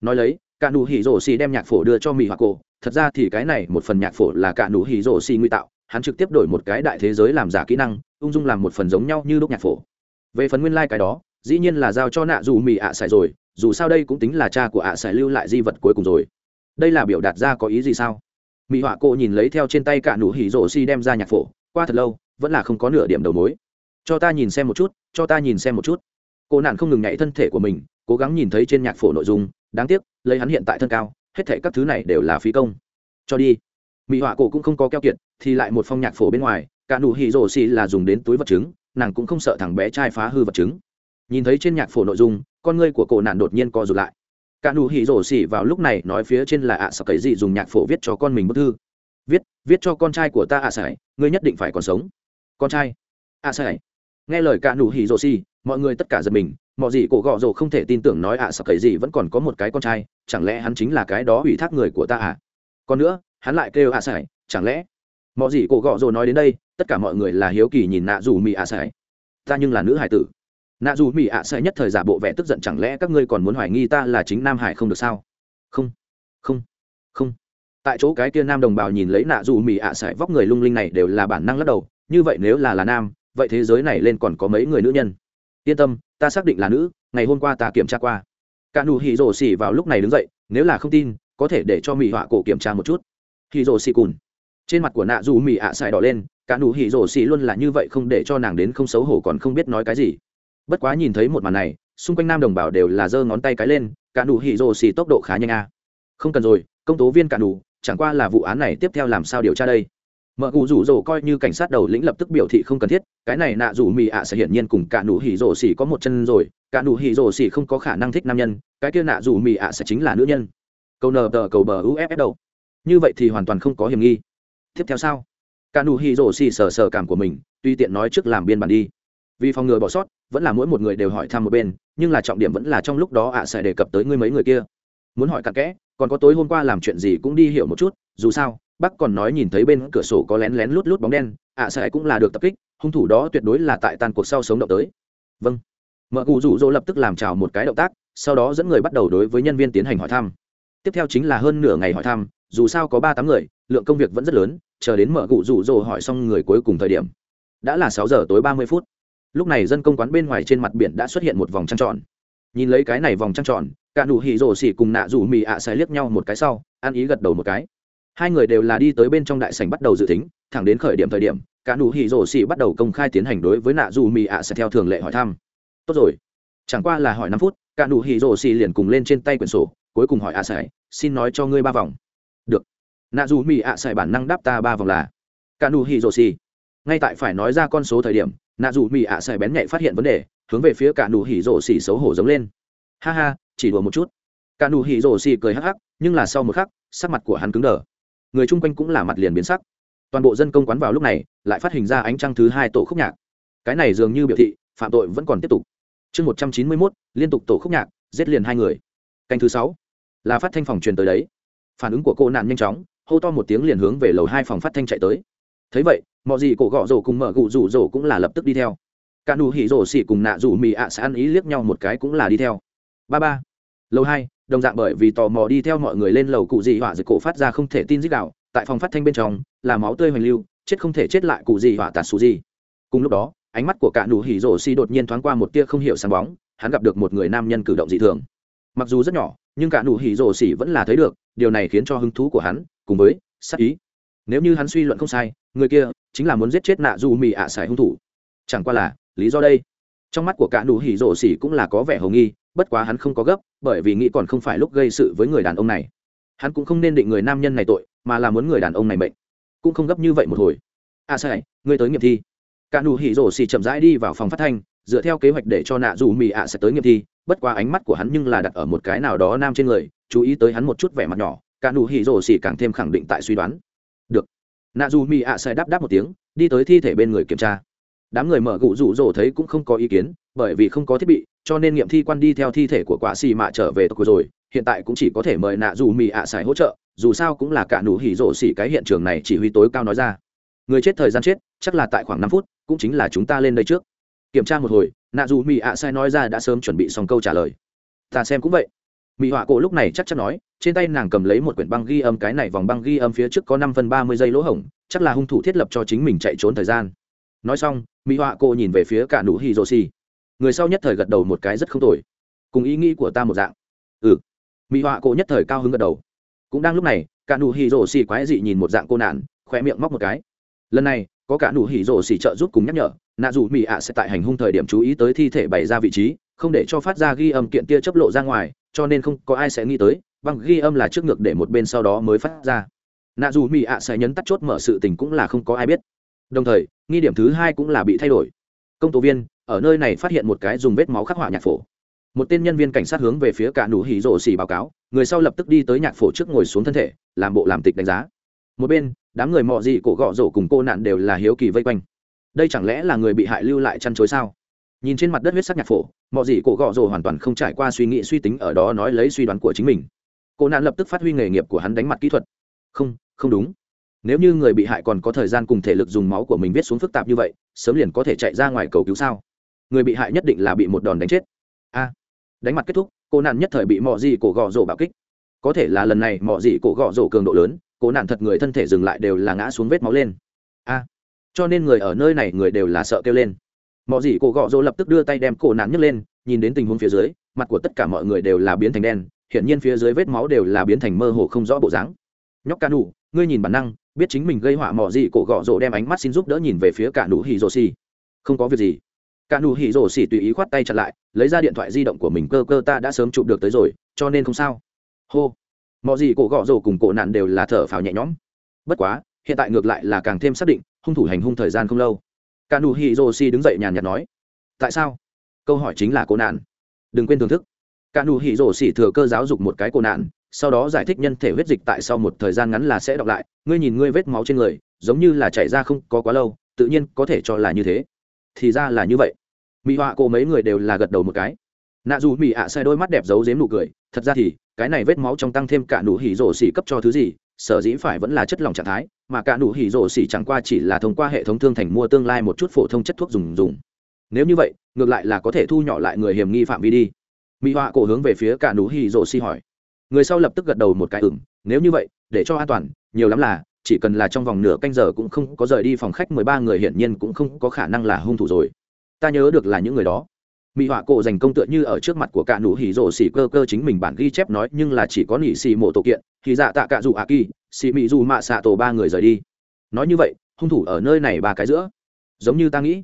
Nói lấy cả nụ hỉ rổ xì đem nhạc phổ đưa cho mỹ hoa cổ. Thật ra thì cái này một phần nhạc phổ là cả nụ hỉ rổ xì nguy tạo. Hắn trực tiếp đổi một cái đại thế giới làm giả kỹ năng, ung dung làm một phần giống nhau như lúc nhạc phổ. Về phần nguyên lai、like、cái đó, dĩ nhiên là giao cho nạ dù mỹ ạ xài rồi, dù sao đây cũng tính là cha của ạ à xài lưu lại di vật cuối cùng rồi. Đây là biểu đạt ra có ý gì sao? Mỹ họa cô nhìn lấy theo trên tay cả nụ hỉ rổ xì đem ra nhạc phổ. Qua thật lâu, vẫn là không có nửa điểm đầu mối. Cho ta nhìn xem một chút, cho ta nhìn xem một chút cô nạn không ngừng nhảy thân thể của mình, cố gắng nhìn thấy trên nhạc phổ nội dung, đáng tiếc, lấy hắn hiện tại thân cao, hết thể các thứ này đều là phí công. Cho đi. Mỹ họa cổ cũng không có keo kiệt, thì lại một phong nhạc phổ bên ngoài, cả nụ hỉ rổ xì là dùng đến túi vật chứng, nàng cũng không sợ thằng bé trai phá hư vật chứng. Nhìn thấy trên nhạc phổ nội dung, con ngươi của cổ nạn đột nhiên co rụt lại. Cả nụ hỉ rổ xì vào lúc này nói phía trên là ạ à sợ cấy gì dùng nhạc phổ viết cho con mình bức thư. Viết viết cho con trai của ta ạ à sải ngươi nhất định phải còn sống. Con trai. ạ à sải nghe lời cả nụ hỉ rổ xì mọi người tất cả giật mình mọi gì cổ gọ rồ không thể tin tưởng nói ạ à sợ cậy gì vẫn còn có một cái con trai, chẳng lẽ hắn chính là cái đó ủy thác người của ta à? Còn nữa, hắn lại kêu ạ à sải, chẳng lẽ? Mọi gì cổ gọ rồ nói đến đây, tất cả mọi người là hiếu kỳ nhìn nạ dù mỹ ạ, sải. Ta nhưng là nữ hải tử. Nạ dù mỹ ạ, sải nhất thời giả bộ vẻ tức giận, chẳng lẽ các ngươi còn muốn hoài nghi ta là chính nam hải không được sao? Không không không. Tại chỗ cái kia nam đồng bào nhìn lấy nạ dù mỹ ạ, sải vóc người lung linh này đều là bản năng lắc đầu, như vậy nếu là là nam, vậy thế giới này lên còn có mấy người nữ nhân? yên tâm, ta xác định là nữ, ngày hôm qua ta kiểm tra qua. Cả nụ hỉ rổ xỉ vào lúc này đứng dậy, nếu là không tin, có thể để cho mỹ họa cổ kiểm tra một chút. Hỉ rổ xỉ cùn. Trên mặt của nạ dù mỹ ạ à xài đỏ lên, cả nụ hỉ rổ xỉ luôn là như vậy không để cho nàng đến không xấu hổ còn không biết nói cái gì. Bất quá nhìn thấy một màn này, xung quanh nam đồng bào đều là giơ ngón tay cái lên, cả nụ hỉ rổ xỉ tốc độ khá nhanh a. Không cần rồi, công tố viên cả nụ, chẳng qua là vụ án này tiếp theo làm sao điều tra đây? mợ cụ rủ rỗ coi như cảnh sát đầu lĩnh lập tức biểu thị không cần thiết, cái này nạ rủ mì ạ sẽ hiển nhiên cùng cả nụ hỉ rỗ xỉ có một chân rồi, cả nụ hỉ rỗ xỉ không có khả năng thích nam nhân, cái kia nạ rủ mì ạ sẽ chính là nữ nhân. Câu nờ tờ cầu bờ uff đầu. Như vậy thì hoàn toàn không có hiểm nghi. Tiếp theo sao? Cả nụ hỉ rỗ xỉ sờ sờ cảm của mình, tuy tiện nói trước làm biên bản đi. Vì phòng ngừa bỏ sót, vẫn là mỗi một người đều hỏi thăm một bên, nhưng là trọng điểm vẫn là trong lúc đó ạ sẽ đề cập tới ngươi mấy người kia. Muốn hỏi cặn kẽ, còn có tối hôm qua làm chuyện gì cũng đi hiểu một chút, dù sao bác còn nói nhìn thấy bên cửa sổ có lén lén lút lút bóng đen ạ à, sẽ cũng là được tập kích hung thủ đó tuyệt đối là tại tàn cuộc sau sống động tới. Vâng. Mợ cụ rủ rỗ lập tức làm trào một cái động tác sau đó dẫn người bắt đầu đối với nhân viên tiến hành hỏi thăm. Tiếp theo chính là hơn nửa ngày hỏi thăm dù sao có ba tám người lượng công việc vẫn rất lớn chờ đến mợ cụ rủ rỗ hỏi xong người cuối cùng thời điểm. Đã là sáu giờ tối ba mươi phút. Lúc này dân công quán bên ngoài trên mặt biển đã xuất hiện một vòng trăng tròn. Nhìn lấy cái này vòng trăng tròn cả nụ hỉ rổ xỉ cùng nạ rủ mì ạ à liếc nhau một cái sau ăn ý gật đầu một cái hai người đều là đi tới bên trong đại sảnh bắt đầu dự tính, thẳng đến khởi điểm thời điểm, cả nụ hỉ rổ xỉ bắt đầu công khai tiến hành đối với nạ dù mì ạ à sẽ theo thường lệ hỏi thăm. Tốt rồi. Chẳng qua là hỏi năm phút, cả nụ hỉ rổ xỉ liền cùng lên trên tay quyển sổ, cuối cùng hỏi ạ à xin nói cho ngươi ba vòng. Được. Nạ dù mì ạ à bản năng đáp ta ba vòng là, cả nụ hỉ rổ xỉ. Ngay tại phải nói ra con số thời điểm, nạ dù mì ạ sải bén nhạy phát hiện vấn đề, hướng về phía cả nụ hỉ rổ xỉ xấu hổ giống lên. Ha ha, chỉ đùa một chút. Cả nụ hỉ rổ xỉ cười hắc hắc, nhưng là sau một khắc, sắc mặt của hắn cứng đờ người chung quanh cũng là mặt liền biến sắc. Toàn bộ dân công quán vào lúc này, lại phát hình ra ánh trăng thứ hai tổ khúc nhạc. Cái này dường như biểu thị, phạm tội vẫn còn tiếp tục. Chương một trăm chín mươi mốt, liên tục tổ khúc nhạc, giết liền hai người. Canh thứ sáu, là phát thanh phòng truyền tới đấy. Phản ứng của cô nạn nhanh chóng, hô to một tiếng liền hướng về lầu hai phòng phát thanh chạy tới. Thấy vậy mọi gì cổ gõ rổ cùng mở gụ rủ rổ cũng là lập tức đi theo. Cả nụ hỉ rổ xỉ cùng nạ rủ mì ạ sẽ ăn ý liếc nhau một cái cũng là đi theo. Ba ba. Lầu hai đồng dạng bởi vì tò mò đi theo mọi người lên lầu cụ dị hỏa dịch cổ phát ra không thể tin dích đạo, tại phòng phát thanh bên trong, là máu tươi hoành lưu, chết không thể chết lại cụ dị hỏa tạt xù gì cùng lúc đó, ánh mắt của cả nụ hỉ rổ xi đột nhiên thoáng qua một tia không hiểu sáng bóng, hắn gặp được một người nam nhân cử động dị thường. Mặc dù rất nhỏ, nhưng cả nụ hỉ rổ xỉ vẫn là thấy được, điều này khiến cho hứng thú của hắn cùng với sắc ý. Nếu như hắn suy luận không sai, người kia chính là muốn giết chết nạ Du mì ạ xài hung thủ. Chẳng qua là lý do đây. Trong mắt của cả nụ hỉ rổ xỉ cũng là có vẻ hồng nghi bất quá hắn không có gấp, bởi vì nghĩ còn không phải lúc gây sự với người đàn ông này. Hắn cũng không nên định người nam nhân này tội, mà là muốn người đàn ông này mệnh. Cũng không gấp như vậy một hồi. A sai, ngươi tới nghiệm thi. Cả nụ hỉ rổ xì chậm rãi đi vào phòng phát thanh, dựa theo kế hoạch để cho nạ dù mì ạ à sẽ tới nghiệm thi. Bất quá ánh mắt của hắn nhưng là đặt ở một cái nào đó nam trên người, chú ý tới hắn một chút vẻ mặt nhỏ, cả nụ hỉ rổ xì càng thêm khẳng định tại suy đoán. Được. Nạ dù mì ạ sẽ đáp đáp một tiếng, đi tới thi thể bên người kiểm tra. Đám người mở gụ rủ rổ thấy cũng không có ý kiến, bởi vì không có thiết bị cho nên nghiệm thi quan đi theo thi thể của quả xì mạ trở về tộc rồi. Hiện tại cũng chỉ có thể mời nạ dù mì ạ xài hỗ trợ, dù sao cũng là cả nụ hỉ rổ xỉ cái hiện trường này chỉ huy tối cao nói ra. Người chết thời gian chết, chắc là tại khoảng năm phút, cũng chính là chúng ta lên đây trước. Kiểm tra một hồi, nạ dù mì ạ xài nói ra đã sớm chuẩn bị xong câu trả lời. Ta xem cũng vậy. Mỹ họa cổ lúc này chắc chắn nói, trên tay nàng cầm lấy một quyển băng ghi âm, cái này vòng băng ghi âm phía trước có năm phần ba mươi giây lỗ hổng, chắc là hung thủ thiết lập cho chính mình chạy trốn thời gian. Nói xong mỹ họa cổ nhìn về phía cả nụ hì rô xì người sau nhất thời gật đầu một cái rất không tồi. Cùng ý nghĩ của ta một dạng. Ừ. Mỹ họa cổ nhất thời cao hứng gật đầu. Cũng đang lúc này, cả nụ hỉ rổ xì quái dị nhìn một dạng cô nạn khoe miệng móc một cái. Lần này, có cả nụ hỉ rổ xì trợ giúp cùng nhắc nhở, nạ dù mỹ ạ sẽ tại hành hung thời điểm chú ý tới thi thể bày ra vị trí, không để cho phát ra ghi âm kiện tia chấp lộ ra ngoài, cho nên không có ai sẽ nghĩ tới bằng ghi âm là trước ngược để một bên sau đó mới phát ra. Nạ dù mỹ ạ sẽ nhấn tắt chốt mở sự tình cũng là không có ai biết. Đồng thời, nghi điểm thứ hai cũng là bị thay đổi công tố viên, ở nơi này phát hiện một cái dùng vết máu khắc họa nhạc phổ. Một tên nhân viên cảnh sát hướng về phía cả nụ hỉ rổ xỉ báo cáo, người sau lập tức đi tới nhạc phổ trước ngồi xuống thân thể, làm bộ làm tịch đánh giá. Một bên, đám người mò dị cổ gọ rổ cùng cô nạn đều là hiếu kỳ vây quanh. Đây chẳng lẽ là người bị hại lưu lại chăn chối sao? Nhìn trên mặt đất huyết sắc nhạc phổ mò dị cổ gọ rổ hoàn toàn không trải qua suy nghĩ suy tính ở đó nói lấy suy đoán của chính mình. Cô nạn lập tức phát huy nghề nghiệp của hắn đánh mặt kỹ thuật. Không không đúng nếu như người bị hại còn có thời gian cùng thể lực dùng máu của mình viết xuống phức tạp như vậy, sớm liền có thể chạy ra ngoài cầu cứu sao? Người bị hại nhất định là bị một đòn đánh chết. A, đánh mặt kết thúc, cô nạn nhất thời bị mò dị cổ gò rổ bạo kích. Có thể là lần này mò dị cổ gò rổ cường độ lớn, cô nạn thật người thân thể dừng lại đều là ngã xuống vết máu lên. A, cho nên người ở nơi này người đều là sợ kêu lên. Mò dị cổ gò rổ lập tức đưa tay đem cô nạn nhấc lên, nhìn đến tình huống phía dưới, mặt của tất cả mọi người đều là biến thành đen, hiển nhiên phía dưới vết máu đều là biến thành mơ hồ không rõ bộ dáng. Nhóc ca nụ, ngươi nhìn bản năng biết chính mình gây họa mỏ gì, cổ gọ rồ đem ánh mắt xin giúp đỡ nhìn về phía cả nụ hỉ rồ xì. Không có việc gì. Cả nụ hỉ rồ xì tùy ý khoát tay chặt lại, lấy ra điện thoại di động của mình, cơ cơ ta đã sớm chụp được tới rồi, cho nên không sao. Hô. Mỏ gì, cổ gọ rồ cùng cổ nạn đều là thở phào nhẹ nhõm. Bất quá, hiện tại ngược lại là càng thêm xác định, hung thủ hành hung thời gian không lâu. Cả nụ hỉ rồ xì đứng dậy nhàn nhạt nói, tại sao? Câu hỏi chính là cổ nạn. Đừng quên thưởng thức. Cả nụ hỉ rồ xì thừa cơ giáo dục một cái cổ nạn sau đó giải thích nhân thể huyết dịch tại sau một thời gian ngắn là sẽ đọc lại, ngươi nhìn ngươi vết máu trên người, giống như là chảy ra không có quá lâu, tự nhiên có thể cho là như thế. Thì ra là như vậy. Mỹ họa cô mấy người đều là gật đầu một cái. Nạ dù mỹ ạ à sai đôi mắt đẹp giấu dếm nụ cười, thật ra thì, cái này vết máu trong tăng thêm cả nụ hỉ rổ xỉ cấp cho thứ gì, sở dĩ phải vẫn là chất lỏng trạng thái, mà cả nụ hỉ rổ xỉ chẳng qua chỉ là thông qua hệ thống thương thành mua tương lai một chút phổ thông chất thuốc dùng dùng. Nếu như vậy, ngược lại là có thể thu nhỏ lại người hiểm nghi phạm vi đi. Mỹ họa cổ hướng về phía cả nụ hỉ rổ xỉ hỏi người sau lập tức gật đầu một cái ửng nếu như vậy, để cho an toàn, nhiều lắm là, chỉ cần là trong vòng nửa canh giờ cũng không có rời đi phòng khách mười ba người hiển nhiên cũng không có khả năng là hung thủ rồi. Ta nhớ được là những người đó. Mỹ họa cổ dành công tựa như ở trước mặt của cả nụ hỉ rổ xỉ cơ cơ chính mình bản ghi chép nói, nhưng là chỉ có nỉ xì mổ tổ kiện, thì dạ tạ cả dù ạ kỳ, xì mỹ dù mạ xạ tổ ba người rời đi. Nói như vậy, hung thủ ở nơi này ba cái giữa. Giống như ta nghĩ.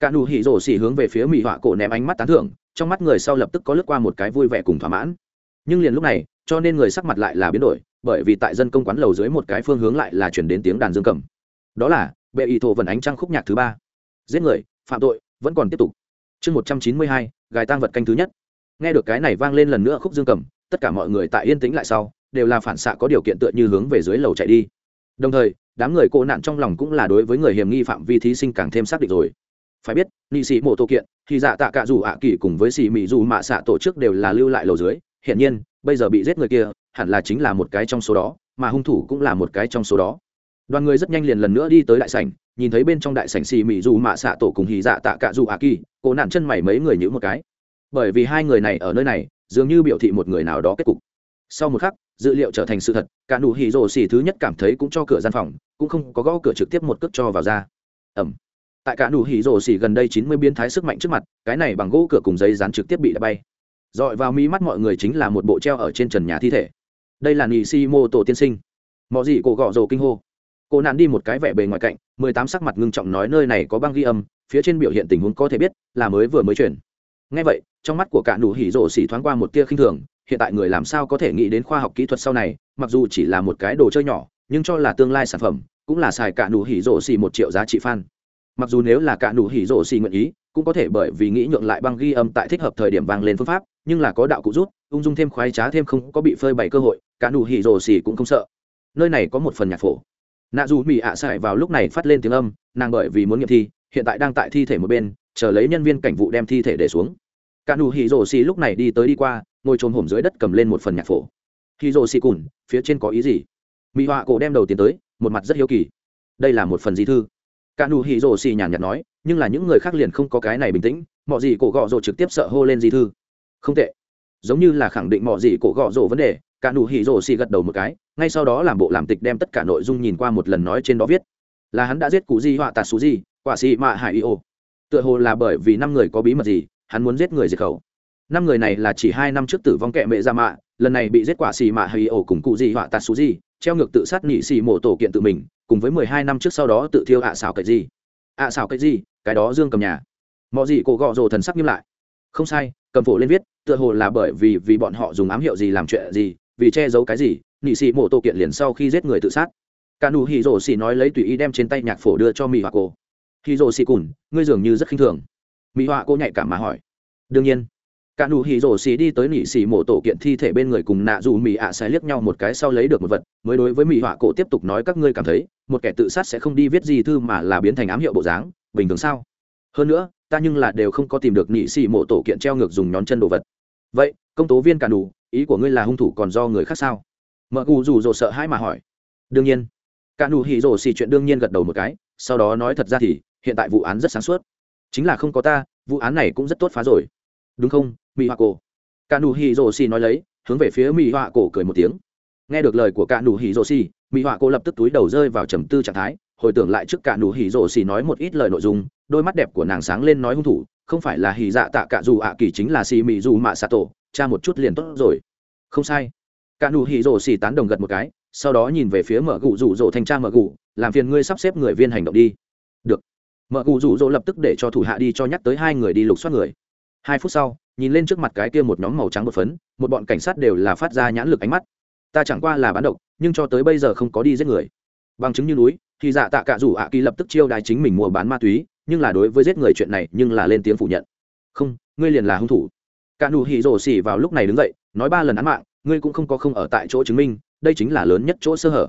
Cả nụ hỉ rổ xỉ hướng về phía mỹ họa cổ ném ánh mắt tán thưởng, trong mắt người sau lập tức có lướt qua một cái vui vẻ cùng thỏa mãn. Nhưng liền lúc này cho nên người sắc mặt lại là biến đổi, bởi vì tại dân công quán lầu dưới một cái phương hướng lại là chuyển đến tiếng đàn dương cầm. Đó là, bệ ý thổ vần ánh trăng khúc nhạc thứ ba. Giết người, phạm tội, vẫn còn tiếp tục. Chương một trăm chín mươi hai, gài tang vật canh thứ nhất. Nghe được cái này vang lên lần nữa khúc dương cầm, tất cả mọi người tại yên tĩnh lại sau, đều là phản xạ có điều kiện tựa như hướng về dưới lầu chạy đi. Đồng thời, đám người cô nạn trong lòng cũng là đối với người hiểm nghi phạm vi thí sinh càng thêm xác định rồi. Phải biết, nị sĩ mộ tô kiện thì dạ tạ cả dù ạ à kỳ cùng với sĩ mỹ dù mạ xạ tổ chức đều là lưu lại lầu dưới. Hiển nhiên bây giờ bị giết người kia, hẳn là chính là một cái trong số đó, mà hung thủ cũng là một cái trong số đó. Đoàn người rất nhanh liền lần nữa đi tới đại sảnh, nhìn thấy bên trong đại sảnh xì mị dù mạ xạ tổ cùng hì dạ tạ cạ dù ạ kỳ cổ nạn chân mày mấy người nhữ một cái. Bởi vì hai người này ở nơi này, dường như biểu thị một người nào đó kết cục. Sau một khắc, dữ liệu trở thành sự thật, cả nụ hì rồ xì thứ nhất cảm thấy cũng cho cửa gian phòng, cũng không có gõ cửa trực tiếp một cước cho vào ra. Ẩm. Tại cả nụ hì rồ xì gần đây chín mươi biến thái sức mạnh trước mặt, cái này bằng gỗ cửa cùng giấy dán trực tiếp bị đá bay dọi vào mí mắt mọi người chính là một bộ treo ở trên trần nhà thi thể. Đây là nị si mô tổ tiên sinh. Mọi gì cổ gọ rồ kinh hô. Cô nạn đi một cái vẻ bề ngoài cạnh, mười tám sắc mặt ngưng trọng nói nơi này có băng ghi âm, phía trên biểu hiện tình huống có thể biết, là mới vừa mới chuyển. Ngay vậy, trong mắt của cả nụ hỉ rổ xỉ thoáng qua một tia khinh thường, hiện tại người làm sao có thể nghĩ đến khoa học kỹ thuật sau này, mặc dù chỉ là một cái đồ chơi nhỏ, nhưng cho là tương lai sản phẩm, cũng là xài cả nụ hỉ rổ xỉ một triệu giá trị fan. Mặc dù nếu là cả nụ hỉ rổ xỉ nguyện ý, cũng có thể bởi vì nghĩ nhượng lại băng ghi âm tại thích hợp thời điểm vang lên phương pháp nhưng là có đạo cụ rút, ung dung thêm khoái trá thêm không có bị phơi bày cơ hội, cả nụ hỉ rồ xỉ cũng không sợ. Nơi này có một phần nhạc phổ. Nạ dù mỹ ạ à sải vào lúc này phát lên tiếng âm, nàng bởi vì muốn nghiệm thi, hiện tại đang tại thi thể một bên, chờ lấy nhân viên cảnh vụ đem thi thể để xuống. Cả nụ hỉ rồ xỉ lúc này đi tới đi qua, ngồi trồm hổm dưới đất cầm lên một phần nhạc phổ. Hỉ rồ xỉ cùn, phía trên có ý gì? Mỹ họa cổ đem đầu tiến tới, một mặt rất hiếu kỳ. Đây là một phần di thư. Cả nụ hỉ rồ xỉ nhàn nhạt nói, nhưng là những người khác liền không có cái này bình tĩnh, mọi gì cổ gọ rồ trực tiếp sợ hô lên di thư không tệ. Giống như là khẳng định mọi gì cổ gọ rổ vấn đề, cả nụ hỉ rổ xì gật đầu một cái, ngay sau đó làm bộ làm tịch đem tất cả nội dung nhìn qua một lần nói trên đó viết. Là hắn đã giết cụ di họa tạt xú di, quả xì mạ hải y ô. Tựa hồ là bởi vì năm người có bí mật gì, hắn muốn giết người diệt khẩu. Năm người này là chỉ hai năm trước tử vong kệ mẹ ra mạ, lần này bị giết quả xì mạ hay ổ cùng cụ gì họa tạt xú gì treo ngược tự sát nhị xì mổ tổ kiện tự mình, cùng với mười hai năm trước sau đó tự thiêu ạ à xảo cái gì ạ à xảo cái gì cái đó dương cầm nhà. Mọi gì cổ gọ rổ thần sắc nghiêm lại. Không sai cầm phổ lên viết, tựa hồ là bởi vì vì bọn họ dùng ám hiệu gì làm chuyện gì, vì che giấu cái gì, nị sĩ mổ tổ kiện liền sau khi giết người tự sát. Cả nụ hì rổ xì nói lấy tùy ý đem trên tay nhạc phổ đưa cho mỹ họa cô. Hì rổ xì cùn, ngươi dường như rất khinh thường. Mỹ họa cô nhạy cảm mà hỏi. Đương nhiên. Cả nụ hì rổ xì đi tới nị sĩ mổ tổ kiện thi thể bên người cùng nạ dù mỹ ạ à liếc nhau một cái sau lấy được một vật, mới đối với mỹ họa cô tiếp tục nói các ngươi cảm thấy, một kẻ tự sát sẽ không đi viết gì thư mà là biến thành ám hiệu bộ dáng, bình thường sao? Hơn nữa ta nhưng là đều không có tìm được nhị xì mộ tổ kiện treo ngược dùng nhón chân đồ vật. Vậy, công tố viên cả đủ, ý của ngươi là hung thủ còn do người khác sao? Mợ cụ rủ rồ sợ hãi mà hỏi. Đương nhiên. Cả đủ hỉ rồ xì chuyện đương nhiên gật đầu một cái, sau đó nói thật ra thì, hiện tại vụ án rất sáng suốt. Chính là không có ta, vụ án này cũng rất tốt phá rồi. Đúng không mỹ hoa cổ? Cả đủ hỉ rồ xì nói lấy, hướng về phía mỹ hoa cổ cười một tiếng. Nghe được lời của cả đủ hỉ rồ xì mỹ hoa cổ lập tức túi đầu rơi vào trầm tư trạng thái, hồi tưởng lại trước cả đủ hỉ rổ xì nói một ít lời nội dung đôi mắt đẹp của nàng sáng lên nói hung thủ, không phải là hì dạ tạ cả dù ạ, kỳ chính là xì mị dù mạ xạ tổ, cha một chút liền tốt rồi. Không sai. Cả nụ hì rồ xì tán đồng gật một cái, sau đó nhìn về phía mở gụ rủ rỗ thanh tra mở gụ, làm phiền ngươi sắp xếp người viên hành động đi. Được. Mở gụ rủ rỗ lập tức để cho thủ hạ đi cho nhắc tới hai người đi lục soát người. Hai phút sau, nhìn lên trước mặt cái kia một nhóm màu trắng một phấn, một bọn cảnh sát đều là phát ra nhãn lực ánh mắt. Ta chẳng qua là bán độc, nhưng cho tới bây giờ không có đi giết người. Bằng chứng như núi thì dạ tạ cả rủ ạ, kỳ lập tức chiêu đài chính mình mua bán ma túy nhưng là đối với giết người chuyện này nhưng là lên tiếng phủ nhận. Không, ngươi liền là hung thủ. Cả nụ hỉ rổ xỉ vào lúc này đứng dậy, nói ba lần án mạng, ngươi cũng không có không ở tại chỗ chứng minh, đây chính là lớn nhất chỗ sơ hở.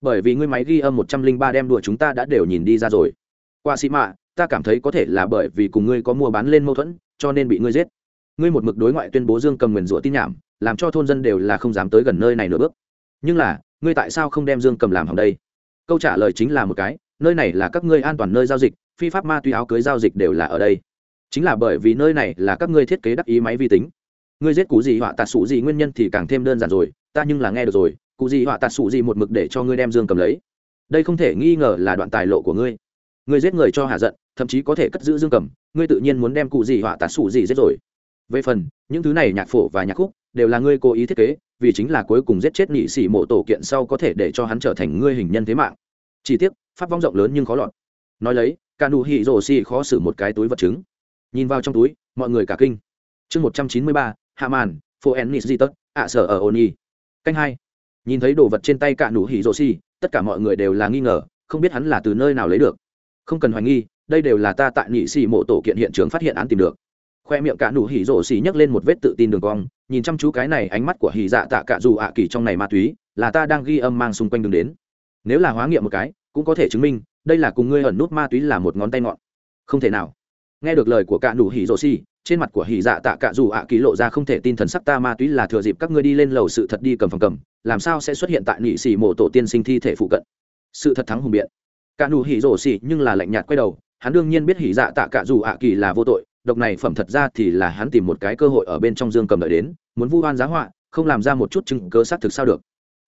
Bởi vì ngươi máy ghi âm một trăm linh ba đem đùa chúng ta đã đều nhìn đi ra rồi. Qua sĩ mạ, ta cảm thấy có thể là bởi vì cùng ngươi có mua bán lên mâu thuẫn, cho nên bị ngươi giết. Ngươi một mực đối ngoại tuyên bố dương cầm nguyền rủa tin nhảm, làm cho thôn dân đều là không dám tới gần nơi này nửa bước. Nhưng là, ngươi tại sao không đem dương cầm làm hỏng đây? Câu trả lời chính là một cái nơi này là các ngươi an toàn nơi giao dịch, phi pháp ma túy áo cưới giao dịch đều là ở đây. Chính là bởi vì nơi này là các ngươi thiết kế đắc ý máy vi tính. Ngươi giết cụ gì họa tạt sụ gì nguyên nhân thì càng thêm đơn giản rồi, ta nhưng là nghe được rồi, cụ gì họa tạt sụ gì một mực để cho ngươi đem dương cầm lấy. Đây không thể nghi ngờ là đoạn tài lộ của ngươi. Ngươi giết người cho hạ giận, thậm chí có thể cất giữ dương cầm, ngươi tự nhiên muốn đem cụ gì họa tạt sụ gì giết rồi. Về phần, những thứ này nhạc phổ và nhạc khúc đều là ngươi cố ý thiết kế, vì chính là cuối cùng giết chết nhị sĩ mộ tổ kiện sau có thể để cho hắn trở thành ngươi hình nhân thế mạng. Chỉ tiếc pháp vong rộng lớn nhưng khó lọt. Nói lấy, cả nụ hỉ rổ xì khó xử một cái túi vật chứng. Nhìn vào trong túi, mọi người cả kinh. Chương một trăm chín mươi ba, hạ màn, phố ennis di tất, ạ sở ở ô y canh hai. Nhìn thấy đồ vật trên tay cả nụ hỉ rổ xì, tất cả mọi người đều là nghi ngờ, không biết hắn là từ nơi nào lấy được. Không cần hoài nghi, đây đều là ta tại nhị xì mộ tổ kiện hiện trường phát hiện án tìm được. Khoe miệng cả nụ hỉ rổ xì nhấc lên một vết tự tin đường cong, nhìn chăm chú cái này ánh mắt của hỉ dạ tạ cả dù ạ kỳ trong này ma túy, là ta đang ghi âm mang xung quanh đường đến. Nếu là hóa nghiệm một cái cũng có thể chứng minh, đây là cùng ngươi ẩn nút ma túy là một ngón tay ngọn. Không thể nào. Nghe được lời của cả nụ hỉ rồ xì trên mặt của hỉ dạ tạ cạ dù ạ à kỳ lộ ra không thể tin thần sắc ta ma túy là thừa dịp các ngươi đi lên lầu sự thật đi cầm phòng cầm, làm sao sẽ xuất hiện tại nhị xì mộ tổ tiên sinh thi thể phụ cận? Sự thật thắng hùng biện. Cả nụ hỉ rồ xì nhưng là lạnh nhạt quay đầu, hắn đương nhiên biết hỉ dạ tạ cạ dù ạ kỳ là vô tội, độc này phẩm thật ra thì là hắn tìm một cái cơ hội ở bên trong dương cầm đợi đến, muốn vu oan giá họa, không làm ra một chút chứng cớ xác thực sao được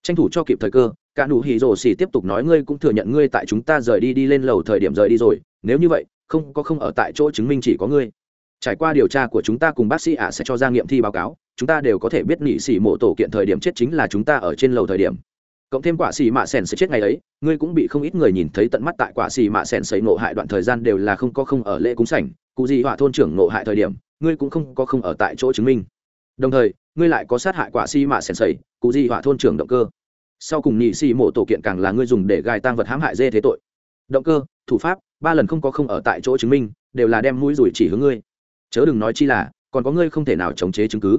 tranh thủ cho kịp thời cơ, cả nụ hì rồ xỉ tiếp tục nói, ngươi cũng thừa nhận ngươi tại chúng ta rời đi đi lên lầu thời điểm rời đi rồi, nếu như vậy, không, có không ở tại chỗ chứng minh chỉ có ngươi. Trải qua điều tra của chúng ta cùng bác sĩ ạ sẽ cho ra nghiệm thi báo cáo, chúng ta đều có thể biết nỉ xỉ mộ tổ kiện thời điểm chết chính là chúng ta ở trên lầu thời điểm. Cộng thêm quả xỉ mạ sèn sẽ chết ngày ấy, ngươi cũng bị không ít người nhìn thấy tận mắt tại quả xỉ mạ sèn xảy nộ hại đoạn thời gian đều là không có không ở lễ cúng sảnh, cụ gì họa thôn trưởng nộ hại thời điểm, ngươi cũng không có không ở tại chỗ chứng minh. Đồng thời, ngươi lại có sát hại quả xỉ mạ sèn xảy, cụ gì họa thôn trưởng động cơ sau cùng nhị xì mộ tổ kiện càng là ngươi dùng để gài tang vật hãm hại dê thế tội. Động cơ, thủ pháp, ba lần không có không ở tại chỗ chứng minh, đều là đem mũi rủi chỉ hướng ngươi. Chớ đừng nói chi là, còn có ngươi không thể nào chống chế chứng cứ.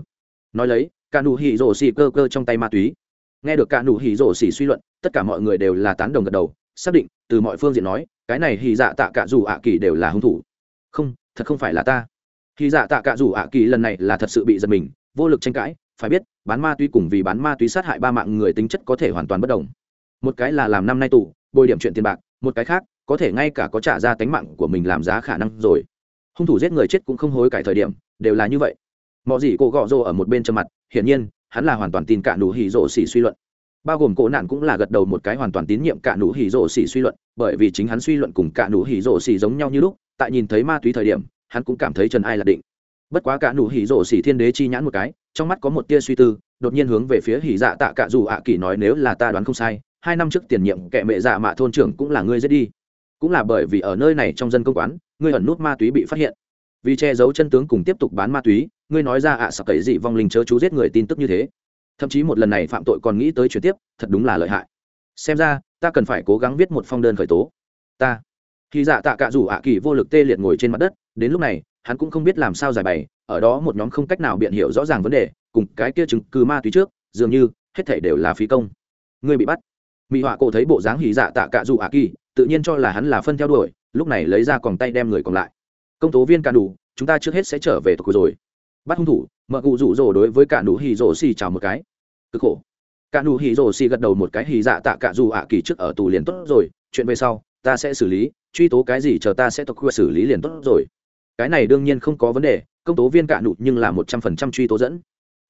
Nói lấy, cả nụ hỉ rổ xì cơ cơ trong tay ma túy. Nghe được cả nụ hỉ rổ xì suy luận, tất cả mọi người đều là tán đồng gật đầu, xác định, từ mọi phương diện nói, cái này hỉ dạ tạ cả dù ạ kỳ đều là hung thủ. Không, thật không phải là ta. Hỉ dạ tạ cả dù ạ kỳ lần này là thật sự bị giật mình, vô lực tranh cãi phải biết, bán ma túy cùng vì bán ma túy sát hại ba mạng người tính chất có thể hoàn toàn bất đồng. Một cái là làm năm nay tù, bồi điểm chuyện tiền bạc, một cái khác, có thể ngay cả có trả ra tánh mạng của mình làm giá khả năng rồi. Hung thủ giết người chết cũng không hối cải thời điểm, đều là như vậy. Mọi gì cô gọ rô ở một bên trầm mặt, hiển nhiên, hắn là hoàn toàn tin cả nụ hỉ rộ xỉ suy luận. Bao gồm cổ nạn cũng là gật đầu một cái hoàn toàn tín nhiệm cả nụ hỉ rộ xỉ suy luận, bởi vì chính hắn suy luận cùng cả nụ hỉ rộ xỉ giống nhau như lúc, tại nhìn thấy ma túy thời điểm, hắn cũng cảm thấy trần ai là định. Bất quá cả nụ hỉ rộ xỉ thiên đế chi nhãn một cái trong mắt có một tia suy tư, đột nhiên hướng về phía hỉ dạ tạ cạ dù ạ kỳ nói nếu là ta đoán không sai, hai năm trước tiền nhiệm kệ mẹ dạ mạ thôn trưởng cũng là ngươi giết đi. Cũng là bởi vì ở nơi này trong dân công quán, ngươi ẩn nút ma túy bị phát hiện. Vì che giấu chân tướng cùng tiếp tục bán ma túy, ngươi nói ra ạ à sặc cậy dị vong linh chớ chú giết người tin tức như thế. Thậm chí một lần này phạm tội còn nghĩ tới chuyển tiếp, thật đúng là lợi hại. Xem ra, ta cần phải cố gắng viết một phong đơn khởi tố. Ta. Khi dạ tạ cạ rủ ạ kỳ vô lực tê liệt ngồi trên mặt đất, đến lúc này hắn cũng không biết làm sao giải bày, ở đó một nhóm không cách nào biện hiểu rõ ràng vấn đề, cùng cái kia chứng cứ ma túy trước, dường như, hết thể đều là phí công. Người bị bắt. Mỹ họa cổ thấy bộ dáng hỉ dạ tạ cạ dù ạ kỳ, tự nhiên cho là hắn là phân theo đuổi, lúc này lấy ra còn tay đem người còn lại. Công tố viên cà đủ, chúng ta trước hết sẽ trở về tộc rồi. Bắt hung thủ, mợ cụ rủ rồ đối với cà đủ hỉ rồ xì chào một cái. Cực khổ. Cà đủ hỉ rồ xì gật đầu một cái, hỉ dạ tạ cạ dù ạ kỳ trước ở tù liền tốt rồi, chuyện về sau, ta sẽ xử lý, truy tố cái gì chờ ta sẽ tộc khuya xử lý liền tốt rồi cái này đương nhiên không có vấn đề, công tố viên cạ nụ nhưng là một trăm phần trăm truy tố dẫn.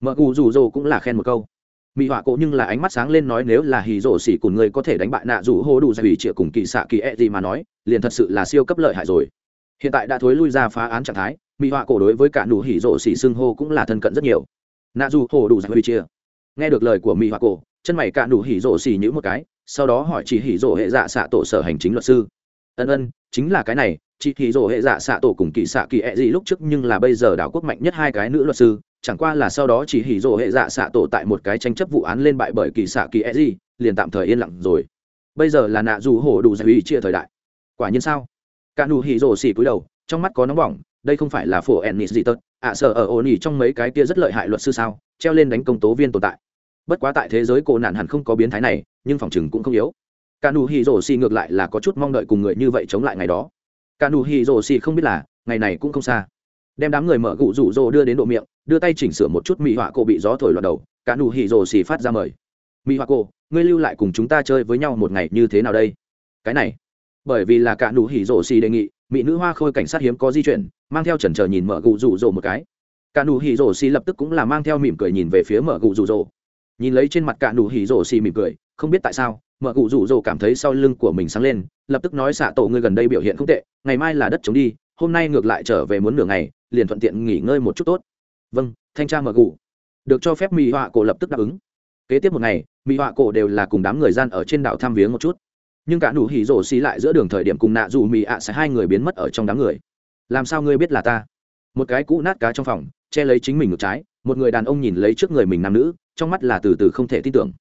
Mợ cụ rủ rồ cũng là khen một câu. Mỹ họa cổ nhưng là ánh mắt sáng lên nói nếu là hì rổ xỉ cùng người có thể đánh bại nạ rủ hô đủ giải hủy trịa cùng kỳ xạ kỳ e gì mà nói, liền thật sự là siêu cấp lợi hại rồi. Hiện tại đã thối lui ra phá án trạng thái mỹ họa cổ đối với cả nụ hỉ rổ xỉ xưng hô cũng là thân cận rất nhiều. Nạ rủ hồ đủ giải ủy chia. nghe được lời của mỹ họa cổ, chân mày cả nụ hỉ rổ xỉ nhữ một cái, sau đó hỏi chỉ hỉ rổ hệ dạ xạ tổ sở hành chính luật sư ân ân, chính là cái này, chị thì rổ hệ dạ xạ tổ cùng kỳ xạ kỳ ẹ、e、gì lúc trước nhưng là bây giờ đảo quốc mạnh nhất hai cái nữ luật sư, chẳng qua là sau đó chỉ hỉ rổ hệ dạ xạ tổ tại một cái tranh chấp vụ án lên bại bởi kỳ xạ kỳ ẹ、e、gì, liền tạm thời yên lặng rồi. Bây giờ là nạ dù hổ đủ giải uy chia thời đại. Quả nhiên sao? Cả nụ hỉ rổ xỉ cúi đầu, trong mắt có nóng bỏng, đây không phải là phổ ennis gì tật, ạ sợ ở ổn ỉ trong mấy cái kia rất lợi hại luật sư sao, treo lên đánh công tố viên tồn tại. Bất quá tại thế giới cổ nạn hẳn không có biến thái này, nhưng phòng chừng cũng không yếu cả nụ hỉ rổ xì ngược lại là có chút mong đợi cùng người như vậy chống lại ngày đó. Cả nụ hỉ rổ xì không biết là, ngày này cũng không xa. Đem đám người mở gụ rủ rồ đưa đến độ miệng, đưa tay chỉnh sửa một chút mỹ họa cổ bị gió thổi loạt đầu, cả nụ hỉ rổ xì phát ra mời. Mỹ họa cổ, ngươi lưu lại cùng chúng ta chơi với nhau một ngày như thế nào đây? Cái này, bởi vì là cả nụ hỉ rổ xì đề nghị, mỹ nữ hoa khôi cảnh sát hiếm có di chuyển, mang theo chần chờ nhìn mở gụ rủ rồ một cái. Cả nụ hỉ rổ xì lập tức cũng là mang theo mỉm cười nhìn về phía mở gụ rủ rồ. nhìn lấy trên mặt cả nụ hỉ rổ xì mỉm cười, không biết tại sao mở cụ rủ rồ cảm thấy sau lưng của mình sáng lên, lập tức nói xạ tổ ngươi gần đây biểu hiện không tệ, ngày mai là đất chống đi, hôm nay ngược lại trở về muốn nửa ngày, liền thuận tiện nghỉ ngơi một chút tốt. Vâng thanh tra mở cụ. Được cho phép mỹ họa cổ lập tức đáp ứng. Kế tiếp một ngày, mỹ họa cổ đều là cùng đám người gian ở trên đảo tham viếng một chút. Nhưng cả nụ hỉ rổ xì lại giữa đường thời điểm cùng nạ dù mì ạ à sẽ hai người biến mất ở trong đám người. Làm sao ngươi biết là ta? Một cái cũ nát cá trong phòng, che lấy chính mình ngược trái, một người đàn ông nhìn lấy trước người mình nam nữ, trong mắt là từ từ không thể tin tưởng.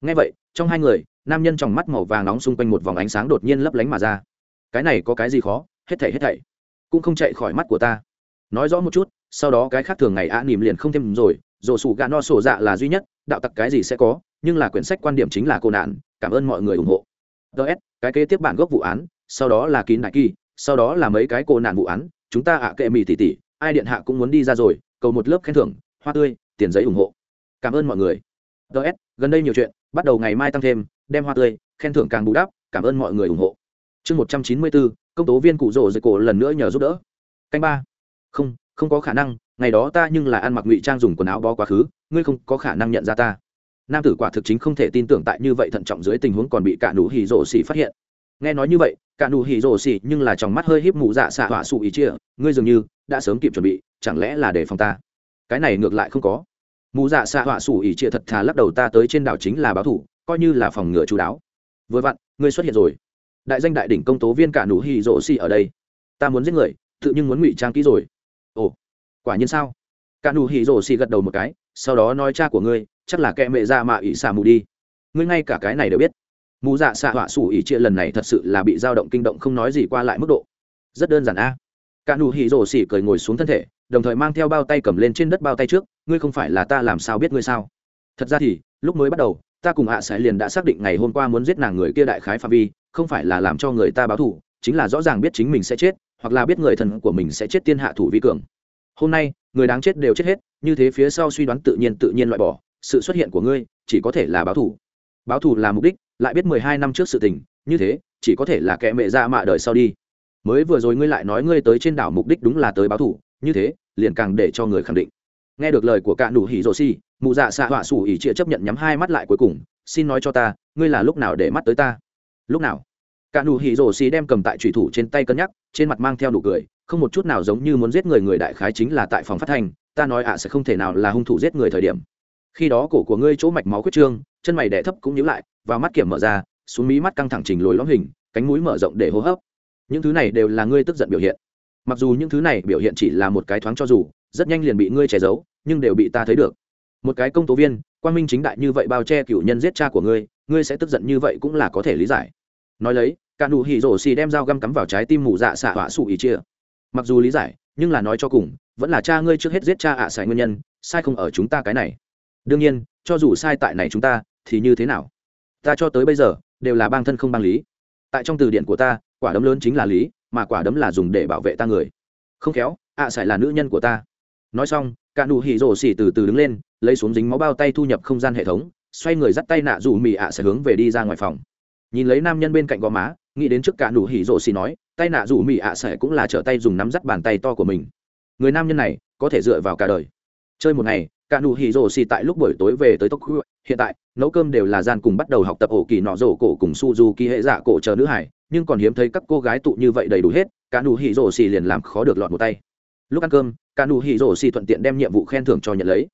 Ngay vậy, trong hai người nam nhân trong mắt màu vàng nóng xung quanh một vòng ánh sáng đột nhiên lấp lánh mà ra. Cái này có cái gì khó? Hết thảy hết thảy. Cũng không chạy khỏi mắt của ta. Nói rõ một chút, sau đó cái khác thường ngày ạ nỉm liền không thêm rồi. Dồ sủ gà no sổ dạ là duy nhất, đạo tặc cái gì sẽ có, nhưng là quyển sách quan điểm chính là cô nạn. Cảm ơn mọi người ủng hộ. Ts cái kế tiếp bản gốc vụ án, sau đó là kín đại kỳ, sau đó là mấy cái cô nạn vụ án. Chúng ta ạ kệ mì tỉ tỉ, ai điện hạ cũng muốn đi ra rồi, cầu một lớp khen thưởng, hoa tươi, tiền giấy ủng hộ. Cảm ơn mọi người. Ts gần đây nhiều chuyện, bắt đầu ngày mai tăng thêm đem hoa tươi, khen thưởng càng bù đắp, cảm ơn mọi người ủng hộ. Chương một trăm chín mươi bốn, công tố viên cụ rỗ dây cổ lần nữa nhờ giúp đỡ. Canh ba. Không không có khả năng, ngày đó ta nhưng là ăn mặc ngụy trang dùng quần áo bó quá khứ, ngươi không có khả năng nhận ra ta. Nam tử quả thực chính không thể tin tưởng tại như vậy thận trọng dưới tình huống còn bị cả nụ hỉ rổ xỉ phát hiện. Nghe nói như vậy, cả nụ hỉ rổ xỉ nhưng là trong mắt hơi híp mụ dạ xạ hỏa sụ ý chia, ngươi dường như đã sớm kịp chuẩn bị, chẳng lẽ là để phòng ta? Cái này ngược lại không có. Mụ dạ xạ hỏa sụ ý chia thật thà lắc đầu ta tới trên đảo chính là báo thủ coi như là phòng ngừa chú đáo. Vừa vặn, ngươi xuất hiện rồi. Đại danh đại đỉnh công tố viên cả nụ hì rổ xì ở đây. Ta muốn giết người, tự nhưng muốn ngụy trang kỹ rồi. Ồ, quả nhiên sao? Cả nụ hì rổ xì gật đầu một cái, sau đó nói cha của ngươi, chắc là kệ mẹ dạ ra mà ỷ xà mù đi. Ngươi ngay cả cái này đều biết. Mù dạ xạ họa xù ỷ chia lần này thật sự là bị dao động kinh động không nói gì qua lại mức độ. Rất đơn giản a. À? cả nụ hì rổ xì cười ngồi xuống thân thể, đồng thời mang theo bao tay cầm lên trên đất bao tay trước, ngươi không phải là ta làm sao biết ngươi sao? Thật ra thì, lúc mới bắt đầu ta cùng ạ à sẽ liền đã xác định ngày hôm qua muốn giết nàng người kia đại khái pha vi, không phải là làm cho người ta báo thù, chính là rõ ràng biết chính mình sẽ chết, hoặc là biết người thần của mình sẽ chết tiên hạ thủ vi cường. Hôm nay, người đáng chết đều chết hết, như thế phía sau suy đoán tự nhiên tự nhiên loại bỏ, sự xuất hiện của ngươi, chỉ có thể là báo thù. Báo thù là mục đích, lại biết mười hai năm trước sự tình, như thế, chỉ có thể là kẻ mẹ ra mạ đời sau đi. Mới vừa rồi ngươi lại nói ngươi tới trên đảo mục đích đúng là tới báo thù, như thế, liền càng để cho người khẳng định nghe được lời của cả nụ hỉ rồ xì, mụ dạ xạ họa xù ỉ chia chấp nhận nhắm hai mắt lại cuối cùng, xin nói cho ta, ngươi là lúc nào để mắt tới ta? Lúc nào? Cả nụ hỉ rồ xì đem cầm tại trùy thủ trên tay cân nhắc, trên mặt mang theo nụ cười, không một chút nào giống như muốn giết người người đại khái chính là tại phòng phát thanh, ta nói ạ, sẽ không thể nào là hung thủ giết người thời điểm. Khi đó cổ của ngươi chỗ mạch máu khuyết trương, chân mày đẻ thấp cũng nhíu lại, và mắt kiểm mở ra, xuống mí mắt căng thẳng chỉnh lối lõm hình, cánh mũi mở rộng để hô hấp. Những thứ này đều là ngươi tức giận biểu hiện. Mặc dù những thứ này biểu hiện chỉ là một cái thoáng cho dù rất nhanh liền bị ngươi che giấu, nhưng đều bị ta thấy được. Một cái công tố viên quan minh chính đại như vậy bao che cựu nhân giết cha của ngươi ngươi sẽ tức giận như vậy cũng là có thể lý giải. Nói lấy, cả nụ hỉ rổ xì đem dao găm cắm vào trái tim mù dạ xạ hỏa sụ ý chia. Mặc dù lý giải, nhưng là nói cho cùng, vẫn là cha ngươi trước hết giết cha ạ à xài nguyên nhân, sai không ở chúng ta cái này. Đương nhiên, cho dù sai tại này chúng ta, thì như thế nào? Ta cho tới bây giờ, đều là bang thân không bang lý. Tại trong từ điển của ta, quả đấm lớn chính là lý, mà quả đấm là dùng để bảo vệ ta người. Không khéo, ạ à xài là nữ nhân của ta nói xong, cả nụ hỉ rổ xỉ từ từ đứng lên, lấy xuống dính máu bao tay thu nhập không gian hệ thống, xoay người dắt tay nạ rủ mì ạ à sẽ hướng về đi ra ngoài phòng. Nhìn lấy nam nhân bên cạnh gò má, nghĩ đến trước cả nụ hỉ rổ xỉ nói, tay nạ rủ mì ạ à sẽ cũng là trở tay dùng nắm dắt bàn tay to của mình. Người nam nhân này, có thể dựa vào cả đời. Chơi một ngày, cả nụ hỉ rổ xỉ tại lúc buổi tối về tới tokyo, hiện tại, nấu cơm đều là gian cùng bắt đầu học tập ổ kỳ nọ rổ cổ cùng suu du kỳ hệ giả cổ chờ nữ hải, nhưng còn hiếm thấy các cô gái tụ như vậy đầy đủ hết, cả nụ hỉ rổ xỉ liền làm khó được lọt một tay lúc ăn cơm, cả nụ hỉ rổ xì thuận tiện đem nhiệm vụ khen thưởng cho nhận lấy.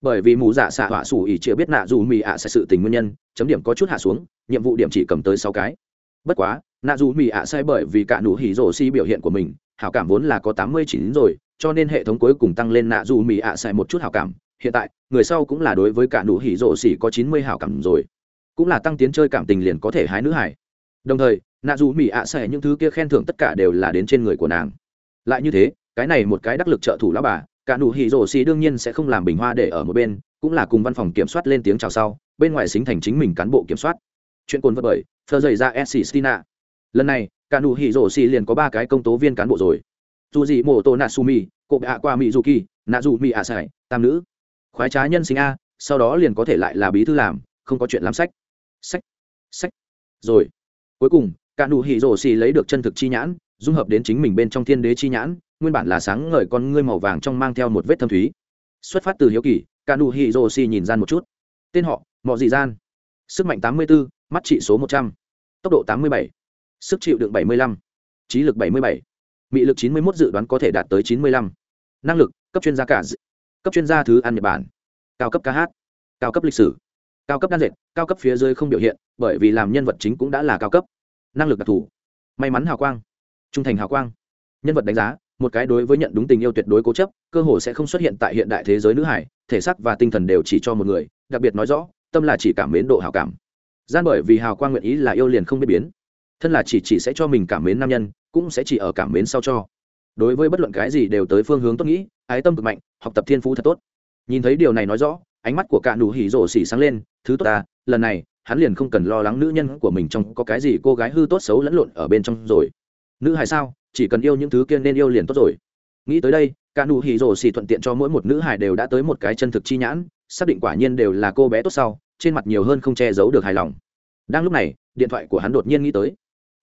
Bởi vì mù giả xạ họa sủ ỉ chịa biết nạ dù mì ạ à sự tình nguyên nhân, chấm điểm có chút hạ xuống, nhiệm vụ điểm chỉ cầm tới sáu cái. Bất quá, nạ dù mì ạ à sai bởi vì cả nụ hỉ rổ xì biểu hiện của mình, hảo cảm vốn là có tám mươi chín rồi, cho nên hệ thống cuối cùng tăng lên nạ dù mì ạ à sai một chút hảo cảm. Hiện tại, người sau cũng là đối với cả nụ hỉ rổ xì có chín mươi hảo cảm rồi. Cũng là tăng tiến chơi cảm tình liền có thể hái nữ hải đồng thời, nạ dù mì ạ sai những thứ kia khen thưởng tất cả đều là đến trên người của nàng. Lại như thế cái này một cái đắc lực trợ thủ lão bà, cả nụ hỉ rổ xì đương nhiên sẽ không làm bình hoa để ở một bên, cũng là cùng văn phòng kiểm soát lên tiếng chào sau, bên ngoài xính thành chính mình cán bộ kiểm soát. Chuyện cồn vật bởi, thơ dày ra s stina lần này, cả nụ hỉ rổ xì liền có ba cái công tố viên cán bộ rồi. Dù gì mổ tổ natsumi cộp ạ qua mỹ dù kỳ nạ dù mỹ ạ sải tam nữ. Khoái trá nhân sinh a, sau đó liền có thể lại là bí thư làm, không có chuyện làm sách. Sách sách. Rồi. Cuối cùng, cả nụ hỉ rổ xì lấy được chân thực chi nhãn, dung hợp đến chính mình bên trong thiên đế chi nhãn nguyên bản là sáng ngời con ngươi màu vàng trong mang theo một vết thâm thúy. Xuất phát từ hiếu kỳ cả nụ hì rồ xì nhìn gian một chút. Tên họ, mọ dị gian. Sức mạnh tám mươi b mắt trị số một trăm. Tốc độ tám mươi bảy. Sức chịu đựng bảy mươi lăm. Trí lực bảy mươi bảy. Mị lực chín mươi một dự đoán có thể đạt tới chín mươi lăm. Năng lực, cấp chuyên gia cả cấp chuyên gia thứ ăn nhật bản. Cao cấp ca hát. Cao cấp lịch sử. Cao cấp đan dệt, cao cấp phía dưới không biểu hiện, bởi vì làm nhân vật chính cũng đã là cao cấp. Năng lực đặc thù. May mắn hào quang. Trung thành hào quang. Nhân vật đánh giá một cái đối với nhận đúng tình yêu tuyệt đối cố chấp, cơ hồ sẽ không xuất hiện tại hiện đại thế giới nữ hải, thể xác và tinh thần đều chỉ cho một người, đặc biệt nói rõ, tâm là chỉ cảm mến độ hào cảm. Gian bởi vì hào quang nguyện ý là yêu liền không biết biến. Thân là chỉ chỉ sẽ cho mình cảm mến nam nhân, cũng sẽ chỉ ở cảm mến sau cho. Đối với bất luận cái gì đều tới phương hướng tốt nghĩ, ái tâm cực mạnh, học tập thiên phú thật tốt. Nhìn thấy điều này nói rõ, ánh mắt của cả nụ hỉ rổ xỉ sáng lên, thứ tốt ta, lần này, hắn liền không cần lo lắng nữ nhân của mình trong có cái gì cô gái hư tốt xấu lẫn lộn ở bên trong rồi. Nữ hài sao? chỉ cần yêu những thứ kia nên yêu liền tốt rồi. Nghĩ tới đây, cả nụ hỉ rồ xì thuận tiện cho mỗi một nữ hải đều đã tới một cái chân thực chi nhãn, xác định quả nhiên đều là cô bé tốt sau, trên mặt nhiều hơn không che giấu được hài lòng. Đang lúc này, điện thoại của hắn đột nhiên nghĩ tới.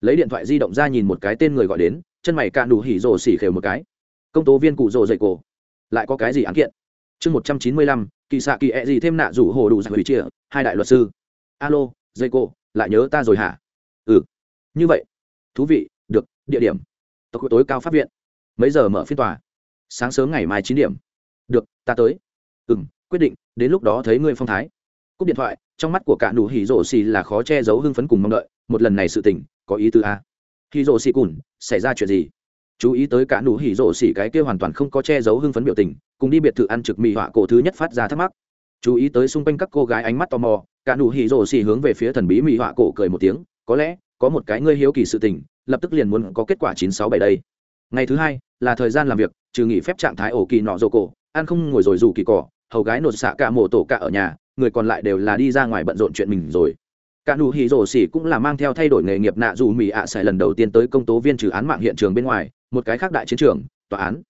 Lấy điện thoại di động ra nhìn một cái tên người gọi đến, chân mày cả nụ hỉ rồ xì khều một cái. Công tố viên cụ rồ dậy cổ. Lại có cái gì án kiện? Chương một trăm chín mươi lăm, kỳ xạ kỳ ẹ、e、gì thêm nạ rủ hồ đủ giải hủy chia, hai đại luật sư. Alo dây cô lại nhớ ta rồi hả? Ừ. Như vậy. Thú vị, được, địa điểm tộc tối cao pháp viện. Mấy giờ mở phiên tòa? Sáng sớm ngày mai chín điểm. Được, ta tới. Ừ m quyết định, đến lúc đó thấy ngươi phong thái. Cúp điện thoại, trong mắt của cả nụ hỉ rổ xì là khó che giấu hưng phấn cùng mong đợi. Một lần này sự tỉnh có ý tư a. Hỉ rổ xì cùn, xảy ra chuyện gì? Chú ý tới cả nụ hỉ rổ xì cái kia hoàn toàn không có che giấu hưng phấn biểu tình, cùng đi biệt thự ăn trực mì họa cổ thứ nhất phát ra thắc mắc. Chú ý tới xung quanh các cô gái ánh mắt tò mò, cả nụ hỉ rổ xì hướng về phía thần bí mì họa cổ cười một tiếng, có lẽ có một cái ngươi hiếu kỳ sự tình lập tức liền muốn có kết quả chín sáu bảy đây. Ngày thứ hai, là thời gian làm việc, trừ nghỉ phép trạng thái ổ kỳ nọ rổ cổ, ăn không ngồi rồi dù kỳ cỏ, hầu gái nột xạ cả mổ tổ cả ở nhà, người còn lại đều là đi ra ngoài bận rộn chuyện mình rồi. Cả nụ hỉ rồ xỉ cũng là mang theo thay đổi nghề nghiệp nạ dù mì ạ à xài lần đầu tiên tới công tố viên trừ án mạng hiện trường bên ngoài, một cái khác đại chiến trường, tòa án.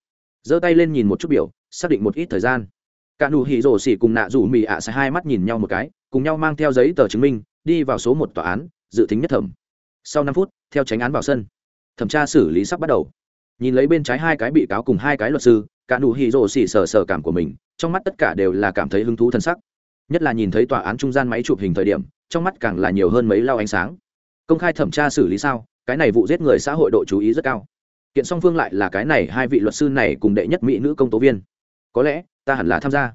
Giơ tay lên nhìn một chút biểu, xác định một ít thời gian. Cả nụ hỉ rồ xỉ cùng nạ dù mì ạ à xài hai mắt nhìn nhau một cái, cùng nhau mang theo giấy tờ chứng minh, đi vào số một tòa án, dự tính nhất thẩm sau năm phút, theo tránh án vào sân, thẩm tra xử lý sắp bắt đầu. Nhìn lấy bên trái hai cái bị cáo cùng hai cái luật sư, cả nụ hì rồ xỉ sờ sờ cảm của mình, trong mắt tất cả đều là cảm thấy hứng thú thân sắc. Nhất là nhìn thấy tòa án trung gian máy chụp hình thời điểm, trong mắt càng là nhiều hơn mấy lao ánh sáng. Công khai thẩm tra xử lý sao, cái này vụ giết người xã hội độ chú ý rất cao. Kiện song phương lại là cái này hai vị luật sư này cùng đệ nhất mỹ nữ công tố viên. Có lẽ, ta hẳn là tham gia.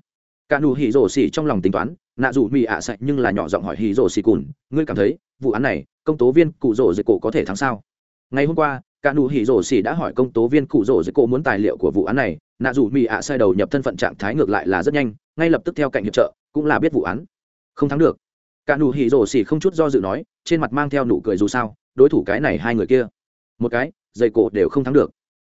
Cả nụ hỉ rổ xỉ trong lòng tính toán nạ dù mỹ ạ à sạch nhưng là nhỏ giọng hỏi hì rồ xì cùn, ngươi cảm thấy vụ án này, công tố viên cụ rồ dệt cổ có thể thắng sao? Ngày hôm qua, cả nụ hỉ rổ xì đã hỏi công tố viên cụ rổ dưới cổ muốn tài liệu của vụ án này. Nạ dù mỹ ạ à sai đầu nhập thân phận trạng thái ngược lại là rất nhanh, ngay lập tức theo cạnh hiệp trợ, cũng là biết vụ án. Không thắng được. Cả nụ hỉ rổ xì không chút do dự nói, trên mặt mang theo nụ cười dù sao, đối thủ cái này hai người kia. Một cái dây cổ đều không thắng được.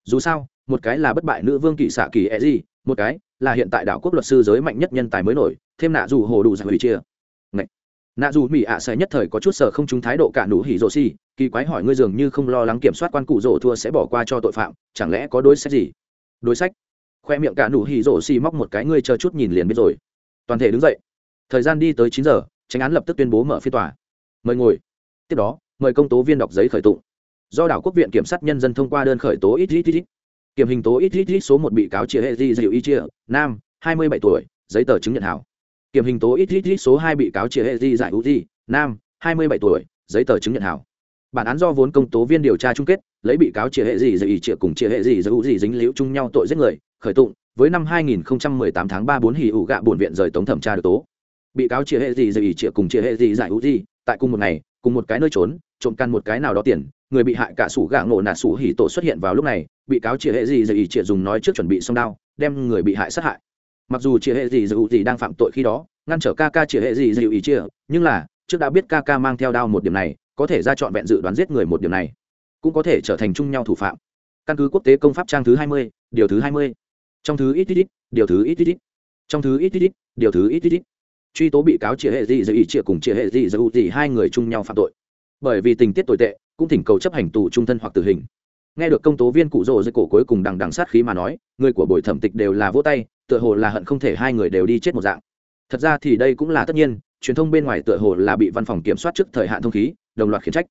Dù sao, một cái là bất bại nữ vương kỵ xạ kỳ e gì một cái là hiện tại đảo quốc luật sư giới mạnh nhất nhân tài mới nổi thêm nạ dù hồ đủ giải hủy chia. Ngậy. nạ dù mỹ ạ sẽ nhất thời có chút sở không chúng thái độ cả nụ hỉ rộ xì, kỳ quái hỏi ngươi dường như không lo lắng kiểm soát quan cụ rộ thua sẽ bỏ qua cho tội phạm, chẳng lẽ có đối sách gì? Đối sách? Khoe miệng cả nụ hỉ rộ xì móc một cái ngươi chờ chút nhìn liền biết rồi. Toàn thể đứng dậy. Thời gian đi tới chín giờ tranh án lập tức tuyên bố mở phiên tòa. Mời ngồi. Tiếp đó, mời công tố viên đọc giấy khởi tụ. do đảo quốc viện kiểm sát nhân dân thông qua đơn khởi tố ít ít ít kiểm hình tố ít ít ít số một bị cáo chia hệ di dịu y chia, nam, hai mươi bảy tuổi, giấy tờ chứng nhận hảo kiểm hình tố ít ít ít số hai bị cáo chia hệ di giải U di nam, hai mươi bảy tuổi, giấy tờ chứng nhận hảo. Bản án do vốn công tố viên điều tra chung kết, lấy bị cáo chia hệ gì dạy ý chia cùng chia hệ gì giải U gì dính liễu chung nhau tội giết người, khởi tụng, với năm 2018 tháng ba bốn hỉ ủ gạ buồn viện rời tống thẩm tra được tố. Bị cáo chia hệ gì dạy ý chia cùng chia hệ gì giải U gì tại cùng một ngày, cùng một cái nơi trốn, trộm căn một cái nào đó tiền, người bị hại cả sủ gạ ngộ nạt sủ hỉ tổ xuất hiện vào lúc này, bị cáo chia hệ gì dạy ý chia dùng nói trước chuẩn bị xong đao, đem người bị hại sát hại mặc dù chia hệ gì dù gì đang phạm tội khi đó, ngăn trở ca ca chị hệ gì dịu ý chia nhưng là, trước đã biết ca ca mang theo đao một điểm này, có thể ra trọn vẹn dự đoán giết người một điểm này, cũng có thể trở thành chung nhau thủ phạm. Căn cứ quốc tế công pháp trang thứ hai mươi, điều thứ hai mươi. Trong thứ ít ít ít, điều thứ ít ít ít. Trong thứ ít ít ít, điều thứ ít ít ít. Truy tố bị cáo chia hệ gì dịu ý chia cùng chia hệ gì dịu gì hai người chung nhau phạm tội. Bởi vì tình tiết tồi tệ, cũng thỉnh cầu chấp hành tù trung thân hoặc tử hình. Nghe được công tố viên cụ rồ dưới cổ cuối cùng đằng đằng sát khí mà nói, người của buổi thẩm tịch đều là vô tay tựa hồ là hận không thể hai người đều đi chết một dạng. Thật ra thì đây cũng là tất nhiên, truyền thông bên ngoài tựa hồ là bị văn phòng kiểm soát trước thời hạn thông khí, đồng loạt khiển trách.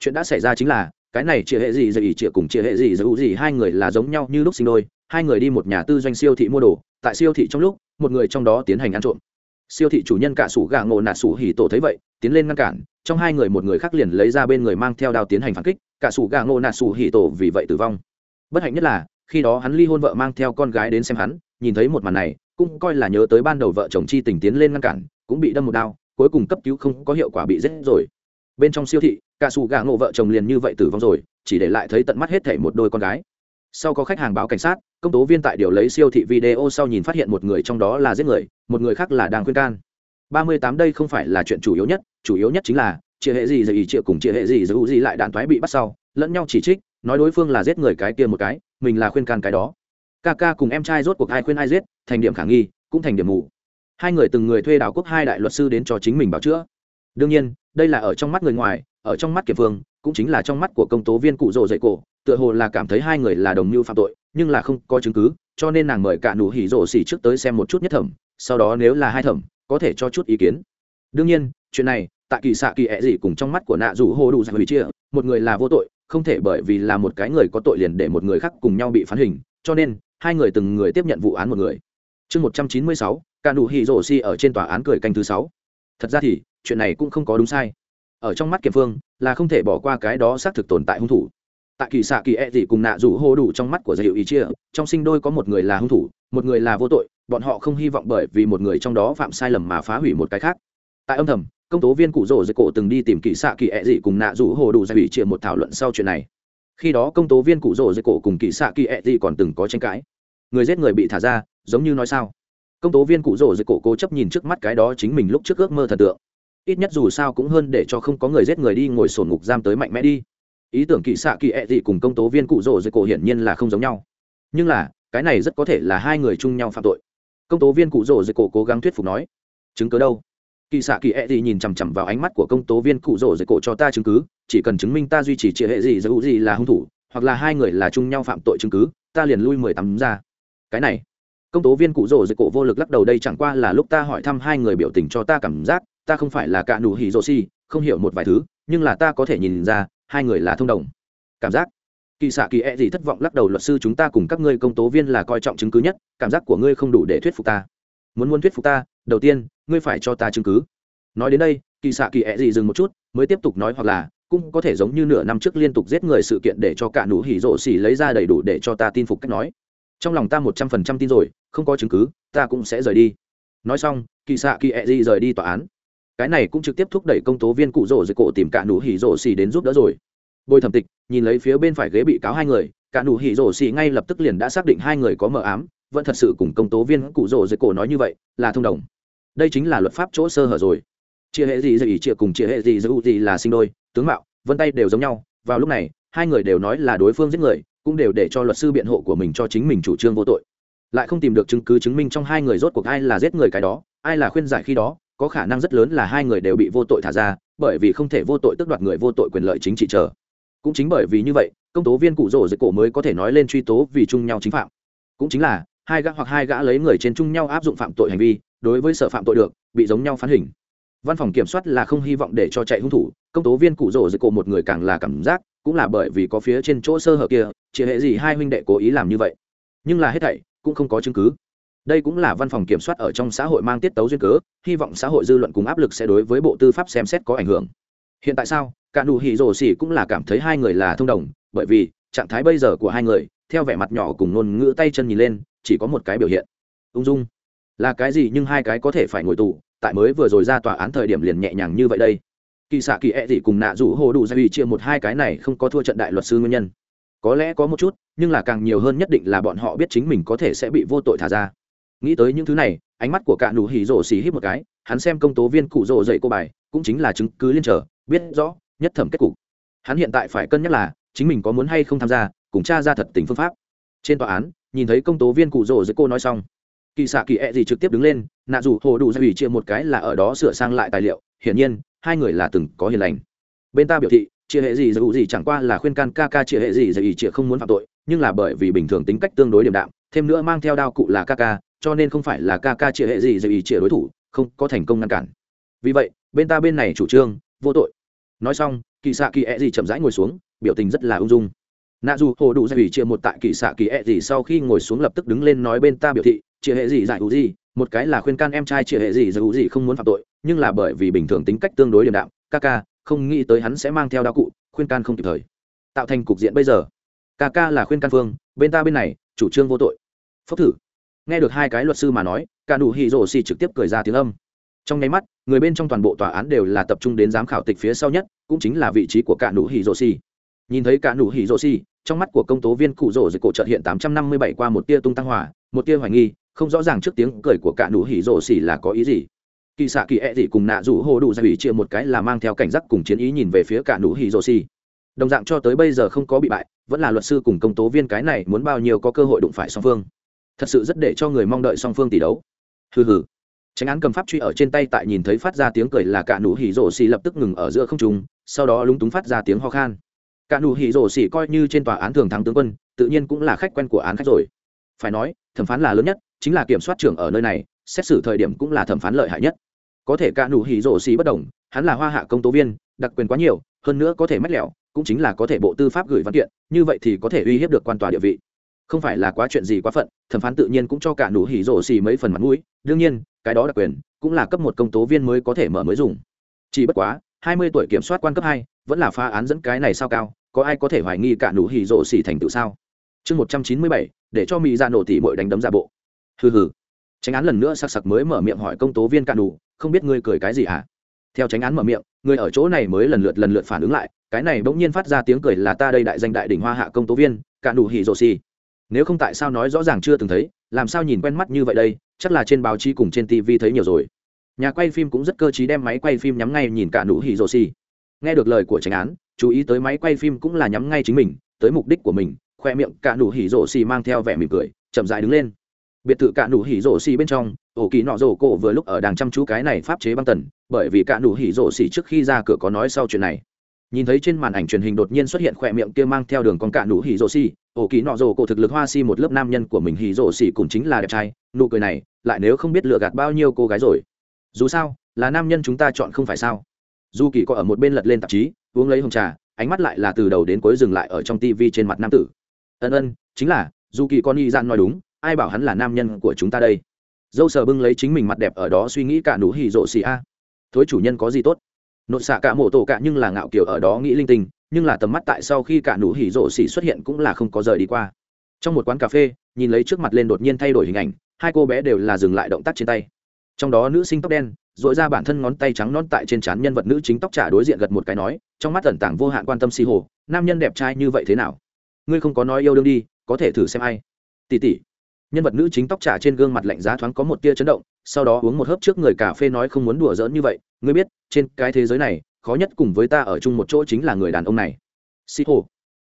Chuyện đã xảy ra chính là, cái này chia hệ gì giờ ý chia cùng chia hệ gì giờ u gì, hai người là giống nhau như lúc sinh đôi, hai người đi một nhà tư doanh siêu thị mua đồ, tại siêu thị trong lúc, một người trong đó tiến hành ăn trộm. Siêu thị chủ nhân cả sủ gà ngộ nạt sủ hỉ tổ thấy vậy, tiến lên ngăn cản, trong hai người một người khác liền lấy ra bên người mang theo đao tiến hành phản kích, cả sủ gà ngộ nạt sủ hỉ tổ vì vậy tử vong. Bất hạnh nhất là, khi đó hắn ly hôn vợ mang theo con gái đến xem hắn nhìn thấy một màn này, cũng coi là nhớ tới ban đầu vợ chồng chi tình tiến lên ngăn cản, cũng bị đâm một đao, cuối cùng cấp cứu không có hiệu quả bị giết rồi. Bên trong siêu thị, cả xù gà ngộ vợ chồng liền như vậy tử vong rồi, chỉ để lại thấy tận mắt hết thảy một đôi con gái. Sau có khách hàng báo cảnh sát, công tố viên tại điều lấy siêu thị video sau nhìn phát hiện một người trong đó là giết người, một người khác là đang khuyên can. Ba mươi tám đây không phải là chuyện chủ yếu nhất, chủ yếu nhất chính là chia hệ gì dạy chịu cùng chia hệ gì giữ gì lại đạn thoái bị bắt sau, lẫn nhau chỉ trích, nói đối phương là giết người cái kia một cái, mình là khuyên can cái đó ca ca cùng em trai rốt cuộc ai khuyên ai giết thành điểm khả nghi cũng thành điểm mù. Hai người từng người thuê đảo quốc hai đại luật sư đến cho chính mình bảo chữa. Đương nhiên đây là ở trong mắt người ngoài ở trong mắt kiệp vương, cũng chính là trong mắt của công tố viên cụ rồ dậy cổ tựa hồ là cảm thấy hai người là đồng mưu phạm tội nhưng là không có chứng cứ cho nên nàng mời cả nụ hỉ rồ xỉ trước tới xem một chút nhất thẩm sau đó nếu là hai thẩm có thể cho chút ý kiến. Đương nhiên chuyện này tại kỳ xạ kỳ ẹ gì cùng trong mắt của nạ rủ hô đủ giải hủy chia một người là vô tội không thể bởi vì là một cái người có tội liền để một người khác cùng nhau bị phán hình cho nên hai người từng người tiếp nhận vụ án một người. Chương một trăm chín mươi sáu, cả nụ hỉ rổ xi ở trên tòa án cười canh thứ sáu. Thật ra thì, chuyện này cũng không có đúng sai. Ở trong mắt kiểm phương, là không thể bỏ qua cái đó xác thực tồn tại hung thủ. Tại kỳ xạ kỳ e gì cùng nạ rủ hô đủ trong mắt của giới hiệu ý chia, trong sinh đôi có một người là hung thủ, một người là vô tội, bọn họ không hy vọng bởi vì một người trong đó phạm sai lầm mà phá hủy một cái khác. Tại âm thầm, công tố viên cụ rổ dạy cổ từng đi tìm kỳ xạ kỳ e gì cùng nạ rủ hô đủ ra ủy chia một thảo luận sau chuyện này. Khi đó công tố viên cụ rổ dạy cổ cùng kỳ xạ kỳ e gì còn từng có tranh cãi người giết người bị thả ra, giống như nói sao? Công tố viên cụ rỗ dưới cổ cố chấp nhìn trước mắt cái đó chính mình lúc trước ước mơ thần tượng. Ít nhất dù sao cũng hơn để cho không có người giết người đi ngồi sổn ngục giam tới mạnh mẽ đi. Ý tưởng kỳ xạ kỳ ẹ、e、dị cùng công tố viên cụ rỗ dưới cổ hiển nhiên là không giống nhau. Nhưng là, cái này rất có thể là hai người chung nhau phạm tội. Công tố viên cụ rỗ dưới cổ cố gắng thuyết phục nói, chứng cớ đâu? Kỳ xạ kỳ ẹ、e、dị nhìn chằm chằm vào ánh mắt của công tố viên cụ rỗ dưới cổ cho ta chứng cứ, chỉ cần chứng minh ta duy trì chị hệ gì giữ gì là hung thủ, hoặc là hai người là chung nhau phạm tội chứng cứ, ta liền lui mười tám ra cái này. Công tố viên cụ rồ dịch cổ vô lực lắc đầu đây chẳng qua là lúc ta hỏi thăm hai người biểu tình cho ta cảm giác, ta không phải là cả nụ hỉ rồ si không hiểu một vài thứ, nhưng là ta có thể nhìn ra, hai người là thông đồng. Cảm giác. Kỳ xạ kỳ e gì thất vọng lắc đầu luật sư chúng ta cùng các ngươi công tố viên là coi trọng chứng cứ nhất, cảm giác của ngươi không đủ để thuyết phục ta. Muốn muốn thuyết phục ta, đầu tiên, ngươi phải cho ta chứng cứ. Nói đến đây, kỳ xạ kỳ e gì dừng một chút, mới tiếp tục nói hoặc là, cũng có thể giống như nửa năm trước liên tục giết người sự kiện để cho cả nụ hỉ rộ xỉ lấy ra đầy đủ để cho ta tin phục cách nói trong lòng ta một trăm phần trăm tin rồi, không có chứng cứ, ta cũng sẽ rời đi. Nói xong, kỳ xạ kỳ ẹ、e、di rời đi tòa án. Cái này cũng trực tiếp thúc đẩy công tố viên cụ rỗ dưới cổ tìm cả nụ hỉ rỗ xì đến giúp đỡ rồi. Bồi thẩm tịch, nhìn lấy phía bên phải ghế bị cáo hai người, cả nụ hỉ rỗ xì ngay lập tức liền đã xác định hai người có mờ ám, vẫn thật sự cùng công tố viên cụ rỗ dưới cổ nói như vậy, là thông đồng. Đây chính là luật pháp chỗ sơ hở rồi. Chia hệ gì dạy chia cùng chia hệ gì dạy gì là sinh đôi, tướng mạo, vân tay đều giống nhau. Vào lúc này, hai người đều nói là đối phương giết người cũng đều để cho luật sư biện hộ của mình cho chính mình chủ trương vô tội. Lại không tìm được chứng cứ chứng minh trong hai người rốt cuộc ai là giết người cái đó, ai là khuyên giải khi đó, có khả năng rất lớn là hai người đều bị vô tội thả ra, bởi vì không thể vô tội tước đoạt người vô tội quyền lợi chính trị chờ. Cũng chính bởi vì như vậy, công tố viên cụ rổ dịch cổ mới có thể nói lên truy tố vì chung nhau chính phạm. Cũng chính là, hai gã hoặc hai gã lấy người trên chung nhau áp dụng phạm tội hành vi, đối với sở phạm tội được, bị giống nhau phán hình. Văn phòng kiểm soát là không hy vọng để cho chạy hung thủ, công tố viên cụ rổ dịch cổ một người càng là cảm giác cũng là bởi vì có phía trên chỗ sơ hở kia chị hệ gì hai huynh đệ cố ý làm như vậy. Nhưng là hết thảy cũng không có chứng cứ. Đây cũng là văn phòng kiểm soát ở trong xã hội mang tiết tấu duyên cớ, hy vọng xã hội dư luận cùng áp lực sẽ đối với bộ tư pháp xem xét có ảnh hưởng. Hiện tại sao, cả nụ hỉ rổ xỉ cũng là cảm thấy hai người là thông đồng, bởi vì trạng thái bây giờ của hai người, theo vẻ mặt nhỏ cùng ngôn ngữ tay chân nhìn lên, chỉ có một cái biểu hiện. Ung dung. Là cái gì nhưng hai cái có thể phải ngồi tù, tại mới vừa rồi ra tòa án thời điểm liền nhẹ nhàng như vậy đây kỳ xạ kỳ ẹ、e、gì cùng nạ rủ hồ đủ ra ủy chia một hai cái này không có thua trận đại luật sư nguyên nhân. Có lẽ có một chút, nhưng là càng nhiều hơn nhất định là bọn họ biết chính mình có thể sẽ bị vô tội thả ra. Nghĩ tới những thứ này, ánh mắt của cả nụ hỉ rổ xì hít một cái, hắn xem công tố viên cụ rổ dậy cô bài, cũng chính là chứng cứ liên trở, biết rõ, nhất thẩm kết cục. Hắn hiện tại phải cân nhắc là, chính mình có muốn hay không tham gia, cùng tra ra thật tình phương pháp. Trên tòa án, nhìn thấy công tố viên cụ rổ dậy cô nói xong. Kỳ xạ kỳ ẹ、e、gì trực tiếp đứng lên, nạ dù hồ đủ ra ủy chia một cái là ở đó sửa sang lại tài liệu, hiển nhiên hai người là từng có hiền lành. Bên ta biểu thị chia hệ gì dù gì chẳng qua là khuyên can ca ca chia hệ gì gì chia không muốn phạm tội, nhưng là bởi vì bình thường tính cách tương đối điểm đạm, thêm nữa mang theo đao cụ là ca ca, cho nên không phải là ca ca chia hệ gì gì chia đối thủ, không có thành công ngăn cản. Vì vậy, bên ta bên này chủ trương, vô tội. Nói xong, kỳ xạ kỳ ẹ gì chậm rãi ngồi xuống, biểu tình rất là ung dung. Nạ dù hồ đủ dạy ủy chia một tại kỳ xạ kỳ ẹ gì sau khi ngồi xuống lập tức đứng lên nói bên ta biểu thị chia hệ gì giải hữu gì một cái là khuyên can em trai chị hệ gì dù gì không muốn phạm tội nhưng là bởi vì bình thường tính cách tương đối điềm đạm ca ca không nghĩ tới hắn sẽ mang theo đạo cụ khuyên can không kịp thời. Tạo thành cục diện bây giờ. Ca ca là khuyên can phương bên ta bên này chủ trương vô tội. Phúc thử. Nghe được hai cái luật sư mà nói cả đủ hì rổ xì trực tiếp cười ra tiếng âm. Trong nháy mắt người bên trong toàn bộ tòa án đều là tập trung đến giám khảo tịch phía sau nhất cũng chính là vị trí của cả đủ hỉ rô xì. Nhìn thấy cả đủ hỉ rô xì trong mắt của công tố viên cụ rổ dịch cổ trợt hiện tám trăm năm mươi bảy qua một tia tung tăng hỏa, một tia hoài nghi không rõ ràng trước tiếng cười của cả nụ hỉ rổ xỉ là có ý gì. Kỳ xạ kỳ ẹ、e、gì cùng nạ rủ hồ đủ ra ủy chia một cái là mang theo cảnh giác cùng chiến ý nhìn về phía cả nụ hỉ rổ xỉ. Đồng dạng cho tới bây giờ không có bị bại, vẫn là luật sư cùng công tố viên cái này muốn bao nhiêu có cơ hội đụng phải song phương. Thật sự rất để cho người mong đợi song phương tỷ đấu. Hừ hừ. Tránh án cầm pháp truy ở trên tay tại nhìn thấy phát ra tiếng cười là cả nụ hỉ rổ xỉ lập tức ngừng ở giữa không trùng sau đó lúng túng phát ra tiếng ho khan. Cả nụ hỉ rổ xỉ coi như trên tòa án thường thắng tướng quân, tự nhiên cũng là khách quen của án khách rồi. Phải nói, thẩm phán là lớn nhất chính là kiểm soát trưởng ở nơi này, xét xử thời điểm cũng là thẩm phán lợi hại nhất. Có thể cả nụ hỉ rổ xì bất đồng, hắn là hoa hạ công tố viên, đặc quyền quá nhiều, hơn nữa có thể mách lẹo cũng chính là có thể bộ tư pháp gửi văn kiện, như vậy thì có thể uy hiếp được quan tòa địa vị. Không phải là quá chuyện gì quá phận, thẩm phán tự nhiên cũng cho cả nụ hỉ rổ xì mấy phần mặt mũi, đương nhiên, cái đó đặc quyền cũng là cấp một công tố viên mới có thể mở mới dùng. Chỉ bất quá, hai mươi tuổi kiểm soát quan cấp hai, vẫn là phá án dẫn cái này sao cao, có ai có thể hoài nghi cả nụ hỉ rổ xì thành tựu sao? Chương một trăm chín mươi bảy, để cho mỹ ra nổ tỉ bội đánh đấm giả bộ hừ hừ. Tránh án lần nữa sắc sặc mới mở miệng hỏi công tố viên cạn đủ, không biết ngươi cười cái gì hả? À? theo tránh án mở miệng người ở chỗ này mới lần lượt lần lượt phản ứng lại, cái này bỗng nhiên phát ra tiếng cười là ta đây đại danh đại đỉnh hoa hạ công tố viên, cạn đủ hỉ rồ xì. Nếu không tại sao nói rõ ràng chưa từng thấy, làm sao nhìn quen mắt như vậy đây, chắc là trên báo chí cùng trên tv thấy nhiều rồi. Nhà quay phim cũng rất cơ chí đem máy quay phim nhắm ngay nhìn cả nụ hỉ rồ xì. Nghe được lời của tránh án, chú ý tới máy quay phim cũng là nhắm ngay chính mình, tới mục đích của mình, khoe miệng cả nụ hỉ rồ xì mang theo vẻ mỉm cười, chậm dại đứng lên biệt thự cả nụ hỉ rổ xì bên trong, ổ kỳ nọ rổ cổ vừa lúc ở đàng chăm chú cái này pháp chế băng tần, bởi vì cả nụ hỉ rổ xì trước khi ra cửa có nói sau chuyện này. Nhìn thấy trên màn ảnh truyền hình đột nhiên xuất hiện khỏe miệng kia mang theo đường con cả nụ hỉ rổ xì, ổ kỳ nọ rổ cổ thực lực hoa xì một lớp nam nhân của mình hỉ rổ xì cũng chính là đẹp trai, nụ cười này, lại nếu không biết lựa gạt bao nhiêu cô gái rồi. Dù sao, là nam nhân chúng ta chọn không phải sao? Dù kỳ có ở một bên lật lên tạp chí, uống lấy hồng trà, ánh mắt lại là từ đầu đến cuối dừng lại ở trong tivi trên mặt nam tử. Ân ân, chính là, dù kỳ con y gian nói đúng ai bảo hắn là nam nhân của chúng ta đây? Dâu sờ bưng lấy chính mình mặt đẹp ở đó suy nghĩ cả nụ hỉ rộ xì a. Thối chủ nhân có gì tốt? Nội xạ cả mộ tổ cả nhưng là ngạo kiểu ở đó nghĩ linh tinh, nhưng là tầm mắt tại sau khi cả nụ hỉ rộ xì xuất hiện cũng là không có rời đi qua. Trong một quán cà phê, nhìn lấy trước mặt lên đột nhiên thay đổi hình ảnh, hai cô bé đều là dừng lại động tác trên tay. Trong đó nữ sinh tóc đen dội ra bản thân ngón tay trắng non tại trên trán nhân vật nữ chính tóc trả đối diện gật một cái nói, trong mắt tẩn tảng vô hạn quan tâm si hồ, nam nhân đẹp trai như vậy thế nào? Ngươi không có nói yêu đương đi, có thể thử xem ai? Tỷ tỷ nhân vật nữ chính tóc trả trên gương mặt lạnh giá thoáng có một tia chấn động, sau đó uống một hớp trước người cà phê nói không muốn đùa giỡn như vậy, ngươi biết, trên cái thế giới này, khó nhất cùng với ta ở chung một chỗ chính là người đàn ông này. Xì hồ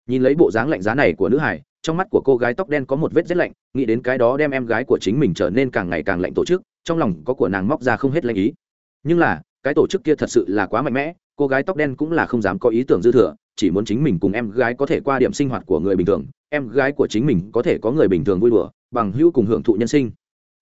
nhìn lấy bộ dáng lạnh giá này của nữ hải, trong mắt của cô gái tóc đen có một vết rét lạnh, nghĩ đến cái đó đem em gái của chính mình trở nên càng ngày càng lạnh tổ chức, trong lòng có của nàng móc ra không hết lạnh ý. Nhưng là, cái tổ chức kia thật sự là quá mạnh mẽ, cô gái tóc đen cũng là không dám có ý tưởng dư thừa, chỉ muốn chính mình cùng em gái có thể qua điểm sinh hoạt của người bình thường, em gái của chính mình có thể có người bình thường vui đùa bằng hữu cùng hưởng thụ nhân sinh.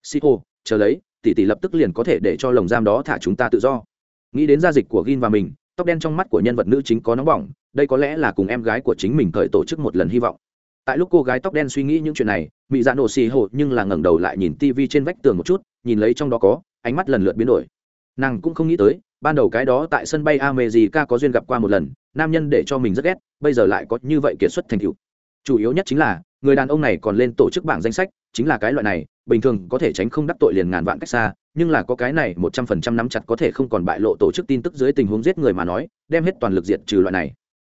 Si hô chờ lấy, tỷ tỷ lập tức liền có thể để cho lồng giam đó thả chúng ta tự do. Nghĩ đến gia dịch của gin và mình, tóc đen trong mắt của nhân vật nữ chính có nóng bỏng, đây có lẽ là cùng em gái của chính mình cởi tổ chức một lần hy vọng. Tại lúc cô gái tóc đen suy nghĩ những chuyện này bị dạ nổ xì hộ nhưng là ngẩng đầu lại nhìn tivi trên vách tường một chút, nhìn lấy trong đó có, ánh mắt lần lượt biến đổi. Nàng cũng không nghĩ tới, ban đầu cái đó tại sân bay amejica có duyên gặp qua một lần, nam nhân để cho mình rất ghét, bây giờ lại có như vậy kiệt xuất thành tựu. Chủ yếu nhất chính là người đàn ông này còn lên tổ chức bảng danh sách, chính là cái loại này, bình thường có thể tránh không đắc tội liền ngàn vạn cách xa, nhưng là có cái này một trăm phần trăm nắm chặt có thể không còn bại lộ tổ chức tin tức dưới tình huống giết người mà nói, đem hết toàn lực diệt trừ loại này.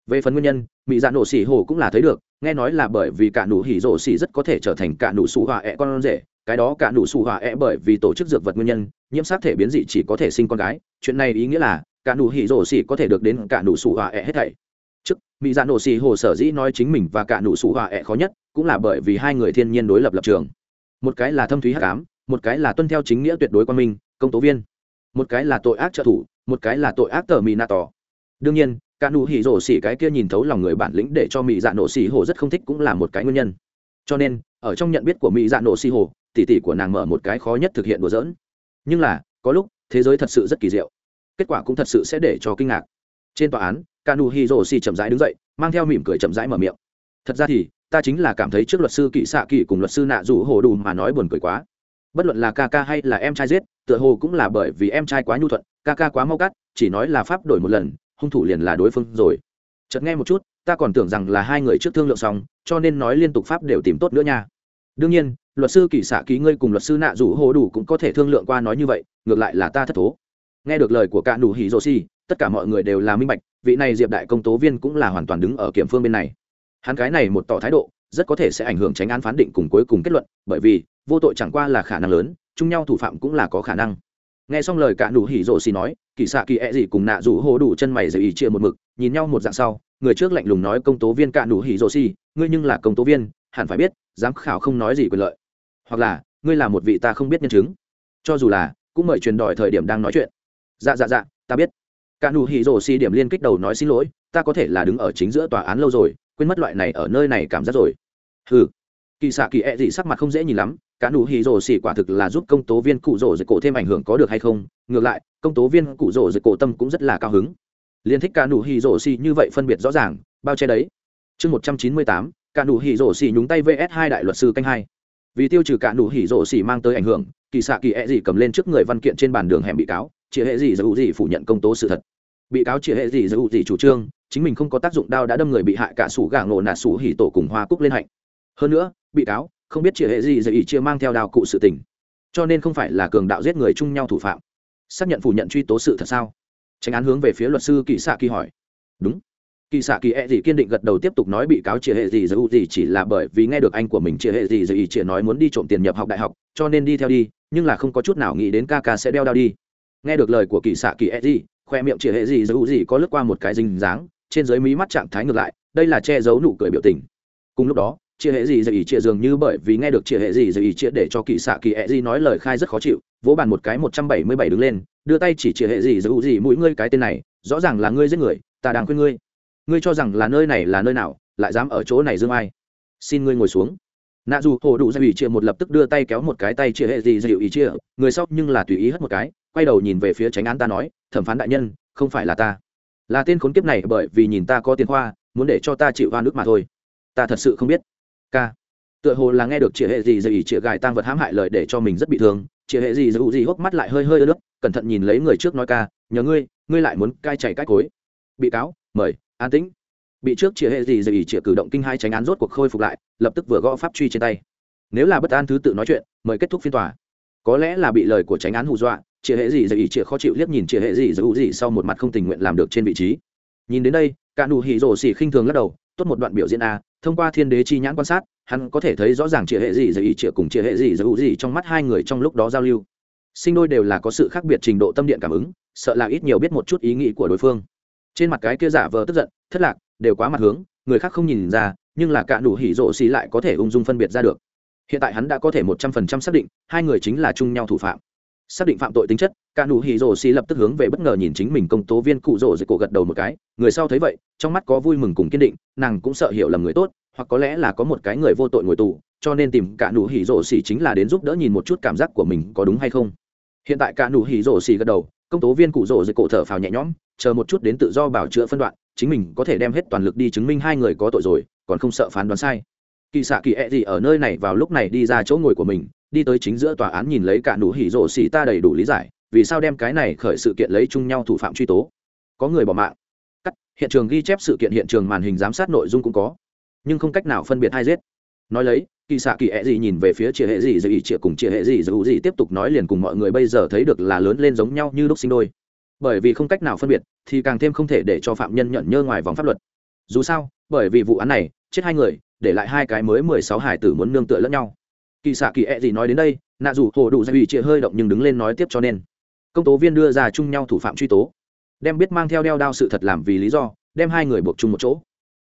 Về phần nguyên nhân, mỹ dạ nổ xỉ hồ cũng là thấy được, nghe nói là bởi vì cả nụ hỉ rổ xỉ rất có thể trở thành cả nụ xù hòa ẹ e con rể, cái đó cả nụ xù hòa ẹ e bởi vì tổ chức dược vật nguyên nhân, nhiễm sát thể biến dị chỉ có thể sinh con gái, chuyện này ý nghĩa là, cả nụ hỉ rổ xỉ có thể được đến cả nụ xù hòa ẹ e hết thảy mỹ dạ nổ xì hồ sở dĩ nói chính mình và cả nụ Sụ họa ẹ khó nhất, cũng là bởi vì hai người thiên nhiên đối lập lập trường. Một cái là thâm thúy hắc ám, một cái là tuân theo chính nghĩa tuyệt đối quan minh, công tố viên. Một cái là tội ác trợ thủ, một cái là tội ác tờ mỹ nạ tỏ. Đương nhiên, cả nụ hỉ rổ Xì cái kia nhìn thấu lòng người bản lĩnh để cho mỹ dạ nổ Xì hồ rất không thích cũng là một cái nguyên nhân. Cho nên, ở trong nhận biết của mỹ dạ nổ Xì hồ tỷ tỷ của nàng mở một cái khó nhất thực hiện đùa dỡn nhưng là, có lúc, thế giới thật sự rất kỳ diệu. Kết quả cũng thật sự sẽ để cho kinh ngạc. Trên tòa án cả nụ chậm rãi đứng dậy, mang theo mỉm cười chậm rãi mở miệng. Thật ra thì, ta chính là cảm thấy trước luật sư kỵ sạ kỵ cùng luật sư nạ rủ hồ đủ mà nói buồn cười quá. Bất luận là Kaka hay là em trai giết, tựa hồ cũng là bởi vì em trai quá nhu thuận Kaka quá mau cắt, chỉ nói là pháp đổi một lần, hung thủ liền là đối phương rồi. Chợt nghe một chút, ta còn tưởng rằng là hai người trước thương lượng xong, cho nên nói liên tục pháp đều tìm tốt nữa nha. Đương nhiên, luật sư kỵ sạ ký ngươi cùng luật sư nạ rủ hồ đủ cũng có thể thương lượng qua nói như vậy, ngược lại là ta thất thố. Nghe được lời của cả nụ tất cả mọi người đều là minh bạch, vị này diệp đại công tố viên cũng là hoàn toàn đứng ở kiểm phương bên này. Hắn cái này một tỏ thái độ, rất có thể sẽ ảnh hưởng tránh án phán định cùng cuối cùng kết luận, bởi vì, vô tội chẳng qua là khả năng lớn, chung nhau thủ phạm cũng là có khả năng. Nghe xong lời cả nụ hỉ rộ xì nói, kỳ xạ kỳ ẹ、e、gì cùng nạ rủ hô đủ chân mày dày ý chia một mực, nhìn nhau một dạng sau, người trước lạnh lùng nói công tố viên cả nụ hỉ rộ xì, ngươi nhưng là công tố viên, hẳn phải biết, giám khảo không nói gì quyền lợi. Hoặc là, ngươi là một vị ta không biết nhân chứng. Cho dù là, cũng mời truyền đòi thời điểm đang nói chuyện. Dạ dạ dạ ta biết cả nụ hỉ rổ xì điểm liên kích đầu nói xin lỗi, ta có thể là đứng ở chính giữa tòa án lâu rồi, quên mất loại này ở nơi này cảm giác rồi. Hừ. Kỳ xạ kỳ ẹ、e、dị sắc mặt không dễ nhìn lắm, cả nụ hỉ rổ xì quả thực là giúp công tố viên cụ rổ dịch cổ thêm ảnh hưởng có được hay không, ngược lại, công tố viên cụ rổ dịch cổ tâm cũng rất là cao hứng. Liên thích cả nụ hỉ rổ xì như vậy phân biệt rõ ràng, bao che đấy. Chương một trăm chín mươi tám, cả nụ hỉ rổ xì nhúng tay vs hai đại luật sư canh hai. Vì tiêu trừ cả nụ hỉ rổ xì mang tới ảnh hưởng, kỳ xạ kỳ ẹ、e、dị cầm lên trước người văn kiện trên bàn đường hẻm bị cáo chỉ hệ gì dù gì phủ nhận công tố sự thật. Bị cáo chỉ hệ gì dù gì chủ trương, chính mình không có tác dụng đao đã đâm người bị hại cả sủ gà ngộ nạt sủ hỉ tổ cùng hoa cúc lên hạnh. Hơn nữa, bị cáo không biết chỉ hệ gì dạy ý chia mang theo đào cụ sự tình, cho nên không phải là cường đạo giết người chung nhau thủ phạm. Xác nhận phủ nhận truy tố sự thật sao? Tránh án hướng về phía luật sư kỳ xạ kỳ hỏi. Đúng. Kỳ xạ kỳ e gì kiên định gật đầu tiếp tục nói bị cáo chia hệ gì dạy gì chỉ là bởi vì nghe được anh của mình chia hệ gì dạy ý chia nói muốn đi trộm tiền nhập học đại học, cho nên đi theo đi, nhưng là không có chút nào nghĩ đến ca ca sẽ đeo đao đi nghe được lời của kỳ xạ kỳ e khoe miệng chỉ hệ gì giữ gì có lướt qua một cái dinh dáng, trên dưới mí mắt trạng thái ngược lại, đây là che giấu nụ cười biểu tình. Cùng lúc đó chia hệ gì dạy ý chia dường như bởi vì nghe được chia hệ gì dạy ý chia để cho kỳ xạ kỳ hệ nói lời khai rất khó chịu, vỗ bàn một cái một trăm bảy mươi bảy đứng lên, đưa tay chỉ chia hệ gì giữ gì mũi ngươi cái tên này, rõ ràng là ngươi giết người, ta đang khuyên ngươi. Ngươi cho rằng là nơi này là nơi nào, lại dám ở chỗ này dương ai. Xin ngươi ngồi xuống nạ dù hồ đủ dây ủy chia một lập tức đưa tay kéo một cái tay chia hệ gì dây ủy chia. Người sau nhưng là tùy ý hất một cái, quay đầu nhìn về phía tránh án ta nói, thẩm phán đại nhân, không phải là ta. Là tên khốn kiếp này, bởi vì nhìn ta có tiền khoa, muốn để cho ta chịu oan nước mà thôi. Ta thật sự không biết. K. Tựa hồ là nghe được chia hệ gì dây ủy chia gài tăng vật hãm hại lời để cho mình rất bị thương. Chia hệ gì dây ủy hốc mắt lại hơi hơi nước cẩn thận nhìn lấy người trước nói ca, nhờ ngươi ngươi lại muốn cai chảy cãi cối. Bị cáo, mời, an tĩnh bị trước chia hệ gì dạy ý chĩa cử động kinh hai tránh án rốt cuộc khôi phục lại, lập tức vừa gõ pháp truy trên tay. Nếu là bất an thứ tự nói chuyện, mời kết thúc phiên tòa. Có lẽ là bị lời của tránh án hù dọa chia hệ gì dạy ý chĩa khó chịu liếc nhìn chia hệ gì dạy ủ gì sau một mặt không tình nguyện làm được trên vị trí. Nhìn đến đây, cả nụ hỉ rổ xỉ khinh thường lắc đầu, tốt một đoạn biểu diễn a thông qua thiên đế chi nhãn quan sát, hắn có thể thấy rõ ràng chia hệ gì dạy ý chĩa cùng chia hệ gì dạy ủ gì trong mắt hai người trong lúc đó giao lưu. Sinh đôi đều là có sự khác biệt trình độ tâm điện cảm ứng, sợ là ít nhiều biết một chút ý nghĩ của đối phương. Trên mặt cái kia giả vờ tức giận, thất lạc đều quá mặt hướng, người khác không nhìn ra, nhưng là cả đủ hỉ rộ xì lại có thể ung dung phân biệt ra được. Hiện tại hắn đã có thể một trăm phần trăm xác định, hai người chính là chung nhau thủ phạm. Xác định phạm tội tính chất, cả đủ hỉ rộ xì lập tức hướng về bất ngờ nhìn chính mình công tố viên cụ rộ dịch cổ gật đầu một cái, người sau thấy vậy, trong mắt có vui mừng cùng kiên định, nàng cũng sợ hiểu lầm người tốt, hoặc có lẽ là có một cái người vô tội ngồi tù, cho nên tìm cả nụ hỉ rồ xì chính là đến giúp đỡ nhìn một chút cảm giác của mình có đúng hay không. Hiện tại cả nụ hỉ rồ xì gật đầu, công tố viên cụ rồ dịch cổ thở phào nhẹ nhõm, chờ một chút đến tự do bảo chữa phân đoạn chính mình có thể đem hết toàn lực đi chứng minh hai người có tội rồi, còn không sợ phán đoán sai. Kỳ xạ kỳ ẹ、e、gì ở nơi này vào lúc này đi ra chỗ ngồi của mình, đi tới chính giữa tòa án nhìn lấy cả nụ hỉ rộ xì ta đầy đủ lý giải, vì sao đem cái này khởi sự kiện lấy chung nhau thủ phạm truy tố. Có người bỏ mạng. Cắt, hiện trường ghi chép sự kiện, hiện trường màn hình giám sát nội dung cũng có, nhưng không cách nào phân biệt hai giết. Nói lấy, kỳ xạ kỳ ẹ、e、gì nhìn về phía chia hệ gì giữ ý chia cùng chia hệ gì giữ ý tiếp tục nói liền cùng mọi người bây giờ thấy được là lớn lên giống nhau như lúc sinh đôi bởi vì không cách nào phân biệt, thì càng thêm không thể để cho phạm nhân nhận nhơ ngoài vòng pháp luật. Dù sao, bởi vì vụ án này, chết hai người, để lại hai cái mới mười sáu hải tử muốn nương tựa lẫn nhau. Kỳ xạ kỳ ẹ、e、gì nói đến đây, nạ dù hồ đủ gia ủy chịa hơi động nhưng đứng lên nói tiếp cho nên. Công tố viên đưa ra chung nhau thủ phạm truy tố. Đem biết mang theo đeo đao sự thật làm vì lý do, đem hai người buộc chung một chỗ.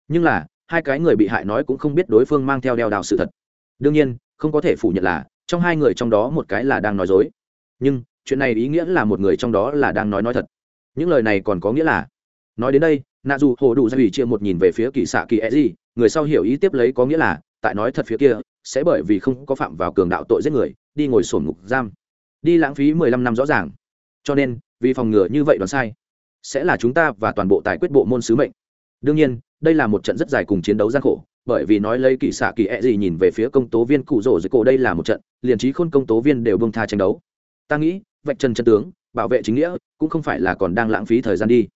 Nhưng là, hai cái người bị hại nói cũng không biết đối phương mang theo đeo đao sự thật. Đương nhiên, không có thể phủ nhận là, trong hai người trong đó một cái là đang nói dối. Nhưng chuyện này ý nghĩa là một người trong đó là đang nói nói thật. Những lời này còn có nghĩa là, nói đến đây, nạ dù hồ đủ ra ủy chia một nhìn về phía kỳ xạ kỳ e gì người sau hiểu ý tiếp lấy có nghĩa là, tại nói thật phía kia, sẽ bởi vì không có phạm vào cường đạo tội giết người, đi ngồi sổn ngục giam. Đi lãng phí mười lăm năm rõ ràng. Cho nên, vì phòng ngừa như vậy đoán sai, sẽ là chúng ta và toàn bộ tài quyết bộ môn sứ mệnh. Đương nhiên, đây là một trận rất dài cùng chiến đấu gian khổ, bởi vì nói lấy kỳ xạ kỳ e gì nhìn về phía công tố viên cụ rổ dưới cổ đây là một trận, liền trí khôn công tố viên đều bưng tha tranh đấu. Ta nghĩ vạch chân chân tướng, bảo vệ chính nghĩa, cũng không phải là còn đang lãng phí thời gian đi.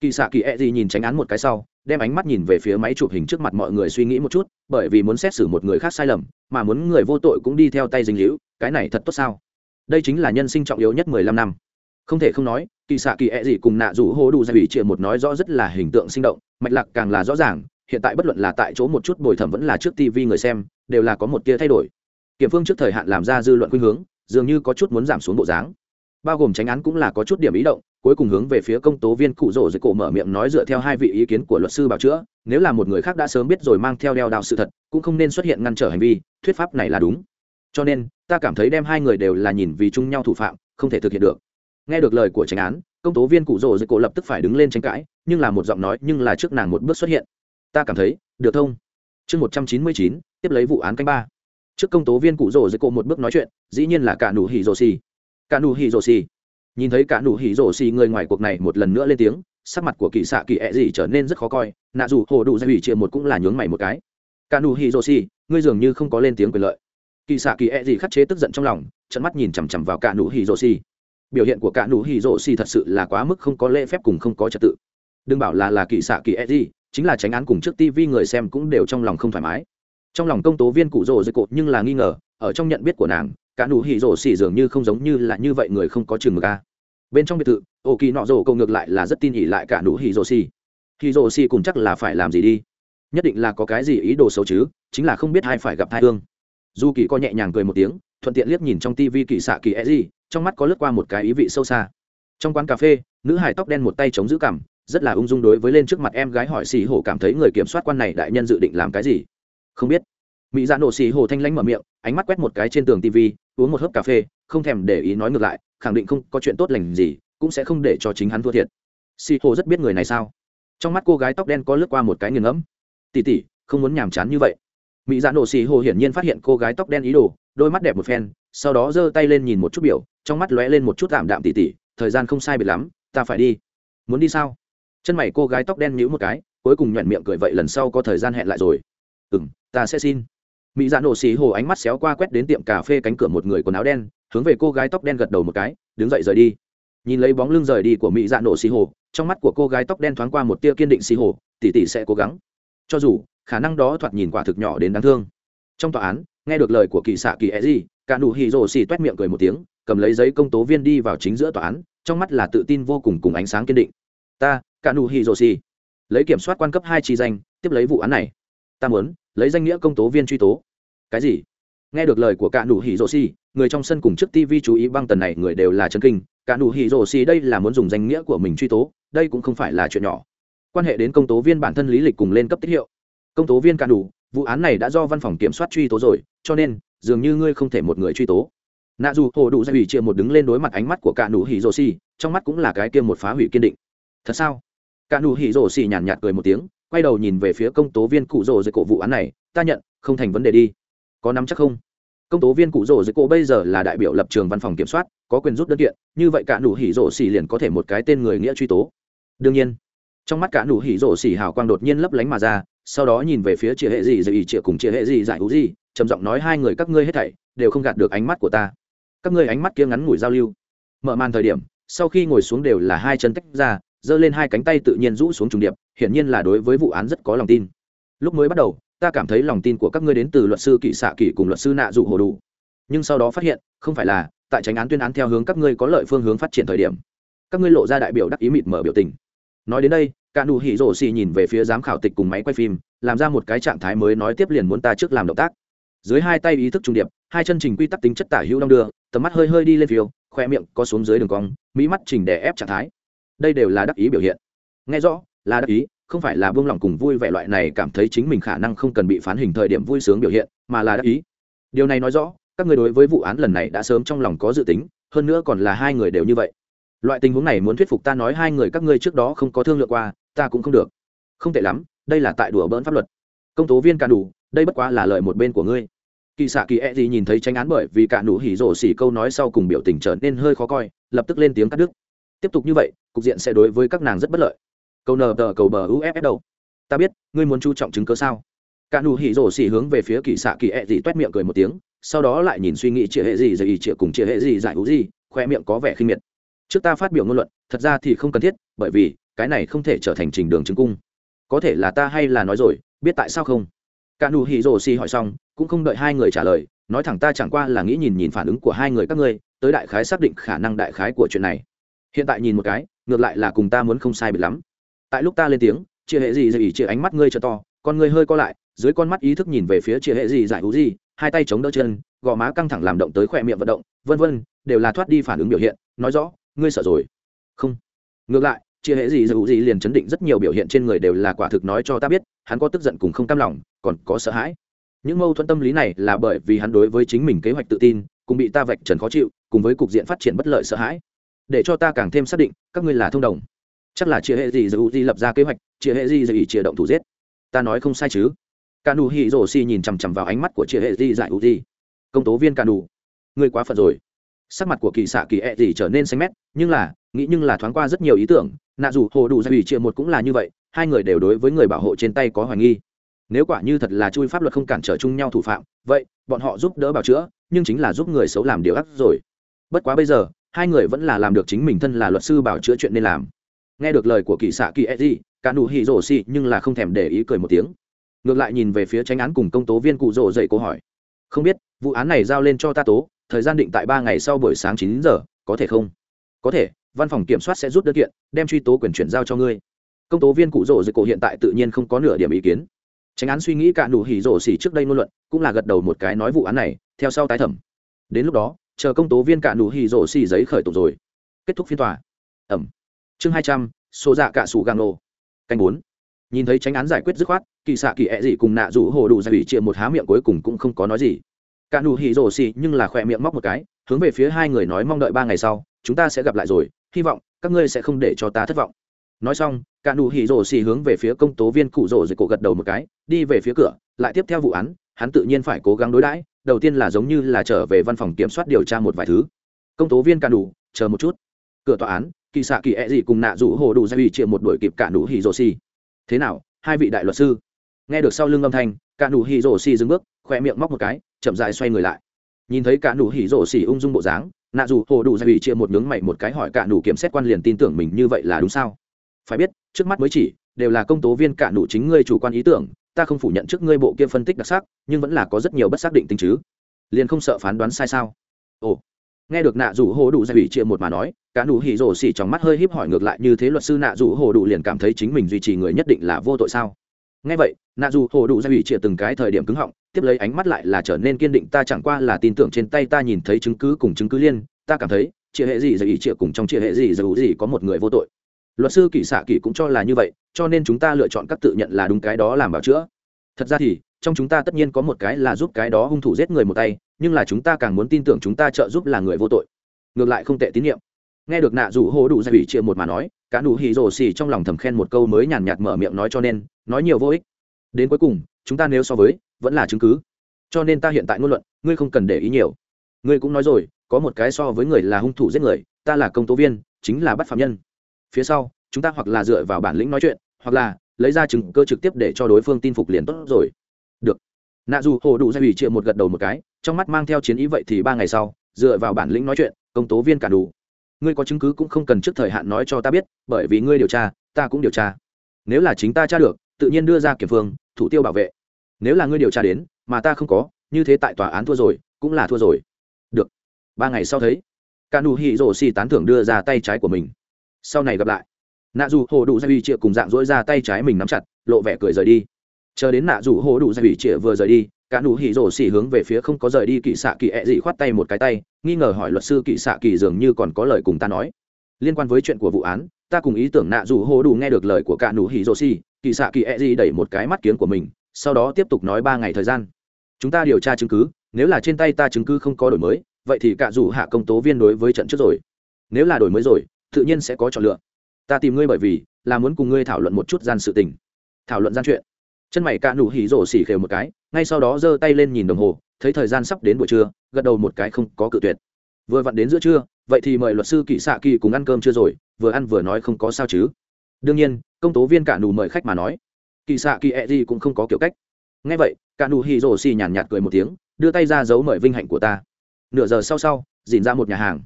Kỳ xạ kỳ e gì nhìn tránh án một cái sau, đem ánh mắt nhìn về phía máy chụp hình trước mặt mọi người suy nghĩ một chút, bởi vì muốn xét xử một người khác sai lầm, mà muốn người vô tội cũng đi theo tay dinh hữu cái này thật tốt sao? Đây chính là nhân sinh trọng yếu nhất mười lăm năm. Không thể không nói, kỳ xạ kỳ e gì cùng nạ rủ hô đủ ra ủy chuyện một nói rõ rất là hình tượng sinh động, mạch lạc càng là rõ ràng, hiện tại bất luận là tại chỗ một chút bồi thẩm vẫn là trước tv người xem, đều là có một tia thay đổi. Kiểm phương trước thời hạn làm ra dư luận khuynh hướng, dường như có chút muốn giảm xuống bộ dáng bao gồm tránh án cũng là có chút điểm ý động, cuối cùng hướng về phía công tố viên cụ rỗ dưới cổ mở miệng nói dựa theo hai vị ý kiến của luật sư bảo chữa, nếu là một người khác đã sớm biết rồi mang theo đeo đạo sự thật, cũng không nên xuất hiện ngăn trở hành vi, thuyết pháp này là đúng. Cho nên, ta cảm thấy đem hai người đều là nhìn vì chung nhau thủ phạm, không thể thực hiện được. Nghe được lời của tránh án, công tố viên cụ rỗ dưới cổ lập tức phải đứng lên tranh cãi, nhưng là một giọng nói, nhưng là trước nàng một bước xuất hiện. Ta cảm thấy, được thông. Chương một trăm chín mươi chín, tiếp lấy vụ án canh ba. Trước công tố viên cụ rỗ dưới cổ một bước nói chuyện, dĩ nhiên là cả nụ hỉ rồ xì cả nụ hỉ rổ xì. Nhìn thấy cả nụ hỉ rổ xì người ngoài cuộc này một lần nữa lên tiếng, sắc mặt của kỳ xạ kỳ ẹ gì trở nên rất khó coi, nạ dù hồ đủ dây ủy chia một cũng là nhướng mày một cái. Cả nụ hỉ rổ xì, ngươi dường như không có lên tiếng quyền lợi. Kỳ xạ kỳ ẹ、e、gì khắc chế tức giận trong lòng trận mắt nhìn chằm chằm vào cả nụ hỉ rổ xì. Biểu hiện của cả nụ hỉ rổ xì thật sự là quá mức không có lễ phép cùng không có trật tự. Đừng bảo là là kỳ xạ kỳ ẹ、e、gì chính là tránh án cùng trước tivi người xem cũng đều trong lòng không thoải mái. Trong lòng công tố viên cụ rổ dây cột nhưng là nghi ngờ, ở trong nhận biết của nàng cả nụ hỉ rổ xỉ dường như không giống như là như vậy người không có chừng mực a bên trong biệt thự, ô kỳ nọ rổ cầu ngược lại là rất tin ỉ lại cả nụ hỉ rổ xỉ. Hỉ rổ xỉ cùng chắc là phải làm gì đi. Nhất định là có cái gì ý đồ xấu chứ, chính là không biết ai phải gặp hai thương du kỳ co nhẹ nhàng cười một tiếng, thuận tiện liếc nhìn trong tivi kỳ xạ kỳ e gì trong mắt có lướt qua một cái ý vị sâu xa. Trong quán cà phê, nữ hải tóc đen một tay chống giữ cảm rất là ung dung đối với lên trước mặt em gái hỏi xì hổ cảm thấy người kiểm soát quan này đại nhân dự định làm cái gì. Không biết. Mỹ dạ nổ xì hổ thanh lãnh mở miệng, ánh mắt quét một cái trên tường tivi uống một hớp cà phê, không thèm để ý nói ngược lại, khẳng định không có chuyện tốt lành gì, cũng sẽ không để cho chính hắn thua thiệt. Xì hồ rất biết người này sao? Trong mắt cô gái tóc đen có lướt qua một cái nghiền ngẫm. Tỉ tỉ không muốn nhàm chán như vậy. Mỹ dạ nổ xì hồ hiển nhiên phát hiện cô gái tóc đen ý đồ, đôi mắt đẹp một phen, sau đó giơ tay lên nhìn một chút biểu, trong mắt lóe lên một chút tạm đạm tỉ tỉ, thời gian không sai biệt lắm, ta phải đi. Muốn đi sao? Chân mày cô gái tóc đen nhíu một cái, cuối cùng nhoẹn miệng cười vậy lần sau có thời gian hẹn lại rồi. Ừ m ta sẽ xin mỹ dạ nổ xì hồ ánh mắt xéo qua quét đến tiệm cà phê cánh cửa một người quần áo đen, hướng về cô gái tóc đen gật đầu một cái, đứng dậy rời đi. Nhìn lấy bóng lưng rời đi của mỹ dạ nổ xì hồ, trong mắt của cô gái tóc đen thoáng qua một tia kiên định xì hồ tỉ tỉ sẽ cố gắng. Cho dù, khả năng đó thoạt nhìn quả thực nhỏ đến đáng thương. Trong tòa án, nghe được lời của kỳ xạ kỳ e gì cả nụ hì rồ xì t miệng cười một tiếng, cầm lấy giấy công tố viên đi vào chính giữa tòa án, trong mắt là tự tin vô cùng cùng ánh sáng kiên định. Ta, cả nụ hì rồ xì. Lấy kiểm soát quan cấp hai chi danh, tiếp lấy vụ án này. Ta muốn lấy danh nghĩa công tố viên truy tố cái gì? Nghe được lời của cả nụ hỉ Rô xì người trong sân cùng trước tv chú ý băng tần này người đều là chân kinh. Cả nụ hỉ Rô xì đây là muốn dùng danh nghĩa của mình truy tố, đây cũng không phải là chuyện nhỏ. Quan hệ đến công tố viên bản thân lý lịch cùng lên cấp tích hiệu. Công tố viên cả nụ, vụ án này đã do văn phòng kiểm soát truy tố rồi, cho nên, dường như ngươi không thể một người truy tố. Nạ dù hồ đủ dạy ủy chia một đứng lên đối mặt ánh mắt của cả nụ hỉ Rô xì trong mắt cũng là cái kia một phá hủy kiên định. Thật sao? Cả nụ hỉ Rô xì nhàn nhạt cười một tiếng, quay đầu nhìn về phía công tố viên cụ rồ dạy cổ vụ án này, ta nhận, không thành vấn đề đi có nắm chắc không? Công tố viên cụ rỗ dưới cô bây giờ là đại biểu lập trường văn phòng kiểm soát, có quyền rút đơn kiện, như vậy cả nụ hỉ rỗ xỉ liền có thể một cái tên người nghĩa truy tố. Đương nhiên, trong mắt cả nụ hỉ rỗ xỉ hào quang đột nhiên lấp lánh mà ra, sau đó nhìn về phía chia hệ gì rồi ý chia cùng chia hệ gì giải hữu gì, trầm giọng nói hai người các ngươi hết thảy đều không gạt được ánh mắt của ta. Các ngươi ánh mắt kia ngắn ngủi giao lưu. Mở màn thời điểm, sau khi ngồi xuống đều là hai chân tách ra, giơ lên hai cánh tay tự nhiên rũ xuống trùng điệp, hiển nhiên là đối với vụ án rất có lòng tin. Lúc mới bắt đầu ta cảm thấy lòng tin của các ngươi đến từ luật sư kỵ xạ kỵ cùng luật sư nạ dụ hồ đủ. Nhưng sau đó phát hiện, không phải là, tại tránh án tuyên án theo hướng các ngươi có lợi phương hướng phát triển thời điểm, các ngươi lộ ra đại biểu đắc ý mịt mở biểu tình. Nói đến đây, cả nụ hỉ rổ xì nhìn về phía giám khảo tịch cùng máy quay phim, làm ra một cái trạng thái mới nói tiếp liền muốn ta trước làm động tác. Dưới hai tay ý thức trung điệp, hai chân trình quy tắc tính chất tả hữu đong đưa, tầm mắt hơi hơi đi lên phiêu khoe miệng có xuống dưới đường cong mỹ mắt chỉnh để ép trạng thái. Đây đều là đắc ý biểu hiện. Nghe rõ, là đắc ý không phải là buông lòng cùng vui vẻ loại này cảm thấy chính mình khả năng không cần bị phán hình thời điểm vui sướng biểu hiện, mà là đã ý. Điều này nói rõ, các người đối với vụ án lần này đã sớm trong lòng có dự tính, hơn nữa còn là hai người đều như vậy. Loại tình huống này muốn thuyết phục ta nói hai người các ngươi trước đó không có thương lượng qua, ta cũng không được. Không tệ lắm, đây là tại đùa bỡn pháp luật. Công tố viên cả đủ, đây bất quá là lời một bên của ngươi. Kỳ xạ kỳ e gì nhìn thấy tranh án bởi vì cả nụ hỉ rổ xỉ câu nói sau cùng biểu tình trở nên hơi khó coi, lập tức lên tiếng cắt đứt. Tiếp tục như vậy, cục diện sẽ đối với các nàng rất bất lợi cầu nờ tờ cầu bờ uff đâu? Ta biết, ngươi muốn chú trọng chứng cớ sao? Cả nụ hỉ rổ xỉ hướng về phía kỳ xạ kỳ ẹ、e、gì t u é t miệng cười một tiếng, sau đó lại nhìn suy nghĩ chĩa hệ gì dạy ý chĩa cùng chĩa hệ gì giải hữu gì, khoe miệng có vẻ khinh miệt. Trước ta phát biểu ngôn luận, thật ra thì không cần thiết, bởi vì cái này không thể trở thành trình đường chứng cung. Có thể là ta hay là nói rồi, biết tại sao không? Cả nụ hỉ rổ xỉ hỏi xong, cũng không đợi hai người trả lời, nói thẳng ta chẳng qua là nghĩ nhìn nhìn phản ứng của hai người các ngươi, tới đại khái xác định khả năng đại khái của chuyện này. Hiện tại nhìn một cái, ngược lại là cùng ta muốn không sai bị lắm tại lúc ta lên tiếng, chia hệ gì dạy ý, chia ánh mắt ngươi t to, con ngươi hơi co lại, dưới con mắt ý thức nhìn về phía chia hệ gì giải hú gì, hai tay chống đỡ chân, gò má căng thẳng làm động tới khỏe miệng vận động, vân vân, đều là thoát đi phản ứng biểu hiện, nói rõ, ngươi sợ rồi. Không. Ngược lại, chia hệ gì giải dù gì liền chấn định rất nhiều biểu hiện trên người đều là quả thực nói cho ta biết, hắn có tức giận cùng không cam lòng, còn có sợ hãi. Những mâu thuẫn tâm lý này là bởi vì hắn đối với chính mình kế hoạch tự tin, cùng bị ta vạch trần khó chịu, cùng với cục diện phát triển bất lợi sợ hãi. Để cho ta càng thêm xác định, các ngươi là thông đồng chắc là chia hệ gì giữ di lập ra kế hoạch chia hệ gì giữ ý chia động thủ giết. Ta nói không sai chứ. Ca nù hi rổ xi nhìn chằm chằm vào ánh mắt của chia hệ gì dạy u di công tố viên ca nù ngươi quá phận rồi. Sắc mặt của kỳ xạ kỳ ẹ、e、gì trở nên xanh mét, nhưng là, nghĩ nhưng là thoáng qua rất nhiều ý tưởng, nạ dù hồ đủ gia ủy chia một cũng là như vậy, hai người đều đối với người bảo hộ trên tay có hoài nghi. Nếu quả như thật là chui pháp luật không cản trở chung nhau thủ phạm, vậy, bọn họ giúp đỡ bảo chữa, nhưng chính là giúp người xấu làm điều ác rồi. Bất quá bây giờ, hai người vẫn là làm được chính mình thân là luật sư bảo chữa chuyện nên làm nghe được lời của kỳ xạ kỳ e gì cả nụ hỉ rổ xì nhưng là không thèm để ý cười một tiếng. Ngược lại nhìn về phía tránh án cùng công tố viên cụ rổ dậy câu hỏi. Không biết, vụ án này giao lên cho ta tố, thời gian định tại ba ngày sau buổi sáng chín giờ, có thể không? Có thể, văn phòng kiểm soát sẽ rút đơn kiện, đem truy tố quyền chuyển giao cho ngươi. Công tố viên cụ rổ dậy cổ hiện tại tự nhiên không có nửa điểm ý kiến. Tránh án suy nghĩ cả nụ hỉ rổ xì trước đây ngôn luận, cũng là gật đầu một cái nói vụ án này, theo sau tái thẩm. Đến lúc đó, chờ công tố viên cả nụ hỉ rổ xì giấy khởi tố rồi. Kết thúc phiên tòa. Ẩm chương hai trăm số dạ cả sủ gang nô canh bốn. Nhìn thấy tránh án giải quyết dứt khoát, kỳ xạ kỳ ẹ、e、gì cùng nạ rủ hồ đủ ra ủy chia một há miệng cuối cùng cũng không có nói gì. Cả nụ hì rổ xì nhưng là khỏe miệng móc một cái, hướng về phía hai người nói mong đợi ba ngày sau, chúng ta sẽ gặp lại rồi, hy vọng các ngươi sẽ không để cho ta thất vọng. Nói xong, cả nụ hì rổ xì hướng về phía công tố viên cụ rổ dịch cổ gật đầu một cái, đi về phía cửa, lại tiếp theo vụ án, hắn tự nhiên phải cố gắng đối đãi, đầu tiên là giống như là trở về văn phòng kiểm soát điều tra một vài thứ. Công tố viên cả nụ, chờ một chút. Cửa tòa án kỳ xạ kỳ ẹ、e、gì cùng nạ rủ hồ đủ gia uy chia một đuổi kịp cả nụ hỉ rồ xì. Thế nào, hai vị đại luật sư? Nghe được sau lưng âm thanh, cả nụ hỉ rồ xì dừng bước, khoe miệng móc một cái, chậm dài xoay người lại. Nhìn thấy cả nụ hỉ rồ xì ung dung bộ dáng, nạ dù hồ đủ gia uy chia một nướng mày một cái hỏi cả nụ kiểm xét quan liền tin tưởng mình như vậy là đúng sao? Phải biết, trước mắt mới chỉ, đều là công tố viên cả nụ chính ngươi chủ quan ý tưởng, ta không phủ nhận trước ngươi bộ kia phân tích đặc sắc, nhưng vẫn là có rất nhiều bất xác định tính chứ. Liền không sợ phán đoán sai sao? Ồ nghe được nạ rủ hồ đủ giải ủy chia một mà nói, cả nụ hỉ rổ xỉ trong mắt hơi híp hỏi ngược lại như thế luật sư nạ rủ hồ đủ liền cảm thấy chính mình duy trì người nhất định là vô tội sao? Nghe vậy, nạ rủ hồ đủ ra ủy trịa từng cái thời điểm cứng họng, tiếp lấy ánh mắt lại là trở nên kiên định, ta chẳng qua là tin tưởng trên tay ta nhìn thấy chứng cứ cùng chứng cứ liên, ta cảm thấy trịa hệ gì ra ủy trịa cùng trong trịa hệ gì ra gì có một người vô tội. Luật sư kỳ xạ kỳ cũng cho là như vậy, cho nên chúng ta lựa chọn các tự nhận là đúng cái đó làm bảo chữa thật ra thì, trong chúng ta tất nhiên có một cái là giúp cái đó hung thủ giết người một tay, nhưng là chúng ta càng muốn tin tưởng chúng ta trợ giúp là người vô tội. Ngược lại không tệ tín nhiệm. Nghe được nạ rủ hô đủ ra ủy chia một mà nói, cả nụ hì rồ xì trong lòng thầm khen một câu mới nhàn nhạt mở miệng nói cho nên, nói nhiều vô ích. Đến cuối cùng, chúng ta nếu so với, vẫn là chứng cứ. Cho nên ta hiện tại ngôn luận, ngươi không cần để ý nhiều. Ngươi cũng nói rồi, có một cái so với người là hung thủ giết người, ta là công tố viên, chính là bắt phạm nhân. Phía sau, chúng ta hoặc là dựa vào bản lĩnh nói chuyện, hoặc là lấy ra chứng cơ trực tiếp để cho đối phương tin phục liền tốt rồi. Được. Nạ dù hồ đủ ra ủy chịa một gật đầu một cái, trong mắt mang theo chiến ý vậy thì ba ngày sau, dựa vào bản lĩnh nói chuyện, công tố viên cả đủ. Ngươi có chứng cứ cũng không cần trước thời hạn nói cho ta biết, bởi vì ngươi điều tra, ta cũng điều tra. Nếu là chính ta tra được, tự nhiên đưa ra kiểm phương, thủ tiêu bảo vệ. Nếu là ngươi điều tra đến, mà ta không có, như thế tại tòa án thua rồi, cũng là thua rồi. Được. Ba ngày sau thấy cả đủ hỉ rổ xì tán thưởng đưa ra tay trái của mình. Sau này gặp lại nạ dù hồ đủ gia ủy chịa cùng dạng dỗi ra tay trái mình nắm chặt, lộ vẻ cười rời đi. Chờ đến nạ dù hồ đủ gia ủy chịa vừa rời đi, cả nụ hỉ rổ xỉ hướng về phía không có rời đi kỵ xạ kỳ ẹ、e、dị khoát tay một cái tay, nghi ngờ hỏi luật sư kỵ xạ kỳ dường như còn có lời cùng ta nói. Liên quan với chuyện của vụ án, ta cùng ý tưởng nạ dù hồ đủ nghe được lời của cả nụ hỉ rổ xỉ, kỵ xạ kỳ ẹ、e、dị đẩy một cái mắt kiến của mình, sau đó tiếp tục nói ba ngày thời gian. Chúng ta điều tra chứng cứ, nếu là trên tay ta chứng cứ không có đổi mới, vậy thì cả dù hạ công tố viên đối với trận trước rồi. Nếu là đổi mới rồi, tự nhiên sẽ có chọn lựa ta tìm ngươi bởi vì là muốn cùng ngươi thảo luận một chút gian sự tình. Thảo luận gian chuyện. Chân mày cạ nụ hỉ rổ xỉ khều một cái, ngay sau đó giơ tay lên nhìn đồng hồ, thấy thời gian sắp đến buổi trưa, gật đầu một cái không có cự tuyệt. Vừa vặn đến giữa trưa, vậy thì mời luật sư kỵ xạ kỳ cùng ăn cơm chưa rồi, vừa ăn vừa nói không có sao chứ. Đương nhiên, công tố viên cạ nụ mời khách mà nói. Kỵ xạ kỳ e gì cũng không có kiểu cách. Ngay vậy cạ nụ hỉ rổ xỉ nhàn nhạt cười một tiếng, đưa tay ra giấu mời vinh hạnh của ta. Nửa giờ sau sau, dìn ra một nhà hàng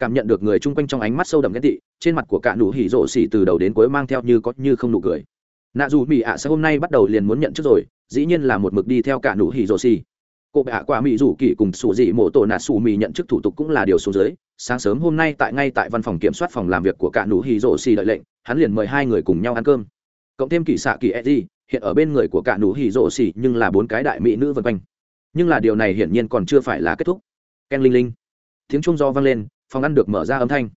cảm nhận được người chung quanh trong ánh mắt sâu đậm ghét tị, trên mặt của cả nụ hỉ rộ xỉ từ đầu đến cuối mang theo như có như không nụ cười. Nạ dù mỹ ạ à sẽ hôm nay bắt đầu liền muốn nhận trước rồi, dĩ nhiên là một mực đi theo cả nụ hỉ rộ xỉ. Cô bạ quả mỹ rủ kỳ cùng sủ dị mộ tổ nạ sủ mỹ nhận chức thủ tục cũng là điều số dưới, sáng sớm hôm nay tại ngay tại văn phòng kiểm soát phòng làm việc của cả nụ hỉ rộ xỉ đợi lệnh, hắn liền mời hai người cùng nhau ăn cơm. Cộng thêm kỳ xạ kỳ e d hiện ở bên người của cả nụ hỉ rộ xỉ nhưng là bốn cái đại mỹ nữ vân quanh. Nhưng là điều này hiển nhiên còn chưa phải là kết thúc. Ken linh linh. Tiếng chuông do vang lên phòng ăn được mở ra âm thanh.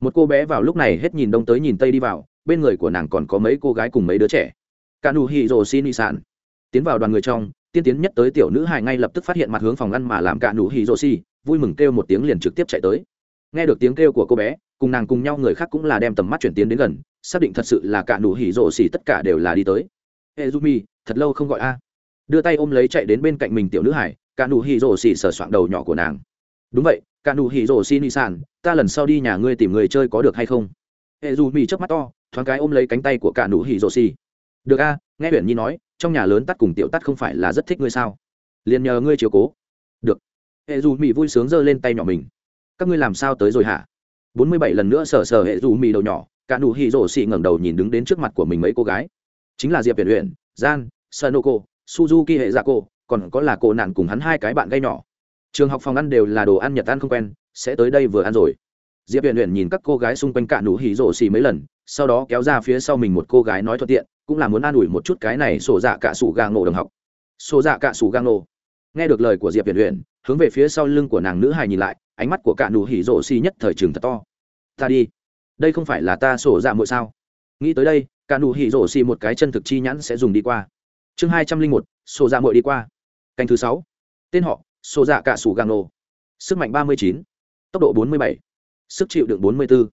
Một cô bé vào lúc này hết nhìn đông tới nhìn tây đi vào, bên người của nàng còn có mấy cô gái cùng mấy đứa trẻ. Cả nụ hì rồ xin y sản tiến vào đoàn người trong, tiên tiến nhất tới tiểu nữ hài ngay lập tức phát hiện mặt hướng phòng ăn mà làm cả nụ hì rồ xi vui mừng kêu một tiếng liền trực tiếp chạy tới. Nghe được tiếng kêu của cô bé, cùng nàng cùng nhau người khác cũng là đem tầm mắt chuyển tiến đến gần, xác định thật sự là cả nụ hỉ rộ xỉ tất cả đều là đi tới. Ezumi, thật lâu không gọi a. Đưa tay ôm lấy chạy đến bên cạnh mình tiểu nữ hải cả nụ hỉ rộ xỉ sờ soạng đầu nhỏ của nàng. Đúng vậy cả nụ hỉ rổ xin y sàn, ta lần sau đi nhà ngươi tìm người chơi có được hay không? Hệ dù mì chớp mắt to thoáng cái ôm lấy cánh tay của cả nụ hỉ rổ xì được a nghe huyền nhi nói trong nhà lớn tắt cùng tiểu tắt không phải là rất thích ngươi sao? Liền nhờ ngươi chiều cố. Được. Hệ dù mì vui sướng giơ lên tay nhỏ mình. Các ngươi làm sao tới rồi hả? Bốn mươi bảy lần nữa sờ sờ hệ dù mì đầu nhỏ cả nụ hỉ rổ xì ngẩng đầu nhìn đứng đến trước mặt của mình mấy cô gái. Chính là diệp huyền huyền gian sanoko suzuki hệ dạ cô còn có là cô nạn cùng hắn hai cái bạn gây nhỏ trường học phòng ăn đều là đồ ăn nhật ăn không quen, sẽ tới đây vừa ăn rồi. Diệp huyền huyền nhìn các cô gái xung quanh cạn nụ hỉ rổ xì mấy lần, sau đó kéo ra phía sau mình một cô gái nói thuận tiện, cũng là muốn an ủi một chút cái này sổ dạ cả sủ gang nổ đồng học. Sổ dạ cả sủ gang nổ nghe được lời của diệp huyền huyền hướng về phía sau lưng của nàng nữ hài nhìn lại, ánh mắt của cạn nụ hỉ rổ xì nhất thời trường thật to. Ta đi. Đây không phải là ta sổ dạ muội sao? Nghĩ tới đây cạn nụ hỉ rổ xì một cái chân thực chi nhãn sẽ dùng đi qua. Chương hai trăm linh một, sổ dạ muội đi qua. Canh thứ sáu. Tên họ sổ dạ cả sủ Gang nô sức mạnh ba mươi chín, tốc độ bốn mươi bảy, sức chịu đựng bốn mươi bốn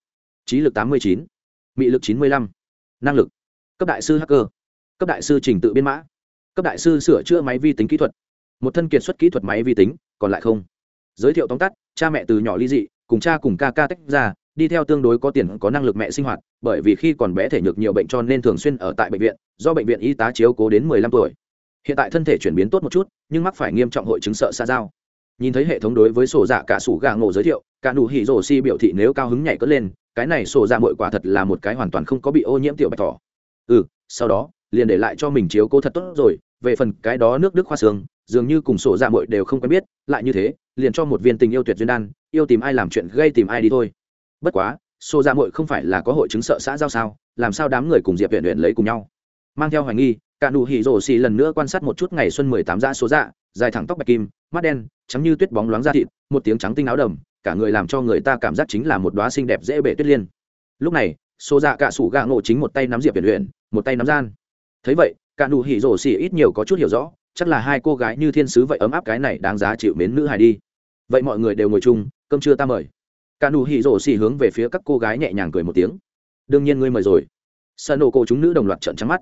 trí lực tám mươi chín, mị lực chín mươi lăm, năng lực. Cấp đại sư hacker. Cấp đại sư trình tự biên mã. Cấp đại sư sửa chữa máy vi tính kỹ thuật. Một thân kiệt xuất kỹ thuật máy vi tính, còn lại không. Giới thiệu tóm tắt, cha mẹ từ nhỏ ly dị, cùng cha cùng ca ca tách ra, đi theo tương đối có tiền, có năng lực mẹ sinh hoạt, bởi vì khi còn bé thể nhược nhiều bệnh cho nên thường xuyên ở tại bệnh viện, do bệnh viện y tá chiếu cố đến mười lăm tuổi hiện tại thân thể chuyển biến tốt một chút, nhưng mắc phải nghiêm trọng hội chứng sợ xa dao nhìn thấy hệ thống đối với sổ dạ cả sủ gà ngộ giới thiệu, cả nụ hỉ rổ si biểu thị nếu cao hứng nhảy cất lên, cái này sổ dạ mội quả thật là một cái hoàn toàn không có bị ô nhiễm tiểu bạch thỏ. Ừ sau đó, liền để lại cho mình chiếu cố thật tốt rồi, về phần cái đó nước đức khoa xương, dường như cùng sổ dạ mội đều không quen biết, lại như thế, liền cho một viên tình yêu tuyệt duyên đan, yêu tìm ai làm chuyện gây tìm ai đi thôi. Bất quá, sổ dạ mội không phải là có hội chứng sợ xã giao sao, làm sao đám người cùng diệp huyện huyện lấy cùng nhau? Mang theo hoài nghi cả nụ hỉ rổ xì lần nữa quan sát một chút ngày xuân mười tám dã số dạ dài thẳng tóc bạch kim mắt đen trắng như tuyết bóng loáng da thịt một tiếng trắng tinh áo đầm cả người làm cho người ta cảm giác chính là một đoá xinh đẹp dễ bể tuyết liên. Lúc này số dạ cả sủ gạ ngộ chính một tay nắm diệp biển luyện, một tay nắm gian. Thấy vậy cả nụ hỉ rổ xì ít nhiều có chút hiểu rõ chắc là hai cô gái như thiên sứ vậy ấm áp cái này đáng giá chịu mến nữ hài đi. Vậy mọi người đều ngồi chung cơm trưa ta mời. Cả nụ hỉ rổ xì hướng về phía các cô gái nhẹ nhàng cười một tiếng. Đương nhiên ngươi mời rồi. Sợ nổ cô chúng nữ đồng loạt trợn trắng mắt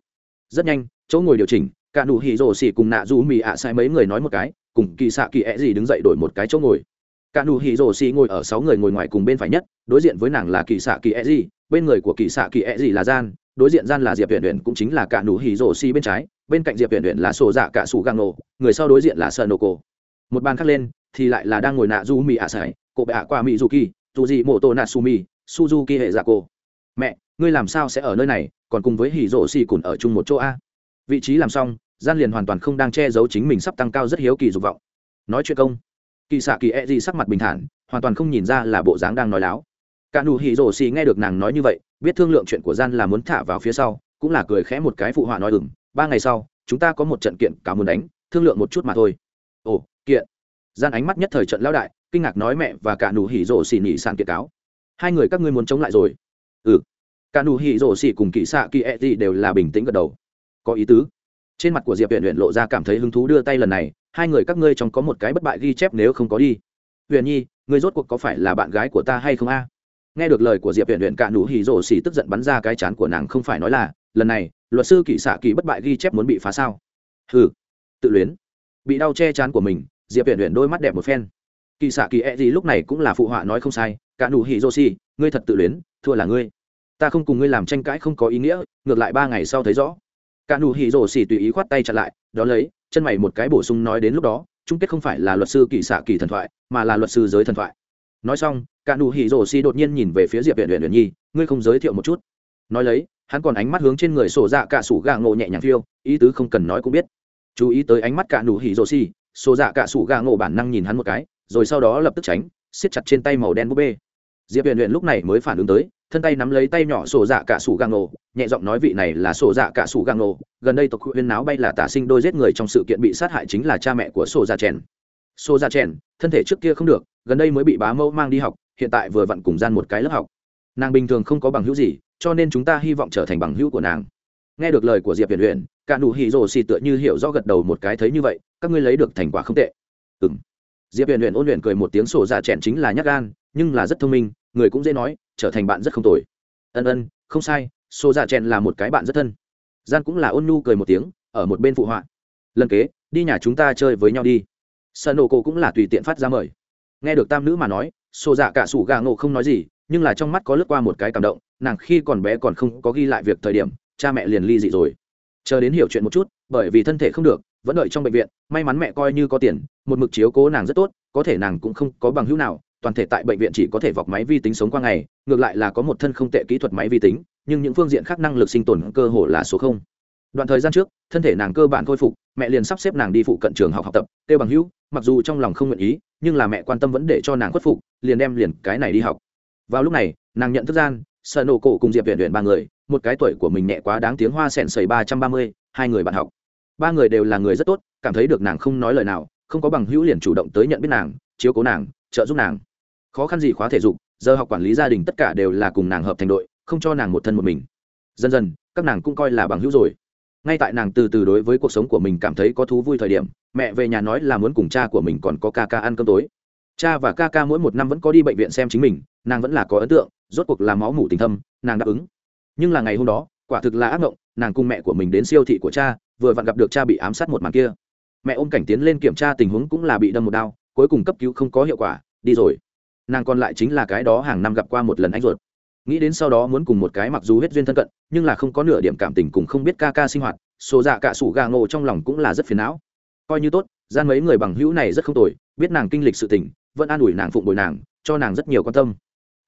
rất nhanh, chỗ ngồi điều chỉnh, cả nụ hỉ Rồ xỉ cùng nạ Du mì ạ à sai mấy người nói một cái, cùng kỳ xạ kỳ ẹ gì đứng dậy đổi một cái chỗ ngồi. Cả nụ hỉ Rồ xỉ ngồi ở sáu người ngồi ngoài cùng bên phải nhất, đối diện với nàng là kỳ xạ kỳ ẹ gì, bên người của kỳ xạ kỳ ẹ gì là gian, đối diện gian là diệp huyền huyền cũng chính là cả nụ hỉ Rồ xỉ bên trái, bên cạnh diệp huyền huyền là sổ dạ cả sủ gang nổ, người sau đối diện là Sơn nổ cổ. Một bàn khác lên, thì lại là đang ngồi nạ du mì ạ à sai cổ bạ qua Mì du kỳ dù gì mô tô nà su mi, suzuki hệ dạ Giả cổ mẹ ngươi làm sao sẽ ở nơi này, còn cùng với hỉ Rỗ xì cùn ở chung một chỗ a? Vị trí làm xong, gian liền hoàn toàn không đang che giấu chính mình sắp tăng cao rất hiếu kỳ dục vọng. Nói chuyện công. Kỳ xạ kỳ e gì sắc mặt bình thản, hoàn toàn không nhìn ra là bộ dáng đang nói láo. Cả nụ hỉ Rỗ xì nghe được nàng nói như vậy, biết thương lượng chuyện của gian là muốn thả vào phía sau, cũng là cười khẽ một cái phụ họa nói ừng ba ngày sau, chúng ta có một trận kiện cả muốn đánh, thương lượng một chút mà thôi. Ồ, kiện. Gian ánh mắt nhất thời trận lão đại, kinh ngạc nói mẹ và cả nụ hỉ Rỗ xì nhị sàn kiện cáo. Hai người các ngươi muốn chống lại rồi. Ừ cả nụ hỉ rổ xỉ cùng kỳ xạ kỳ ẹ gì đều là bình tĩnh gật đầu. Có ý tứ. Trên mặt của diệp huyện huyện lộ ra cảm thấy hứng thú đưa tay lần này hai người các ngươi trong có một cái bất bại ghi chép nếu không có đi. Huyền nhi ngươi rốt cuộc có phải là bạn gái của ta hay không a? Nghe được lời của diệp huyện huyện cả nụ hỉ rổ xỉ tức giận bắn ra cái chán của nàng không phải nói là lần này luật sư kỵ xạ kỳ bất bại ghi chép muốn bị phá sao? Hừ, tự luyến. Bị đau che chán của mình diệp huyện huyện đôi mắt đẹp một phen. Kỵ xạ kỳ e gì lúc này cũng là phụ họa nói không sai cả nụ hỉ rổ xỉ ngươi thật tự luyến thua là ngươi ta không cùng ngươi làm tranh cãi không có ý nghĩa, ngược lại ba ngày sau thấy rõ. Cả nụ hỉ rổ xỉ tùy ý khoát tay chặn lại, đó lấy, chân mày một cái bổ sung nói đến lúc đó, chung kết không phải là luật sư kỳ xạ kỳ thần thoại, mà là luật sư giới thần thoại. Nói xong, cả nụ hỉ rổ xỉ đột nhiên nhìn về phía diệp viện viện nhi, ngươi không giới thiệu một chút. Nói lấy, hắn còn ánh mắt hướng trên người sổ dạ cả sủ gà ngộ nhẹ nhàng phiêu, ý tứ không cần nói cũng biết. Chú ý tới ánh mắt cả nụ hỉ rổ xỉ, sổ dạ cả sủ gà ngộ bản năng nhìn hắn một cái, rồi sau đó lập tức tránh, siết chặt trên tay màu đen búp bê diệp huyền luyện lúc này mới phản ứng tới, thân tay nắm lấy tay nhỏ sổ dạ cả sủ găng nổ, nhẹ giọng nói vị này là sổ dạ cả sủ găng nổ, gần đây tộc huyên náo bay là tả sinh đôi giết người trong sự kiện bị sát hại chính là cha mẹ của sổ dạ chèn. Sổ dạ chèn, thân thể trước kia không được, gần đây mới bị bá mẫu mang đi học, hiện tại vừa vặn cùng gian một cái lớp học. Nàng bình thường không có bằng hữu gì, cho nên chúng ta hy vọng trở thành bằng hữu của nàng. Nghe được lời của diệp huyền luyện cả nụ hỉ rồ xì tựa như hiểu rõ gật đầu một cái thấy như vậy, các ngươi lấy được thành quả không tệ. Ừm. Diệp huyền luyện ôn luyện cười một tiếng sổ dạ chèn chính là nhắc gan nhưng là rất thông minh, người cũng dễ nói, trở thành bạn rất không tồi. Ân ân, không sai xô dạ chèn là một cái bạn rất thân. Gian cũng là ôn nhu cười một tiếng, ở một bên phụ họa. Lần kế, đi nhà chúng ta chơi với nhau đi. Sợ nổ cổ cũng là tùy tiện phát ra mời. Nghe được tam nữ mà nói xô dạ cả sủ gà ngộ không nói gì, nhưng là trong mắt có lướt qua một cái cảm động, nàng khi còn bé còn không có ghi lại việc thời điểm, cha mẹ liền ly dị rồi. Chờ đến hiểu chuyện một chút, bởi vì thân thể không được, vẫn đợi trong bệnh viện, may mắn mẹ coi như có tiền, một mực chiếu cố nàng rất tốt, có thể nàng cũng không có bằng hữu nào toàn thể tại bệnh viện chỉ có thể vọc máy vi tính sống qua ngày, ngược lại là có một thân không tệ kỹ thuật máy vi tính, nhưng những phương diện khác năng lực sinh tồn cơ hồ là số không. Đoạn thời gian trước, thân thể nàng cơ bản khôi phục, mẹ liền sắp xếp nàng đi phụ cận trường học học tập, kêu bằng hữu, mặc dù trong lòng không nguyện ý, nhưng là mẹ quan tâm vấn đề cho nàng khuất phục, liền đem liền cái này đi học. Vào lúc này, nàng nhận thức gian, sợ nổ cổ cùng diệp viện luyện ba người, một cái tuổi của mình nhẹ quá đáng tiếng hoa sẹn sầy ba trăm ba mươi, hai người bạn học. Ba người đều là người rất tốt, cảm thấy được nàng không nói lời nào, không có bằng hữu liền chủ động tới nhận biết nàng, chiếu cố nàng, trợ giúp nàng khó khăn gì khóa thể dục, giờ học quản lý gia đình tất cả đều là cùng nàng hợp thành đội, không cho nàng một thân một mình. Dần dần, các nàng cũng coi là bằng hữu rồi. Ngay tại nàng từ từ đối với cuộc sống của mình cảm thấy có thú vui thời điểm, mẹ về nhà nói là muốn cùng cha của mình còn có ca ca ăn cơm tối. Cha và ca ca mỗi một năm vẫn có đi bệnh viện xem chính mình, nàng vẫn là có ấn tượng, rốt cuộc là máu mủ tình thâm, nàng đáp ứng. Nhưng là ngày hôm đó, quả thực là ác mộng, nàng cùng mẹ của mình đến siêu thị của cha, vừa vặn gặp được cha bị ám sát một màn kia. Mẹ ôm cảnh tiến lên kiểm tra tình huống cũng là bị đâm một đau cuối cùng cấp cứu không có hiệu quả, đi rồi nàng còn lại chính là cái đó hàng năm gặp qua một lần anh ruột. Nghĩ đến sau đó muốn cùng một cái mặc dù hết duyên thân cận, nhưng là không có nửa điểm cảm tình cùng không biết ca ca sinh hoạt sổ dạ cả sủ gà ngộ trong lòng cũng là rất phiền não. Coi như tốt, gian mấy người bằng hữu này rất không tồi, biết nàng kinh lịch sự tình, vẫn an ủi nàng phụng bồi nàng, cho nàng rất nhiều quan tâm.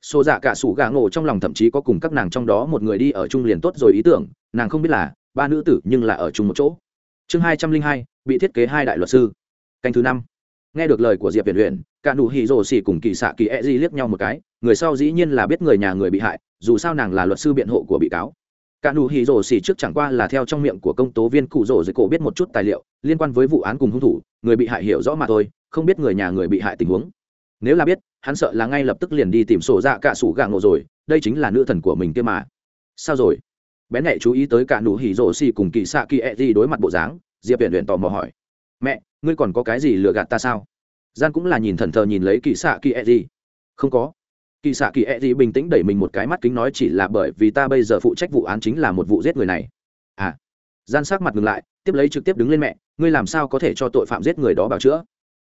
Sổ dạ cả sủ gà ngộ trong lòng thậm chí có cùng các nàng trong đó một người đi ở chung liền tốt rồi ý tưởng, nàng không biết là ba nữ tử nhưng là ở chung một chỗ. Chương hai trăm linh hai, bị thiết kế hai đại luật sư. Canh thứ năm nghe được lời của diệp huyền huyền cả nụ hỉ rồ xỉ cùng kỳ xạ kỳ e di liếc nhau một cái, người sau dĩ nhiên là biết người nhà người bị hại, dù sao nàng là luật sư biện hộ của bị cáo. Cả nụ hỉ rồ xỉ trước chẳng qua là theo trong miệng của công tố viên cụ rồ dưới cổ biết một chút tài liệu, liên quan với vụ án cùng hung thủ, người bị hại hiểu rõ mà thôi, không biết người nhà người bị hại tình huống. Nếu là biết, hắn sợ là ngay lập tức liền đi tìm sổ dạ cả sủ gạ ngộ rồi, đây chính là nữ thần của mình kia mà. Sao rồi? Bén nhạy chú ý tới cả nụ hỉ rồ xỉ cùng kỳ xạ kỳ e di đối mặt bộ dáng, diệp huyền huyền tò mò hỏi. Mẹ ngươi còn có cái gì lừa gạt ta sao? Gian cũng là nhìn thần thờ nhìn lấy kỳ xạ kỳ e gì không có. Kỳ xạ kỳ e gì bình tĩnh đẩy mình một cái mắt kính nói chỉ là bởi vì ta bây giờ phụ trách vụ án chính là một vụ giết người này. À. Gian sắc mặt ngừng lại, tiếp lấy trực tiếp đứng lên mẹ, ngươi làm sao có thể cho tội phạm giết người đó bảo chữa?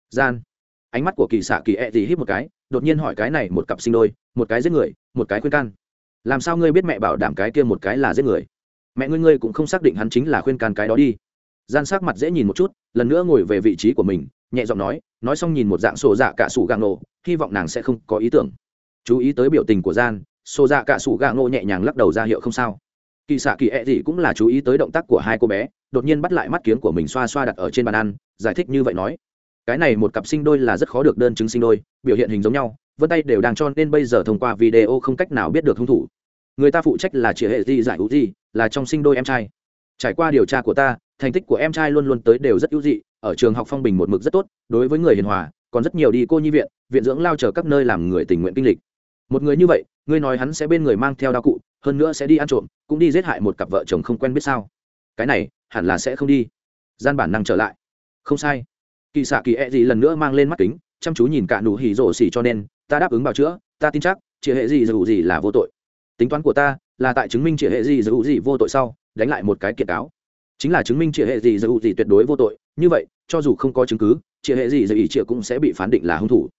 Gian. Ánh mắt của kỳ xạ kỳ e gì hít một cái, đột nhiên hỏi cái này một cặp sinh đôi, một cái giết người, một cái khuyên can. Làm sao ngươi biết mẹ bảo đảm cái kia một cái là giết người? Mẹ ngươi ngươi cũng không xác định hắn chính là khuyên can cái đó đi gian sắc mặt dễ nhìn một chút, lần nữa ngồi về vị trí của mình, nhẹ giọng nói nói xong nhìn một dạng sổ dạ cả sủ gà ngộ, hy vọng nàng sẽ không có ý tưởng. Chú ý tới biểu tình của gian, sổ dạ cả sủ gà ngộ nhẹ nhàng lắc đầu ra hiệu không sao. Kỳ xạ kỳ e ẹ、e、gì cũng là chú ý tới động tác của hai cô bé, đột nhiên bắt lại mắt kiếng của mình xoa xoa đặt ở trên bàn ăn, giải thích như vậy nói. Cái này một cặp sinh đôi là rất khó được đơn chứng sinh đôi, biểu hiện hình giống nhau, vân tay đều đang cho nên bây giờ thông qua video không cách nào biết được hung thủ. Người ta phụ trách là chị hệ di giải hữu di, là trong sinh đôi em trai. Trải qua điều tra của ta thành tích của em trai luôn luôn tới đều rất ưu dị, ở trường học phong bình một mực rất tốt, đối với người hiền hòa, còn rất nhiều đi cô nhi viện viện dưỡng lao chờ các nơi làm người tình nguyện kinh lịch. Một người như vậy, ngươi nói hắn sẽ bên người mang theo đao cụ, hơn nữa sẽ đi ăn trộm, cũng đi giết hại một cặp vợ chồng không quen biết sao? Cái này, hẳn là sẽ không đi. Gian bản năng trở lại. Không sai. Kỳ xạ kỳ ẹ、e、gì lần nữa mang lên mắt kính, chăm chú nhìn cả nụ hỉ rổ xỉ cho nên, ta đáp ứng bào chữa, ta tin chắc chị hệ gì dù gì là vô tội. Tính toán của ta là tại chứng minh chị hệ gì dù gì vô tội sau, đánh lại một cái kiệt cáo chính là chứng minh chị hệ gì dầu gì tuyệt đối vô tội. Như vậy, cho dù không có chứng cứ chị hệ gì dầu ý chị cũng sẽ bị phán định là hung thủ.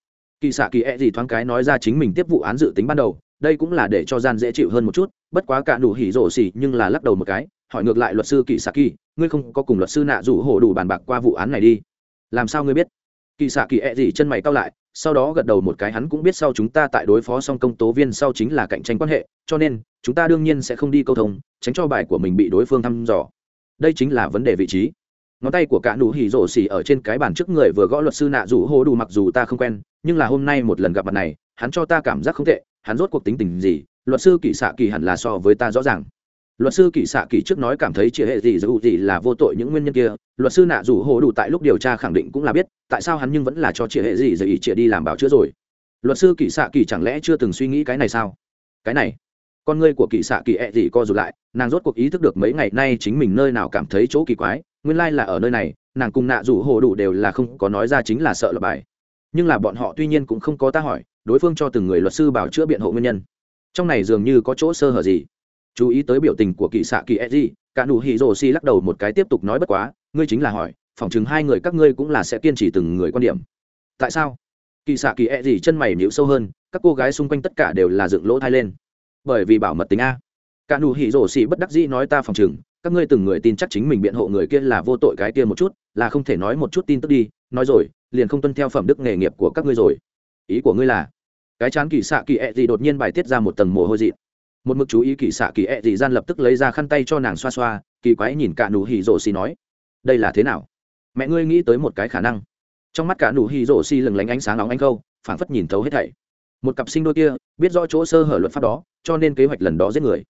Kỳ xạ kỳ e gì thoáng cái nói ra chính mình tiếp vụ án dự tính ban đầu, đây cũng là để cho gian dễ chịu hơn một chút, bất quá cả đủ hỉ rổ xì nhưng là lắc đầu một cái, hỏi ngược lại luật sư kỳ xạ kỳ, ngươi không có cùng luật sư nạ rủ hổ đủ bàn bạc qua vụ án này đi. Làm sao ngươi biết? Kỳ xạ kỳ e gì chân mày cao lại, sau đó gật đầu một cái, hắn cũng biết sau chúng ta tại đối phó xong công tố viên sau chính là cạnh tranh quan hệ, cho nên, chúng ta đương nhiên sẽ không đi câu thông, tránh cho bài của mình bị đối phương thăm dò đây chính là vấn đề vị trí. Ngón tay của cả nụ hỉ rổ xì ở trên cái bàn trước người vừa gõ luật sư nạ rủ hô đủ mặc dù ta không quen, nhưng là hôm nay một lần gặp mặt này, hắn cho ta cảm giác không tệ, hắn rốt cuộc tính tình gì, luật sư kỳ xạ kỳ hẳn là so với ta rõ ràng. Luật sư kỳ xạ kỳ trước nói cảm thấy chia hệ gì dù gì là vô tội những nguyên nhân kia, luật sư nạ rủ hồ đủ tại lúc điều tra khẳng định cũng là biết, tại sao hắn nhưng vẫn là cho chia hệ gì dù ý chia đi làm bảo chữa rồi. Luật sư kỳ xạ kỳ chẳng lẽ chưa từng suy nghĩ cái này sao? Cái này, con ngươi của kỳ xạ kỳ ẹ gì co rụt lại nàng rốt cuộc ý thức được mấy ngày nay chính mình nơi nào cảm thấy chỗ kỳ quái, nguyên lai là ở nơi này, nàng cùng nạ rủ hồ đủ đều là không có nói ra chính là sợ lập bài. Nhưng là bọn họ tuy nhiên cũng không có ta hỏi, đối phương cho từng người luật sư bảo chữa biện hộ nguyên nhân. Trong này dường như có chỗ sơ hở gì. Chú ý tới biểu tình của kỳ xạ kỳ edgy cả nụ hỉ rồ si lắc đầu một cái tiếp tục nói bất quá, ngươi chính là hỏi phỏng chứng hai người các ngươi cũng là sẽ kiên trì từng người quan điểm. Tại sao? Kỳ xạ kỳ edgy chân mày nhíu sâu hơn, các cô gái xung quanh tất cả đều là dựng lỗ thai lên. Bởi vì bảo mật tính a cả nụ hỉ rổ xỉ bất đắc dĩ nói ta phòng chừng các ngươi từng người tin chắc chính mình biện hộ người kia là vô tội cái kia một chút là không thể nói một chút tin tức đi nói rồi liền không tuân theo phẩm đức nghề nghiệp của các ngươi rồi. Ý của ngươi là cái chán kỳ sạ kỳ ẹ、e、gì đột nhiên bài tiết ra một tầng mồ hôi dị. Một mực chú ý kỳ sạ kỳ ẹ、e、gì gian lập tức lấy ra khăn tay cho nàng xoa xoa kỳ quái nhìn cả nụ hỉ rổ xỉ nói đây là thế nào? Mẹ ngươi nghĩ tới một cái khả năng. Trong mắt cả nụ hỉ rổ xỉ lừng lánh ánh sáng nóng ánh câu, phảng phất nhìn thấu hết thảy. Một cặp sinh đôi kia biết rõ chỗ sơ hở luật pháp đó cho nên kế hoạch lần đó giết người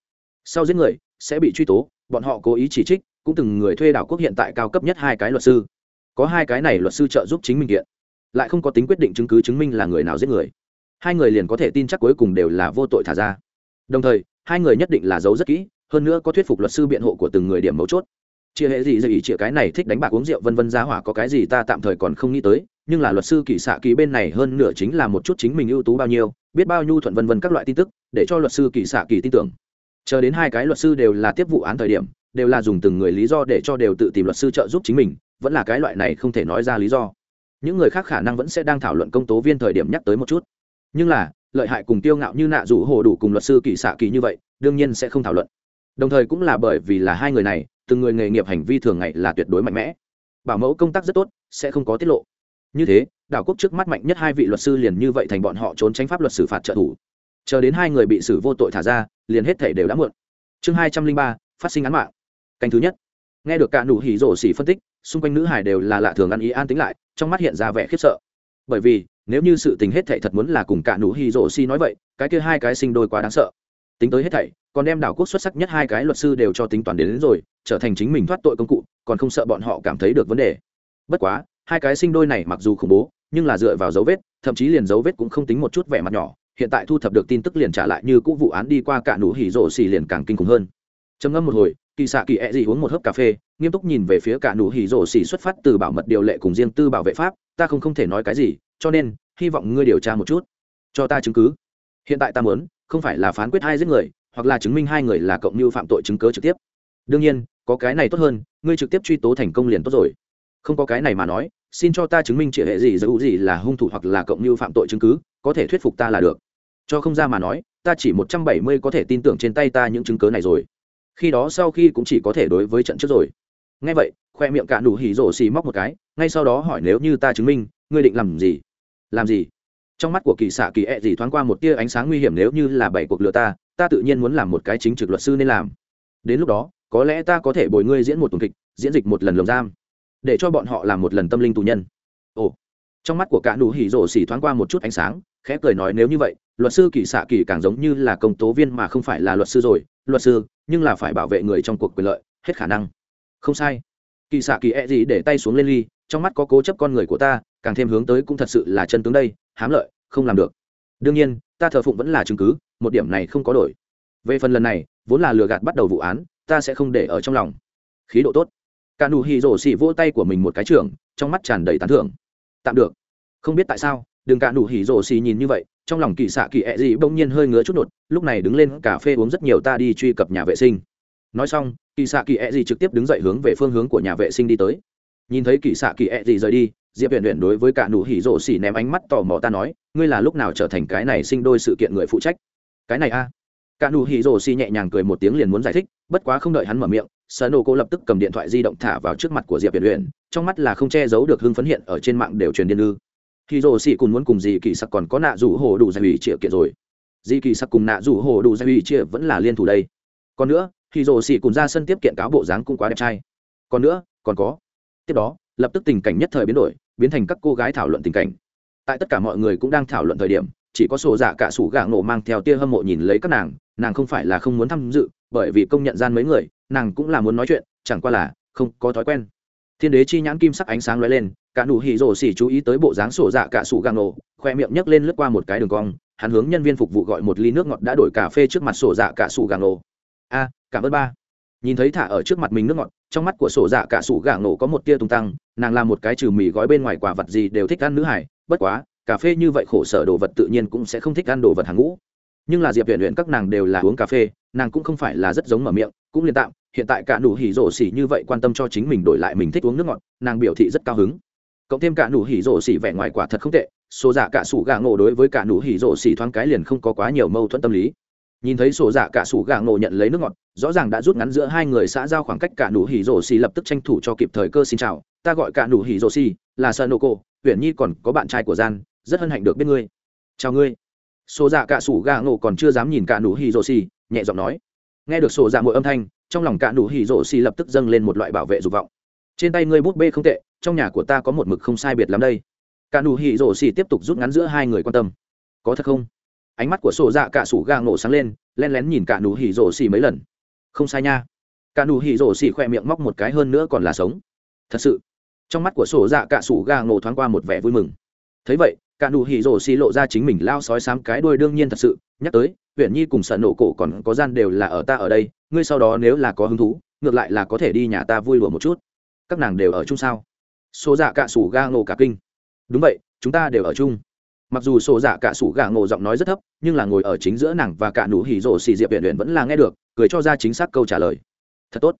sau giết người, sẽ bị truy tố, bọn họ cố ý chỉ trích, cũng từng người thuê đảo quốc hiện tại cao cấp nhất hai cái luật sư. Có hai cái này luật sư trợ giúp chính mình kiện, lại không có tính quyết định chứng cứ chứng minh là người nào giết người. Hai người liền có thể tin chắc cuối cùng đều là vô tội thả ra. Đồng thời, hai người nhất định là giấu rất kỹ, hơn nữa có thuyết phục luật sư biện hộ của từng người điểm mấu chốt. Chia hệ gì dạy ý chĩa cái này thích đánh bạc uống rượu vân vân giá hỏa có cái gì ta tạm thời còn không nghĩ tới, nhưng là luật sư kỳ xạ kỳ bên này hơn nửa chính là một chút chính mình ưu tú bao nhiêu, biết bao nhu thuận vân vân các loại tin tức, để cho luật sư kỳ xạ kỳ tin tưởng chờ đến hai cái luật sư đều là tiếp vụ án thời điểm, đều là dùng từng người lý do để cho đều tự tìm luật sư trợ giúp chính mình, vẫn là cái loại này không thể nói ra lý do. Những người khác khả năng vẫn sẽ đang thảo luận công tố viên thời điểm nhắc tới một chút. Nhưng là, lợi hại cùng tiêu ngạo như nạ rủ hồ đủ cùng luật sư kỳ xạ kỳ như vậy, đương nhiên sẽ không thảo luận. Đồng thời cũng là bởi vì là hai người này, từng người nghề nghiệp hành vi thường ngày là tuyệt đối mạnh mẽ. Bảo mẫu công tác rất tốt, sẽ không có tiết lộ. Như thế, đảo quốc trước mắt mạnh nhất hai vị luật sư liền như vậy thành bọn họ trốn tránh pháp luật xử phạt trợ thủ. Chờ đến hai người bị xử vô tội thả ra liền hết thể đều đã muộn. Chương hai trăm linh ba phát sinh án mạng. Canh thứ nhất. Nghe được cả nụ hỉ rổ xỉ phân tích xung quanh nữ hải đều là lạ thường ăn ý an tính lại trong mắt hiện ra vẻ khiếp sợ. Bởi vì nếu như sự tình hết thảy thật muốn là cùng cả nụ hỉ rổ xỉ nói vậy cái kia hai cái sinh đôi quá đáng sợ. Tính tới hết thảy còn đem đảo quốc xuất sắc nhất hai cái luật sư đều cho tính toán đến, đến rồi trở thành chính mình thoát tội công cụ còn không sợ bọn họ cảm thấy được vấn đề. Bất quá hai cái sinh đôi này mặc dù khủng bố nhưng là dựa vào dấu vết thậm chí liền dấu vết cũng không tính một chút vẻ mặt nhỏ hiện tại thu thập được tin tức liền trả lại như cũ vụ án đi qua cả nụ hỉ rổ xì liền càng kinh khủng hơn. Trầm ngâm một hồi, kỳ xạ kỳ ẹ、e、gì uống một hớp cà phê, nghiêm túc nhìn về phía cả nụ hỉ rổ xì xuất phát từ bảo mật điều lệ cùng riêng tư bảo vệ pháp, ta không không thể nói cái gì, cho nên, hy vọng ngươi điều tra một chút. Cho ta chứng cứ. Hiện tại ta muốn, không phải là phán quyết hai giết người, hoặc là chứng minh hai người là cộng mưu phạm tội chứng cớ trực tiếp. Đương nhiên, có cái này tốt hơn, ngươi trực tiếp truy tố thành công liền tốt rồi. Không có cái này mà nói, xin cho ta chứng minh chỉ hệ gì, giữ gì là hung thủ hoặc là cộng mưu phạm tội chứng cứ có thể thuyết phục ta là được. Cho không ra mà nói, ta chỉ một trăm bảy mươi có thể tin tưởng trên tay ta những chứng cớ này rồi. Khi đó sau khi cũng chỉ có thể đối với trận trước rồi. Ngay vậy, khoe miệng cả đủ hỉ rổ xì móc một cái, ngay sau đó hỏi nếu như ta chứng minh, ngươi định làm gì? Làm gì? Trong mắt của kỳ xạ kỳ ẹ、e、gì thoáng qua một tia ánh sáng nguy hiểm nếu như là bảy cuộc lựa ta ta tự nhiên muốn làm một cái chính trực luật sư nên làm. Đến lúc đó, có lẽ ta có thể bồi ngươi diễn một tuần kịch, diễn dịch một lần lồng giam, để cho bọn họ làm một lần tâm linh tù nhân. Ồ trong mắt của cả nụ hỉ rổ xỉ thoáng qua một chút ánh sáng, khẽ cười nói nếu như vậy, luật sư kỳ xạ kỳ càng giống như là công tố viên mà không phải là luật sư rồi. Luật sư, nhưng là phải bảo vệ người trong cuộc quyền lợi, hết khả năng. Không sai. Kỳ xạ kỳ e gì để tay xuống lên ly, trong mắt có cố chấp con người của ta, càng thêm hướng tới cũng thật sự là chân tướng đây, hám lợi, không làm được. Đương nhiên, ta thờ phụng vẫn là chứng cứ, một điểm này không có đổi. Về phần lần này, vốn là lừa gạt bắt đầu vụ án, ta sẽ không để ở trong lòng. Khí độ tốt. Cả nụ Hỉ rổ xỉ vỗ tay của mình một cái trưởng, trong mắt tràn đầy tán thưởng tạm được. Không biết tại sao, đừng cả nụ hỉ rổ xì nhìn như vậy, trong lòng kỳ xạ kỳ ẹ、e、gì bỗng nhiên hơi ngứa chút nột lúc này đứng lên, cà phê uống rất nhiều ta đi truy cập nhà vệ sinh. Nói xong, kỳ xạ kỳ ẹ、e、gì trực tiếp đứng dậy hướng về phương hướng của nhà vệ sinh đi tới. Nhìn thấy kỳ xạ kỳ ẹ、e、gì rời đi, diệp huyền huyền đối với cả nụ hỉ rổ xì ném ánh mắt tò mò ta nói, ngươi là lúc nào trở thành cái này sinh đôi sự kiện người phụ trách? Cái này a. À? cả nụ hỉ rổ xì nhẹ nhàng cười một tiếng liền muốn giải thích, bất quá không đợi hắn mở miệng sở nổ cô lập tức cầm điện thoại di động thả vào trước mặt của diệp huyền huyền trong mắt là không che giấu được hưng phấn hiện ở trên mạng đều truyền điên ư. Khi rồ xỉ cùng muốn cùng dì kỳ Sắc còn có nạ rủ hồ đủ giải ủy trịa kiện rồi. Dì kỳ Sắc cùng nạ rủ hồ đủ giải ủy trịa vẫn là liên thủ đây. Còn nữa, khi rồ xỉ cùng ra sân tiếp kiện cáo bộ dáng cũng quá đẹp trai. Còn nữa, còn có. Tiếp đó, lập tức tình cảnh nhất thời biến đổi, biến thành các cô gái thảo luận tình cảnh. Tại tất cả mọi người cũng đang thảo luận thời điểm, chỉ có sổ giả cả sủ gà nổ mang theo tia hâm mộ nhìn lấy các nàng nàng không phải là không muốn tham dự, bởi vì công nhận gian mấy người, nàng cũng là muốn nói chuyện, chẳng qua là không có thói quen. Thiên đế chi nhãn kim sắc ánh sáng lóe lên, cả nụ hỉ rồ xỉ chú ý tới bộ dáng sổ dạ cả sủ găng nổ khoe miệng nhấc lên lướt qua một cái đường cong, hắn hướng nhân viên phục vụ gọi một ly nước ngọt đã đổi cà phê trước mặt sổ dạ cả sủ găng nổ a, cảm ơn ba. Nhìn thấy thả ở trước mặt mình nước ngọt, trong mắt của sổ dạ cả sủ găng nổ có một tia tung tăng, nàng làm một cái trừ mì gói bên ngoài quả vật gì đều thích ăn nữ hải, bất quá, cà phê như vậy khổ sở đồ vật tự nhiên cũng sẽ không thích ăn đồ vật hàng ngũ nhưng là diệp huyện luyện các nàng đều là uống cà phê, nàng cũng không phải là rất giống mở miệng, cũng liên tạm, hiện tại cả nụ hỉ rổ xỉ như vậy quan tâm cho chính mình đổi lại mình thích uống nước ngọt, nàng biểu thị rất cao hứng. Cộng thêm cả nụ hỉ rổ xỉ vẻ ngoài quả thật không tệ, sổ dạ cả sủ gà ngộ đối với cả nụ hỉ rổ xỉ thoáng cái liền không có quá nhiều mâu thuẫn tâm lý. Nhìn thấy sổ dạ cả sủ gà ngộ nhận lấy nước ngọt, rõ ràng đã rút ngắn giữa hai người xã giao khoảng cách cả nụ hỉ rổ xì lập tức tranh thủ cho kịp thời cơ xin chào, ta gọi cả nụ hỉ rổ xì là sơn nô cô huyền nhi còn có bạn trai của gian, rất hân hạnh được biết ngươi. Chào ngươi sổ dạ cả sủ gà ngộ còn chưa dám nhìn cả nụ hỉ rổ xì, nhẹ giọng nói. Nghe được sổ dạ mỗi âm thanh, trong lòng cả nụ hỉ rổ xì lập tức dâng lên một loại bảo vệ dục vọng. Trên tay ngươi bút bê không tệ, trong nhà của ta có một mực không sai biệt lắm đây. Cả nụ hỉ rổ xì tiếp tục rút ngắn giữa hai người quan tâm. Có thật không? Ánh mắt của sổ dạ cả sủ gà ngộ sáng lên lén lén nhìn cả nụ hỉ rổ xì mấy lần. Không sai nha. Cả nụ hỉ rổ xì khoe miệng móc một cái hơn nữa còn là sống. Thật sự, trong mắt của sổ dạ cả sủ gà ngộ thoáng qua một vẻ vui mừng. Thấy vậy cả nụ hỉ rổ xì lộ ra chính mình lao sói sám cái đuôi đương nhiên thật sự. Nhắc tới huyện nhi cùng sợ nổ cổ còn có gian đều là ở ta ở đây, ngươi sau đó nếu là có hứng thú, ngược lại là có thể đi nhà ta vui lùa một chút. Các nàng đều ở chung sao? Số dạ cả sủ ga ngộ cả kinh. Đúng vậy, chúng ta đều ở chung. Mặc dù sổ dạ cả sủ gà ngộ giọng nói rất thấp, nhưng là ngồi ở chính giữa nàng và cả nụ hỉ rổ xì diệp viện luyện vẫn là nghe được, cười cho ra chính xác câu trả lời. Thật tốt.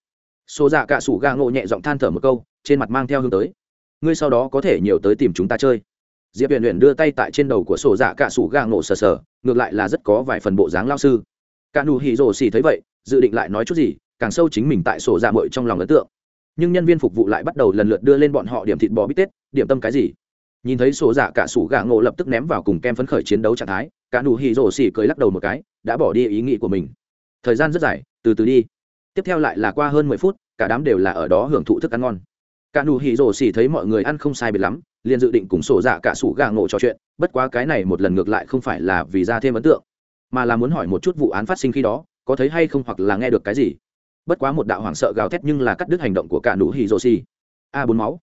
Sổ dạ cả sủ gà ngộ nhẹ giọng than thở một câu, trên mặt mang theo hướng tới. Ngươi sau đó có thể nhiều tới tìm chúng ta chơi diệp huyền huyền đưa tay tại trên đầu của sổ dạ cạ sủ gà ngộ sờ sờ, ngược lại là rất có vài phần bộ dáng lao sư. Cả nụ hỉ rồ xì thấy vậy, dự định lại nói chút gì, càng sâu chính mình tại sổ dạ mội trong lòng ấn tượng. Nhưng nhân viên phục vụ lại bắt đầu lần lượt đưa lên bọn họ điểm thịt bò bít tết, điểm tâm cái gì? Nhìn thấy sổ dạ cả sủ gà ngộ lập tức ném vào cùng kem phấn khởi chiến đấu trạng thái, cả nụ hỉ rồ xì cười lắc đầu một cái, đã bỏ đi ý nghĩ của mình. Thời gian rất dài, từ từ đi. Tiếp theo lại là qua hơn mười phút, cả đám đều là ở đó hưởng thụ thức ăn ngon cả nụ hỉ rổ xỉ thấy mọi người ăn không sai biệt lắm, liền dự định cùng sổ dạ cả sủ gà ngộ trò chuyện, bất quá cái này một lần ngược lại không phải là vì ra thêm ấn tượng, mà là muốn hỏi một chút vụ án phát sinh khi đó, có thấy hay không hoặc là nghe được cái gì. Bất quá một đạo hoảng sợ gào thét nhưng là cắt đứt hành động của cả nụ hỉ rổ xỉ. A bốn máu.